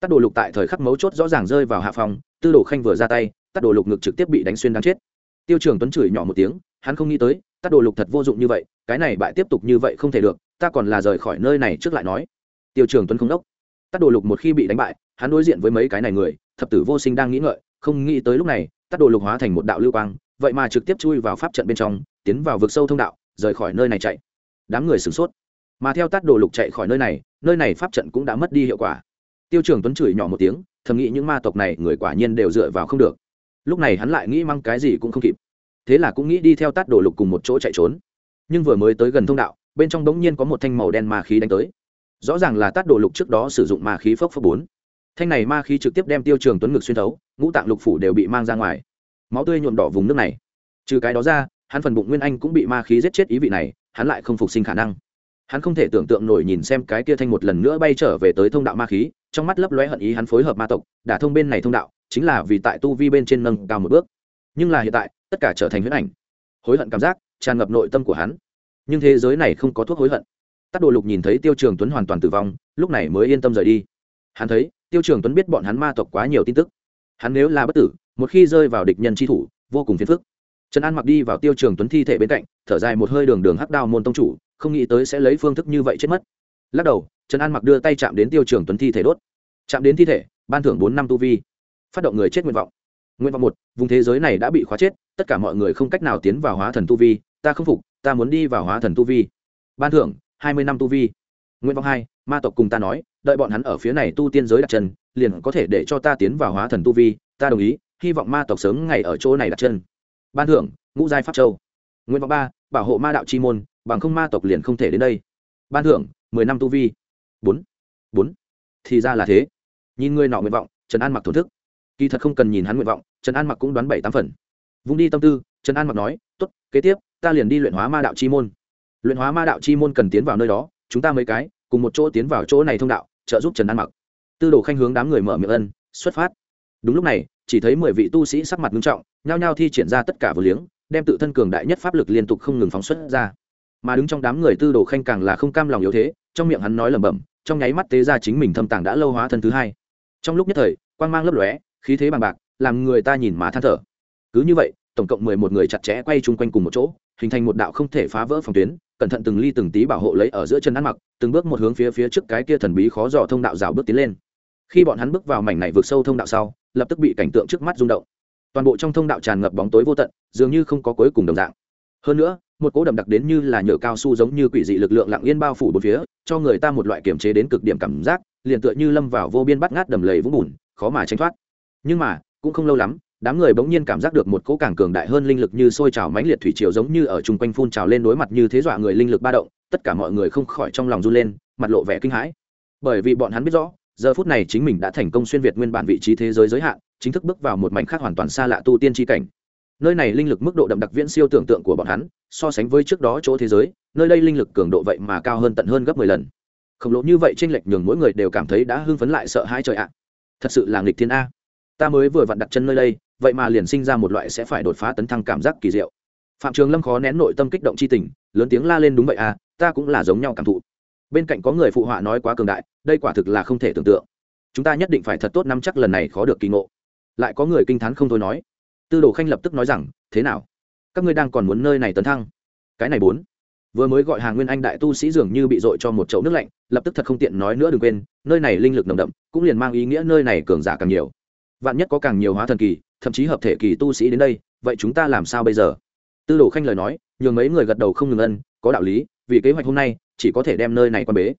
Tắt đồ lục tại thời khắc mấu chốt rõ ràng rơi vào hạ phòng tư đồ khanh vừa ra tay tắt đồ lục ngực trực tiếp bị đánh xuyên đáng chết tiêu trường tuấn chửi nhỏ một tiếng, hắn không nghĩ tới tắt đồ lục thật vô dụng như vậy, cái này bại tiếp tục như vậy không thể được, ta còn là rời khỏi nơi này trước lại nói. Tiêu trường tuấn không đốc. Tắt đồ lục một khi bị đánh bại, hắn đối diện với mấy cái này người, thập tử vô sinh đang nghĩ ngợi, không nghĩ tới lúc này tắt đồ lục hóa thành một đạo lưu quang, vậy mà trực tiếp chui vào pháp trận bên trong, tiến vào vực sâu thông đạo, rời khỏi nơi này chạy. Đám người sửng sốt. Mà theo tắt đồ lục chạy khỏi nơi này nơi này pháp trận cũng đã mất đi hiệu quả. Tiêu trường tuấn chửi nhỏ một tiếng, thầm nghĩ những ma tộc này người quả nhiên đều dựa vào không được lúc này hắn lại nghĩ mang cái gì cũng không kịp. Thế là cũng nghĩ đi theo tát đồ lục cùng một chỗ chạy trốn. Nhưng vừa mới tới gần thông đạo, bên trong đống nhiên có một thanh màu đen ma khí đánh tới. Rõ ràng là tát đồ lục trước đó sử dụng ma khí phốc phốc bốn. Thanh này ma khí trực tiếp đem tiêu trường tuấn ngực xuyên thấu, ngũ tạng lục phủ đều bị mang ra ngoài. Máu tươi nhuộm đỏ vùng nước này. Trừ cái đó ra, hắn phần bụng nguyên anh cũng bị ma khí giết chết ý vị này, hắn lại không phục sinh khả năng. Hắn không thể tưởng tượng nổi nhìn xem cái kia thanh một lần nữa bay trở về tới thông đạo ma khí, trong mắt lấp lóe hận ý hắn phối hợp ma tộc, đả thông bên này thông đạo chính là vì tại tu vi bên trên nâng cao một bước. Nhưng là hiện tại, tất cả trở thành huyết ảnh. Hối hận cảm giác, tràn ngập nội tâm của hắn. Nhưng thế giới này không có thuốc hối hận. Tắc đồ lục nhìn thấy tiêu trường tuấn hoàn toàn tử vong, lúc này mới yên tâm rời đi. Hắn thấy, tiêu trường tuấn biết bọn hắn ma tộc quá nhiều tin tức. Hắn nếu là bất tử, một khi rơi vào địch nhân tri thủ, vô cùng phiền phức. Trần an mặc đi vào tiêu trường tuấn thi thể bên cạnh, thở dài một hơi đường đường hắc đao môn tông chủ, không nghĩ tới sẽ lấy phương thức như vậy chết mất. Lắc đầu, trần an mặc đưa tay chạm đến tiêu trường tuấn thi thể đốt. Chạm đến thi thể, ban thưởng bốn năm tu vi phát động người chết nguyện vọng. Nguyện vọng một, vùng thế giới này đã bị khóa chết, tất cả mọi người không cách nào tiến vào hóa thần tu vi, ta không phục, ta muốn đi vào hóa thần tu vi. Ban thưởng, hai mươi năm tu vi. Nguyện vọng hai, ma tộc cùng ta nói, đợi bọn hắn ở phía này tu tiên giới đặt chân, liền có thể để cho ta tiến vào hóa thần tu vi, ta đồng ý, hy vọng ma tộc sớm ngày ở chỗ này đặt chân. Ban thưởng, ngũ giai pháp châu. Nguyện vọng ba, bảo hộ ma đạo chi môn, bằng không ma tộc liền không thể đến đây. Ban thưởng, mười năm tu vi. Bốn. Bốn. Thì ra là thế. Nhìn người nọ nguyện vọng, trần an mặc thổn thức kỳ thật không cần nhìn hắn nguyện vọng, trần an mặc cũng đoán bảy tám phần. Vung đi tâm tư, trần an mặc nói t ố t kế tiếp, ta liền đi luyện hóa ma đạo chi môn. Luyện hóa ma đạo chi môn cần tiến vào nơi đó, chúng ta mấy cái, cùng một chỗ tiến vào chỗ này thông đạo, trợ giúp trần an mặc. Tư đồ khanh hướng đám người mở miệng ân, xuất phát. Đúng lúc này, chỉ thấy mười vị tu sĩ sắc mặt nghiêm trọng, nhao nhao thi triển ra tất cả vừa liếng, đem tự thân cường đại nhất pháp lực liên tục không ngừng phóng xuất ra. Mà đứng trong đám người tư đồ khanh càng là không cam lòng yếu thế, trong miệng hắn nói lẩm bẩm, trong nháy mắt tế ra chính mình thâm tàng đã lâu hóa thân thứ hai. Trong lúc nhất thời, quang mang lấp lóe khí thế bằng bạc, làm người ta nhìn mà than thở. Cứ như vậy, tổng cộng mười một người chặt chẽ quay chung quanh cùng một chỗ, hình thành một đạo không thể phá vỡ phòng tuyến, cẩn thận từng ly từng tí bảo hộ lấy ở giữa chân ăn mặc, từng bước một hướng phía phía trước cái kia thần bí khó dò thông đạo rào bước tiến lên. Khi bọn hắn bước vào mảnh này vượt sâu thông đạo sau, lập tức bị cảnh tượng trước mắt rung động. Toàn bộ trong thông đạo tràn ngập bóng tối vô tận, dường như không có cuối cùng đồng dạng. Hơn nữa, một cỗ đậm đặc đến như là nhựa cao su giống như quỷ dị lực lượng lặng yên bao phủ bốn phía, cho người ta một loại kiểm chế đến cực điểm cảm giác, liền tựa như lâm vào vô biên bắt ngát đầm lầy vũng bùn, khó mà tránh thoát nhưng mà, cũng không lâu lắm, đám người bỗng nhiên cảm giác được một cỗ càng cường đại hơn linh lực như sôi trào mãnh liệt thủy triều giống như ở chung quanh phun trào lên đối mặt như thế dọa người linh lực ba động, tất cả mọi người không khỏi trong lòng run lên, mặt lộ vẻ kinh hãi. Bởi vì bọn hắn biết rõ, giờ phút này chính mình đã thành công xuyên việt nguyên bản vị trí thế giới giới hạn, chính thức bước vào một mảnh khác hoàn toàn xa lạ tu tiên tri cảnh. Nơi này linh lực mức độ đậm đặc viễn siêu tưởng tượng của bọn hắn, so sánh với trước đó chỗ thế giới, nơi đây linh lực cường độ vậy mà cao hơn tận hơn gấp mười lần. Khổng lồ như vậy tranh lệch nhường mỗi người đều cảm thấy đã hưng phấn lại sợ hãi trời ạ. Thật sự là nghịch thiên a ta mới vừa vặn đặt chân nơi đây, vậy mà liền sinh ra một loại sẽ phải đột phá tấn thăng cảm giác kỳ diệu. Phạm trường lâm khó nén nội tâm kích động c h i tình, lớn tiếng la lên đúng vậy à ta cũng là giống nhau cảm thụ. Bên cạnh có người phụ họa nói quá cường đại, đây quả thực là không thể tưởng tượng. Chúng ta nhất định phải thật tốt nắm chắc lần này khó được kỳ ngộ. Lại có người kinh t h á n không thôi nói. Tư đồ khanh lập tức nói rằng, thế nào? Các ngươi đang còn muốn nơi này tấn thăng? Cái này bốn. Vừa mới gọi hàng nguyên anh đại tu sĩ dường như bị dội cho một chậu nước lạnh, lập tức thật không tiện nói nữa đừng quên, nơi này linh lực nồng đậm, cũng liền mang ý nghĩa nơi này cường giả càng nhiều vạn nhất có càng nhiều hóa thần kỳ, thậm chí hợp thể kỳ tu sĩ đến đây, vậy chúng ta làm sao bây giờ? Tư đồ khanh lời nói, nhường mấy người gật đầu không ngừng ân, có đạo lý, vì kế hoạch hôm nay, chỉ có thể đem nơi này quan bế.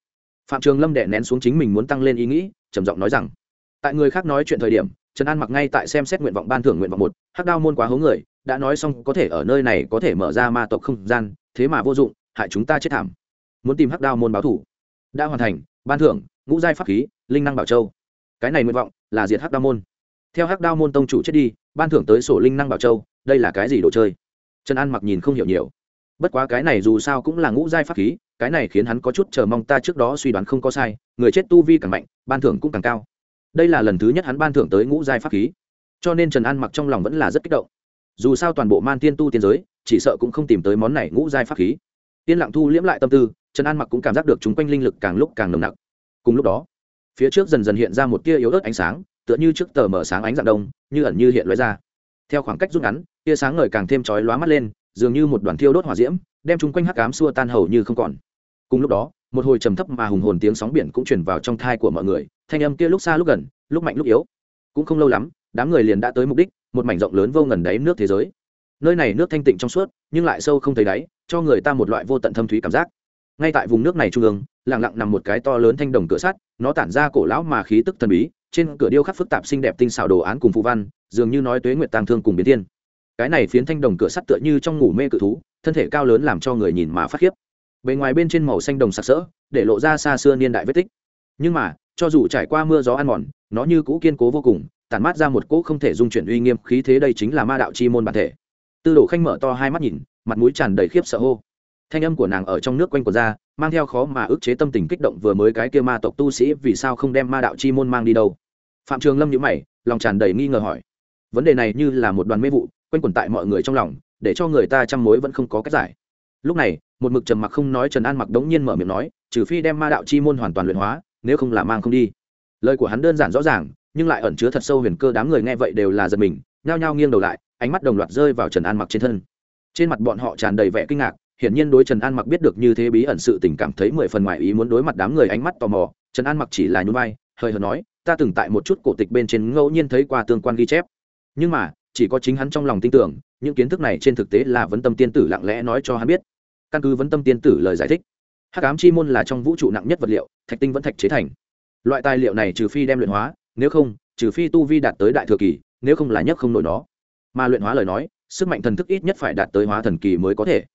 Phạm trường lâm đệ nén xuống chính mình muốn tăng lên ý nghĩ, trầm giọng nói rằng, tại người khác nói chuyện thời điểm, trần an mặc ngay tại xem xét nguyện vọng ban thưởng nguyện vọng một, hắc đao môn quá hố người, đã nói xong có thể ở nơi này có thể mở ra ma tộc không gian, thế mà vô dụng, hại chúng ta chết thảm. Muốn tìm hắc đao môn báo thủ. Đã hoàn thành, ban thưởng, ngũ giai pháp khí, linh năng bảo châu. Cái này nguyện vọng là diệt hắc đao môn theo hắc đao môn tông chủ chết đi, ban thưởng tới sổ linh năng bảo châu, đây là cái gì đồ chơi? Trần an mặc nhìn không hiểu nhiều. Bất quá cái này dù sao cũng là ngũ giai pháp khí, cái này khiến hắn có chút chờ mong ta trước đó suy đoán không có sai, người chết tu vi càng mạnh, ban thưởng cũng càng cao. Đây là lần thứ nhất hắn ban thưởng tới ngũ giai pháp khí. Cho nên trần an mặc trong lòng vẫn là rất kích động. Dù sao toàn bộ man tiên tu tiên giới, chỉ sợ cũng không tìm tới món này ngũ giai pháp khí. Tiên lặng thu liễm lại tâm tư, trần an mặc cũng cảm giác được chúng quanh linh lực càng lúc càng nồng nặc. Cùng lúc đó, phía trước dần dần hiện ra một tia yếu ớt ánh sáng tựa như trước tờ mở sáng ánh dạng đông, như ẩn như hiện lóe ra. Theo khoảng cách rút ngắn, tia sáng ngời càng thêm chói lóa mắt lên, dường như một đoàn thiêu đốt hỏa diễm, đem chúng quanh hắc ám xua tan hầu như không còn. Cùng lúc đó, một hồi trầm thấp mà hùng hồn tiếng sóng biển cũng truyền vào trong thai của mọi người, thanh âm kia lúc xa lúc gần, lúc mạnh lúc yếu. Cũng không lâu lắm, đám người liền đã tới mục đích, một mảnh rộng lớn vô ngần đáy nước thế giới. Nơi này nước thanh tịnh trong suốt, nhưng lại sâu không thấy đáy, cho người ta một loại vô tận thâm thúy cảm giác. Ngay tại vùng nước này trung ương, lặng lặng nằm một cái to lớn thanh đồng cửa sắt, nó tản ra cổ lão mà khí tức thần bí trên cửa điêu khắc phức tạp xinh đẹp tinh xảo đồ án cùng phù văn, dường như nói tuế nguyệt tàng thương cùng biến thiên. Cái này phiến thanh đồng cửa sắt tựa như trong ngủ mê cự thú, thân thể cao lớn làm cho người nhìn mà phát khiếp. Bề ngoài bên trên màu xanh đồng sặc sỡ, để lộ ra xa xưa niên đại vết tích. Nhưng mà, cho dù trải qua mưa gió ăn mòn, nó như cũ kiên cố vô cùng, tản mát ra một cỗ không thể dung chuyển uy nghiêm khí thế đây chính là ma đạo chi môn bản thể. Tư đồ khanh mở to hai mắt nhìn, mặt mũi tràn đầy khiếp sợ hô. Thanh âm của nàng ở trong nước quanh quần ra, mang theo khó mà ức chế tâm tình kích động vừa mới cái kia ma tộc tu sĩ vì sao không đem ma đạo chi môn mang đi đâu phạm trường lâm nhữ mày, lòng tràn đầy nghi ngờ hỏi. Vấn đề này như là một đoàn mê vụ, quanh quẩn tại mọi người trong lòng, để cho người ta chăm mối vẫn không có cách giải. Lúc này, một mực trầm mặc không nói trần an mặc đống nhiên mở miệng nói, trừ phi đem ma đạo chi môn hoàn toàn luyện hóa, nếu không là mang không đi. Lời của hắn đơn giản rõ ràng, nhưng lại ẩn chứa thật sâu huyền cơ đám người nghe vậy đều là giật mình, nhao nhao nghiêng đầu lại, ánh mắt đồng loạt rơi vào trần an mặc trên thân. Trên mặt bọn họ tràn đầy vẻ kinh ngạc, hiển nhiên đối trần an mặc biết được như thế bí ẩn sự tình cảm thấy mười phần ngoài ý muốn đối mặt đám người ánh mắt tò mò, trần an mặc chỉ là nhún vai hời hợt nói, ta từng tại một chút cổ tịch bên trên ngẫu nhiên thấy qua tương quan ghi chép. Nhưng mà, chỉ có chính hắn trong lòng tin tưởng, những kiến thức này trên thực tế là vấn tâm tiên tử lặng lẽ nói cho hắn biết. Căn cứ vấn tâm tiên tử lời giải thích, hắc ám chi môn là trong vũ trụ nặng nhất vật liệu, thạch tinh vẫn thạch chế thành. Loại tài liệu này trừ phi đem luyện hóa, nếu không, trừ phi tu vi đạt tới đại thừa kỳ, nếu không là nhất không nổi nó. Mà luyện hóa lời nói, sức mạnh thần thức ít nhất phải đạt tới hóa thần kỳ mới có thể.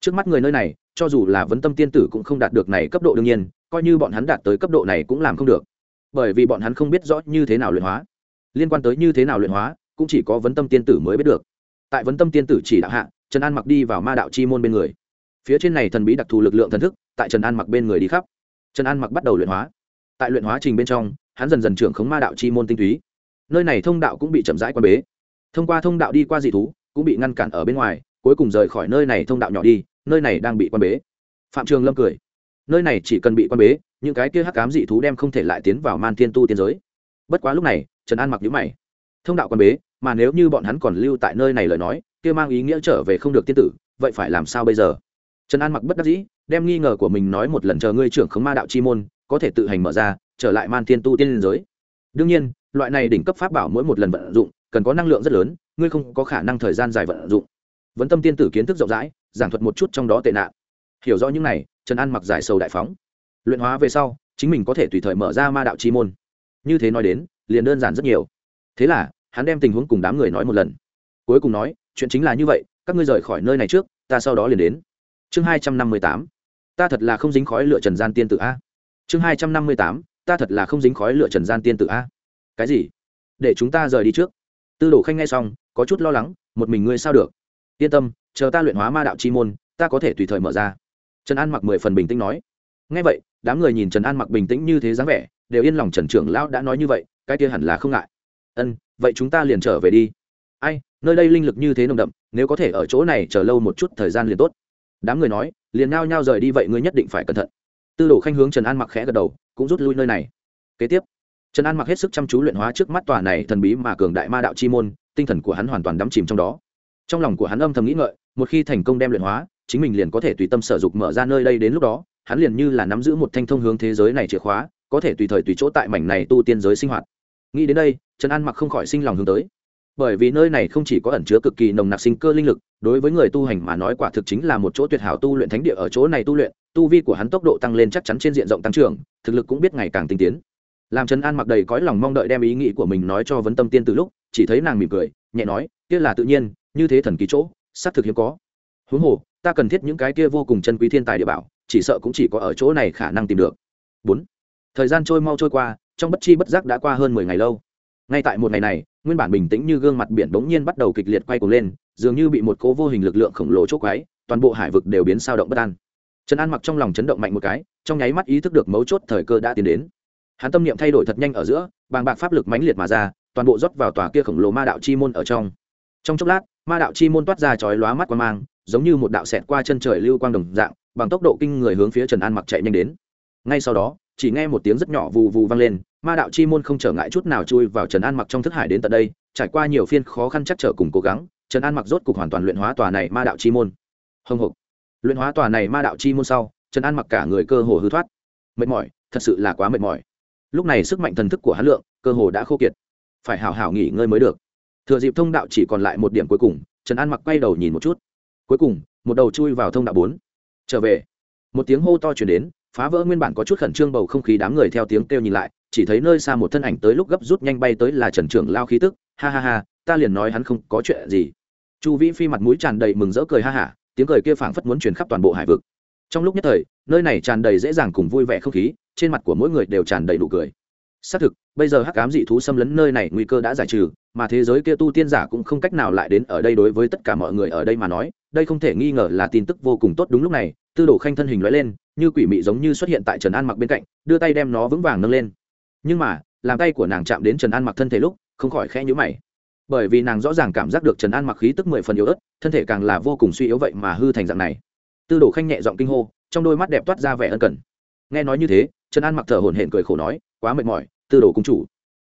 Trước mắt người nơi này, cho dù là vấn tâm tiên tử cũng không đạt được này cấp độ đương nhiên, coi như bọn hắn đạt tới cấp độ này cũng làm không được bởi vì bọn hắn không biết rõ như thế nào luyện hóa. Liên quan tới như thế nào luyện hóa, cũng chỉ có vấn tâm tiên tử mới biết được. Tại vấn tâm tiên tử chỉ đạo hạ, trần an mặc đi vào ma đạo chi môn bên người. Phía trên này thần bí đặc thù lực lượng thần thức, tại trần an mặc bên người đi khắp. Trần an mặc bắt đầu luyện hóa. Tại luyện hóa trình bên trong, hắn dần dần trưởng khống ma đạo chi môn tinh túy. Nơi này thông đạo cũng bị chậm rãi quan bế. Thông qua thông đạo đi qua dị thú, cũng bị ngăn cản ở bên ngoài, cuối cùng rời khỏi nơi này thông đạo nhỏ đi, nơi này đang bị quan bế. Phạm trường lâm cười. Nơi này chỉ cần bị quan bế những cái kia hắc cám dị thú đem không thể lại tiến vào man thiên tu tiên giới. Bất quá lúc này, trần an mặc nhữ mày. Thông đạo quan bế, mà nếu như bọn hắn còn lưu tại nơi này lời nói, kia mang ý nghĩa trở về không được tiên tử, vậy phải làm sao bây giờ? Trần an mặc bất đắc dĩ, đem nghi ngờ của mình nói một lần chờ ngươi trưởng khống ma đạo chi môn, có thể tự hành mở ra, trở lại man thiên tu tiên giới. Đương nhiên, loại này đỉnh cấp pháp bảo mỗi một lần vận dụng, cần có năng lượng rất lớn, ngươi không có khả năng thời gian dài vận dụng. Vấn tâm tiên tử kiến thức rộng rãi, giảng thuật một chút trong đó tệ nạn. Hiểu rõ những này, trần an mặc giải sầu đại phóng luyện hóa về sau, chính mình có thể tùy thời mở ra ma đạo chi môn. Như thế nói đến, liền đơn giản rất nhiều. Thế là, hắn đem tình huống cùng đám người nói một lần. Cuối cùng nói, chuyện chính là như vậy, các ngươi rời khỏi nơi này trước, ta sau đó liền đến. Chương hai trăm năm mươi tám. Ta thật là không dính khói lựa trần gian tiên tử a. Chương hai trăm năm mươi tám. Ta thật là không dính khói lựa trần gian tiên tử a. Cái gì? Để chúng ta rời đi trước. Tư đồ khanh nghe xong, có chút lo lắng, một mình ngươi sao được? Yên tâm, chờ ta luyện hóa ma đạo chi môn, ta có thể tùy thời mở ra. Trần an mặc mười phần bình tĩnh nói. Ngay vậy đám người nhìn trần an mặc bình tĩnh như thế dáng vẻ, đều yên lòng trần trưởng lão đã nói như vậy, cái kia hẳn là không ngại. Ân, vậy chúng ta liền trở về đi. Ai, nơi đây linh lực như thế nồng đậm, nếu có thể ở chỗ này chờ lâu một chút thời gian liền tốt. Đám người nói, liền nao nhao rời đi vậy ngươi nhất định phải cẩn thận. Tư đồ khanh hướng trần an mặc khẽ gật đầu, cũng rút lui nơi này. Kế tiếp, trần an mặc hết sức chăm chú luyện hóa trước mắt tòa này thần bí mà cường đại ma đạo chi môn, tinh thần của hắn hoàn toàn đắm chìm trong đó. Trong lòng của hắn âm thầm nghĩ ngợi, một khi thành công đem luyện hóa, chính mình liền có thể tùy tâm sở dục mở ra nơi đây đến lúc đó hắn liền như là nắm giữ một thanh thông hướng thế giới này chìa khóa, có thể tùy thời tùy chỗ tại mảnh này tu tiên giới sinh hoạt. Nghĩ đến đây, trần an mặc không khỏi sinh lòng hướng tới. Bởi vì nơi này không chỉ có ẩn chứa cực kỳ nồng nặc sinh cơ linh lực, đối với người tu hành mà nói quả thực chính là một chỗ tuyệt hảo tu luyện thánh địa ở chỗ này tu luyện, tu vi của hắn tốc độ tăng lên chắc chắn trên diện rộng tăng trưởng, thực lực cũng biết ngày càng tinh tiến. Làm trần an mặc đầy cõi lòng mong đợi đem ý nghĩ của mình nói cho vấn tâm tiên từ lúc, chỉ thấy nàng mỉm cười, nhẹ nói, kia là tự nhiên, như thế thần kỳ chỗ, xác thực hiếm có. Huống hồ, ta cần thiết những cái kia vô cùng chân quý thiên tài địa bảo chỉ sợ cũng chỉ có ở chỗ này khả năng tìm được. Bốn, thời gian trôi mau trôi qua, trong bất chi bất giác đã qua hơn mười ngày lâu. Ngay tại một ngày này, nguyên bản bình tĩnh như gương mặt biển bỗng nhiên bắt đầu kịch liệt quay cuồng lên, dường như bị một cố vô hình lực lượng khổng lồ chốt quái toàn bộ hải vực đều biến sao động bất an. Trần an mặc trong lòng chấn động mạnh một cái, trong nháy mắt ý thức được mấu chốt thời cơ đã tiến đến. Hắn tâm niệm thay đổi thật nhanh ở giữa, bàng bạc pháp lực mãnh liệt mà ra, toàn bộ rót vào tòa kia khổng lồ ma đạo chi môn ở trong. Trong chốc lát, ma đạo chi môn toát ra chói lóa mắt qua mang, giống như một đạo xẹt qua chân trời lưu quang đồng dạng bằng tốc độ kinh người hướng phía trần an mặc chạy nhanh đến. Ngay sau đó, chỉ nghe một tiếng rất nhỏ vù vù vang lên, ma đạo chi môn không trở ngại chút nào chui vào trần an mặc trong thức hải đến tận đây, trải qua nhiều phiên khó khăn chắc trở cùng cố gắng, trần an mặc rốt cục hoàn toàn luyện hóa tòa này ma đạo chi môn. Hồng hộc luyện hóa tòa này ma đạo chi môn sau, trần an mặc cả người cơ hồ hư thoát. Mệt mỏi, thật sự là quá mệt mỏi. Lúc này sức mạnh thần thức của hắn lượng, cơ hồ đã khô kiệt. Phải hào hào nghỉ ngơi mới được. Thừa dịp thông đạo chỉ còn lại một điểm cuối cùng, trần an mặc quay đầu nhìn một chút. Cuối cùng, một đầu chui vào thông đạo bốn trở về. Một tiếng hô to chuyển đến, phá vỡ nguyên bản có chút khẩn trương bầu không khí đám người theo tiếng kêu nhìn lại, chỉ thấy nơi xa một thân ảnh tới lúc gấp rút nhanh bay tới là trần trưởng lao khí tức. Ha ha ha, ta liền nói hắn không có chuyện gì. Chu vĩ phi mặt mũi tràn đầy mừng rỡ cười ha hả, tiếng cười kia phảng phất muốn truyền khắp toàn bộ hải vực. Trong lúc nhất thời, nơi này tràn đầy dễ dàng cùng vui vẻ không khí, trên mặt của mỗi người đều tràn đầy đủ cười xác thực, bây giờ hắc cám dị thú xâm lấn nơi này nguy cơ đã giải trừ, mà thế giới kia tu tiên giả cũng không cách nào lại đến ở đây đối với tất cả mọi người ở đây mà nói. Đây không thể nghi ngờ là tin tức vô cùng tốt đúng lúc này, tư đồ khanh thân hình nói lên, như quỷ mị giống như xuất hiện tại trần an mặc bên cạnh, đưa tay đem nó vững vàng nâng lên. Nhưng mà, làm tay của nàng chạm đến trần an mặc thân thể lúc, không khỏi khẽ nhữ mày. Bởi vì nàng rõ ràng cảm giác được trần an mặc khí tức mười phần yếu ớt, thân thể càng là vô cùng suy yếu vậy mà hư thành dạng này. Tư đồ khanh nhẹ giọng kinh hô, trong đôi mắt đẹp toát ra vẻ ân cần. Nghe nói như thế, trần an mặc thở hổn hển cười khổ nói quá mệt mỏi, tư đồ cung chủ.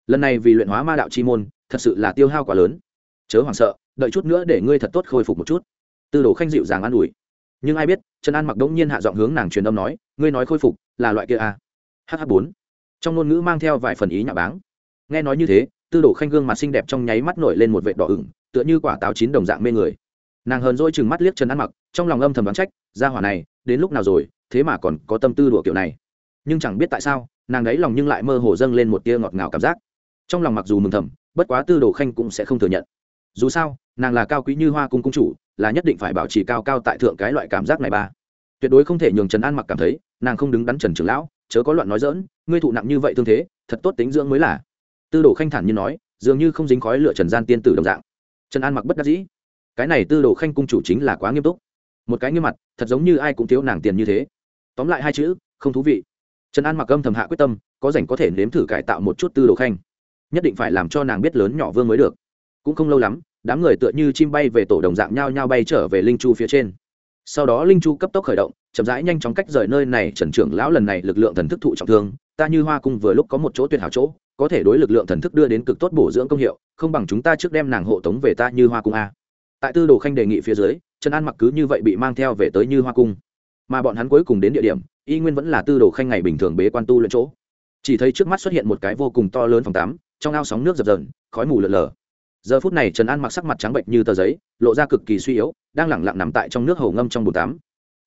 Lần này vì luyện hóa ma đạo chi môn, thật sự là tiêu hao quá lớn. Chớ hoảng sợ, đợi chút nữa để ngươi thật tốt khôi phục một chút. Tư đồ khanh dịu dàng an ủi. Nhưng ai biết, trần an mặc đống nhiên hạ giọng hướng nàng truyền âm nói, ngươi nói khôi phục là loại kia à? hh bốn. Trong ngôn ngữ mang theo vài phần ý nhà báng. Nghe nói như thế, tư đồ khanh gương mặt xinh đẹp trong nháy mắt nổi lên một vệt đỏ ửng, tựa như quả táo chín đồng dạng mê người. Nàng hờn dỗi chừng mắt liếc trần An mặc, trong lòng âm thầm đoán trách ra hỏa này, đến lúc nào rồi, thế mà còn có tâm tư đùa kiểu này? Nhưng chẳng biết tại sao, nàng ấy lòng nhưng lại mơ hồ dâng lên một tia ngọt ngào cảm giác. Trong lòng mặc dù mừng thầm, bất quá tư đồ khanh cũng sẽ không thừa nhận. Dù sao, nàng là cao quý như hoa cung cung chủ, là nhất định phải bảo trì cao cao tại thượng cái loại cảm giác này ba. Tuyệt đối không thể nhường trần an mặc cảm thấy, nàng không đứng đắn trần trưởng lão, chớ có loạn nói dỡn ngươi thụ nặng như vậy thương thế, thật tốt tính dưỡng mới là. Tư đồ khanh thản như nói, dường như không dính khói lựa trần gian tiên tử đồng dạng. Trần an mặc bất đắc dĩ. Cái này tư đồ khanh cung chủ chính là quá nghiêm túc. Một cái nghiêm mặt, thật giống như ai cũng thiếu nàng tiền như thế. Tóm lại hai chữ, không thú vị trần an mặc âm thầm hạ quyết tâm, có rảnh có thể nếm thử cải tạo một chút tư đồ khanh. Nhất định phải làm cho nàng biết lớn nhỏ vương mới được. Cũng không lâu lắm, đám người tựa như chim bay về tổ đồng dạng nhao nhao bay trở về linh chu phía trên. Sau đó linh chu cấp tốc khởi động, chậm rãi nhanh chóng cách rời nơi này, trần trưởng lão lần này lực lượng thần thức thụ trọng thương, ta như hoa cung vừa lúc có một chỗ tuyệt hảo chỗ, có thể đối lực lượng thần thức đưa đến cực tốt bổ dưỡng công hiệu, không bằng chúng ta trước đem nàng hộ tống về ta như hoa cung a. Tại tư đồ khanh đề nghị phía dưới, trần an mặc cứ như vậy bị mang theo về tới như hoa cung. Mà bọn hắn cuối cùng đến địa điểm y nguyên vẫn là tư đồ khanh ngày bình thường bế quan tu luyện chỗ. Chỉ thấy trước mắt xuất hiện một cái vô cùng to lớn phòng tắm, trong ao sóng nước dập dờn, khói mù lợn lờ giờ phút này trần an mặc sắc mặt trắng bệnh như tờ giấy, lộ ra cực kỳ suy yếu, đang lẳng lặng nằm tại trong nước hồ ngâm trong bồn tắm.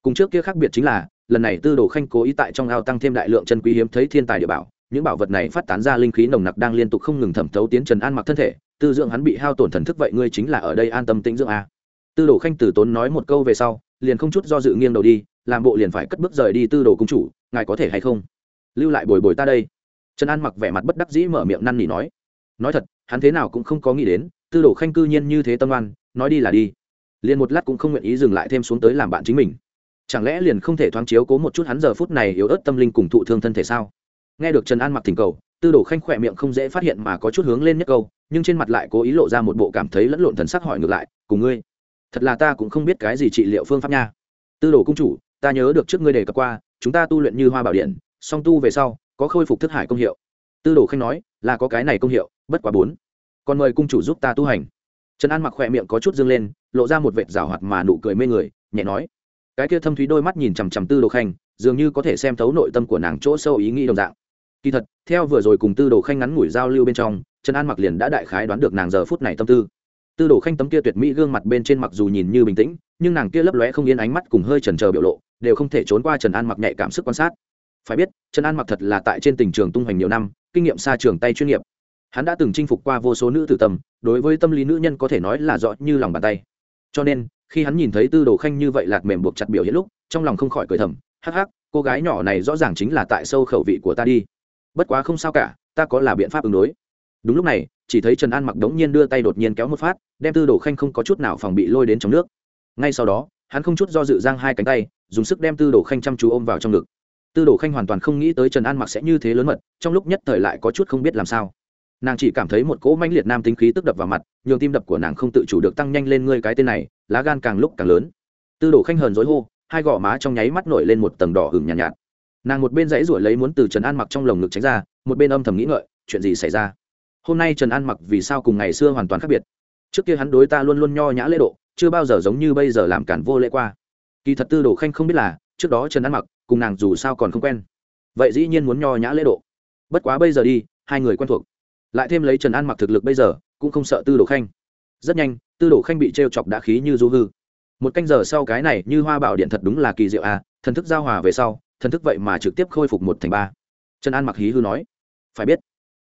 Cùng trước kia khác biệt chính là, lần này tư đồ khanh cố ý tại trong ao tăng thêm đại lượng chân quý hiếm thấy thiên tài địa bảo, những bảo vật này phát tán ra linh khí nồng nặc đang liên tục không ngừng thẩm thấu tiến trần an mặc thân thể, tư dưỡng hắn bị hao tổn thần thức vậy ngươi chính là ở đây an tâm tĩnh dưỡng a. Tư đồ khanh tử tốn nói một câu về sau, liền không chút do dự nghiêng đầu đi làm bộ liền phải cất bước rời đi tư đồ cung chủ, ngài có thể hay không? Lưu lại bồi bồi ta đây. Trần an mặc vẻ mặt bất đắc dĩ mở miệng năn nỉ nói. Nói thật, hắn thế nào cũng không có nghĩ đến, tư đồ khanh cư nhiên như thế tâm oan, nói đi là đi. Liền một lát cũng không nguyện ý dừng lại thêm xuống tới làm bạn chính mình. Chẳng lẽ liền không thể thoáng chiếu cố một chút hắn giờ phút này yếu ớt tâm linh cùng thụ thương thân thể sao? Nghe được trần an mặc thỉnh cầu, tư đồ khanh khỏe miệng không dễ phát hiện mà có chút hướng lên nhất câu, nhưng trên mặt lại cố ý lộ ra một bộ cảm thấy lẫn lộn thần sắc hỏi ngược lại, cùng ngươi, thật là ta cũng không biết cái gì trị liệu phương pháp nha. Tư đồ cung chủ ta nhớ được trước ngươi đề cập qua, chúng ta tu luyện như hoa bảo điện, song tu về sau, có khôi phục thức hải công hiệu. Tư đồ khanh nói, là có cái này công hiệu, bất quá bốn. Còn mời cung chủ giúp ta tu hành. Trần an mặc khỏe miệng có chút dâng lên, lộ ra một vệt rào hoạt mà nụ cười mê người, nhẹ nói. Cái kia thâm thúy đôi mắt nhìn chằm chằm tư đồ khanh, dường như có thể xem thấu nội tâm của nàng chỗ sâu ý nghĩ đồng dạng. Kỳ thật, theo vừa rồi cùng tư đồ khanh ngắn ngủi giao lưu bên trong, trần an mặc liền đã đại khái đoán được nàng giờ phút này tâm tư tư đồ khanh tấm kia tuyệt mỹ gương mặt bên trên mặc dù nhìn như bình tĩnh, nhưng nàng kia lấp lóe không yên ánh mắt cùng hơi trần trờ biểu lộ, đều không thể trốn qua trần an mặc nhạy cảm sức quan sát. Phải biết, trần an mặc thật là tại trên tình trường tung hoành nhiều năm, kinh nghiệm xa trường tay chuyên nghiệp. Hắn đã từng chinh phục qua vô số nữ tử tâm đối với tâm lý nữ nhân có thể nói là rõ như lòng bàn tay. Cho nên, khi hắn nhìn thấy tư đồ khanh như vậy lạc mềm buộc chặt biểu hiện lúc, trong lòng không khỏi cười thầm, hắc hắc, cô gái nhỏ này rõ ràng chính là tại sâu khẩu vị của ta đi. Bất quá không sao cả, ta có là biện pháp ứng đối. Đúng lúc này chỉ thấy trần an mặc đống nhiên đưa tay đột nhiên kéo một phát đem tư đồ khanh không có chút nào phòng bị lôi đến trong nước. Ngay sau đó hắn không chút do dự giang hai cánh tay dùng sức đem tư đồ khanh chăm chú ôm vào trong ngực. Tư đồ khanh hoàn toàn không nghĩ tới trần an mặc sẽ như thế lớn mật trong lúc nhất thời lại có chút không biết làm sao. Nàng chỉ cảm thấy một cỗ manh liệt nam tính khí tức đập vào mặt nhường tim đập của nàng không tự chủ được tăng nhanh lên ngươi cái tên này lá gan càng lúc càng lớn. Tư đồ khanh hờn dối hô hai gò má trong nháy mắt nổi lên một tầng đỏ hừng nhàn nhạt, nhạt. Nàng một bên dãy ruổi lấy muốn từ trần an mặc trong lồng ngực tránh ra một bên âm thầm nghĩ ngợi chuyện gì xảy ra? Hôm nay trần an mặc vì sao cùng ngày xưa hoàn toàn khác biệt? Trước kia hắn đối ta luôn luôn nho nhã lễ độ, chưa bao giờ giống như bây giờ làm cản vô lễ qua. Kỳ thật tư đồ khanh không biết là, trước đó trần an mặc cùng nàng dù sao còn không quen. Vậy dĩ nhiên muốn nho nhã lễ độ. Bất quá bây giờ đi, hai người quen thuộc. Lại thêm lấy trần an mặc thực lực bây giờ, cũng không sợ tư đồ khanh. Rất nhanh, tư đồ khanh bị t r e o chọc đã khí như du hư. Một canh giờ sau cái này như hoa bảo điện thật đúng là kỳ diệu à thần thức giao hòa về sau, thần thức vậy mà trực tiếp khôi phục một thành ba. Trần an mặc hí hư nói, phải biết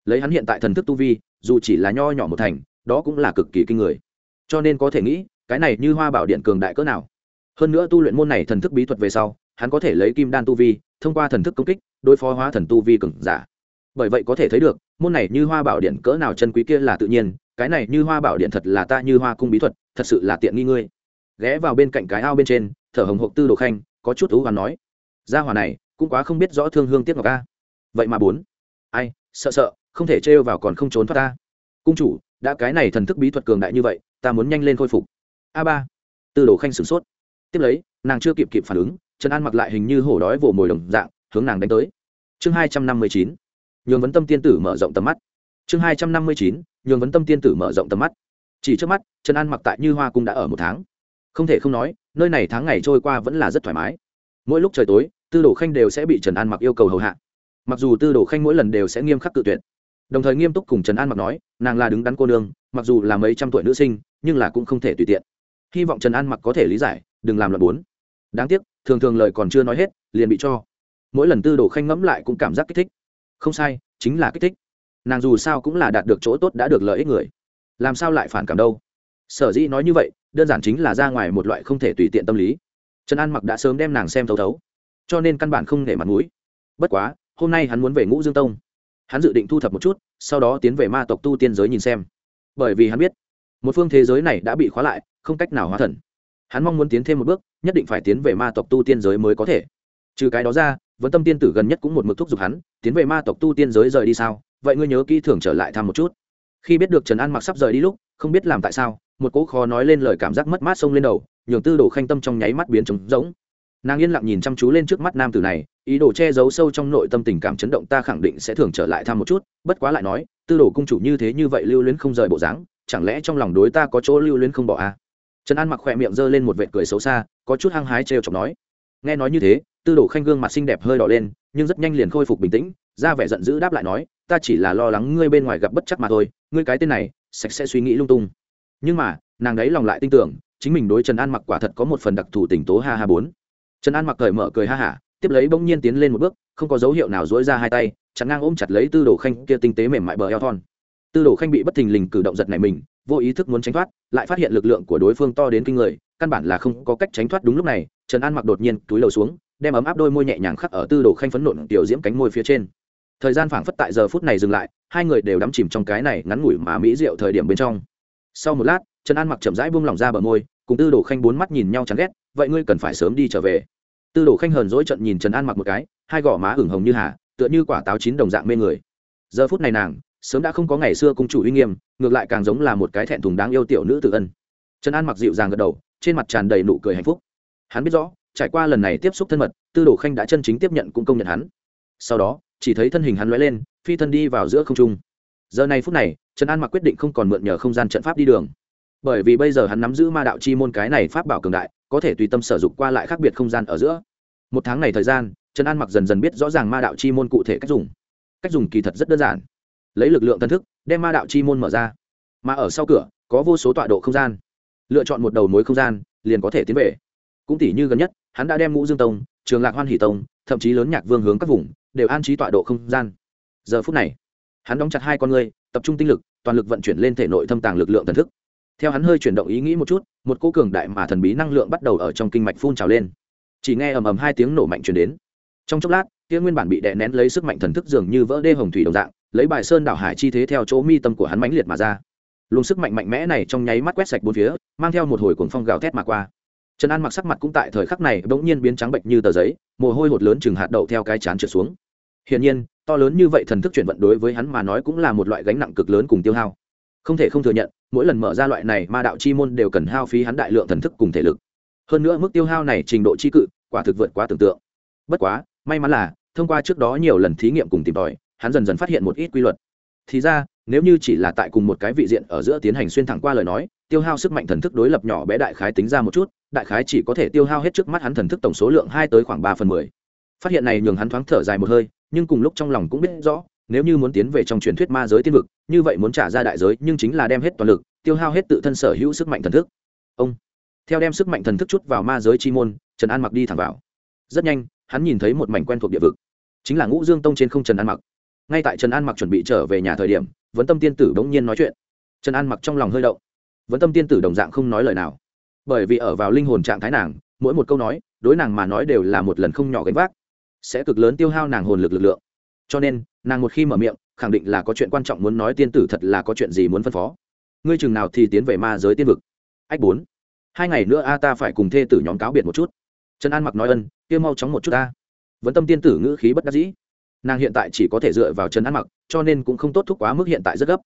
lấy hắn hiện tại thần thức tu vi, dù chỉ là nho nhỏ một thành, đó cũng là cực kỳ kinh người. Cho nên có thể nghĩ, cái này như hoa bảo điện cường đại cỡ nào. Hơn nữa tu luyện môn này thần thức bí thuật về sau, hắn có thể lấy kim đan tu vi, thông qua thần thức công kích, đối phó hóa thần tu vi cường giả. Bởi vậy có thể thấy được, môn này như hoa bảo điện cỡ nào chân quý kia là tự nhiên, cái này như hoa bảo điện thật là ta như hoa cung bí thuật, thật sự là tiện nghi ngươi. Ghé vào bên cạnh cái ao bên trên, thở hồng hộc tư đồ khanh, có chút thú hoàn nói, gia hòa này, cũng quá không biết rõ thương hương tiếc ngọc ca vậy mà bốn. Ai, sợ sợ không thể trêu vào còn không trốn thoát ta. Cung chủ, đã cái này thần thức bí thuật cường đại như vậy, ta muốn nhanh lên khôi phục. A ba. Tư đồ khanh sửng sốt. Tiếp lấy, nàng chưa kịp kịp phản ứng, trần an mặc lại hình như hổ đói vồ mồi đồng dạng, hướng nàng đánh tới. Chương hai trăm năm mươi chín. Nhường vấn tâm tiên tử mở rộng tầm mắt. Chương hai trăm năm mươi chín. Nhường vấn tâm tiên tử mở rộng tầm mắt. Chỉ trước mắt, trần an mặc tại như hoa cung đã ở một tháng. Không thể không nói, nơi này tháng ngày trôi qua vẫn là rất thoải mái. Mỗi lúc trời tối, tư đồ khanh đều sẽ bị trần an mặc yêu cầu hầu hạ. Mặc dù tư đồ khanh mỗi lần đều sẽ nghiêm khắc cự tuyệt đồng thời nghiêm túc cùng trần an mặc nói nàng là đứng đắn cô nương mặc dù là mấy trăm tuổi nữ sinh nhưng là cũng không thể tùy tiện hy vọng trần an mặc có thể lý giải đừng làm loạn bốn đáng tiếc thường thường lời còn chưa nói hết liền bị cho mỗi lần tư đồ khanh ngẫm lại cũng cảm giác kích thích không sai chính là kích thích nàng dù sao cũng là đạt được chỗ tốt đã được lợi ích người làm sao lại phản cảm đâu sở dĩ nói như vậy đơn giản chính là ra ngoài một loại không thể tùy tiện tâm lý trần an mặc đã sớm đem nàng xem thấu thấu cho nên căn bản không để mặt mũi bất quá hôm nay hắn muốn về ngũ dương tông hắn dự định thu thập một chút, sau đó tiến về ma tộc tu tiên giới nhìn xem. Bởi vì hắn biết, một phương thế giới này đã bị khóa lại, không cách nào hóa thần. Hắn mong muốn tiến thêm một bước, nhất định phải tiến về ma tộc tu tiên giới mới có thể. Trừ cái đó ra vẫn tâm tiên tử gần nhất cũng một mực thúc giục hắn, tiến về ma tộc tu tiên giới rời đi sao? Vậy ngươi nhớ kỹ thường trở lại thăm một chút. Khi biết được trần an mặc sắp rời đi lúc, không biết làm tại sao, một cỗ khó nói lên lời cảm giác mất mát xông lên đầu, nhường tư đồ khanh tâm trong nháy mắt biến trống rỗng. Nàng yên lặng nhìn chăm chú lên trước mắt nam tử này ý đồ che giấu sâu trong nội tâm tình cảm chấn động ta khẳng định sẽ thường trở lại thăm một chút, bất quá lại nói, tư đồ cung chủ như thế như vậy lưu luyến không rời bộ dáng, chẳng lẽ trong lòng đối ta có chỗ lưu luyến không bỏ à? trần an mặc khỏe miệng giơ lên một vệt cười xấu xa, có chút hăng hái trêu chọc nói. Nghe nói như thế, tư đồ khanh gương mặt xinh đẹp hơi đỏ lên, nhưng rất nhanh liền khôi phục bình tĩnh, ra vẻ giận dữ đáp lại nói, ta chỉ là lo lắng ngươi bên ngoài gặp bất chắc mà thôi, ngươi cái tên này, sạch sẽ suy nghĩ lung tung. Nhưng mà, nàng đấy lòng lại tin tưởng, chính mình đối trần an mặc quả thật có một phần đặc thù tình tố ha ha bốn. Trần an mặc cởi mở cười ha hả tiếp lấy bỗng nhiên tiến lên một bước, không có dấu hiệu nào dỗi ra hai tay chắn ngang ôm chặt lấy tư đồ khanh kia tinh tế mềm mại bờ eo thon. Tư đồ khanh bị bất thình lình cử động giật này mình, vô ý thức muốn tránh thoát, lại phát hiện lực lượng của đối phương to đến kinh người, căn bản là không có cách tránh thoát đúng lúc này, trần an mặc đột nhiên túi lầu xuống, đem ấm áp đôi môi nhẹ nhàng khắc ở tư đồ khanh phấn nộn tiểu diễm cánh môi phía trên. Thời gian phảng phất tại giờ phút này dừng lại, hai người đều đắm chìm trong cái này ngắn ngủi mà mỹ rượu thời điểm bên trong. Sau một lát, trần an mặc chậm rãi buông lỏng ra bờ môi, cùng tư đồ khanh bốn mắt nhìn nhau chán ghét, vậy ngươi cần phải sớm đi trở về tư đồ khanh hờn dỗi trận nhìn trần an mặc một cái, hai gò má ửng hồng như hà, tựa như quả táo chín đồng dạng mê người. Giờ phút này nàng, sớm đã không có ngày xưa cung chủ uy nghiêm, ngược lại càng giống là một cái thẹn thùng đáng yêu tiểu nữ tự ân. Trần an mặc dịu dàng gật đầu, trên mặt tràn đầy nụ cười hạnh phúc. Hắn biết rõ, trải qua lần này tiếp xúc thân mật, tư đồ khanh đã chân chính tiếp nhận cũng công nhận hắn. Sau đó, chỉ thấy thân hình hắn lóe lên, phi thân đi vào giữa không trung. Giờ này phút này, trần an mặc quyết định không còn mượn nhờ không gian trận pháp đi đường. Bởi vì bây giờ hắn nắm giữ ma đạo chi môn cái này pháp bảo cường đại có thể tùy tâm sử dụng qua lại khác biệt không gian ở giữa. Một tháng này thời gian, trần an mặc dần dần biết rõ ràng ma đạo chi môn cụ thể cách dùng. Cách dùng kỳ thật rất đơn giản. Lấy lực lượng tân thức, đem ma đạo chi môn mở ra. Mà ở sau cửa, có vô số tọa độ không gian. Lựa chọn một đầu mối không gian, liền có thể tiến về. Cũng tỷ như gần nhất, hắn đã đem ngũ dương tông, trường lạc hoan hỷ tông, thậm chí lớn nhạc vương hướng các vùng, đều an trí tọa độ không gian. Giờ phút này, hắn đóng chặt hai con người, tập trung tinh lực, toàn lực vận chuyển lên thể nội thâm tàng lực lượng thần thức theo hắn hơi chuyển động ý nghĩ một chút, một cô cường đại mà thần bí năng lượng bắt đầu ở trong kinh mạch phun trào lên. Chỉ nghe ầm ầm hai tiếng nổ mạnh chuyển đến. Trong chốc lát, kia nguyên bản bị đè nén lấy sức mạnh thần thức dường như vỡ đê hồng thủy đồng dạng, lấy bài sơn đảo hải chi thế theo chỗ mi tâm của hắn mãnh liệt mà ra. Luồng sức mạnh mạnh mẽ này trong nháy mắt quét sạch bốn phía, mang theo một hồi cuồng phong gào thét mà qua. Trần an mặc sắc mặt cũng tại thời khắc này bỗng nhiên biến trắng bệnh như tờ giấy, mồ hôi hột lớn chừng hạt đậu theo cái chán trượt xuống. Hiển nhiên, to lớn như vậy thần thức chuyển vận đối với hắn mà nói cũng là một loại gánh nặng cực lớn cùng tiêu hao không thể không thừa nhận, mỗi lần mở ra loại này ma đạo chi môn đều cần hao phí hắn đại lượng thần thức cùng thể lực. Hơn nữa mức tiêu hao này trình độ chi cự, quả thực vượt quá tưởng tượng. Bất quá, may mắn là, thông qua trước đó nhiều lần thí nghiệm cùng tìm tòi, hắn dần dần phát hiện một ít quy luật. Thì ra, nếu như chỉ là tại cùng một cái vị diện ở giữa tiến hành xuyên thẳng qua lời nói, tiêu hao sức mạnh thần thức đối lập nhỏ bé đại khái tính ra một chút, đại khái chỉ có thể tiêu hao hết trước mắt hắn thần thức tổng số lượng hai tới khoảng ba phần mười. Phát hiện này nhường hắn thoáng thở dài một hơi, nhưng cùng lúc trong lòng cũng biết rõ nếu như muốn tiến về trong truyền thuyết ma giới tiên vực, như vậy muốn trả ra đại giới nhưng chính là đem hết toàn lực, tiêu hao hết tự thân sở hữu sức mạnh thần thức. Ông, theo đem sức mạnh thần thức chút vào ma giới chi môn, trần an mặc đi thẳng vào. Rất nhanh, hắn nhìn thấy một mảnh quen thuộc địa vực. Chính là ngũ dương tông trên không trần an mặc. Ngay tại trần an mặc chuẩn bị trở về nhà thời điểm, vấn tâm tiên tử bỗng nhiên nói chuyện. Trần an mặc trong lòng hơi động. Vấn tâm tiên tử đồng dạng không nói lời nào. Bởi vì ở vào linh hồn trạng thái nàng, mỗi một câu nói, đối nàng mà nói đều là một lần không nhỏ gánh vác, sẽ cực lớn tiêu hao nàng hồn lực lực lượng. Cho nên nàng một khi mở miệng, khẳng định là có chuyện quan trọng muốn nói tiên tử thật là có chuyện gì muốn phân phó. Ngươi chừng nào thì tiến về ma giới tiên vực. Ách bốn. Hai ngày nữa a, ta phải cùng thê tử nhóm cáo biệt một chút. Trần an mặc nói ân, kia mau chóng một chút ta. Vẫn tâm tiên tử ngữ khí bất đắc dĩ. Nàng hiện tại chỉ có thể dựa vào trần an mặc, cho nên cũng không tốt thúc quá mức hiện tại rất gấp.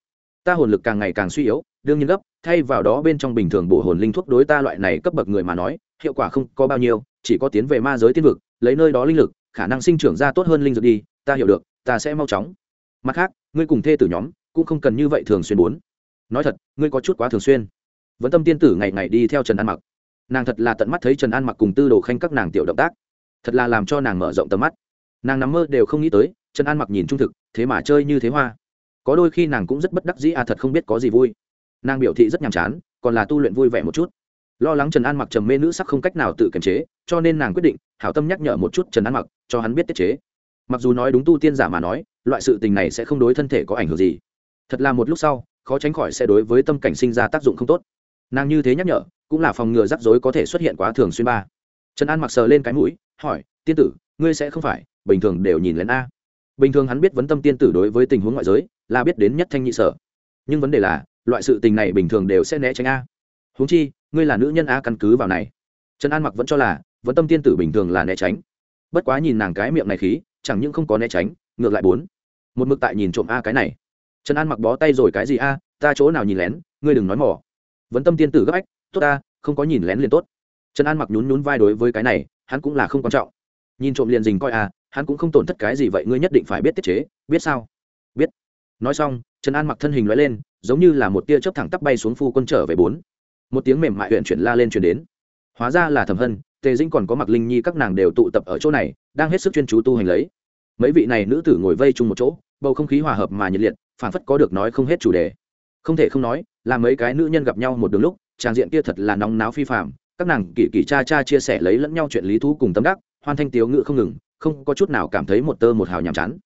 Ta hồn lực càng ngày càng suy yếu, đương nhiên gấp, thay vào đó bên trong bình thường bổ hồn linh thuốc đối ta loại này cấp bậc người mà nói, hiệu quả không có bao nhiêu, chỉ có tiến về ma giới tiên vực, lấy nơi đó linh lực, khả năng sinh trưởng ra tốt hơn linh dược đi, ta hiểu được ta sẽ mau chóng. Mặt khác, ngươi cùng thê tử nhóm cũng không cần như vậy thường xuyên muốn nói thật, ngươi có chút quá thường xuyên. Vẫn tâm tiên tử ngày ngày đi theo trần an mặc. Nàng thật là tận mắt thấy trần an mặc cùng tư đồ khanh các nàng tiểu động tác. Thật là làm cho nàng mở rộng tầm mắt. Nàng nắm mơ đều không nghĩ tới, trần an mặc nhìn trung thực, thế mà chơi như thế hoa. Có đôi khi nàng cũng rất bất đắc dĩ à thật không biết có gì vui. Nàng biểu thị rất nhàm chán, còn là tu luyện vui vẻ một chút. Lo lắng trần an mặc trầm mê nữ sắc không cách nào tự kiềm chế, cho nên nàng quyết định, hảo tâm nhắc nhở một chút trần an mặc, cho hắn biết tiết chế mặc dù nói đúng tu tiên giả mà nói, loại sự tình này sẽ không đối thân thể có ảnh hưởng gì. Thật là một lúc sau, khó tránh khỏi sẽ đối với tâm cảnh sinh ra tác dụng không tốt. Nàng như thế nhắc nhở, cũng là phòng ngừa rắc rối có thể xuất hiện quá thường xuyên ba. Trần an mặc sờ lên cái mũi, hỏi, tiên tử, ngươi sẽ không phải, bình thường đều nhìn lén a. Bình thường hắn biết vấn tâm tiên tử đối với tình huống ngoại giới, là biết đến nhất thanh nhị sở. Nhưng vấn đề là, loại sự tình này bình thường đều sẽ né tránh a. Huống chi, ngươi là nữ nhân a căn cứ vào này. Trần an mặc vẫn cho là, vấn tâm tiên tử bình thường là né tránh. Bất quá nhìn nàng cái miệng này khí chẳng những không có né tránh, ngược lại bốn. Một mực tại nhìn trộm a cái này. Trần an mặc bó tay rồi cái gì a, ta chỗ nào nhìn lén, ngươi đừng nói mỏ vấn tâm tiên tử gấp ách, tốt ta không có nhìn lén liền tốt. Trần an mặc nhún nhún vai đối với cái này, hắn cũng là không quan trọng. Nhìn trộm liền dình coi a, hắn cũng không tổn thất cái gì vậy, ngươi nhất định phải biết tiết chế, biết sao? Biết. Nói xong, trần an mặc thân hình loại lên, giống như là một tia chớp thẳng tắp bay xuống phu quân trở về bốn. Một tiếng mềm mại huyện chuyển la lên chuyển đến. Hóa ra là thẩm hân tề dĩnh còn có mặc linh nhi, các nàng đều tụ tập ở chỗ này, đang hết sức chuyên chú tu hành lấy. Mấy vị này nữ tử ngồi vây chung một chỗ, bầu không khí hòa hợp mà nhiệt liệt phản phất có được nói không hết chủ đề. Không thể không nói, là mấy cái nữ nhân gặp nhau một đường lúc, tràng diện kia thật là nóng náo phi phạm các nàng kỳ kỳ cha cha chia sẻ lấy lẫn nhau chuyện lý thú cùng tâm đắc, hoan thanh tiếu ngự không ngừng, không có chút nào cảm thấy một tơ một hào nhàm chán.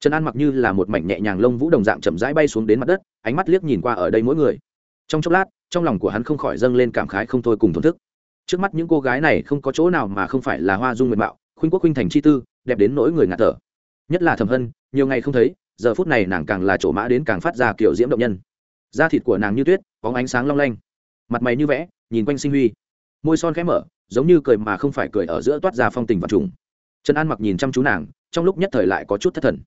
Trần an mặc như là một mảnh nhẹ nhàng lông vũ đồng dạng chậm rãi bay xuống đến mặt đất, ánh mắt liếc nhìn qua ở đây mỗi người. Trong chốc lát, trong lòng của hắn không khỏi dâng lên cảm khái không thôi cùng thổn thức trước mắt những cô gái này không có chỗ nào mà không phải là hoa dung nguyện mạo, khuynh quốc khuynh thành chi tư, đẹp đến nỗi người ngạt thở. Nhất là thầm hân, nhiều ngày không thấy, giờ phút này nàng càng là chỗ mã đến càng phát ra kiểu diễm động nhân. Da thịt của nàng như tuyết có ánh sáng long lanh. Mặt mày như vẽ, nhìn quanh sinh huy. Môi son khẽ mở, giống như cười mà không phải cười ở giữa toát ra phong tình và trùng. Trần an mặc nhìn chăm chú nàng, trong lúc nhất thời lại có chút thất thần.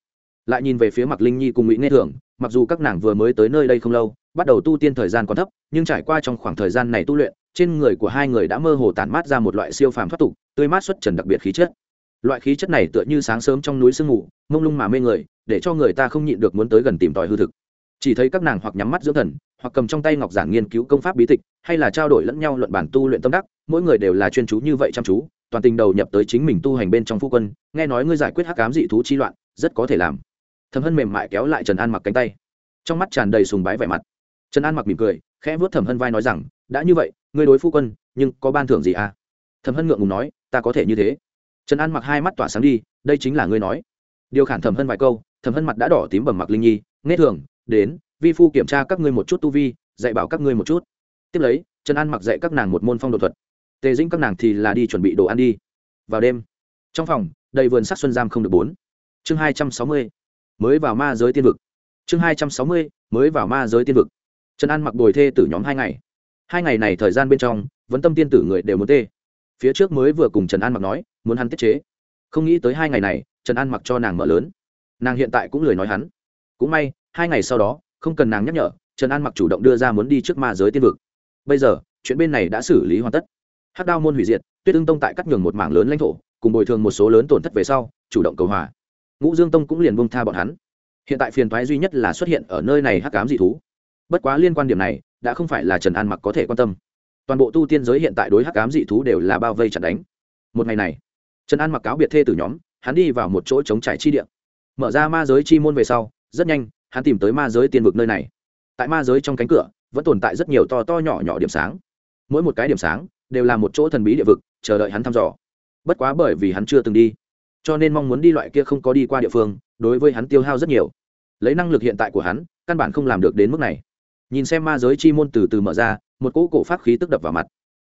Lại nhìn về phía mặc linh nhi cùng ngụy nghe thường, mặc dù các nàng vừa mới tới nơi đây không lâu, bắt đầu tu tiên thời gian còn thấp, nhưng trải qua trong khoảng thời gian này tu luyện trên người của hai người đã mơ hồ tản mát ra một loại siêu phàm thoát tục, tươi mát xuất trần đặc biệt khí chất. Loại khí chất này tựa như sáng sớm trong núi sương ngủ mông lung mà mê người, để cho người ta không nhịn được muốn tới gần tìm tòi hư thực. Chỉ thấy các nàng hoặc nhắm mắt dưỡng thần, hoặc cầm trong tay ngọc giản nghiên cứu công pháp bí tịch, hay là trao đổi lẫn nhau luận bản tu luyện tâm đắc, mỗi người đều là chuyên chú như vậy chăm chú, toàn tình đầu nhập tới chính mình tu hành bên trong phu quân, nghe nói ngươi giải quyết hắc cám dị thú chi loạn, rất có thể làm. Thầm hân mềm mại kéo lại trần an mặc cánh tay. Trong mắt tràn đầy sùng bái vẻ mặt. Trần an mặc mỉm cười khẽ vớt thẩm hân vai nói rằng, đã như vậy, ngươi đối phu quân, nhưng có ban thưởng gì à? Thẩm hân ngượng ngùng nói, ta có thể như thế. Trần an mặc hai mắt tỏa sáng đi, đây chính là ngươi nói. Điều khản thẩm hân vài câu, thẩm hân mặt đã đỏ tím bầm mặc linh nhi, nghe thường, đến, vi phu kiểm tra các ngươi một chút tu vi, dạy bảo các ngươi một chút. Tiếp lấy, trần an mặc dạy các nàng một môn phong đột thuật. Tề dĩnh các nàng thì là đi chuẩn bị đồ ăn đi. Vào đêm, trong phòng, đầy vườn sắc xuân giam không được bốn. Chương hai trăm sáu mươi, mới vào ma giới tiên vực. Chương hai trăm sáu mươi, mới vào ma giới tiên vực trần an mặc bồi thê tử nhóm hai ngày. Hai ngày này thời gian bên trong, vẫn tâm tiên tử người đều muốn tê. Phía trước mới vừa cùng trần an mặc nói, muốn hắn tiết chế. Không nghĩ tới hai ngày này, trần an mặc cho nàng mở lớn. Nàng hiện tại cũng lười nói hắn. Cũng may, hai ngày sau đó, không cần nàng nhắc nhở, trần an mặc chủ động đưa ra muốn đi trước ma giới tiên vực. Bây giờ, chuyện bên này đã xử lý hoàn tất. Hắc đao môn hủy diệt, tuyết ưng tông tại cắt nhường một mảng lớn lãnh thổ, cùng bồi thường một số lớn tổn thất về sau, chủ động cầu hòa. Ngũ dương tông cũng liền bông tha bọn hắn. Hiện tại phiền thoái duy nhất là xuất hiện ở nơi này hắc cám dị thú bất quá liên quan điểm này, đã không phải là trần an mặc có thể quan tâm. Toàn bộ tu tiên giới hiện tại đối hắc cám dị thú đều là bao vây chặt đánh. Một ngày này, trần an mặc cáo biệt thê từ nhóm, hắn đi vào một chỗ chống trải chi điện mở ra ma giới chi môn về sau, rất nhanh, hắn tìm tới ma giới tiên vực nơi này. Tại ma giới trong cánh cửa, vẫn tồn tại rất nhiều to to nhỏ nhỏ điểm sáng. Mỗi một cái điểm sáng, đều là một chỗ thần bí địa vực, chờ đợi hắn thăm dò. Bất quá bởi vì hắn chưa từng đi, cho nên mong muốn đi loại kia không có đi qua địa phương, đối với hắn tiêu hao rất nhiều. Lấy năng lực hiện tại của hắn, căn bản không làm được đến mức này nhìn xem ma giới chi môn từ từ mở ra, một cỗ cổ pháp khí tức đập vào mặt.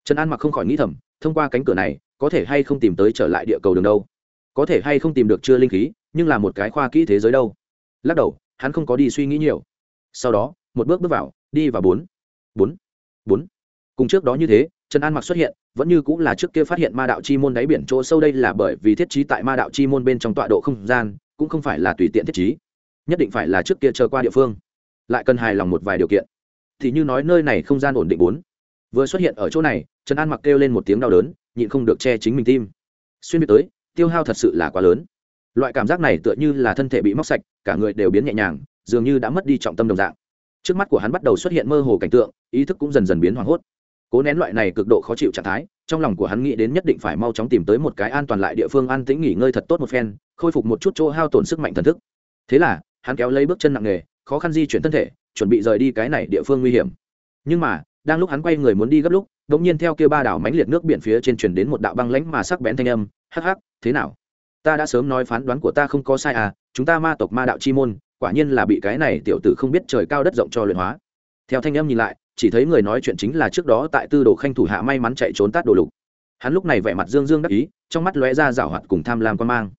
Trần an mặc không khỏi nghĩ thầm, thông qua cánh cửa này, có thể hay không tìm tới trở lại địa cầu đường đâu? Có thể hay không tìm được chưa linh khí, nhưng là một cái khoa kỹ thế giới đâu? Lắc đầu, hắn không có đi suy nghĩ nhiều. Sau đó, một bước bước vào, đi vào bốn. Bốn. Bốn. Cùng trước đó như thế, trần an mặc xuất hiện, vẫn như cũng là trước kia phát hiện ma đạo chi môn đáy biển chỗ sâu đây là bởi vì thiết trí tại ma đạo chi môn bên trong tọa độ không gian, cũng không phải là tùy tiện thiết trí. Nhất định phải là trước kia chờ qua địa phương lại cần hài lòng một vài điều kiện. Thì như nói nơi này không gian ổn định bốn. Vừa xuất hiện ở chỗ này, trần an mặc kêu lên một tiếng đau đớn, nhịn không được che chính mình tim. Xuyên biết tới, tiêu hao thật sự là quá lớn. Loại cảm giác này tựa như là thân thể bị móc sạch, cả người đều biến nhẹ nhàng, dường như đã mất đi trọng tâm đồng dạng. Trước mắt của hắn bắt đầu xuất hiện mơ hồ cảnh tượng, ý thức cũng dần dần biến hoảng hốt. Cố nén loại này cực độ khó chịu trạng thái, trong lòng của hắn nghĩ đến nhất định phải mau chóng tìm tới một cái an toàn lại địa phương an tĩnh nghỉ ngơi thật tốt một phen, khôi phục một chút chỗ hao tổn sức mạnh thần thức. Thế là, hắn kéo lấy bước chân nặng nề khó khăn di chuyển thân thể, chuẩn bị rời đi cái này địa phương nguy hiểm. Nhưng mà, đang lúc hắn quay người muốn đi gấp lúc đ ỗ n g nhiên theo kia ba đảo mánh liệt nước biển phía trên chuyển đến một đạo băng lãnh mà sắc bén thanh âm, hắc hắc, thế nào? Ta đã sớm nói phán đoán của ta không có sai à chúng ta ma tộc ma đạo chi môn, quả nhiên là bị cái này tiểu tử không biết trời cao đất rộng cho luyện hóa. Theo thanh âm nhìn lại, chỉ thấy người nói chuyện chính là trước đó tại tư đồ khanh thủ hạ may mắn chạy trốn tát đồ lục. Hắn lúc này vẻ mặt dương dương đắc ý, trong mắt lóe ra rảo hoạt cùng tham lam quan mang.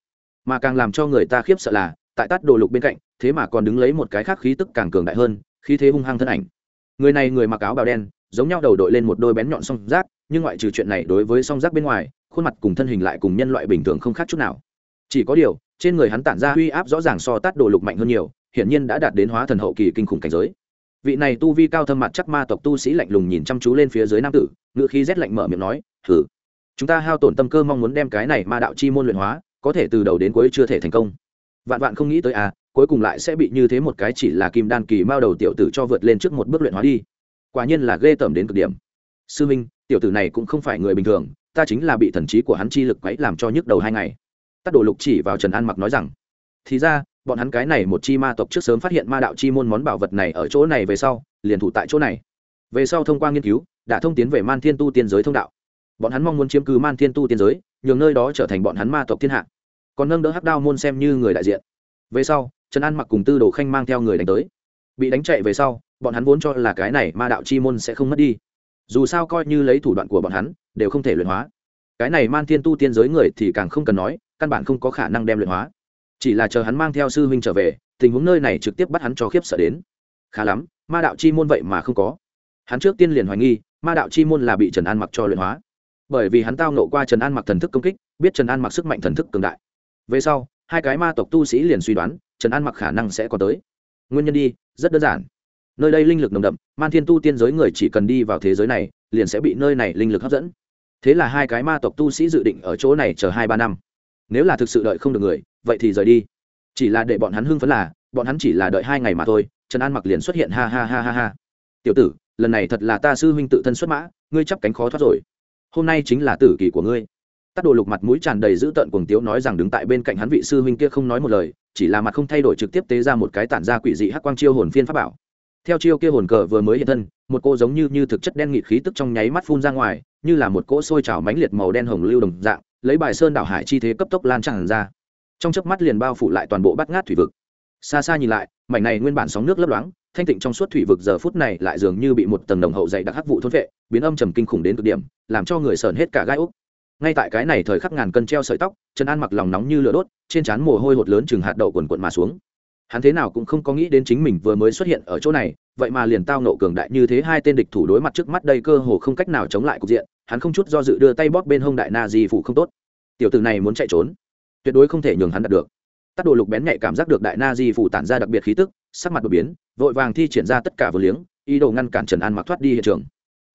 Mà càng làm cho người ta khiếp sợ là, tại tát đồ lục bên cạnh thế mà còn đứng lấy một cái khác khí tức càng cường đại hơn, khí thế hung hăng thân ảnh. Người này người mặc áo bào đen, giống nhau đầu đội lên một đôi bén nhọn song rác nhưng ngoại trừ chuyện này đối với song rác bên ngoài, khuôn mặt cùng thân hình lại cùng nhân loại bình thường không khác chút nào. Chỉ có điều, trên người hắn tản ra uy áp rõ ràng so tát đồ lục mạnh hơn nhiều, hiển nhiên đã đạt đến hóa thần hậu kỳ kinh khủng cảnh giới. Vị này tu vi cao thâm mặt chắc ma tộc tu sĩ lạnh lùng nhìn chăm chú lên phía dưới nam tử ngựa khí rét lạnh mở miệng nói thử chúng ta hao tổn tâm cơ mong muốn đem cái này ma đạo chi môn luyện hóa, có thể từ đầu đến cuối chưa thể thành công. Vạn vạn không nghĩ tới à cuối cùng lại sẽ bị như thế một cái chỉ là kim đan kỳ mao đầu tiểu tử cho vượt lên trước một bước luyện hóa đi. Quả nhiên là ghê tởm đến cực điểm. Sư minh, tiểu tử này cũng không phải người bình thường, ta chính là bị thần trí của hắn chi lực quấy làm cho nhức đầu hai ngày. Tát đồ lục chỉ vào trần an mặc nói rằng, thì ra, bọn hắn cái này một chi ma tộc trước sớm phát hiện ma đạo chi môn món bảo vật này ở chỗ này về sau, liền thủ tại chỗ này. Về sau thông qua nghiên cứu, đã thông tiến về man thiên tu tiên giới thông đạo. Bọn hắn mong muốn chiếm cứ man thiên tu tiên giới, nhường nơi đó trở thành bọn hắn ma tộc thiên hạ. Còn nâng đỡ hắc đao môn xem như người đại diện. Về sau trần an mặc cùng tư đồ khanh mang theo người đánh tới. Bị đánh chạy về sau, bọn hắn vốn cho là cái này ma đạo chi môn sẽ không mất đi. Dù sao coi như lấy thủ đoạn của bọn hắn, đều không thể luyện hóa. Cái này man thiên tu tiên giới người thì càng không cần nói, căn bản không có khả năng đem luyện hóa. Chỉ là chờ hắn mang theo sư huynh trở về, tình huống nơi này trực tiếp bắt hắn cho khiếp sợ đến. Khá lắm, ma đạo chi môn vậy mà không có. Hắn trước tiên liền hoài nghi, ma đạo chi môn là bị trần an mặc cho luyện hóa. Bởi vì hắn tao nộ qua trần an mặc thần thức công kích, biết trần an mặc sức mạnh thần thức cường đại. Về sau, hai cái ma tộc tu sĩ liền suy đoán trần an mặc khả năng sẽ có tới nguyên nhân đi rất đơn giản nơi đây linh lực nồng đậm man thiên tu tiên giới người chỉ cần đi vào thế giới này liền sẽ bị nơi này linh lực hấp dẫn thế là hai cái ma tộc tu sĩ dự định ở chỗ này chờ hai ba năm nếu là thực sự đợi không được người vậy thì rời đi chỉ là để bọn hắn hưng phấn là bọn hắn chỉ là đợi hai ngày mà thôi trần an mặc liền xuất hiện ha ha ha ha ha tiểu tử lần này thật là ta sư huynh tự thân xuất mã ngươi chắp cánh khó thoát rồi hôm nay chính là tử kỳ của ngươi tắc đồ lục mặt mũi tràn đầy dữ tợn cuồng tiếu nói rằng đứng tại bên cạnh hắn vị sư huynh kia không nói một lời, chỉ là mặt không thay đổi trực tiếp tế ra một cái tản ra quỷ dị hắc quang chiêu hồn phiên pháp bảo. Theo chiêu kia hồn cờ vừa mới hiện thân, một cô giống như như thực chất đen nghịt khí tức trong nháy mắt phun ra ngoài, như là một cỗ sôi trào mãnh liệt màu đen hồng lưu đồng dạng, lấy bài sơn đảo hải chi thế cấp tốc lan tràn ra. Trong chớp mắt liền bao phủ lại toàn bộ bát ngát thủy vực. Xa xa nhìn lại, mảnh này nguyên bản sóng nước lấp loáng, thanh tịnh trong suốt thủy vực giờ phút này lại dường như bị một tầng đồng hậu dày đặc hắc vụ thôn vệ, biến âm trầm kinh khủng đến cực điểm, làm cho người sờn hết cả gai úc ngay tại cái này thời khắc ngàn cân treo sợi tóc, trần an mặc lòng nóng như lửa đốt, trên trán mồ hôi hột lớn chừng hạt đậu quần quận mà xuống. Hắn thế nào cũng không có nghĩ đến chính mình vừa mới xuất hiện ở chỗ này, vậy mà liền tao nộ cường đại như thế hai tên địch thủ đối mặt trước mắt đây cơ hồ không cách nào chống lại cục diện, hắn không chút do dự đưa tay bóp bên hông đại na di phụ không tốt. Tiểu tử này muốn chạy trốn, tuyệt đối không thể nhường hắn đạt được. Tắt đồ lục bén nhạy cảm giác được đại na di phụ tản ra đặc biệt khí tức, sắc mặt đột biến, vội vàng thi triển ra tất cả vừa liếng, ý đồ ngăn cản trần an mặc thoát đi hiện trường.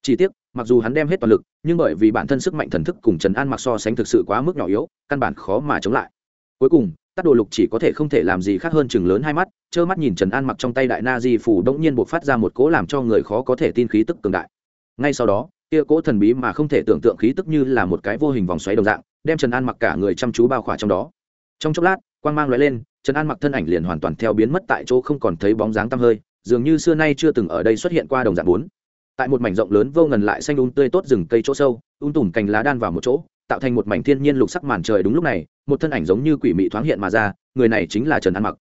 Chỉ tiếc mặc dù hắn đem hết toàn lực, nhưng bởi vì bản thân sức mạnh thần thức cùng trần an mặc so sánh thực sự quá mức nhỏ yếu, căn bản khó mà chống lại. Cuối cùng tắt đồ lục chỉ có thể không thể làm gì khác hơn chừng lớn hai mắt, trơ mắt nhìn trần an mặc trong tay đại na di phủ đống nhiên buộc phát ra một cỗ làm cho người khó có thể tin khí tức cường đại. Ngay sau đó, kia cỗ thần bí mà không thể tưởng tượng khí tức như là một cái vô hình vòng xoáy đồng dạng, đem trần an mặc cả người chăm chú bao khỏa trong đó. Trong chốc lát, quang mang lóe lên, trần an mặc thân ảnh liền hoàn toàn theo biến mất tại chỗ không còn thấy bóng dáng tăm hơi, dường như xưa nay chưa từng ở đây xuất hiện qua đồng dạng bốn tại một mảnh rộng lớn vô ngần lại xanh úng tươi tốt rừng cây chỗ sâu ung tùm cành lá đan vào một chỗ, tạo thành một mảnh thiên nhiên lục sắc màn trời đúng lúc này, một thân ảnh giống như quỷ mị thoáng hiện mà ra, người này chính là trần an mặc.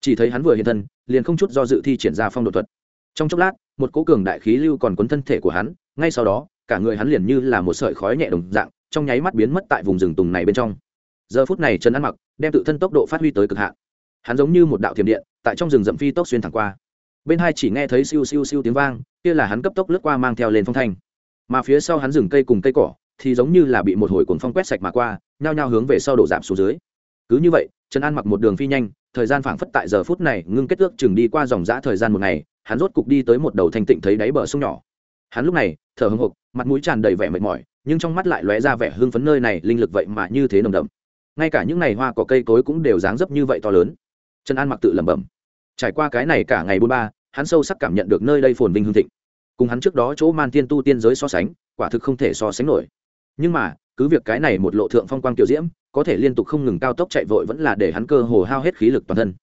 Chỉ thấy hắn vừa hiện thân, liền không chút do dự thi triển ra phong độ thuật. Trong chốc lát, một cỗ cường đại khí lưu còn quấn thân thể của hắn, ngay sau đó, cả người hắn liền như là một sợi khói nhẹ đồng dạng, trong nháy mắt biến mất tại vùng rừng tùng này bên trong. Giờ phút này trần an mặc đem tự thân tốc độ phát huy tới cực hạn. Hắn giống như một đạo thiểm điện, tại trong rừng rậm phi tốc xuyên thẳng qua bên hai chỉ nghe thấy siêu siêu siêu tiếng vang, kia là hắn cấp tốc lướt qua mang theo lên phong thanh. Mà phía sau hắn rừng cây cùng cây cỏ, thì giống như là bị một hồi cuồng phong quét sạch mà qua, nhao nhao hướng về sau đổ giảm xuống dưới. Cứ như vậy, trần an mặc một đường phi nhanh, thời gian phảng phất tại giờ phút này ngưng kết ước chừng đi qua dòng dã thời gian một ngày, hắn rốt cục đi tới một đầu thanh tịnh thấy đáy bờ sông nhỏ. Hắn lúc này, thở hồng hộc, mặt mũi tràn đầy vẻ mệt mỏi, nhưng trong mắt lại lóe ra vẻ hưng phấn nơi này, linh lực vậy mà như thế nồng đậm. Ngay cả những ngày hoa cỏ cây cối cũng đều dáng dấp như vậy to lớn. Trần an mặc tự lẩm bẩm trải qua cái này cả ngày bốn ba, hắn sâu sắc cảm nhận được nơi đây phồn vinh hương thịnh. Cùng hắn trước đó chỗ man tiên tu tiên giới so sánh, quả thực không thể so sánh nổi. Nhưng mà, cứ việc cái này một lộ thượng phong quang tiểu diễm, có thể liên tục không ngừng cao tốc chạy vội vẫn là để hắn cơ hồ hao hết khí lực toàn thân.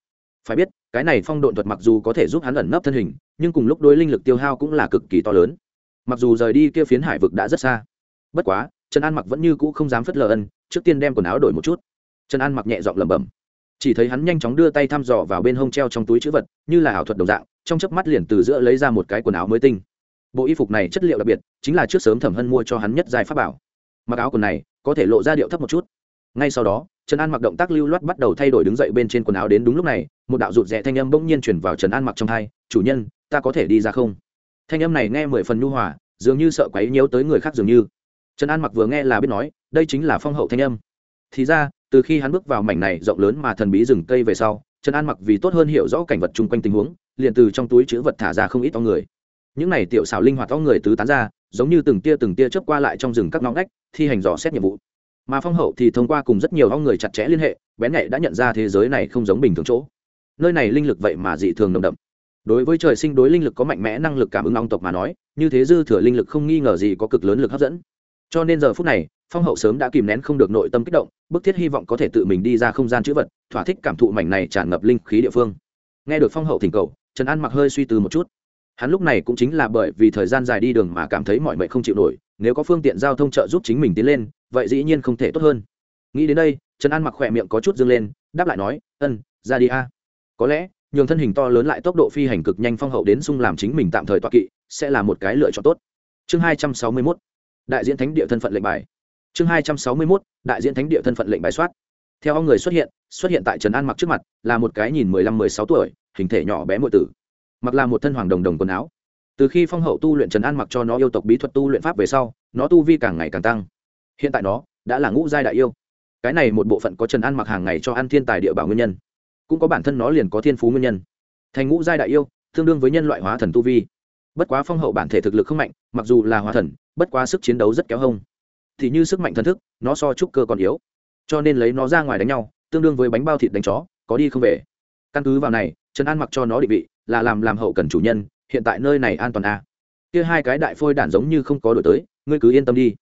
Phải biết, cái này phong độn thuật mặc dù có thể giúp hắn ẩn nấp thân hình, nhưng cùng lúc đối linh lực tiêu hao cũng là cực kỳ to lớn. Mặc dù rời đi kia phiến hải vực đã rất xa, bất quá, trần an mặc vẫn như cũ không dám phất lờ ân, trước tiên đem quần áo đổi một chút. Trần an mặc nhẹ giọng lẩm bẩm chỉ thấy hắn nhanh chóng đưa tay thăm dò vào bên hông treo trong túi chữ vật, như là ảo thuật đồng dạng, trong chớp mắt liền từ giữa lấy ra một cái quần áo mới tinh. Bộ y phục này chất liệu đặc biệt, chính là trước sớm thẩm hân mua cho hắn nhất dài pháp bảo. Mặc áo quần này, có thể lộ ra điệu thấp một chút. Ngay sau đó, trần an mặc động tác lưu loát bắt đầu thay đổi đứng dậy bên trên quần áo đến đúng lúc này, một đạo rụt rẽ thanh âm bỗng nhiên chuyển vào trần an mặc trong hai, chủ nhân, ta có thể đi ra không? Thanh âm này nghe mười phần nhu hòa, dường như sợ quấy nhiễu tới người khác dường như. Trần an mặc vừa nghe là biết nói, đây chính là phong hậu thanh âm. Thì ra từ khi hắn bước vào mảnh này rộng lớn mà thần bí rừng cây về sau, trần an mặc vì tốt hơn hiểu rõ cảnh vật chung quanh tình huống, liền từ trong túi chữ vật thả ra không ít to người. Những này tiểu xảo linh hoạt to người tứ tán ra, giống như từng tia từng tia chớp qua lại trong rừng các ngõ ngách, thi hành dò xét nhiệm vụ. Mà phong hậu thì thông qua cùng rất nhiều ong người chặt chẽ liên hệ, bén nhạy đã nhận ra thế giới này không giống bình thường chỗ. Nơi này linh lực vậy mà dị thường nồng đậm. Đối với trời sinh đối linh lực có mạnh mẽ năng lực cảm ứng ong tộc mà nói, như thế dư thừa linh lực không nghi ngờ gì có cực lớn lực hấp dẫn. Cho nên giờ phút này phong hậu sớm đã kìm nén không được nội tâm kích động, bức thiết hy vọng có thể tự mình đi ra không gian chữ vật, thỏa thích cảm thụ mảnh này tràn ngập linh khí địa phương. Nghe được phong hậu thỉnh cầu, trần an mặc hơi suy tư một chút. Hắn lúc này cũng chính là bởi vì thời gian dài đi đường mà cảm thấy mọi mệnh không chịu nổi, nếu có phương tiện giao thông trợ giúp chính mình tiến lên, vậy dĩ nhiên không thể tốt hơn. Nghĩ đến đây, trần an mặc khỏe miệng có chút dâng lên, đáp lại nói, ân, ra đi a. Có lẽ, nhường thân hình to lớn lại tốc độ phi hành cực nhanh phong hậu đến sung làm chính mình tạm thời toạ kỵ, sẽ là một cái lựa chọn tốt. Chương hai trăm sáu mươi mốt, đại diện thánh địa thân phận lệnh bài chương hai trăm sáu mươi mốt, đại diện thánh địa thân phận lệnh bài soát. Theo ông người xuất hiện xuất hiện tại trần an mặc trước mặt, là một cái nhìn mười lăm mười sáu tuổi, hình thể nhỏ bé muội tử. Mặc là một thân hoàng đồng đồng quần áo. Từ khi phong hậu tu luyện trần an mặc cho nó yêu tộc bí thuật tu luyện pháp về sau, nó tu vi càng ngày càng tăng. Hiện tại nó đã là ngũ giai đại yêu. Cái này một bộ phận có trần an mặc hàng ngày cho ăn thiên tài địa bảo nguyên nhân. Cũng có bản thân nó liền có thiên phú nguyên nhân. Thành ngũ giai đại yêu, tương đương với nhân loại hóa thần tu vi. Bất quá phong hậu bản thể thực lực không mạnh, mặc dù là hóa thần, bất quá sức chiến đấu rất kéo hông thì như sức mạnh thần thức nó so trúc cơ còn yếu. Cho nên lấy nó ra ngoài đánh nhau tương đương với bánh bao thịt đánh chó có đi không về. Căn cứ vào này trần an mặc cho nó định vị là làm làm hậu cần chủ nhân hiện tại nơi này an toàn à. kia hai cái đại phôi đản giống như không có đổi tới ngươi cứ yên tâm đi.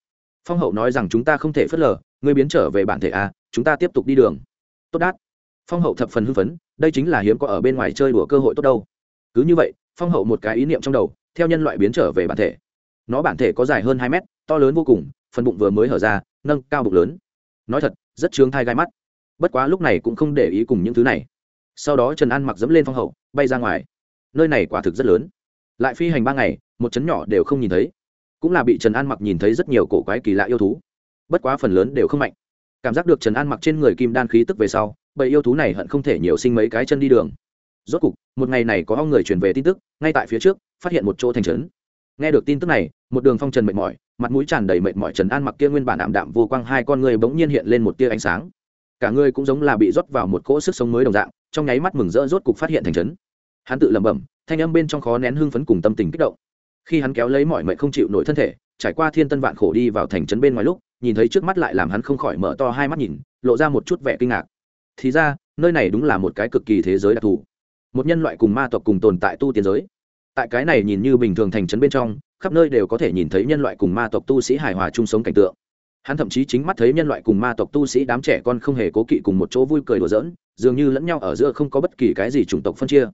Phong hậu nói rằng chúng ta không thể phớt lờ ngươi biến trở về bản thể à, chúng ta tiếp tục đi đường. Tốt đát. Phong hậu thập phần hưng phấn đây chính là hiếm có ở bên ngoài chơi đùa cơ hội tốt đâu. Cứ như vậy phong hậu một cái ý niệm trong đầu theo nhân loại biến trở về bản thể. Nó bản thể có dài hơn hai mét to lớn vô cùng phần bụng vừa mới hở ra, nâng cao bụng lớn. Nói thật, rất chướng thai gai mắt. Bất quá lúc này cũng không để ý cùng những thứ này. Sau đó trần an mặc dẫm lên phong hậu, bay ra ngoài. Nơi này quả thực rất lớn. Lại phi hành ba ngày, một chấn nhỏ đều không nhìn thấy. Cũng là bị trần an mặc nhìn thấy rất nhiều cổ quái kỳ lạ yêu thú. Bất quá phần lớn đều không mạnh. Cảm giác được trần an mặc trên người kim đan khí tức về sau, bầy yêu thú này hận không thể nhiều sinh mấy cái chân đi đường. Rốt cục, một ngày này có ông người truyền về tin tức, ngay tại phía trước, phát hiện một chỗ thành trấn. Nghe được tin tức này một đường phong trần mệt mỏi, mặt mũi tràn đầy mệt mỏi trần an mặc kia nguyên bản ảm đạm vô quang hai con người bỗng nhiên hiện lên một tia ánh sáng. Cả người cũng giống là bị rót vào một cỗ sức sống mới đồng dạng, trong nháy mắt mừng rỡ rốt cục phát hiện thành trấn. Hắn tự lẩm bẩm, thanh âm bên trong khó nén hưng phấn cùng tâm tình kích động. Khi hắn kéo lấy mọi mệnh không chịu nổi thân thể, trải qua thiên tân vạn khổ đi vào thành trấn bên ngoài lúc, nhìn thấy trước mắt lại làm hắn không khỏi mở to hai mắt nhìn, lộ ra một chút vẻ kinh ngạc. Thì ra, nơi này đúng là một cái cực kỳ thế giới đặc thù. Một nhân loại cùng ma tộc cùng tồn tại tu tiên giới. Tại cái này nhìn như bình thường thành trấn bên trong khắp nơi đều có thể nhìn thấy nhân loại cùng ma tộc tu sĩ hài hòa chung sống cảnh tượng. Hắn thậm chí chính mắt thấy nhân loại cùng ma tộc tu sĩ đám trẻ con không hề cố kỵ cùng một chỗ vui cười đùa giỡn, dường như lẫn nhau ở giữa không có bất kỳ cái gì chủng tộc phân chia.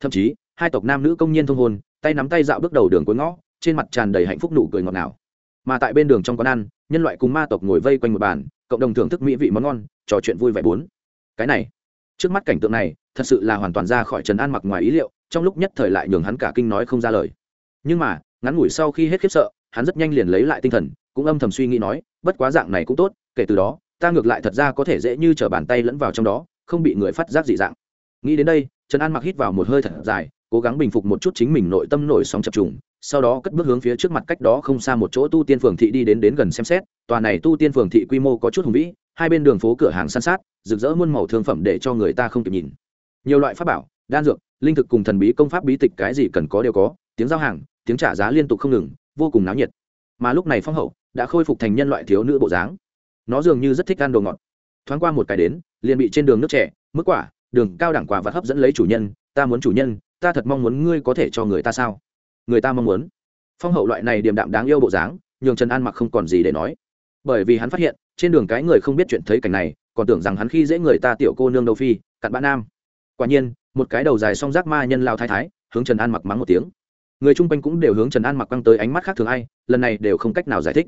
Thậm chí, hai tộc nam nữ công nhiên thông hôn, tay nắm tay dạo bước đầu đường cuối ngõ, trên mặt tràn đầy hạnh phúc nụ cười ngọt ngào. Mà tại bên đường trong quán ăn, nhân loại cùng ma tộc ngồi vây quanh một bàn, cộng đồng thưởng thức mỹ vị món ngon, trò chuyện vui vẻ bốn. Cái này, trước mắt cảnh tượng này, thật sự là hoàn toàn ra khỏi trần an mặc ngoài ý liệu, trong lúc nhất thời lại nhường hắn cả kinh nói không ra lời. Nhưng mà ngắn ngủi sau khi hết khiếp sợ, hắn rất nhanh liền lấy lại tinh thần, cũng âm thầm suy nghĩ nói, bất quá dạng này cũng tốt, kể từ đó, ta ngược lại thật ra có thể dễ như t r ở bàn tay lẫn vào trong đó, không bị người phát giác dị dạng. Nghĩ đến đây, trần an mặc hít vào một hơi thật dài, cố gắng bình phục một chút chính mình nội tâm nổi sóng chập trùng, sau đó cất bước hướng phía trước mặt cách đó không xa một chỗ tu tiên phường thị đi đến đến gần xem xét, tòa này tu tiên phường thị quy mô có chút hùng vĩ, hai bên đường phố cửa hàng san sát, rực rỡ muôn màu thương phẩm để cho người ta không kịp nhìn. Nhiều loại pháp bảo, đan dược, linh thực cùng thần bí công pháp bí tịch cái gì cần có đều có, tiếng giao hàng tiếng trả giá liên tục không ngừng, vô cùng náo nhiệt. Mà lúc này phong hậu đã khôi phục thành nhân loại thiếu nữ bộ dáng. Nó dường như rất thích ăn đồ ngọt. Thoáng qua một cái đến, liền bị trên đường nước trẻ mức quả, đường cao đẳng quả và hấp dẫn lấy chủ nhân, ta muốn chủ nhân, ta thật mong muốn ngươi có thể cho người ta sao? Người ta mong muốn. Phong hậu loại này điềm đạm đáng yêu bộ dáng, nhường trần an mặc không còn gì để nói. Bởi vì hắn phát hiện, trên đường cái người không biết chuyện thấy cảnh này, còn tưởng rằng hắn khi dễ người ta tiểu cô nương đâu phi, cặn bã nam. Quả nhiên, một cái đầu dài song giác ma nhân lao thái thái, hướng trần an mặc mắng một tiếng người chung quanh cũng đều hướng trần an mặc quăng tới ánh mắt khác thường ai, lần này đều không cách nào giải thích.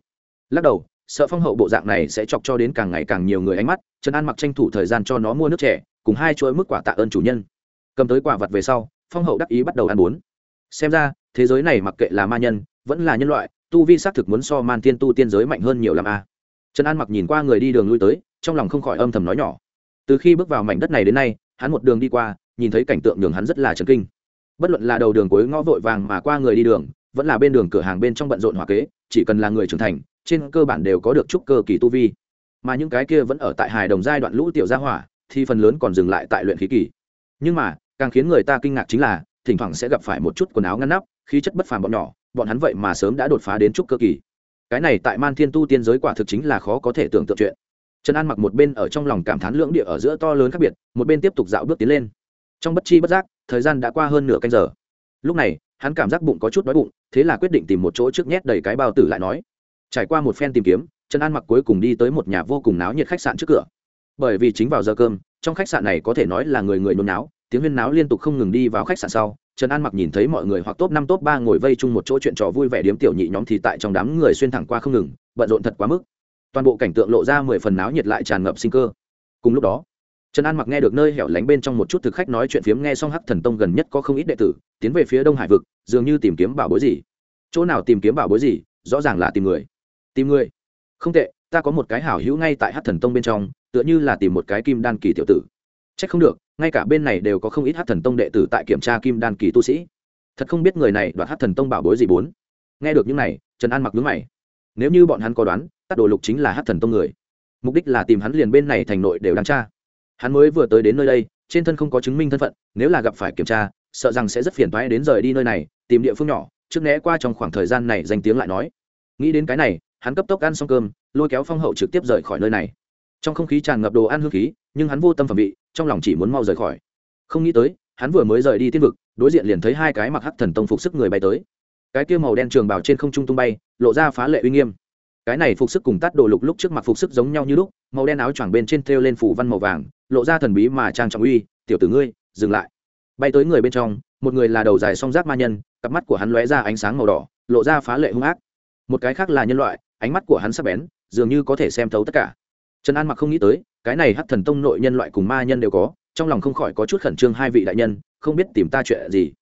Lắc đầu, sợ phong hậu bộ dạng này sẽ chọc cho đến càng ngày càng nhiều người ánh mắt, trần an mặc tranh thủ thời gian cho nó mua nước trẻ cùng hai chuỗi mức quả tạ ơn chủ nhân. Cầm tới quả vật về sau, phong hậu đắc ý bắt đầu ăn bốn xem ra, thế giới này mặc kệ là ma nhân, vẫn là nhân loại, tu vi xác thực muốn so man tiên tu tiên giới mạnh hơn nhiều làm a. Trần an mặc nhìn qua người đi đường lui tới, trong lòng không khỏi âm thầm nói nhỏ. Từ khi bước vào mảnh đất này đến nay, hắn một đường đi qua, nhìn thấy cảnh tượng đường hắn rất là chấn kinh bất luận là đầu đường cuối ngõ vội vàng mà qua người đi đường, vẫn là bên đường cửa hàng bên trong bận rộn hòa kế, chỉ cần là người trưởng thành, trên cơ bản đều có được chút cơ kỳ tu vi. Mà những cái kia vẫn ở tại hài đồng giai đoạn lũ tiểu gia hỏa, thì phần lớn còn dừng lại tại luyện khí kỳ. Nhưng mà, càng khiến người ta kinh ngạc chính là, thỉnh thoảng sẽ gặp phải một chút quần áo ngăn nắp, khí chất bất phàm bọn nhỏ, bọn hắn vậy mà sớm đã đột phá đến chút cơ kỳ. Cái này tại man thiên tu tiên giới quả thực chính là khó có thể tưởng tượng chuyện. Trần an mặc một bên ở trong lòng cảm thán lưỡng địa ở giữa to lớn khác biệt, một bên tiếp tục dạo bước tiến lên. Trong bất chi bất giác thời gian đã qua hơn nửa canh giờ. Lúc này, hắn cảm giác bụng có chút đói bụng, thế là quyết định tìm một chỗ trước nhét đầy cái bao tử lại nói. Trải qua một phen tìm kiếm, trần an mặc cuối cùng đi tới một nhà vô cùng náo nhiệt khách sạn trước cửa. Bởi vì chính vào giờ cơm, trong khách sạn này có thể nói là người người nôn náo, tiếng huyên náo liên tục không ngừng đi vào khách sạn sau, trần an mặc nhìn thấy mọi người hoặc top năm, top ba ngồi vây chung một chỗ chuyện trò vui vẻ điếm tiểu nhị nhóm thì tại trong đám người xuyên thẳng qua không ngừng, bận rộn thật quá mức. Toàn bộ cảnh tượng lộ ra mười phần náo nhiệt lại tràn ngập sinh cơ. Cùng lúc đó trần an mặc nghe được nơi hẻo lánh bên trong một chút thực khách nói chuyện phiếm nghe xong hắc thần tông gần nhất có không ít đệ tử, tiến về phía đông hải vực, dường như tìm kiếm bảo bối gì. Chỗ nào tìm kiếm bảo bối gì, rõ ràng là tìm người. Tìm người? Không tệ, ta có một cái hảo hữu ngay tại hắc thần tông bên trong, tựa như là tìm một cái kim đan kỳ tiểu tử. C h ắ c không được, ngay cả bên này đều có không ít hắc thần tông đệ tử tại kiểm tra kim đan kỳ tu sĩ. Thật không biết người này đoạt hắc thần tông bảo bối gì bốn. Nghe được những này, trần an mặc nhướng mày. Nếu như bọn hắn có đoán tắt đồ lục chính là hắc thần tông người. Mục đích là tìm hắn liền bên này thành nội đều đáng tra hắn mới vừa tới đến nơi đây, trên thân không có chứng minh thân phận, nếu là gặp phải kiểm tra, sợ rằng sẽ rất phiền toái đến rời đi nơi này, tìm địa phương nhỏ, trước né qua trong khoảng thời gian này danh tiếng lại nói. Nghĩ đến cái này, hắn cấp tốc ăn xong cơm, lôi kéo phong hậu trực tiếp rời khỏi nơi này. Trong không khí tràn ngập đồ ăn hương khí, nhưng hắn vô tâm phẩm vị, trong lòng chỉ muốn mau rời khỏi. Không nghĩ tới, hắn vừa mới rời đi tiên vực, đối diện liền thấy hai cái mặc hắc thần tông phục sức người bay tới. Cái kia màu đen trường bảo trên không trung tung bay, lộ ra phá lệ uy nghiêm. Cái này phục sức cùng tắt đồ lục lúc trước mặt phục sức giống nhau như lúc, màu đen áo choàng bên trên thêu lên phủ văn màu vàng lộ ra thần bí mà trang trọng uy, tiểu tử ngươi, dừng lại. Bay tới người bên trong, một người là đầu dài song giác ma nhân, cặp mắt của hắn lóe ra ánh sáng màu đỏ, lộ ra phá lệ hung ác. Một cái khác là nhân loại, ánh mắt của hắn sắc bén, dường như có thể xem thấu tất cả. Trần an mặc không nghĩ tới, cái này hắc thần tông nội nhân loại cùng ma nhân đều có, trong lòng không khỏi có chút khẩn trương hai vị đại nhân, không biết tìm ta chuyện gì.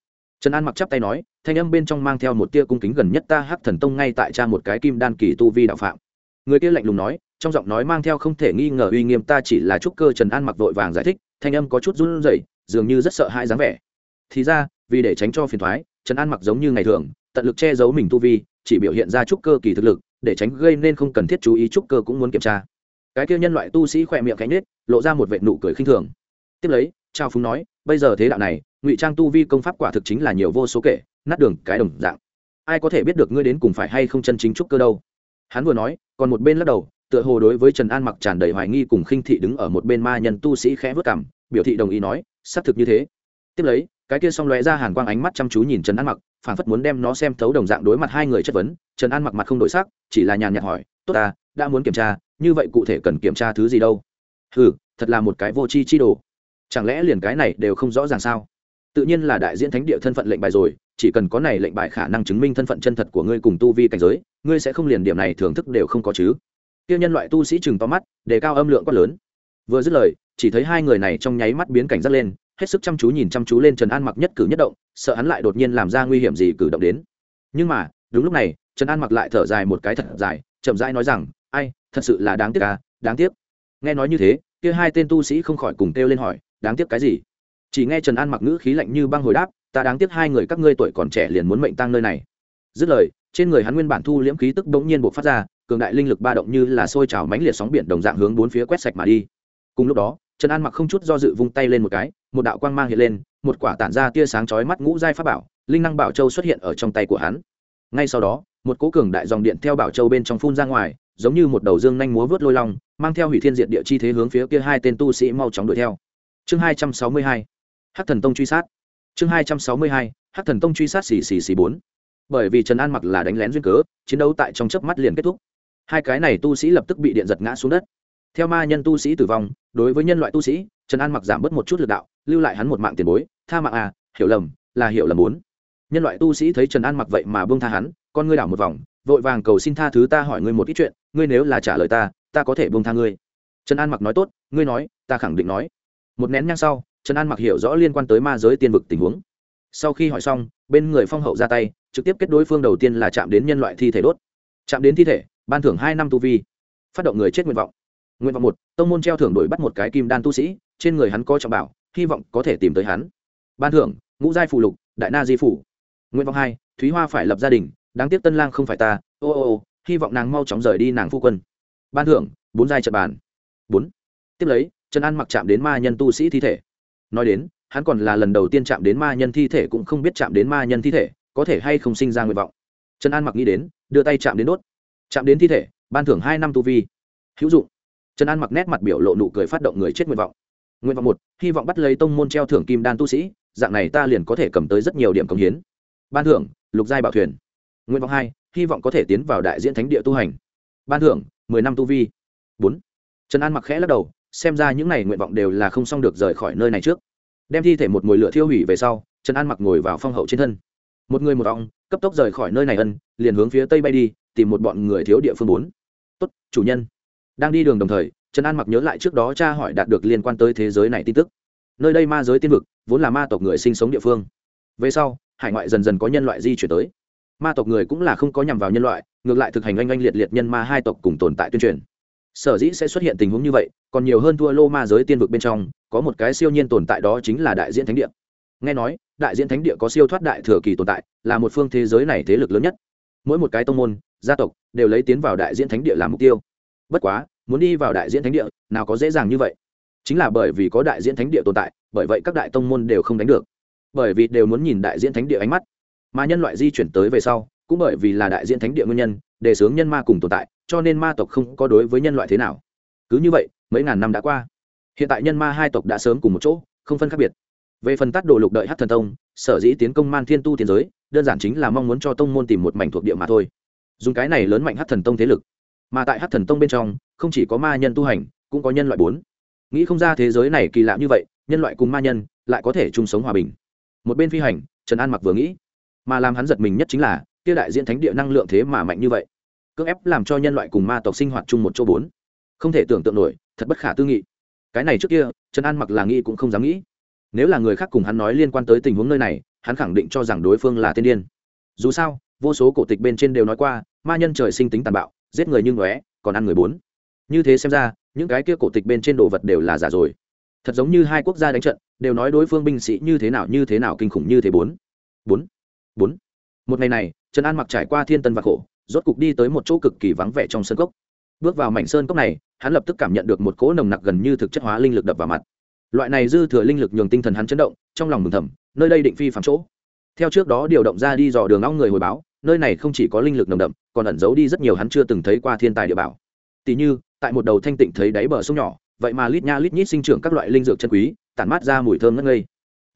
Trần an mặc chắp tay nói, thanh âm bên trong mang theo một tia cung kính gần nhất ta hắc thần tông ngay tại cha một cái kim đan kỳ tu vi đạo phạm. Người kia lạnh lùng nói trong giọng nói mang theo không thể nghi ngờ uy nghiêm, ta chỉ là trúc cơ trần an mặc vội vàng giải thích, thanh âm có chút run rẩy, dường như rất sợ hãi dáng vẻ. Thì ra, vì để tránh cho phiền thoái, trần an mặc giống như ngày thường, tận lực che giấu mình tu vi, chỉ biểu hiện ra trúc cơ kỳ thực lực, để tránh gây nên không cần thiết chú ý trúc cơ cũng muốn kiểm tra. Cái kia nhân loại tu sĩ khỏe miệng cánh nết lộ ra một vệ nụ cười khinh thường. Tiếp lấy, trao phúng nói, bây giờ thế đạo này, ngụy trang tu vi công pháp quả thực chính là nhiều vô số kể, nát đường cái đồng dạng. Ai có thể biết được ngươi đến cùng phải hay không chân chính trúc cơ đâu? Hắn vừa nói, còn một bên lắc đầu tựa hồ đối với trần an mặc tràn đầy hoài nghi cùng khinh thị đứng ở một bên ma nhân tu sĩ khẽ vất cảm biểu thị đồng ý nói, xác thực như thế. Tiếp lấy, cái kia xong lóe ra hàn quang ánh mắt chăm chú nhìn trần an mặc phản phất muốn đem nó xem thấu đồng dạng đối mặt hai người chất vấn. Trần an mặc mặt không đổi sắc, chỉ là nhàn nhạt hỏi, tốt ta, đã muốn kiểm tra, như vậy cụ thể cần kiểm tra thứ gì đâu? Ừ thật là một cái vô tri chi đồ. Chẳng lẽ liền cái này đều không rõ ràng sao? Tự nhiên là đại diễn thánh địa thân phận lệnh bài rồi, chỉ cần có này lệnh bài khả năng chứng minh thân phận chân thật của ngươi cùng tu vi cảnh giới, ngươi sẽ không liền điểm này thưởng thức đều không có chứ tiêu nhân loại tu sĩ chừng to mắt, đề cao âm lượng quát lớn. Vừa dứt lời, chỉ thấy hai người này trong nháy mắt biến cảnh giác lên, hết sức chăm chú nhìn chăm chú lên trần an mặc nhất cử nhất động, sợ hắn lại đột nhiên làm ra nguy hiểm gì cử động đến. Nhưng mà, đúng lúc này, trần an mặc lại thở dài một cái thật dài, chậm rãi nói rằng, ai, thật sự là đáng tiếc à đáng tiếc. Nghe nói như thế, kia hai tên tu sĩ không khỏi cùng kêu lên hỏi, đáng tiếc cái gì? Chỉ nghe trần an mặc ngữ khí lạnh như băng hồi đáp, ta đáng tiếc hai người các ngươi tuổi còn trẻ liền muốn mệnh tăng nơi này. Dứt lời, trên người hắn nguyên bản thu liễm khí tức bỗng nhiên buộc phát ra cường đại linh lực ba động như là sôi trào mãnh liệt sóng biển đồng dạng hướng bốn phía quét sạch mà đi. Cùng lúc đó, trần an mặc không chút do dự vung tay lên một cái, một đạo quang mang hiện lên, một quả tản ra tia sáng chói mắt ngũ giai pháp bảo, linh năng bảo châu xuất hiện ở trong tay của hắn. Ngay sau đó, một cố cường đại dòng điện theo bảo châu bên trong phun ra ngoài, giống như một đầu dương nhanh múa vớt lôi long, mang theo hủy thiên diệt địa chi thế hướng phía kia hai tên tu sĩ mau chóng đuổi theo. Chương hai trăm sáu mươi hai, hắc thần tông truy sát. Chương hai trăm sáu mươi hai, hắc thần tông truy sát xì xì xì bốn. Bởi vì trần an mặc là đánh lén duyên cớ, chiến đấu tại trong chớp mắt liền kết thúc hai cái này tu sĩ lập tức bị điện giật ngã xuống đất. Theo ma nhân tu sĩ tử vong, đối với nhân loại tu sĩ, trần an mặc giảm bớt một chút lực đạo, lưu lại hắn một mạng tiền bối, tha mạng à hiểu lầm, là hiểu lầm muốn. Nhân loại tu sĩ thấy trần an mặc vậy mà buông tha hắn, con ngươi đảo một vòng, vội vàng cầu xin tha thứ ta hỏi ngươi một ít chuyện, ngươi nếu là trả lời ta ta có thể buông tha ngươi. Trần an mặc nói tốt, ngươi nói, ta khẳng định nói. Một nén nhang sau, trần an mặc hiểu rõ liên quan tới ma giới tiên vực tình huống. Sau khi hỏi xong, bên người phong hậu ra tay, trực tiếp kết đối phương đầu tiên là chạm đến nhân loại thi thể đốt. Chạm đến thi thể ban thưởng hai năm tu vi, phát động người chết nguyện vọng. Nguyện vọng một, tông môn treo thưởng đổi bắt một cái kim đan tu sĩ, trên người hắn có trọng bảo, hy vọng có thể tìm tới hắn. Ban thưởng, ngũ giai phù lục, đại na di phủ nguyện vọng hai, thúy hoa phải lập gia đình, đáng tiếc tân lang không phải ta, ô ô ô, hy vọng nàng mau chóng rời đi nàng phu quân. Ban thưởng, bốn giai trật bàn. Bốn. Tiếp lấy, trần an mặc chạm đến ma nhân tu sĩ thi thể. Nói đến, hắn còn là lần đầu tiên chạm đến ma nhân thi thể cũng không biết chạm đến ma nhân thi thể, có thể hay không sinh ra nguyện vọng. Trần an mặc nghĩ đến, đưa tay chạm đến đốt chạm đến thi thể, ban thưởng hai năm tu vi. Hữu dụng. Trần an mặc nét mặt biểu lộ nụ cười phát động người chết nguyện vọng. Nguyện vọng một, hy vọng bắt lấy tông môn treo thưởng kim đan tu sĩ, dạng này ta liền có thể cầm tới rất nhiều điểm công hiến. Ban thưởng, lục giai bảo thuyền. Nguyện vọng hai, hy vọng có thể tiến vào đại diễn thánh địa tu hành. Ban thưởng, mười năm tu vi. Bốn, trần an mặc khẽ lắc đầu, xem ra những n à y nguyện vọng đều là không xong được rời khỏi nơi này trước. Đem thi thể một mồi lửa thiêu hủy về sau, trần an mặc ngồi vào phong hậu trên thân. Một người một vọng cấp tốc rời khỏi nơi này ân, liền hướng phía tây bay đi tìm một bọn người thiếu địa phương bốn. Tốt, chủ nhân. Đang đi đường đồng thời, trần an mặc nhớ lại trước đó cha hỏi đạt được liên quan tới thế giới này tin tức. Nơi đây ma giới tiên vực, vốn là ma tộc người sinh sống địa phương. Về sau, hải ngoại dần dần có nhân loại di chuyển tới. Ma tộc người cũng là không có nhằm vào nhân loại, ngược lại thực hành oanh oanh liệt liệt nhân ma hai tộc cùng tồn tại tuyên truyền. Sở dĩ sẽ xuất hiện tình huống như vậy, còn nhiều hơn thua lô ma giới tiên vực bên trong, có một cái siêu nhiên tồn tại đó chính là đại diễn thánh địa. Nghe nói, đại diễn thánh địa có siêu thoát đại thừa kỳ tồn tại, là một phương thế giới này thế lực lớn nhất mỗi một cái tông môn, gia tộc đều lấy tiến vào đại diễn thánh địa làm mục tiêu. Bất quá, muốn đi vào đại diễn thánh địa, nào có dễ dàng như vậy. Chính là bởi vì có đại diễn thánh địa tồn tại, bởi vậy các đại tông môn đều không đánh được. Bởi vì đều muốn nhìn đại diễn thánh địa ánh mắt. Mà nhân loại di chuyển tới về sau, cũng bởi vì là đại diễn thánh địa nguyên nhân, đề xướng nhân ma cùng tồn tại, cho nên ma tộc không có đối với nhân loại thế nào. Cứ như vậy, mấy ngàn năm đã qua. Hiện tại nhân ma hai tộc đã sớm cùng một chỗ, không phân khác biệt. Về phần tắt đồ lục đợi hát thần tông, sở dĩ tiến công man thiên tu tiến giới đơn giản chính là mong muốn cho tông môn tìm một mảnh thuộc địa mà thôi. Dùng cái này lớn mạnh hát thần tông thế lực. Mà tại hát thần tông bên trong, không chỉ có ma nhân tu hành, cũng có nhân loại bốn. Nghĩ không ra thế giới này kỳ lạ như vậy, nhân loại cùng ma nhân lại có thể chung sống hòa bình. Một bên phi hành, trần an mặc vừa nghĩ, mà làm hắn giật mình nhất chính là, kia đại diện thánh địa năng lượng thế mà mạnh như vậy. Cưỡng ép làm cho nhân loại cùng ma tộc sinh hoạt chung một chỗ bốn. Không thể tưởng tượng nổi, thật bất khả tư nghị. Cái này trước kia, trần an mặc là nghĩ cũng không dám nghĩ. Nếu là người khác cùng hắn nói liên quan tới tình huống nơi này hắn khẳng định cho rằng đối phương là tiên điên. Dù sao, vô số cổ tịch bên trên đều nói qua, ma nhân trời sinh tính tàn bạo, giết người như ngóe, còn ăn người bốn. Như thế xem ra, những cái kia cổ tịch bên trên đồ vật đều là giả rồi. Thật giống như hai quốc gia đánh trận, đều nói đối phương binh sĩ như thế nào như thế nào kinh khủng như thế bốn. Bốn. Bốn. Một ngày này, trần an mặc trải qua thiên tân và khổ, rốt cục đi tới một chỗ cực kỳ vắng vẻ trong sân cốc. Bước vào mảnh sơn cốc này, hắn lập tức cảm nhận được một cỗ nồng nặc gần như thực chất hóa linh lực đập vào mặt. Loại này dư thừa linh lực nhường tinh thần hắn chấn động, trong lòng mừng thầm nơi đây định phi phạm chỗ. Theo trước đó điều động ra đi dò đường ong người hồi báo, nơi này không chỉ có linh lực nồng đậm, còn ẩn giấu đi rất nhiều hắn chưa từng thấy qua thiên tài địa bảo. Tỷ như, tại một đầu thanh tịnh thấy đáy bờ sông nhỏ, vậy mà lít nha lít nhít sinh trưởng các loại linh dược chân quý, tản mát ra mùi thơm ngất ngây.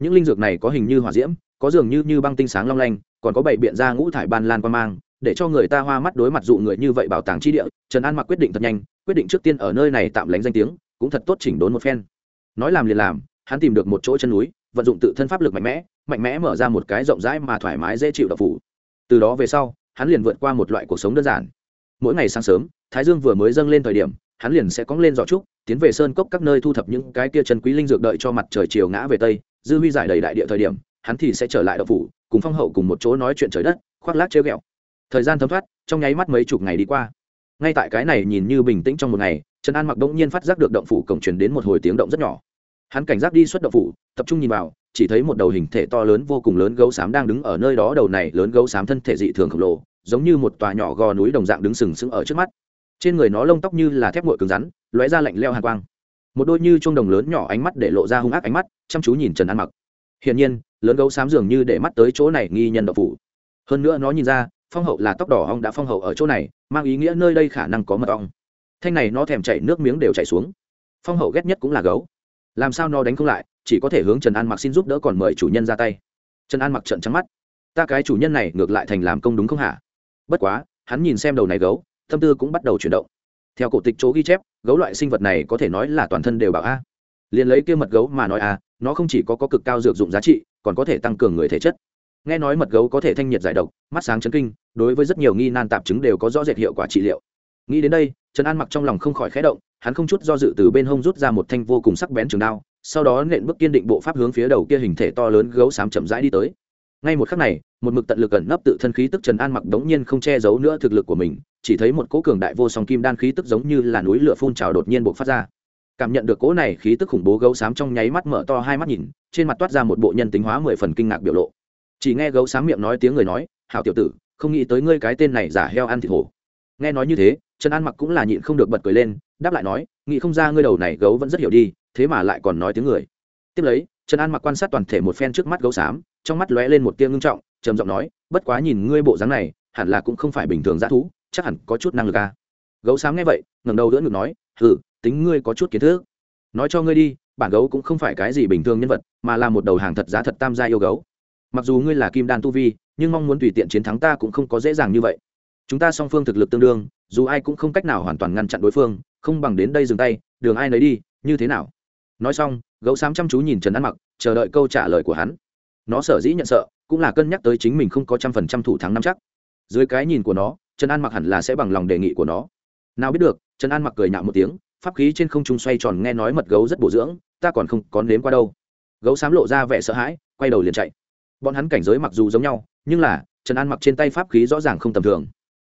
Những linh dược này có hình như hỏa diễm, có dường như như băng tinh sáng long lanh, còn có bảy biện ra ngũ thải ban lan quan mang, để cho người ta hoa mắt đối mặt dụ người như vậy bảo tàng chi địa, trần an mặc quyết định thật nhanh, quyết định trước tiên ở nơi này tạm lánh danh tiếng, cũng thật tốt chỉnh đốn một phen. Nói làm liền làm, hắn tìm được một chỗ chân núi vận dụng tự thân pháp lực mạnh mẽ mạnh mẽ mở ra một cái rộng rãi mà thoải mái dễ chịu độc phủ. Từ đó về sau, hắn liền vượt qua một loại cuộc sống đơn giản. Mỗi ngày sáng sớm, thái dương vừa mới dâng lên thời điểm, hắn liền sẽ cóng lên giỏ trúc, tiến về sơn cốc các nơi thu thập những cái kia chân quý linh dược đợi cho mặt trời chiều ngã về tây, dư huy giải đầy đại địa thời điểm, hắn thì sẽ trở lại đậu phủ, cùng phong hậu cùng một chỗ nói chuyện trời đất, khoác lác chơi ghẹo. Thời gian thấm thoát, trong nháy mắt mấy chục ngày đi qua. Ngay tại cái này nhìn như bình tĩnh trong một ngày, trần an mặc đông nhiên phát giác được động phủ cổng truyền đến một hồi tiếng động rất nhỏ hắn cảnh giác đi xuất động phủ, tập trung nhìn vào, chỉ thấy một đầu hình thể to lớn vô cùng lớn gấu xám đang đứng ở nơi đó, đầu này lớn gấu xám thân thể dị thường khổng lồ, giống như một tòa nhỏ gò núi đồng dạng đứng sừng sững ở trước mắt. Trên người nó lông tóc như là thép ngội cứng rắn, lóe ra lạnh leo hàn quang. Một đôi như chuông đồng lớn nhỏ ánh mắt để lộ ra hung ác ánh mắt, chăm chú nhìn trần an mặc. Hiển nhiên, lớn gấu xám dường như để mắt tới chỗ này nghi nhân đậu phủ. Hơn nữa nó nhìn ra, phong hậu là tóc đỏ ong đã phong hậu ở chỗ này, mang ý nghĩa nơi đây khả năng có mật ong. Thanh này nó thèm chảy nước miếng đều chảy xuống. Phong hậu ghét nhất cũng là gấu làm sao nó đánh không lại chỉ có thể hướng trần an mặc xin giúp đỡ còn mời chủ nhân ra tay. Trần an mặc trận trắng mắt. Ta cái chủ nhân này ngược lại thành làm công đúng không hả? Bất quá hắn nhìn xem đầu này gấu tâm tư cũng bắt đầu chuyển động. Theo cổ tịch chỗ ghi chép gấu loại sinh vật này có thể nói là toàn thân đều bảo a. Liền lấy kia mật gấu mà nói à nó không chỉ có, có cực cao dược dụng giá trị còn có thể tăng cường người thể chất. Nghe nói mật gấu có thể thanh nhiệt giải độc mắt sáng chấn kinh đối với rất nhiều nghi nan tạp chứng đều có rõ rệt hiệu quả trị liệu nghĩ đến đây, trần an mặc trong lòng không khỏi khẽ động, hắn không chút do dự từ bên hông rút ra một thanh vô cùng sắc bén trường đao, sau đó nện bước kiên định bộ pháp hướng phía đầu kia hình thể to lớn gấu xám chậm rãi đi tới. Ngay một khắc này, một mực tận lực ẩn nấp tự thân khí tức trần an mặc đống nhiên không che giấu nữa thực lực của mình, chỉ thấy một cỗ cường đại vô song kim đan khí tức giống như là núi lửa phun trào đột nhiên bộc phát ra. Cảm nhận được cỗ này khí tức khủng bố gấu xám trong nháy mắt mở to hai mắt nhìn, trên mặt toát ra một bộ nhân tính hóa mười phần kinh ngạc biểu lộ. Chỉ nghe gấu xám miệng nói tiếng người nói hào tiểu tử, không nghĩ tới ngươi cái tên này giả heo ăn thịt hổ. Nghe nói như thế trần an mặc cũng là nhịn không được bật cười lên đáp lại nói nghĩ không ra ngươi đầu này gấu vẫn rất hiểu đi thế mà lại còn nói tiếng người. Tiếp lấy trần an mặc quan sát toàn thể một phen trước mắt gấu xám trong mắt lóe lên một tia ngưng trọng trầm giọng nói bất quá nhìn ngươi bộ dáng này hẳn là cũng không phải bình thường dã thú chắc hẳn có chút năng lực à. gấu xám nghe vậy ngẩng đầu đỡ ngực nói Ừ, tính ngươi có chút kiến thức. Nói cho ngươi đi bản gấu cũng không phải cái gì bình thường nhân vật mà là một đầu hàng thật giá thật tam gia yêu gấu. Mặc dù ngươi là kim đan tu vi nhưng mong muốn tùy tiện chiến thắng ta cũng không có dễ dàng như vậy chúng ta song phương thực lực tương đương, dù ai cũng không cách nào hoàn toàn ngăn chặn đối phương, không bằng đến đây dừng tay, đường ai nấy đi, như thế nào? Nói xong, gấu xám chăm chú nhìn trần ăn mặc, chờ đợi câu trả lời của hắn. Nó sở dĩ nhận sợ, cũng là cân nhắc tới chính mình không có trăm phần trăm thủ thắng năm chắc. Dưới cái nhìn của nó, trần an mặc hẳn là sẽ bằng lòng đề nghị của nó. Nào biết được, trần an mặc cười nhạo một tiếng, pháp khí trên không trung xoay tròn nghe nói mật gấu rất bổ dưỡng, ta còn không có nếm qua đâu. Gấu xám lộ ra vẻ sợ hãi, quay đầu liền chạy. Bọn hắn cảnh giới mặc dù giống nhau, nhưng là, trần an mặc trên tay pháp khí rõ ràng không tầm thường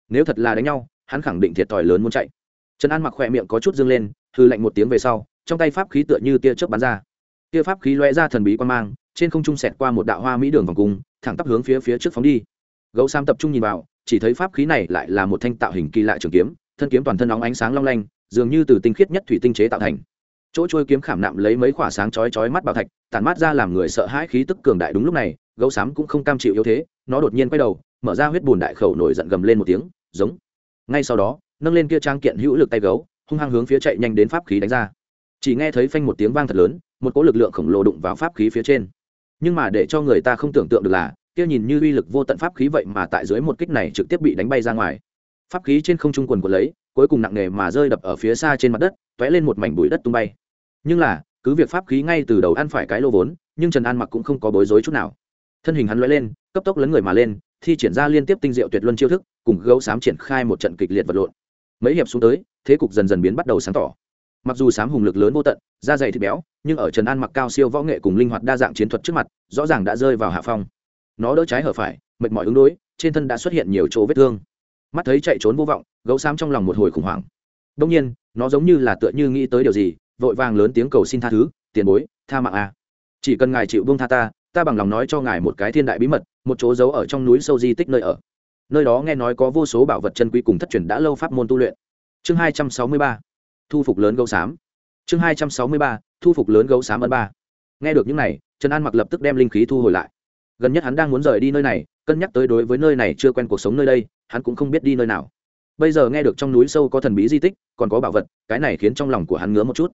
nếu thật là đánh nhau, hắn khẳng định thiệt thòi lớn muốn chạy. Trần an mặc khỏe miệng có chút dâng lên hư lạnh một tiếng về sau, trong tay pháp khí tựa như tia chớp bắn ra. Tia pháp khí loe ra thần bí quan mang, trên không trung xẹt qua một đạo hoa mỹ đường vòng cung, thẳng tắp hướng phía phía trước phóng đi. Gấu sam tập trung nhìn vào, chỉ thấy pháp khí này lại là một thanh tạo hình kỳ lạ trường kiếm, thân kiếm toàn thân óng ánh sáng long lanh, dường như từ tinh khiết nhất thủy tinh chế tạo thành. Chỗ trôi kiếm khảm nạm lấy mấy khỏa sáng chói chói mắt bảo thạch tàn mát ra làm người sợ hãi khí tức cường đại đúng lúc này, gấu xám cũng không cam chịu yếu thế, nó đột nhiên quay đầu, mở ra huyết bùn đại khẩu nổi giận gầm lên một tiếng giống. Ngay sau đó, nâng lên kia trang kiện hữu lực tay gấu, hung hăng hướng phía chạy nhanh đến pháp khí đánh ra. Chỉ nghe thấy phanh một tiếng vang thật lớn, một cỗ lực lượng khổng lồ đụng vào pháp khí phía trên. Nhưng mà để cho người ta không tưởng tượng được là, kia nhìn như uy lực vô tận pháp khí vậy mà tại dưới một kích này trực tiếp bị đánh bay ra ngoài. Pháp khí trên không trung quần của lấy, cuối cùng nặng nề mà rơi đập ở phía xa trên mặt đất t ó é lên một mảnh bụi đất tung bay. Nhưng là, cứ việc pháp khí ngay từ đầu ăn phải cái lô vốn, nhưng trần an mặc cũng không có bối rối chút nào. Thân hình hắn l lên, cấp tốc lấn người mà lên, thi triển ra liên tiếp tinh diệu tuyệt luân chiêu thức cùng gấu xám triển khai một trận kịch liệt vật lộn. Mấy hiệp xuống tới, thế cục dần dần biến bắt đầu sáng tỏ. Mặc dù sám hùng lực lớn vô tận, da dày thịt béo, nhưng ở trần an mặc cao siêu võ nghệ cùng linh hoạt đa dạng chiến thuật trước mặt, rõ ràng đã rơi vào hạ phong. Nó đỡ trái hở phải, mệt mỏi ứng đối, trên thân đã xuất hiện nhiều chỗ vết thương. Mắt thấy chạy trốn vô vọng, gấu xám trong lòng một hồi khủng hoảng. Đông nhiên, nó giống như là tựa như nghĩ tới điều gì, vội vàng lớn tiếng cầu xin tha thứ, tiền bối, tha mạng a à. chỉ cần ngài chịu buông tha ta ta bằng lòng nói cho ngài một cái thiên đại bí mật, một chỗ giấu ở trong núi sâu di tích nơi ở nơi đó nghe nói có vô số bảo vật chân quý cùng thất truyền đã lâu pháp môn tu luyện. Chương hai trăm sáu mươi ba, thu phục lớn gấu xám. Chương hai trăm sáu mươi ba, thu phục lớn gấu xám ấn ba. Nghe được những này, trần an mặc lập tức đem linh khí thu hồi lại. Gần nhất hắn đang muốn rời đi nơi này, cân nhắc tới đối với nơi này chưa quen cuộc sống nơi đây, hắn cũng không biết đi nơi nào. Bây giờ nghe được trong núi sâu có thần bí di tích, còn có bảo vật, cái này khiến trong lòng của hắn ngứa một chút.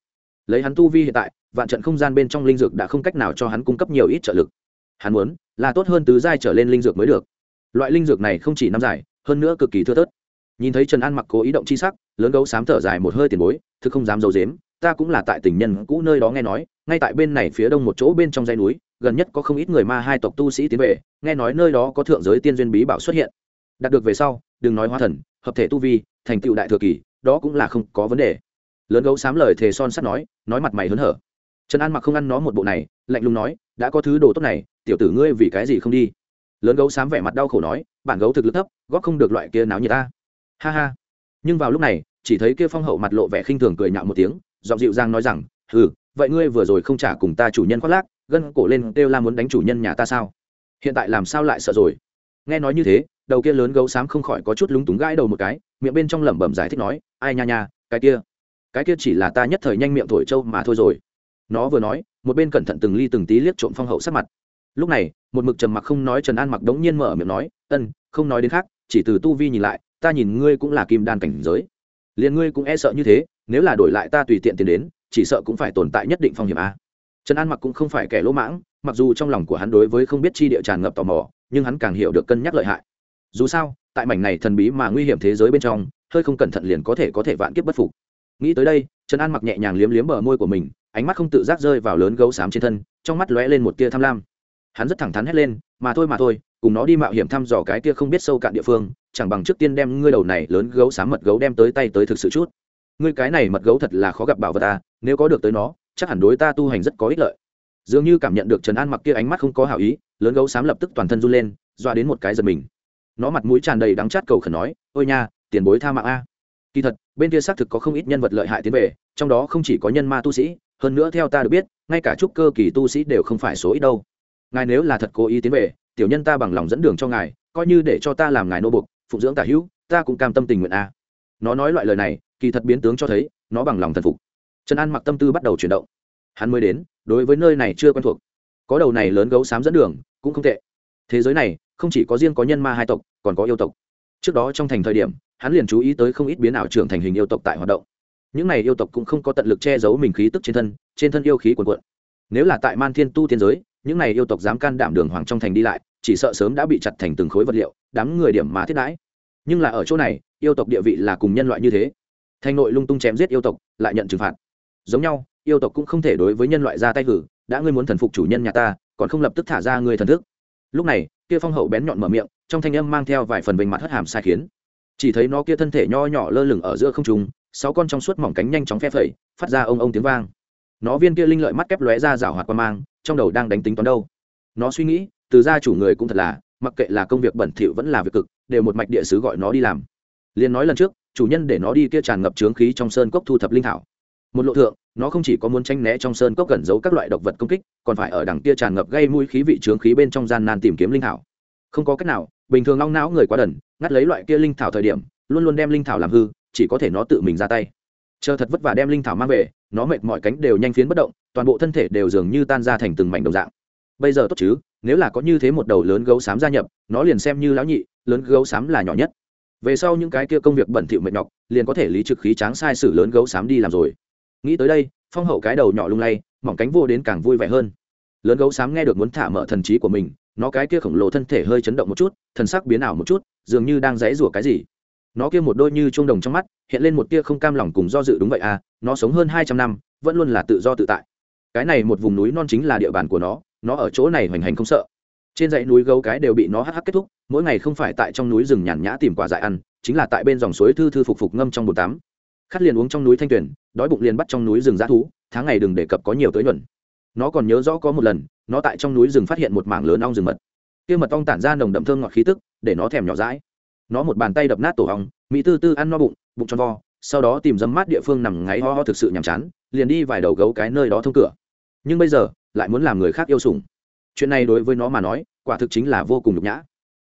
Lấy hắn tu vi hiện tại, vạn trận không gian bên trong linh dược đã không cách nào cho hắn cung cấp nhiều ít trợ lực. Hắn muốn, là tốt hơn tứ giai trở lên linh dược mới được loại linh dược này không chỉ năm dài, hơn nữa cực kỳ thưa thớt. Nhìn thấy trần an mặc cố ý động chi sắc, lớn gấu sám thở dài một hơi tiền bối, thực không dám d i ấ u dếm ta cũng là tại tình nhân cũ nơi đó nghe nói, ngay tại bên này phía đông một chỗ bên trong dãy núi, gần nhất có không ít người ma hai tộc tu sĩ tiến về, nghe nói nơi đó có thượng giới tiên duyên bí bảo xuất hiện. Đạt được về sau, đừng nói hóa thần, hợp thể tu vi, thành tựu đại thừa kỳ, đó cũng là không có vấn đề. Lớn gấu sám lời thề son sắt nói nói mặt mày hớn hở. Trần an mặc không ăn nó một bộ này, lạnh lùng nói, đã có thứ đồ tốt này, tiểu tử ngươi vì cái gì không đi? Lớn gấu xám vẻ mặt đau khổ nói, bản gấu thực lực thấp, góp không được loại kia náo như ta. Ha ha. Nhưng vào lúc này, chỉ thấy kia phong hậu mặt lộ vẻ khinh thường cười nhạo một tiếng, giọng dịu dàng nói rằng ừ vậy ngươi vừa rồi không trả cùng ta chủ nhân khoác lác, gân cổ lên kêu la muốn đánh chủ nhân nhà ta sao? Hiện tại làm sao lại sợ rồi? Nghe nói như thế, đầu kia lớn gấu xám không khỏi có chút lúng túng gãi đầu một cái, miệng bên trong lẩm bẩm giải thích nói, ai nha nha, cái kia cái kia chỉ là ta nhất thời nhanh miệng thổi trâu mà thôi rồi. Nó vừa nói, một bên cẩn thận từng ly từng tí liếc trộm phong hậu sát mặt. Lúc này một mực trầm mặc không nói trần an mặc đống nhiên mở miệng nói, ân, không nói đến khác, chỉ từ tu vi nhìn lại, ta nhìn ngươi cũng là kim đan cảnh giới. Liền ngươi cũng e sợ như thế, nếu là đổi lại ta tùy tiện tiền đến, chỉ sợ cũng phải tồn tại nhất định phong hiểm a. Trần an mặc cũng không phải kẻ lỗ mãng, mặc dù trong lòng của hắn đối với không biết chi địa tràn ngập tò mò, nhưng hắn càng hiểu được cân nhắc lợi hại. Dù sao, tại mảnh này thần bí mà nguy hiểm thế giới bên trong, hơi không cẩn thận liền có thể có thể vạn kiếp bất phục. Nghĩ tới đây, trần an mặc nhẹ nhàng liếm liếm bờ môi của mình, ánh mắt không tự giác rơi vào lớn gấu xám trên thân, trong mắt lóe lên một tia tham lam hắn rất thẳng thắn hét lên, mà thôi mà thôi, cùng nó đi mạo hiểm thăm dò cái kia không biết sâu cạn địa phương, chẳng bằng trước tiên đem ngươi đầu này lớn gấu xám mật gấu đem tới tay tới thực sự chút. Ngươi cái này mật gấu thật là khó gặp bảo vật ta nếu có được tới nó, chắc hẳn đối ta tu hành rất có ích lợi. Dường như cảm nhận được trần an mặc kia ánh mắt không có hảo ý, lớn gấu xám lập tức toàn thân run lên doa đến một cái giật mình. Nó mặt mũi tràn đầy đắng chát cầu khẩn nói, ôi nha, tiền bối tha mạng a. Kỳ thật, bên kia xác thực có không ít nhân vật lợi hại tiến về, trong đó không chỉ có nhân ma tu sĩ, hơn nữa theo ta được biết, ngay cả trúc cơ kỳ tu sĩ đều không phải số ít đâu ngài nếu là thật cố ý tiến về, tiểu nhân ta bằng lòng dẫn đường cho ngài, coi như để cho ta làm ngài nô bục, phụng dưỡng tả hữu, ta cũng cam tâm tình nguyện a. Nó nói loại lời này, kỳ thật biến tướng cho thấy, nó bằng lòng thần phục. Trần an mặc tâm tư bắt đầu chuyển động. Hắn mới đến, đối với nơi này chưa quen thuộc. Có đầu này lớn gấu xám dẫn đường, cũng không tệ. Thế giới này, không chỉ có riêng có nhân ma hai tộc, còn có yêu tộc. Trước đó trong thành thời điểm, hắn liền chú ý tới không ít biến ảo trưởng thành hình yêu tộc tại hoạt động. Những này yêu tộc cũng không có tận lực che giấu mình khí tức trên thân trên thân yêu khí quần quận nếu là tại man thiên tu thiên giới những này yêu tộc dám can đảm đường hoàng trong thành đi lại, chỉ sợ sớm đã bị chặt thành từng khối vật liệu, đám người điểm mà thiết đãi. Nhưng là ở chỗ này, yêu tộc địa vị là cùng nhân loại như thế. Thành nội lung tung chém giết yêu tộc, lại nhận trừng phạt. Giống nhau, yêu tộc cũng không thể đối với nhân loại ra tay hử, đã ngươi muốn thần phục chủ nhân nhà ta, còn không lập tức thả ra người thần thức. Lúc này, kia phong hậu bén nhọn mở miệng, trong thanh âm mang theo vài phần bình mặt hất hàm sai khiến. Chỉ thấy nó kia thân thể nho nhỏ lơ lửng ở giữa không trung, sáu con trong suốt mỏng cánh nhanh chóng phe phẩy, phát ra ông ông tiếng vang nó viên kia linh lợi mắt kép lóe ra rảo hoạt qua mang, trong đầu đang đánh tính toán đâu. Nó suy nghĩ, từ gia chủ người cũng thật là, mặc kệ là công việc bẩn thỉu vẫn là việc cực, đều một mạch địa sứ gọi nó đi làm. Liền nói lần trước, chủ nhân để nó đi kia tràn ngập trướng khí trong sơn cốc thu thập linh thảo. Một lộ thượng, nó không chỉ có muốn tranh né trong sơn cốc gần giấu các loại độc vật công kích, còn phải ở đằng kia tràn ngập gây mũi khí vị trướng khí bên trong gian nan tìm kiếm linh thảo. Không có cách nào, bình thường long não người quá đần, ngắt lấy loại kia linh thảo thời điểm, luôn luôn đem linh thảo làm hư, chỉ có thể nó tự mình ra tay. Chờ thật vất vả đem linh thảo mang về nó mệt mọi cánh đều nhanh phiến bất động, toàn bộ thân thể đều dường như tan ra thành từng mảnh đồng dạng. Bây giờ tốt chứ, nếu là có như thế một đầu lớn gấu xám gia nhập, nó liền xem như lão nhị, lớn gấu xám là nhỏ nhất. Về sau những cái kia công việc bẩn thỉu mệt nhọc, liền có thể lý trực khí tráng sai sử lớn gấu xám đi làm rồi. Nghĩ tới đây, phong hậu cái đầu nhỏ lung lay, mỏng cánh vô đến càng vui vẻ hơn. Lớn gấu xám nghe được muốn thả mở thần trí của mình, nó cái kia khổng lồ thân thể hơi chấn động một chút, thần sắc biến ảo một chút, dường như đang dãy rủa cái gì nó kia một đôi như chuông đồng trong mắt, hiện lên một tia không cam lòng cùng do dự, đúng vậy à nó sống hơn hai trăm năm, vẫn luôn là tự do tự tại. Cái này một vùng núi non chính là địa bàn của nó nó ở chỗ này hoành hành không sợ. Trên dãy núi gấu cái đều bị nó hắc hắc kết thúc, mỗi ngày không phải tại trong núi rừng nhàn nhã tìm quả dại ăn, chính là tại bên dòng suối thư thư phục phục ngâm trong bồn tắm. Khát liền uống trong núi thanh tuyển, đói bụng liền bắt trong núi rừng g thú, tháng ngày đừng đề cập có nhiều tới nhuận. Nó còn nhớ rõ có một lần, nó tại trong núi rừng phát hiện một mảng lớn ong rừng mật. Kia mật ong tản ra nồng đậm thơm ngọt khí tức, để nó thèm nhỏ rãi nó một bàn tay đập nát tổ ong, mỹ tư tư ăn no bụng bụng tròn vo, sau đó tìm dấm mát địa phương nằm ngáy ho ho thực sự nhàm chán, liền đi vài đầu gấu cái nơi đó thông cửa. Nhưng bây giờ, lại muốn làm người khác yêu sủng. Chuyện này đối với nó mà nói, quả thực chính là vô cùng nhục nhã.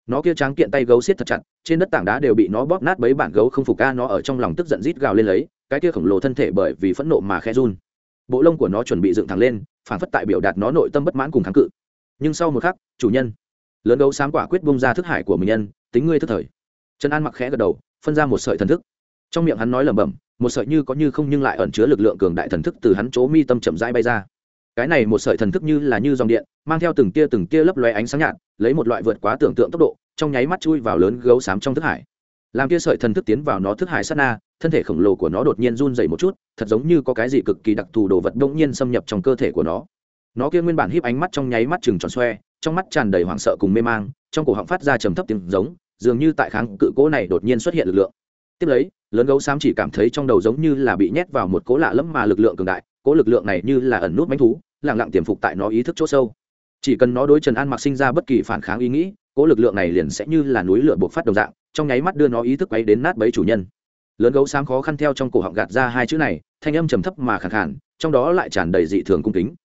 Nó kia tráng kiện tay gấu siết thật chặt, trên đất tảng đá đều bị nó bóp nát bấy bản gấu không phục ca nó ở trong lòng tức giận rít gào lên lấy, cái kia khổng lồ thân thể bởi vì phẫn nộ mà khe run. Bộ lông của nó chuẩn bị dựng thẳng lên, phản phất tại biểu đạt nó nội tâm bất mãn cùng kháng cự. Nhưng sau một khắc, chủ nhân, lớn gấu sáng quả quyết bung ra thức hải của mình nhân, tính ngươi thức thời trần an mặc khẽ gật đầu, phân ra một sợi thần thức. Trong miệng hắn nói lẩm bẩm, một sợi như có như không nhưng lại ẩn chứa lực lượng cường đại thần thức từ hắn chỗ mi tâm chậm rãi bay ra. Cái này một sợi thần thức như là như dòng điện, mang theo từng tia từng tia lấp loe ánh sáng nhạt, lấy một loại vượt quá tưởng tượng tốc độ, trong nháy mắt chui vào lớn gấu xám trong thức hải. Làm kia sợi thần thức tiến vào nó thức hải sát na, thân thể khổng lồ của nó đột nhiên run dày một chút, thật giống như có cái gì cực kỳ đặc thù đồ vật đ ỗ n g nhiên xâm nhập trong cơ thể của nó. Nó kia nguyên bản híp ánh mắt trong nháy mắt chừng tròn xoe, trong mắt tràn đầy hoảng sợ cùng mê mang, trong cổ họng phát ra trầm thấp tiếng giống dường như tại kháng cự cố này đột nhiên xuất hiện lực lượng. Tiếp lấy, lớn gấu xám chỉ cảm thấy trong đầu giống như là bị nhét vào một cố lạ lẫm mà lực lượng cường đại cố lực lượng này như là ẩn nút bánh thú lẳng lặng tiềm phục tại nó ý thức chỗ sâu. Chỉ cần nó đối trần an mặc sinh ra bất kỳ phản kháng ý nghĩ cố lực lượng này liền sẽ như là núi lửa buộc phát đồng dạng, trong nháy mắt đưa nó ý thức quấy đến nát bấy chủ nhân. Lớn gấu sáng khó khăn theo trong cổ họng gạt ra hai chữ này, thanh âm trầm thấp mà khẳng khản trong đó lại tràn đầy dị thường cung kính.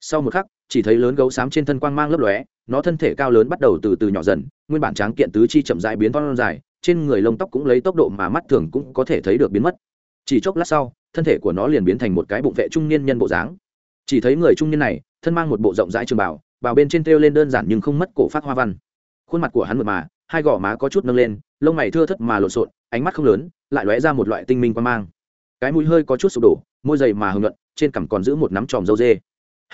Sau một khắc chỉ thấy lớn gấu xám trên thân quang mang lấp lóe, nó thân thể cao lớn bắt đầu từ từ nhỏ dần, nguyên bản tráng kiện tứ chi chậm dại biến to dài, trên người lông tóc cũng lấy tốc độ mà mắt thường cũng có thể thấy được biến mất. Chỉ chốc lát sau, thân thể của nó liền biến thành một cái bụng vệ trung niên nhân bộ dáng. Chỉ thấy người trung niên này, thân mang một bộ rộng rãi trường bảo bảo bên trên treo lên đơn giản nhưng không mất cổ phát hoa văn. Khuôn mặt của hắn mượt mà, hai gò má có chút nâng lên, lông mày thưa thất mà lộn xộn, ánh mắt không lớn, lại lóe ra một loại tinh minh quan mang. Cái mũi hơi có chút sụp đổ, môi dày mà hưng luận trên cằm còn giữ một nắm tròm dâu dê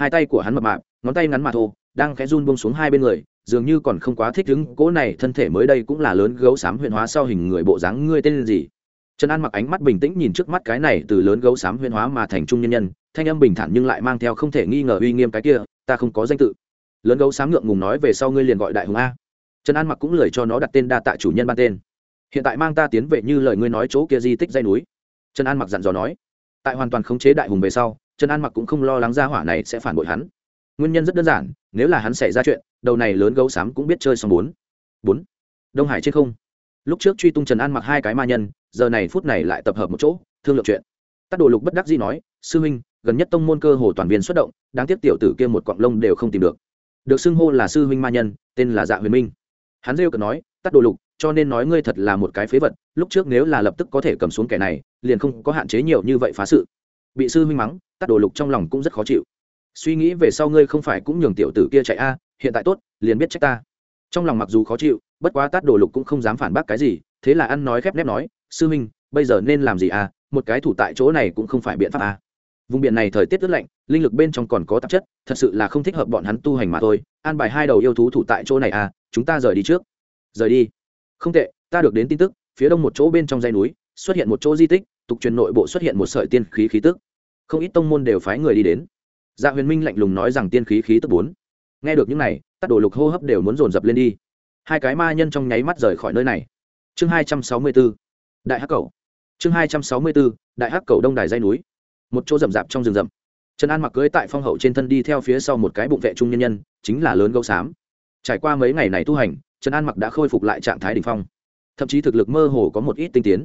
hai tay của hắn mập mạp, ngón tay ngắn mà thô, đang khẽ run buông xuống hai bên người, dường như còn không quá thích ứng, cỗ này thân thể mới đây cũng là lớn gấu xám huyền hóa sau hình người bộ dáng ngươi tên gì? Trần an mặc ánh mắt bình tĩnh nhìn trước mắt cái này từ lớn gấu xám huyền hóa mà thành trung nhân nhân, thanh âm bình thản nhưng lại mang theo không thể nghi ngờ uy nghiêm cái kia, ta không có danh tự. Lớn gấu xám ngượng ngùng nói về sau ngươi liền gọi đại hùng a. Trần an mặc cũng lời cho nó đặt tên đa tạ chủ nhân ban tên. Hiện tại mang ta tiến về như lời ngươi nói chỗ kia di tích dây núi. Trần an mặc dặn dò nói. Tại hoàn toàn khống chế đại hùng về sau trần an mặc cũng không lo lắng ra hỏa này sẽ phản bội hắn. Nguyên nhân rất đơn giản, nếu là hắn xảy ra chuyện, đầu này lớn gấu xám cũng biết chơi xong bốn. Bốn. Đông hải trên không. Lúc trước truy tung trần an mặc hai cái ma nhân, giờ này phút này lại tập hợp một chỗ, thương lượng chuyện. Tắc đồ lục bất đắc dĩ nói, sư huynh gần nhất tông môn cơ hồ toàn viên xuất động, đáng tiếc tiểu tử kia một cọng lông đều không tìm được. Được xưng hô là sư huynh ma nhân, tên là dạ huyền minh. Hắn rêu cợt nói tắc đồ lục, cho nên nói ngươi thật là một cái phế vật, lúc trước nếu là lập tức có thể cầm xuống kẻ này, liền không có hạn chế nhiều như vậy phá sự. Bị sư huynh mắng tắt đồ lục trong lòng cũng rất khó chịu. Suy nghĩ về sau ngươi không phải cũng nhường tiểu tử kia chạy a hiện tại tốt liền biết trách ta. Trong lòng mặc dù khó chịu bất quá tát đồ lục cũng không dám phản bác cái gì thế là ăn nói khép nép nói sư minh, bây giờ nên làm gì à một cái thủ tại chỗ này cũng không phải biện pháp à vùng biển này thời tiết rất lạnh linh lực bên trong còn có tạp chất thật sự là không thích hợp bọn hắn tu hành mà thôi. An bài hai đầu yêu thú thủ tại chỗ này à chúng ta rời đi trước. Rời đi. Không tệ ta được đến tin tức phía đông một chỗ bên trong dãy núi xuất hiện một chỗ di tích tục truyền nội bộ xuất hiện một sợi tiên khí khí tức không ít tông môn đều phái người đi đến. Dạ huyền minh lạnh lùng nói rằng tiên khí khí tức bốn. Nghe được những này tắt đổ lục hô hấp đều muốn dồn dập lên đi. Hai cái ma nhân trong nháy mắt rời khỏi nơi này. Chương hai trăm sáu mươi b ố đại hắc cầu. Chương hai trăm sáu mươi b ố đại hắc cầu đông đài dây núi. Một chỗ rậm rạp trong rừng rậm. Trần an mặc cưới tại phong hậu trên thân đi theo phía sau một cái bụng vệ trung nhân nhân, chính là lớn gấu xám. Trải qua mấy ngày này tu hành, trần an mặc đã khôi phục lại trạng thái đ ỉ n h phong. Thậm chí thực lực mơ hồ có một ít tinh tiến.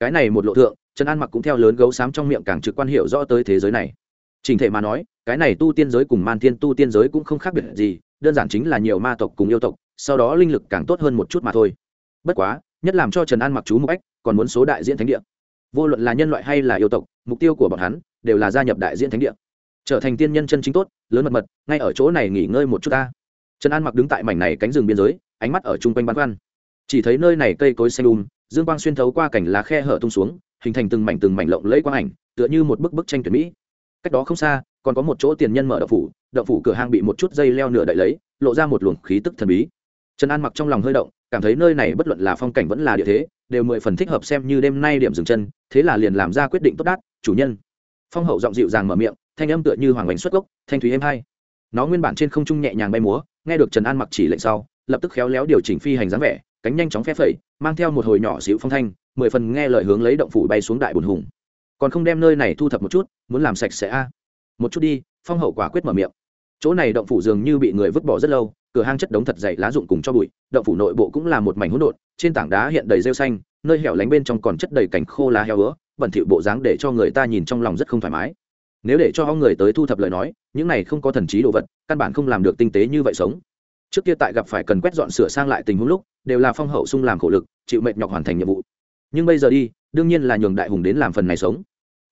Cái này một lộ thượng trần an mặc cũng theo lớn gấu xám trong miệng càng trực quan hiệu rõ tới thế giới này. Trình thể mà nói, cái này tu tiên giới cùng man thiên tu tiên giới cũng không khác biệt gì, đơn giản chính là nhiều ma tộc cùng yêu tộc, sau đó linh lực càng tốt hơn một chút mà thôi. Bất quá, nhất làm cho trần an mặc chú mục ách, còn muốn số đại diễn thánh địa. Vô luận là nhân loại hay là yêu tộc, mục tiêu của bọn hắn đều là gia nhập đại diễn thánh địa. Trở thành tiên nhân chân chính tốt, lớn mật mật, ngay ở chỗ này nghỉ ngơi một chút ta. Trần an mặc đứng tại mảnh này cánh rừng biên giới, ánh mắt ở chung quanh băn khoăn. Chỉ thấy nơi này cây cối xanh um dương quang xuyên thấu qua cảnh lá khe hở tung xuống, hình thành từng mảnh từng mảnh lộng lẫy quang ảnh, tựa như một bức bức tranh tuyển mỹ. Cách đó không xa, còn có một chỗ tiền nhân mở đậu phủ đậu phủ cửa hang bị một chút dây leo nửa đậy lấy, lộ ra một luồng khí tức thần bí. Trần an mặc trong lòng hơi động, cảm thấy nơi này bất luận là phong cảnh vẫn là địa thế, đều mười phần thích hợp xem như đêm nay điểm dừng chân, thế là liền làm ra quyết định tốt đát, chủ nhân. Phong hậu giọng dịu dàng mở miệng, thanh âm tựa như hoàng bánh xuất gốc, thanh thúy êm hai nó nguyên bản trên không trung nhẹ nhàng bay múa, nghe được trần an mặc chỉ lệnh sau, lập tức khéo léo điều chỉnh phi hành dáng vẻ cánh nhanh chóng phe phẩy, mang theo một hồi nhỏ xíu phong thanh, mười phần nghe lời hướng lấy động phủ bay xuống đại bùn hùng. Còn không đem nơi này thu thập một chút, muốn làm sạch sẽ a. Một chút đi, phong hậu quả quyết mở miệng. Chỗ này động phủ dường như bị người vứt bỏ rất lâu, cửa hang chất đống thật dày lá rụng cùng cho bụi, động phủ nội bộ cũng là một mảnh hỗn độn, trên tảng đá hiện đầy rêu xanh, nơi hẻo lánh bên trong còn chất đầy cảnh khô lá heo ứa bẩn thỉu bộ dáng để cho người ta nhìn trong lòng rất không thoải mái. Nếu để cho người tới thu thập lời nói, những này không có thần trí đồ vật, căn bản không làm được tinh tế như vậy sống trước kia tại gặp phải cần quét dọn sửa sang lại tình huống lúc, đều là phong hậu sung làm khổ lực, chịu mệt nhọc hoàn thành nhiệm vụ. Nhưng bây giờ đi, đương nhiên là nhường đại hùng đến làm phần này sống.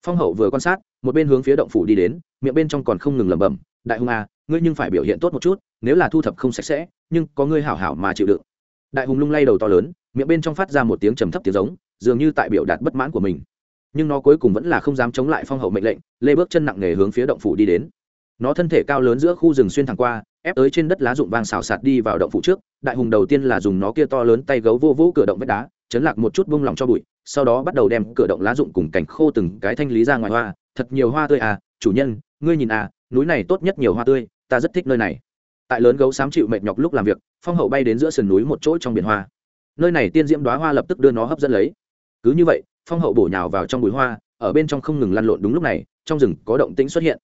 Phong hậu vừa quan sát, một bên hướng phía động phủ đi đến, miệng bên trong còn không ngừng lẩm bẩm, đại hùng à ngươi nhưng phải biểu hiện tốt một chút, nếu là thu thập không sạch sẽ, nhưng có ngươi hảo hảo mà chịu đựng. Đại hùng lung lay đầu to lớn, miệng bên trong phát ra một tiếng trầm thấp tiếng giống, dường như tại biểu đạt bất mãn của mình. Nhưng nó cuối cùng vẫn là không dám chống lại phong hậu mệnh lệnh, lê bước chân nặng nề hướng phía động phủ đi đến. Nó thân thể cao lớn giữa khu rừng xuyên thẳng qua ép tới trên đất lá rụng vàng xào sạt đi vào động phủ trước, đại hùng đầu tiên là dùng nó kia to lớn tay gấu vô vũ cửa động vách đá, chấn lạc một chút bung lòng cho bụi, sau đó bắt đầu đem cửa động lá rụng cùng cảnh khô từng cái thanh lý ra ngoài hoa, thật nhiều hoa tươi à chủ nhân, ngươi nhìn à núi này tốt nhất nhiều hoa tươi, ta rất thích nơi này. Tại lớn gấu xám chịu mệt nhọc lúc làm việc, phong hậu bay đến giữa sườn núi một chỗ trong biển hoa. Nơi này tiên diễm đoá hoa lập tức đưa nó hấp dẫn lấy. Cứ như vậy, phong hậu bổ nhào vào trong bụi hoa, ở bên trong không ngừng lăn lộn đúng lúc này, trong rừng có động tĩnh xuất hiện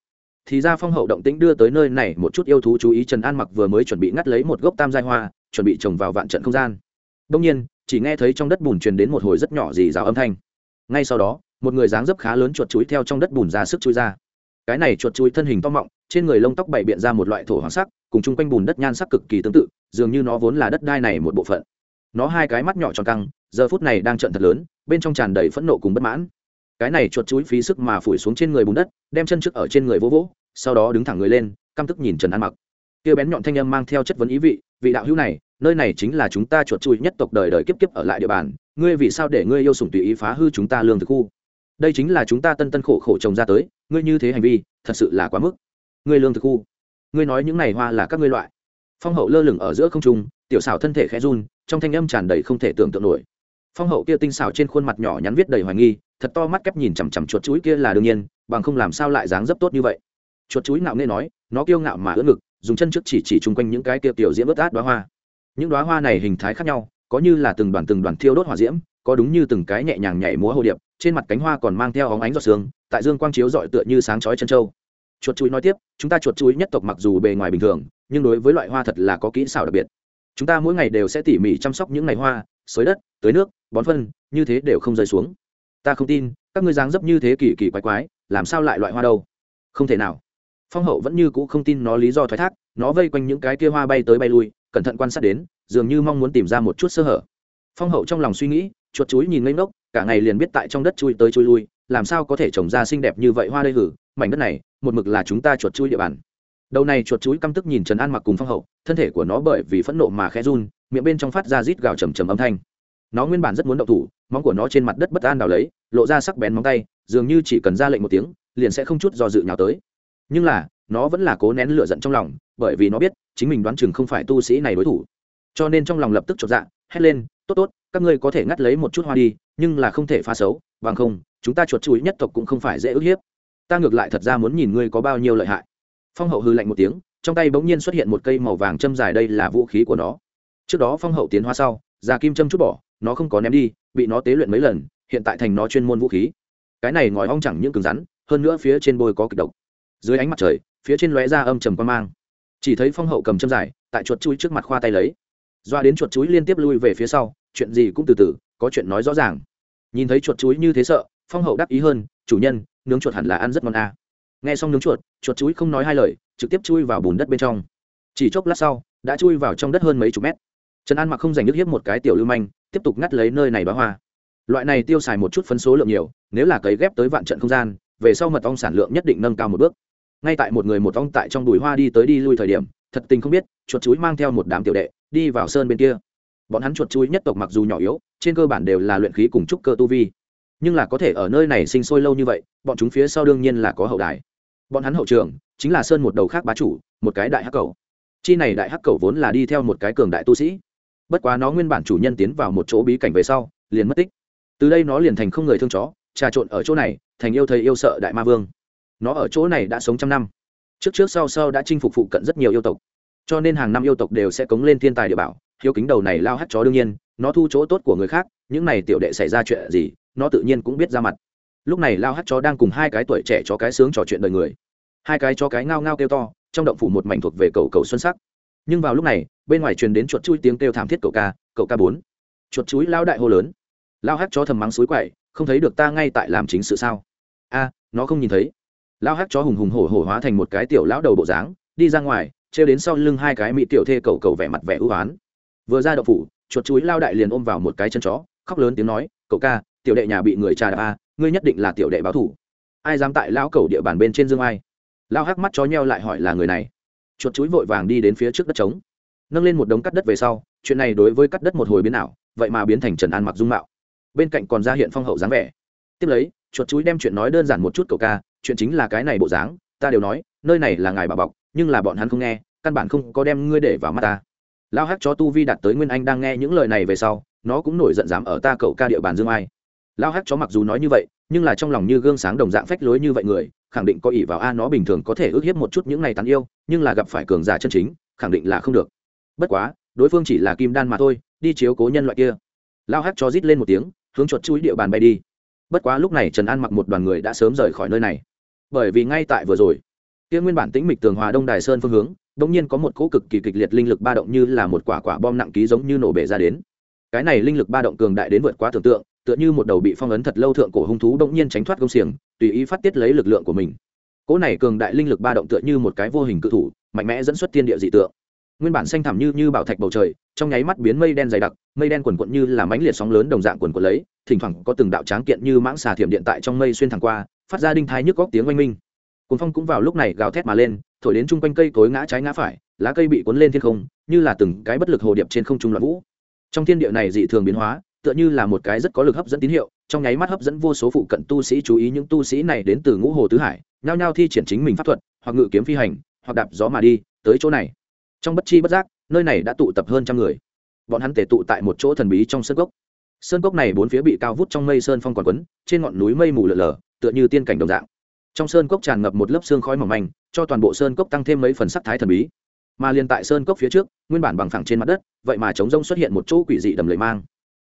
thì ra phong hậu động tĩnh đưa tới nơi này một chút yêu thú chú ý, trần an mặc vừa mới chuẩn bị ngắt lấy một gốc tam giai hoa, chuẩn bị trồng vào vạn trận không gian. Đông nhiên, chỉ nghe thấy trong đất bùn truyền đến một hồi rất nhỏ dì rào âm thanh. Ngay sau đó, một người dáng dấp khá lớn chuột chuối theo trong đất bùn ra sức chui ra. Cái này chuột chuối thân hình to mọng, trên người lông tóc bày biện ra một loại thổ hoàng sắc, cùng chung quanh bùn đất nhan sắc cực kỳ tương tự, dường như nó vốn là đất đai này một bộ phận. Nó hai cái mắt nhỏ tròn căng, giờ phút này đang trận thật lớn, bên trong tràn đầy phẫn nộ cùng bất mãn cái này chuột chuối phí sức mà phủi xuống trên người bùn đất, đem chân trước ở trên người vỗ vỗ, sau đó đứng thẳng người lên, căm tức nhìn trần an mặc. Kia bén nhọn thanh âm mang theo chất vấn ý vị vị đạo hữu này, nơi này chính là chúng ta chuột chuối nhất tộc đời đời kiếp kiếp ở lại địa bàn, ngươi vì sao để ngươi yêu sủng tùy ý phá hư chúng ta lương thực khu? Đây chính là chúng ta tân tân khổ khổ trồng ra tới, ngươi như thế hành vi, thật sự là quá mức. Ngươi lương thực khu, ngươi nói những này hoa là các ngươi loại. Phong hậu lơ lửng ở giữa không trung, tiểu xảo thân thể khẽ run, trong thanh âm tràn đầy không thể tưởng tượng nổi phong hậu kia tinh xảo trên khuôn mặt nhỏ nhắn viết đầy hoài nghi, thật to mắt kép nhìn chằm chằm chuột chuối kia là đương nhiên, bằng không làm sao lại dáng dấp tốt như vậy. Chuột chuối ngạo nghe nói, nó kiêu ngạo mà ưỡn ngực, dùng chân trước chỉ chỉ chung quanh những cái kia tiểu diễm ướt át đoá hoa. Những đoá hoa này hình thái khác nhau, có như là từng đoàn từng đoàn thiêu đốt hỏa diễm, có đúng như từng cái nhẹ nhàng nhảy múa hồ điệp, trên mặt cánh hoa còn mang theo óng ánh giọt sương, tại dương quang chiếu dọi tựa như sáng chói chân trâu chuột chuối nói tiếp, chúng ta chuột chuối nhất tộc mặc dù bề ngoài bình thường, nhưng đối với loại hoa thật là có kỹ xảo đặc biệt. Chúng ta mỗi ngày đều sẽ tỉ mỉ chăm sóc những ngày hoa xới đất, tưới nước, bón phân, như thế đều không rơi xuống. Ta không tin, các ngươi dáng dấp như thế kỳ kỳ quái quái, làm sao lại loại hoa đâu? Không thể nào. Phong hậu vẫn như cũ không tin nó lý do thoái thác, nó vây quanh những cái kia hoa bay tới bay lui, cẩn thận quan sát đến, dường như mong muốn tìm ra một chút sơ hở. Phong hậu trong lòng suy nghĩ, chuột chuối nhìn ngây ngốc, cả ngày liền biết tại trong đất chui tới chui lui, làm sao có thể trồng ra xinh đẹp như vậy hoa đây hử? Mảnh đất này, một mực là chúng ta chuột chui địa bàn. Đầu này chuột chuối căm tức nhìn trần an mặc cùng phong hậu, thân thể của nó bởi vì phẫn nộ mà khẽ run miệng bên trong phát ra rít gào trầm trầm âm thanh. Nó nguyên bản rất muốn động thủ, móng của nó trên mặt đất bất an đào lấy, lộ ra sắc bén móng tay, dường như chỉ cần ra lệnh một tiếng, liền sẽ không chút do dự nhào tới. Nhưng là, nó vẫn là cố nén lửa giận trong lòng, bởi vì nó biết, chính mình đoán chừng không phải tu sĩ này đối thủ. Cho nên trong lòng lập tức chột dạ hét lên, tốt tốt, các ngươi có thể ngắt lấy một chút hoa đi, nhưng là không thể phá xấu, bằng không, chúng ta chuột chuối nhất tộc cũng không phải dễ ức hiếp. Ta ngược lại thật ra muốn nhìn ngươi có bao nhiêu lợi hại. Phong hậu hư lạnh một tiếng, trong tay bỗng nhiên xuất hiện một cây màu vàng châm dài, đây là vũ khí của nó trước đó phong hậu tiến hóa sau, già kim châm chút bỏ, nó không có ném đi, bị nó tế luyện mấy lần, hiện tại thành nó chuyên môn vũ khí. Cái này ngòi ong chẳng những cứng rắn, hơn nữa phía trên bôi có kịch độc. Dưới ánh mặt trời, phía trên lóe ra âm trầm quan mang. Chỉ thấy phong hậu cầm châm dài, tại chuột chuối trước mặt khoa tay lấy. Doa đến chuột chuối liên tiếp lui về phía sau, chuyện gì cũng từ từ, có chuyện nói rõ ràng. Nhìn thấy chuột chuối như thế sợ, phong hậu đắc ý hơn, chủ nhân, nướng chuột hẳn là ăn rất ngon a à. nghe xong nướng chuột chuột chuối không nói hai lời, trực tiếp chui vào bùn đất bên trong. Chỉ chốc lát sau, đã chui vào trong đất hơn mấy chục mét trần an mặc không giành nước hiếp một cái tiểu lưu manh tiếp tục ngắt lấy nơi này bá hoa loại này tiêu xài một chút phân số lượng nhiều nếu là cấy ghép tới vạn trận không gian về sau mật ong sản lượng nhất định nâng cao một bước ngay tại một người một ong tại trong đùi hoa đi tới đi lui thời điểm thật tình không biết chuột chuối mang theo một đám tiểu đệ đi vào sơn bên kia bọn hắn chuột chuối nhất tộc mặc dù nhỏ yếu trên cơ bản đều là luyện khí cùng trúc cơ tu vi nhưng là có thể ở nơi này sinh sôi lâu như vậy bọn chúng phía sau đương nhiên là có hậu đài bọn hắn hậu trường chính là sơn một đầu khác bá chủ một cái đại hắc cầu chi này đại hắc cầu vốn là đi theo một cái cường đại tu sĩ bất quá nó nguyên bản chủ nhân tiến vào một chỗ bí cảnh về sau, liền mất tích. Từ đây nó liền thành không người thương chó, trà trộn ở chỗ này, thành yêu thầy yêu sợ đại ma vương. Nó ở chỗ này đã sống trăm năm. Trước trước sau sau đã chinh phục phụ cận rất nhiều yêu tộc. Cho nên hàng năm yêu tộc đều sẽ cống lên thiên tài địa bảo, hiếu kính đầu này lao hắt chó đương nhiên, nó thu chỗ tốt của người khác, những này tiểu đệ xảy ra chuyện gì, nó tự nhiên cũng biết ra mặt. Lúc này lao hắt chó đang cùng hai cái tuổi trẻ chó cái sướng trò chuyện đời người. Hai cái chó cái ngao ngao kêu to, trong động phủ một mảnh thuộc về cầu cầu xuân sắc nhưng vào lúc này, bên ngoài truyền đến chuột chui tiếng kêu thảm thiết cậu ca cậu ca bốn. Chuột chuối lao đại hô lớn. Lao hát chó thầm mắng suối quậy, không thấy được ta ngay tại làm chính sự sao? A, nó không nhìn thấy. Lao hát chó hùng hùng hổ hổ hóa thành một cái tiểu lão đầu bộ dáng, đi ra ngoài, trêu đến sau lưng hai cái mỹ tiểu thê cầu cầu vẻ mặt vẻ ưu oán vừa ra đậu phủ, chuột chuối lao đại liền ôm vào một cái chân chó, khóc lớn tiếng nói, cậu ca, tiểu đệ nhà bị người trà đạp a, ngươi nhất định là tiểu đệ báo thủ ai dám tại lão cầu địa bàn bên trên dương ai? Lao hắc mắt chó nheo lại hỏi là người này chuột chuối vội vàng đi đến phía trước đất trống. Nâng lên một đống cắt đất về sau, chuyện này đối với cắt đất một hồi biến ảo, vậy mà biến thành trần an mặc dung mạo. Bên cạnh còn ra hiện phong hậu dáng vẻ. Tiếp lấy, chuột chuối đem chuyện nói đơn giản một chút cậu ca, chuyện chính là cái này bộ dáng, ta đều nói, nơi này là ngài bà bọc, nhưng là bọn hắn không nghe, căn bản không có đem ngươi để vào mắt ta. Lao hát cho tu vi đạt tới nguyên anh đang nghe những lời này về sau, nó cũng nổi giận dám ở ta cậu ca địa bàn dương ai. Lao hát chó mặc dù nói như vậy nhưng là trong lòng như gương sáng đồng dạng phách lối như vậy người, khẳng định có ỷ vào a nó bình thường có thể ước hiếp một chút những này tán yêu, nhưng là gặp phải cường giả chân chính, khẳng định là không được. Bất quá, đối phương chỉ là kim đan mà thôi, đi chiếu cố nhân loại kia. Lao hát cho rít lên một tiếng, hướng chuột chuối địa bàn bay đi. Bất quá lúc này trần an mặc một đoàn người đã sớm rời khỏi nơi này. Bởi vì ngay tại vừa rồi, kia nguyên bản tĩnh mịch tường hòa đông đài sơn phương hướng đ ỗ n g nhiên có một cỗ cực kỳ kịch liệt linh lực ba động như là một quả quả bom nặng ký giống như nổ bể ra đến. Cái này linh lực ba động cường đại đến vượt quá tưởng tượng tựa như một đầu bị phong ấn thật lâu thượng cổ hung thú đ ỗ n g nhiên tránh thoát công xiềng, tùy ý phát tiết lấy lực lượng của mình. Cỗ này cường đại linh lực ba động tựa như một cái vô hình cự thủ, mạnh mẽ dẫn xuất tiên địa dị tượng. Nguyên bản xanh thẳm như như bảo thạch bầu trời, trong nháy mắt biến mây đen dày đặc, mây đen quần quận như là mánh liệt sóng lớn đồng dạng quần quận lấy, thỉnh thoảng có từng đạo tráng kiện như mãng xà thiểm điện tại trong mây xuyên thẳng qua, phát ra đinh thái nhức góc tiếng oanh minh. Cuốn phong cũng vào lúc này gào thét mà lên, thổi đến chung quanh cây cối ngã trái ngã phải, lá cây bị cuốn lên thiên không, như là từng cái bất lực hồ điệp trên không trung loạn vũ. Trong thiên địa này dị thường biến hóa tựa như là một cái rất có lực hấp dẫn tín hiệu, trong nháy mắt hấp dẫn vô số phụ cận tu sĩ chú ý những tu sĩ này đến từ ngũ hồ tứ hải, nhao nhao thi triển chính mình pháp thuật, hoặc ngự kiếm phi hành, hoặc đạp gió mà đi, tới chỗ này. Trong bất chi bất giác, nơi này đã tụ tập hơn trăm người. Bọn hắn tề tụ tại một chỗ thần bí trong sơn cốc. Sơn cốc này bốn phía bị cao vút trong mây sơn phong còn quấn, trên ngọn núi mây mù lở lở, tựa như tiên cảnh đồng dạng. Trong sơn cốc tràn ngập một lớp xương khói mỏng manh, cho toàn bộ sơn cốc tăng thêm mấy phần sắc thái thần bí. Mà liền tại sơn cốc phía trước, nguyên bản bằng phẳng trên mặt đất, vậy mà chống rông xuất hiện một chỗ quỷ dị đầm lầy mang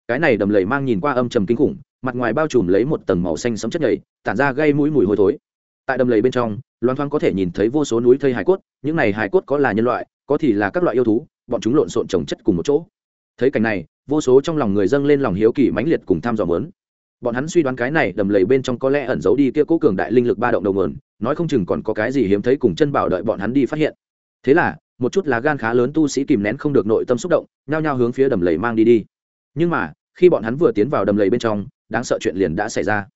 cái này đầm lầy mang nhìn qua âm trầm kinh khủng, mặt ngoài bao trùm lấy một tầng màu xanh sấm chất nhầy, tản ra gây mũi mùi hôi thối. Tại đầm lầy bên trong loan thoáng có thể nhìn thấy vô số núi thây hải cốt, những này hải cốt có là nhân loại, có thì là các loại yêu thú, bọn chúng lộn xộn trồng chất cùng một chỗ. Thấy cảnh này, vô số trong lòng người dâng lên lòng hiếu kỳ mãnh liệt cùng tham dò mớn. Bọn hắn suy đoán cái này đầm lầy bên trong có lẽ ẩn giấu đi kia cố cường đại linh lực ba động đầu nguồn, nói không chừng còn có cái gì hiếm thấy cùng chân bảo đợi bọn hắn đi phát hiện. Thế là, một chút lá gan khá lớn tu sĩ kìm nén không được nội tâm xúc động, nhao nhao hướng phía đầm lầy mang đi đi nhưng mà, khi bọn hắn vừa tiến vào đầm lầy bên trong, đáng sợ chuyện liền đã xảy ra.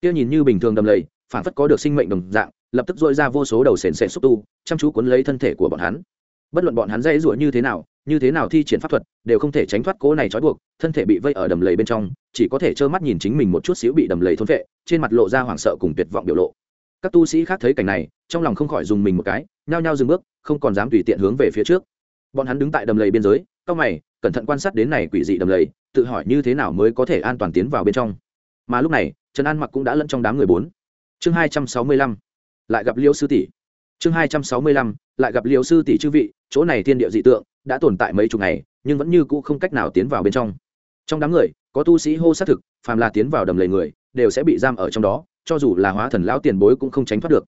Kia nhìn như bình thường đầm lầy, phản phất có được sinh mệnh đồng dạng, lập tức dội ra vô số đầu sền sệt xúc tu, chăm chú cuốn lấy thân thể của bọn hắn. Bất luận bọn hắn dãy rủa như thế nào, như thế nào thi triển pháp thuật, đều không thể tránh thoát cố này trói buộc, thân thể bị vây ở đầm lầy bên trong, chỉ có thể trơ mắt nhìn chính mình một chút xíu bị đầm lầy thôn vệ, trên mặt lộ ra hoảng sợ cùng tuyệt vọng biểu lộ. Các tu sĩ khác thấy cảnh này, trong lòng không khỏi dùng mình một cái, nhao nhao dừng bước, không còn dám tùy tiện hướng về phía trước. Bọn hắn đứng tại đầm lầy biên giới, cao mày cẩn thận quan sát đến này quỷ dị đầm lầy, tự hỏi như thế nào mới có thể an toàn tiến vào bên trong. Mà lúc này, trần an mặc cũng đã lẫn trong đám người bốn. Chương hai trăm sáu mươi lăm, lại gặp liêu sư tỷ. Chương hai trăm sáu mươi lăm, lại gặp liêu sư tỷ chư vị, chỗ này thiên địa dị tượng đã tồn tại mấy chục ngày, nhưng vẫn như cũ không cách nào tiến vào bên trong. Trong đám người, có tu sĩ hô xác thực, phàm là tiến vào đầm lầy người, đều sẽ bị giam ở trong đó, cho dù là hóa thần lão tiền bối cũng không tránh thoát được.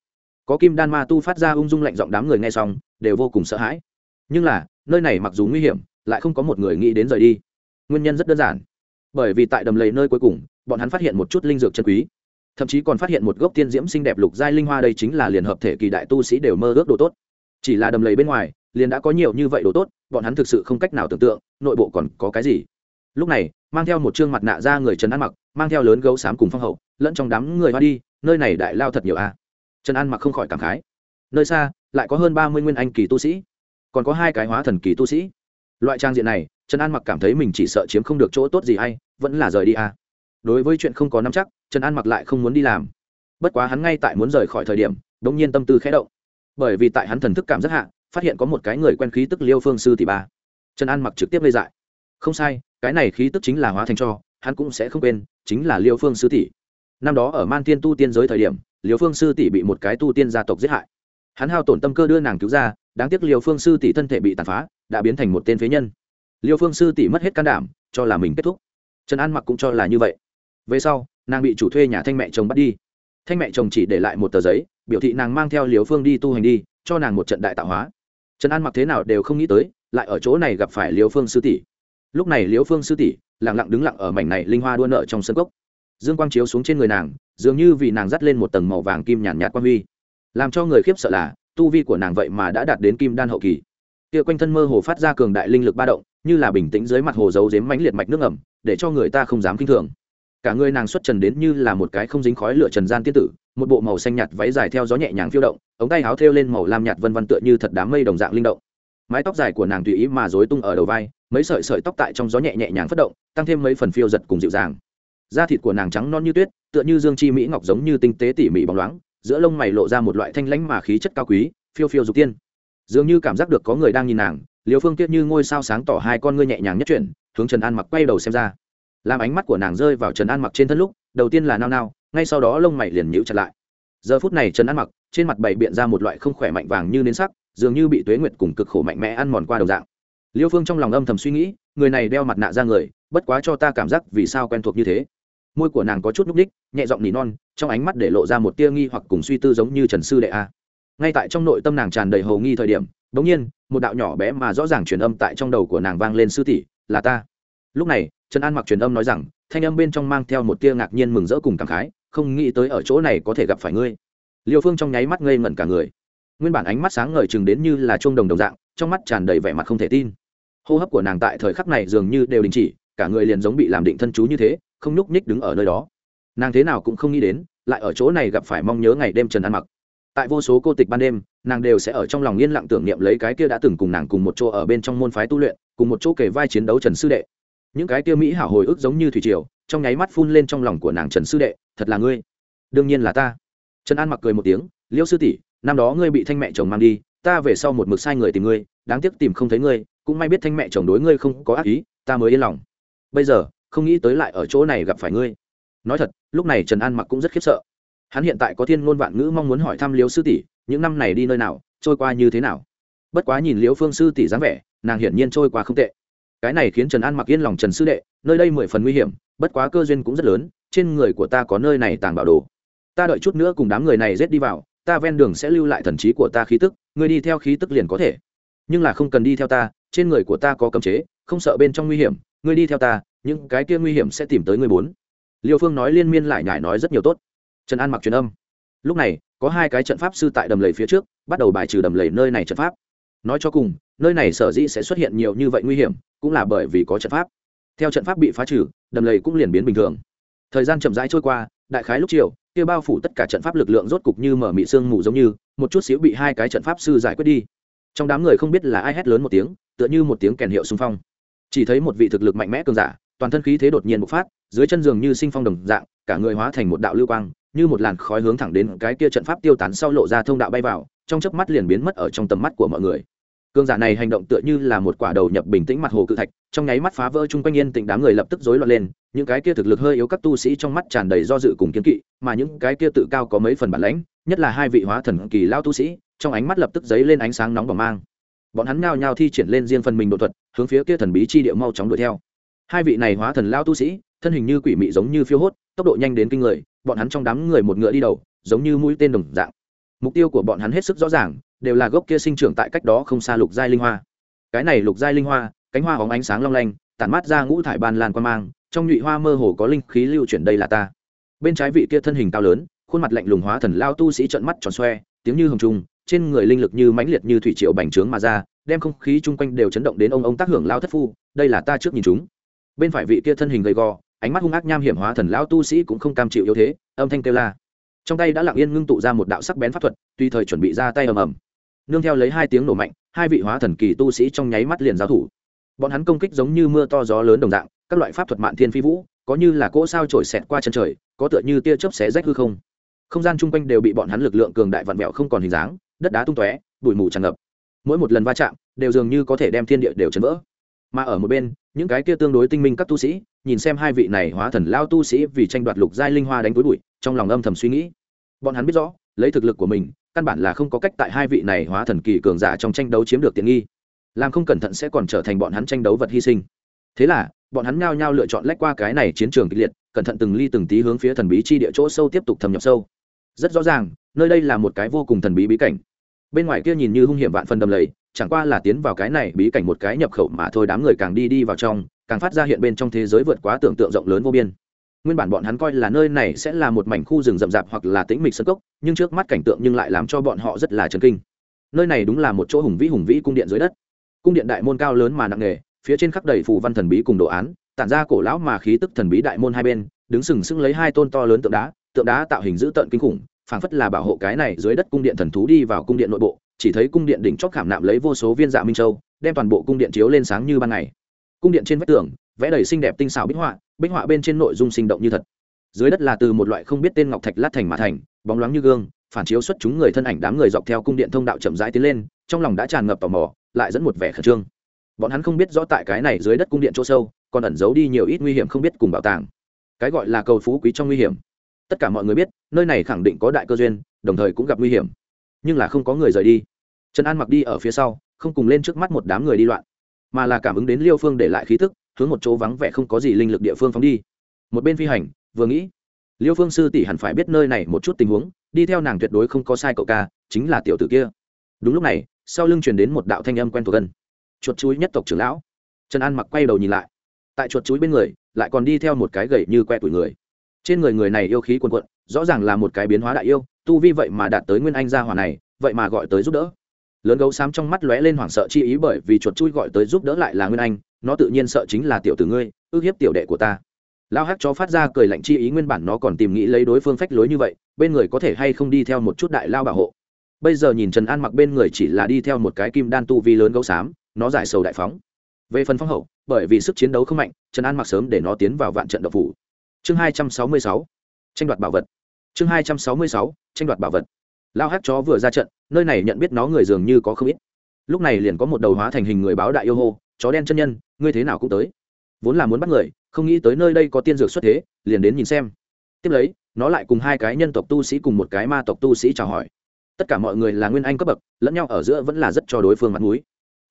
Có kim đan ma tu phát ra ung dung lạnh giọng đám người nghe xong, đều vô cùng sợ hãi. Nhưng là, nơi này mặc dù nguy hiểm lại không có một người nghĩ đến rời đi. Nguyên nhân rất đơn giản. Bởi vì tại đầm lầy nơi cuối cùng, bọn hắn phát hiện một chút linh dược chân quý. Thậm chí còn phát hiện một gốc tiên diễm xinh đẹp lục giai linh hoa đây chính là liền hợp thể kỳ đại tu sĩ đều mơ ước đồ tốt. Chỉ là đầm lầy bên ngoài, liền đã có nhiều như vậy đồ tốt, bọn hắn thực sự không cách nào tưởng tượng, nội bộ còn có cái gì. Lúc này, mang theo một chương mặt nạ ra người trần an mặc, mang theo lớn gấu xám cùng phong hậu, lẫn trong đám người hoa đi, nơi này đại lao thật nhiều a. Trần an mặc không khỏi cảm khái. Nơi xa, lại có hơn ba mươi nguyên anh kỳ tu sĩ. Còn có hai cái hóa thần kỳ tu sĩ loại trang diện này, trần an mặc cảm thấy mình chỉ sợ chiếm không được chỗ tốt gì hay, vẫn là rời đi à? đối với chuyện không có nắm chắc, trần an mặc lại không muốn đi làm. Bất quá hắn ngay tại muốn rời khỏi thời điểm đ ỗ n g nhiên tâm tư khẽ động. Bởi vì tại hắn thần thức cảm giác hạ, phát hiện có một cái người quen khí tức liêu phương sư tỷ ba. Trần an mặc trực tiếp lê dại. Không sai, cái này khí tức chính là hóa thành cho, hắn cũng sẽ không quên, chính là liêu phương sư tỷ. Năm đó ở man Thiên tu tiên giới thời điểm, liêu phương sư tỷ bị một cái tu tiên gia tộc giết hại. Hắn hao tổn tâm cơ đưa nàng cứu ra, đáng tiếc liêu phương sư tỷ thân thể bị tàn phá đã biến thành một tên phế nhân. Liêu phương sư tỷ mất hết can đảm, cho là mình kết thúc. Trần an mặc cũng cho là như vậy. Về sau, nàng bị chủ thuê nhà thanh mẹ chồng bắt đi. Thanh mẹ chồng chỉ để lại một tờ giấy, biểu thị nàng mang theo liều phương đi tu hành đi, cho nàng một trận đại tạo hóa. Trần an mặc thế nào đều không nghĩ tới, lại ở chỗ này gặp phải liều phương sư tỷ. Lúc này liều phương sư tỷ lẳng lặng đứng lặng ở mảnh này linh hoa đua nợ trong sân cốc. Dương quang chiếu xuống trên người nàng, dường như vì nàng dắt lên một tầng màu vàng kim nhàn nhạt quang huy. Làm cho người khiếp sợ là, tu vi của nàng vậy mà đã đạt đến kim đan hậu kỳ kia quanh thân mơ hồ phát ra cường đại linh lực ba động, như là bình tĩnh dưới mặt hồ giấu giếm mãnh liệt mạch nước ẩm, để cho người ta không dám kinh thường. Cả người nàng xuất trần đến như là một cái không dính khói lửa trần gian tiên tử, một bộ màu xanh nhạt váy dài theo gió nhẹ nhàng phiêu động, ống tay áo thêu lên màu lam nhạt vân vân tựa như thật đám mây đồng dạng linh động. Mái tóc dài của nàng tùy ý mà rối tung ở đầu vai, mấy sợi sợi tóc tại trong gió nhẹ nhẹ nhàng phất động, tăng thêm mấy phần phiêu giật cùng dịu dàng. Da thịt của nàng trắng non như tuyết, tựa như dương chi mỹ ngọc giống như tinh tế tỉ mỉ bóng loáng, giữa lông mày lộ ra một loại thanh lãnh mà khí chất cao quý, phiêu phiêu dục tiên dường như cảm giác được có người đang nhìn nàng liều phương kiết như ngôi sao sáng tỏ hai con ngươi nhẹ nhàng nhất chuyển, hướng trần an mặc quay đầu xem ra. Làm ánh mắt của nàng rơi vào trần an mặc trên thân lúc, đầu tiên là nao nao, ngay sau đó lông mày liền nhíu chặt lại. Giờ phút này trần an mặc, trên mặt bày biện ra một loại không khỏe mạnh vàng như nến sắc, dường như bị tuế nguyệt cùng cực khổ mạnh mẽ ăn mòn qua đầu dạng. Liêu phương trong lòng âm thầm suy nghĩ, người này đeo mặt nạ ra người, bất quá cho ta cảm giác vì sao quen thuộc như thế. Môi của nàng có chút núc đích nhẹ giọng nỉ non, trong ánh mắt để lộ ra một tia nghi hoặc cùng suy tư giống như trần sư đệ a ngay tại trong nội tâm nàng tràn đầy hầu nghi thời điểm bỗng nhiên, một đạo nhỏ bé mà rõ ràng truyền âm tại trong đầu của nàng vang lên sư tỷ, là ta. Lúc này, trần an mặc truyền âm nói rằng, thanh âm bên trong mang theo một tia ngạc nhiên mừng rỡ cùng cảm khái, không nghĩ tới ở chỗ này có thể gặp phải ngươi. Liêu phương trong nháy mắt ngây ngẩn cả người. Nguyên bản ánh mắt sáng ngời chừng đến như là chuông đồng đồng dạng, trong mắt tràn đầy vẻ mặt không thể tin. Hô hấp của nàng tại thời khắc này dường như đều đình chỉ, cả người liền giống bị làm định thân chú như thế, không nhúc nhích đứng ở nơi đó. Nàng thế nào cũng không nghĩ đến, lại ở chỗ này gặp phải mong nhớ ngày đêm trần an mặc tại vô số cô tịch ban đêm, nàng đều sẽ ở trong lòng yên lặng tưởng niệm lấy cái kia đã từng cùng nàng cùng một chỗ ở bên trong môn phái tu luyện, cùng một chỗ kề vai chiến đấu trần sư đệ. Những cái kia mỹ hảo hồi ức giống như thủy triều, trong nháy mắt phun lên trong lòng của nàng trần sư đệ, thật là ngươi. Đương nhiên là ta. Trần an mặc cười một tiếng liễu sư tỷ, năm đó ngươi bị thanh mẹ chồng mang đi, ta về sau một mực sai người tìm ngươi, đáng tiếc tìm không thấy ngươi, cũng may biết thanh mẹ chồng đối ngươi không có ác ý, ta mới yên lòng. Bây giờ, không nghĩ tới lại ở chỗ này gặp phải ngươi. Nói thật, lúc này trần an mặc cũng rất khiếp sợ hắn hiện tại có thiên ngôn vạn ngữ mong muốn hỏi thăm liêu sư tỷ, những năm này đi nơi nào, trôi qua như thế nào? Bất quá nhìn Liễu phương sư tỷ dáng vẻ, nàng hiển nhiên trôi qua không tệ. Cái này khiến trần an mặc yên lòng trần sư đệ, nơi đây mười phần nguy hiểm, bất quá cơ duyên cũng rất lớn, trên người của ta có nơi này tàng bảo đồ. Ta đợi chút nữa cùng đám người này rết đi vào, ta ven đường sẽ lưu lại thần trí của ta khí tức người đi theo khí tức liền có thể. Nhưng là không cần đi theo ta, trên người của ta có cấm chế, không sợ bên trong nguy hiểm người đi theo ta, những cái kia nguy hiểm sẽ tìm tới người bốn. Liêu phương nói liên miên lại nhải nói rất nhiều tốt trần an mặc truyền âm. Lúc này, có hai cái trận pháp sư tại đầm lầy phía trước, bắt đầu bài trừ đầm lầy nơi này trận pháp. Nói cho cùng, nơi này sở dĩ sẽ xuất hiện nhiều như vậy nguy hiểm, cũng là bởi vì có trận pháp. Theo trận pháp bị phá trừ, đầm lầy cũng liền biến bình thường. Thời gian chậm rãi trôi qua, đại khái lúc chiều, kia bao phủ tất cả trận pháp lực lượng rốt cục như mở mị sương mù giống như, một chút xíu bị hai cái trận pháp sư giải quyết đi. Trong đám người không biết là ai hét lớn một tiếng, tựa như một tiếng kèn hiệu xung phong. Chỉ thấy một vị thực lực mạnh mẽ cường giả, toàn thân khí thế đột nhiên bộc phát dưới chân giường như sinh phong đồng dạng, cả người hóa thành một đạo lưu quang, như một làn khói hướng thẳng đến cái kia trận pháp tiêu tán sau lộ ra thông đạo bay vào, trong chớp mắt liền biến mất ở trong tầm mắt của mọi người. Cương giả này hành động tựa như là một quả đầu nhập bình tĩnh mặt hồ cự thạch, trong nháy mắt phá vỡ chung quanh yên tĩnh đám người lập tức rối loạn lên, những cái kia thực lực hơi yếu các tu sĩ trong mắt tràn đầy do dự cùng kiến kỵ, mà những cái kia tự cao có mấy phần bản lãnh, nhất là hai vị hóa thần kỳ lao tu sĩ, trong ánh mắt lập tức dấy lên ánh sáng nóng bỏng mang. Bọn hắn nhao nhao thi triển lên riêng phần mình đột thuật, hướng phía kia thần bí chi địa mau chóng đuổi theo. Hai vị này hóa thần lao tu sĩ thân hình như quỷ mị giống như phiêu hốt, tốc độ nhanh đến kinh người, bọn hắn trong đám người một ngựa đi đầu, giống như mũi tên đồng dạng. Mục tiêu của bọn hắn hết sức rõ ràng, đều là gốc kia sinh trưởng tại cách đó không xa lục giai linh hoa. Cái này lục giai linh hoa, cánh hoa hóng ánh sáng long lanh, tản mát ra ngũ thải ban lan quan mang, trong nhụy hoa mơ hồ có linh khí lưu chuyển đây là ta. Bên trái vị kia thân hình cao lớn, khuôn mặt lạnh lùng hóa thần lao tu sĩ trợn mắt tròn xoe, tiếng như hồng trung trên người linh lực như mãnh liệt như thủy triệu bành trướng mà ra, đem không khí chung quanh đều chấn động đến ông ông tác hưởng lao thất phu, đây là ta trước nhìn chúng. Bên phải vị kia thân hình gầy gò ánh mắt hung ác nham hiểm hóa thần lão tu sĩ cũng không cam chịu yếu thế, âm thanh kêu la. Trong tay đã lặng yên ngưng tụ ra một đạo sắc bén pháp thuật, tùy thời chuẩn bị ra tay ầm ầm. Nương theo lấy hai tiếng nổ mạnh, hai vị hóa thần kỳ tu sĩ trong nháy mắt liền giao thủ. Bọn hắn công kích giống như mưa to gió lớn đồng dạng, các loại pháp thuật mạn thiên phi vũ, có như là cỗ sao trổi xẹt qua chân trời, có tựa như tia chớp xé rách hư không. Không gian chung quanh đều bị bọn hắn lực lượng cường đại vặn vẹo không còn hình dáng, đất đá tung tóe, bụi mù tràn ngập. Mỗi một lần va chạm, đều dường như có thể đem thiên địa đều chấn vỡ. Mà ở một bên, những cái kia tương đối tinh minh các tu sĩ nhìn xem hai vị này hóa thần lao tu sĩ vì tranh đoạt lục giai linh hoa đánh túi bụi, trong lòng âm thầm suy nghĩ. Bọn hắn biết rõ, lấy thực lực của mình, căn bản là không có cách tại hai vị này hóa thần kỳ cường giả trong tranh đấu chiếm được tiện nghi. Làm không cẩn thận sẽ còn trở thành bọn hắn tranh đấu vật hy sinh. Thế là, bọn hắn nhao nhao lựa chọn lách qua cái này chiến trường kịch liệt, cẩn thận từng ly từng tí hướng phía thần bí chi địa chỗ sâu tiếp tục thâm nhập sâu. Rất rõ ràng, nơi đây là một cái vô cùng thần bí bí cảnh. Bên ngoài kia nhìn như hung hiểm vạn phần đầm lầy, chẳng qua là tiến vào cái này bí cảnh một cái nhập khẩu mà thôi, đám người càng đi đi vào trong càng phát ra hiện bên trong thế giới vượt quá tưởng tượng rộng lớn vô biên. Nguyên bản bọn hắn coi là nơi này sẽ là một mảnh khu rừng rậm rạp hoặc là tĩnh mịch sân cốc, nhưng trước mắt cảnh tượng nhưng lại làm cho bọn họ rất là chấn kinh. Nơi này đúng là một chỗ hùng vĩ hùng vĩ cung điện dưới đất. Cung điện đại môn cao lớn mà nặng nề, phía trên khắp đầy phù văn thần bí cùng đồ án, tản ra cổ lão mà khí tức thần bí đại môn hai bên, đứng sừng sững lấy hai tôn to lớn tượng đá tượng đá tạo hình dữ tợn kinh khủng, phảng phất là bảo hộ cái này dưới đất cung điện thần thú đi vào cung điện nội bộ, chỉ thấy cung điện đỉnh chóp khảm nạm lấy vô số viên dạ minh châu, đem toàn bộ cung điện chiếu lên sáng như ban ngày cung điện trên vách tường, vẽ đầy xinh đẹp tinh xảo bích họa bích họa bên trên nội dung sinh động như thật. Dưới đất là từ một loại không biết tên ngọc thạch lát thành mà thành, bóng loáng như gương, phản chiếu xuất chúng người thân ảnh đám người dọc theo cung điện thông đạo chậm rãi tiến lên, trong lòng đã tràn ngập tò mò, lại dẫn một vẻ khẩn trương. Bọn hắn không biết rõ tại cái này dưới đất cung điện chỗ sâu, còn ẩn giấu đi nhiều ít nguy hiểm không biết cùng bảo tàng. Cái gọi là cầu phú quý trong nguy hiểm. Tất cả mọi người biết, nơi này khẳng định có đại cơ duyên, đồng thời cũng gặp nguy hiểm. Nhưng là không có người rời đi. Trần an mặc đi ở phía sau, không cùng lên trước mắt một đám người đi loạn mà là cảm ứng đến liêu phương để lại khí tức, hướng một chỗ vắng vẻ không có gì linh lực địa phương phóng đi. Một bên phi hành, vừa nghĩ, liêu phương sư tỷ hẳn phải biết nơi này một chút tình huống, đi theo nàng tuyệt đối không có sai cậu ca, chính là tiểu tử kia. Đúng lúc này, sau lưng truyền đến một đạo thanh âm quen thuộc gần. Chuột chuối nhất tộc trưởng lão. Trần an mặc quay đầu nhìn lại. Tại chuột chuối bên người, lại còn đi theo một cái gậy như que tuổi người. Trên người người này yêu khí quần quận rõ ràng là một cái biến hóa đại yêu, tu vi vậy mà đạt tới nguyên anh gia hỏa này, vậy mà gọi tới giúp đỡ lớn gấu xám trong mắt lóe lên hoảng sợ chi ý bởi vì chuột chui gọi tới giúp đỡ lại là nguyên anh, nó tự nhiên sợ chính là tiểu tử ngươi, ước hiếp tiểu đệ của ta. Lao hắc cho phát ra cười lạnh chi ý nguyên bản nó còn tìm nghĩ lấy đối phương phách lối như vậy, bên người có thể hay không đi theo một chút đại lao bảo hộ. Bây giờ nhìn trần an mặc bên người chỉ là đi theo một cái kim đan tu vi lớn gấu xám, nó giải sầu đại phóng. Về phần phong hậu, bởi vì sức chiến đấu không mạnh, trần an mặc sớm để nó tiến vào vạn trận độc phủ. Chương hai trăm sáu mươi sáu, tranh đoạt bảo vật. Chương hai trăm sáu mươi sáu, tranh đoạt bảo vật lao hát chó vừa ra trận, nơi này nhận biết nó người dường như có không ít. Lúc này liền có một đầu hóa thành hình người báo đại yêu hô, chó đen chân nhân, ngươi thế nào cũng tới. Vốn là muốn bắt người, không nghĩ tới nơi đây có tiên dược xuất thế, liền đến nhìn xem. Tiếp lấy, nó lại cùng hai cái nhân tộc tu sĩ cùng một cái ma tộc tu sĩ chào hỏi. Tất cả mọi người là nguyên anh cấp bậc, lẫn nhau ở giữa vẫn là rất cho đối phương mặt mũi.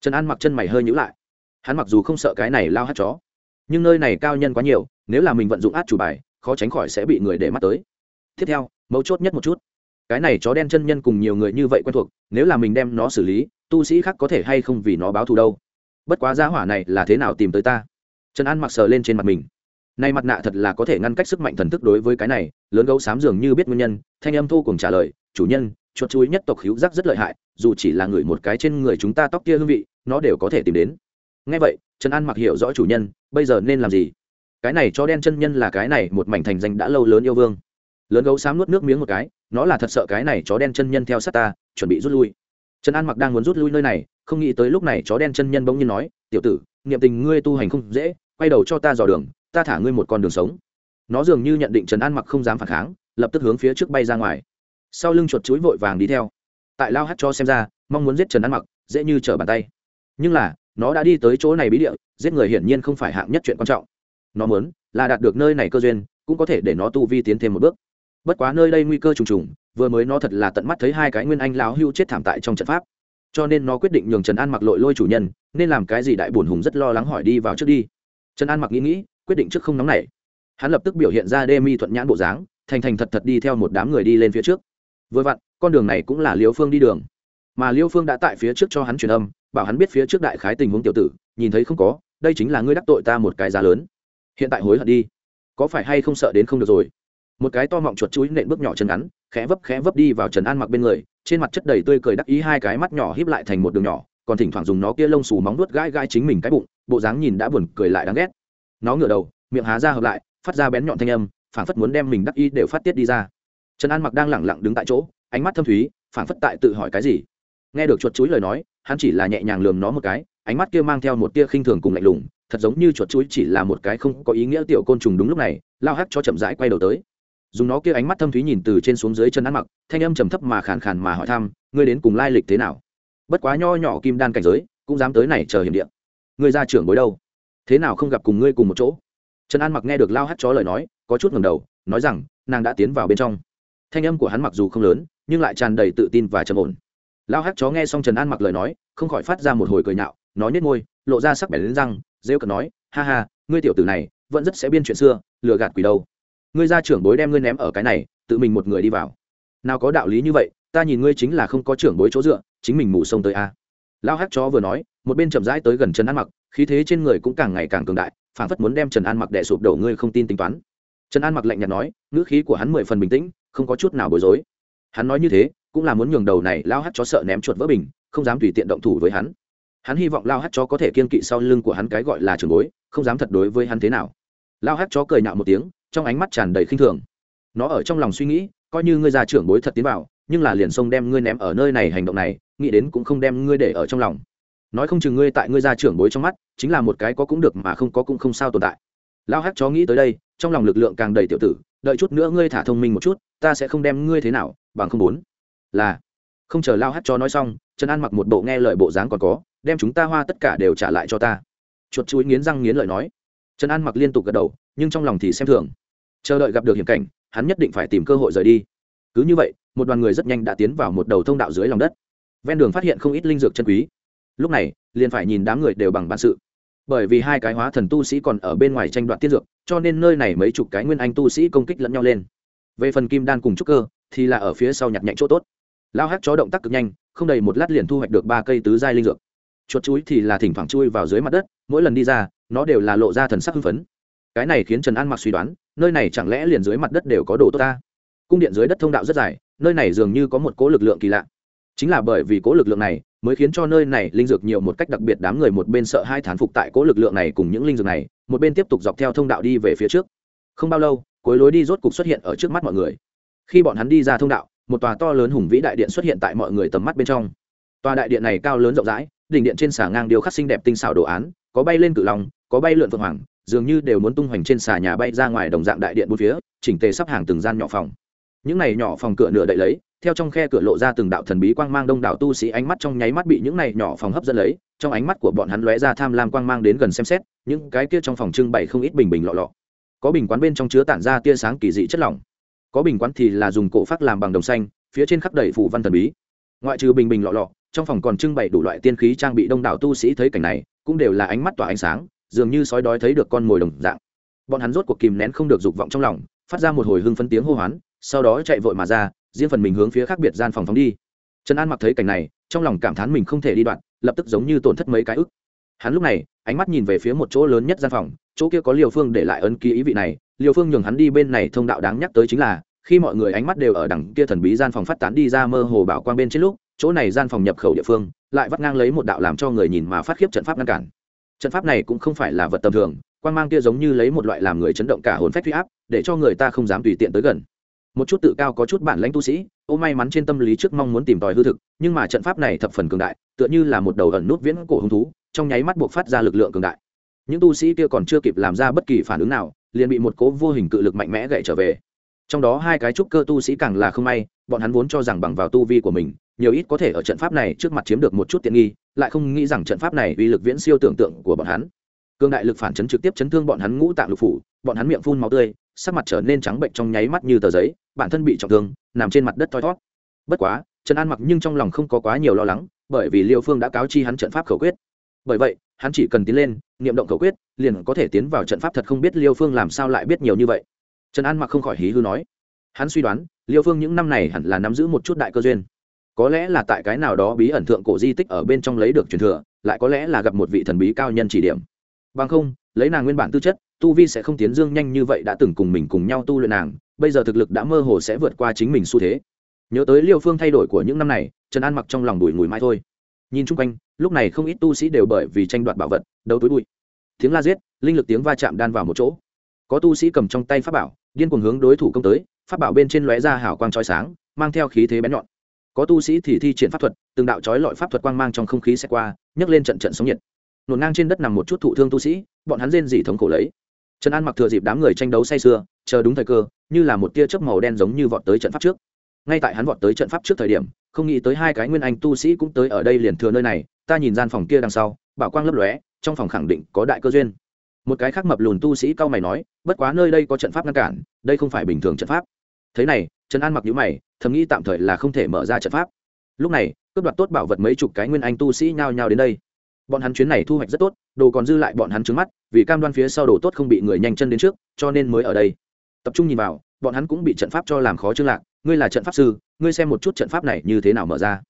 Trần an mặc chân mày hơi nhữ lại. Hắn mặc dù không sợ cái này lao hát chó, nhưng nơi này cao nhân quá nhiều, nếu là mình vận dụng át chủ bài, khó tránh khỏi sẽ bị người để mắt tới. Tiếp theo, mấu chốt nhất một chút cái này chó đen chân nhân cùng nhiều người như vậy quen thuộc, nếu là mình đem nó xử lý, tu sĩ khác có thể hay không vì nó báo thù đâu? Bất quá giá hỏa này là thế nào tìm tới ta? Trần an mặc sờ lên trên mặt mình. Nay mặt nạ thật là có thể ngăn cách sức mạnh thần thức đối với cái này, lớn gấu xám dường như biết nguyên nhân, thanh âm thu cùng trả lời, chủ nhân, chuột chuối nhất tộc hữu giác rất lợi hại, dù chỉ là người một cái trên người chúng ta tóc kia hương vị, nó đều có thể tìm đến. Ngay vậy, trần an mặc hiểu rõ chủ nhân, bây giờ nên làm gì? Cái này cho đen chân nhân là cái này, một mảnh thành danh đã lâu lớn yêu vương. Lớn gấu xám nuốt nước miếng một cái nó là thật sợ cái này chó đen chân nhân theo sát ta, chuẩn bị rút lui. Trần an mặc đang muốn rút lui nơi này, không nghĩ tới lúc này chó đen chân nhân bỗng nhiên nói, tiểu tử, niệm tình ngươi tu hành không dễ, quay đầu cho ta dò đường, ta thả ngươi một con đường sống. Nó dường như nhận định trần an mặc không dám phản kháng, lập tức hướng phía trước bay ra ngoài. Sau lưng chuột chuối vội vàng đi theo. Tại lao hát cho xem ra, mong muốn giết trần an mặc, dễ như trở bàn tay. Nhưng là, nó đã đi tới chỗ này bí địa, giết người hiển nhiên không phải hạng nhất chuyện quan trọng. Nó muốn là đạt được nơi này cơ duyên, cũng có thể để nó tu vi tiến thêm một bước bất quá nơi đây nguy cơ trùng trùng, vừa mới nó thật là tận mắt thấy hai cái nguyên anh láo hưu chết thảm tại trong trận pháp. Cho nên nó quyết định nhường trần an mặc lội lôi chủ nhân, nên làm cái gì đại bổn hùng rất lo lắng hỏi đi vào trước đi. Trần an mặc nghĩ nghĩ, quyết định trước không nóng này hắn lập tức biểu hiện ra đê mi thuận nhãn bộ dáng, thành thành thật thật đi theo một đám người đi lên phía trước. Vừa vặn, con đường này cũng là liêu phương đi đường. Mà liêu phương đã tại phía trước cho hắn truyền âm, bảo hắn biết phía trước đại khái tình huống tiểu tử, nhìn thấy không có, đây chính là ngươi đắc tội ta một cái giá lớn. Hiện tại hối hận đi. Có phải hay không sợ đến không được rồi? Một cái to mọng chuột chuối nện bước nhỏ chân ngắn, khẽ vấp khẽ vấp đi vào trần an mặc bên người, trên mặt chất đầy tươi cười đắc ý hai cái mắt nhỏ híp lại thành một đường nhỏ, còn thỉnh thoảng dùng nó kia lông xù móng nuốt gai gai chính mình cái bụng, bộ dáng nhìn đã buồn cười lại đáng ghét. Nó ngửa đầu, miệng há ra hợp lại, phát ra bén nhọn thanh âm, phảng phất muốn đem mình đắc ý đều phát tiết đi ra. Trần an mặc đang lẳng lặng đứng tại chỗ, ánh mắt thâm thúy, phảng phất tại tự hỏi cái gì. Nghe được chuột chuối lời nói, hắn chỉ là nhẹ nhàng lườm nó một cái, ánh mắt kia mang theo một tia khinh thường cùng lạnh lùng, thật giống như chuột chuối chỉ là một cái không có ý nghĩa tiểu côn trùng đúng lúc này, lao hắc cho chậm rãi quay đầu tới dùng nó kia ánh mắt thâm thúy nhìn từ trên xuống dưới chân ăn mặc, thanh âm trầm thấp mà khàn khàn mà hỏi thăm, ngươi đến cùng lai lịch thế nào? Bất quá nho nhỏ kim đan cảnh giới, cũng dám tới này chờ hiểm điện ngươi ra trưởng bối đâu? Thế nào không gặp cùng ngươi cùng một chỗ? Trần an mặc nghe được lao hắt chó lời nói, có chút ngầm đầu, nói rằng, nàng đã tiến vào bên trong. Thanh âm của hắn mặc dù không lớn, nhưng lại tràn đầy tự tin và trầm ổn. Lao hắt chó nghe xong trần an mặc lời nói, không khỏi phát ra một hồi cười nhạo nói nết môi, lộ ra sắc bẻ lên răng, rêu cợt nói, ha ha, ngươi tiểu tử này, vẫn rất sẽ biên chuyện xưa, lừa gạt quỷ đâu ngươi ra trưởng bối đem ngươi ném ở cái này, tự mình một người đi vào. Nào có đạo lý như vậy, ta nhìn ngươi chính là không có trưởng bối chỗ dựa, chính mình mù sông tới a. Lao hát chó vừa nói, một bên chậm rãi tới gần trần an mặc, khí thế trên người cũng càng ngày càng cường đại phản phất muốn đem trần an mặc đẻ sụp đổ ngươi không tin tính toán. Trần an mặc lạnh nhạt nói, ngữ khí của hắn mười phần bình tĩnh, không có chút nào bối rối. Hắn nói như thế, cũng là muốn nhường đầu này lao hát chó sợ ném chuột vỡ bình, không dám tùy tiện động thủ với hắn. Hắn hy vọng lao hát chó có thể kiên kỵ sau lưng của hắn cái gọi là trường bối, không dám thật đối với hắn thế nào. Lao hát chó cười nhạo một tiếng trong ánh mắt tràn đầy khinh thường. Nó ở trong lòng suy nghĩ, coi như ngươi già trưởng bối thật tiến vào, nhưng là liền xông đem ngươi ném ở nơi này hành động này, nghĩ đến cũng không đem ngươi để ở trong lòng. Nói không chừng ngươi tại ngươi già trưởng bối trong mắt, chính là một cái có cũng được mà không có cũng không sao tồn tại. Lao Hắc chó nghĩ tới đây, trong lòng lực lượng càng đầy tiểu tử, đợi chút nữa ngươi thả thông minh một chút, ta sẽ không đem ngươi thế nào, bằng không muốn là, không chờ lao Hắc chó nói xong, trần an mặc một bộ nghe lời bộ dáng còn có, đem chúng ta hoa tất cả đều trả lại cho ta. Chuột chuối nghiến răng nghiến lợi nói trần an mặc liên tục gật đầu, nhưng trong lòng thì xem thường. Chờ đợi gặp được hiểm cảnh, hắn nhất định phải tìm cơ hội rời đi. Cứ như vậy, một đoàn người rất nhanh đã tiến vào một đầu thông đạo dưới lòng đất. Ven đường phát hiện không ít linh dược chân quý. Lúc này, liền phải nhìn đám người đều bằng bản sự. Bởi vì hai cái hóa thần tu sĩ còn ở bên ngoài tranh đoạt tiết dược, cho nên nơi này mấy chục cái nguyên anh tu sĩ công kích lẫn nhau lên. Về phần kim đan cùng trúc cơ, thì là ở phía sau nhặt nhạnh chỗ tốt. Lao hát chó động tác cực nhanh, không đầy một lát liền thu hoạch được ba cây tứ giai linh dược. Chuột chuối thì là thỉnh thoảng chui vào dưới mặt đất, mỗi lần đi ra nó đều là lộ ra thần sắc hưng phấn. Cái này khiến trần an mặc suy đoán, nơi này chẳng lẽ liền dưới mặt đất đều có đồ tốt ta? Cung điện dưới đất thông đạo rất dài, nơi này dường như có một cố lực lượng kỳ lạ. Chính là bởi vì cố lực lượng này, mới khiến cho nơi này linh dược nhiều một cách đặc biệt đám người một bên sợ hai thán phục tại cố lực lượng này cùng những linh dược này, một bên tiếp tục dọc theo thông đạo đi về phía trước. Không bao lâu, cuối lối đi rốt cục xuất hiện ở trước mắt mọi người. Khi bọn hắn đi ra thông đạo, một tòa to lớn hùng vĩ đại điện xuất hiện tại mọi người tầm mắt bên trong. Tòa đại điện này cao lớn rộng rãi, đỉnh điện trên xà ngang điêu khắc xinh đẹp tinh xảo đồ án, có bay lên cự lòng có bay lượn phượng hoàng, dường như đều muốn tung hoành trên xà nhà bay ra ngoài đồng dạng đại điện bốn phía, chỉnh tề sắp hàng từng gian nhỏ phòng. Những này nhỏ phòng cửa nửa đậy lấy, theo trong khe cửa lộ ra từng đạo thần bí quang mang đông đảo tu sĩ ánh mắt trong nháy mắt bị những này nhỏ phòng hấp dẫn lấy, trong ánh mắt của bọn hắn lóe ra tham lam quang mang đến gần xem xét, những cái kia trong phòng trưng bày không ít bình bình lọ lọ. Có bình quán bên trong chứa tản ra tia sáng kỳ dị chất lỏng. Có bình quán thì là dùng cổ phát làm bằng đồng xanh, phía trên khắp đầy phủ văn thần bí. Ngoại trừ bình bình lọ lọ, trong phòng còn trưng bày đủ loại tiên khí trang bị đông đảo tu sĩ thấy cảnh này, cũng đều là ánh mắt tỏa ánh sáng dường như sói đói thấy được con mồi đồng dạng. Bọn hắn rốt cuộc kìm nén không được dục vọng trong lòng, phát ra một hồi hưng phấn tiếng hô hoán, sau đó chạy vội mà ra, riêng phần mình hướng phía khác biệt gian phòng phóng đi. Trần an mặc thấy cảnh này, trong lòng cảm thán mình không thể đi đoạn, lập tức giống như tổn thất mấy cái ức. Hắn lúc này, ánh mắt nhìn về phía một chỗ lớn nhất gian phòng, chỗ kia có liều phương để lại ấn ký ý vị này liều phương nhường hắn đi bên này thông đạo đáng nhắc tới chính là, khi mọi người ánh mắt đều ở đằng kia thần bí gian phòng phát tán đi ra mơ hồ bảo quang bên trên lúc, chỗ này gian phòng nhập khẩu địa phương, lại vắt ngang lấy một đạo làm cho người nhìn mà phát khiếp trận pháp ngăn cản trận pháp này cũng không phải là vật tầm thường quan mang kia giống như lấy một loại làm người chấn động cả hồn phách huy áp, để cho người ta không dám tùy tiện tới gần. Một chút tự cao có chút bản lãnh tu sĩ, ô may mắn trên tâm lý trước mong muốn tìm tòi hư thực, nhưng mà trận pháp này thập phần cường đại, tựa như là một đầu ẩn nút viễn cổ hứng thú, trong nháy mắt buộc phát ra lực lượng cường đại. Những tu sĩ kia còn chưa kịp làm ra bất kỳ phản ứng nào, liền bị một cố vô hình cự lực mạnh mẽ gậy trở về. Trong đó hai cái trúc cơ tu sĩ càng là không may, bọn hắn vốn cho rằng bằng vào tu vi của mình nhiều ít có thể ở trận pháp này trước mặt chiếm được một chút tiện nghi, lại không nghĩ rằng trận pháp này uy lực viễn siêu tưởng tượng của bọn hắn. Cương đại lực phản chấn trực tiếp chấn thương bọn hắn ngũ tạng lục phủ, bọn hắn miệng phun máu tươi, sắc mặt trở nên trắng bệnh trong nháy mắt như tờ giấy, bản thân bị trọng thương, nằm trên mặt đất thoi thót. Bất quá, trần an mặc nhưng trong lòng không có quá nhiều lo lắng, bởi vì liệu phương đã cáo chi hắn trận pháp khẩu quyết. Bởi vậy, hắn chỉ cần tiến lên, niệm động khẩu quyết, liền có thể tiến vào trận pháp thật không biết liêu phương làm sao lại biết nhiều như vậy. Trần an mặc không khỏi hí hư nói. Hắn suy đoán, liêu phương những năm này hẳn là nắm giữ một chút đại cơ duyên có lẽ là tại cái nào đó bí ẩn thượng cổ di tích ở bên trong lấy được truyền thừa, lại có lẽ là gặp một vị thần bí cao nhân chỉ điểm. Bằng không, lấy nàng nguyên bản tư chất, tu vi sẽ không tiến dương nhanh như vậy đã từng cùng mình cùng nhau tu luyện nàng, bây giờ thực lực đã mơ hồ sẽ vượt qua chính mình xu thế. Nhớ tới liêu phương thay đổi của những năm này, trần an mặc trong lòng đùi ngùi mãi thôi. Nhìn chung quanh, lúc này không ít tu sĩ đều bởi vì tranh đoạt bảo vật, đấu túi bụi. Tiếng la giết, linh lực tiếng va chạm đan vào một chỗ. Có tu sĩ cầm trong tay pháp bảo, điên cuồng hướng đối thủ công tới, pháp bảo bên trên lóe ra hào quang trói sáng, mang theo khí thế bén nhọn có tu sĩ thì thi triển pháp thuật, từng đạo trói lọi pháp thuật quang mang trong không khí sẽ qua, nhấc lên trận trận sóng nhiệt. Nổn ngang trên đất nằm một chút thụ thương tu sĩ, bọn hắn rên dỉ thống khổ lấy. Trần an mặc thừa dịp đám người tranh đấu say sưa, chờ đúng thời cơ, như là một tia chớp màu đen giống như vọt tới trận pháp trước. Ngay tại hắn vọt tới trận pháp trước thời điểm, không nghĩ tới hai cái nguyên anh tu sĩ cũng tới ở đây liền thừa nơi này, ta nhìn gian phòng kia đằng sau, bảo quang lấp lóe, trong phòng khẳng định có đại cơ duyên. Một cái khác mập lùn tu sĩ cao mày nói, bất quá nơi đây có trận pháp ngăn cản, đây không phải bình thường trận pháp thế này, trần an mặc nhữ mày, thầm nghĩ tạm thời là không thể mở ra trận pháp. Lúc này, cướp đoạt tốt bảo vật mấy chục cái nguyên anh tu sĩ nhao nhao đến đây. Bọn hắn chuyến này thu hoạch rất tốt, đồ còn dư lại bọn hắn trứng mắt, vì cam đoan phía sau đồ tốt không bị người nhanh chân đến trước, cho nên mới ở đây. Tập trung nhìn vào, bọn hắn cũng bị trận pháp cho làm khó trương lạc. Ngươi là trận pháp sư, ngươi xem một chút trận pháp này như thế nào mở ra.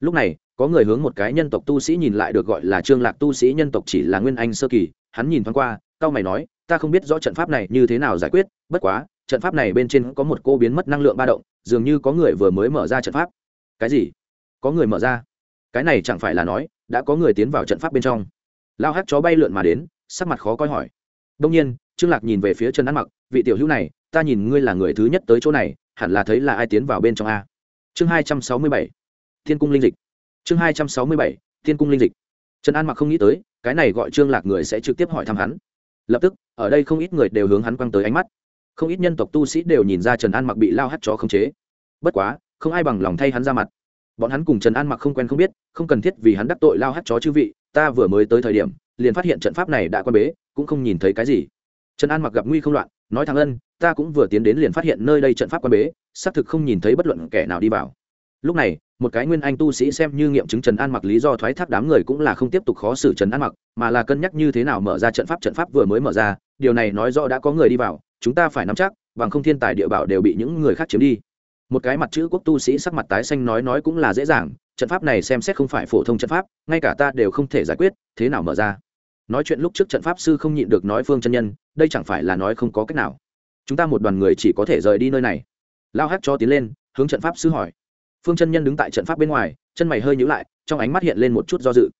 Lúc này, có người hướng một cái nhân tộc tu sĩ nhìn lại được gọi là trương lạc tu sĩ nhân tộc chỉ là nguyên anh sơ kỳ. Hắn nhìn thoáng qua cao mày nói, ta không biết rõ trận pháp này như thế nào giải quyết, bất quá trận pháp này bên trên có một cô biến mất năng lượng ba động, dường như có người vừa mới mở ra trận pháp. Cái gì? Có người mở ra? Cái này chẳng phải là nói, đã có người tiến vào trận pháp bên trong. Lao hát chó bay lượn mà đến, sắc mặt khó coi hỏi. Đông nhiên, trương lạc nhìn về phía trần ăn mặc, vị tiểu hữu này, ta nhìn ngươi là người thứ nhất tới chỗ này, hẳn là thấy là ai tiến vào bên trong a? Chương hai trăm sáu mươi bảy, thiên cung linh dịch. Chương hai trăm sáu mươi bảy, thiên cung linh dịch. Trần an mặc không nghĩ tới, cái này gọi trương lạc người sẽ trực tiếp hỏi thăm hắn. Lập tức, ở đây không ít người đều hướng hắn quăng tới ánh mắt không ít nhân tộc tu sĩ đều nhìn ra trần an mặc bị lao hắt chó khống chế. Bất quá, không ai bằng lòng thay hắn ra mặt. Bọn hắn cùng trần an mặc không quen không biết, không cần thiết vì hắn đắc tội lao hắt chó chư vị, ta vừa mới tới thời điểm, liền phát hiện trận pháp này đã quan bế, cũng không nhìn thấy cái gì. Trần an mặc gặp nguy không loạn, nói thằng ân, ta cũng vừa tiến đến liền phát hiện nơi đây trận pháp quan bế, xác thực không nhìn thấy bất luận kẻ nào đi vào. Lúc này, một cái nguyên anh tu sĩ xem như nghiệm chứng trần an mặc lý do thoái thác đám người cũng là không tiếp tục khó xử trần an mặc, mà là cân nhắc như thế nào mở ra trận pháp trận pháp vừa mới mở ra, điều này nói rõ đã có người đi vào chúng ta phải nắm chắc, bằng không thiên tài địa bảo đều bị những người khác chiếm đi. Một cái mặt chữ quốc tu sĩ sắc mặt tái xanh nói nói cũng là dễ dàng, trận pháp này xem xét không phải phổ thông trận pháp, ngay cả ta đều không thể giải quyết, thế nào mở ra? Nói chuyện lúc trước trận pháp sư không nhịn được nói phương chân nhân, đây chẳng phải là nói không có cách nào. Chúng ta một đoàn người chỉ có thể rời đi nơi này. Lao hát cho tiến lên, hướng trận pháp sư hỏi. Phương chân nhân đứng tại trận pháp bên ngoài, chân mày hơi nhữ lại, trong ánh mắt hiện lên một chút do dự.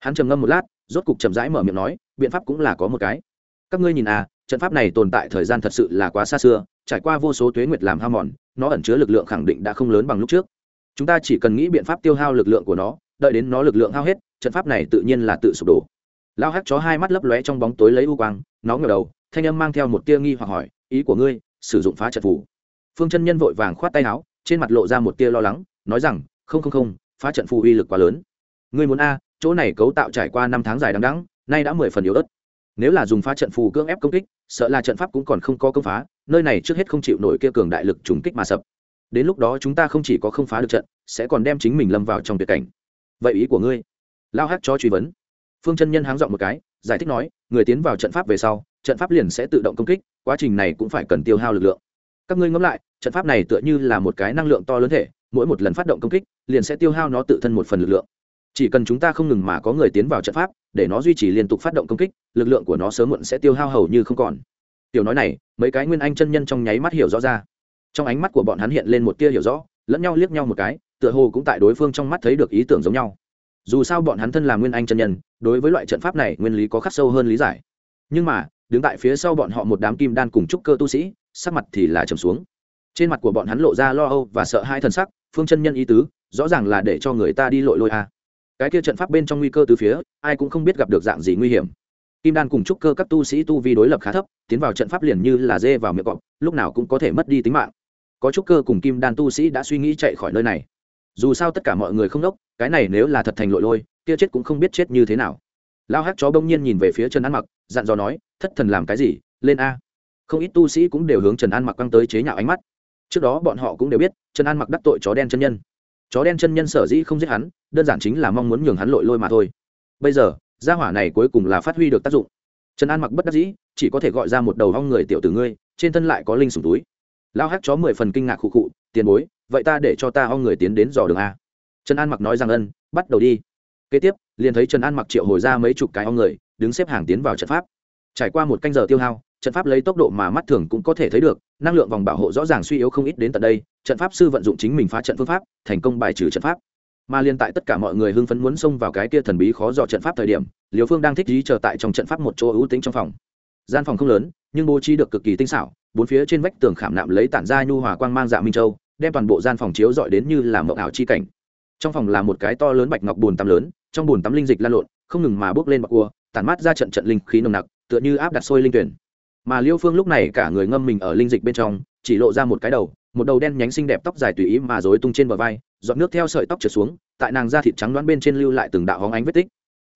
Hắn trầm ngâm một lát, rốt cục chậm rãi mở miệng nói, biện pháp cũng là có một cái các ngươi nhìn à trận pháp này tồn tại thời gian thật sự là quá xa xưa, trải qua vô số tuế nguyệt làm hao mòn, nó ẩn chứa lực lượng khẳng định đã không lớn bằng lúc trước. Chúng ta chỉ cần nghĩ biện pháp tiêu hao lực lượng của nó, đợi đến nó lực lượng hao hết, trận pháp này tự nhiên là tự sụp đổ. Lao hắc chó hai mắt lấp lóe trong bóng tối lấy u quang, nó ngờ đầu, thanh âm mang theo một tia nghi hoặc hỏi, ý của ngươi, sử dụng phá trận phủ phương chân nhân vội vàng khoát tay áo, trên mặt lộ ra một tia lo lắng, nói rằng, không không không, phá trận phù uy lực quá lớn. Ngươi muốn a, chỗ này cấu tạo trải qua năm tháng dài đằng đẵng, nay đã mười phần yếu ớt nếu là dùng phá trận phù cưỡng ép công kích, sợ là trận pháp cũng còn không có công phá, nơi này trước hết không chịu nổi kia cường đại lực trùng kích mà sập. Đến lúc đó chúng ta không chỉ có không phá được trận, sẽ còn đem chính mình lâm vào trong tuyệt cảnh. Vậy ý của ngươi? Lao hát cho truy vấn. Phương chân nhân háng dọn một cái, giải thích nói, người tiến vào trận pháp về sau, trận pháp liền sẽ tự động công kích, quá trình này cũng phải cần tiêu hao lực lượng. Các ngươi ngẫm lại, trận pháp này tựa như là một cái năng lượng to lớn thể, mỗi một lần phát động công kích, liền sẽ tiêu hao nó tự thân một phần lực lượng chỉ cần chúng ta không ngừng mà có người tiến vào trận pháp, để nó duy trì liên tục phát động công kích, lực lượng của nó sớm muộn sẽ tiêu hao hầu như không còn. Tiểu nói này, mấy cái nguyên anh chân nhân trong nháy mắt hiểu rõ ra. Trong ánh mắt của bọn hắn hiện lên một tia hiểu rõ, lẫn nhau liếc nhau một cái, tựa hồ cũng tại đối phương trong mắt thấy được ý tưởng giống nhau. Dù sao bọn hắn thân là nguyên anh chân nhân, đối với loại trận pháp này nguyên lý có khắc sâu hơn lý giải. Nhưng mà, đứng tại phía sau bọn họ một đám kim đan cùng trúc cơ tu sĩ, sắc mặt thì là trầm xuống. Trên mặt của bọn hắn lộ ra lo âu và sợ hai thần sắc, phương chân nhân ý tứ, rõ ràng là để cho người ta đi lội lôi a cái kia trận pháp bên trong nguy cơ từ phía, ai cũng không biết gặp được dạng gì nguy hiểm. Kim đan cùng trúc cơ các tu sĩ tu vi đối lập khá thấp, tiến vào trận pháp liền như là dê vào miệng cọp, lúc nào cũng có thể mất đi tính mạng. Có trúc cơ cùng kim đan tu sĩ đã suy nghĩ chạy khỏi nơi này. Dù sao tất cả mọi người không đốc, cái này nếu là thật thành lội lôi, kia chết cũng không biết chết như thế nào. Lao hát chó bỗng nhiên nhìn về phía trần an mặc, dặn dò nói, thất thần làm cái gì? Lên a. Không ít tu sĩ cũng đều hướng trần an mặc căng tới chế nhạo ánh mắt. Trước đó bọn họ cũng đều biết, trần an mặc đắc tội chó đen chân nhân chó đen chân nhân sở dĩ không giết hắn, đơn giản chính là mong muốn nhường hắn lội lôi mà thôi. Bây giờ, gia hỏa này cuối cùng là phát huy được tác dụng. Trần an mặc bất đắc dĩ, chỉ có thể gọi ra một đầu hong người tiểu tử ngươi, trên thân lại có linh sủng túi. Lao hát chó mười phần kinh ngạc khụ khụ, tiền bối, vậy ta để cho ta hong người tiến đến dò đường a? Trần an mặc nói rằng ân, bắt đầu đi. Kế tiếp, liền thấy trần an mặc triệu hồi ra mấy chục cái hong người, đứng xếp hàng tiến vào trận pháp. Trải qua một canh giờ tiêu hao trận pháp lấy tốc độ mà mắt thường cũng có thể thấy được, năng lượng vòng bảo hộ rõ ràng suy yếu không ít đến tận đây, trận pháp sư vận dụng chính mình phá trận phương pháp, thành công bài trừ trận pháp. Mà liên tại tất cả mọi người hưng phấn muốn xông vào cái kia thần bí khó dò trận pháp thời điểm liều phương đang thích trí chờ tại trong trận pháp một chỗ ưu tính trong phòng. Gian phòng không lớn, nhưng bố trí được cực kỳ tinh xảo, bốn phía trên vách tường khảm nạm lấy tản ra nhu hòa quang mang dạ minh châu, đem toàn bộ gian phòng chiếu dọi đến như là mộng ảo chi cảnh. Trong phòng là một cái to lớn bạch ngọc bùn tắm lớn, trong bùn tắm linh dịch lan lộn, không ngừng mà bước lên bọc cua, tản mát ra trận trận linh khí nồng nặc, tựa như áp đặt sôi linh tuyển mà liêu phương lúc này cả người ngâm mình ở linh dịch bên trong, chỉ lộ ra một cái đầu, một đầu đen nhánh xinh đẹp tóc dài tùy ý mà rối tung trên bờ vai, giọt nước theo sợi tóc trượt xuống, tại nàng da thịt trắng đoán bên trên lưu lại từng đạo hóng ánh vết tích.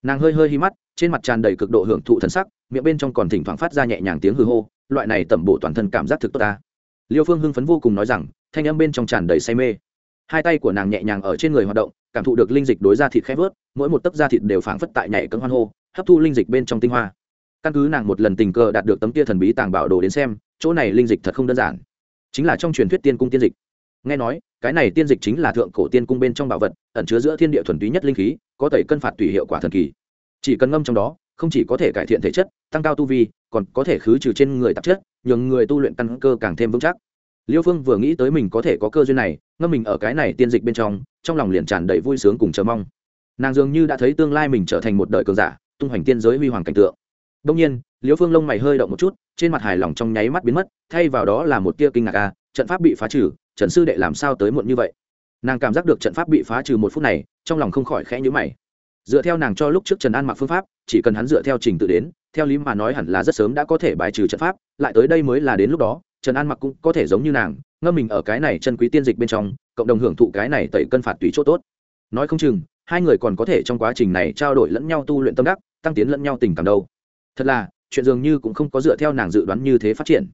Nàng hơi hơi hi mắt, trên mặt tràn đầy cực độ hưởng thụ thần sắc, miệng bên trong còn thỉnh thoảng phát ra nhẹ nhàng tiếng hư hô, loại này tẩm bổ toàn thân cảm giác thực tốt ta. Liêu phương hưng phấn vô cùng nói rằng, thanh âm bên trong tràn đầy say mê. Hai tay của nàng nhẹ nhàng ở trên người hoạt động, cảm thụ được linh dịch đối da thịt khép vớt, mỗi một tấc da thịt đều phảng phất tại nhảy cấm hoan hô, hấp thu linh dịch bên trong tinh hoa căn cứ nàng một lần tình cờ đạt được tấm tia thần bí tàng bảo đồ đến xem, chỗ này linh dịch thật không đơn giản. Chính là trong truyền thuyết tiên cung tiên dịch. Nghe nói, cái này tiên dịch chính là thượng cổ tiên cung bên trong bảo vật, ẩn chứa giữa thiên địa thuần túy nhất linh khí, có thể cân phạt tùy hiệu quả thần kỳ. Chỉ cần ngâm trong đó, không chỉ có thể cải thiện thể chất, tăng cao tu vi, còn có thể khứ trừ trên người tạp chất, nhường người tu luyện căn cơ càng thêm vững chắc. Liêu phương vừa nghĩ tới mình có thể có cơ duyên này, ngâm mình ở cái này tiên dịch bên trong trong lòng liền tràn đầy vui sướng cùng chờ mong. Nàng dường như đã thấy tương lai mình trở thành một đời cường giả, tung hoành tiên giới huy hoàng cảnh tượng đông nhiên liễu phương lông mày hơi động một chút trên mặt hài lòng trong nháy mắt biến mất thay vào đó là một tia kinh ngạc a à, trận pháp bị phá trừ trần sư đệ làm sao tới muộn như vậy? Nàng cảm giác được trận pháp bị phá trừ một phút này trong lòng không khỏi khẽ nhữ mày. Dựa theo nàng cho lúc trước trần an mặc phương pháp chỉ cần hắn dựa theo trình tự đến theo lý mà nói hẳn là rất sớm đã có thể bài trừ trận pháp lại tới đây mới là đến lúc đó trần an mặc cũng có thể giống như nàng ngâm mình ở cái này chân quý tiên dịch bên trong cộng đồng hưởng thụ cái này tẩy cân phạt tùy chỗ tốt. Nói không chừng hai người còn có thể trong quá trình này trao đổi lẫn nhau tu luyện tâm đắc tăng tiến lẫn nhau tình cảm đâu thật là, chuyện dường như cũng không có dựa theo nàng dự đoán như thế phát triển.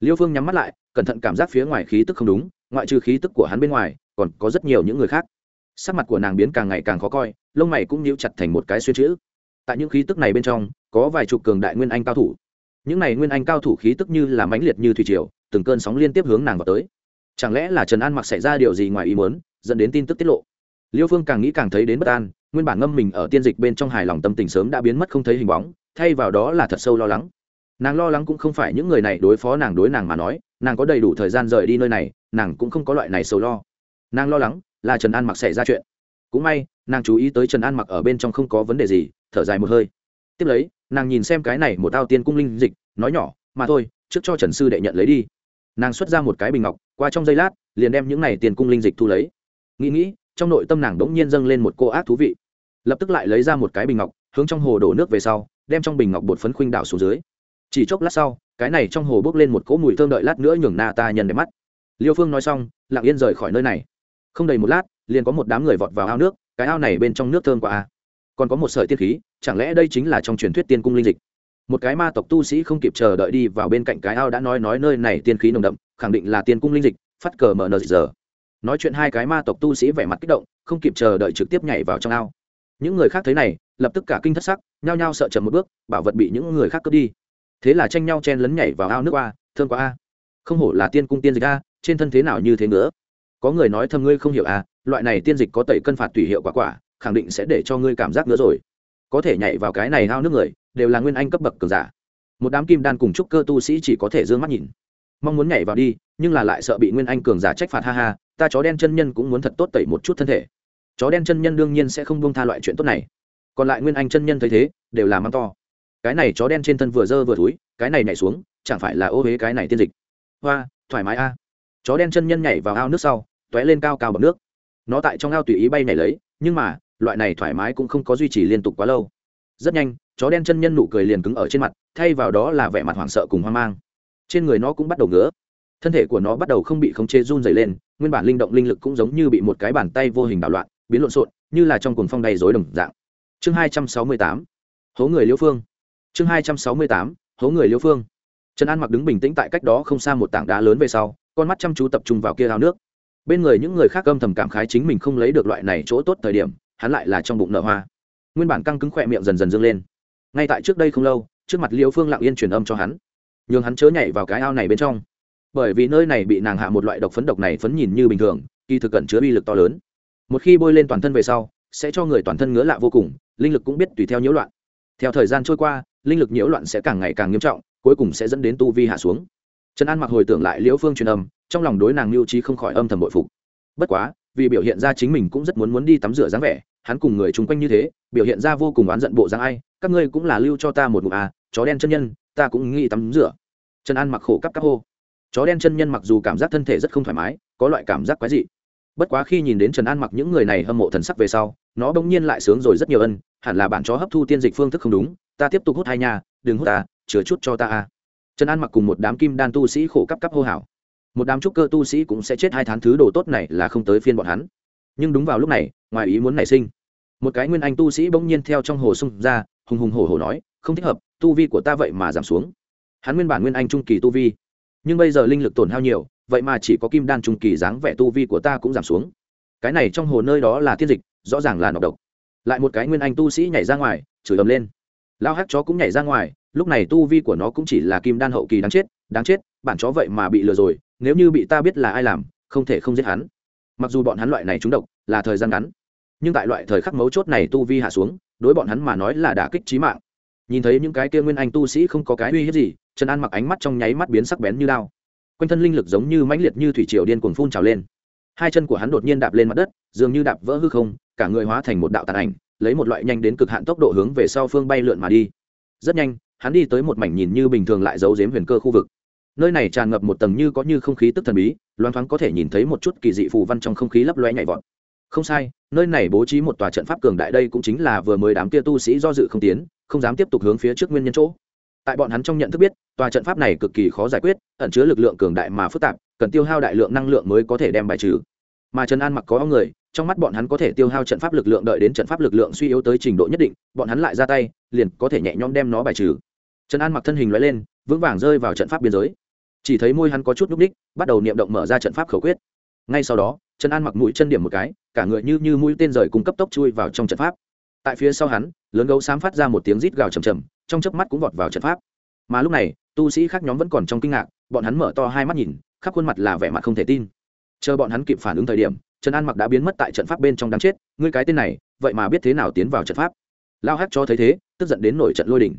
Liêu phương nhắm mắt lại, cẩn thận cảm giác phía ngoài khí tức không đúng, ngoại trừ khí tức của hắn bên ngoài, còn có rất nhiều những người khác. Sắc mặt của nàng biến càng ngày càng khó coi, lông mày cũng níu chặt thành một cái xuyên chữ. Tại những khí tức này bên trong, có vài chục cường đại nguyên anh cao thủ. Những này nguyên anh cao thủ khí tức như là mãnh liệt như thủy triều, từng cơn sóng liên tiếp hướng nàng vào tới. Chẳng lẽ là trần an mặc xảy ra điều gì ngoài ý muốn, dẫn đến tin tức tiết lộ? Liêu phương càng nghĩ càng thấy đến bất an, nguyên bản ngâm mình ở tiên dịch bên trong hài lòng tâm tình sớm đã biến mất không thấy hình bóng thay vào đó là thật sâu lo lắng. Nàng lo lắng cũng không phải những người này đối phó nàng đối nàng mà nói, nàng có đầy đủ thời gian rời đi nơi này, nàng cũng không có loại này sầu lo. Nàng lo lắng là trần an mặc xảy ra chuyện. Cũng may, nàng chú ý tới trần an mặc ở bên trong không có vấn đề gì, thở dài một hơi. Tiếp lấy, nàng nhìn xem cái này một tao tiên cung linh dịch, nói nhỏ, mà thôi, trước cho trần sư đệ nhận lấy đi. Nàng xuất ra một cái bình ngọc, qua trong giây lát, liền đem những này tiền cung linh dịch thu lấy. Nghĩ nghĩ, trong nội tâm nàng đ ỗ n g nhiên dâng lên một cô ác thú vị. Lập tức lại lấy ra một cái bình ngọc, hướng trong hồ đổ nước về sau đem trong bình ngọc bột phấn khuynh đảo xuống dưới. Chỉ chốc lát sau, cái này trong hồ bốc lên một cỗ mùi thơm đợi lát nữa nhường na ta nhận đẹp mắt. Liêu phương nói xong, lặng yên rời khỏi nơi này. Không đầy một lát, liền có một đám người vọt vào ao nước, cái ao này bên trong nước thơm quá a còn có một sợi tiên khí, chẳng lẽ đây chính là trong truyền thuyết tiên cung linh dịch? Một cái ma tộc tu sĩ không kịp chờ đợi đi vào bên cạnh cái ao đã nói nói nơi này tiên khí nồng đậm, khẳng định là tiên cung linh dịch, phát cờ mở nờ giờ. Nói chuyện hai cái ma tộc tu sĩ vẻ mặt kích động, không kịp chờ đợi trực tiếp nhảy vào trong ao những người khác thấy này, lập tức cả kinh thất sắc, nhao nhao sợ chậm một bước, bảo vật bị những người khác cướp đi. Thế là tranh nhau chen lấn nhảy vào ao nước qua thương quá a. Không hổ là tiên cung tiên dịch a, trên thân thế nào như thế nữa. Có người nói thầm ngươi không hiểu a, loại này tiên dịch có tẩy cân phạt tùy hiệu quả quả, khẳng định sẽ để cho ngươi cảm giác nữa rồi. Có thể nhảy vào cái này ao nước người, đều là nguyên anh cấp bậc cường giả. Một đám kim đan cùng trúc cơ tu sĩ chỉ có thể d ư ơ n g mắt nhìn. Mong muốn nhảy vào đi, nhưng là lại sợ bị nguyên anh cường giả trách phạt, ha ha, ta chó đen chân nhân cũng muốn thật tốt tẩy một chút thân thể chó đen chân nhân đương nhiên sẽ không buông tha loại chuyện tốt này. Còn lại nguyên anh chân nhân thấy thế, đều là mắng to. Cái này chó đen trên thân vừa dơ vừa thúi, cái này nhảy xuống, chẳng phải là ô huế cái này tiên dịch. Hoa, thoải mái a. Chó đen chân nhân nhảy vào ao nước sau t ó é lên cao cao bọc nước. Nó tại trong ao tùy ý bay nhảy lấy, nhưng mà, loại này thoải mái cũng không có duy trì liên tục quá lâu. Rất nhanh, chó đen chân nhân nụ cười liền cứng ở trên mặt, thay vào đó là vẻ mặt hoảng sợ cùng hoang mang. Trên người nó cũng bắt đầu ngứa. Thân thể của nó bắt đầu không bị khống chế run dày lên, nguyên bản linh động linh lực cũng giống như bị một cái bàn tay vô hình đảo loạn biến lộn xộn, như là trong cuồng phong đầy rối đồng dạng. Chương hai trăm sáu mươi tám, hố người liêu phương. Chương hai trăm sáu mươi tám, hố người liêu phương. Trần an mặc đứng bình tĩnh tại cách đó không xa một tảng đá lớn về sau, con mắt chăm chú tập trung vào kia ao nước. Bên người những người khác âm thầm cảm khái chính mình không lấy được loại này chỗ tốt thời điểm, hắn lại là trong bụng nợ hoa. Nguyên bản căng cứng khỏe miệng dần dần dâng lên. Ngay tại trước đây không lâu, trước mặt liêu phương lặng yên truyền âm cho hắn. Nhường hắn chớ nhảy vào cái ao này bên trong. Bởi vì nơi này bị nàng hạ một loại độc phấn độc này phấn nhìn như bình thường, kỳ thực cẩn chứa uy lực to lớn một khi bôi lên toàn thân về sau, sẽ cho người toàn thân ngứa lạ vô cùng, linh lực cũng biết tùy theo nhiễu loạn. Theo thời gian trôi qua, linh lực nhiễu loạn sẽ càng ngày càng nghiêm trọng, cuối cùng sẽ dẫn đến tu vi hạ xuống. Trần an mặc hồi tưởng lại liễu phương truyền âm, trong lòng đối nàng mưu trí không khỏi âm thầm bội phục. Bất quá, vì biểu hiện ra chính mình cũng rất muốn muốn đi tắm rửa dáng vẻ, hắn cùng người chung quanh như thế, biểu hiện ra vô cùng oán giận bộ dáng ai, các ngươi cũng là lưu cho ta một ngụm à chó đen chân nhân, ta cũng nghĩ tắm rửa. Trần an mặc khổ cắp cắp hô. Chó đen chân nhân mặc dù cảm giác thân thể rất không thoải mái, có loại cảm giác quái dị bất quá khi nhìn đến trần an mặc những người này hâm mộ thần sắc về sau, nó bỗng nhiên lại sướng rồi rất nhiều ân, hẳn là bạn chó hấp thu tiên dịch phương thức không đúng, ta tiếp tục hút hai nhà đừng hút ta chứa chút cho ta a. Trần an mặc cùng một đám kim đan tu sĩ khổ cấp cấp hô hào. Một đám trúc cơ tu sĩ cũng sẽ chết hai tháng, thứ đồ tốt này là không tới phiên bọn hắn. Nhưng đúng vào lúc này, ngoài ý muốn nảy sinh. Một cái nguyên anh tu sĩ bỗng nhiên theo trong hồ sung ra, hùng hùng hổ hổ nói, không thích hợp, tu vi của ta vậy mà giảm xuống. Hắn nguyên bản nguyên anh trung kỳ tu vi, nhưng bây giờ linh lực tổn hao nhiều vậy mà chỉ có kim đan trung kỳ dáng vẻ tu vi của ta cũng giảm xuống. Cái này trong hồ nơi đó là thiên dịch, rõ ràng là nọc độc. Lại một cái nguyên anh tu sĩ nhảy ra ngoài, chửi ầm lên. Lao hát chó cũng nhảy ra ngoài, lúc này tu vi của nó cũng chỉ là kim đan hậu kỳ đáng chết đáng chết, bản chó vậy mà bị lừa rồi, nếu như bị ta biết là ai làm, không thể không giết hắn. Mặc dù bọn hắn loại này trúng độc, là thời gian ngắn, nhưng tại loại thời khắc mấu chốt này tu vi hạ xuống, đối bọn hắn mà nói là đả kích trí mạng. Nhìn thấy những cái kia nguyên anh tu sĩ không có cái uy hiếp gì, trần an mặc ánh mắt trong nháy mắt biến sắc bén như đao quanh thân linh lực giống như mãnh liệt như thủy triều điên cuồng phun trào lên. Hai chân của hắn đột nhiên đạp lên mặt đất, dường như đạp vỡ hư không, cả người hóa thành một đạo tàn ảnh, lấy một loại nhanh đến cực hạn tốc độ hướng về sau phương bay lượn mà đi. Rất nhanh, hắn đi tới một mảnh nhìn như bình thường lại giấu giếm huyền cơ khu vực. Nơi này tràn ngập một tầng như có như không khí tức thần bí loan thoáng có thể nhìn thấy một chút kỳ dị phù văn trong không khí lấp loe nhảy vọt. Không sai, nơi này bố trí một tòa trận pháp cường đại đây cũng chính là vừa mới đám kia tu sĩ do dự không tiến, không dám tiếp tục hướng phía trước nguyên nhân chỗ tại bọn hắn trong nhận thức biết, tòa trận pháp này cực kỳ khó giải quyết, ẩn chứa lực lượng cường đại mà phức tạp, cần tiêu hao đại lượng năng lượng mới có thể đem bài trừ. Mà trần an mặc có người, trong mắt bọn hắn có thể tiêu hao trận pháp lực lượng đợi đến trận pháp lực lượng suy yếu tới trình độ nhất định, bọn hắn lại ra tay, liền có thể nhẹ nhõm đem nó bài trừ. Trần an mặc thân hình loại lên, vững vàng rơi vào trận pháp biên giới. Chỉ thấy môi hắn có chút núp ních bắt đầu niệm động mở ra trận pháp khẩu quyết. Ngay sau đó, trần an mặc mũi chân điểm một cái, cả người như như mũi tên rời cung cấp tốc chui vào trong trận pháp. Tại phía sau hắn, lớn gấu xám phát ra một tiếng rít gào chầm chầm trong chớp mắt cũng vọt vào trận pháp. Mà lúc này, tu sĩ khác nhóm vẫn còn trong kinh ngạc, bọn hắn mở to hai mắt nhìn, khắp khuôn mặt là vẻ mặt không thể tin. Chờ bọn hắn kịp phản ứng thời điểm, trần an mặc đã biến mất tại trận pháp bên trong đáng chết, ngươi cái tên này, vậy mà biết thế nào tiến vào trận pháp? Lao hát cho thấy thế, tức giận đến nổi trận lôi đỉnh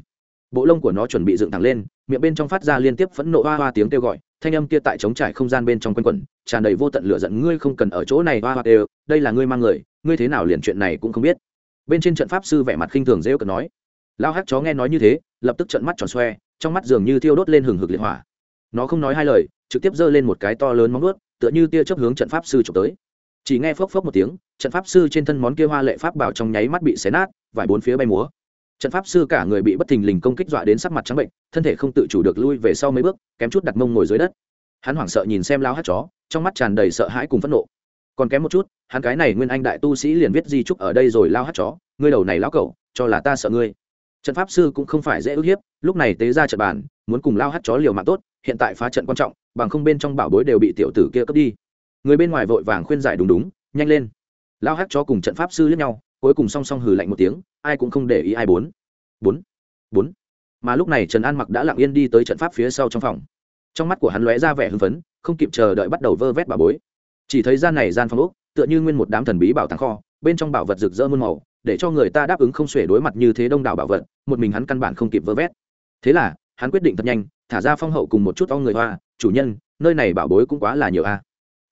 bộ lông của nó chuẩn bị dựng thẳng lên, miệng bên trong phát ra liên tiếp phẫn nộ hoa hoa tiếng kêu gọi, thanh âm kia tại trống trải không gian bên trong quanh quẩn, tràn đầy vô tận lửa giận, ngươi không cần ở chỗ này hoa hoa đều đây là ngươi mang người, ngươi thế nào liền chuyện này cũng không biết. Bên trên trận pháp sư vẻ mặt khinh thường rêu cợt nói lao hát chó nghe nói như thế, lập tức trận mắt tròn xoe, trong mắt dường như thiêu đốt lên hừng hực liệt hỏa. Nó không nói hai lời, trực tiếp giơ lên một cái to lớn móng nuốt tựa như tia chớp hướng trận pháp sư trộm tới. Chỉ nghe phốc phốc một tiếng, trận pháp sư trên thân món kia hoa lệ pháp bảo trong nháy mắt bị xé nát, vài bốn phía bay múa. Trận pháp sư cả người bị bất thình lình công kích dọa đến sắc mặt trắng bệnh, thân thể không tự chủ được lui về sau mấy bước, kém chút đặt mông ngồi dưới đất. Hắn hoảng sợ nhìn xem lao hát chó, trong mắt tràn đầy sợ hãi cùng phẫn nộ. Còn kém một chút, hắn cái này nguyên anh đại tu sĩ liền viết di trúc ở đây rồi, lao hát chó, ngươi đầu này lão cẩu, cho là ta sợ ngươi trận pháp sư cũng không phải dễ ức hiếp, lúc này tế ra trận bàn, muốn cùng lao hát chó liều mạng tốt, hiện tại phá trận quan trọng, bằng không bên trong bảo bối đều bị tiểu tử kia cướp đi. Người bên ngoài vội vàng khuyên giải đúng đúng, nhanh lên. Lao hát chó cùng trận pháp sư lẫn nhau, cuối cùng song song hừ lạnh một tiếng, ai cũng không để ý ai bốn. Bốn bốn. Mà lúc này trần an mặc đã lặng yên đi tới trận pháp phía sau trong phòng. Trong mắt của hắn lóe ra vẻ hưng phấn, không kịp chờ đợi bắt đầu vơ vét bảo bối. Chỉ thấy gian này gian phòng úc tựa như nguyên một đám thần bí bảo tàng kho, bên trong bảo vật rực rỡ muôn màu để cho người ta đáp ứng không xuể đối mặt như thế đông đảo bảo vật, một mình hắn căn bản không kịp vơ vét. Thế là, hắn quyết định thật nhanh, thả ra phong hậu cùng một chút o người hoa, chủ nhân, nơi này bảo bối cũng quá là nhiều a.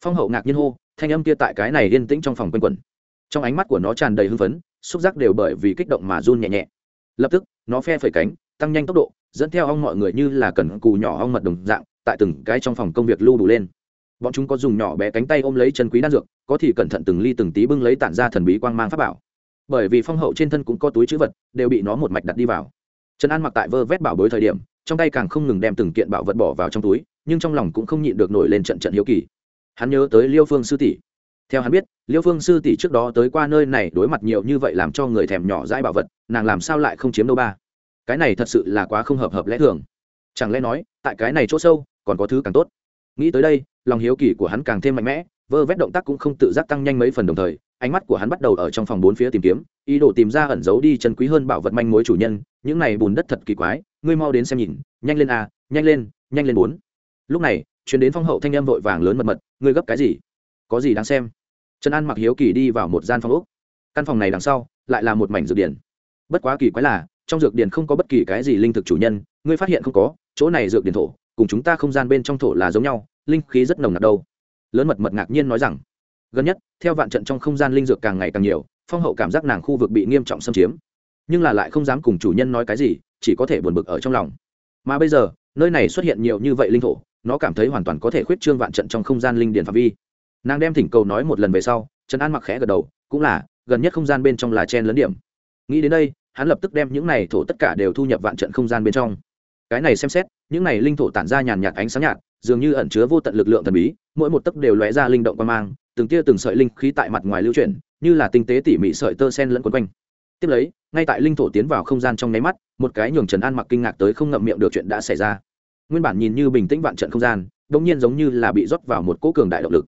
Phong hậu ngạc nhiên hô, thanh âm kia tại cái này yên tĩnh trong phòng quanh quẩn. Trong ánh mắt của nó tràn đầy hưng phấn, xúc giác đều bởi vì kích động mà run nhẹ nhẹ. Lập tức, nó phe phẩy cánh, tăng nhanh tốc độ, dẫn theo ong mọi người như là cần cù nhỏ ong mật đồng dạng, tại từng cái trong phòng công việc lưu đủ lên. Bọn chúng có dùng nhỏ bé cánh tay ôm lấy chân quý đan dược, có thì cẩn thận từng ly từng tí bưng lấy tản ra thần bí quang mang pháp bảo bởi vì phong hậu trên thân cũng có túi chữ vật, đều bị nó một mạch đặt đi vào. Trần an mặc tại vơ vét bảo bối thời điểm, trong tay càng không ngừng đem từng kiện bảo vật bỏ vào trong túi, nhưng trong lòng cũng không nhịn được nổi lên trận trận hiếu kỳ. Hắn nhớ tới liêu phương sư tỷ. Theo hắn biết, liêu phương sư tỷ trước đó tới qua nơi này đối mặt nhiều như vậy làm cho người thèm nhỏ dãi bảo vật, nàng làm sao lại không chiếm đâu ba? Cái này thật sự là quá không hợp hợp lẽ thường. Chẳng lẽ nói, tại cái này chỗ sâu, còn có thứ càng tốt? Nghĩ tới đây, lòng hiếu kỳ của hắn càng thêm mạnh mẽ, vơ vét động tác cũng không tự giác tăng nhanh mấy phần đồng thời ánh mắt của hắn bắt đầu ở trong phòng bốn phía tìm kiếm, ý đồ tìm ra ẩn giấu đi chân quý hơn bảo vật manh mối chủ nhân, những này bùn đất thật kỳ quái, ngươi mau đến xem nhìn, nhanh lên a, nhanh lên nhanh lên bốn. Lúc này chuyến đến phong hậu thanh em vội vàng lớn mật mật, ngươi gấp cái gì? Có gì đáng xem? Trần an mặc hiếu kỳ đi vào một gian phòng úc căn phòng này đằng sau, lại là một mảnh dược điển bất quá kỳ quái là, trong dược điển không có bất kỳ cái gì linh thực chủ nhân, ngươi phát hiện không có, chỗ này dược điển thổ, cùng chúng ta không gian bên trong thổ là giống nhau, linh khí rất nồng nặc đâu. Lớn mật mật ngạc nhiên nói rằng gần nhất, theo vạn trận trong không gian linh dược càng ngày càng nhiều, phong hậu cảm giác nàng khu vực bị nghiêm trọng xâm chiếm. Nhưng là lại không dám cùng chủ nhân nói cái gì, chỉ có thể buồn bực ở trong lòng. Mà bây giờ, nơi này xuất hiện nhiều như vậy linh thổ, nó cảm thấy hoàn toàn có thể khuyết trương vạn trận trong không gian linh điển phạm vi. Nàng đem thỉnh cầu nói một lần về sau, trần an mặc khẽ gật đầu, cũng là, gần nhất không gian bên trong là chen lấn điểm. Nghĩ đến đây, hắn lập tức đem những này thổ tất cả đều thu nhập vạn trận không gian bên trong. Cái này xem xét, những này linh thổ tản ra nhàn nhạt ánh sáng nhạt, dường như ẩn chứa vô tận lực lượng thần bí, mỗi một tấc đều lóe ra linh động quan mang từng tia từng sợi linh khí tại mặt ngoài lưu chuyển, như là tinh tế tỉ mỉ sợi tơ sen lẫn quấn quanh. Tiếp lấy, ngay tại linh thổ tiến vào không gian trong nháy mắt, một cái nhường trần an mặc kinh ngạc tới không ngậm miệng được chuyện đã xảy ra. Nguyên bản nhìn như bình tĩnh vạn trận không gian đông nhiên giống như là bị rót vào một cỗ cường đại động lực.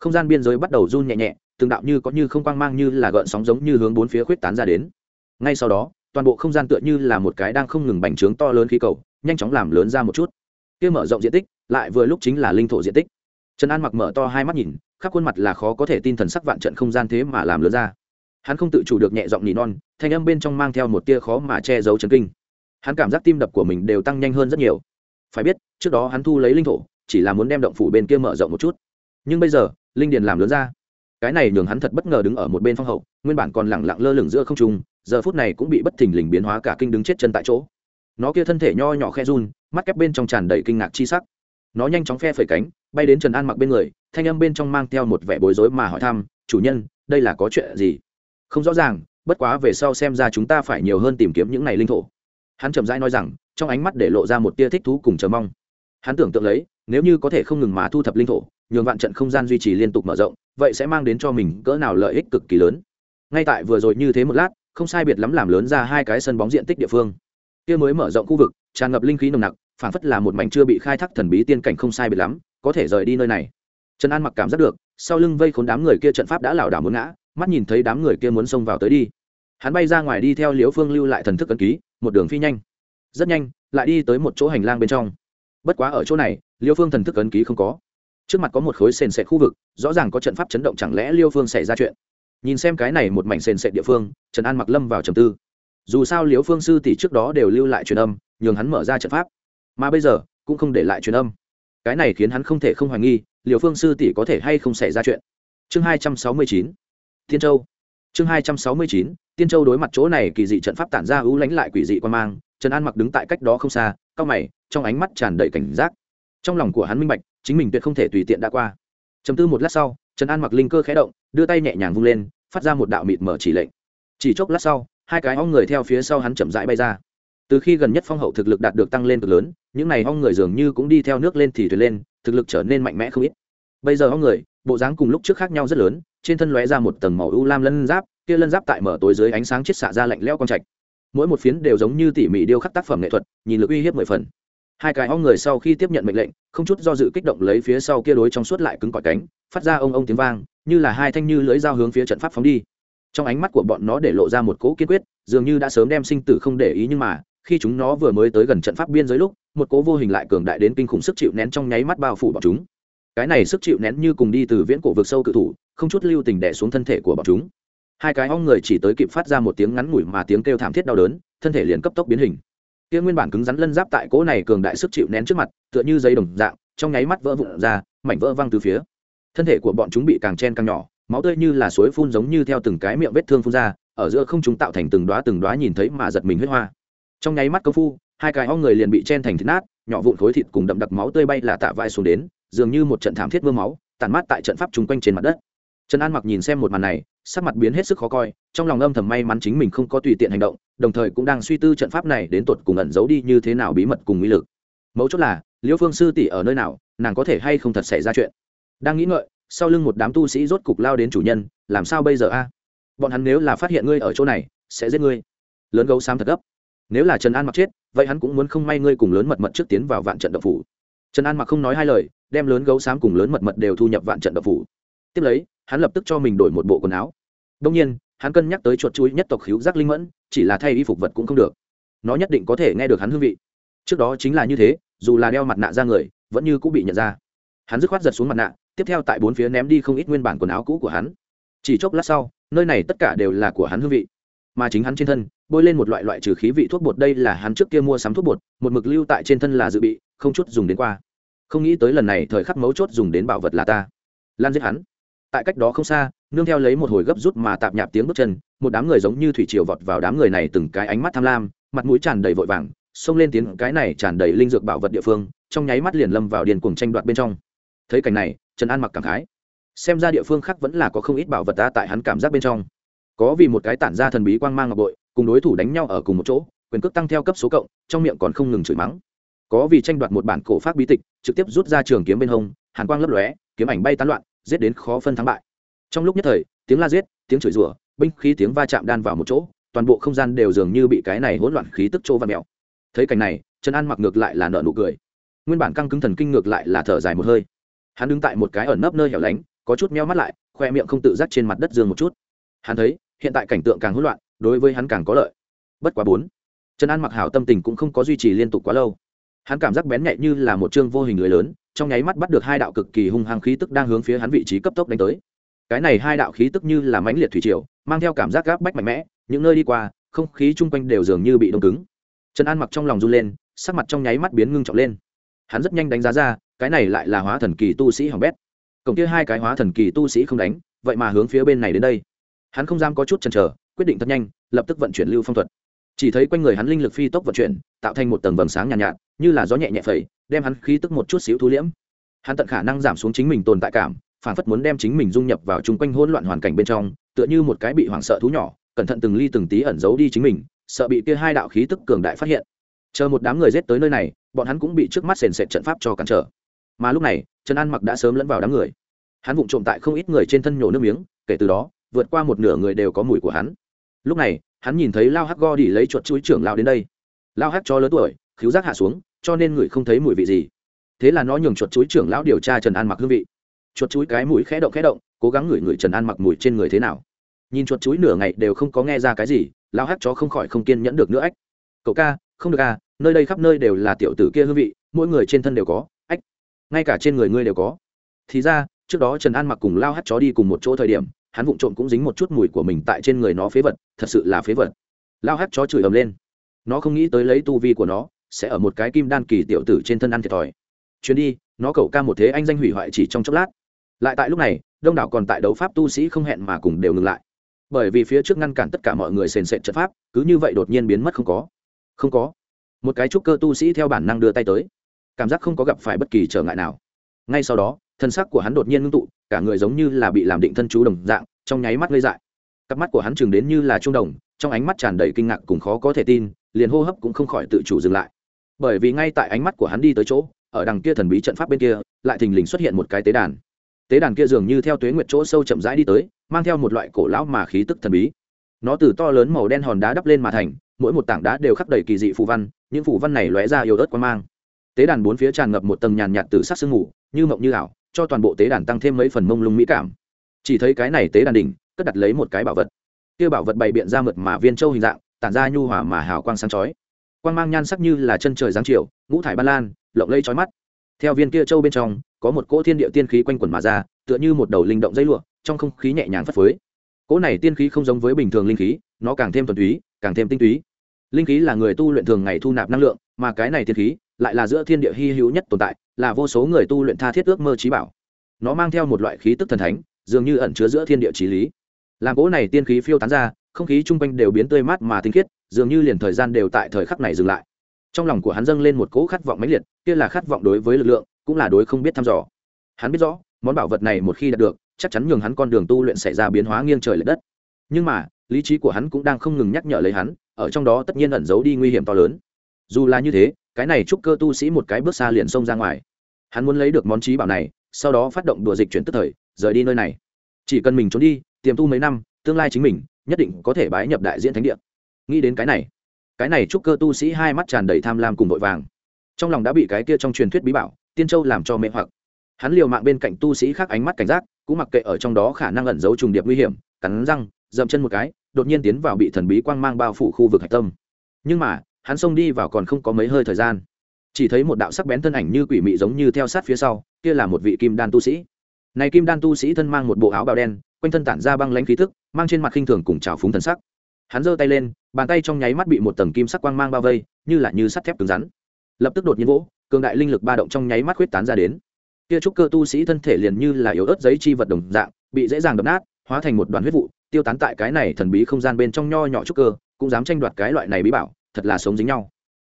Không gian biên giới bắt đầu run nhẹ nhẹ, từng đạo như có như không quang mang như là gợn sóng giống như hướng bốn phía khuyết tán ra đến. Ngay sau đó, toàn bộ không gian tựa như là một cái đang không ngừng bành trướng to lớn khí cầu, nhanh chóng làm lớn ra một chút. Kia mở rộng diện tích, lại vừa lúc chính là linh thổ diện tích. Trần an mặc mở to hai mắt nhìn khắp khuôn mặt là khó có thể tin thần sắc vạn trận không gian thế mà làm lớn ra. Hắn không tự chủ được nhẹ giọng nỉ non, thanh âm bên trong mang theo một tia khó mà che giấu chấn kinh. Hắn cảm giác tim đập của mình đều tăng nhanh hơn rất nhiều. Phải biết, trước đó hắn thu lấy linh thổ, chỉ là muốn đem động phủ bên kia mở rộng một chút. Nhưng bây giờ, linh điền làm lớn ra. Cái này nhường hắn thật bất ngờ đứng ở một bên phong hậu, nguyên bản còn lẳng lặng lơ lửng giữa không trung, giờ phút này cũng bị bất thình lình biến hóa cả kinh đứng chết chân tại chỗ. Nó kia thân thể nho nhỏ khe run, mắt kép bên trong tràn đầy kinh ngạc chi sắc. Nó nhanh chóng phe phẩy cánh bay đến trần an mặc bên người, thanh âm bên trong mang theo một vẻ bối rối mà hỏi thăm, chủ nhân, đây là có chuyện gì? Không rõ ràng, bất quá về sau xem ra chúng ta phải nhiều hơn tìm kiếm những này linh thổ. Hắn chậm rãi nói rằng, trong ánh mắt để lộ ra một tia thích thú cùng chờ mong. Hắn tưởng tượng lấy, nếu như có thể không ngừng mà thu thập linh thổ, nhường vạn trận không gian duy trì liên tục mở rộng, vậy sẽ mang đến cho mình cỡ nào lợi ích cực kỳ lớn. Ngay tại vừa rồi như thế một lát, không sai biệt lắm làm lớn ra hai cái sân bóng diện tích địa phương. Kia mới mở rộng khu vực, tràn ngập linh khí nồng nặc phản phất là một mảnh chưa bị khai thác thần bí tiên cảnh không sai biệt lắm có thể rời đi nơi này. Trần an mặc cảm giác được, sau lưng vây khốn đám người kia trận pháp đã lảo đảo muốn ngã, mắt nhìn thấy đám người kia muốn xông vào tới đi. Hắn bay ra ngoài đi theo liễu phương lưu lại thần thức ấn ký, một đường phi nhanh. Rất nhanh, lại đi tới một chỗ hành lang bên trong. Bất quá ở chỗ này, liễu phương thần thức ấn ký không có. Trước mặt có một khối sền sệt khu vực, rõ ràng có trận pháp chấn động chẳng lẽ liêu phương xảy ra chuyện? Nhìn xem cái này một mảnh sền sệt địa phương, trần an mặc lâm vào trầm tư. Dù sao liễu phương sư tỷ trước đó đều lưu lại truyền âm, nhường hắn mở ra trận pháp. Mà bây giờ, cũng không để lại truyền âm cái này khiến hắn không thể không hoài nghi liệu phương sư tỷ có thể hay không xảy ra chuyện. Chương hai trăm sáu mươi chín. Thiên châu. Chương hai trăm sáu mươi chín tiên châu đối mặt chỗ này kỳ dị trận pháp tản ra hữu lánh lại quỷ dị quan mang, trần an mặc đứng tại cách đó không xa, cao mày, trong ánh mắt tràn đầy cảnh giác. Trong lòng của hắn minh bạch, chính mình tuyệt không thể tùy tiện đã qua. Chấm tư một lát sau, trần an mặc linh cơ khé động, đưa tay nhẹ nhàng vung lên, phát ra một đạo mịt mở chỉ lệnh. Chỉ chốc lát sau, hai cái ong người theo phía sau hắn chậm rãi bay ra từ khi gần nhất phong hậu thực lực đạt được tăng lên cực lớn, những n à y người dường như cũng đi theo nước lên thì thuyền lên, thực lực trở nên mạnh mẽ không ít. Bây giờ hong người, bộ dáng cùng lúc trước khác nhau rất lớn, trên thân lóe ra một tầng màu u lam lân giáp, kia lân giáp tại mở tối dưới ánh sáng chiết xạ ra lạnh leo con trạch. Mỗi một phiến đều giống như tỉ mỉ điêu khắc tác phẩm nghệ thuật, nhìn lực uy hiếp mười phần. Hai cái hong người sau khi tiếp nhận mệnh lệnh, không chút do dự kích động lấy phía sau kia đối trong suốt lại cứng cỏi cánh, phát ra ông ông tiếng vang, như là hai thanh như lưỡi dao hướng phía trận pháp phóng đi. Trong ánh mắt của bọn nó để lộ ra một cỗ kiên quyết, dường như đã sớm đem sinh tử không để ý nhưng mà khi chúng nó vừa mới tới gần trận pháp biên giới lúc, một cố vô hình lại cường đại đến kinh khủng sức chịu nén trong nháy mắt bao phủ bọn chúng. Cái này sức chịu nén như cùng đi từ viễn cổ vực sâu cự thủ, không chút lưu tình đẻ xuống thân thể của bọn chúng. Hai cái ong người chỉ tới kịp phát ra một tiếng ngắn ngủi mà tiếng kêu thảm thiết đau đớn, thân thể liền cấp tốc biến hình. Kia nguyên bản cứng rắn lân giáp tại cỗ này cường đại sức chịu nén trước mặt, tựa như giấy đồng dạng, trong nháy mắt vỡ vụn ra, mảnh vỡ văng từ phía. Thân thể của bọn chúng bị càng chen càng nhỏ, máu tươi như là suối phun giống như theo từng cái miệng vết thương phun ra, ở giữa không chúng tạo thành từng đoá từng đoá nhìn thấy mà giật mình huyết hoa trong nháy mắt công phu, hai cái ho người liền bị chen thành thịt nát, nhỏ vụn khối thịt cùng đậm đặc máu tươi bay là tạ vai xuống đến, dường như một trận thảm thiết mưa máu tàn mát tại trận pháp chung quanh trên mặt đất. Trần an mặc nhìn xem một màn này, sắc mặt biến hết sức khó coi, trong lòng âm thầm may mắn chính mình không có tùy tiện hành động, đồng thời cũng đang suy tư trận pháp này đến tột cùng ẩn giấu đi như thế nào bí mật cùng uy lực. Mấu chốt là, liễu phương sư tỷ ở nơi nào, nàng có thể hay không thật xảy ra chuyện? Đang nghĩ ngợi, sau lưng một đám tu sĩ rốt cục lao đến chủ nhân, làm sao bây giờ a? Bọn hắn nếu là phát hiện ngươi ở chỗ này, sẽ giết ngươi. Lớn gấu xám thật gấp nếu là trần an mặc chết, vậy hắn cũng muốn không may ngươi cùng lớn mật mật trước tiến vào vạn trận độc phủ. Trần an mặc không nói hai lời, đem lớn gấu xám cùng lớn mật mật đều thu nhập vạn trận độc phủ. Tiếp lấy, hắn lập tức cho mình đổi một bộ quần áo. Đông nhiên, hắn cân nhắc tới chuột chuối nhất tộc khíu giác linh mẫn, chỉ là thay y phục vật cũng không được. Nó nhất định có thể nghe được hắn hương vị. Trước đó chính là như thế, dù là đeo mặt nạ ra người, vẫn như cũng bị nhận ra. Hắn dứt khoát giật xuống mặt nạ, tiếp theo tại bốn phía ném đi không ít nguyên bản quần áo cũ của hắn. Chỉ chốc lát sau, nơi này tất cả đều là của hắn hương vị mà chính hắn trên thân, bôi lên một loại loại trừ khí vị thuốc bột đây là hắn trước kia mua sắm thuốc bột, một mực lưu tại trên thân là dự bị, không chút dùng đến qua. Không nghĩ tới lần này thời khắc mấu chốt dùng đến bảo vật là ta. Lan giết hắn. Tại cách đó không xa, nương theo lấy một hồi gấp rút mà tạp nhạp tiếng bước chân, một đám người giống như thủy triều vọt vào đám người này từng cái ánh mắt tham lam, mặt mũi tràn đầy vội vàng, xông lên tiếng cái này tràn đầy linh dược bảo vật địa phương, trong nháy mắt liền lâm vào điền cuồng tranh đoạt bên trong. Thấy cảnh này, trần an mặc cảm khái. Xem ra địa phương khác vẫn là có không ít bảo vật ta tại hắn cảm giác bên trong có vì một cái tản ra thần bí quang mang ngọc bội, cùng đối thủ đánh nhau ở cùng một chỗ, quyền cước tăng theo cấp số cộng, trong miệng còn không ngừng chửi mắng. Có vì tranh đoạt một bản cổ pháp bí tịch, trực tiếp rút ra trường kiếm bên hông, hàn quang lấp lóe, kiếm ảnh bay tán loạn, giết đến khó phân thắng bại. Trong lúc nhất thời, tiếng la giết, tiếng chửi rủa, binh khí tiếng va chạm đan vào một chỗ, toàn bộ không gian đều dường như bị cái này hỗn loạn khí tức chỗ và mèo. Thấy cảnh này, trần an mặc ngược lại là nợ nụ cười. Nguyên bản căng cứng thần kinh ngược lại là thở dài một hơi. Hắn đứng tại một cái ẩn nấp nơi hẻo lánh, có chút meo mắt lại, khoe miệng không tự giác trên mặt đất dương một chút. Hắn thấy hiện tại cảnh tượng càng hỗn loạn, đối với hắn càng có lợi. Bất quá bốn, trần an mặc hảo tâm tình cũng không có duy trì liên tục quá lâu. Hắn cảm giác bén nhạy như là một chương vô hình người lớn, trong nháy mắt bắt được hai đạo cực kỳ hung hăng khí tức đang hướng phía hắn vị trí cấp tốc đánh tới. Cái này hai đạo khí tức như là mãnh liệt thủy triều, mang theo cảm giác gáp bách mạnh mẽ, những nơi đi qua, không khí chung quanh đều dường như bị đông cứng. Trần an mặc trong lòng run lên, sắc mặt trong nháy mắt biến ngưng trọng lên. Hắn rất nhanh đánh giá ra, cái này lại là hóa thần kỳ tu sĩ hỏng bét. Cổng kia hai cái hóa thần kỳ tu sĩ không đánh, vậy mà hướng phía bên này đến đây hắn không dám có chút chần chờ quyết định thật nhanh lập tức vận chuyển lưu phong thuật. Chỉ thấy quanh người hắn linh lực phi tốc vận chuyển tạo thành một tầng vầng sáng nhàn nhạt, nhạt như là gió nhẹ nhẹ phẩy đem hắn khí tức một chút xíu thu liễm. Hắn tận khả năng giảm xuống chính mình tồn tại cảm phản phất muốn đem chính mình dung nhập vào chung quanh hỗn loạn hoàn cảnh bên trong tựa như một cái bị hoảng sợ thú nhỏ cẩn thận từng ly từng tí ẩn giấu đi chính mình sợ bị kia hai đạo khí tức cường đại phát hiện. Chờ một đám người rết tới nơi này bọn hắn cũng bị trước mắt sền sệt trận pháp cho cản trở. Mà lúc này trần an mặc đã sớm lẫn vào đám người. Hắn vụng trộm tại không ít người trên thân nhổ nước miếng kể từ đó vượt qua một nửa người đều có mùi của hắn. Lúc này, hắn nhìn thấy lao hắc go đi lấy chuột chuối trưởng lao đến đây. Lao hắc cho lớn tuổi khiếu giác hạ xuống, cho nên người không thấy mùi vị gì. Thế là nó nhường chuột chuối trưởng lão điều tra trần an mặc hương vị. Chuột chuối cái mũi khẽ động khẽ động, cố gắng ngửi ngửi trần an mặc mùi trên người thế nào. Nhìn chuột chuối nửa ngày đều không có nghe ra cái gì, lao hắc chó không khỏi không kiên nhẫn được nữa ách. Cậu ca, không được à nơi đây khắp nơi đều là tiểu tử kia hương vị, mỗi người trên thân đều có, ách, ngay cả trên người ngươi đều có. Thì ra, trước đó trần an mặc cùng lao Hắc chó đi cùng một chỗ thời điểm hắn vụng trộm cũng dính một chút mùi của mình tại trên người nó phế vật, thật sự là phế vật. Lao hét chó chửi ầm lên. Nó không nghĩ tới lấy tu vi của nó, sẽ ở một cái kim đan kỳ tiểu tử trên thân ăn thiệt thòi. Chuyến đi, nó cầu ca một thế anh danh hủy hoại chỉ trong chốc lát. Lại tại lúc này, đông đảo còn tại đấu pháp tu sĩ không hẹn mà cùng đều ngừng lại. Bởi vì phía trước ngăn cản tất cả mọi người sền sệt trận pháp, cứ như vậy đột nhiên biến mất không có. Không có. Một cái trúc cơ tu sĩ theo bản năng đưa tay tới. Cảm giác không có gặp phải bất kỳ trở ngại nào. Ngay sau đó, thân sắc của hắn đột nhiên ngưng tụ cả người giống như là bị làm định thân chú đồng dạng, trong nháy mắt gây dại. Cặp mắt của hắn chừng đến như là trung đồng, trong ánh mắt tràn đầy kinh ngạc cùng khó có thể tin, liền hô hấp cũng không khỏi tự chủ dừng lại. Bởi vì ngay tại ánh mắt của hắn đi tới chỗ, ở đằng kia thần bí trận pháp bên kia, lại thình lình xuất hiện một cái tế đàn. Tế đàn kia dường như theo tuế nguyệt chỗ sâu chậm rãi đi tới, mang theo một loại cổ lão mà khí tức thần bí. Nó từ to lớn màu đen hòn đá đắp lên mà thành, mỗi một tảng đá đều khắc đầy kỳ dị phù văn, những phù văn này lóe ra yếu ớt quan mang. Tế đàn bốn phía tràn ngập một tầng nhàn nhạt từ sắc sương mù, như mộng như ảo cho toàn bộ tế đàn tăng thêm mấy phần mông lung mỹ cảm. Chỉ thấy cái này tế đàn đỉnh, cất đặt lấy một cái bảo vật. Kia bảo vật bày biện ra mượt mà viên châu hình dạng, tản ra nhu hòa mà hào quang sáng chói. Quang mang nhan sắc như là chân trời giáng chiều, ngũ thải ba lan, lộng lây chói mắt. Theo viên kia châu bên trong, có một cỗ thiên địa tiên khí quanh quẩn mà ra, tựa như một đầu linh động dây lụa, trong không khí nhẹ nhàng phất phới. Cỗ này tiên khí không giống với bình thường linh khí, nó càng thêm thuần túy, càng thêm tinh túy. Linh khí là người tu luyện thường ngày thu nạp năng lượng, mà cái này tiên khí lại là giữa thiên địa hy hữu nhất tồn tại, là vô số người tu luyện tha thiết ước mơ trí bảo. Nó mang theo một loại khí tức thần thánh, dường như ẩn chứa giữa thiên địa trí lý. Làm cỗ này tiên khí phiêu tán ra, không khí chung quanh đều biến tươi mát mà tinh khiết, dường như liền thời gian đều tại thời khắc này dừng lại. Trong lòng của hắn dâng lên một cỗ khát vọng mãnh liệt, kia là khát vọng đối với lực lượng, cũng là đối không biết thăm dò. Hắn biết rõ, món bảo vật này một khi đạt được, chắc chắn nhường hắn con đường tu luyện xảy ra biến hóa nghiêng trời l ệ đất. Nhưng mà, lý trí của hắn cũng đang không ngừng nhắc nhở lấy hắn, ở trong đó tất nhiên ẩn giấu đi nguy hiểm to lớn. Dù là như thế cái này chúc cơ tu sĩ một cái bước xa liền xông ra ngoài. Hắn muốn lấy được món trí bảo này, sau đó phát động đùa dịch chuyển tức thời, rời đi nơi này. Chỉ cần mình trốn đi, tiềm tu mấy năm, tương lai chính mình, nhất định có thể bái nhập đại diễn thánh địa. Nghĩ đến cái này cái này chúc cơ tu sĩ hai mắt tràn đầy tham lam cùng vội vàng. Trong lòng đã bị cái kia trong truyền thuyết bí bảo, tiên châu làm cho mê hoặc. Hắn liều mạng bên cạnh tu sĩ khác ánh mắt cảnh giác, cũng mặc kệ ở trong đó khả năng ẩn giấu trùng điệp nguy hiểm, cắn răng, dậm chân một cái, đột nhiên tiến vào bị thần bí quang mang bao phủ khu vực hạch tâm. Nhưng mà hắn xông đi vào còn không có mấy hơi thời gian. Chỉ thấy một đạo sắc bén thân ảnh như quỷ mị giống như theo sát phía sau, kia là một vị kim đan tu sĩ. Này kim đan tu sĩ thân mang một bộ áo bào đen, quanh thân tản ra băng lãnh khí thức mang trên mặt khinh thường cùng trào phúng thần sắc. Hắn giơ tay lên, bàn tay trong nháy mắt bị một tầng kim sắc quang mang bao vây, như là như sắt thép cứng rắn. Lập tức đột nhiên vỗ, cường đại linh lực ba động trong nháy mắt khuyết tán ra đến. Kia trúc cơ tu sĩ thân thể liền như là yếu ớt giấy chi vật đồng dạng, bị dễ dàng đập nát, hóa thành một đoàn huyết vụ, tiêu tán tại cái này thần bí không gian bên trong nho nhỏ trúc cơ, cũng dám tranh đoạt cái loại này bí bảo thật là sống dính nhau.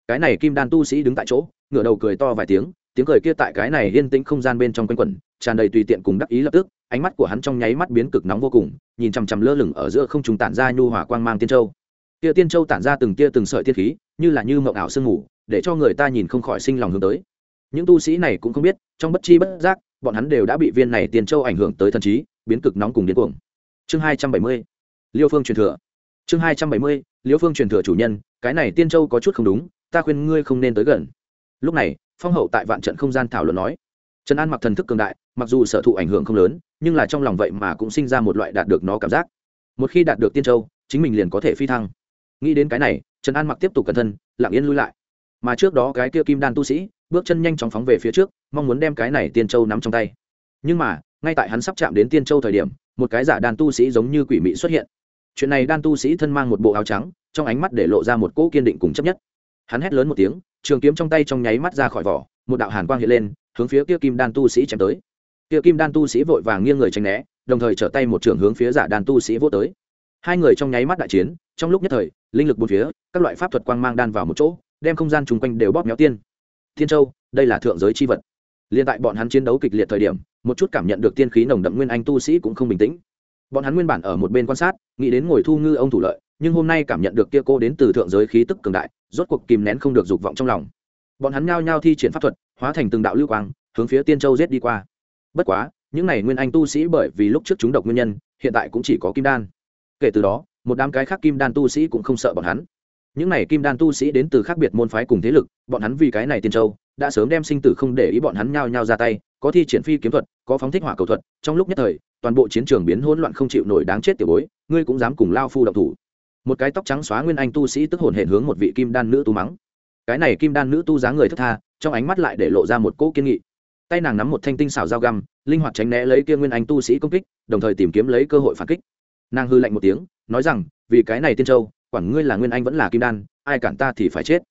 Cái này kim đan tu sĩ đứng tại chỗ, ngửa đầu cười to vài tiếng tiếng cười kia tại cái này yên tĩnh không gian bên trong quanh quẩn, tràn đầy tùy tiện cùng đắc ý lập tức, ánh mắt của hắn trong nháy mắt biến cực nóng vô cùng, nhìn chằm chằm lơ lửng ở giữa không trùng tản ra nhu hòa quang mang tiên châu. Kia tiên châu tản ra từng tia từng sợi tiên khí, như là như mộng ảo sương ngủ để cho người ta nhìn không khỏi sinh lòng hướng tới. Những tu sĩ này cũng không biết, trong bất chi bất giác, bọn hắn đều đã bị viên này tiên châu ảnh hưởng tới thần trí, biến cực nóng cùng điên cuồng. Chương hai trăm bảy mươi, liêu phương truyền thừa chương hai trăm bảy mươi Liễu phương truyền thừa chủ nhân, cái này tiên châu có chút không đúng, ta khuyên ngươi không nên tới gần. Lúc này, phong hậu tại vạn trận không gian thảo luận nói. Trần an mặc thần thức cường đại, mặc dù sở thụ ảnh hưởng không lớn, nhưng là trong lòng vậy mà cũng sinh ra một loại đạt được nó cảm giác. Một khi đạt được tiên châu, chính mình liền có thể phi thăng. Nghĩ đến cái này, trần an mặc tiếp tục cẩn thân, lặng yên lui lại. Mà trước đó cái kia kim đan tu sĩ, bước chân nhanh chóng phóng về phía trước, mong muốn đem cái này tiên châu nắm trong tay. Nhưng mà, ngay tại hắn sắp chạm đến tiên châu thời điểm, một cái giả đan tu sĩ giống như quỷ mị xuất hiện chuyện này đan tu sĩ thân mang một bộ áo trắng, trong ánh mắt để lộ ra một cỗ kiên định cùng chấp nhất. Hắn hét lớn một tiếng, trường kiếm trong tay trong nháy mắt ra khỏi vỏ, một đạo hàn quang hiện lên, hướng phía kia kim đan tu sĩ chém tới. Kia kim đan tu sĩ vội vàng nghiêng người tránh né, đồng thời trở tay một trường hướng phía giả đan tu sĩ vô tới. Hai người trong nháy mắt đại chiến, trong lúc nhất thời, linh lực bốn phía, các loại pháp thuật quang mang đan vào một chỗ, đem không gian chung quanh đều bóp méo tiên. Thiên châu, đây là thượng giới c h i vật. Liên tại bọn hắn chiến đấu kịch liệt thời điểm, một chút cảm nhận được tiên khí nồng đậm nguyên anh tu sĩ cũng không bình tĩnh bọn hắn nguyên bản ở một bên quan sát, nghĩ đến ngồi thu ngư ông thủ lợi, nhưng hôm nay cảm nhận được kia cô đến từ thượng giới khí tức cường đại, rốt cuộc kìm nén không được dục vọng trong lòng. Bọn hắn nhao nhao thi triển pháp thuật, hóa thành từng đạo lưu quang, hướng phía tiên châu giết đi qua. Bất quá, những này nguyên anh tu sĩ bởi vì lúc trước chúng độc nguyên nhân, hiện tại cũng chỉ có kim đan. Kể từ đó, một đám cái khác kim đan tu sĩ cũng không sợ bọn hắn. Những này kim đan tu sĩ đến từ khác biệt môn phái cùng thế lực, bọn hắn vì cái này tiên châu, đã sớm đem sinh tử không để ý bọn hắn nhao nhao ra tay, có thi triển phi kiếm thuật, có phóng thích hỏa cầu thuật, trong lúc nhất thời toàn bộ chiến trường biến hỗn loạn không chịu nổi đáng chết tiểu bối, ngươi cũng dám cùng lao phu động thủ. Một cái tóc trắng xóa nguyên anh tu sĩ tức hồn hển hướng một vị kim đan nữ tu mắng. Cái này kim đan nữ tu dáng người thất tha, trong ánh mắt lại để lộ ra một cỗ kiên nghị. Tay nàng nắm một thanh tinh xảo dao găm, linh hoạt tránh né lấy kia nguyên anh tu sĩ công kích, đồng thời tìm kiếm lấy cơ hội phản kích. Nàng hư lạnh một tiếng, nói rằng, vì cái này tiên châu, quản ngươi là nguyên anh vẫn là kim đan, ai cản ta thì phải chết.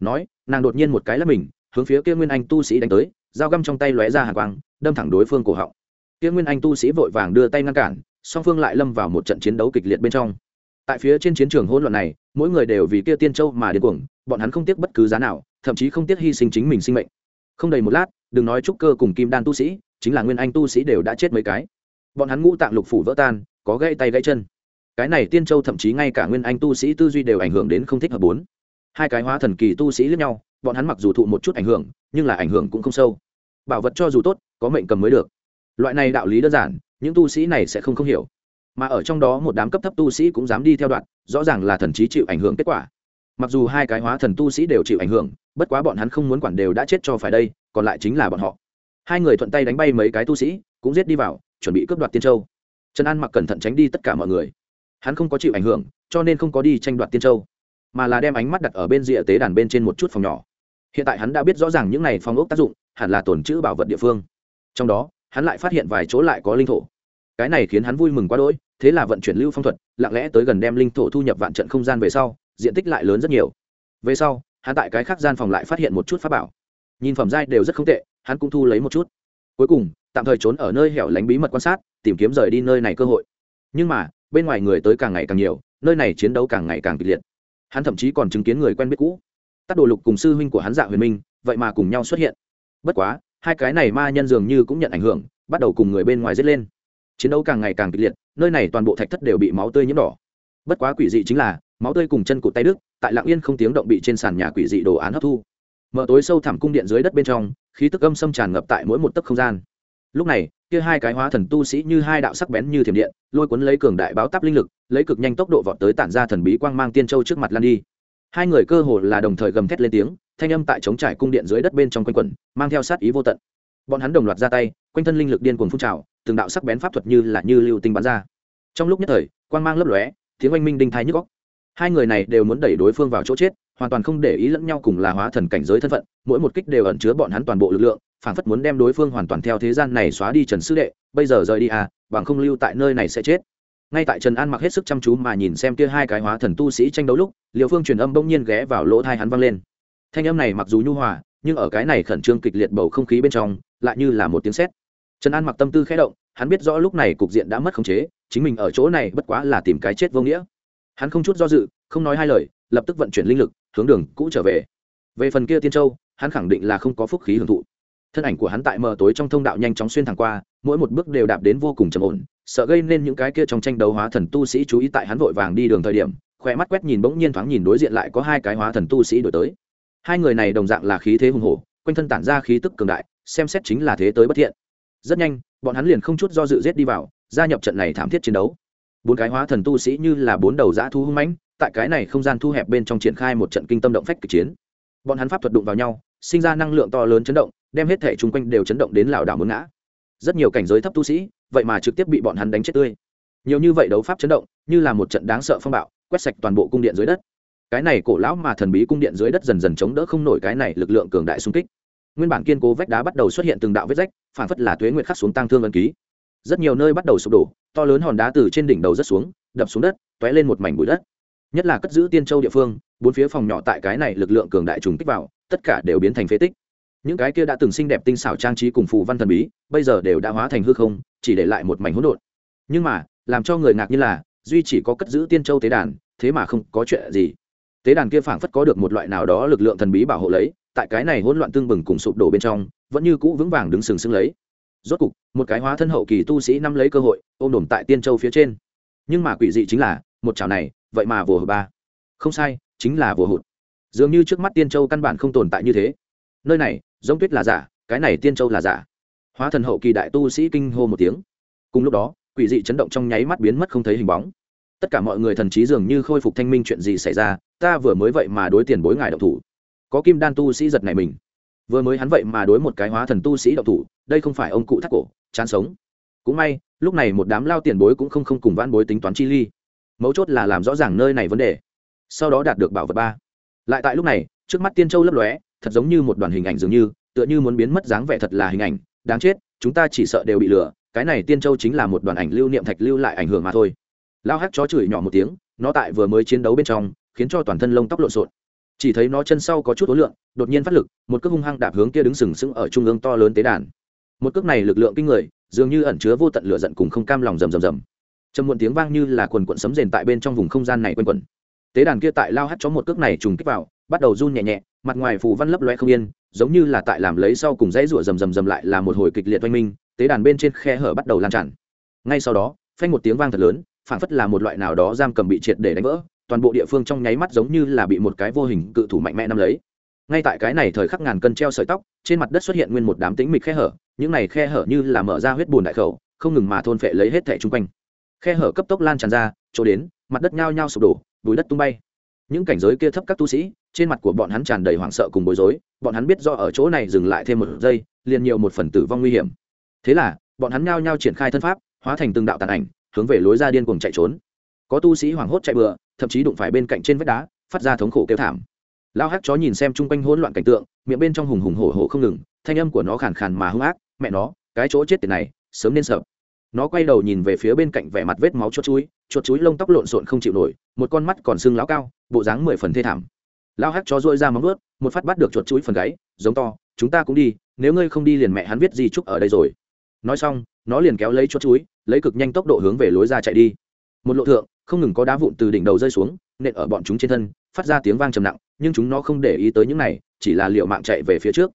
Nói, nàng đột nhiên một cái là mình, hướng phía kia nguyên anh tu sĩ đánh tới, dao găm trong tay lóe ra hàng quang, đâm thẳng đối phương cổ họng kia nguyên anh tu sĩ vội vàng đưa tay ngăn cản, song phương lại lâm vào một trận chiến đấu kịch liệt bên trong. Tại phía trên chiến trường hỗn loạn này, mỗi người đều vì kia tiên châu mà điên cuồng, bọn hắn không tiếc bất cứ giá nào, thậm chí không tiếc hy sinh chính mình sinh mệnh. Không đầy một lát, đừng nói trúc cơ cùng kim đan tu sĩ, chính là nguyên anh tu sĩ đều đã chết mấy cái. Bọn hắn ngũ tạng lục phủ vỡ tan, có gãy tay gãy chân. Cái này tiên châu thậm chí ngay cả nguyên anh tu sĩ tư duy đều ảnh hưởng đến không thích hợp bốn. Hai cái hóa thần kỳ tu sĩ lẫn nhau, bọn hắn mặc dù thụ một chút ảnh hưởng, nhưng là ảnh hưởng cũng không sâu. Bảo vật cho dù tốt, có mệnh cầm mới được loại này đạo lý đơn giản, những tu sĩ này sẽ không không hiểu. Mà ở trong đó một đám cấp thấp tu sĩ cũng dám đi theo đoạn, rõ ràng là thần trí chịu ảnh hưởng kết quả. Mặc dù hai cái hóa thần tu sĩ đều chịu ảnh hưởng, bất quá bọn hắn không muốn quản đều đã chết cho phải đây, còn lại chính là bọn họ. Hai người thuận tay đánh bay mấy cái tu sĩ, cũng giết đi vào, chuẩn bị cướp đoạt tiên châu. Trần an mặc cẩn thận tránh đi tất cả mọi người. Hắn không có chịu ảnh hưởng, cho nên không có đi tranh đoạt tiên châu, mà là đem ánh mắt đặt ở bên rìa tế đàn bên trên một chút phòng nhỏ. Hiện tại hắn đã biết rõ ràng những này phòng ốc tác dụng, hẳn là tồn chữ bảo vật địa phương. Trong đó hắn lại phát hiện vài chỗ lại có linh thổ. Cái này khiến hắn vui mừng quá đỗi, thế là vận chuyển lưu phong thuật, lặng lẽ tới gần đem linh thổ thu nhập vạn trận không gian về sau, diện tích lại lớn rất nhiều. Về sau, hắn tại cái khác gian phòng lại phát hiện một chút pháp bảo. Nhìn phẩm giai đều rất không tệ, hắn cũng thu lấy một chút. Cuối cùng, tạm thời trốn ở nơi hẻo lánh bí mật quan sát, tìm kiếm rời đi nơi này cơ hội. Nhưng mà, bên ngoài người tới càng ngày càng nhiều, nơi này chiến đấu càng ngày càng kịch liệt. Hắn thậm chí còn chứng kiến người quen biết cũ. Tắc đồ lục cùng sư huynh của hắn dạ huyền minh, vậy mà cùng nhau xuất hiện. Bất quá hai cái này ma nhân dường như cũng nhận ảnh hưởng, bắt đầu cùng người bên ngoài dứt lên. Chiến đấu càng ngày càng kịch liệt, nơi này toàn bộ thạch thất đều bị máu tươi nhiễm đỏ. Bất quá quỷ dị chính là, máu tươi cùng chân cụt tay đức tại lạng yên không tiếng động bị trên sàn nhà quỷ dị đồ án hấp thu. Mở tối sâu thẳm cung điện dưới đất bên trong, khí tức âm xâm tràn ngập tại mỗi một tấc không gian. Lúc này, kia hai cái hóa thần tu sĩ như hai đạo sắc bén như thiểm điện, lôi cuốn lấy cường đại báo táp linh lực, lấy cực nhanh tốc độ vọt tới tản ra thần bí quang mang tiên châu trước mặt lan đi hai người cơ hồ là đồng thời gầm thét lên tiếng, thanh âm tại chống trải cung điện dưới đất bên trong quanh quẩn, mang theo sát ý vô tận. Bọn hắn đồng loạt ra tay, quanh thân linh lực điên cuồng phun trào, từng đạo sắc bén pháp thuật như là như lưu tinh bắn ra. Trong lúc nhất thời, quang mang lấp lóe, tiếng oanh minh đinh thái nhức góc hai người này đều muốn đẩy đối phương vào chỗ chết, hoàn toàn không để ý lẫn nhau cùng là hóa thần cảnh giới thân phận, mỗi một kích đều ẩn chứa bọn hắn toàn bộ lực lượng phản phất muốn đem đối phương hoàn toàn theo thế gian này xóa đi trần sư đệ, bây giờ rời đi à bằng không lưu tại nơi này sẽ chết ngay tại trần an mặc hết sức chăm chú mà nhìn xem kia hai cái hóa thần tu sĩ tranh đấu lúc liệu phương truyền âm bỗng nhiên ghé vào lỗ thai hắn vang lên. Thanh âm này mặc dù nhu hòa, nhưng ở cái này khẩn trương kịch liệt bầu không khí bên trong, lại như là một tiếng sét. Trần an mặc tâm tư khẽ động, hắn biết rõ lúc này cục diện đã mất khống chế, chính mình ở chỗ này bất quá là tìm cái chết vô nghĩa. Hắn không chút do dự, không nói hai lời, lập tức vận chuyển linh lực, hướng đường cũ trở về. Về phần kia tiên châu, hắn khẳng định là không có phúc khí hưởng thụ. Thân ảnh của hắn tại mờ tối trong thông đạo nhanh chóng xuyên thẳng qua, mỗi một bước đều đạp đến vô cùng trầm ổn sợ gây nên những cái kia trong tranh đấu hóa thần tu sĩ chú ý tại hắn vội vàng đi đường thời điểm khoe mắt quét nhìn bỗng nhiên thoáng nhìn đối diện lại có hai cái hóa thần tu sĩ đổi tới. Hai người này đồng dạng là khí thế hùng hổ, quanh thân tản ra khí tức cường đại, xem xét chính là thế tới bất thiện. Rất nhanh, bọn hắn liền không chút do dự giết đi vào, gia nhập trận này thảm thiết chiến đấu. Bốn cái hóa thần tu sĩ như là bốn đầu dã thu hung mãnh, tại cái này không gian thu hẹp bên trong triển khai một trận kinh tâm động phách kịch chiến. Bọn hắn pháp thuật đụng vào nhau, sinh ra năng lượng to lớn chấn động, đem hết thể chung quanh đều chấn động đến lảo đảo muốn ngã. Rất nhiều cảnh giới thấp tu sĩ vậy mà trực tiếp bị bọn hắn đánh chết tươi. Nhiều như vậy đấu pháp chấn động, như là một trận đáng sợ phong bạo, quét sạch toàn bộ cung điện dưới đất. Cái này cổ lão mà thần bí cung điện dưới đất dần dần chống đỡ không nổi cái này lực lượng cường đại xung kích. Nguyên bản kiên cố vách đá bắt đầu xuất hiện từng đạo vết rách, phản phất là tuế nguyệt khắc xuống tăng thương ân ký. Rất nhiều nơi bắt đầu sụp đổ, to lớn hòn đá từ trên đỉnh đầu rất xuống, đập xuống đất t ó é lên một mảnh bụi đất. Nhất là cất giữ tiên châu địa phương, bốn phía phòng nhỏ tại cái này lực lượng cường đại trùng kích vào, tất cả đều biến thành phế tích những cái kia đã từng xinh đẹp tinh xảo trang trí cùng phù văn thần bí, bây giờ đều đã hóa thành hư không, chỉ để lại một mảnh hỗn độn. Nhưng mà, làm cho người ngạc như là, duy chỉ có cất giữ tiên châu tế đàn, thế mà không có chuyện gì. Tế đàn kia phảng phất có được một loại nào đó lực lượng thần bí bảo hộ lấy, tại cái này hỗn loạn tương bừng cùng sụp đổ bên trong, vẫn như cũ vững vàng đứng sừng sững lấy. Rốt cục, một cái hóa thân hậu kỳ tu sĩ năm lấy cơ hội, ôm đồm tại tiên châu phía trên. Nhưng mà quỷ dị chính là, một chảo này, vậy mà vồ hụt ba. Không sai, chính là vồ hụt. Dường như trước mắt tiên châu căn bản không tồn tại như thế nơi này, giống tuyết là giả, cái này tiên châu là giả. Hóa thần hậu kỳ đại tu sĩ kinh hô một tiếng. Cùng lúc đó, quỷ dị chấn động trong nháy mắt biến mất không thấy hình bóng. Tất cả mọi người thần trí dường như khôi phục thanh minh chuyện gì xảy ra, ta vừa mới vậy mà đối tiền bối ngài độc thủ. Có kim đan tu sĩ giật này mình. Vừa mới hắn vậy mà đối một cái hóa thần tu sĩ độc thủ, đây không phải ông cụ thắt cổ, chán sống. Cũng may, lúc này một đám lao tiền bối cũng không không cùng vãn bối tính toán chi ly. Mấu chốt là làm rõ ràng nơi này vấn đề. Sau đó đạt được bảo vật ba. Lại tại lúc này, trước mắt tiên châu lấp lóe thật giống như một đoàn hình ảnh dường như, tựa như muốn biến mất dáng vẻ thật là hình ảnh. Đáng chết, chúng ta chỉ sợ đều bị lừa, cái này tiên châu chính là một đoàn ảnh lưu niệm thạch lưu lại ảnh hưởng mà thôi. Lao hắc chó chửi nhỏ một tiếng, nó tại vừa mới chiến đấu bên trong, khiến cho toàn thân lông tóc lộn xộn. Chỉ thấy nó chân sau có chút ối lượng đột nhiên phát lực, một cước hung hăng đạp hướng kia đứng sừng sững ở trung ương to lớn tế đàn. Một cước này lực lượng kinh người, dường như ẩn chứa vô tận lửa giận cùng không cam lòng rầm rầm rầm. Trầm muộn tiếng vang như là quần quận sấm rền tại bên trong vùng không gian này quanh quẩn tế đàn kia tại lao hắt chó một cước này trùng kích vào, bắt đầu run nhẹ nhẹ, mặt ngoài phù văn lấp loe không yên, giống như là tại làm lấy sau cùng dãy rủa rầm rầm rầm lại là một hồi kịch liệt oanh minh, tế đàn bên trên khe hở bắt đầu lan tràn. Ngay sau đó, phanh một tiếng vang thật lớn, phảng phất là một loại nào đó giam cầm bị triệt để đánh vỡ, toàn bộ địa phương trong nháy mắt giống như là bị một cái vô hình cự thủ mạnh mẽ nắm lấy. Ngay tại cái này thời khắc ngàn cân treo sợi tóc, trên mặt đất xuất hiện nguyên một đám tĩnh mịch khe hở, những này khe hở như là mở ra huyết bùn đại khẩu, không ngừng mà thôn phệ lấy hết thẻ chung quanh. Khe hở cấp tốc lan tràn ra, chỗ đến, mặt đất nhao nhao sụp đổ bùi đất tung bay. Những cảnh giới kia thấp các tu sĩ, trên mặt của bọn hắn tràn đầy hoảng sợ cùng bối rối, bọn hắn biết do ở chỗ này dừng lại thêm một giây, liền nhiều một phần tử vong nguy hiểm. Thế là, bọn hắn nhao nhao triển khai thân pháp, hóa thành từng đạo tàn ảnh, hướng về lối ra điên cuồng chạy trốn. Có tu sĩ hoảng hốt chạy bừa, thậm chí đụng phải bên cạnh trên vách đá, phát ra thống khổ kêu thảm. Lao hắc chó nhìn xem chung quanh hỗn loạn cảnh tượng, miệng bên trong hùng hùng hổ hổ không ngừng, thanh âm của nó khàn khàn mà hung ác, mẹ nó, cái chỗ chết tiền này, sớm nên sợ nó quay đầu nhìn về phía bên cạnh vẻ mặt vết máu chuột chuối chuột chuối lông tóc lộn xộn không chịu nổi, một con mắt còn sưng láo cao, bộ dáng mười phần thê thảm. Lao hắc chó dôi ra móng ướt một phát bắt được chuột chuối phần gáy, giống to, chúng ta cũng đi, nếu ngươi không đi liền mẹ hắn viết gì chúc ở đây rồi. Nói xong, nó liền kéo lấy chuột chuối, lấy cực nhanh tốc độ hướng về lối ra chạy đi. Một lộ thượng, không ngừng có đá vụn từ đỉnh đầu rơi xuống, nện ở bọn chúng trên thân, phát ra tiếng vang trầm nặng, nhưng chúng nó không để ý tới những này, chỉ là liệu mạng chạy về phía trước.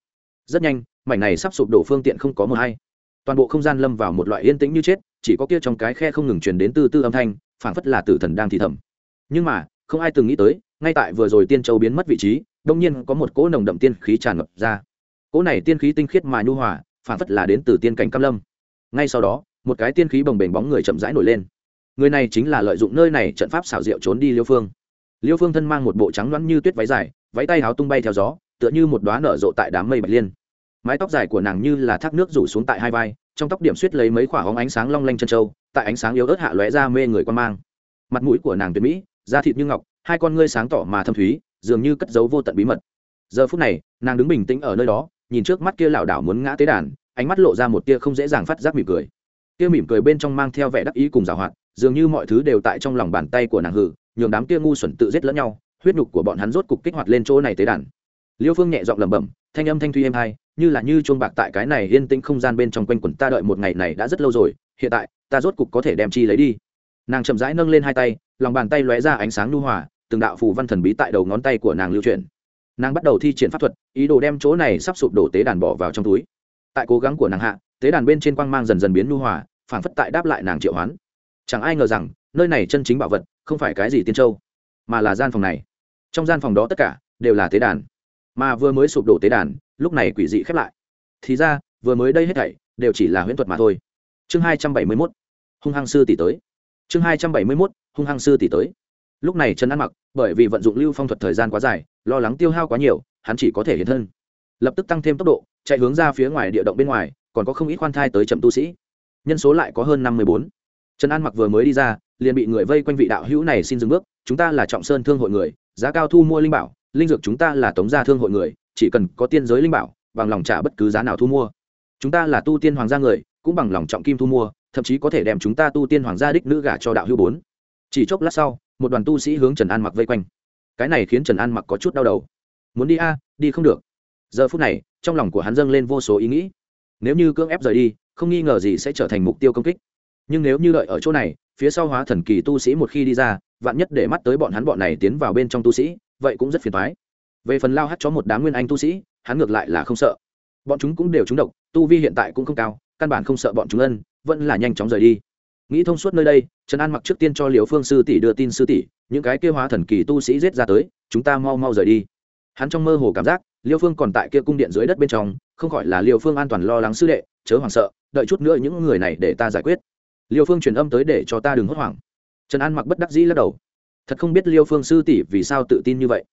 Rất nhanh, mảnh này sắp sụp đổ phương tiện không có mờ hay toàn bộ không gian lâm vào một loại yên tĩnh như chết, chỉ có kia trong cái khe không ngừng truyền đến từ tư âm thanh, phảng phất là tử thần đang thì thầm. Nhưng mà, không ai từng nghĩ tới, ngay tại vừa rồi tiên châu biến mất vị trí, đông nhiên có một cỗ nồng đậm tiên khí tràn ngập ra. Cỗ này tiên khí tinh khiết mà nhu hòa, phảng phất là đến từ tiên cảnh cam lâm. Ngay sau đó, một cái tiên khí bồng bềnh bóng người chậm rãi nổi lên. Người này chính là lợi dụng nơi này trận pháp xảo diệu trốn đi liêu phương. Liêu phương thân mang một bộ trắng loãng như tuyết váy dài, váy tay háo tung bay theo gió, tựa như một đoá nở rộ tại đám mây bạch liên mái tóc dài của nàng như là thác nước rủ xuống tại hai vai, trong tóc điểm suýt lấy mấy khoả hóng ánh sáng long lanh chân trâu tại ánh sáng yếu ớt hạ lóe ra mê người quan mang. Mặt mũi của nàng tuyệt mỹ, da thịt như ngọc, hai con ngươi sáng tỏ mà thâm thúy, dường như cất giấu vô tận bí mật. Giờ phút này, nàng đứng bình tĩnh ở nơi đó, nhìn trước mắt kia lảo đảo muốn ngã tế đàn, ánh mắt lộ ra một tia không dễ dàng phát giác mỉm cười. Kia mỉm cười bên trong mang theo vẻ đắc ý cùng giảo hoạt, dường như mọi thứ đều tại trong lòng bàn tay của nàng hử nhường đám kia ngu xuẩn tự giết lẫn nhau, huyết nhục của bọn hắn rốt cục kích hoạt lên chỗ này tế đàn. Liêu phương nhẹ giọng lẩm bẩm, thanh âm thanh thuy êm hai như là như chuông bạc tại cái này yên tĩnh không gian bên trong quanh quẩn ta đợi một ngày này đã rất lâu rồi, hiện tại, ta rốt cục có thể đem chi lấy đi. Nàng chậm rãi nâng lên hai tay, lòng bàn tay lóe ra ánh sáng nhu hòa, từng đạo phù văn thần bí tại đầu ngón tay của nàng lưu truyền nàng bắt đầu thi triển pháp thuật, ý đồ đem chỗ này sắp sụp đổ tế đàn bỏ vào trong túi. Tại cố gắng của nàng hạ, tế đàn bên trên quang mang dần dần biến nhu hòa, phảng phất tại đáp lại nàng triệu hoán. Chẳng ai ngờ rằng, nơi này chân chính bảo vật không phải cái gì tiên châu, mà là gian phòng này. Trong gian phòng đó tất cả đều là tế đàn mà vừa mới sụp đổ tế đàn, lúc này quỷ dị khép lại. Thì ra, vừa mới đây hết thảy đều chỉ là huyễn thuật mà thôi. Chương hai trăm bảy mươi mốt, hung hăng sư tỷ tới. Chương hai trăm bảy mươi mốt, hung hăng sư tỷ tới. Lúc này trần ăn mặc, bởi vì vận dụng lưu phong thuật thời gian quá dài, lo lắng tiêu hao quá nhiều, hắn chỉ có thể hiện thân. Lập tức tăng thêm tốc độ, chạy hướng ra phía ngoài địa động bên ngoài, còn có không ít khoan thai tới chậm tu sĩ. Nhân số lại có hơn năm mươi bốn. Trần an mặc vừa mới đi ra, liền bị người vây quanh vị đạo hữu này xin dừng bước, chúng ta là trọng sơn thương hội người, giá cao thu mua linh bảo linh dược chúng ta là tống gia thương hội người, chỉ cần có tiên giới linh bảo, bằng lòng trả bất cứ giá nào thu mua. Chúng ta là tu tiên hoàng gia người, cũng bằng lòng trọng kim thu mua, thậm chí có thể đem chúng ta tu tiên hoàng gia đích nữ gả cho đạo hữu bốn. Chỉ chốc lát sau, một đoàn tu sĩ hướng trần an mặc vây quanh. Cái này khiến trần an mặc có chút đau đầu. Muốn đi a, đi không được. Giờ phút này, trong lòng của hắn dâng lên vô số ý nghĩ. Nếu như cưỡng ép rời đi, không nghi ngờ gì sẽ trở thành mục tiêu công kích. Nhưng nếu như đợi ở chỗ này, phía sau hóa thần kỳ tu sĩ một khi đi ra, vạn nhất để mắt tới bọn hắn bọn này tiến vào bên trong tu sĩ vậy cũng rất phiền toái về phần lao hắt cho một đám nguyên anh tu sĩ, hắn ngược lại là không sợ. Bọn chúng cũng đều trúng độc, tu vi hiện tại cũng không cao, căn bản không sợ bọn chúng ân, vẫn là nhanh chóng rời đi. Nghĩ thông suốt nơi đây, trần an mặc trước tiên cho liều phương sư tỷ đưa tin sư tỷ, những cái kêu hóa thần kỳ tu sĩ giết ra tới, chúng ta mau mau rời đi. Hắn trong mơ hồ cảm giác liêu phương còn tại kia cung điện dưới đất bên trong, không khỏi là liêu phương an toàn lo lắng sư đệ, chớ hoảng sợ, đợi chút nữa những người này để ta giải quyết. Liêu phương truyền âm tới để cho ta đừng hốt hoảng. Trần an mặc bất đắc dĩ lắc đầu thật không biết liêu phương sư tỷ vì sao tự tin như vậy.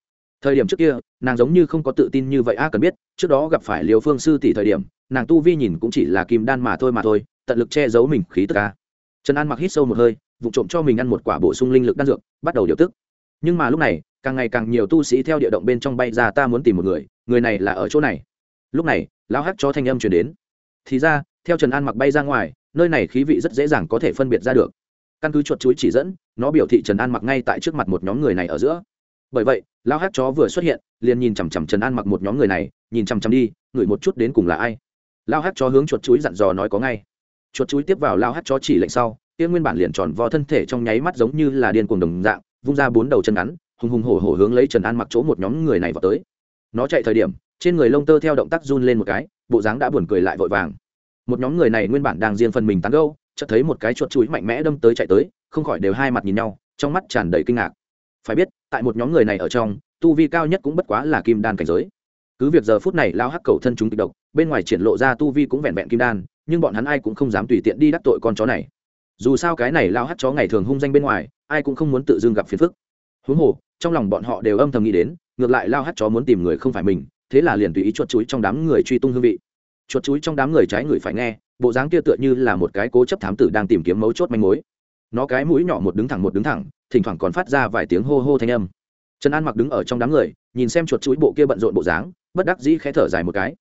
Thời điểm trước kia, nàng giống như không có tự tin như vậy, a, cần biết, trước đó gặp phải liêu phương sư tỷ thời điểm, nàng tu vi nhìn cũng chỉ là kim đan mà thôi mà thôi, tận lực che giấu mình khí tức a. Trần an mặc hít sâu một hơi, vụ trộm cho mình ăn một quả bổ sung linh lực đan dược, bắt đầu điều tức. Nhưng mà lúc này, càng ngày càng nhiều tu sĩ theo địa động bên trong bay ra, ta muốn tìm một người người này là ở chỗ này. Lúc này, lão hắc cho thanh âm chuyển đến. Thì ra, theo trần an mặc bay ra ngoài, nơi này khí vị rất dễ dàng có thể phân biệt ra được. Căn cứ chuột chuối chỉ dẫn nó biểu thị trần an mặc ngay tại trước mặt một nhóm người này ở giữa. Bởi vậy, lão hát chó vừa xuất hiện, liền nhìn chằm chằm trần an mặc một nhóm người này, nhìn chằm chằm đi ngửi một chút đến cùng là ai. Lão hát chó hướng chuột chuối dặn dò nói có ngay. Chuột chuối tiếp vào lão hát chó chỉ lệnh sau tiên nguyên bản liền tròn vo thân thể trong nháy mắt giống như là điên cuồng đồng dạng, vung ra bốn đầu chân ngắn, hùng hùng hổ hổ hướng lấy trần an mặc chỗ một nhóm người này vào tới. Nó chạy thời điểm, trên người lông tơ theo động tác run lên một cái, bộ dáng đã buồn cười lại vội vàng. Một nhóm người này nguyên bản đang riêng phần mình tán gâu chợt thấy một cái chuột chuối mạnh mẽ đâm tới chạy tới không khỏi đều hai mặt nhìn nhau, trong mắt tràn đầy kinh ngạc. Phải biết, tại một nhóm người này ở trong, tu vi cao nhất cũng bất quá là kim đan cảnh giới. Cứ việc giờ phút này lao hắc cầu thân chúng kịch độc, bên ngoài triển lộ ra tu vi cũng vẹn vẹn kim đan, nhưng bọn hắn ai cũng không dám tùy tiện đi đắc tội con chó này. Dù sao cái này lao hắc chó ngày thường hung danh bên ngoài, ai cũng không muốn tự dưng gặp phiền phức. Huống hồ, trong lòng bọn họ đều âm thầm nghĩ đến, ngược lại lao hát chó muốn tìm người không phải mình, thế là liền tùy ý chuột chuối trong đám người truy tung hương vị. Chuột chuối trong đám người trái người phải nghe, bộ dáng kia tựa như là một cái cố chấp thám tử đang tìm kiếm mấu chốt manh mối nó cái mũi nhỏ một đứng thẳng một đứng thẳng, thỉnh thoảng còn phát ra vài tiếng hô hô thanh âm. Trần an mặc đứng ở trong đám người, nhìn xem chuột chuối bộ kia bận rộn bộ dáng, bất đắc dĩ khẽ thở dài một cái.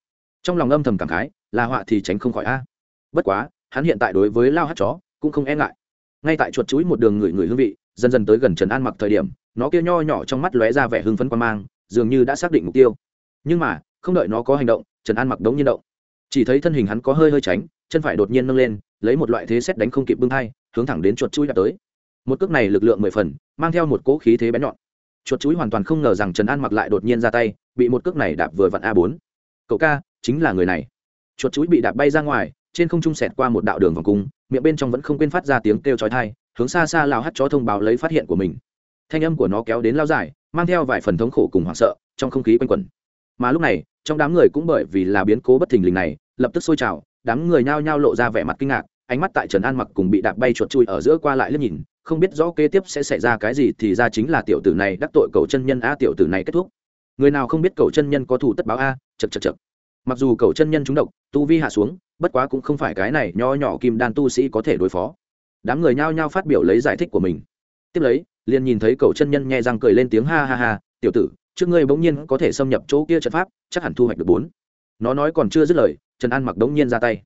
Trong lòng âm thầm cảm khái, là họa thì tránh không khỏi a. À. Bất quá, hắn hiện tại đối với lao hát chó cũng không e ngại. Ngay tại chuột chuối một đường người người hương vị, dần dần tới gần trần an mặc thời điểm, nó kia nho nhỏ trong mắt lóe ra vẻ hưng phấn quan mang, dường như đã xác định mục tiêu. Nhưng mà, không đợi nó có hành động, trần an mặc đống nhiên động. Chỉ thấy thân hình hắn có hơi hơi tránh, chân phải đột nhiên nâng lên, lấy một loại thế xét đánh không kịp bưng thai hướng thẳng đến chuột chuối đã tới. Một cước này lực lượng mười phần, mang theo một cỗ khí thế bén nhọn. Chuột chuối hoàn toàn không ngờ rằng trần an mặc lại đột nhiên ra tay, bị một cước này đạp vừa vặn a bốn. Cậu ca, chính là người này. Chuột chuối bị đạp bay ra ngoài, trên không trung sẹt qua một đạo đường vòng cung, miệng bên trong vẫn không quên phát ra tiếng kêu chói tai, hướng xa xa lao hắt chó thông báo lấy phát hiện của mình. Thanh âm của nó kéo đến lao dài, mang theo vài phần thống khổ cùng hoảng sợ, trong không khí quanh quẩn. Mà lúc này, trong đám người cũng bởi vì là biến cố bất thình lình này, lập tức sôi trào, đám người nhao nhao lộ ra vẻ mặt kinh ngạc ánh mắt tại trần an mặc cùng bị đạp bay chuột chui ở giữa qua lại liếc nhìn, không biết rõ kế tiếp sẽ xảy ra cái gì thì ra chính là tiểu tử này đắc tội cầu chân nhân a, tiểu tử này kết thúc. Người nào không biết cầu chân nhân có thủ tất báo a chật chật chật mặc dù cầu chân nhân trúng độc, tu vi hạ xuống, bất quá cũng không phải cái này nho nhỏ kim đan tu sĩ có thể đối phó. Đám người nhao nhao phát biểu lấy giải thích của mình. Tiếp lấy, liền nhìn thấy cầu chân nhân nhẹ răng cười lên tiếng ha ha ha, tiểu tử, trước ngươi bỗng nhiên có thể xâm nhập chỗ kia trận pháp, chắc hẳn thu hoạch được bốn. Nó nói còn chưa dứt lời, trần an mặc đống nhiên ra tay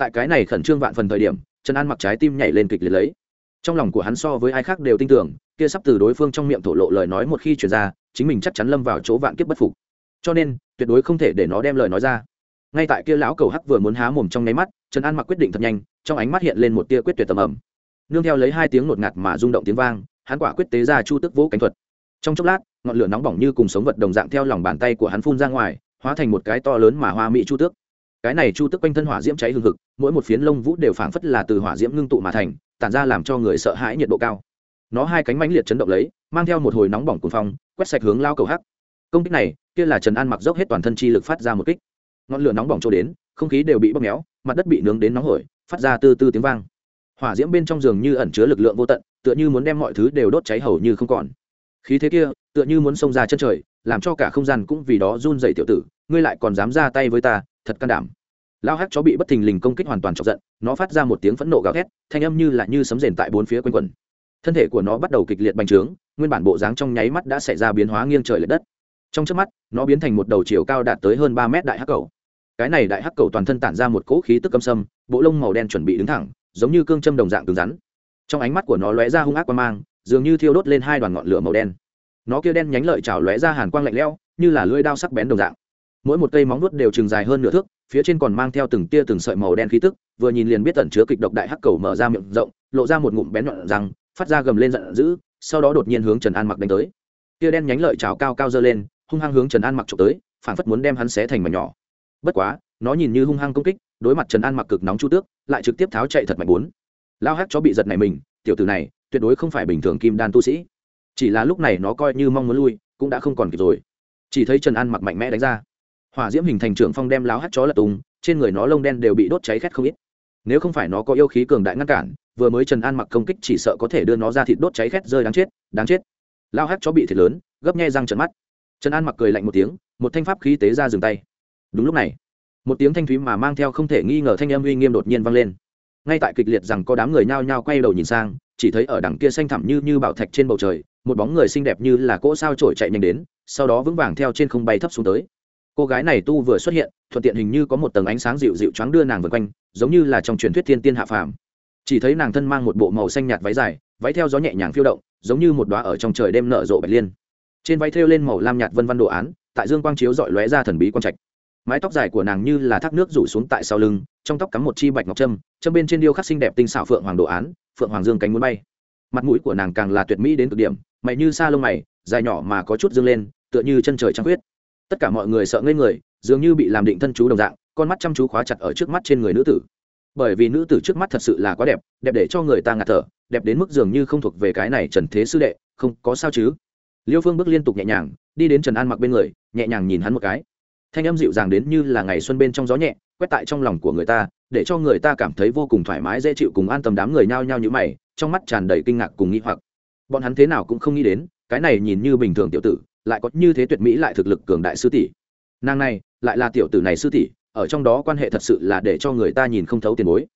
tại cái này khẩn trương vạn phần thời điểm, trần an mặc trái tim nhảy lên kịch liệt lấy. Trong lòng của hắn so với ai khác đều tin tưởng, kia sắp từ đối phương trong miệng thổ lộ lời nói một khi chuyển ra, chính mình chắc chắn lâm vào chỗ vạn kiếp bất phục. Cho nên, tuyệt đối không thể để nó đem lời nói ra. Ngay tại kia lão cầu hắc vừa muốn há mồm trong nháy mắt, trần an mặc quyết định thật nhanh, trong ánh mắt hiện lên một tia quyết tuyệt tầm ẩm nương theo lấy hai tiếng ngột ngạt mà rung động tiếng vang, hắn quả quyết tế ra chu tức vỗ cánh thuật. Trong chốc lát, ngọn lửa nóng bỏng như cùng sống vật đồng dạng theo lòng bàn tay của hắn phun ra ngoài, hóa thành một cái to lớn mà hoa mỹ chu tước cái này chu tước quanh thân hỏa diễm cháy hừng hực, mỗi một phiến lông vũ đều phảng phất là từ hỏa diễm ngưng tụ mà thành, tản ra làm cho người sợ hãi nhiệt độ cao. Nó hai cánh mãnh liệt chấn động lấy, mang theo một hồi nóng bỏng cuồng phong, quét sạch hướng lao cầu hắc. Công kích này, kia là trần an mặc dốc hết toàn thân chi lực phát ra một kích. Ngọn lửa nóng bỏng trôi đến, không khí đều bị bóp méo, mặt đất bị nướng đến nóng hổi, phát ra từ từ tiếng vang. Hỏa diễm bên trong giường như ẩn chứa lực lượng vô tận, tựa như muốn đem mọi thứ đều đốt cháy hầu như không còn. Khí thế kia, tựa như muốn xông ra chân trời, làm cho cả không gian cũng vì đó run dậy tiểu tử, ngươi lại còn dám ra tay với ta thật can đảm. Lao hắc chó bị bất thình lình công kích hoàn toàn chọc giận, nó phát ra một tiếng phẫn nộ gào thét, thanh âm như là như sấm rền tại bốn phía quanh quẩn. Thân thể của nó bắt đầu kịch liệt bành trướng, nguyên bản bộ dáng trong nháy mắt đã xảy ra biến hóa nghiêng trời l ệ đất. Trong trước mắt, nó biến thành một đầu chiều cao đạt tới hơn ba mét đại hắc cầu. Cái này đại hắc cầu toàn thân tản ra một cỗ khí tức âm sâm, bộ lông màu đen chuẩn bị đứng thẳng, giống như cương châm đồng dạng cứng rắn. Trong ánh mắt của nó lóe ra hung ác qua mang, dường như thiêu đốt lên hai đoàn ngọn lửa màu đen. Nó kia đen nhánh lợi chảo lóe ra hàn quang lạnh lẽo, như là lưỡi đao sắc bén đồng dạng mỗi một cây móng nuốt đều chừng dài hơn nửa thước, phía trên còn mang theo từng tia từng sợi màu đen khí tức, vừa nhìn liền biết tẩn chứa kịch độc đại hắc cầu mở ra miệng rộng, lộ ra một ngụm bén nhọn răng, phát ra gầm lên giận dữ, sau đó đột nhiên hướng trần an mặc đánh tới. Tia đen nhánh lợi chảo cao cao dơ lên, hung hăng hướng trần an mặc trộm tới, phản phất muốn đem hắn xé thành mảnh nhỏ. Bất quá, nó nhìn như hung hăng công kích, đối mặt trần an mặc cực nóng chu tước, lại trực tiếp tháo chạy thật mạnh bốn. Lao hắc cho bị giật này mình, tiểu tử này, tuyệt đối không phải bình thường kim đan tu sĩ. Chỉ là lúc này nó coi như mong muốn lui, cũng đã không còn kịp rồi. Chỉ thấy trần an mặc mạnh mẽ đánh ra hỏa diễm hình thành trưởng phong đem láo hắt chó lật tung, trên người nó lông đen đều bị đốt cháy khét không ít. Nếu không phải nó có yêu khí cường đại ngăn cản, vừa mới trần an mặc công kích chỉ sợ có thể đưa nó ra thịt đốt cháy khét rơi đáng chết đáng chết. Lao hắt chó bị thịt lớn, gấp nghe răng trận mắt. Trần an mặc cười lạnh một tiếng, một thanh pháp khí tế ra dừng tay. Đúng lúc này, một tiếng thanh thúy mà mang theo không thể nghi ngờ thanh âm uy nghiêm đột nhiên vang lên. Ngay tại kịch liệt rằng có đám người nhao nhao quay đầu nhìn sang, chỉ thấy ở đằng kia xanh thẳm như như bảo thạch trên bầu trời, một bóng người xinh đẹp như là cỗ sao trổi chạy nhanh đến, sau đó vững vàng theo trên không bay thấp xuống tới cô gái này tu vừa xuất hiện, thuận tiện hình như có một tầng ánh sáng dịu dịu choáng đưa nàng vượt quanh, giống như là trong truyền thuyết thiên tiên hạ phàm. Chỉ thấy nàng thân mang một bộ màu xanh nhạt váy dài, váy theo gió nhẹ nhàng phiêu động, giống như một đóa ở trong trời đêm nở rộ bạch liên. Trên váy thêu lên màu lam nhạt vân văn đồ án, tại dương quang chiếu dọi lóe ra thần bí quang trạch. Mái tóc dài của nàng như là thác nước rủ xuống tại sau lưng, trong tóc cắm một chi bạch ngọc trâm trâm bên trên điêu khắc xinh đẹp tinh xảo phượng hoàng đồ án, phượng hoàng dương cánh muốn bay. Mặt mũi của nàng càng là tuyệt mỹ đến cực điểm, mày như sa lông mày, dài nhỏ mà có chút dương lên, tựa như chân trời trăng huyết tất cả mọi người sợ ngây người, dường như bị làm định thân chú đồng dạng, con mắt chăm chú khóa chặt ở trước mắt trên người nữ tử. Bởi vì nữ tử trước mắt thật sự là quá đẹp đẹp để cho người ta ngạt thở, đẹp đến mức dường như không thuộc về cái này trần thế sư đệ, không có sao chứ. Liêu phương bước liên tục nhẹ nhàng, đi đến trần an mặc bên người, nhẹ nhàng nhìn hắn một cái. Thanh âm dịu dàng đến như là ngày xuân bên trong gió nhẹ, quét tại trong lòng của người ta, để cho người ta cảm thấy vô cùng thoải mái, dễ chịu cùng an tâm đám người nhao nhao như mày, trong mắt tràn đầy kinh ngạc cùng nghĩ hoặc. Bọn hắn thế nào cũng không nghĩ đến, cái này nhìn như bình thường tiểu tử lại có như thế tuyệt mỹ lại thực lực cường đại sư tỷ. Nàng này, lại là tiểu tử này sư tỷ, ở trong đó quan hệ thật sự là để cho người ta nhìn không thấu tiền bối.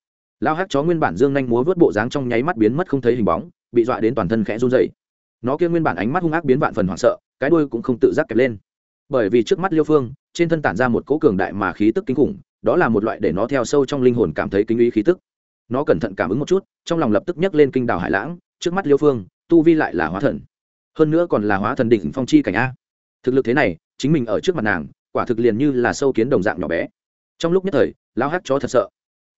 Lao hát chó nguyên bản dương nhanh múa vớt bộ dáng trong nháy mắt biến mất không thấy hình bóng, bị dọa đến toàn thân khẽ run dậy nó kia nguyên bản ánh mắt hung ác biến vạn phần hoảng sợ, cái đuôi cũng không tự giác kẹp lên. Bởi vì trước mắt liêu phương, trên thân tản ra một cỗ cường đại mà khí tức kinh khủng, đó là một loại để nó theo sâu trong linh hồn cảm thấy kinh uy khí tức. Nó cẩn thận cảm ứng một chút, trong lòng lập tức nhấc lên kinh đảo hải lãng, trước mắt liêu phương, tu vi lại là hóa thần hơn nữa còn là hóa thần đỉnh phong chi cảnh a. Thực lực thế này, chính mình ở trước mặt nàng, quả thực liền như là sâu kiến đồng dạng nhỏ bé. Trong lúc nhất thời, lão hát chó thật sợ.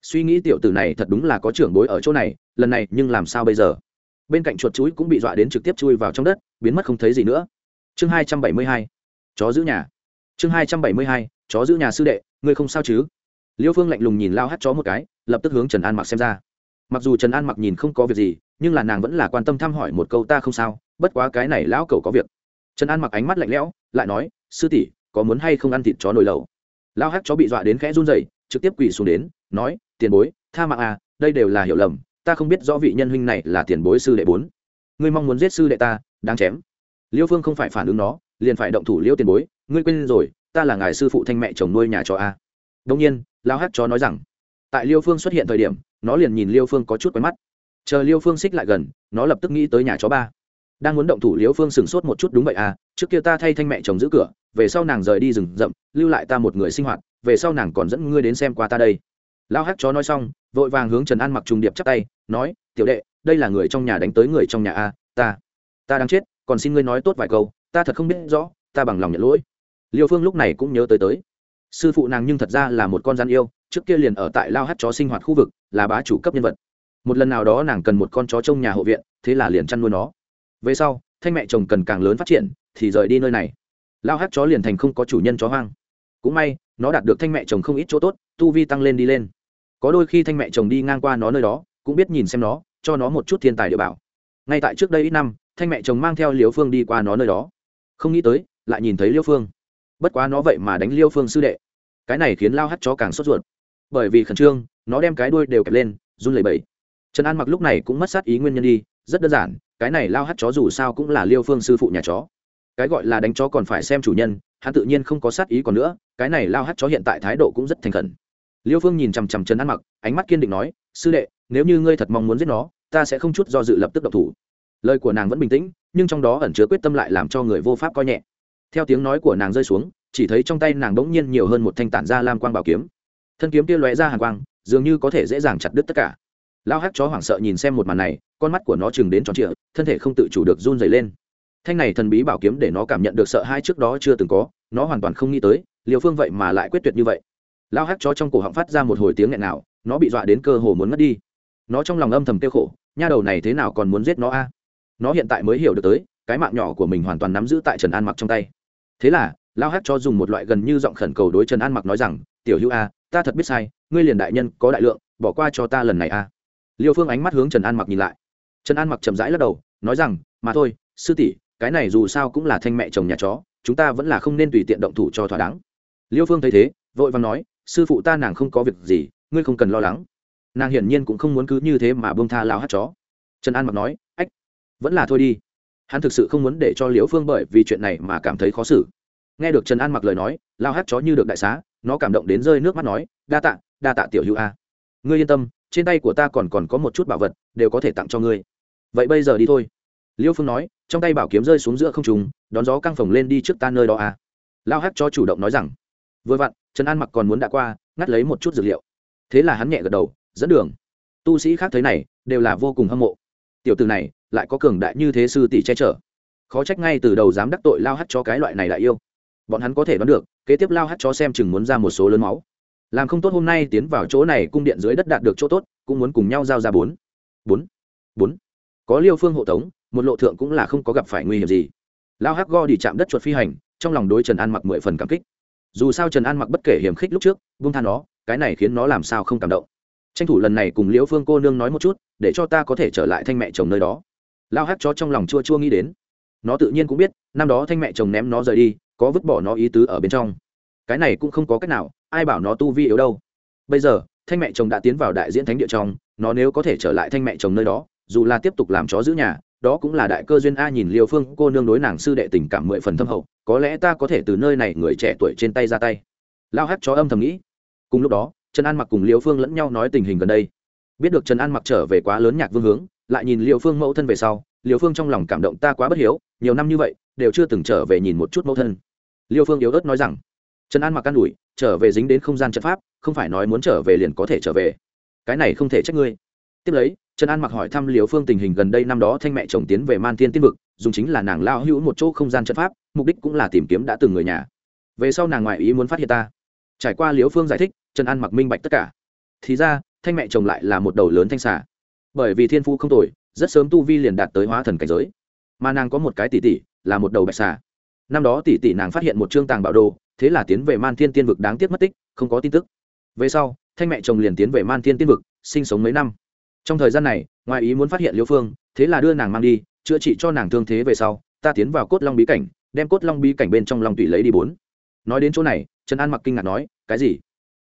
Suy nghĩ tiểu tử này thật đúng là có trưởng bối ở chỗ này, lần này nhưng làm sao bây giờ? Bên cạnh chuột chuối cũng bị dọa đến trực tiếp chui vào trong đất, biến mất không thấy gì nữa. Chương hai trăm bảy mươi hai, chó giữ nhà. Chương hai trăm bảy mươi hai, chó giữ nhà sư đệ, ngươi không sao chứ? Liêu phương lạnh lùng nhìn lao hát chó một cái, lập tức hướng trần an mặc xem ra. Mặc dù trần an mặc nhìn không có việc gì, nhưng là nàng vẫn là quan tâm thăm hỏi một câu ta không sao bất quá cái này lão cẩu có việc. Trần an mặc ánh mắt lạnh lẽo, lại nói, sư tỷ, có muốn hay không ăn thịt chó nồi lẩu? Lao hắc chó bị dọa đến khẽ run rẩy, trực tiếp quỳ xuống đến, nói, tiền bối, tha mạng à đây đều là hiểu lầm, ta không biết rõ vị nhân huynh này là tiền bối sư đệ bốn. Ngươi mong muốn giết sư đệ ta, đáng chém. Liêu phương không phải phản ứng nó, liền phải động thủ liêu tiền bối, ngươi quên rồi, ta là ngài sư phụ thanh mẹ chồng nuôi nhà chó a đông nhiên lao hát chó nói rằng, tại liêu phương xuất hiện thời điểm, nó liền nhìn liêu phương có chút quen mắt. Chờ liêu phương xích lại gần, nó lập tức nghĩ tới nhà chó ba đang muốn động thủ liêu phương sửng sốt một chút, đúng vậy à trước kia ta thay thanh mẹ chồng giữ cửa, về sau nàng rời đi rừng rậm, lưu lại ta một người sinh hoạt, về sau nàng còn dẫn ngươi đến xem qua ta đây. Lao hát chó nói xong, vội vàng hướng trần an mặc trùng điệp chắp tay, nói, tiểu đệ, đây là người trong nhà đánh tới người trong nhà a, ta ta đang chết, còn xin ngươi nói tốt vài câu, ta thật không biết rõ, ta bằng lòng nhận lỗi. Liêu phương lúc này cũng nhớ tới tới. Sư phụ nàng nhưng thật ra là một con gian yêu, trước kia liền ở tại lao hát chó sinh hoạt khu vực, là bá chủ cấp nhân vật. Một lần nào đó nàng cần một con chó trong nhà hộ viện, thế là liền chăn nuôi nó về sau, thanh mẹ chồng cần càng lớn phát triển, thì rời đi nơi này. Lao hát chó liền thành không có chủ nhân chó hoang. Cũng may, nó đạt được thanh mẹ chồng không ít chỗ tốt, tu vi tăng lên đi lên. Có đôi khi thanh mẹ chồng đi ngang qua nó nơi đó, cũng biết nhìn xem nó, cho nó một chút thiên tài địa bảo. Ngay tại trước đây ít năm, thanh mẹ chồng mang theo liêu phương đi qua nó nơi đó. Không nghĩ tới, lại nhìn thấy liêu phương. Bất quá nó vậy mà đánh liêu phương sư đệ. Cái này khiến lao hát chó càng sốt ruột. Bởi vì khẩn trương, nó đem cái đuôi đều kẹp lên, run lẩy bẩy. Trần an mặc lúc này cũng mất sát ý nguyên nhân đi, rất đơn giản cái này lao hắt chó dù sao cũng là liêu phương sư phụ nhà chó. Cái gọi là đánh chó còn phải xem chủ nhân, hắn tự nhiên không có sát ý còn nữa, cái này lao hắt chó hiện tại thái độ cũng rất thành khẩn. Liêu phương nhìn chằm chằm trần ăn mặc, ánh mắt kiên định nói, sư đệ, nếu như ngươi thật mong muốn giết nó, ta sẽ không chút do dự lập tức độc thủ. Lời của nàng vẫn bình tĩnh, nhưng trong đó ẩn chứa quyết tâm lại làm cho người vô pháp coi nhẹ. Theo tiếng nói của nàng rơi xuống, chỉ thấy trong tay nàng đ ỗ n g nhiên nhiều hơn một thanh tản ra lam quang bảo kiếm. Thân kiếm kia lóe ra hàng quang, dường như có thể dễ dàng chặt đứt tất cả lao hát chó hoảng sợ nhìn xem một màn này, con mắt của nó chừng đến tròn trịa, thân thể không tự chủ được run dày lên. Thanh này thần bí bảo kiếm để nó cảm nhận được sợ hai trước đó chưa từng có, nó hoàn toàn không nghĩ tới liều phương vậy mà lại quyết tuyệt như vậy. Lao hát chó trong cổ họng phát ra một hồi tiếng nghẹn nào nó bị dọa đến cơ hồ muốn mất đi. Nó trong lòng âm thầm kêu khổ, nha đầu này thế nào còn muốn giết nó a? Nó hiện tại mới hiểu được tới, cái mạng nhỏ của mình hoàn toàn nắm giữ tại trần an mặc trong tay. Thế là, lao hát cho dùng một loại gần như giọng khẩn cầu đối trần an mặc nói rằng, tiểu hữu a, ta thật biết sai, ngươi liền đại nhân có đại lượng, bỏ qua cho ta lần này a liêu phương ánh mắt hướng trần an mặc nhìn lại. Trần an mặc chậm rãi lắc đầu, nói rằng, mà thôi, sư tỷ, cái này dù sao cũng là thanh mẹ chồng nhà chó, chúng ta vẫn là không nên tùy tiện động thủ cho thỏa đáng. Liêu phương thấy thế, vội vàng nói, sư phụ ta nàng không có việc gì, ngươi không cần lo lắng. Nàng hiển nhiên cũng không muốn cứ như thế mà bông tha lao hát chó. Trần an mặc nói, ách, vẫn là thôi đi. Hắn thực sự không muốn để cho liễu phương bởi vì chuyện này mà cảm thấy khó xử. Nghe được trần an mặc lời nói lao hát chó như được đại xá, nó cảm động đến rơi nước mắt nói, đa tạ đa tạ tiểu hữu a. Ngươi yên tâm trên tay của ta còn còn có một chút bảo vật, đều có thể tặng cho ngươi. Vậy bây giờ đi thôi. Liêu phương nói, trong tay bảo kiếm rơi xuống giữa không trùng đón gió căng phồng lên đi trước ta nơi đó à? lao hát cho chủ động nói rằng, vừa vặn, trần an mặc còn muốn đã qua, ngắt lấy một chút dược liệu. Thế là hắn nhẹ gật đầu, dẫn đường. Tu sĩ khác thấy này, đều là vô cùng hâm mộ. Tiểu từ này, lại có cường đại như thế sư tỷ che chở. Khó trách ngay từ đầu dám đắc tội lao hắt cho cái loại này lại yêu. Bọn hắn có thể đoán được, kế tiếp lao hắt cho xem chừng muốn ra một số lớn máu làm không tốt hôm nay tiến vào chỗ này cung điện dưới đất đạt được chỗ tốt, cũng muốn cùng nhau giao ra bốn. Bốn? Bốn? Có liêu phương hộ tống, một lộ thượng cũng là không có gặp phải nguy hiểm gì. Lao hắc go đi chạm đất chuột phi hành, trong lòng đối trần an mặc mười phần cảm kích. Dù sao trần an mặc bất kể hiểm khích lúc trước vung than nó, cái này khiến nó làm sao không cảm động. Tranh thủ lần này cùng liễu phương cô nương nói một chút, để cho ta có thể trở lại thanh mẹ chồng nơi đó. Lao hắc cho trong lòng chua chua nghĩ đến. Nó tự nhiên cũng biết, năm đó thanh mẹ chồng ném nó rời đi, có vứt bỏ nó ý tứ ở bên trong cái này cũng không có cách nào, ai bảo nó tu vi yếu đâu. Bây giờ, thanh mẹ chồng đã tiến vào đại diễn thánh địa trong, nó nếu có thể trở lại thanh mẹ chồng nơi đó, dù là tiếp tục làm chó giữ nhà, đó cũng là đại cơ duyên a nhìn liêu phương, cô nương đối nàng sư đệ tình cảm mười phần thâm hậu, có lẽ ta có thể từ nơi này người trẻ tuổi trên tay ra tay. Lao hát chó âm thầm nghĩ. Cùng lúc đó, trần an mặc cùng liêu phương lẫn nhau nói tình hình gần đây. Biết được trần an mặc trở về quá lớn nhạc vương hướng, lại nhìn liêu phương mẫu thân về sau, liêu phương trong lòng cảm động ta quá bất hiếu, nhiều năm như vậy, đều chưa từng trở về nhìn một chút mẫu thân. Liêu phương yếu ớt nói rằng trần an mặc can đủi trở về dính đến không gian trận pháp, không phải nói muốn trở về liền có thể trở về. Cái này không thể trách ngươi. Tiếp lấy, trần an mặc hỏi thăm liều phương tình hình gần đây năm đó thanh mẹ chồng tiến về man thiên tiên vực, dùng chính là nàng lao hữu một chỗ không gian trận pháp, mục đích cũng là tìm kiếm đã từng người nhà. Về sau nàng ngoại ý muốn phát hiện ta. Trải qua liều phương giải thích, trần an mặc minh bạch tất cả. Thì ra, thanh mẹ chồng lại là một đầu lớn thanh xà. Bởi vì thiên phu không tồi, rất sớm tu vi liền đạt tới hóa thần cảnh giới. Mà nàng có một cái tỷ tỷ, là một đầu bạch xà. Năm đó tỷ tỷ nàng phát hiện một trương tàng bảo đồ thế là tiến về man thiên tiên vực đáng tiếc mất tích, không có tin tức. Về sau, thanh mẹ chồng liền tiến về man thiên tiên vực, sinh sống mấy năm. Trong thời gian này, ngoài ý muốn phát hiện liêu phương, thế là đưa nàng mang đi, chữa trị cho nàng thương thế về sau, ta tiến vào cốt long bí cảnh, đem cốt long bí cảnh bên trong long tụy lấy đi bốn. Nói đến chỗ này, trần an mặc kinh ngạc nói, cái gì?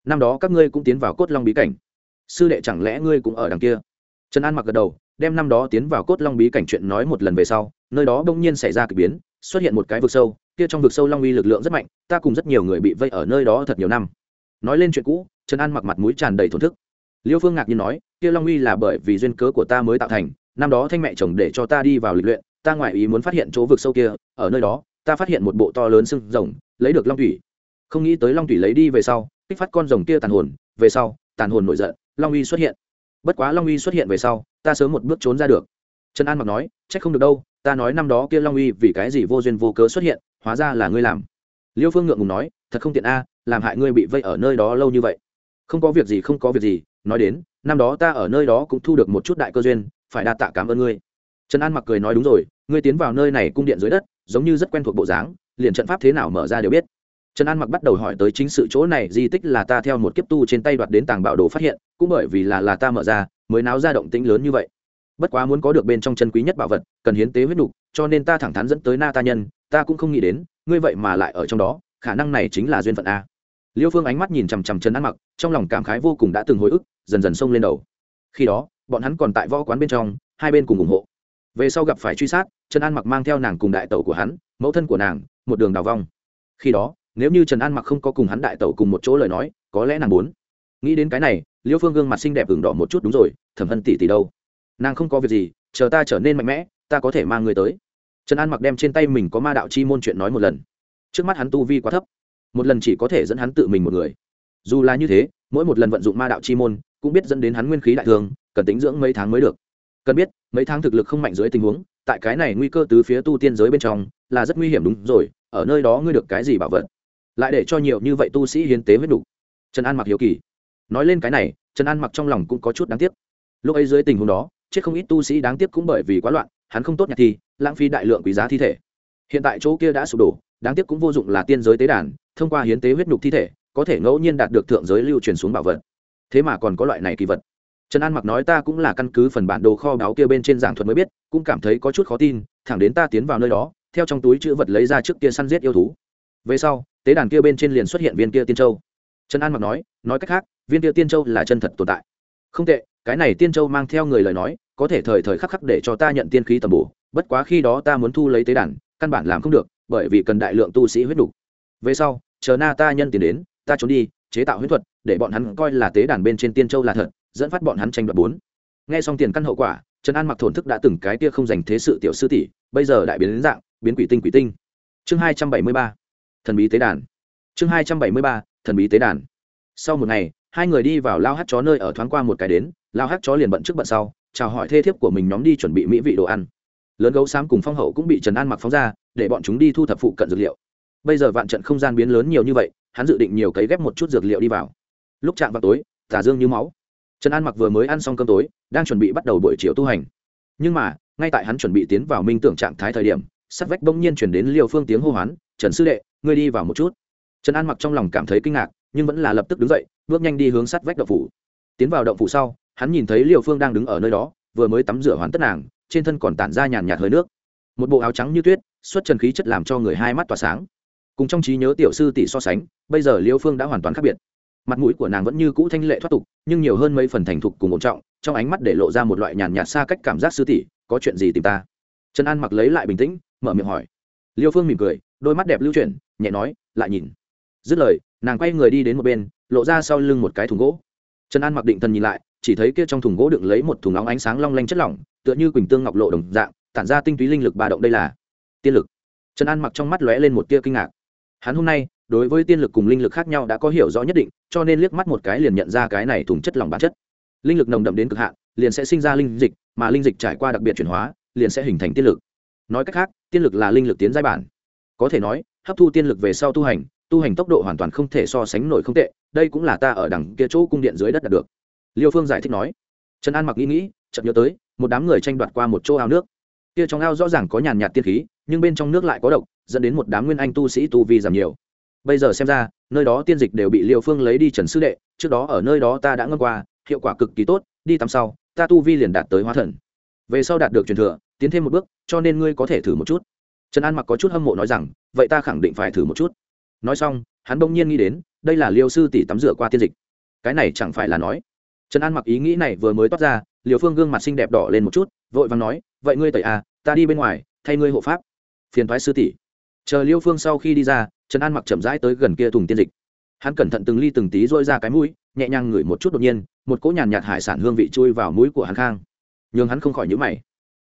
Năm đó các ngươi cũng tiến vào cốt long bí cảnh? Sư đệ chẳng lẽ ngươi cũng ở đằng kia? Trần an mặc gật đầu, đem năm đó tiến vào cốt long bí cảnh chuyện nói một lần về sau, nơi đó bỗng nhiên xảy ra k ỳ biến xuất hiện một cái vực sâu, kia trong vực sâu long uy lực lượng rất mạnh, ta cùng rất nhiều người bị vây ở nơi đó thật nhiều năm. Nói lên chuyện cũ, trần an mặc mặt mũi tràn đầy thổn thức. Liêu phương ngạc nhiên nói, kia long uy là bởi vì duyên cớ của ta mới tạo thành, năm đó thanh mẹ chồng để cho ta đi vào lịch luyện, ta ngoại ý muốn phát hiện chỗ vực sâu kia, ở nơi đó, ta phát hiện một bộ to lớn sưng rồng, lấy được long thủy. Không nghĩ tới long thủy lấy đi về sau, kích phát con rồng kia tàn hồn, về sau, tàn hồn nổi giận, long uy xuất hiện. Bất quá long uy xuất hiện về sau, ta sớm một bước trốn ra được. Trần an mặc nói c h ắ c không được đâu ta nói năm đó kia long uy vì cái gì vô duyên vô cớ xuất hiện, hóa ra là ngươi làm. Liêu phương ngượng ngùng nói, thật không tiện a, làm hại ngươi bị vây ở nơi đó lâu như vậy. Không có việc gì, không có việc gì, nói đến, năm đó ta ở nơi đó cũng thu được một chút đại cơ duyên, phải đa tạ cảm ơn ngươi. Trần an mặc cười nói đúng rồi, ngươi tiến vào nơi này cung điện dưới đất, giống như rất quen thuộc bộ dáng, liền trận pháp thế nào mở ra đều biết. Trần an mặc bắt đầu hỏi tới chính sự chỗ này, di tích là ta theo một kiếp tu trên tay đoạt đến tàng bảo đồ phát hiện, cũng bởi vì là là ta mở ra, mới náo ra động tĩnh lớn như vậy bất quá muốn có được bên trong chân quý nhất bảo vật, cần hiến tế huyết đủ cho nên ta thẳng thắn dẫn tới na ta nhân, ta cũng không nghĩ đến, ngươi vậy mà lại ở trong đó, khả năng này chính là duyên phận a. Liêu phương ánh mắt nhìn chằm chằm trần an mặc, trong lòng cảm khái vô cùng đã từng hồi ức, dần dần xông lên đầu. Khi đó, bọn hắn còn tại võ quán bên trong, hai bên cùng ủng hộ. Về sau gặp phải truy sát, trần an mặc mang theo nàng cùng đại tẩu của hắn, mẫu thân của nàng, một đường đào vong. Khi đó, nếu như trần an mặc không có cùng hắn đại tẩu cùng một chỗ lời nói, có lẽ nàng muốn. Nghĩ đến cái này, liêu phương gương mặt xinh đẹp ửng đỏ một chút, đúng rồi, thẩm hân tỷ tỷ đâu? Nàng không có việc gì, chờ ta trở nên mạnh mẽ, ta có thể mang người tới. Trần an mặc đem trên tay mình có ma đạo chi môn chuyện nói một lần. Trước mắt hắn tu vi quá thấp, một lần chỉ có thể dẫn hắn tự mình một người. Dù là như thế, mỗi một lần vận dụng ma đạo chi môn cũng biết dẫn đến hắn nguyên khí đại thương cần tính dưỡng mấy tháng mới được. Cần biết, mấy tháng thực lực không mạnh dưới tình huống, tại cái này nguy cơ từ phía tu tiên giới bên trong là rất nguy hiểm đúng rồi, ở nơi đó ngươi được cái gì bảo vật? Lại để cho nhiều như vậy tu sĩ hiến tế huyết đủ. trần an mặc hiếu kỳ. Nói lên cái này, trần an mặc trong lòng cũng có chút đáng tiếc. Lúc ấy dưới tình huống đó chết không ít tu sĩ đáng tiếc cũng bởi vì quá loạn, hắn không tốt nhặt thi, lãng phí đại lượng quý giá thi thể. Hiện tại chỗ kia đã sụp đổ, đáng tiếc cũng vô dụng là tiên giới tế đàn, thông qua hiến tế huyết nhục thi thể, có thể ngẫu nhiên đạt được thượng giới lưu truyền xuống bảo vật. Thế mà còn có loại này kỳ vật. Trần an mặc nói ta cũng là căn cứ phần bản đồ kho báu kia bên trên giảng thuật mới biết, cũng cảm thấy có chút khó tin, thẳng đến ta tiến vào nơi đó, theo trong túi chữ vật lấy ra trước kia săn giết yêu thú. Về sau, tế đàn kia bên trên liền xuất hiện viên kia tiên châu. Trần an mặc nói nói cách khác, viên kia tiên châu là chân thật tồn tại. Không tệ cái này tiên châu mang theo người lời nói, có thể thời thời khắc khắc để cho ta nhận tiên khí tầm bổ, bất quá khi đó ta muốn thu lấy tế đàn, căn bản làm không được, bởi vì cần đại lượng tu sĩ huyết đủ. về sau, chờ na ta nhân tiền đến, ta trốn đi, chế tạo huyết thuật, để bọn hắn coi là tế đàn bên trên tiên châu là thật, dẫn phát bọn hắn tranh đoạt bốn. Nghe xong tiền căn hậu quả, trần an mặc thổn thức đã từng cái tia không dành thế sự tiểu sư tỷ, bây giờ đại biến đến dạng, biến quỷ tinh quỷ tinh. Chương hai trăm bảy mươi ba, thần bí tế đàn. Chương hai trăm bảy mươi ba, thần bí tế đàn. Sau một ngày hai người đi vào lao hát chó nơi ở thoáng qua một cái đến, lao hát chó liền bận trước bận sau, chào hỏi thê thiếp của mình nhóm đi chuẩn bị mỹ vị đồ ăn. Lớn gấu xám cùng phong hậu cũng bị trần an mặc phóng ra, để bọn chúng đi thu thập phụ cận dược liệu. Bây giờ vạn trận không gian biến lớn nhiều như vậy, hắn dự định nhiều cấy ghép một chút dược liệu đi vào. Lúc chạm vào tối, tà dương như máu. Trần an mặc vừa mới ăn xong cơm tối, đang chuẩn bị bắt đầu buổi chiều tu hành. Nhưng mà, ngay tại hắn chuẩn bị tiến vào minh tưởng trạng thái thời điểm sắt vách bỗng nhiên chuyển đến liều phương tiếng hô hoán, trần sư đệ, ngươi đi vào một chút. Trần an mặc trong lòng cảm thấy kinh ngạc, nhưng vẫn là lập tức đứng dậy bước nhanh đi hướng sắt vách động phủ. Tiến vào động phủ sau, hắn nhìn thấy liều phương đang đứng ở nơi đó, vừa mới tắm rửa hoàn tất nàng, trên thân còn tản ra nhàn nhạt hơi nước. Một bộ áo trắng như tuyết, xuất trần khí chất làm cho người hai mắt tỏa sáng. Cùng trong trí nhớ tiểu sư tỷ so sánh, bây giờ liêu phương đã hoàn toàn khác biệt. Mặt mũi của nàng vẫn như cũ thanh lệ thoát tục, nhưng nhiều hơn mấy phần thành thục cùng ổn trọng, trong ánh mắt để lộ ra một loại nhàn nhạt xa cách cảm giác sư tỷ, có chuyện gì tìm ta? Trần an mặc lấy lại bình tĩnh, mở miệng hỏi. Liêu phương mỉm cười, đôi mắt đẹp lưu chuyển, nhẹ nói, lại nhìn. Dứt lời, nàng quay người đi đến một bên lộ ra sau lưng một cái thùng gỗ. Trần an mặc định thần nhìn lại, chỉ thấy kia trong thùng gỗ đựng lấy một thùng nóng ánh sáng long lanh chất lỏng, tựa như quỳnh tương ngọc lộ đồng dạng, tản ra tinh túy linh lực ba động đây là tiên lực. Trần an mặc trong mắt lóe lên một tia kinh ngạc. Hắn hôm nay, đối với tiên lực cùng linh lực khác nhau đã có hiểu rõ nhất định, cho nên liếc mắt một cái liền nhận ra cái này thùng chất lỏng bản chất. Linh lực nồng đậm đến cực hạn, liền sẽ sinh ra linh dịch, mà linh dịch trải qua đặc biệt chuyển hóa, liền sẽ hình thành tiên lực. Nói cách khác, tiên lực là linh lực tiến giai bản. Có thể nói, hấp thu tiên lực về sau tu hành tu hành tốc độ hoàn toàn không thể so sánh nổi không tệ, đây cũng là ta ở đằng kia chỗ cung điện dưới đất đạt được. Liêu phương giải thích nói. Trần an mặc nghĩ nghĩ, chợt nhớ tới, một đám người tranh đoạt qua một chỗ ao nước. Kia trong ao rõ ràng có nhàn nhạt tiên khí, nhưng bên trong nước lại có độc, dẫn đến một đám nguyên anh tu sĩ tu vi giảm nhiều. Bây giờ xem ra, nơi đó tiên dịch đều bị liêu phương lấy đi trần sư đệ, trước đó ở nơi đó ta đã ngâm qua, hiệu quả cực kỳ tốt, đi tắm sau, ta tu vi liền đạt tới hóa thần. Về sau đạt được truyền thừa, tiến thêm một bước, cho nên ngươi có thể thử một chút. Trần an mặc có chút hâm mộ nói rằng, vậy ta khẳng định phải thử một chút nói xong, hắn bỗng nhiên nghĩ đến, đây là liêu sư tỷ tắm rửa qua tiên dịch. Cái này chẳng phải là nói. Trần an mặc ý nghĩ này vừa mới toát ra liều phương gương mặt xinh đẹp đỏ lên một chút, vội vàng nói, vậy ngươi tẩy à ta đi bên ngoài, thay ngươi hộ pháp. Phiền thoái sư tỷ. Chờ liêu phương sau khi đi ra, trần an mặc chậm rãi tới gần kia thùng tiên dịch. Hắn cẩn thận từng ly từng tí dôi ra cái mũi, nhẹ nhàng ngửi một chút đột nhiên, một cỗ nhàn nhạt hải sản hương vị chui vào mũi của hắn khang. Nhưng hắn không khỏi nhữ mày.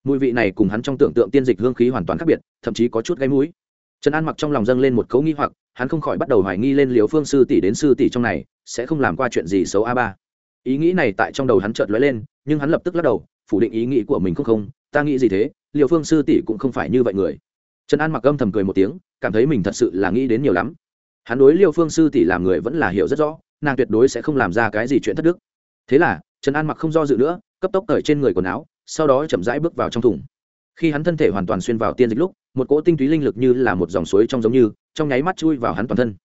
Mùi vị này cùng hắn trong tưởng tượng tiên dịch hương khí hoàn toàn khác biệt, thậm chí có chút gáy mũi trần an mặc trong lòng dâng lên một cấu nghi hoặc, hắn không khỏi bắt đầu hoài nghi lên liều phương sư tỷ đến sư tỷ trong này, sẽ không làm qua chuyện gì xấu a ba. Ý nghĩ này tại trong đầu hắn chợt lóe lên, nhưng hắn lập tức lắc đầu, phủ định ý nghĩ của mình không không, ta nghĩ gì thế liều phương sư tỷ cũng không phải như vậy người. Trần an mặc âm thầm cười một tiếng, cảm thấy mình thật sự là nghĩ đến nhiều lắm. Hắn đối liêu phương sư tỷ làm người vẫn là hiểu rất rõ, nàng tuyệt đối sẽ không làm ra cái gì chuyện thất đức. Thế là, trần an mặc không do dự nữa, cấp tốc cởi trên người quần áo, sau đó chậm rãi bước vào trong thùng. Khi hắn thân thể hoàn toàn xuyên vào tiên dịch lúc một cỗ tinh túy linh lực như là một dòng suối trong giống như, trong nháy mắt chui vào hắn toàn thân.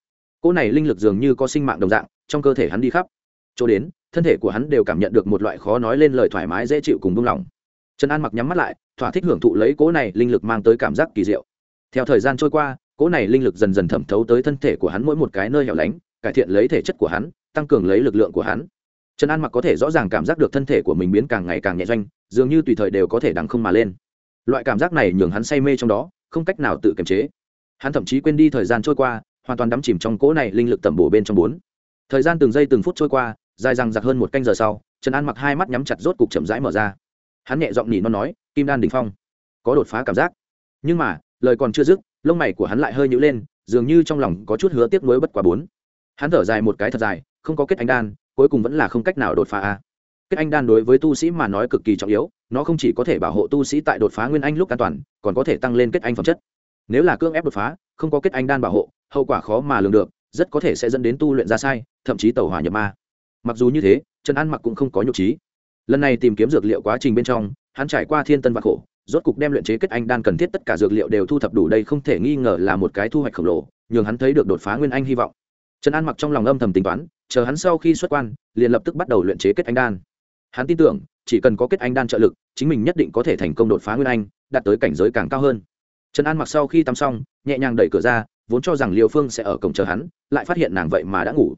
Cỗ này linh lực dường như có sinh mạng đồng dạng, trong cơ thể hắn đi khắp. Chỗ đến, thân thể của hắn đều cảm nhận được một loại khó nói lên lời thoải mái dễ chịu cùng buông lỏng. Trần an mặc nhắm mắt lại, thỏa thích hưởng thụ lấy cỗ này linh lực mang tới cảm giác kỳ diệu. Theo thời gian trôi qua, cỗ này linh lực dần dần thẩm thấu tới thân thể của hắn mỗi một cái nơi hẻo lánh, cải thiện lấy thể chất của hắn, tăng cường lấy lực lượng của hắn. Trần an mặc có thể rõ ràng cảm giác được thân thể của mình biến càng ngày càng nhẹ doanh, dường như tùy thời đều có thể đằng không mà lên. Loại cảm giác này nhường hắn say mê trong đó không cách nào tự kiềm chế. Hắn thậm chí quên đi thời gian trôi qua, hoàn toàn đắm chìm trong cỗ này linh lực tẩm bổ bên trong bốn. Thời gian từng giây từng phút trôi qua, dài rằng giặc hơn một canh giờ sau, trần an mặc hai mắt nhắm chặt rốt cục chậm rãi mở ra. Hắn nhẹ giọng nhỉ non nói, kim đan đình phong, có đột phá cảm giác. Nhưng mà, lời còn chưa dứt, lông mày của hắn lại hơi nhữ lên, dường như trong lòng có chút hứa tiếc nuối bất quá bốn. Hắn thở dài một cái thật dài, không có kết anh đan, cuối cùng vẫn là không cách nào đột phá a kết anh đan đối với tu sĩ mà nói cực kỳ trọng yếu, nó không chỉ có thể bảo hộ tu sĩ tại đột phá nguyên anh lúc an toàn, còn có thể tăng lên kết anh phẩm chất. Nếu là cưỡng ép đột phá, không có kết anh đan bảo hộ, hậu quả khó mà lường được, rất có thể sẽ dẫn đến tu luyện ra sai, thậm chí tẩu hỏa nhập ma. Mặc dù như thế, trần an mặc cũng không có nhục trí. Lần này tìm kiếm dược liệu quá trình bên trong, hắn trải qua thiên tân vạc khổ, rốt cục đem luyện chế kết anh đan cần thiết tất cả dược liệu đều thu thập đủ đây không thể nghi ngờ là một cái thu hoạch khổng lồ, nhường hắn thấy được đột phá nguyên anh hy vọng. Trần an mặc trong lòng âm thầm tính toán, chờ hắn sau khi xuất quan, liền lập tức bắt đầu luyện chế kết anh đan hắn tin tưởng, chỉ cần có kết anh đan trợ lực, chính mình nhất định có thể thành công đột phá nguyên anh, đạt tới cảnh giới càng cao hơn. Trần an mặc sau khi tắm xong, nhẹ nhàng đẩy cửa ra, vốn cho rằng liêu phương sẽ ở cổng chờ hắn, lại phát hiện nàng vậy mà đã ngủ.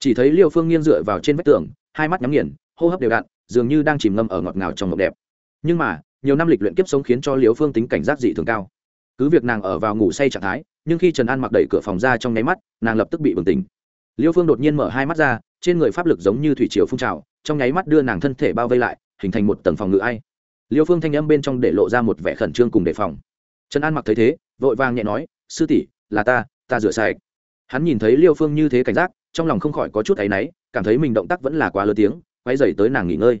Chỉ thấy liêu phương nghiêng dựa vào trên vách tường, hai mắt nhắm nghiền, hô hấp đều đặn, dường như đang chìm ngâm ở ngọt ngào trong ngọc đẹp. Nhưng mà, nhiều năm lịch luyện kiếp sống khiến cho liêu phương tính cảnh giác dị thường cao. Cứ việc nàng ở vào ngủ say trạng thái, nhưng khi trần an mặc đẩy cửa phòng ra trong nháy mắt, nàng lập tức bị bừng tỉnh. Liêu phương đột nhiên mở hai mắt ra, trên người pháp lực giống như thủy triều phun trào trong nháy mắt đưa nàng thân thể bao vây lại, hình thành một tầng phòng ngự ai. Liêu phương thanh âm bên trong để lộ ra một vẻ khẩn trương cùng đề phòng. Trần an mặc thấy thế, vội vàng nhẹ nói, sư tỷ, là ta ta rửa sạch. Hắn nhìn thấy liêu phương như thế cảnh giác, trong lòng không khỏi có chút áy náy, cảm thấy mình động tác vẫn là quá lớn tiếng, quay dày tới nàng nghỉ ngơi.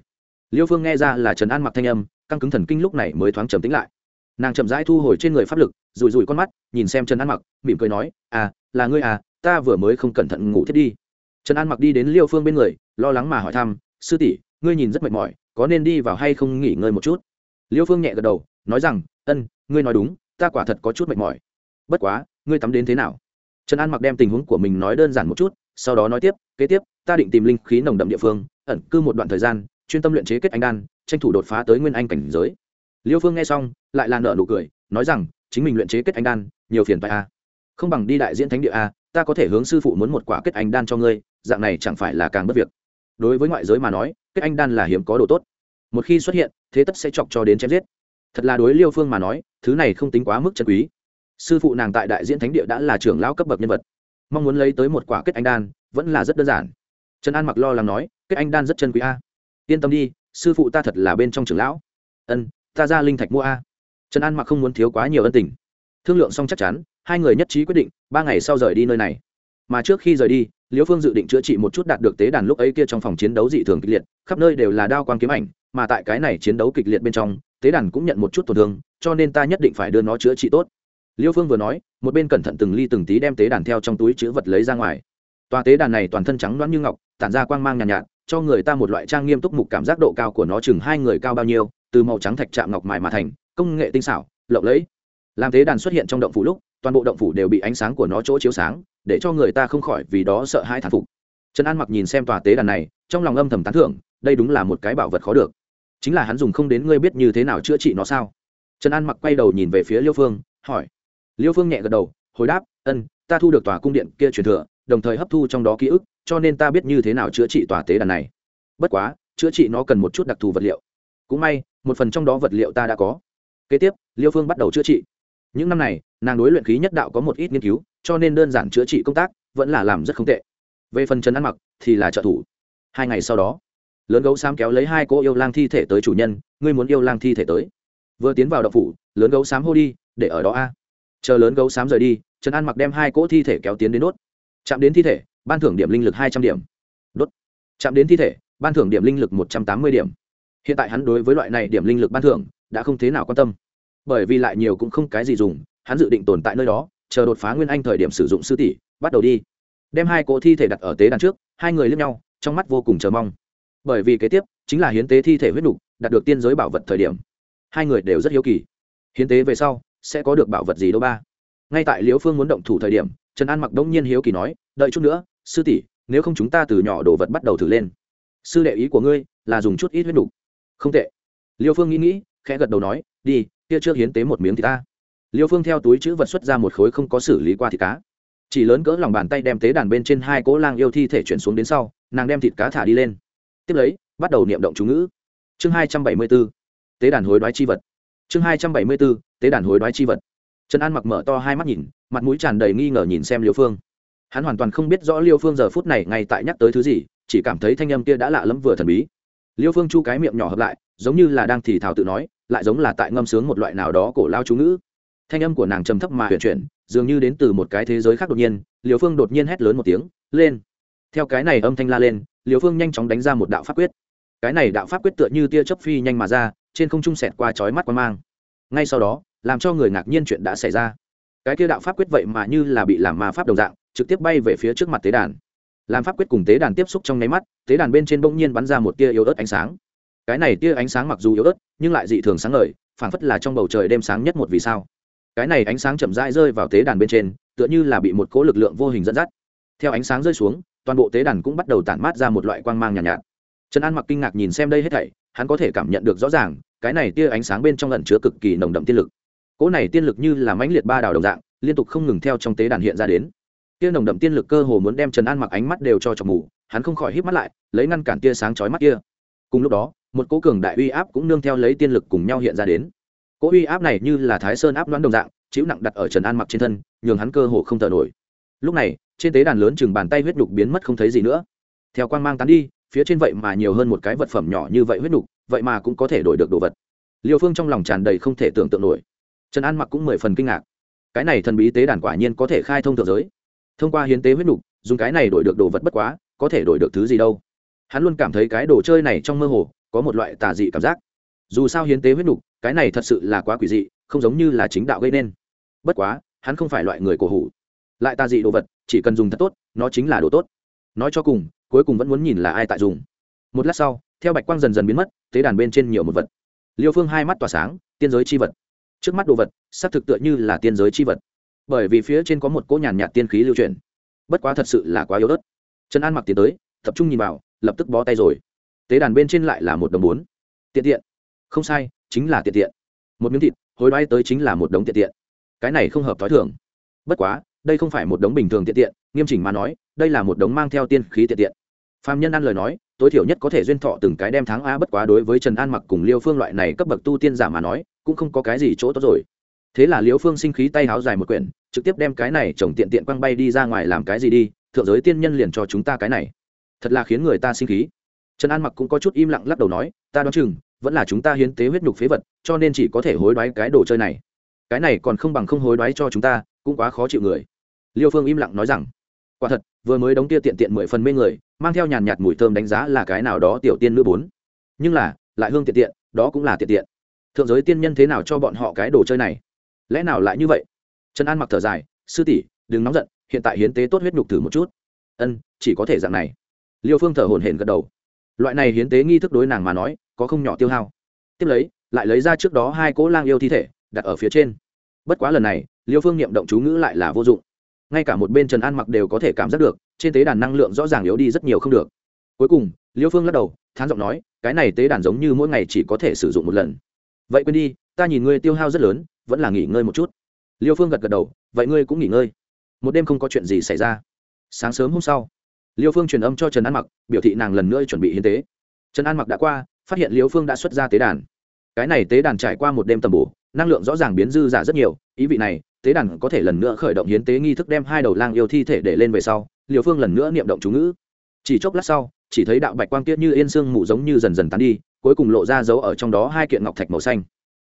Liêu phương nghe ra là trần an mặc thanh âm, căng cứng thần kinh lúc này mới thoáng trầm tính lại. Nàng chậm rãi thu hồi trên người pháp lực rùi rùi con mắt, nhìn xem trần an mặc, mỉm cười nói à là ngươi à ta vừa mới không cẩn thận ngủ thiết đi. Trần an mặc đi đến liêu phương bên người, lo lắng mà hỏi thăm sư tỷ, ngươi nhìn rất mệt mỏi, có nên đi vào hay không nghỉ ngơi một chút? Liêu phương nhẹ gật đầu, nói rằng, ân, ngươi nói đúng, ta quả thật có chút mệt mỏi. Bất quá, ngươi tắm đến thế nào? Trần an mặc đem tình huống của mình nói đơn giản một chút, sau đó nói tiếp, kế tiếp, ta định tìm linh khí nồng đậm địa phương, ẩn cư một đoạn thời gian, chuyên tâm luyện chế kết anh đan, tranh thủ đột phá tới nguyên anh cảnh giới. Liêu phương nghe xong, lại là nợ nụ cười, nói rằng, chính mình luyện chế kết anh đan, nhiều phiền phải a à. không bằng đi đại diễn thánh địa a ta có thể hướng sư phụ muốn một quả kết anh đan cho ngươi, dạng này chẳng phải là càng bất việc đối với ngoại giới mà nói, kết anh đan là hiếm có đồ tốt. Một khi xuất hiện, thế tất sẽ chọc cho đến chém giết. Thật là đối liêu phương mà nói, thứ này không tính quá mức chân quý. Sư phụ nàng tại đại diễn thánh địa đã là trưởng lão cấp bậc nhân vật. Mong muốn lấy tới một quả kết anh đan, vẫn là rất đơn giản. Trần an mặc lo lắng nói, kết anh đan rất chân quý a. Yên tâm đi, sư phụ ta thật là bên trong trưởng lão. Ân, ta ra linh thạch mua a. Trần an mặc không muốn thiếu quá nhiều ân tình. Thương lượng xong chắc chắn, hai người nhất trí quyết định, ba ngày sau rời đi nơi này. Mà trước khi rời đi liễu phương dự định chữa trị một chút đạt được tế đàn lúc ấy kia trong phòng chiến đấu dị thường kịch liệt khắp nơi đều là đao quang kiếm ảnh mà tại cái này chiến đấu kịch liệt bên trong tế đàn cũng nhận một chút tổn thương cho nên ta nhất định phải đưa nó chữa trị tốt. Liễu phương vừa nói một bên cẩn thận từng ly từng tí đem tế đàn theo trong túi chữ vật lấy ra ngoài. Tòa tế đàn này toàn thân trắng loãng như ngọc tản ra quang mang nhàn nhạt, nhạt cho người ta một loại trang nghiêm túc mục cảm giác độ cao của nó chừng hai người cao bao nhiêu từ màu trắng thạch chạm ngọc mài mà thành công nghệ tinh xảo lộng lẫy làm tế đàn xuất hiện trong động phủ lúc, toàn bộ động phủ đều bị ánh sáng của nó chỗ chiếu sáng, để cho người ta không khỏi vì đó sợ hãi thán phục. Trần an mặc nhìn xem tòa tế đàn này, trong lòng âm thầm tán thưởng, đây đúng là một cái bảo vật khó được. Chính là hắn dùng không đến ngươi biết như thế nào chữa trị nó sao? Trần an mặc quay đầu nhìn về phía liêu phương, hỏi. Liêu phương nhẹ gật đầu, hồi đáp, ân, ta thu được tòa cung điện kia truyền thừa, đồng thời hấp thu trong đó ký ức, cho nên ta biết như thế nào chữa trị tòa tế đàn này. Bất quá, chữa trị nó cần một chút đặc thù vật liệu. Cũng may, một phần trong đó vật liệu ta đã có. Kế tiếp, liêu phương bắt đầu chữa trị những năm này, nàng đối luyện khí nhất đạo có một ít nghiên cứu, cho nên đơn giản chữa trị công tác vẫn là làm rất không tệ. Về phần trần ăn mặc thì là trợ thủ. Hai ngày sau đó, lớn gấu xám kéo lấy hai cô yêu lang thi thể tới chủ nhân, ngươi muốn yêu lang thi thể tới. Vừa tiến vào đậu phủ, lớn gấu xám hô đi, để ở đó a. Chờ lớn gấu xám rời đi, trần an mặc đem hai cỗ thi thể kéo tiến đến đốt. Chạm đến thi thể, ban thưởng điểm linh lực hai trăm điểm. Đốt. Chạm đến thi thể, ban thưởng điểm linh lực một trăm tám mươi điểm. Hiện tại hắn đối với loại này điểm linh lực ban thưởng đã không thế nào quan tâm bởi vì lại nhiều cũng không cái gì dùng, hắn dự định tồn tại nơi đó, chờ đột phá nguyên anh thời điểm sử dụng sư tỷ, bắt đầu đi. Đem hai cỗ thi thể đặt ở tế đàn trước, hai người liếc nhau, trong mắt vô cùng chờ mong. Bởi vì kế tiếp, chính là hiến tế thi thể huyết nục, đạt được tiên giới bảo vật thời điểm. Hai người đều rất hiếu kỳ. Hiến tế về sau, sẽ có được bảo vật gì đâu ba? Ngay tại liễu phương muốn động thủ thời điểm, trần an mặc đông nhiên hiếu kỳ nói, đợi chút nữa, sư tỷ, nếu không chúng ta từ nhỏ đồ vật bắt đầu thử lên. Sư đệ ý của ngươi là dùng chút ít huyết nục. Không tệ. Liêu phương nghĩ nghĩ, khẽ gật đầu nói, đi kia trước hiến tế một miếng thì ta. Liêu phương theo túi chữ vật xuất ra một khối không có xử lý qua thịt cá. Chỉ lớn cỡ lòng bàn tay đem tế đàn bên trên hai cỗ lang yêu thi thể chuyển xuống đến sau, nàng đem thịt cá thả đi lên. Tiếp lấy, bắt đầu niệm động chú ngữ. Chương hai trăm bảy mươi b ố tế đàn hối đoái chi vật. Chương hai trăm bảy mươi b ố tế đàn hối đoái chi vật. Trần an mặc mở to hai mắt nhìn, mặt mũi tràn đầy nghi ngờ nhìn xem liêu phương. Hắn hoàn toàn không biết rõ liêu phương giờ phút này ngay tại nhắc tới thứ gì, chỉ cảm thấy thanh âm kia đã lạ lẫm vừa thần bí. Liêu phương chu cái miệng nhỏ hợp lại, giống như là đang thì thảo tự nói lại giống là tại ngâm sướng một loại nào đó cổ lao chú ngữ. Thanh âm của nàng trầm thấp mà huyền chuyển, dường như đến từ một cái thế giới khác đột nhiên liều phương đột nhiên hét lớn một tiếng, lên! Theo cái này âm thanh la lên liều phương nhanh chóng đánh ra một đạo pháp quyết. Cái này đạo pháp quyết tựa như tia chớp phi nhanh mà ra, trên không trung sẹt qua chói mắt quan mang. Ngay sau đó, làm cho người ngạc nhiên chuyện đã xảy ra. Cái kia đạo pháp quyết vậy mà như là bị làm ma pháp đồng dạng, trực tiếp bay về phía trước mặt tế đàn. Làm pháp quyết cùng tế đàn tiếp xúc trong nháy mắt, tế đàn bên trên bỗng nhiên bắn ra một tia yếu ớt ánh sáng cái này tia ánh sáng mặc dù yếu ớt nhưng lại dị thường sáng ngời phảng phất là trong bầu trời đêm sáng nhất một vì sao. Cái này ánh sáng chậm rãi rơi vào tế đàn bên trên tựa như là bị một cỗ lực lượng vô hình dẫn dắt. Theo ánh sáng rơi xuống toàn bộ tế đàn cũng bắt đầu tản mát ra một loại quang mang nhàn nhạt, nhạt. Trần an mặc kinh ngạc nhìn xem đây hết thảy hắn có thể cảm nhận được rõ ràng cái này tia ánh sáng bên trong lần chứa cực kỳ nồng đậm tiên lực. Cỗ này tiên lực như là mãnh liệt ba đảo đồng dạng liên tục không ngừng theo trong tế đàn hiện ra đến. Tia nồng đậm tiên lực cơ hồ muốn đem trần an mặc ánh mắt đều cho chọc mù hắn không khỏi hít mắt lại lấy ngăn cản tia sáng chói mắt kia. Cùng lúc đó một cỗ cường đại uy áp cũng nương theo lấy tiên lực cùng nhau hiện ra đến. Cỗ uy áp này như là thái sơn áp đoán đồng dạng, chịu nặng đặt ở trần an mặc trên thân, nhường hắn cơ hồ không thở nổi. Lúc này, trên tế đàn lớn chừng bàn tay huyết đục biến mất không thấy gì nữa. Theo quan mang tán đi, phía trên vậy mà nhiều hơn một cái vật phẩm nhỏ như vậy huyết đục vậy mà cũng có thể đổi được đồ vật. Liêu phương trong lòng tràn đầy không thể tưởng tượng nổi. Trần an mặc cũng mười phần kinh ngạc. Cái này thần bí tế đàn quả nhiên có thể khai thông thượng giới. Thông qua hiến tế huyết đục dùng cái này đổi được đồ vật bất quá, có thể đổi được thứ gì đâu. Hắn luôn cảm thấy cái đồ chơi này trong mơ hồ có một loại tà dị cảm giác. Dù sao hiến tế huyết nục, cái này thật sự là quá quỷ dị, không giống như là chính đạo gây nên. Bất quá, hắn không phải loại người cổ hủ. Lại tà dị đồ vật, chỉ cần dùng thật tốt, nó chính là đồ tốt. Nói cho cùng, cuối cùng vẫn muốn nhìn là ai tại dùng. Một lát sau, theo bạch quang dần dần biến mất, tế đàn bên trên nhiều một vật. Liêu phương hai mắt tỏa sáng, tiên giới chi vật. Trước mắt đồ vật, xác thực tựa như là tiên giới chi vật. Bởi vì phía trên có một cỗ nhàn nhạt tiên khí lưu truyền bất quá thật sự là quá yếu ớt. Trần an mặc tiến tới, tập trung nhìn vào, lập tức bó tay rồi tế đàn bên trên lại là một đồng bốn tiện tiện. Không sai, chính là tiện tiện. Một miếng thịt, hối đoái tới chính là một đống tiện tiện. Cái này không hợp t h ó i thường. Bất quá, đây không phải một đống bình thường tiện tiện, nghiêm chỉnh mà nói, đây là một đống mang theo tiên khí tiện tiện. Phạm nhân ăn lời nói, tối thiểu nhất có thể duyên thọ từng cái đem tháng a bất quá đối với trần an mặc cùng liêu phương loại này cấp bậc tu tiên giả mà nói, cũng không có cái gì chỗ tốt rồi. Thế là liêu phương sinh khí tay háo dài một quyển, trực tiếp đem cái này chồng tiện tiện quăng bay đi ra ngoài làm cái gì đi, thượng giới tiên nhân liền cho chúng ta cái này. Thật là khiến người ta sinh khí trần an mặc cũng có chút im lặng lắc đầu nói, ta đoán chừng, vẫn là chúng ta hiến tế huyết nhục phế vật, cho nên chỉ có thể hối đoái cái đồ chơi này. Cái này còn không bằng không hối đoái cho chúng ta, cũng quá khó chịu người. Liêu phương im lặng nói rằng, quả thật, vừa mới đóng tia tiện tiện mười phần mê người, mang theo nhàn nhạt mùi thơm đánh giá là cái nào đó tiểu tiên nữ bốn. Nhưng là, lại hương tiện tiện, đó cũng là tiện tiện. Thượng giới tiên nhân thế nào cho bọn họ cái đồ chơi này? Lẽ nào lại như vậy? Trần an mặc thở dài, sư tỷ, đừng nóng giận, hiện tại hiến tế tốt huyết nhục thử một chút. Ân, chỉ có thể dạng này. Liêu phương thở hổn hển gật đầu loại này hiến tế nghi thức đối nàng mà nói, có không nhỏ tiêu hao. Tiếp lấy, lại lấy ra trước đó hai cỗ lang yêu thi thể, đặt ở phía trên. Bất quá lần này, liêu phương niệm động chú ngữ lại là vô dụng. Ngay cả một bên trần an mặc đều có thể cảm giác được, trên tế đàn năng lượng rõ ràng yếu đi rất nhiều không được. Cuối cùng, liêu phương lắc đầu, thán giọng nói, cái này tế đàn giống như mỗi ngày chỉ có thể sử dụng một lần. Vậy quên đi, ta nhìn ngươi tiêu hao rất lớn, vẫn là nghỉ ngơi một chút. Liêu phương gật gật đầu, vậy ngươi cũng nghỉ ngơi. Một đêm không có chuyện gì xảy ra. Sáng sớm hôm sau liêu phương truyền âm cho trần an mặc, biểu thị nàng lần nữa chuẩn bị hiến tế. Trần an mặc đã qua, phát hiện liêu phương đã xuất ra tế đàn. Cái này tế đàn trải qua một đêm tầm bổ, năng lượng rõ ràng biến dư giả rất nhiều, ý vị này, tế đàn có thể lần nữa khởi động hiến tế nghi thức đem hai đầu lang yêu thi thể để lên về sau, Liêu phương lần nữa niệm động chú ngữ. Chỉ chốc lát sau, chỉ thấy đạo bạch quang tiết như yên sương mù giống như dần dần tán đi, cuối cùng lộ ra dấu ở trong đó hai kiện ngọc thạch màu xanh.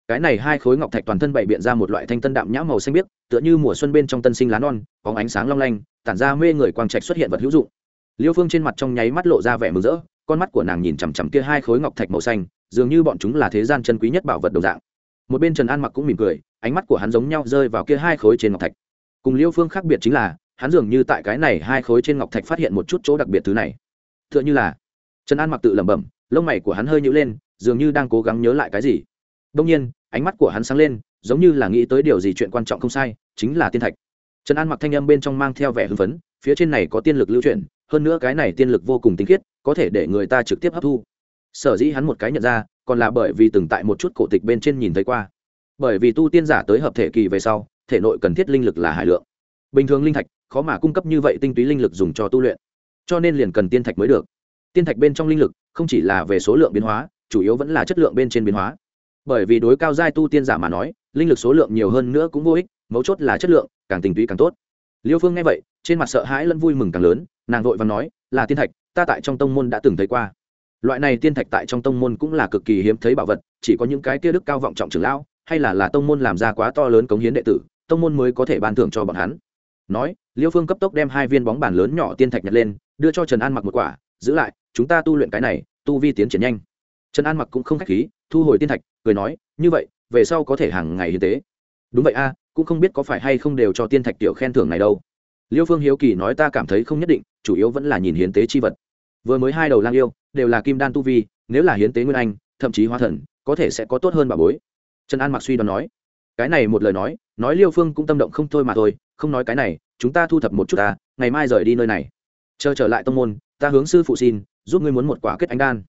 Cái này hai khối ngọc thạch toàn thân bày biện ra một loại thanh tân đạm nhã màu xanh biếc, tựa như mùa xuân bên trong tân sinh lá non có ánh sáng long lanh, tản ra mê người quang trạch xuất hiện vật hữu dụng liêu phương trên mặt trong nháy mắt lộ ra vẻ mừng rỡ, con mắt của nàng nhìn chằm chằm kia hai khối ngọc thạch màu xanh, dường như bọn chúng là thế gian chân quý nhất bảo vật đồng dạng. Một bên trần an mặc cũng mỉm cười, ánh mắt của hắn giống nhau rơi vào kia hai khối trên ngọc thạch. Cùng liêu phương khác biệt chính là, hắn dường như tại cái này hai khối trên ngọc thạch phát hiện một chút chỗ đặc biệt thứ này. T h ư ợ n h ư là, trần an mặc tự lẩm bẩm, lông mày của hắn hơi nhữ lên, dường như đang cố gắng nhớ lại cái gì. Đông nhiên, ánh mắt của hắn sáng lên, giống như là nghĩ tới điều gì chuyện quan trọng không sai, chính là tiên thạch. Trần an mặc thanh âm bên trong mang theo vẻ hưng phấn, phía trên này có tiên lực lưu chuyển hơn nữa cái này tiên lực vô cùng tinh khiết, có thể để người ta trực tiếp hấp thu. Sở dĩ hắn một cái nhận ra, còn là bởi vì từng tại một chút cổ tịch bên trên nhìn thấy qua. Bởi vì tu tiên giả tới hợp thể kỳ về sau, thể nội cần thiết linh lực là hải lượng. Bình thường linh thạch, khó mà cung cấp như vậy tinh túy linh lực dùng cho tu luyện. Cho nên liền cần tiên thạch mới được. Tiên thạch bên trong linh lực, không chỉ là về số lượng biến hóa, chủ yếu vẫn là chất lượng bên trên biến hóa. Bởi vì đối cao giai tu tiên giả mà nói, linh lực số lượng nhiều hơn nữa cũng vô ích, mấu chốt là chất lượng, càng tinh túy càng tốt. Liêu phương nghe vậy, trên mặt sợ hãi lẫn vui mừng càng lớn nàng vội và nói, là tiên thạch, ta tại trong tông môn đã từng thấy qua. Loại này tiên thạch tại trong tông môn cũng là cực kỳ hiếm thấy bảo vật, chỉ có những cái kia đức cao vọng trọng trưởng lão, hay là là tông môn làm ra quá to lớn cống hiến đệ tử, tông môn mới có thể ban thưởng cho bọn hắn. Nói, liêu phương cấp tốc đem hai viên bóng bàn lớn nhỏ tiên thạch nhặt lên, đưa cho trần an mặc một quả, giữ lại, chúng ta tu luyện cái này, tu vi tiến triển nhanh. Trần an mặc cũng không k h á c h khí, thu hồi tiên thạch, cười nói, như vậy, về sau có thể hàng ngày hiến tế. Đúng vậy a, cũng không biết có phải hay không đều cho tiên thạch tiểu khen thưởng này đâu liêu phương hiếu kỳ nói ta cảm thấy không nhất định, chủ yếu vẫn là nhìn hiến tế chi vật. Vừa mới hai đầu lang yêu, đều là kim đan tu vi, nếu là hiến tế nguyên anh, thậm chí hóa thần, có thể sẽ có tốt hơn bà bối. Trần an mặc suy đoán nói. Cái này một lời nói nói liêu phương cũng tâm động không thôi mà thôi, không nói cái này, chúng ta thu thập một chút ta, ngày mai rời đi nơi này. Chờ trở lại tông môn, ta hướng sư phụ xin, giúp ngươi muốn một quả kết anh đan.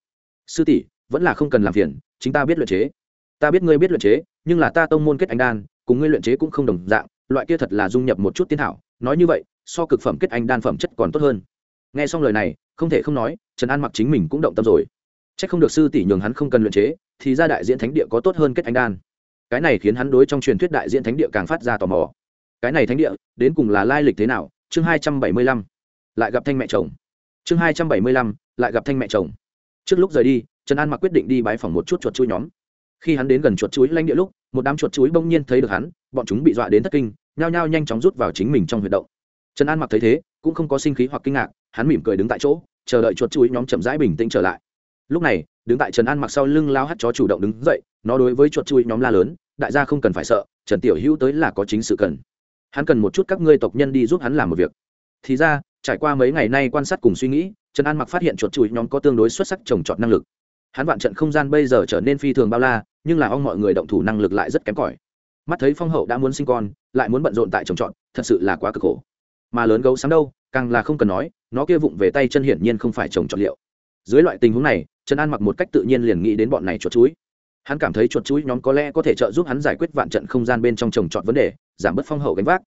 Sư tỷ, vẫn là không cần làm phiền, chính ta biết luyện chế. Ta biết ngươi biết luyện chế, nhưng là ta tông môn kết anh đan, cùng ngươi luyện chế cũng không đồng dạng, loại kia thật là dung nhập một chút tiên thảo nói như vậy, so cực phẩm kết anh đan phẩm chất còn tốt hơn. Nghe xong lời này, không thể không nói, trần an mặc chính mình cũng động tâm rồi. C h ắ c không được sư tỷ nhường hắn không cần luyện chế, thì ra đại diễn thánh địa có tốt hơn kết anh đan. Cái này khiến hắn đối trong truyền thuyết đại diễn thánh địa càng phát ra tò mò. Cái này thánh địa, đến cùng là lai lịch thế nào? Chương hai trăm bảy mươi lăm, lại gặp thanh mẹ chồng. Chương hai trăm bảy mươi lăm, lại gặp thanh mẹ chồng. Trước lúc rời đi, trần an mặc quyết định đi bái phòng một chút chuột chuối nhóm. Khi hắn đến gần chuột chuối lanh địa lúc, một đám chuột chuối bỗng nhiên thấy được hắn, bọn chúng bị dọa đến thất kinh nhao nhao nhanh chóng rút vào chính mình trong huyệt động. Trần an mặc thấy thế, cũng không có sinh khí hoặc kinh ngạc, hắn mỉm cười đứng tại chỗ, chờ đợi chuột chuối nhóm chậm rãi bình tĩnh trở lại. Lúc này, đứng tại trần an mặc sau lưng lao hắt chó chủ động đứng dậy, nó đối với chuột chuối nhóm la lớn, đại gia không cần phải sợ, trần tiểu hữu tới là có chính sự cần. Hắn cần một chút các ngươi tộc nhân đi giúp hắn làm một việc. Thì ra, trải qua mấy ngày nay quan sát cùng suy nghĩ, trần an mặc phát hiện chuột chuối nhóm có tương đối xuất sắc trồng trọt năng lực. Hắn vạn trận không gian bây giờ trở nên phi thường bao la, nhưng là ông mọi người động thủ năng lực lại rất kém cỏi mắt thấy phong hậu đã muốn sinh con, lại muốn bận rộn tại trồng trọt, thật sự là quá cực khổ. Mà lớn gấu sáng đâu, càng là không cần nói, nó kia vụng về tay chân hiển nhiên không phải trồng trọt liệu. Dưới loại tình huống này, trần an mặc một cách tự nhiên liền nghĩ đến bọn này chuột chuối. Hắn cảm thấy chuột chuối nhóm có lẽ có thể trợ giúp hắn giải quyết vạn trận không gian bên trong trồng trọt vấn đề, giảm bớt phong hậu gánh vác.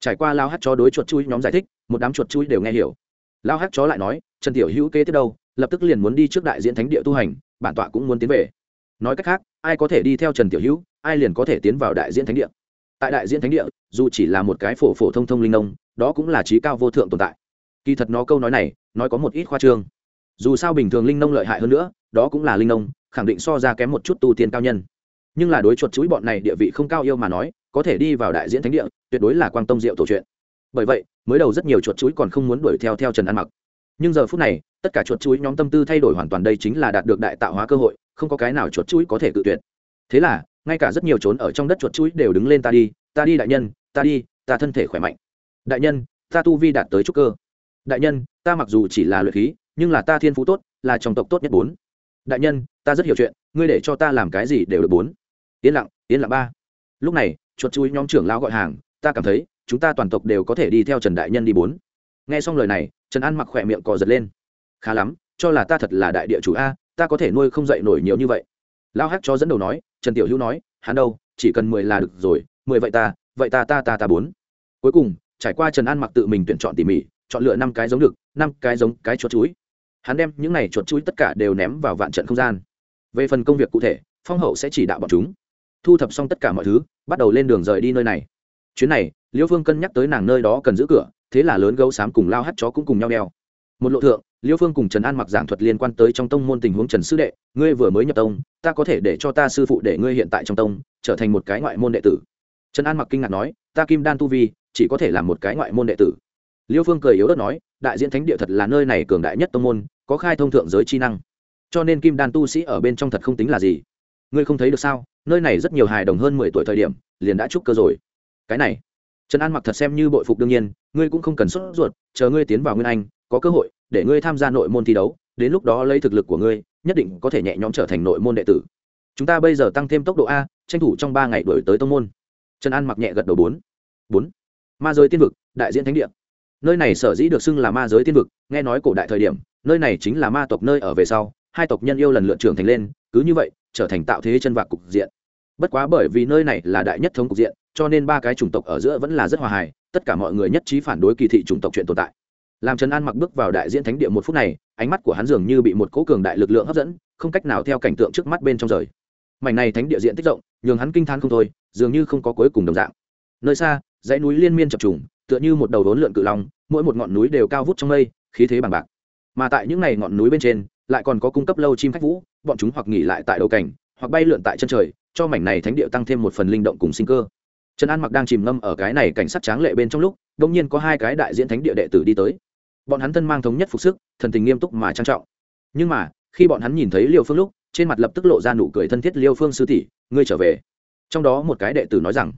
Trải qua lao hát chó đối chuột chuối nhóm giải thích, một đám chuột chuối đều nghe hiểu. Lao hát chó lại nói, trần tiểu hữu kế tiếp đâu? Lập tức liền muốn đi trước đại diễn thánh địa tu hành, bản tọa cũng muốn tiến về nói cách khác, ai có thể đi theo trần tiểu hữu, ai liền có thể tiến vào đại diễn thánh địa. Tại đại diễn thánh địa, dù chỉ là một cái phổ phổ thông thông linh nông đó cũng là trí cao vô thượng tồn tại. Kỳ thật nó câu nói này, nói có một ít khoa trương. Dù sao bình thường linh nông lợi hại hơn nữa, đó cũng là linh nông khẳng định so ra kém một chút tu tiên cao nhân. Nhưng là đối chuột chuỗi bọn này địa vị không cao yêu mà nói, có thể đi vào đại diễn thánh địa, tuyệt đối là quang tông diệu tổ chuyện. Bởi vậy, mới đầu rất nhiều chuột chuỗi còn không muốn đuổi theo theo trần an mặc. Nhưng giờ phút này, tất cả chuột chuỗi nhóm tâm tư thay đổi hoàn toàn đây chính là đạt được đại tạo hóa cơ hội không có cái nào chuột chuỗi có thể cự tuyệt. Thế là, ngay cả rất nhiều trốn ở trong đất chuột chuỗi đều đứng lên ta đi ta đi đại nhân, ta đi, ta thân thể khỏe mạnh. Đại nhân, ta tu vi đạt tới trúc cơ. Đại nhân, ta mặc dù chỉ là luyện khí, nhưng là ta thiên phú tốt, là trong tộc tốt nhất bốn. Đại nhân, ta rất hiểu chuyện, ngươi để cho ta làm cái gì đều được bốn. Yên lặng yên lặng ba. Lúc này, chuột chuối nhóm trưởng lão gọi hàng, ta cảm thấy, chúng ta toàn tộc đều có thể đi theo trần đại nhân đi bốn. Nghe xong lời này, trần an mặc khỏe miệng cò giật lên. Khá lắm, cho là ta thật là đại địa chủ a ta có thể nuôi không dậy nổi nhiều như vậy. Lao hát cho dẫn đầu nói, trần tiểu hữu nói, hắn đâu, chỉ cần mười là được rồi, mười vậy ta vậy ta ta ta ta bốn. Cuối cùng, trải qua trần an mặc tự mình tuyển chọn tỉ mỉ, chọn lựa năm cái giống được, năm cái giống cái chuột chuối. Hắn đem những này chuột chuối tất cả đều ném vào vạn trận không gian. Về phần công việc cụ thể, phong hậu sẽ chỉ đạo bọn chúng. Thu thập xong tất cả mọi thứ, bắt đầu lên đường rời đi nơi này. Chuyến này Liễu phương cân nhắc tới nàng nơi đó cần giữ cửa, thế là lớn gấu xám cùng lao hắt chó cũng cùng nhau đeo. Một lộ thượng liêu phương cùng trần an mặc giảng thuật liên quan tới trong tông môn tình huống trần sư đệ, ngươi vừa mới nhập tông, ta có thể để cho ta sư phụ để ngươi hiện tại trong tông, trở thành một cái ngoại môn đệ tử. Trần an mặc kinh ngạc nói, ta kim đan tu vi, chỉ có thể làm một cái ngoại môn đệ tử. Liêu phương cười yếu ớt nói, đại diễn thánh địa thật là nơi này cường đại nhất tông môn, có khai thông thượng giới chi năng. Cho nên kim đan tu sĩ ở bên trong thật không tính là gì. Ngươi không thấy được sao? Nơi này rất nhiều hài đồng hơn mười tuổi thời điểm, liền đã trúc cơ rồi. Cái này, trần an mặc thật xem như bội phục đương nhiên, ngươi cũng không cần sốt ruột, chờ ngươi tiến vào nguyên anh có cơ hội để ngươi tham gia nội môn thi đấu, đến lúc đó lấy thực lực của ngươi, nhất định có thể nhẹ nhõm trở thành nội môn đệ tử. Chúng ta bây giờ tăng thêm tốc độ a, tranh thủ trong ba ngày đổi tới tông môn. Trần an mặc nhẹ gật đầu bốn. Bốn. Ma giới tiên vực, đại diện thánh địa. Nơi này sở dĩ được xưng là ma giới tiên vực, nghe nói cổ đại thời điểm, nơi này chính là ma tộc nơi ở về sau, hai tộc nhân yêu lần lượt trưởng thành lên, cứ như vậy, trở thành tạo thế chân vạc cục diện. Bất quá bởi vì nơi này là đại nhất thống cục diện, cho nên ba cái chủng tộc ở giữa vẫn là rất hòa hài, tất cả mọi người nhất trí phản đối kỳ thị chủng tộc chuyện tồn tại làm trần an mặc bước vào đại diễn thánh địa một phút này, ánh mắt của hắn dường như bị một cố cường đại lực lượng hấp dẫn, không cách nào theo cảnh tượng trước mắt bên trong rời. Mảnh này thánh địa diện tích rộng, nhường hắn kinh t h a n không thôi, dường như không có cuối cùng đồng dạng. Nơi xa, dãy núi liên miên chập trùng, tựa như một đầu đốn lượn cự long, mỗi một ngọn núi đều cao vút trong mây, khí thế bằng bạc. Mà tại những n à y ngọn núi bên trên, lại còn có cung cấp lâu chim khách vũ, bọn chúng hoặc nghỉ lại tại đầu cảnh, hoặc bay lượn tại chân trời, cho mảnh này thánh địa tăng thêm một phần linh động cùng sinh cơ trần an mặc đang chìm ngâm ở cái này cảnh sát tráng lệ bên trong lúc đông nhiên có hai cái đại diễn thánh địa đệ tử đi tới. Bọn hắn thân mang thống nhất phục sức, thần tình nghiêm túc mà trang trọng. Nhưng mà, khi bọn hắn nhìn thấy liêu phương lúc, trên mặt lập tức lộ ra nụ cười thân thiết, liêu phương sư tỷ, ngươi trở về. Trong đó một cái đệ tử nói rằng,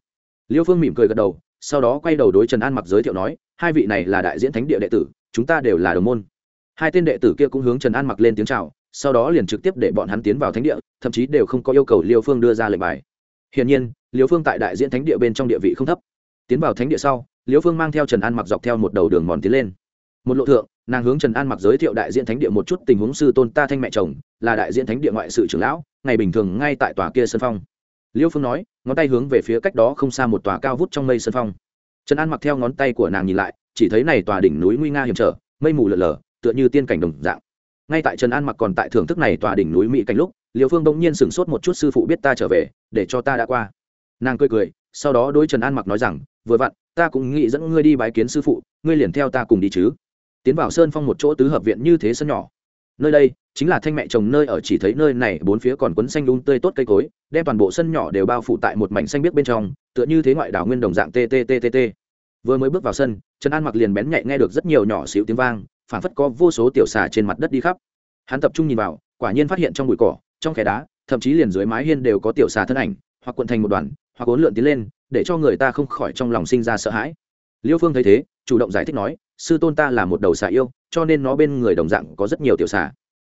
liêu phương mỉm cười gật đầu, sau đó quay đầu đối trần an mặc giới thiệu nói, hai vị này là đại diễn thánh địa đệ tử, chúng ta đều là đồng môn. Hai tên đệ tử kia cũng hướng trần an mặc lên tiếng c h à o sau đó liền trực tiếp để bọn hắn tiến vào thánh địa, thậm chí đều không có yêu cầu liêu phương đưa ra lệnh bài hiển nhiên, liêu phương tại đại diễn thánh địa bên trong địa vị không thấp. Tiến vào thánh địa sau, liêu phương mang theo trần an mặc dọc theo một đầu đường mòn tiến lên. Một lộ thượng, nàng hướng trần an mặc giới thiệu đại diện thánh địa một chút tình huống sư tôn ta thanh mẹ chồng, là đại diện thánh địa ngoại sự trưởng lão, ngày bình thường ngay tại tòa kia sân phong. Liêu phương nói, ngón tay hướng về phía cách đó không xa một tòa cao vút trong mây sân phong. Trần an mặc theo ngón tay của nàng nhìn lại, chỉ thấy này tòa đỉnh núi nguy nga hiểm trở, mây mù lở lở, tựa như tiên cảnh đồng dạng. Ngay tại trần an mặc còn tại thưởng thức này tòa đỉnh núi mỹ cảnh lúc liêu phương bỗng nhiên sửng sốt một chút, sư phụ biết ta trở về, để cho ta đã qua. Nàng cười cười, sau đó đối trần an mặc nói rằng, vừa vặn, ta cũng nghĩ dẫn ngươi đi bái kiến sư phụ, ngươi liền theo ta cùng đi chứ. Tiến vào sơn phong một chỗ tứ hợp viện như thế sân nhỏ. Nơi đây chính là thanh mẹ chồng nơi ở, chỉ thấy nơi này bốn phía còn quấn xanh lung tươi tốt cây cối, đem toàn bộ sân nhỏ đều bao phủ tại một mảnh xanh biếc bên trong, tựa như thế ngoại đảo nguyên đồng dạng tttt vừa mới bước vào sân, trần an mặc liền bén nhạy nghe được rất nhiều nhỏ xíu tiếng vang, phản phất có vô số tiểu xà trên mặt đất đi khắp. Hắn tập trung nhìn vào, quả nhiên phát hiện trong bụi cỏ trong khe đá, thậm chí liền dưới mái hiên đều có tiểu xà thân ảnh, hoặc quận thành một đoàn, hoặc cuốn lượn tiến lên, để cho người ta không khỏi trong lòng sinh ra sợ hãi. Liêu phương thấy thế, chủ động giải thích nói, sư tôn ta là một đầu xà yêu, cho nên nó bên người đồng dạng có rất nhiều tiểu xà.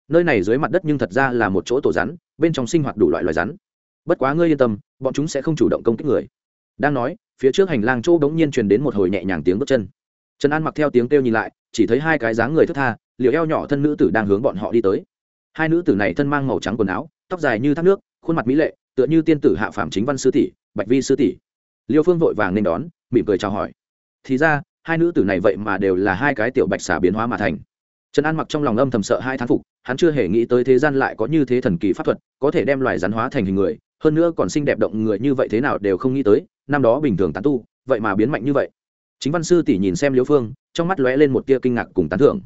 Nơi này dưới mặt đất nhưng thật ra là một chỗ tổ rắn, bên trong sinh hoạt đủ loại loài rắn. Bất quá ngươi yên tâm, bọn chúng sẽ không chủ động công kích người. Đang nói, phía trước hành lang chỗ đ ố n g nhiên truyền đến một hồi nhẹ nhàng tiếng bước chân. Trần an mặc theo tiếng kêu nhìn lại, chỉ thấy hai cái dáng người thất tha liệu eo nhỏ thân nữ tử đang hướng bọn họ đi tới hai nữ tử này thân mang màu trắng quần áo, tóc dài như thác nước, khuôn mặt mỹ lệ, tựa như tiên tử hạ phạm chính văn sư tỷ, bạch vi sư tỷ. Liêu phương vội vàng nên đón, mỉm cười chào hỏi. Thì ra, hai nữ tử này vậy mà đều là hai cái tiểu bạch xà biến hóa mà thành. Trần an mặc trong lòng âm thầm sợ hai thán phục, hắn chưa hề nghĩ tới thế gian lại có như thế thần kỳ pháp thuật, có thể đem loài rắn hóa thành hình người, hơn nữa còn xinh đẹp động người như vậy thế nào đều không nghĩ tới, năm đó bình thường tán tu, vậy mà biến mạnh như vậy. Chính văn sư tỷ nhìn xem liêu phương, trong mắt lóe lên một tia kinh ngạc cùng tán thưởng.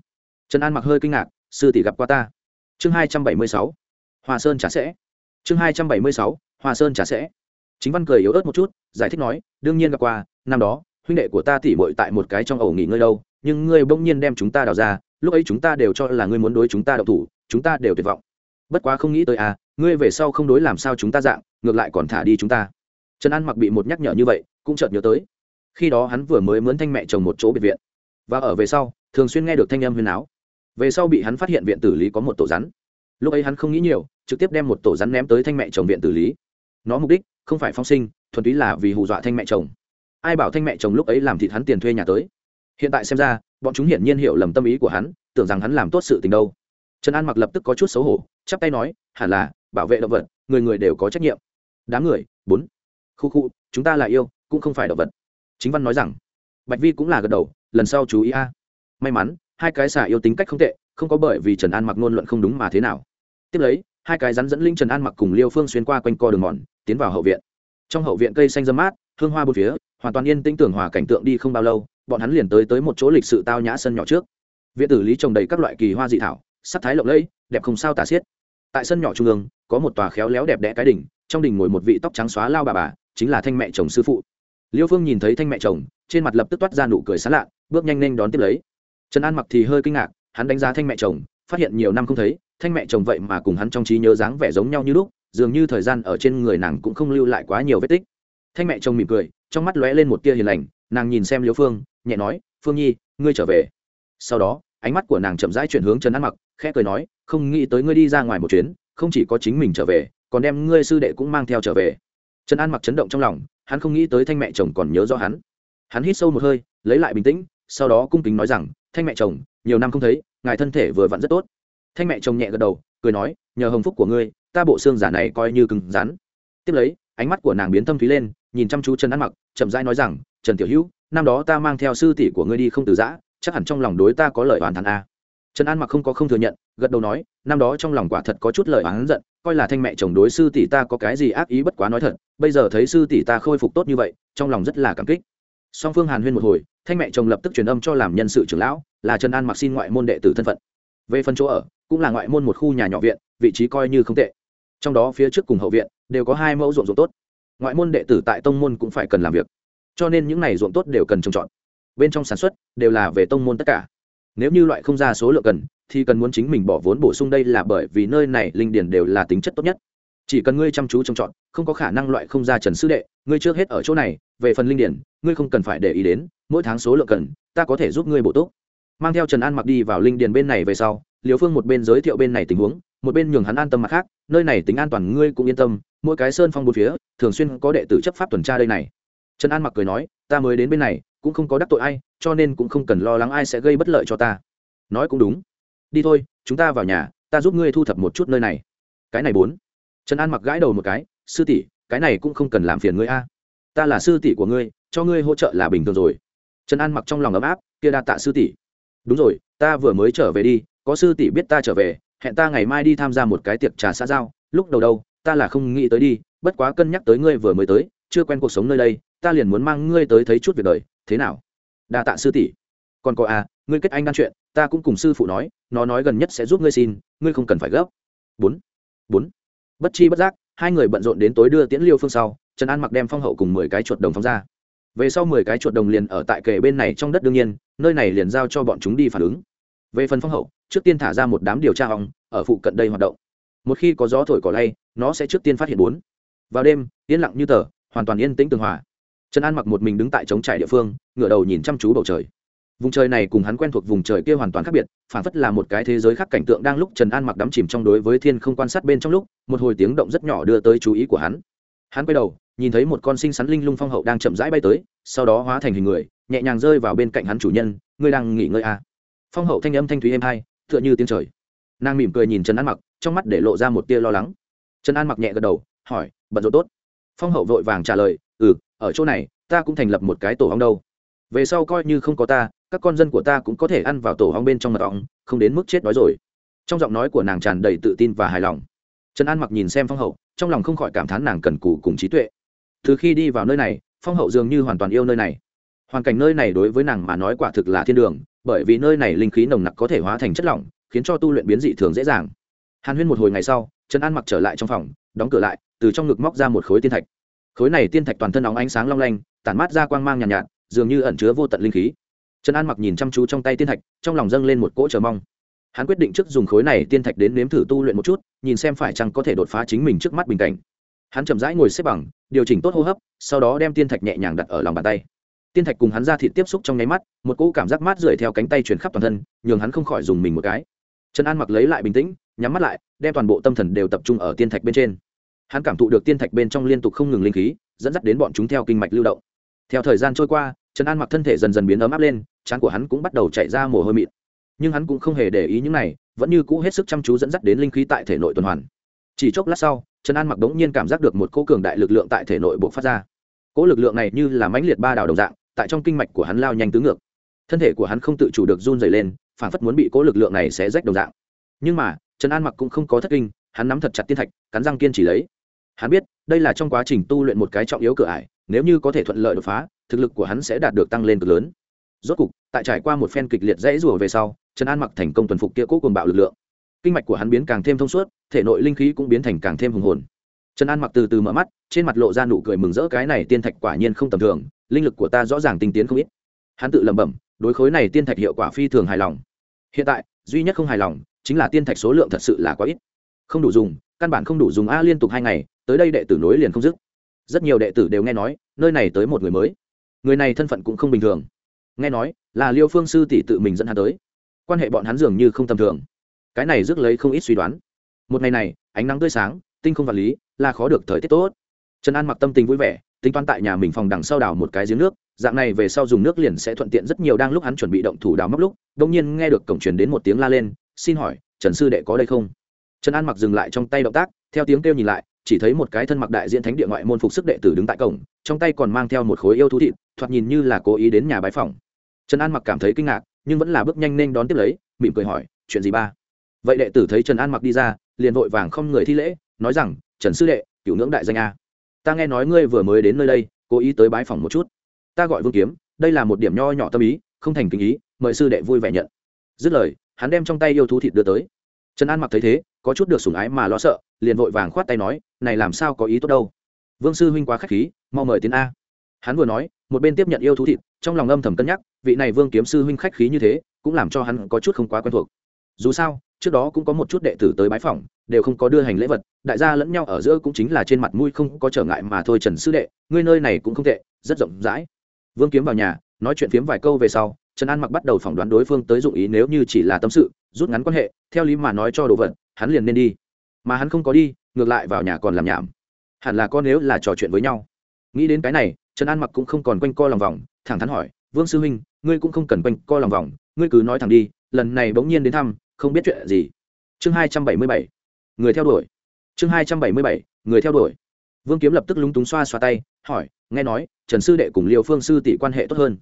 Trần an mặc hơi kinh ngạc, sư tỷ gặp qua ta chương hai trăm bảy mươi sáu. Hoa sơn trả sẽ. Chương hai trăm bảy mươi sáu hoa sơn trả sẽ. Chính văn cười yếu ớt một chút, giải thích nói, đương nhiên gặp qua, năm đó, huynh đệ của ta tỉ mội tại một cái trong ổ nghỉ ngơi đâu, nhưng ngươi bỗng nhiên đem chúng ta đào ra, lúc ấy chúng ta đều cho là ngươi muốn đối chúng ta đậu thủ, chúng ta đều tuyệt vọng. Bất quá không nghĩ tới à ngươi về sau không đối làm sao chúng ta dạng, ngược lại còn thả đi chúng ta. Trần an mặc bị một nhắc nhở như vậy, cũng chợt nhớ tới. Khi đó hắn vừa mới mướn thanh mẹ chồng một chỗ biệt viện. Và ở về sau, thường xuyên nghe được thanh âm huyền áo về sau bị hắn phát hiện viện tử lý có một tổ rắn. Lúc ấy hắn không nghĩ nhiều, trực tiếp đem một tổ rắn ném tới thanh mẹ chồng viện tử lý. Nó mục đích, không phải phong sinh, thuần túy là vì hù dọa thanh mẹ chồng. Ai bảo thanh mẹ chồng lúc ấy làm thịt hắn tiền thuê nhà tới? Hiện tại xem ra, bọn chúng hiển nhiên hiểu lầm tâm ý của hắn, tưởng rằng hắn làm tốt sự tình đâu. Trần an mặc lập tức có chút xấu hổ, chắp tay nói, hẳn là, bảo vệ động vật, người người đều có trách nhiệm. Đám người, bốn. Khu khu, chúng ta là yêu, cũng không phải động vật. Chính văn nói rằng. Bạch vi cũng là gật đầu, lần sau chú ý a. May mắn hai cái xà yêu tính cách không tệ, không có bởi vì trần an mặc ngôn luận không đúng mà thế nào. Tiếp lấy, hai cái rắn dẫn linh trần an mặc cùng liêu phương xuyên qua quanh co đường mòn, tiến vào hậu viện. Trong hậu viện cây xanh dâm mát, hương hoa bốn phía, hoàn toàn yên tĩnh tưởng hòa cảnh tượng đi không bao lâu, bọn hắn liền tới tới một chỗ lịch sự tao nhã sân nhỏ trước. Viện tử lý trồng đầy các loại kỳ hoa dị thảo, sắc thái lộng lẫy, đẹp không sao tả xiết. Tại sân nhỏ trung ương, có một tòa khéo léo đẹp đẽ cái đỉnh, trong đỉnh ngồi một vị tóc trắng xóa lao bà bà, chính là thanh mẹ chồng sư phụ. Liêu phương nhìn thấy thanh mẹ chồng, trên mặt lập tức toát ra nụ cười sán lạ, bước nhanh lên đón tiếp lấy trần an mặc thì hơi kinh ngạc, hắn đánh giá thanh mẹ chồng, phát hiện nhiều năm không thấy, thanh mẹ chồng vậy mà cùng hắn trong trí nhớ dáng vẻ giống nhau như lúc, dường như thời gian ở trên người nàng cũng không lưu lại quá nhiều vết tích. Thanh mẹ chồng mỉm cười, trong mắt lóe lên một tia hiền lành, nàng nhìn xem Liễu phương, nhẹ nói, phương nhi, ngươi trở về. Sau đó, ánh mắt của nàng chậm rãi chuyển hướng trần an mặc, khẽ cười nói, không nghĩ tới ngươi đi ra ngoài một chuyến, không chỉ có chính mình trở về, còn đem ngươi sư đệ cũng mang theo trở về. Trần an mặc chấn động trong lòng, hắn không nghĩ tới thanh mẹ chồng còn nhớ rõ hắn. Hắn hít sâu một hơi, lấy lại bình tĩnh, sau đó cung kính nói rằng thanh mẹ chồng, nhiều năm không thấy, ngài thân thể vừa vặn rất tốt. Thanh mẹ chồng nhẹ gật đầu, cười nói, nhờ hồng phúc của ngươi, ta bộ xương giả này coi như cứng rắn. Tiếp lấy, ánh mắt của nàng biến thâm thúy lên, nhìn chăm chú trần ăn mặc, chậm rãi nói rằng, trần tiểu hữu, năm đó ta mang theo sư tỷ của ngươi đi không từ giã, chắc hẳn trong lòng đối ta có lời oán thắn a. Trần an mặc không có không thừa nhận, gật đầu nói, năm đó trong lòng quả thật có chút lời oán giận, coi là thanh mẹ chồng đối sư tỷ ta có cái gì ác ý bất quá nói thật, bây giờ thấy sư tỷ ta khôi phục tốt như vậy, trong lòng rất là cảm kích song phương hàn huyên một hồi, thanh mẹ chồng lập tức truyền âm cho làm nhân sự trưởng lão, là trần an mặc xin ngoại môn đệ tử thân phận. Về phần chỗ ở, cũng là ngoại môn một khu nhà nhỏ viện, vị trí coi như không tệ. Trong đó phía trước cùng hậu viện, đều có hai mẫu ruộng ruộng tốt. Ngoại môn đệ tử tại tông môn cũng phải cần làm việc, cho nên những n à y ruộng tốt đều cần trồng trọt. Bên trong sản xuất đều là về tông môn tất cả. Nếu như loại không ra số lượng cần, thì cần muốn chính mình bỏ vốn bổ sung đây là bởi vì nơi này linh điền đều là tính chất tốt nhất chỉ cần ngươi chăm chú trông chọn, không có khả năng loại không ra trần sư đệ, ngươi trước hết ở chỗ này, về phần linh điển, ngươi không cần phải để ý đến, mỗi tháng số lượng cần, ta có thể giúp ngươi bổ túc. Mang theo trần an mặc đi vào linh điền bên này về sau liều phương một bên giới thiệu bên này tình huống, một bên nhường hắn an tâm mặt khác, nơi này tính an toàn ngươi cũng yên tâm, mỗi cái sơn phong bốn phía, thường xuyên có đệ tử chấp pháp tuần tra đây này. Trần an mặc cười nói, ta mới đến bên này, cũng không có đắc tội ai, cho nên cũng không cần lo lắng ai sẽ gây bất lợi cho ta. Nói cũng đúng. Đi thôi, chúng ta vào nhà, ta giúp ngươi thu thập một chút nơi này. Cái này bốn trần an mặc gãi đầu một cái, sư tỷ, cái này cũng không cần làm phiền ngươi a. Ta là sư tỷ của ngươi, cho ngươi hỗ trợ là bình thường rồi. Trần an mặc trong lòng ấm áp, kia đa tạ sư tỷ. Đúng rồi, ta vừa mới trở về đi, có sư tỷ biết ta trở về, hẹn ta ngày mai đi tham gia một cái tiệc trà xã giao. Lúc đầu đâu, ta là không nghĩ tới đi, bất quá cân nhắc tới ngươi vừa mới tới, chưa quen cuộc sống nơi đây, ta liền muốn mang ngươi tới thấy chút việc đời. Thế nào? Đa tạ sư tỷ. Còn có à ngươi kết anh đan chuyện, ta cũng cùng sư phụ nói, nó nói gần nhất sẽ giúp ngươi xin, ngươi không cần phải gấp. Bốn. Bốn bất chi bất giác, hai người bận rộn đến tối đưa tiễn liêu phương sau, trần an mặc đem phong hậu cùng mười cái chuột đồng phóng ra. Về sau mười cái chuột đồng liền ở tại kề bên này trong đất đương nhiên, nơi này liền giao cho bọn chúng đi phản ứng. Về phần phong hậu, trước tiên thả ra một đám điều tra hỏng, ở phụ cận đây hoạt động. Một khi có gió thổi cỏ lay, nó sẽ trước tiên phát hiện bốn. Vào đêm, yên lặng như tờ, hoàn toàn yên tĩnh tường hòa. Trần an mặc một mình đứng tại trống trải địa phương, ngửa đầu nhìn chăm chú bầu trời vùng trời này cùng hắn quen thuộc vùng trời kia hoàn toàn khác biệt phản phất là một cái thế giới khác cảnh tượng đang lúc trần an mặc đắm chìm trong đối với thiên không quan sát bên trong lúc, một hồi tiếng động rất nhỏ đưa tới chú ý của hắn. Hắn quay đầu, nhìn thấy một con sinh sắn linh lung phong hậu đang chậm rãi bay tới, sau đó hóa thành hình người, nhẹ nhàng rơi vào bên cạnh hắn chủ nhân, ngươi đang nghỉ ngơi à. phong hậu thanh âm thanh thúy êm hai tựa như tiếng trời. Nàng mỉm cười nhìn trần an mặc, trong mắt để lộ ra một tia lo lắng. Trần an mặc nhẹ gật đầu, hỏi, bận rộn tốt? Phong hậu vội vàng trả lời ừ ở chỗ này, ta cũng thành lập một cái tổ ong đâu. Về sau coi như không có ta các con dân của ta cũng có thể ăn vào tổ hong bên trong mật ong không đến mức chết đói rồi. Trong giọng nói của nàng tràn đầy tự tin và hài lòng. Trần an mặc nhìn xem phong hậu trong lòng không khỏi cảm thán nàng cần cù cùng trí tuệ. Từ khi đi vào nơi này phong hậu dường như hoàn toàn yêu nơi này. Hoàn cảnh nơi này đối với nàng mà nói quả thực là thiên đường bởi vì nơi này linh khí nồng nặc có thể hóa thành chất lỏng khiến cho tu luyện biến dị thường dễ dàng. Hàn huyên một hồi ngày sau trần an mặc trở lại trong phòng đóng cửa lại từ trong ngực móc ra một khối tiên thạch. Khối này tiên thạch toàn thân óng ánh sáng long lanh tản mát ra quang mang nhàn nhạt, nhạt dường như ẩn chứa vô tận linh khí trần an mặc nhìn chăm chú trong tay tiên thạch, trong lòng dâng lên một cỗ chờ mong. Hắn quyết định trước dùng khối này tiên thạch đến nếm thử tu luyện một chút, nhìn xem phải chăng có thể đột phá chính mình trước mắt bình cảnh. Hắn chậm rãi ngồi xếp bằng, điều chỉnh tốt hô hấp, sau đó đem tiên thạch nhẹ nhàng đặt ở lòng bàn tay. Tiên thạch cùng hắn ra thịt tiếp xúc trong nháy mắt, một cỗ cảm giác mát rượi theo cánh tay chuyển khắp toàn thân, nhường hắn không khỏi dùng mình một cái. Trần an mặc lấy lại bình tĩnh, nhắm mắt lại, đem toàn bộ tâm thần đều tập trung ở tiên thạch bên trên. Hắn cảm thụ được tiên thạch bên trong liên tục không ngừng linh khí, dẫn dắt đến bọn chúng theo kinh mạch lưu động. Theo thời gian trôi qua, trần an mặc thân thể dần dần biến ấm áp lên trán của hắn cũng bắt đầu chạy ra mồ hôi mịt nhưng hắn cũng không hề để ý những này, vẫn như cũ hết sức chăm chú dẫn dắt đến linh khí tại thể nội tuần hoàn. Chỉ chốc lát sau, trần an mặc đống nhiên cảm giác được một cỗ cường đại lực lượng tại thể nội buộc phát ra. Cỗ lực lượng này như là mãnh liệt ba đảo đồng dạng, tại trong kinh mạch của hắn lao nhanh tứ ngược. Thân thể của hắn không tự chủ được run dày lên, phản phất muốn bị cỗ lực lượng này sẽ rách đồng dạng. Nhưng mà, trần an mặc cũng không có thất kinh, hắn nắm thật chặt tiên thạch, cắn răng kiên trì lấy. Hắn biết, đây là trong quá trình tu luyện một cái trọng yếu cửa ải, nếu như có thể thuận lợi đột phá, thực lực của hắn sẽ đạt được tăng lên cực lớn rốt cục, tại trải qua một phen kịch liệt dãy rủa về sau, trần an mặc thành công tuần phục kia cố cùng bạo lực lượng. Kinh mạch của hắn biến càng thêm thông suốt, thể nội linh khí cũng biến thành càng thêm hùng hồn. Trần an mặc từ từ mở mắt, trên mặt lộ ra nụ cười mừng rỡ cái này tiên thạch quả nhiên không tầm thường, linh lực của ta rõ ràng tinh tiến không ít. Hắn tự lẩm bẩm, đối khối này tiên thạch hiệu quả phi thường hài lòng. Hiện tại, duy nhất không hài lòng, chính là tiên thạch số lượng thật sự là quá ít. Không đủ dùng, căn bản không đủ dùng a liên tục hai ngày, tới đây đệ tử nối liền không dứt. Rất nhiều đệ tử đều nghe nói, nơi này tới một người mới. Người này thân phận cũng không bình thường nghe nói là liêu phương sư tỷ tự mình dẫn hắn tới quan hệ bọn hắn dường như không tầm thường cái này rước lấy không ít suy đoán một ngày này ánh nắng tươi sáng tinh không vật lý là khó được thời tiết tốt trần an mặc tâm tình vui vẻ tính toán tại nhà mình phòng đằng sau đào một cái giếng nước dạng này về sau dùng nước liền sẽ thuận tiện rất nhiều đang lúc hắn chuẩn bị động thủ đào móc lúc đông nhiên nghe được cổng truyền đến một tiếng la lên xin hỏi trần sư đệ có đây không trần an mặc dừng lại trong tay động tác theo tiếng kêu nhìn lại chỉ thấy một cái thân mặc đại diện thánh địa ngoại môn phục sức đệ tử đứng tại cổng trong tay còn mang theo một khối yêu thú thịt thoạt nhìn như là cố ý đến nhà bái phòng trần an mặc cảm thấy kinh ngạc, nhưng vẫn là bước nhanh nên đón tiếp lấy, mỉm cười hỏi, chuyện gì ba? Vậy đệ tử thấy trần an mặc đi ra, liền vội vàng không người thi lễ, nói rằng, trần sư đệ cựu ngưỡng đại danh a. Ta nghe nói ngươi vừa mới đến nơi đây, cố ý tới bái phòng một chút. Ta gọi vương kiếm, đây là một điểm nho nhỏ tâm ý, không thành kinh ý, mời sư đệ vui vẻ nhận. Dứt lời, hắn đem trong tay yêu thú thịt đưa tới. Trần an mặc thấy thế, có chút được sủng ái mà lo sợ, liền vội vàng khoát tay nói, này làm sao có ý tốt đâu? Vương sư huynh quá khách khí, mau mời tiến a hắn vừa nói, một bên tiếp nhận yêu thú thịt, trong lòng âm thầm cân nhắc, vị này vương kiếm sư huynh khách khí như thế, cũng làm cho hắn có chút không quá quen thuộc. Dù sao, trước đó cũng có một chút đệ tử tới bái phỏng, đều không có đưa hành lễ vật, đại gia lẫn nhau ở giữa cũng chính là trên mặt mũi không có trở ngại mà thôi trần sư đệ, ngươi nơi này cũng không tệ, rất rộng rãi. Vương kiếm vào nhà, nói chuyện phiếm vài câu về sau, trần an mặc bắt đầu phỏng đoán đối phương tới dụng ý nếu như chỉ là tâm sự, rút ngắn quan hệ, theo lý mà nói cho đồ vật, hắn liền nên đi. Mà hắn không có đi, ngược lại vào nhà còn làm nhảm. Hẳn là con nếu là trò chuyện với nhau nghĩ đến cái này, trần an mặc cũng không còn quanh co lòng vòng, thẳng thắn hỏi, vương sư huynh, ngươi cũng không cần quanh co lòng vòng, ngươi cứ nói thẳng đi, lần này bỗng nhiên đến thăm, không biết chuyện gì. Chương hai trăm bảy mươi bảy, người theo đuổi. Chương hai trăm bảy mươi bảy, người theo đuổi. Vương kiếm lập tức lúng túng xoa xoa tay, hỏi, nghe nói, trần sư đệ cùng liều phương sư tỷ quan hệ tốt hơn?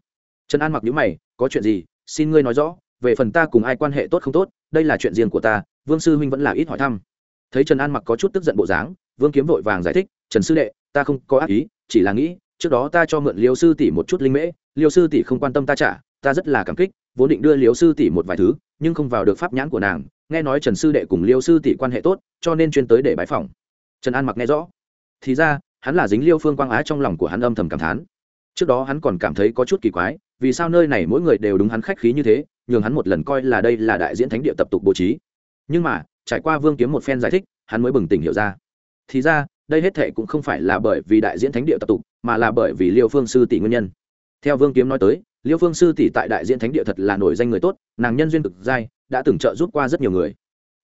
Trần an mặc nhữ mày, có chuyện gì? Xin ngươi nói rõ, về phần ta cùng ai quan hệ tốt không tốt, đây là chuyện riêng của ta, vương sư huynh vẫn là ít hỏi thăm. Thấy trần an mặc có chút tức giận bộ dáng, vương kiếm vội vàng giải thích, trần sư đệ, ta không có ác ý chỉ là nghĩ, trước đó ta cho mượn liêu sư tỷ một chút linh mễ, liêu sư tỷ không quan tâm ta trả, ta rất là cảm kích, vốn định đưa liêu sư tỷ một vài thứ, nhưng không vào được pháp nhãn của nàng, nghe nói trần sư đệ cùng liêu sư tỷ quan hệ tốt, cho nên chuyên tới để bãi phòng trần an mặc nghe rõ. Thì ra, hắn là dính liêu phương quang á trong lòng của hắn âm thầm cảm thán. Trước đó hắn còn cảm thấy có chút kỳ quái, vì sao nơi này mỗi người đều đúng hắn khách khí như thế, nhường hắn một lần coi là đây là đại diễn thánh địa tập tục bố trí. Nhưng mà, trải qua vương kiếm một phen giải thích, hắn mới bừng tỉnh hiểu ra. Thì ra đây hết thệ cũng không phải là bởi vì đại diễn thánh địa tập tục, mà là bởi vì liêu phương sư tỷ nguyên nhân. Theo vương kiếm nói tới, liêu phương sư tỷ tại đại diễn thánh địa thật là nổi danh người tốt, nàng nhân duyên cực giai đã từng trợ giúp qua rất nhiều người.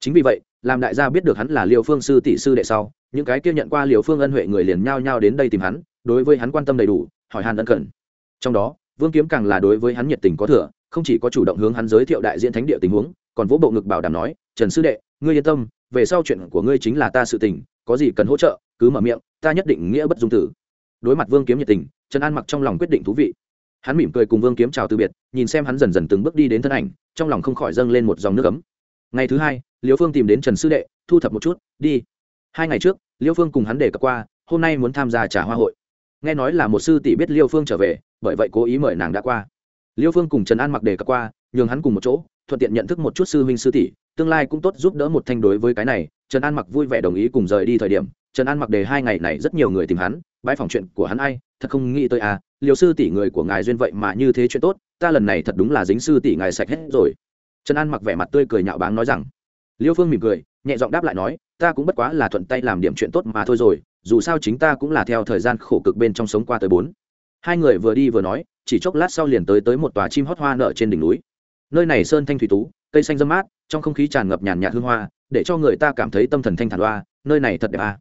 Chính vì vậy, làm đại gia biết được hắn là liêu phương sư tỷ sư đệ sau, những cái kia nhận qua liều phương ân huệ người liền nhao nhao đến đây tìm hắn, đối với hắn quan tâm đầy đủ, hỏi han ân cần. Trong đó, vương kiếm càng là đối với hắn nhiệt tình có thừa, không chỉ có chủ động hướng hắn giới thiệu đại diễn thánh địa tình huống, còn vỗ bộ ngực bảo đảm nói, trần sư đệ, ngươi yên tâm, về sau chuyện của ngươi chính là ta sự tình, có gì cần hỗ trợ cứ mở miệng, ta nhất định nghĩa bất dung tử. Đối mặt vương kiếm nhiệt tình, trần an mặc trong lòng quyết định thú vị. Hắn mỉm cười cùng vương kiếm chào từ biệt, nhìn xem hắn dần dần từng bước đi đến thân ảnh, trong lòng không khỏi dâng lên một dòng nước ấm. Ngày thứ hai, liêu phương tìm đến trần sư đệ, thu thập một chút, đi. Hai ngày trước, liêu phương cùng hắn đề cập qua, hôm nay muốn tham gia trả hoa hội. Nghe nói là một sư tỷ biết liêu phương trở về, bởi vậy cố ý mời nàng đã qua. Liêu phương cùng trần an mặc đề cập qua, nhường hắn cùng một chỗ, thuận tiện nhận thức một chút sư huynh sư tỷ, tương lai cũng tốt giúp đỡ một thanh đối với cái này. Trần an mặc vui vẻ đồng ý cùng rời đi thời điểm trần an mặc đề hai ngày này rất nhiều người tìm hắn, bãi phòng chuyện của hắn ai, thật không nghĩ tới à liều sư tỷ người của ngài duyên vậy mà như thế chuyện tốt, ta lần này thật đúng là dính sư tỷ ngài sạch hết rồi. Trần an mặc vẻ mặt tươi cười nhạo báng nói rằng, liêu phương mỉm cười, nhẹ giọng đáp lại nói, ta cũng bất quá là thuận tay làm điểm chuyện tốt mà thôi rồi, dù sao chính ta cũng là theo thời gian khổ cực bên trong sống qua tới bốn. Hai người vừa đi vừa nói, chỉ chốc lát sau liền tới tới một tòa chim hót hoa nở trên đỉnh núi. Nơi này sơn thanh thủy tú, cây xanh dâm mát, trong không khí tràn ngập nhàn nhạt hương hoa, để cho người ta cảm thấy tâm thần thanh thản hoa, nơi này thật đẹp à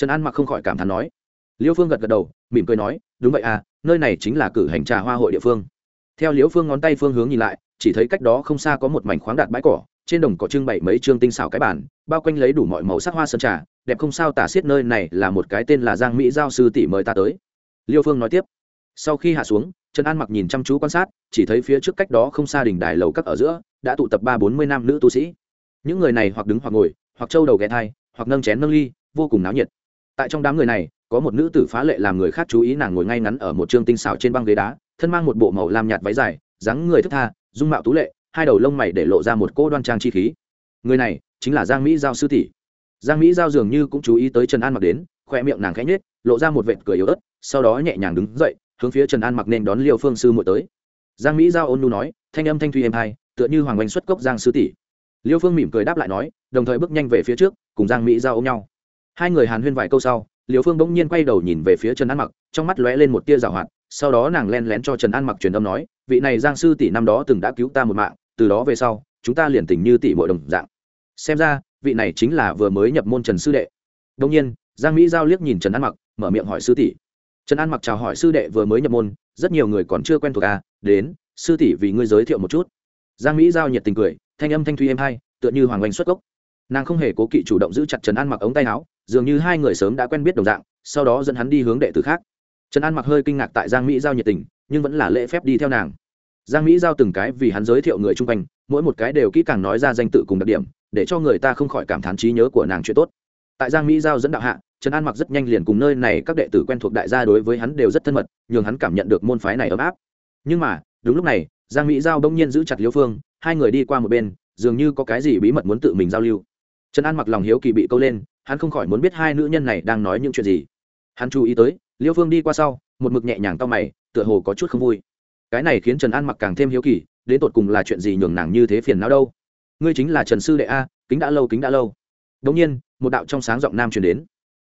trần an mặc không khỏi cảm thán nói. Liêu phương gật gật đầu, mỉm cười nói, đúng vậy à nơi này chính là cử hành trà hoa hội địa phương. Theo liễu phương ngón tay phương hướng nhìn lại, chỉ thấy cách đó không xa có một mảnh khoáng đạt bãi cỏ, trên đồng cỏ trưng bày mấy chương tinh xảo cái bản bao quanh lấy đủ mọi màu sắc hoa sơn trà, đẹp không sao tả xiết nơi này là một cái tên là giang mỹ giao sư tỷ mời ta tới. Liêu phương nói tiếp. Sau khi hạ xuống, trần an mặc nhìn chăm chú quan sát, chỉ thấy phía trước cách đó không xa đỉnh đài lầu các ở giữa, đã tụ tập ba bốn mươi nam nữ tu sĩ. Những người này hoặc đứng hoặc ngồi, hoặc trâu đầu ghé thai, hoặc nâng chén nâng ly, vô cùng náo nhiệt tại trong đám người này, có một nữ tử phá lệ làm người khác chú ý nàng ngồi ngay ngắn ở một t tinh xảo trên băng ghế đá, thân mang một bộ màu lam nhạt váy dài, dáng người thức tha, dung mạo tú lệ, hai đầu lông mày để lộ ra một cô đoan trang chi khí. Người này chính là giang mỹ giao sư tỷ. Giang mỹ giao dường như cũng chú ý tới trần an mặc đến, khoe miệng nàng khẽ nhết lộ ra một vệt cười yếu ớt, sau đó nhẹ nhàng đứng dậy, hướng phía trần an mặc nên đón liêu phương sư muội tới. Giang mỹ giao ôn nu nói, thanh âm thanh thuy êm hai, tựa như hoàng oanh xuất cốc giang sư tỷ. Liêu phương mỉm cười đáp lại nói, đồng thời bước nhanh về phía trước, cùng giang mỹ giao ôm nhau hai người hàn huyên vài câu sau liều phương bỗng nhiên quay đầu nhìn về phía trần an mặc, trong mắt lóe lên một tia rào hoạt, sau đó nàng len lén cho trần an mặc truyền âm nói, vị này giang sư tỷ năm đó từng đã cứu ta một mạng, từ đó về sau, chúng ta liền tình như tỷ bội đồng dạng. Xem ra, vị này chính là vừa mới nhập môn trần sư đệ. Đông nhiên, giang mỹ giao liếc nhìn trần an mặc, mở miệng hỏi sư tỷ. Trần an mặc chào hỏi sư đệ vừa mới nhập môn, rất nhiều người còn chưa quen thuộc à đến, sư tỷ vì ngươi giới thiệu một chút. Giang mỹ giao nhiệt tình cười, thanh âm thanh thuy êm hai tựa như hoàng oanh xuất gốc. Nàng không hề cố kỵ chủ động giữ chặt trần an mặc ống tay áo dường như hai người sớm đã quen biết đồng dạng, sau đó dẫn hắn đi hướng đệ tử khác. Trần an mặc hơi kinh ngạc tại giang mỹ giao nhiệt tình, nhưng vẫn là lễ phép đi theo nàng. Giang mỹ giao từng cái vì hắn giới thiệu người chung quanh, mỗi một cái đều kỹ càng nói ra danh tự cùng đặc điểm, để cho người ta không khỏi cảm thán trí nhớ của nàng chuyện tốt. Tại giang mỹ giao dẫn đạo hạ, trần an mặc rất nhanh liền cùng nơi này các đệ tử quen thuộc đại gia đối với hắn đều rất thân mật, nhường hắn cảm nhận được môn phái này ấm áp. Nhưng mà, đúng lúc này, giang mỹ giao bỗng nhiên giữ chặt liêu phương, hai người đi qua một bên, dường như có cái gì bí mật muốn tự mình giao lưu. Trần an mặc lòng hiếu kỳ bị câu lên hắn không khỏi muốn biết hai nữ nhân này đang nói những chuyện gì. Hắn chú ý tới, liêu phương đi qua sau, một mực nhẹ nhàng to mày, tựa hồ có chút không vui. Cái này khiến trần an mặc càng thêm hiếu kỳ, đến tột cùng là chuyện gì nhường nàng như thế phiền não đâu? Ngươi chính là trần sư đệ a, kính đã lâu, kính đã lâu. Đống nhiên, một đạo trong sáng giọng nam truyền đến.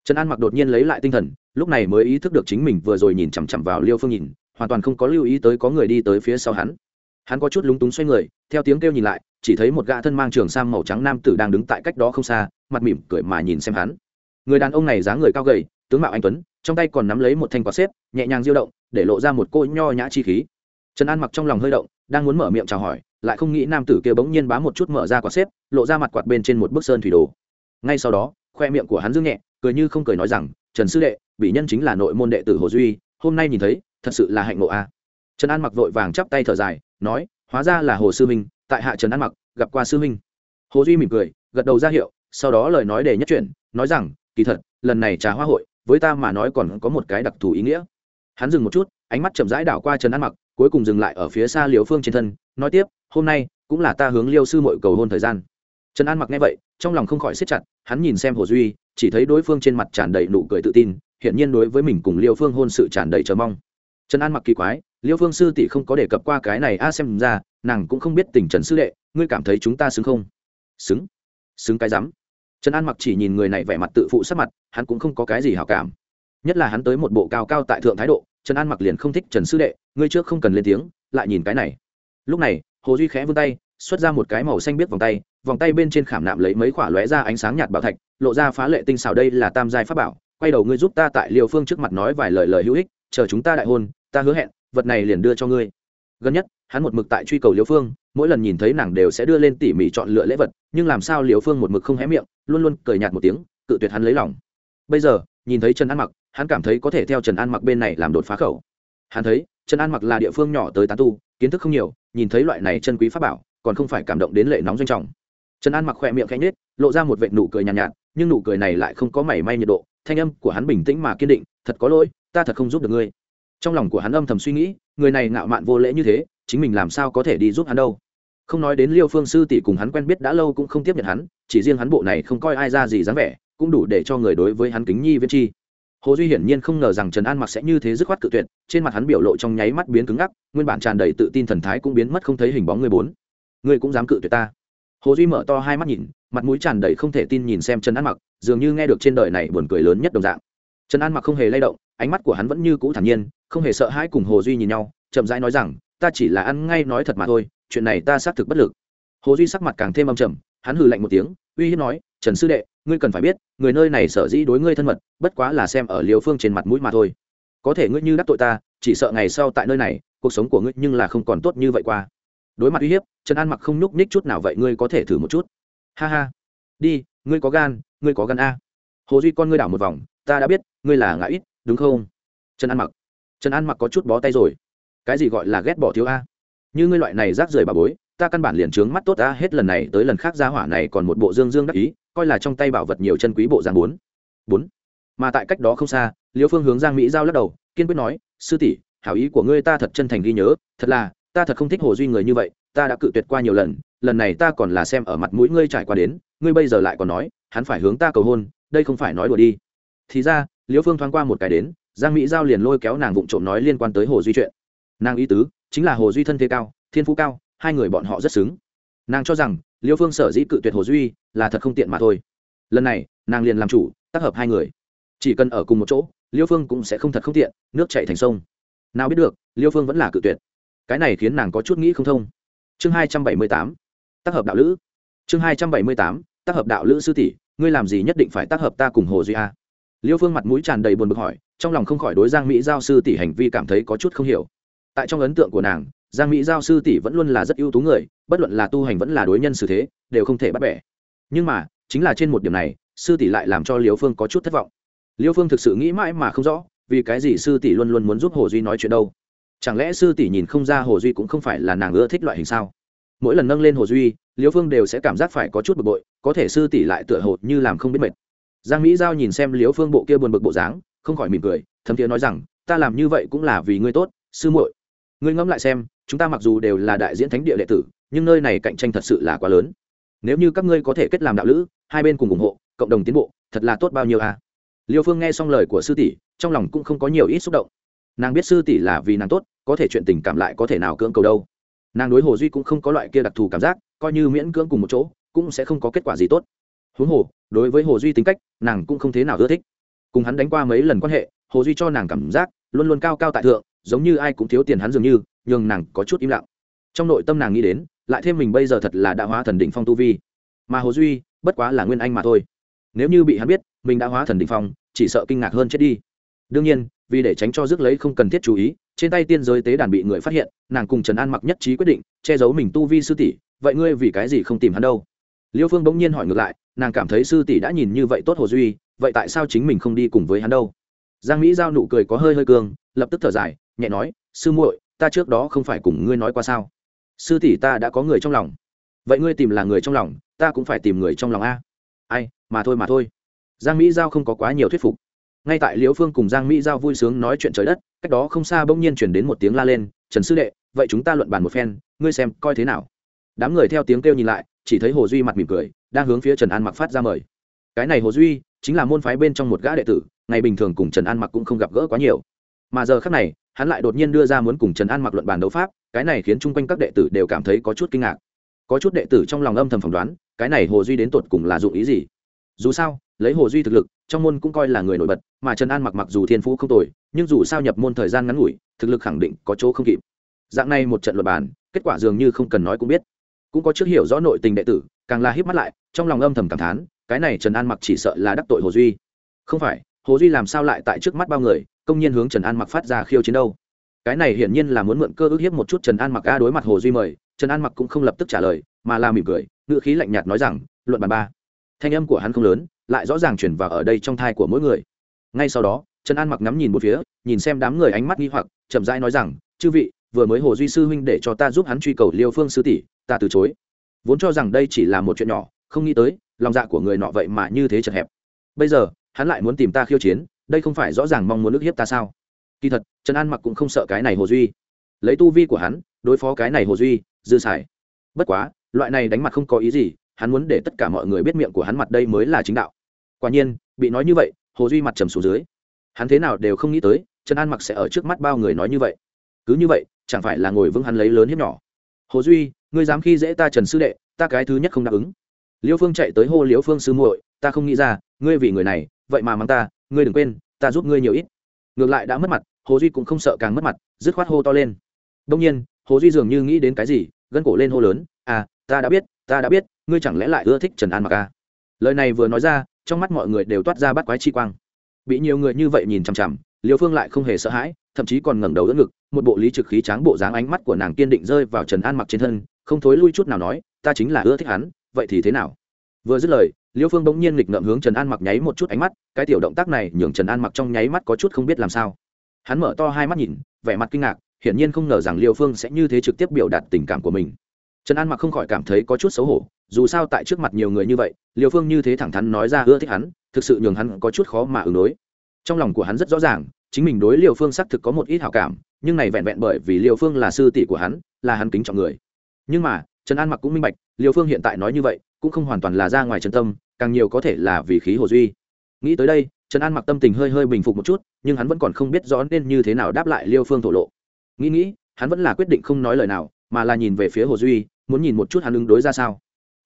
Trần an mặc đột nhiên lấy lại tinh thần, lúc này mới ý thức được chính mình vừa rồi nhìn chằm chằm vào liêu phương nhìn, hoàn toàn không có lưu ý tới có người đi tới phía sau hắn hắn có chút lúng túng xoay người, theo tiếng kêu nhìn lại, chỉ thấy một gã thân mang trường sam màu trắng nam tử đang đứng tại cách đó không xa, mặt mỉm cười mà nhìn xem hắn. Người đàn ông này dáng người cao gầy, tướng mạo anh tuấn, trong tay còn nắm lấy một thanh quạt xếp, nhẹ nhàng diêu động, để lộ ra một cô nho nhã chi khí. Trần an mặc trong lòng hơi động, đang muốn mở miệng chào hỏi, lại không nghĩ nam tử kia bỗng nhiên bá một chút mở ra quạt xếp, lộ ra mặt quạt bên trên một bức sơn thủy đồ. Ngay sau đó, khoe miệng của hắn dương nhẹ, cười như không cười nói rằng, trần sư đệ bị nhân chính là nội môn đệ tử hồ duy, hôm nay nhìn thấy, thật sự là hạnh ngộ a. Trần an mặc vội vàng chắp tay thở dài nói, hóa ra là hồ sư minh, tại hạ trần an mặc, gặp qua sư minh. Hồ duy mỉm cười, gật đầu ra hiệu, sau đó lời nói để nhất chuyển, nói rằng, kỳ thật, lần này trà hoa hội, với ta mà nói còn có một cái đặc thù ý nghĩa. Hắn dừng một chút, ánh mắt chậm rãi đảo qua trần an mặc, cuối cùng dừng lại ở phía xa liều phương trên thân, nói tiếp, hôm nay, cũng là ta hướng liêu sư mội cầu hôn thời gian. Trần an mặc nghe vậy, trong lòng không khỏi siết chặt, hắn nhìn xem hồ duy, chỉ thấy đối phương trên mặt tràn đầy nụ cười tự tin hiện nhiên đối với mình cùng liêu phương hôn sự tràn đầy chờ mong. Trần an mặc kỳ quái liêu phương sư tỷ không có đề cập qua cái này, a, xem ra, nàng cũng không biết tình trần sư đệ, ngươi cảm thấy chúng ta xứng không? Xứng. Xứng cái rắm. Trần an mặc chỉ nhìn người này vẻ mặt tự phụ sắc mặt, hắn cũng không có cái gì hảo cảm. Nhất là hắn tới một bộ cao cao tại thượng thái độ, trần an mặc liền không thích trần sư đệ, ngươi trước không cần lên tiếng, lại nhìn cái này. Lúc này, hồ duy khẽ vươn tay, xuất ra một cái màu xanh biết vòng tay vòng tay bên trên khảm nạm lấy mấy khoả lóe ra ánh sáng nhạt bảo thạch, lộ ra phá lệ tinh xảo đây là tam giai pháp bảo. Quay đầu ngươi giúp ta tại liều phương trước mặt nói vài lời lời hữu ích, chờ chúng ta đại hôn, ta hứa hẹn vật này liền đưa cho ngươi. Gần nhất hắn một mực tại truy cầu liễu phương mỗi lần nhìn thấy nàng đều sẽ đưa lên tỉ mỉ chọn lựa lễ vật nhưng làm sao liễu phương một mực không hé miệng luôn luôn cười nhạt một tiếng cự tuyệt hắn lấy lòng. Bây giờ nhìn thấy trần an mặc hắn cảm thấy có thể theo trần an mặc bên này làm đột phá khẩu. Hắn thấy trần an mặc là địa phương nhỏ tới tán tu kiến thức không nhiều nhìn thấy loại này chân quý pháp bảo còn không phải cảm động đến lệ nóng doanh trọng. Trần an mặc khỏe miệng khẽ nhếch lộ ra một vệ nụ cười nhàn nhạt, nhạt nhưng nụ cười này lại không có mảy may nhiệt độ thanh âm của hắn bình tĩnh mà kiên định thật có lỗi ta thật không giúp được ngươi trong lòng của hắn âm thầm suy nghĩ, người này ngạo mạn vô lễ như thế, chính mình làm sao có thể đi giúp hắn đâu? Không nói đến liêu phương sư tỷ cùng hắn quen biết đã lâu cũng không tiếp nhận hắn, chỉ riêng hắn bộ này không coi ai ra gì dáng vẻ, cũng đủ để cho người đối với hắn kính nhi viên chi hồ duy hiển nhiên không ngờ rằng trần an mặc sẽ như thế dứt khoát cự tuyệt, trên mặt hắn biểu lộ trong nháy mắt biến cứng ngắc, nguyên bản tràn đầy tự tin thần thái cũng biến mất không thấy hình bóng người bốn. Người cũng dám cự tuyệt ta? Hồ duy mở to hai mắt nhìn, mặt mũi tràn đầy không thể tin nhìn xem trần an mặc, dường như nghe được trên đời này buồn cười lớn nhất đồng dạng. Trần an mặc không hề lay động, ánh mắt của hắn vẫn như cũ thản nhiên không hề sợ hãi cùng hồ duy nhìn nhau, chậm rãi nói rằng, ta chỉ là ăn ngay nói thật mà thôi, chuyện này ta xác thực bất lực. Hồ duy sắc mặt càng thêm âm trầm, hắn hừ lạnh một tiếng, uy hiếp nói, trần sư đệ, ngươi cần phải biết, người nơi này sở dĩ đối ngươi thân mật, bất quá là xem ở liều phương trên mặt mũi mà thôi. Có thể ngươi như đắc tội ta, chỉ sợ ngày sau tại nơi này, cuộc sống của ngươi nhưng là không còn tốt như vậy qua. Đối mặt uy hiếp, trần an mặc không nhúc ních chút nào vậy ngươi có thể thử một chút. Ha ha, đi, ngươi có gan, ngươi có gan a. Hồ duy con ngươi đảo một vòng, ta đã biết, ngươi là ngã ít, đúng không? Trần an mặc trần an mặc có chút bó tay rồi. Cái gì gọi là ghét bỏ thiếu a? Như ngươi loại này rác rưởi bà bối, ta căn bản liền trướng mắt tốt ta hết lần này tới lần khác ra hỏa này còn một bộ dương dương đắc ý, coi là trong tay bảo vật nhiều chân quý bộ giang bốn. Bốn. Mà tại cách đó không xa Liễu phương hướng giang mỹ giao lắc đầu, kiên quyết nói, sư tỷ, hảo ý của ngươi ta thật chân thành ghi nhớ, thật là, ta thật không thích hồ duy người như vậy, ta đã cự tuyệt qua nhiều lần lần này ta còn là xem ở mặt mũi ngươi trải qua đến, ngươi bây giờ lại còn nói, hắn phải hướng ta cầu hôn, đây không phải nói đùa đi. Thì ra Liễu phương thoáng qua một cái đến giang mỹ giao liền lôi kéo nàng vụng trộm nói liên quan tới hồ duy chuyện. Nàng ý tứ, chính là hồ duy thân thế cao, thiên phú cao, hai người bọn họ rất xứng. Nàng cho rằng, liêu phương sở dĩ cự tuyệt hồ duy là thật không tiện mà thôi. Lần này, nàng liền làm chủ, tác hợp hai người. Chỉ cần ở cùng một chỗ, liêu phương cũng sẽ không thật không tiện, nước chạy thành sông. Nào biết được, liêu phương vẫn là cự tuyệt. Cái này khiến nàng có chút nghĩ không thông. Chương hai trăm bảy mươi tám, tác hợp đạo lữ. Chương hai trăm bảy mươi tám, tác hợp đạo lữ sư tỷ, ngươi làm gì nhất định phải tác hợp ta cùng hồ duy a? Liêu phương mặt mũi tràn đầy buồn bực hỏi trong lòng không khỏi đối giang mỹ giao sư tỷ hành vi cảm thấy có chút không hiểu. Tại trong ấn tượng của nàng, giang mỹ giao sư tỷ vẫn luôn là rất ưu tú người, bất luận là tu hành vẫn là đối nhân xử thế, đều không thể bắt bẻ. Nhưng mà, chính là trên một điểm này, sư tỷ lại làm cho liêu phương có chút thất vọng. Liêu phương thực sự nghĩ mãi mà không rõ, vì cái gì sư tỷ luôn luôn muốn giúp hồ duy nói chuyện đâu? Chẳng lẽ sư tỷ nhìn không ra hồ duy cũng không phải là nàng ưa thích loại hình sao? Mỗi lần nâng lên hồ duy, liêu phương đều sẽ cảm giác phải có chút bực bội, có thể sư tỷ lại tựa hồ như làm không biết mệt. Giang mỹ giao nhìn xem liêu phương bộ kia buồn bực bộ dáng không khỏi mỉm cười, thấm thiế nói rằng, ta làm như vậy cũng là vì ngươi tốt, sư muội. Ngươi ngẫm lại xem, chúng ta mặc dù đều là đại diễn thánh địa đệ tử, nhưng nơi này cạnh tranh thật sự là quá lớn. Nếu như các ngươi có thể kết làm đạo lữ, hai bên cùng ủng hộ, cộng đồng tiến bộ, thật là tốt bao nhiêu à liêu phương nghe xong lời của sư tỷ, trong lòng cũng không có nhiều ít xúc động. Nàng biết sư tỷ là vì nàng tốt, có thể chuyện tình cảm lại có thể nào cưỡng cầu đâu. Nàng đối hồ duy cũng không có loại kia đặc thù cảm giác, coi như miễn cưỡng cùng một chỗ, cũng sẽ không có kết quả gì tốt. Huống hồ, đối với hồ duy tính cách, nàng cũng không thế nào ưa thích cùng hắn đánh qua mấy lần quan hệ, hồ duy cho nàng cảm giác luôn luôn cao cao tại thượng, giống như ai cũng thiếu tiền hắn dường như, nhường nàng có chút im lặng. Trong nội tâm nàng nghĩ đến, lại thêm mình bây giờ thật là đã hóa thần đỉnh phong tu vi. Mà hồ duy, bất quá là nguyên anh mà thôi. Nếu như bị hắn biết, mình đã hóa thần đỉnh phong, chỉ sợ kinh ngạc hơn chết đi. Đương nhiên, vì để tránh cho rước lấy không cần thiết chú ý, trên tay tiên giới tế đàn bị người phát hiện, nàng cùng trần an mặc nhất trí quyết định, che giấu mình tu vi sư tỷ, vậy ngươi vì cái gì không tìm hắn đâu? Liêu phương bỗng nhiên hỏi ngược lại nàng cảm thấy sư tỷ đã nhìn như vậy tốt hồ duy, vậy tại sao chính mình không đi cùng với hắn đâu? Giang mỹ giao nụ cười có hơi hơi cương, lập tức thở dài, nhẹ nói, sư muội, ta trước đó không phải cùng ngươi nói qua sao? Sư tỷ ta đã có người trong lòng. Vậy ngươi tìm là người trong lòng, ta cũng phải tìm người trong lòng a. Ai, mà thôi mà thôi. Giang mỹ giao không có quá nhiều thuyết phục. Ngay tại liễu phương cùng giang mỹ giao vui sướng nói chuyện trời đất, cách đó không xa bỗng nhiên chuyển đến một tiếng la lên, trần sư đệ, vậy chúng ta luận bàn một phen, ngươi xem coi thế nào? Đám người theo tiếng kêu nhìn lại chỉ thấy hồ duy mặt mỉm cười, đang hướng phía trần an mặc phát ra mời. Cái này hồ duy chính là môn phái bên trong một gã đệ tử, ngày bình thường cùng trần an mặc cũng không gặp gỡ quá nhiều. Mà giờ khác này, hắn lại đột nhiên đưa ra muốn cùng trần an mặc luận bàn đấu pháp, cái này khiến chung quanh các đệ tử đều cảm thấy có chút kinh ngạc. Có chút đệ tử trong lòng âm thầm phỏng đoán, cái này hồ duy đến tột cùng là dụng ý gì? Dù sao, lấy hồ duy thực lực, trong môn cũng coi là người nổi bật, mà trần an mặc mặc dù thiên phú không tồi, nhưng dù sao nhập môn thời gian ngắn ngủi, thực lực khẳng định có chỗ không kịp. Dạng này một trận luật bàn, kết quả dường như không cần nói cũng biết cũng có trước hiểu rõ nội tình đệ tử, càng là híp mắt lại, trong lòng âm thầm cảm thán, cái này trần an mặc chỉ sợ là đắc tội hồ duy. Không phải, hồ duy làm sao lại tại trước mắt bao người, công nhiên hướng trần an mặc phát ra khiêu chiến đâu? Cái này hiển nhiên là muốn mượn cơ ước hiếp một chút trần an mặc a đối mặt hồ duy mời, trần an mặc cũng không lập tức trả lời, mà là mỉm cười, ngữ khí lạnh nhạt nói rằng, luận bàn ba. Thanh âm của hắn không lớn, lại rõ ràng chuyển vào ở đây trong thai của mỗi người. Ngay sau đó, trần an mặc ngắm nhìn một phía, nhìn xem đám người ánh mắt nghi hoặc, chậm rãi nói rằng, chư vị, vừa mới hồ duy sư huynh để cho ta giúp hắn truy cầu liêu phương sư tỷ ta từ chối. Vốn cho rằng đây chỉ là một chuyện nhỏ, không nghĩ tới, lòng dạ của người nọ vậy mà như thế chật hẹp. Bây giờ, hắn lại muốn tìm ta khiêu chiến, đây không phải rõ ràng mong muốn ức hiếp ta sao? Kỳ thật, trần an mặc cũng không sợ cái này hồ duy. Lấy tu vi của hắn, đối phó cái này hồ duy, dư xài. Bất quá, loại này đánh mặt không có ý gì, hắn muốn để tất cả mọi người biết miệng của hắn mặt đây mới là chính đạo. Quả nhiên, bị nói như vậy, hồ duy mặt trầm xuống dưới. Hắn thế nào đều không nghĩ tới, trần an mặc sẽ ở trước mắt bao người nói như vậy. Cứ như vậy, chẳng phải là ngồi vững hắn lấy lớn hiếp nhỏ. Hồ duy ngươi dám khi dễ ta trần sư đệ, ta cái thứ nhất không đáp ứng. Liêu phương chạy tới hô liêu phương sư muội, ta không nghĩ ra, ngươi vì người này, vậy mà mắng ta, ngươi đừng quên, ta giúp ngươi nhiều ít. Ngược lại đã mất mặt, hồ duy cũng không sợ càng mất mặt, dứt khoát hô to lên. Đông nhiên, hồ duy dường như nghĩ đến cái gì, gân cổ lên hô lớn à ta đã biết, ta đã biết, ngươi chẳng lẽ lại ưa thích trần an mặc à? lời này vừa nói ra, trong mắt mọi người đều toát ra bắt quái chi quang. Bị nhiều người như vậy nhìn chằm chằm, liêu phương lại không hề sợ hãi thậm chí còn ngẩng đầu đỡ ngực, một bộ lý trực khí tráng bộ dáng ánh mắt của nàng kiên định rơi vào trần an mặc trên thân, không thối lui chút nào nói, ta chính là ưa thích hắn, vậy thì thế nào? Vừa dứt lời, liêu phương bỗng nhiên nghịch ngợm hướng trần an mặc nháy một chút ánh mắt, cái tiểu động tác này nhường trần an mặc trong nháy mắt có chút không biết làm sao. Hắn mở to hai mắt nhìn, vẻ mặt kinh ngạc, hiển nhiên không ngờ rằng liêu phương sẽ như thế trực tiếp biểu đạt tình cảm của mình. Trần an mặc không khỏi cảm thấy có chút xấu hổ, dù sao tại trước mặt nhiều người như vậy, liêu phương như thế thẳng thắn nói ra ưa thích hắn, thực sự nhường hắn có chút khó mà ứng đối. Trong lòng của hắn rất rõ ràng chính mình đối liêu phương xác thực có một ít hảo cảm, nhưng này vẹn vẹn bởi vì liêu phương là sư tỷ của hắn, là hắn kính trọng người. Nhưng mà, trần an mặc cũng minh bạch, liêu phương hiện tại nói như vậy, cũng không hoàn toàn là ra ngoài chân tâm, càng nhiều có thể là vì khí hồ duy. Nghĩ tới đây, trần an mặc tâm tình hơi hơi bình phục một chút, nhưng hắn vẫn còn không biết rõ nên như thế nào đáp lại liêu phương thổ lộ. Nghĩ nghĩ, hắn vẫn là quyết định không nói lời nào, mà là nhìn về phía hồ duy, muốn nhìn một chút hắn ứng đối ra sao.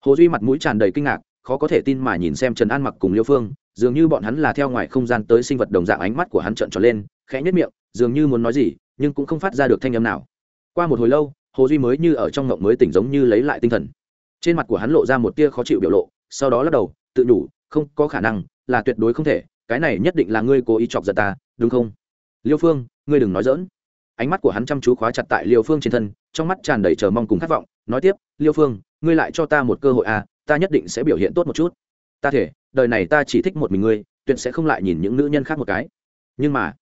Hồ duy mặt mũi tràn đầy kinh ngạc khó có thể tin mà nhìn xem trần an mặc cùng liêu phương, dường như bọn hắn là theo ngoài không gian tới sinh vật đồng dạng ánh mắt của hắn trợn tròn lên, khẽ nhất miệng, dường như muốn nói gì, nhưng cũng không phát ra được thanh âm nào. Qua một hồi lâu, hồ duy mới như ở trong ngộng mới tỉnh giống như lấy lại tinh thần. Trên mặt của hắn lộ ra một tia khó chịu biểu lộ, sau đó lắc đầu, tự nhủ, không có khả năng, là tuyệt đối không thể, cái này nhất định là ngươi cố ý chọc giận ta, đúng không? Liêu phương, ngươi đừng nói dỡn ánh mắt của hắn chăm chú khóa chặt tại liêu phương trên thân, trong mắt tràn đầy chờ mong cùng khát vọng, nói tiếp, liêu phương, ngươi lại cho ta một cơ hội à ta nhất định sẽ biểu hiện tốt một chút. Ta thể, đời này ta chỉ thích một mình ngươi, tuyệt sẽ không lại nhìn những nữ nhân khác một cái. Nhưng mà,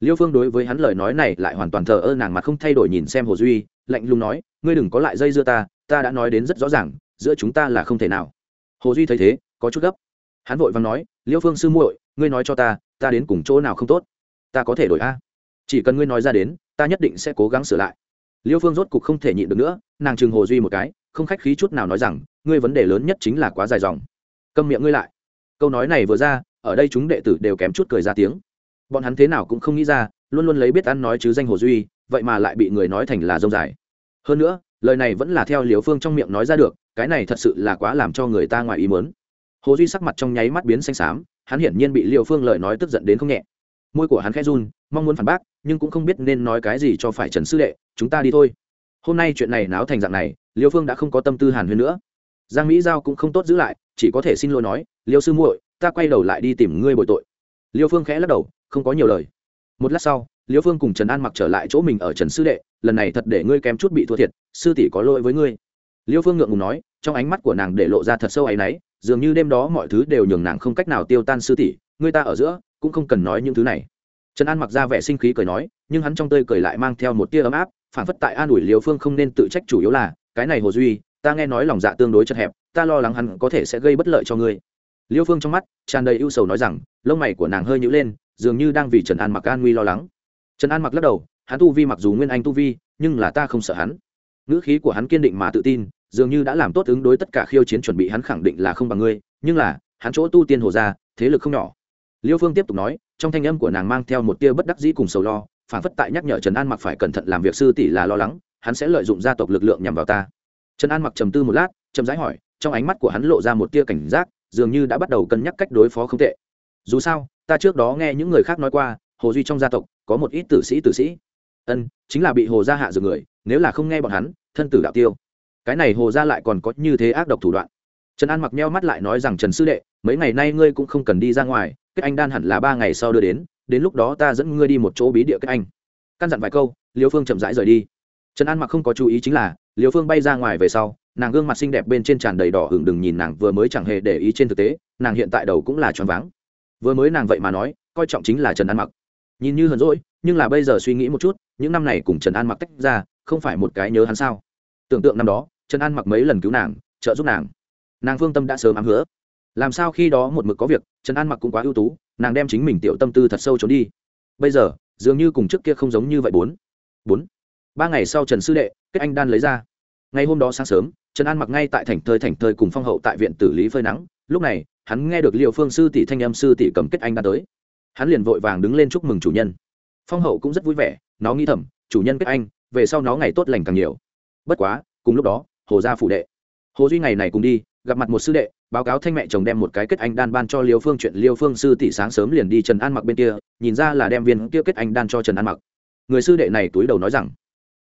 liêu phương đối với hắn lời nói này lại hoàn toàn thờ ơ, nàng mặt không thay đổi nhìn xem hồ duy, lạnh lùng nói, ngươi đừng có lại dây dưa ta ta đã nói đến rất rõ ràng, giữa chúng ta là không thể nào. Hồ duy thấy thế, có chút gấp. Hắn vội vàng nói, liêu phương sư muội, ngươi nói cho ta ta đến cùng chỗ nào không tốt? Ta có thể đổi a. Chỉ cần ngươi nói ra đến, ta nhất định sẽ cố gắng sửa lại liêu phương rốt cục không thể nhịn được nữa, nàng chừng hồ duy một cái, không khách khí chút nào nói rằng, ngươi vấn đề lớn nhất chính là quá dài dòng. Câm miệng ngươi lại. Câu nói này vừa ra, ở đây chúng đệ tử đều kém chút cười ra tiếng. Bọn hắn thế nào cũng không nghĩ ra, luôn luôn lấy biết ăn nói chứ danh hồ duy, vậy mà lại bị người nói thành là dông dài. Hơn nữa, lời này vẫn là theo liều phương trong miệng nói ra được, cái này thật sự là quá làm cho người ta ngoài ý mớn hồ duy sắc mặt trong nháy mắt biến xanh xám, hắn hiển nhiên bị liều phương lời nói tức giận đến không nhẹ. Môi của hắn khẽ run, mong muốn phản bác nhưng cũng không biết nên nói cái gì cho phải trần sư đệ, chúng ta đi thôi. Hôm nay chuyện này náo thành dạng này, liêu phương đã không có tâm tư hàn huyên nữa. Giang mỹ giao cũng không tốt giữ lại, chỉ có thể xin lỗi nói, liêu sư muội, ta quay đầu lại đi tìm ngươi bồi tội. Liêu phương khẽ lắc đầu, không có nhiều lời. Một lát sau, liêu phương cùng trần an mặc trở lại chỗ mình ở trần sư đệ, lần này thật để ngươi kém chút bị thua thiệt, sư tỷ có lỗi với ngươi. Liêu phương ngượng ngùng nói, trong ánh mắt của nàng để lộ ra thật sâu áy náy, dường như đêm đó mọi thứ đều nhường nàng không cách nào tiêu tan sư tỷ, ngươi ta ở giữa, cũng không cần nói những thứ này trần an mặc ra vẻ sinh khí cười nói, nhưng hắn trong tơi cười lại mang theo một tia ấm áp, phản phất tại an ủi liều phương không nên tự trách chủ yếu là, cái này hồ duy, ta nghe nói lòng dạ tương đối chật hẹp, ta lo lắng hắn có thể sẽ gây bất lợi cho ngươi. Liêu phương trong mắt tràn đầy ưu sầu nói rằng, lông mày của nàng hơi nhữ lên, dường như đang vì trần an mặc an nguy lo lắng. Trần an mặc lắc đầu, hắn tu vi mặc dù nguyên anh tu vi, nhưng là ta không sợ hắn. Ngữ khí của hắn kiên định mà tự tin, dường như đã làm tốt ứng đối tất cả khiêu chiến chuẩn bị hắn khẳng định là không bằng ngươi, nhưng là, hắn chỗ tu tiên hồ ra thế lực không nhỏ liêu phương tiếp tục nói, trong thanh âm của nàng mang theo một tia bất đắc dĩ cùng sầu lo, phản phất tại nhắc nhở trần an mặc phải cẩn thận làm việc sư tỷ là lo lắng, hắn sẽ lợi dụng gia tộc lực lượng nhằm vào ta. Trần an mặc trầm tư một lát, chậm rãi hỏi, trong ánh mắt của hắn lộ ra một tia cảnh giác, dường như đã bắt đầu cân nhắc cách đối phó không tệ. Dù sao, ta trước đó nghe những người khác nói qua, hồ duy trong gia tộc, có một ít tử sĩ tử sĩ. Ân, chính là bị hồ gia hạ dược người, nếu là không nghe bọn hắn, thân tử đạo tiêu. Cái này hồ gia lại còn có như thế ác độc thủ đoạn. Trần an mặc meo mắt lại nói rằng, trần sư đệ mấy ngày nay ngươi cũng không cần đi ra ngoài, kết anh đan hẳn là ba ngày sau đưa đến đến lúc đó ta dẫn ngươi đi một chỗ bí địa kết anh. Căn dặn vài câu, liêu phương chậm rãi rời đi. Trần an mặc không có chú ý chính là, liêu phương bay ra ngoài về sau, nàng gương mặt xinh đẹp bên trên tràn đầy đỏ hưởng đừng nhìn nàng vừa mới chẳng hề để ý trên thực tế, nàng hiện tại đầu cũng là choáng váng. Vừa mới nàng vậy mà nói, coi trọng chính là trần an mặc. Nhìn như hờn rỗi nhưng là bây giờ suy nghĩ một chút, những năm này cùng trần an mặc tách ra, không phải một cái nhớ hắn sao? Tưởng tượng năm đó, trần an mặc mấy lần cứu nàng, trợ giúp nàng. Nàng phương tâm đã sớm ám hứa làm sao khi đó một mực có việc, trần an mặc cũng quá ưu tú, nàng đem chính mình tiểu tâm tư thật sâu trốn đi. Bây giờ, dường như cùng trước kia không giống như vậy bốn. Bốn. Ba ngày sau trần sư đệ, kết anh đan lấy ra. Ngày hôm đó sáng sớm, trần an mặc ngay tại thành thơi thành thơi cùng phong hậu tại viện tử lý phơi nắng. Lúc này, hắn nghe được liệu phương sư tỷ thanh âm sư tỷ cầm kết anh đan tới. Hắn liền vội vàng đứng lên chúc mừng chủ nhân. Phong hậu cũng rất vui vẻ, nó nghĩ thầm, chủ nhân kết anh, về sau nó ngày tốt lành càng nhiều. Bất quá, cùng lúc đó, hồ gia phủ đệ. Hồ duy ngày này cùng đi gặp mặt một sư đệ, báo cáo thanh mẹ chồng đem một cái kết anh đan ban cho liêu phương chuyện liêu phương sư tỷ sáng sớm liền đi trần an mặc bên kia, nhìn ra là đem viên kia kết anh đan cho trần an mặc. Người sư đệ này túi đầu nói rằng